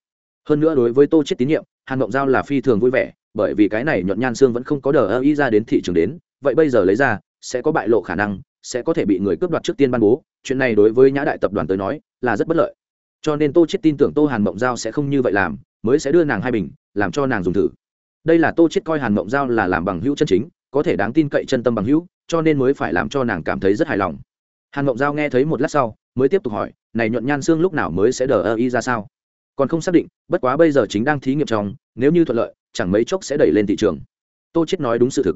S1: Hơn nữa đối với tô chết tín nhiệm, hàn ngộng giao là phi thường vui vẻ, bởi vì cái này nhuận nhan xương vẫn không có đờ ơ ý ra đến thị trường đến, vậy bây giờ lấy ra, sẽ có bại lộ khả năng sẽ có thể bị người cướp đoạt trước tiên ban bố, chuyện này đối với nhã đại tập đoàn tới nói là rất bất lợi. Cho nên tô chết tin tưởng tô hàn mộng giao sẽ không như vậy làm, mới sẽ đưa nàng hai bình, làm cho nàng dùng thử. Đây là tô chết coi hàn mộng giao là làm bằng hữu chân chính, có thể đáng tin cậy chân tâm bằng hữu, cho nên mới phải làm cho nàng cảm thấy rất hài lòng. Hàn mộng giao nghe thấy một lát sau, mới tiếp tục hỏi, này nhuận nhan xương lúc nào mới sẽ đờ ơ y ra sao? Còn không xác định, bất quá bây giờ chính đang thí nghiệm trong, nếu như thuận lợi, chẳng mấy chốc sẽ đẩy lên thị trường. Tô chết nói đúng sự thực.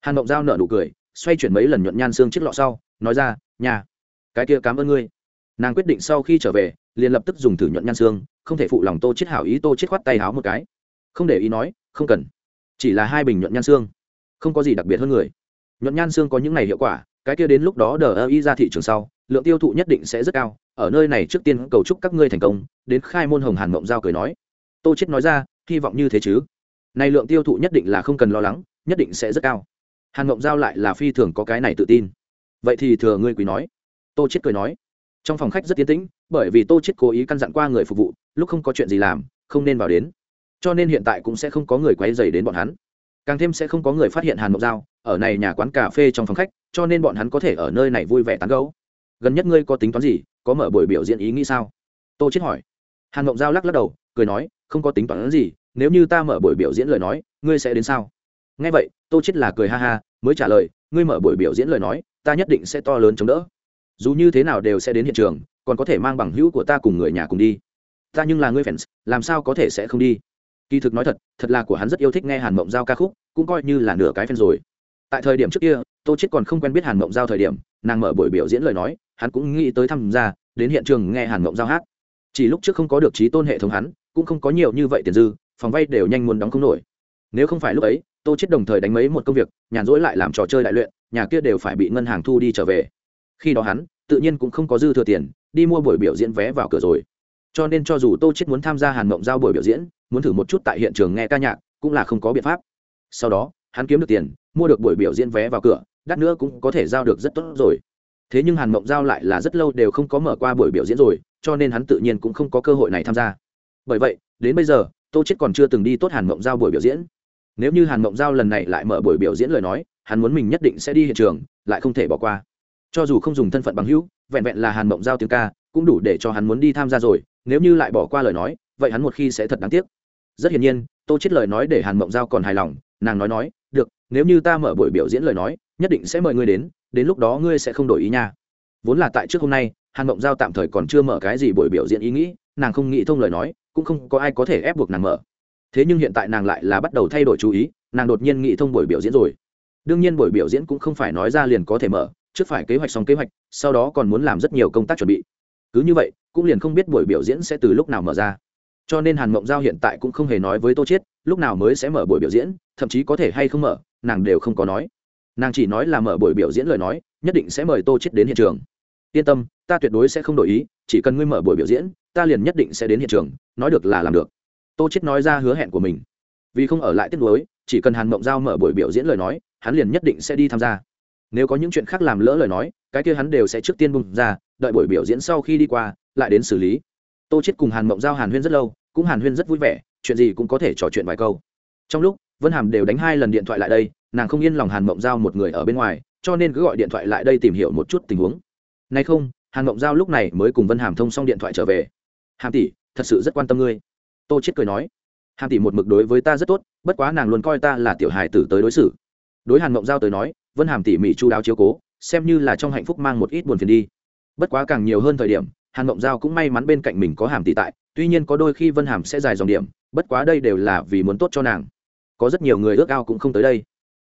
S1: Hàn mộng giao nở nụ cười xoay chuyển mấy lần nhuận nhan xương chiếc lọ sau, nói ra nhà cái kia cảm ơn ngươi. Nàng quyết định sau khi trở về, liền lập tức dùng thử nhuận nhan xương, không thể phụ lòng tô chết hảo ý tô chết khoát tay háo một cái. Không để ý nói, không cần, chỉ là hai bình nhuận nhan xương, không có gì đặc biệt hơn người. Nhuận nhan xương có những ngày hiệu quả, cái kia đến lúc đó đờ ơ y ra thị trường sau, lượng tiêu thụ nhất định sẽ rất cao, ở nơi này trước tiên cầu chúc các ngươi thành công, đến khai môn hồng hàn mộng giao cười nói. Tô chết nói ra, hy vọng như thế chứ. Này lượng tiêu thụ nhất định là không cần lo lắng, nhất định sẽ rất cao hàn ngộng giao lại là phi thường có cái này tự tin. Vậy thì thừa ngươi quý nói. Tô chết cười nói. Trong phòng khách rất tiến tĩnh, bởi vì tô chết cố ý căn dặn qua người phục vụ, lúc không có chuyện gì làm, không nên vào đến. Cho nên hiện tại cũng sẽ không có người quấy dày đến bọn hắn. Càng thêm sẽ không có người phát hiện hàn mộng giao, ở này nhà quán cà phê trong phòng khách, cho nên bọn hắn có thể ở nơi này vui vẻ tán gấu gần nhất ngươi có tính toán gì, có mở buổi biểu diễn ý nghĩ sao? Tô chết hỏi. Hàn mộng giao lắc lắc đầu, cười nói, không có tính toán gì, nếu như ta mở buổi biểu diễn lời nói, ngươi sẽ đến sao? Nghe vậy tô chết là cười ha ha, mới trả lời, ngươi mở buổi biểu diễn lời nói, ta nhất định sẽ to lớn chống đỡ. Dù như thế nào đều sẽ đến hiện trường, còn có thể mang bằng hữu của ta cùng người nhà cùng đi. Ta nhưng là ngươi fans, làm sao có thể sẽ không đi? Kỳ thực nói thật thật là của hắn rất yêu thích nghe hàn mộng giao ca khúc, cũng coi như là nửa cái fan rồi. Tại thời điểm trước kia, tô chết còn không quen biết hàn mộng giao thời điểm, nàng mở buổi biểu diễn lời nói, hắn cũng nghĩ tới tham gia, đến hiện trường nghe hàn mộng giao hát. Chỉ lúc trước không có được trí tôn hệ thống hắn, cũng không có nhiều như vậy tiền dư, phòng vay đều nhanh muốn đóng không nổi. Nếu không phải lúc ấy tô chết đồng thời đánh mấy một công việc, nhàn rỗi lại làm trò chơi đại luyện, nhà kia đều phải bị ngân hàng thu đi trở về. Khi đó hắn, tự nhiên cũng không có dư thừa tiền, đi mua buổi biểu diễn vé vào cửa rồi. Cho nên cho dù tô chết muốn tham gia hàn mộng giao buổi biểu diễn, muốn thử một chút tại hiện trường nghe ca nhạc, cũng là không có biện pháp. Sau đó, hắn kiếm được tiền, mua được buổi biểu diễn vé vào cửa, đắt nữa cũng có thể giao được rất tốt rồi. Thế nhưng hàn mộng giao lại là rất lâu đều không có mở qua buổi biểu diễn rồi, cho nên hắn tự nhiên cũng không có cơ hội này tham gia. Bởi vậy, đến bây giờ, tô chết còn chưa từng đi tốt hàn mộng giao buổi biểu diễn nếu như hàn mộng giao lần này lại mở buổi biểu diễn lời nói, hắn muốn mình nhất định sẽ đi hiện trường, lại không thể bỏ qua. Cho dù không dùng thân phận bằng hữu, vẹn vẹn là hàn mộng giao tiếng ca, cũng đủ để cho hắn muốn đi tham gia rồi, nếu như lại bỏ qua lời nói, vậy hắn một khi sẽ thật đáng tiếc. Rất hiển nhiên, tô chết lời nói để hàn mộng giao còn hài lòng, nàng nói nói, được, nếu như ta mở buổi biểu diễn lời nói, nhất định sẽ mời ngươi đến đến lúc đó ngươi sẽ không đổi ý nha. Vốn là tại trước hôm nay, hàn mộng giao tạm thời còn chưa mở cái gì buổi biểu diễn ý nghĩ, nàng không nghĩ thông lời nói, cũng không có ai có thể ép buộc nàng mở thế nhưng hiện tại nàng lại là bắt đầu thay đổi chú ý, nàng đột nhiên nghĩ thông buổi biểu diễn rồi. Đương nhiên buổi biểu diễn cũng không phải nói ra liền có thể mở, trước phải kế hoạch xong kế hoạch, sau đó còn muốn làm rất nhiều công tác chuẩn bị. Cứ như vậy, cũng liền không biết buổi biểu diễn sẽ từ lúc nào mở ra. Cho nên hàn mộng giao hiện tại cũng không hề nói với tô chiết, lúc nào mới sẽ mở buổi biểu diễn, thậm chí có thể hay không mở, nàng đều không có nói. Nàng chỉ nói là mở buổi biểu diễn lời nói, nhất định sẽ mời tô chiết đến hiện trường. Yên tâm, ta tuyệt đối sẽ không đổi ý, chỉ cần ngươi mở buổi biểu diễn, ta liền nhất định sẽ đến hiện trường, nói được là làm được tô chết nói ra hứa hẹn của mình. Vì không ở lại tiếc nuối, chỉ cần hàn mộng giao mở buổi biểu diễn lời nói, hắn liền nhất định sẽ đi tham gia. Nếu có những chuyện khác làm lỡ lời nói, cái kia hắn đều sẽ trước tiên bung ra, đợi buổi biểu diễn sau khi đi qua, lại đến xử lý. Tô chết cùng hàn mộng giao, hàn huyên rất lâu, cũng hàn huyên rất vui vẻ, chuyện gì cũng có thể trò chuyện vài câu. Trong lúc, vân hàm đều đánh hai lần điện thoại lại đây, nàng không yên lòng hàn mộng giao một người ở bên ngoài, cho nên cứ gọi điện thoại lại đây tìm hiểu một chút tình huống. Nay không, hàn mộng giao lúc này mới cùng vân hàm thông xong điện thoại trở về. Hàm tỷ, thật sự rất quan tâm ngươi tô chết cười nói Hàn tỷ một mực đối với ta rất tốt, bất quá nàng luôn coi ta là tiểu hài tử tới đối xử. Đối hàn mộng giao tới nói, vân hàm tỉ mỉ chu đáo chiếu cố, xem như là trong hạnh phúc mang một ít buồn phiền đi. Bất quá càng nhiều hơn thời điểm, hàn mộng giao cũng may mắn bên cạnh mình có hàm tỷ tại, tuy nhiên có đôi khi vân hàm sẽ dài dòng điểm, bất quá đây đều là vì muốn tốt cho nàng. Có rất nhiều người ước ao cũng không tới đây.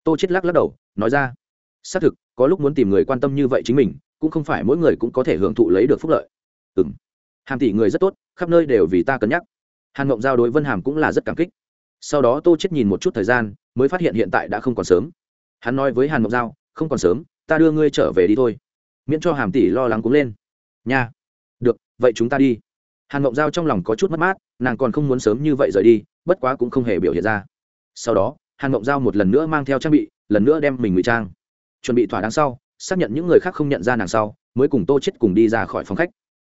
S1: Tô chết lắc lắc đầu, nói ra, xác thực, có lúc muốn tìm người quan tâm như vậy chính mình, cũng không phải mỗi người cũng có thể hưởng thụ lấy được phúc lợi. Ừ m hàm tỷ người rất tốt, khắp nơi đều vì ta cân nhắc hàn mộng giao đối vân hàm cũng là rất cảm kích. Sau đó tô chết nhìn một chút thời gian, mới phát hiện hiện tại đã không còn sớm. Hắn nói với hàn mộng giao, không còn sớm, ta đưa ngươi trở về đi thôi. Miễn cho hàm tỷ lo lắng cúng lên. Nha, được, vậy chúng ta đi. Hàn mộng giao trong lòng có chút mất mát, nàng còn không muốn sớm như vậy rời đi, bất quá cũng không hề biểu hiện ra. Sau đó, hàn mộng giao một lần nữa mang theo trang bị, lần nữa đem mình ngụy trang. Chuẩn bị thỏa đáng sau, xác nhận những người khác không nhận ra nàng sau, mới cùng tô chết cùng đi ra khỏi phòng khách.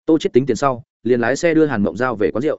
S1: Tô chết tính tiền sau, liền lái xe đưa hàn mộng giao về quán rượu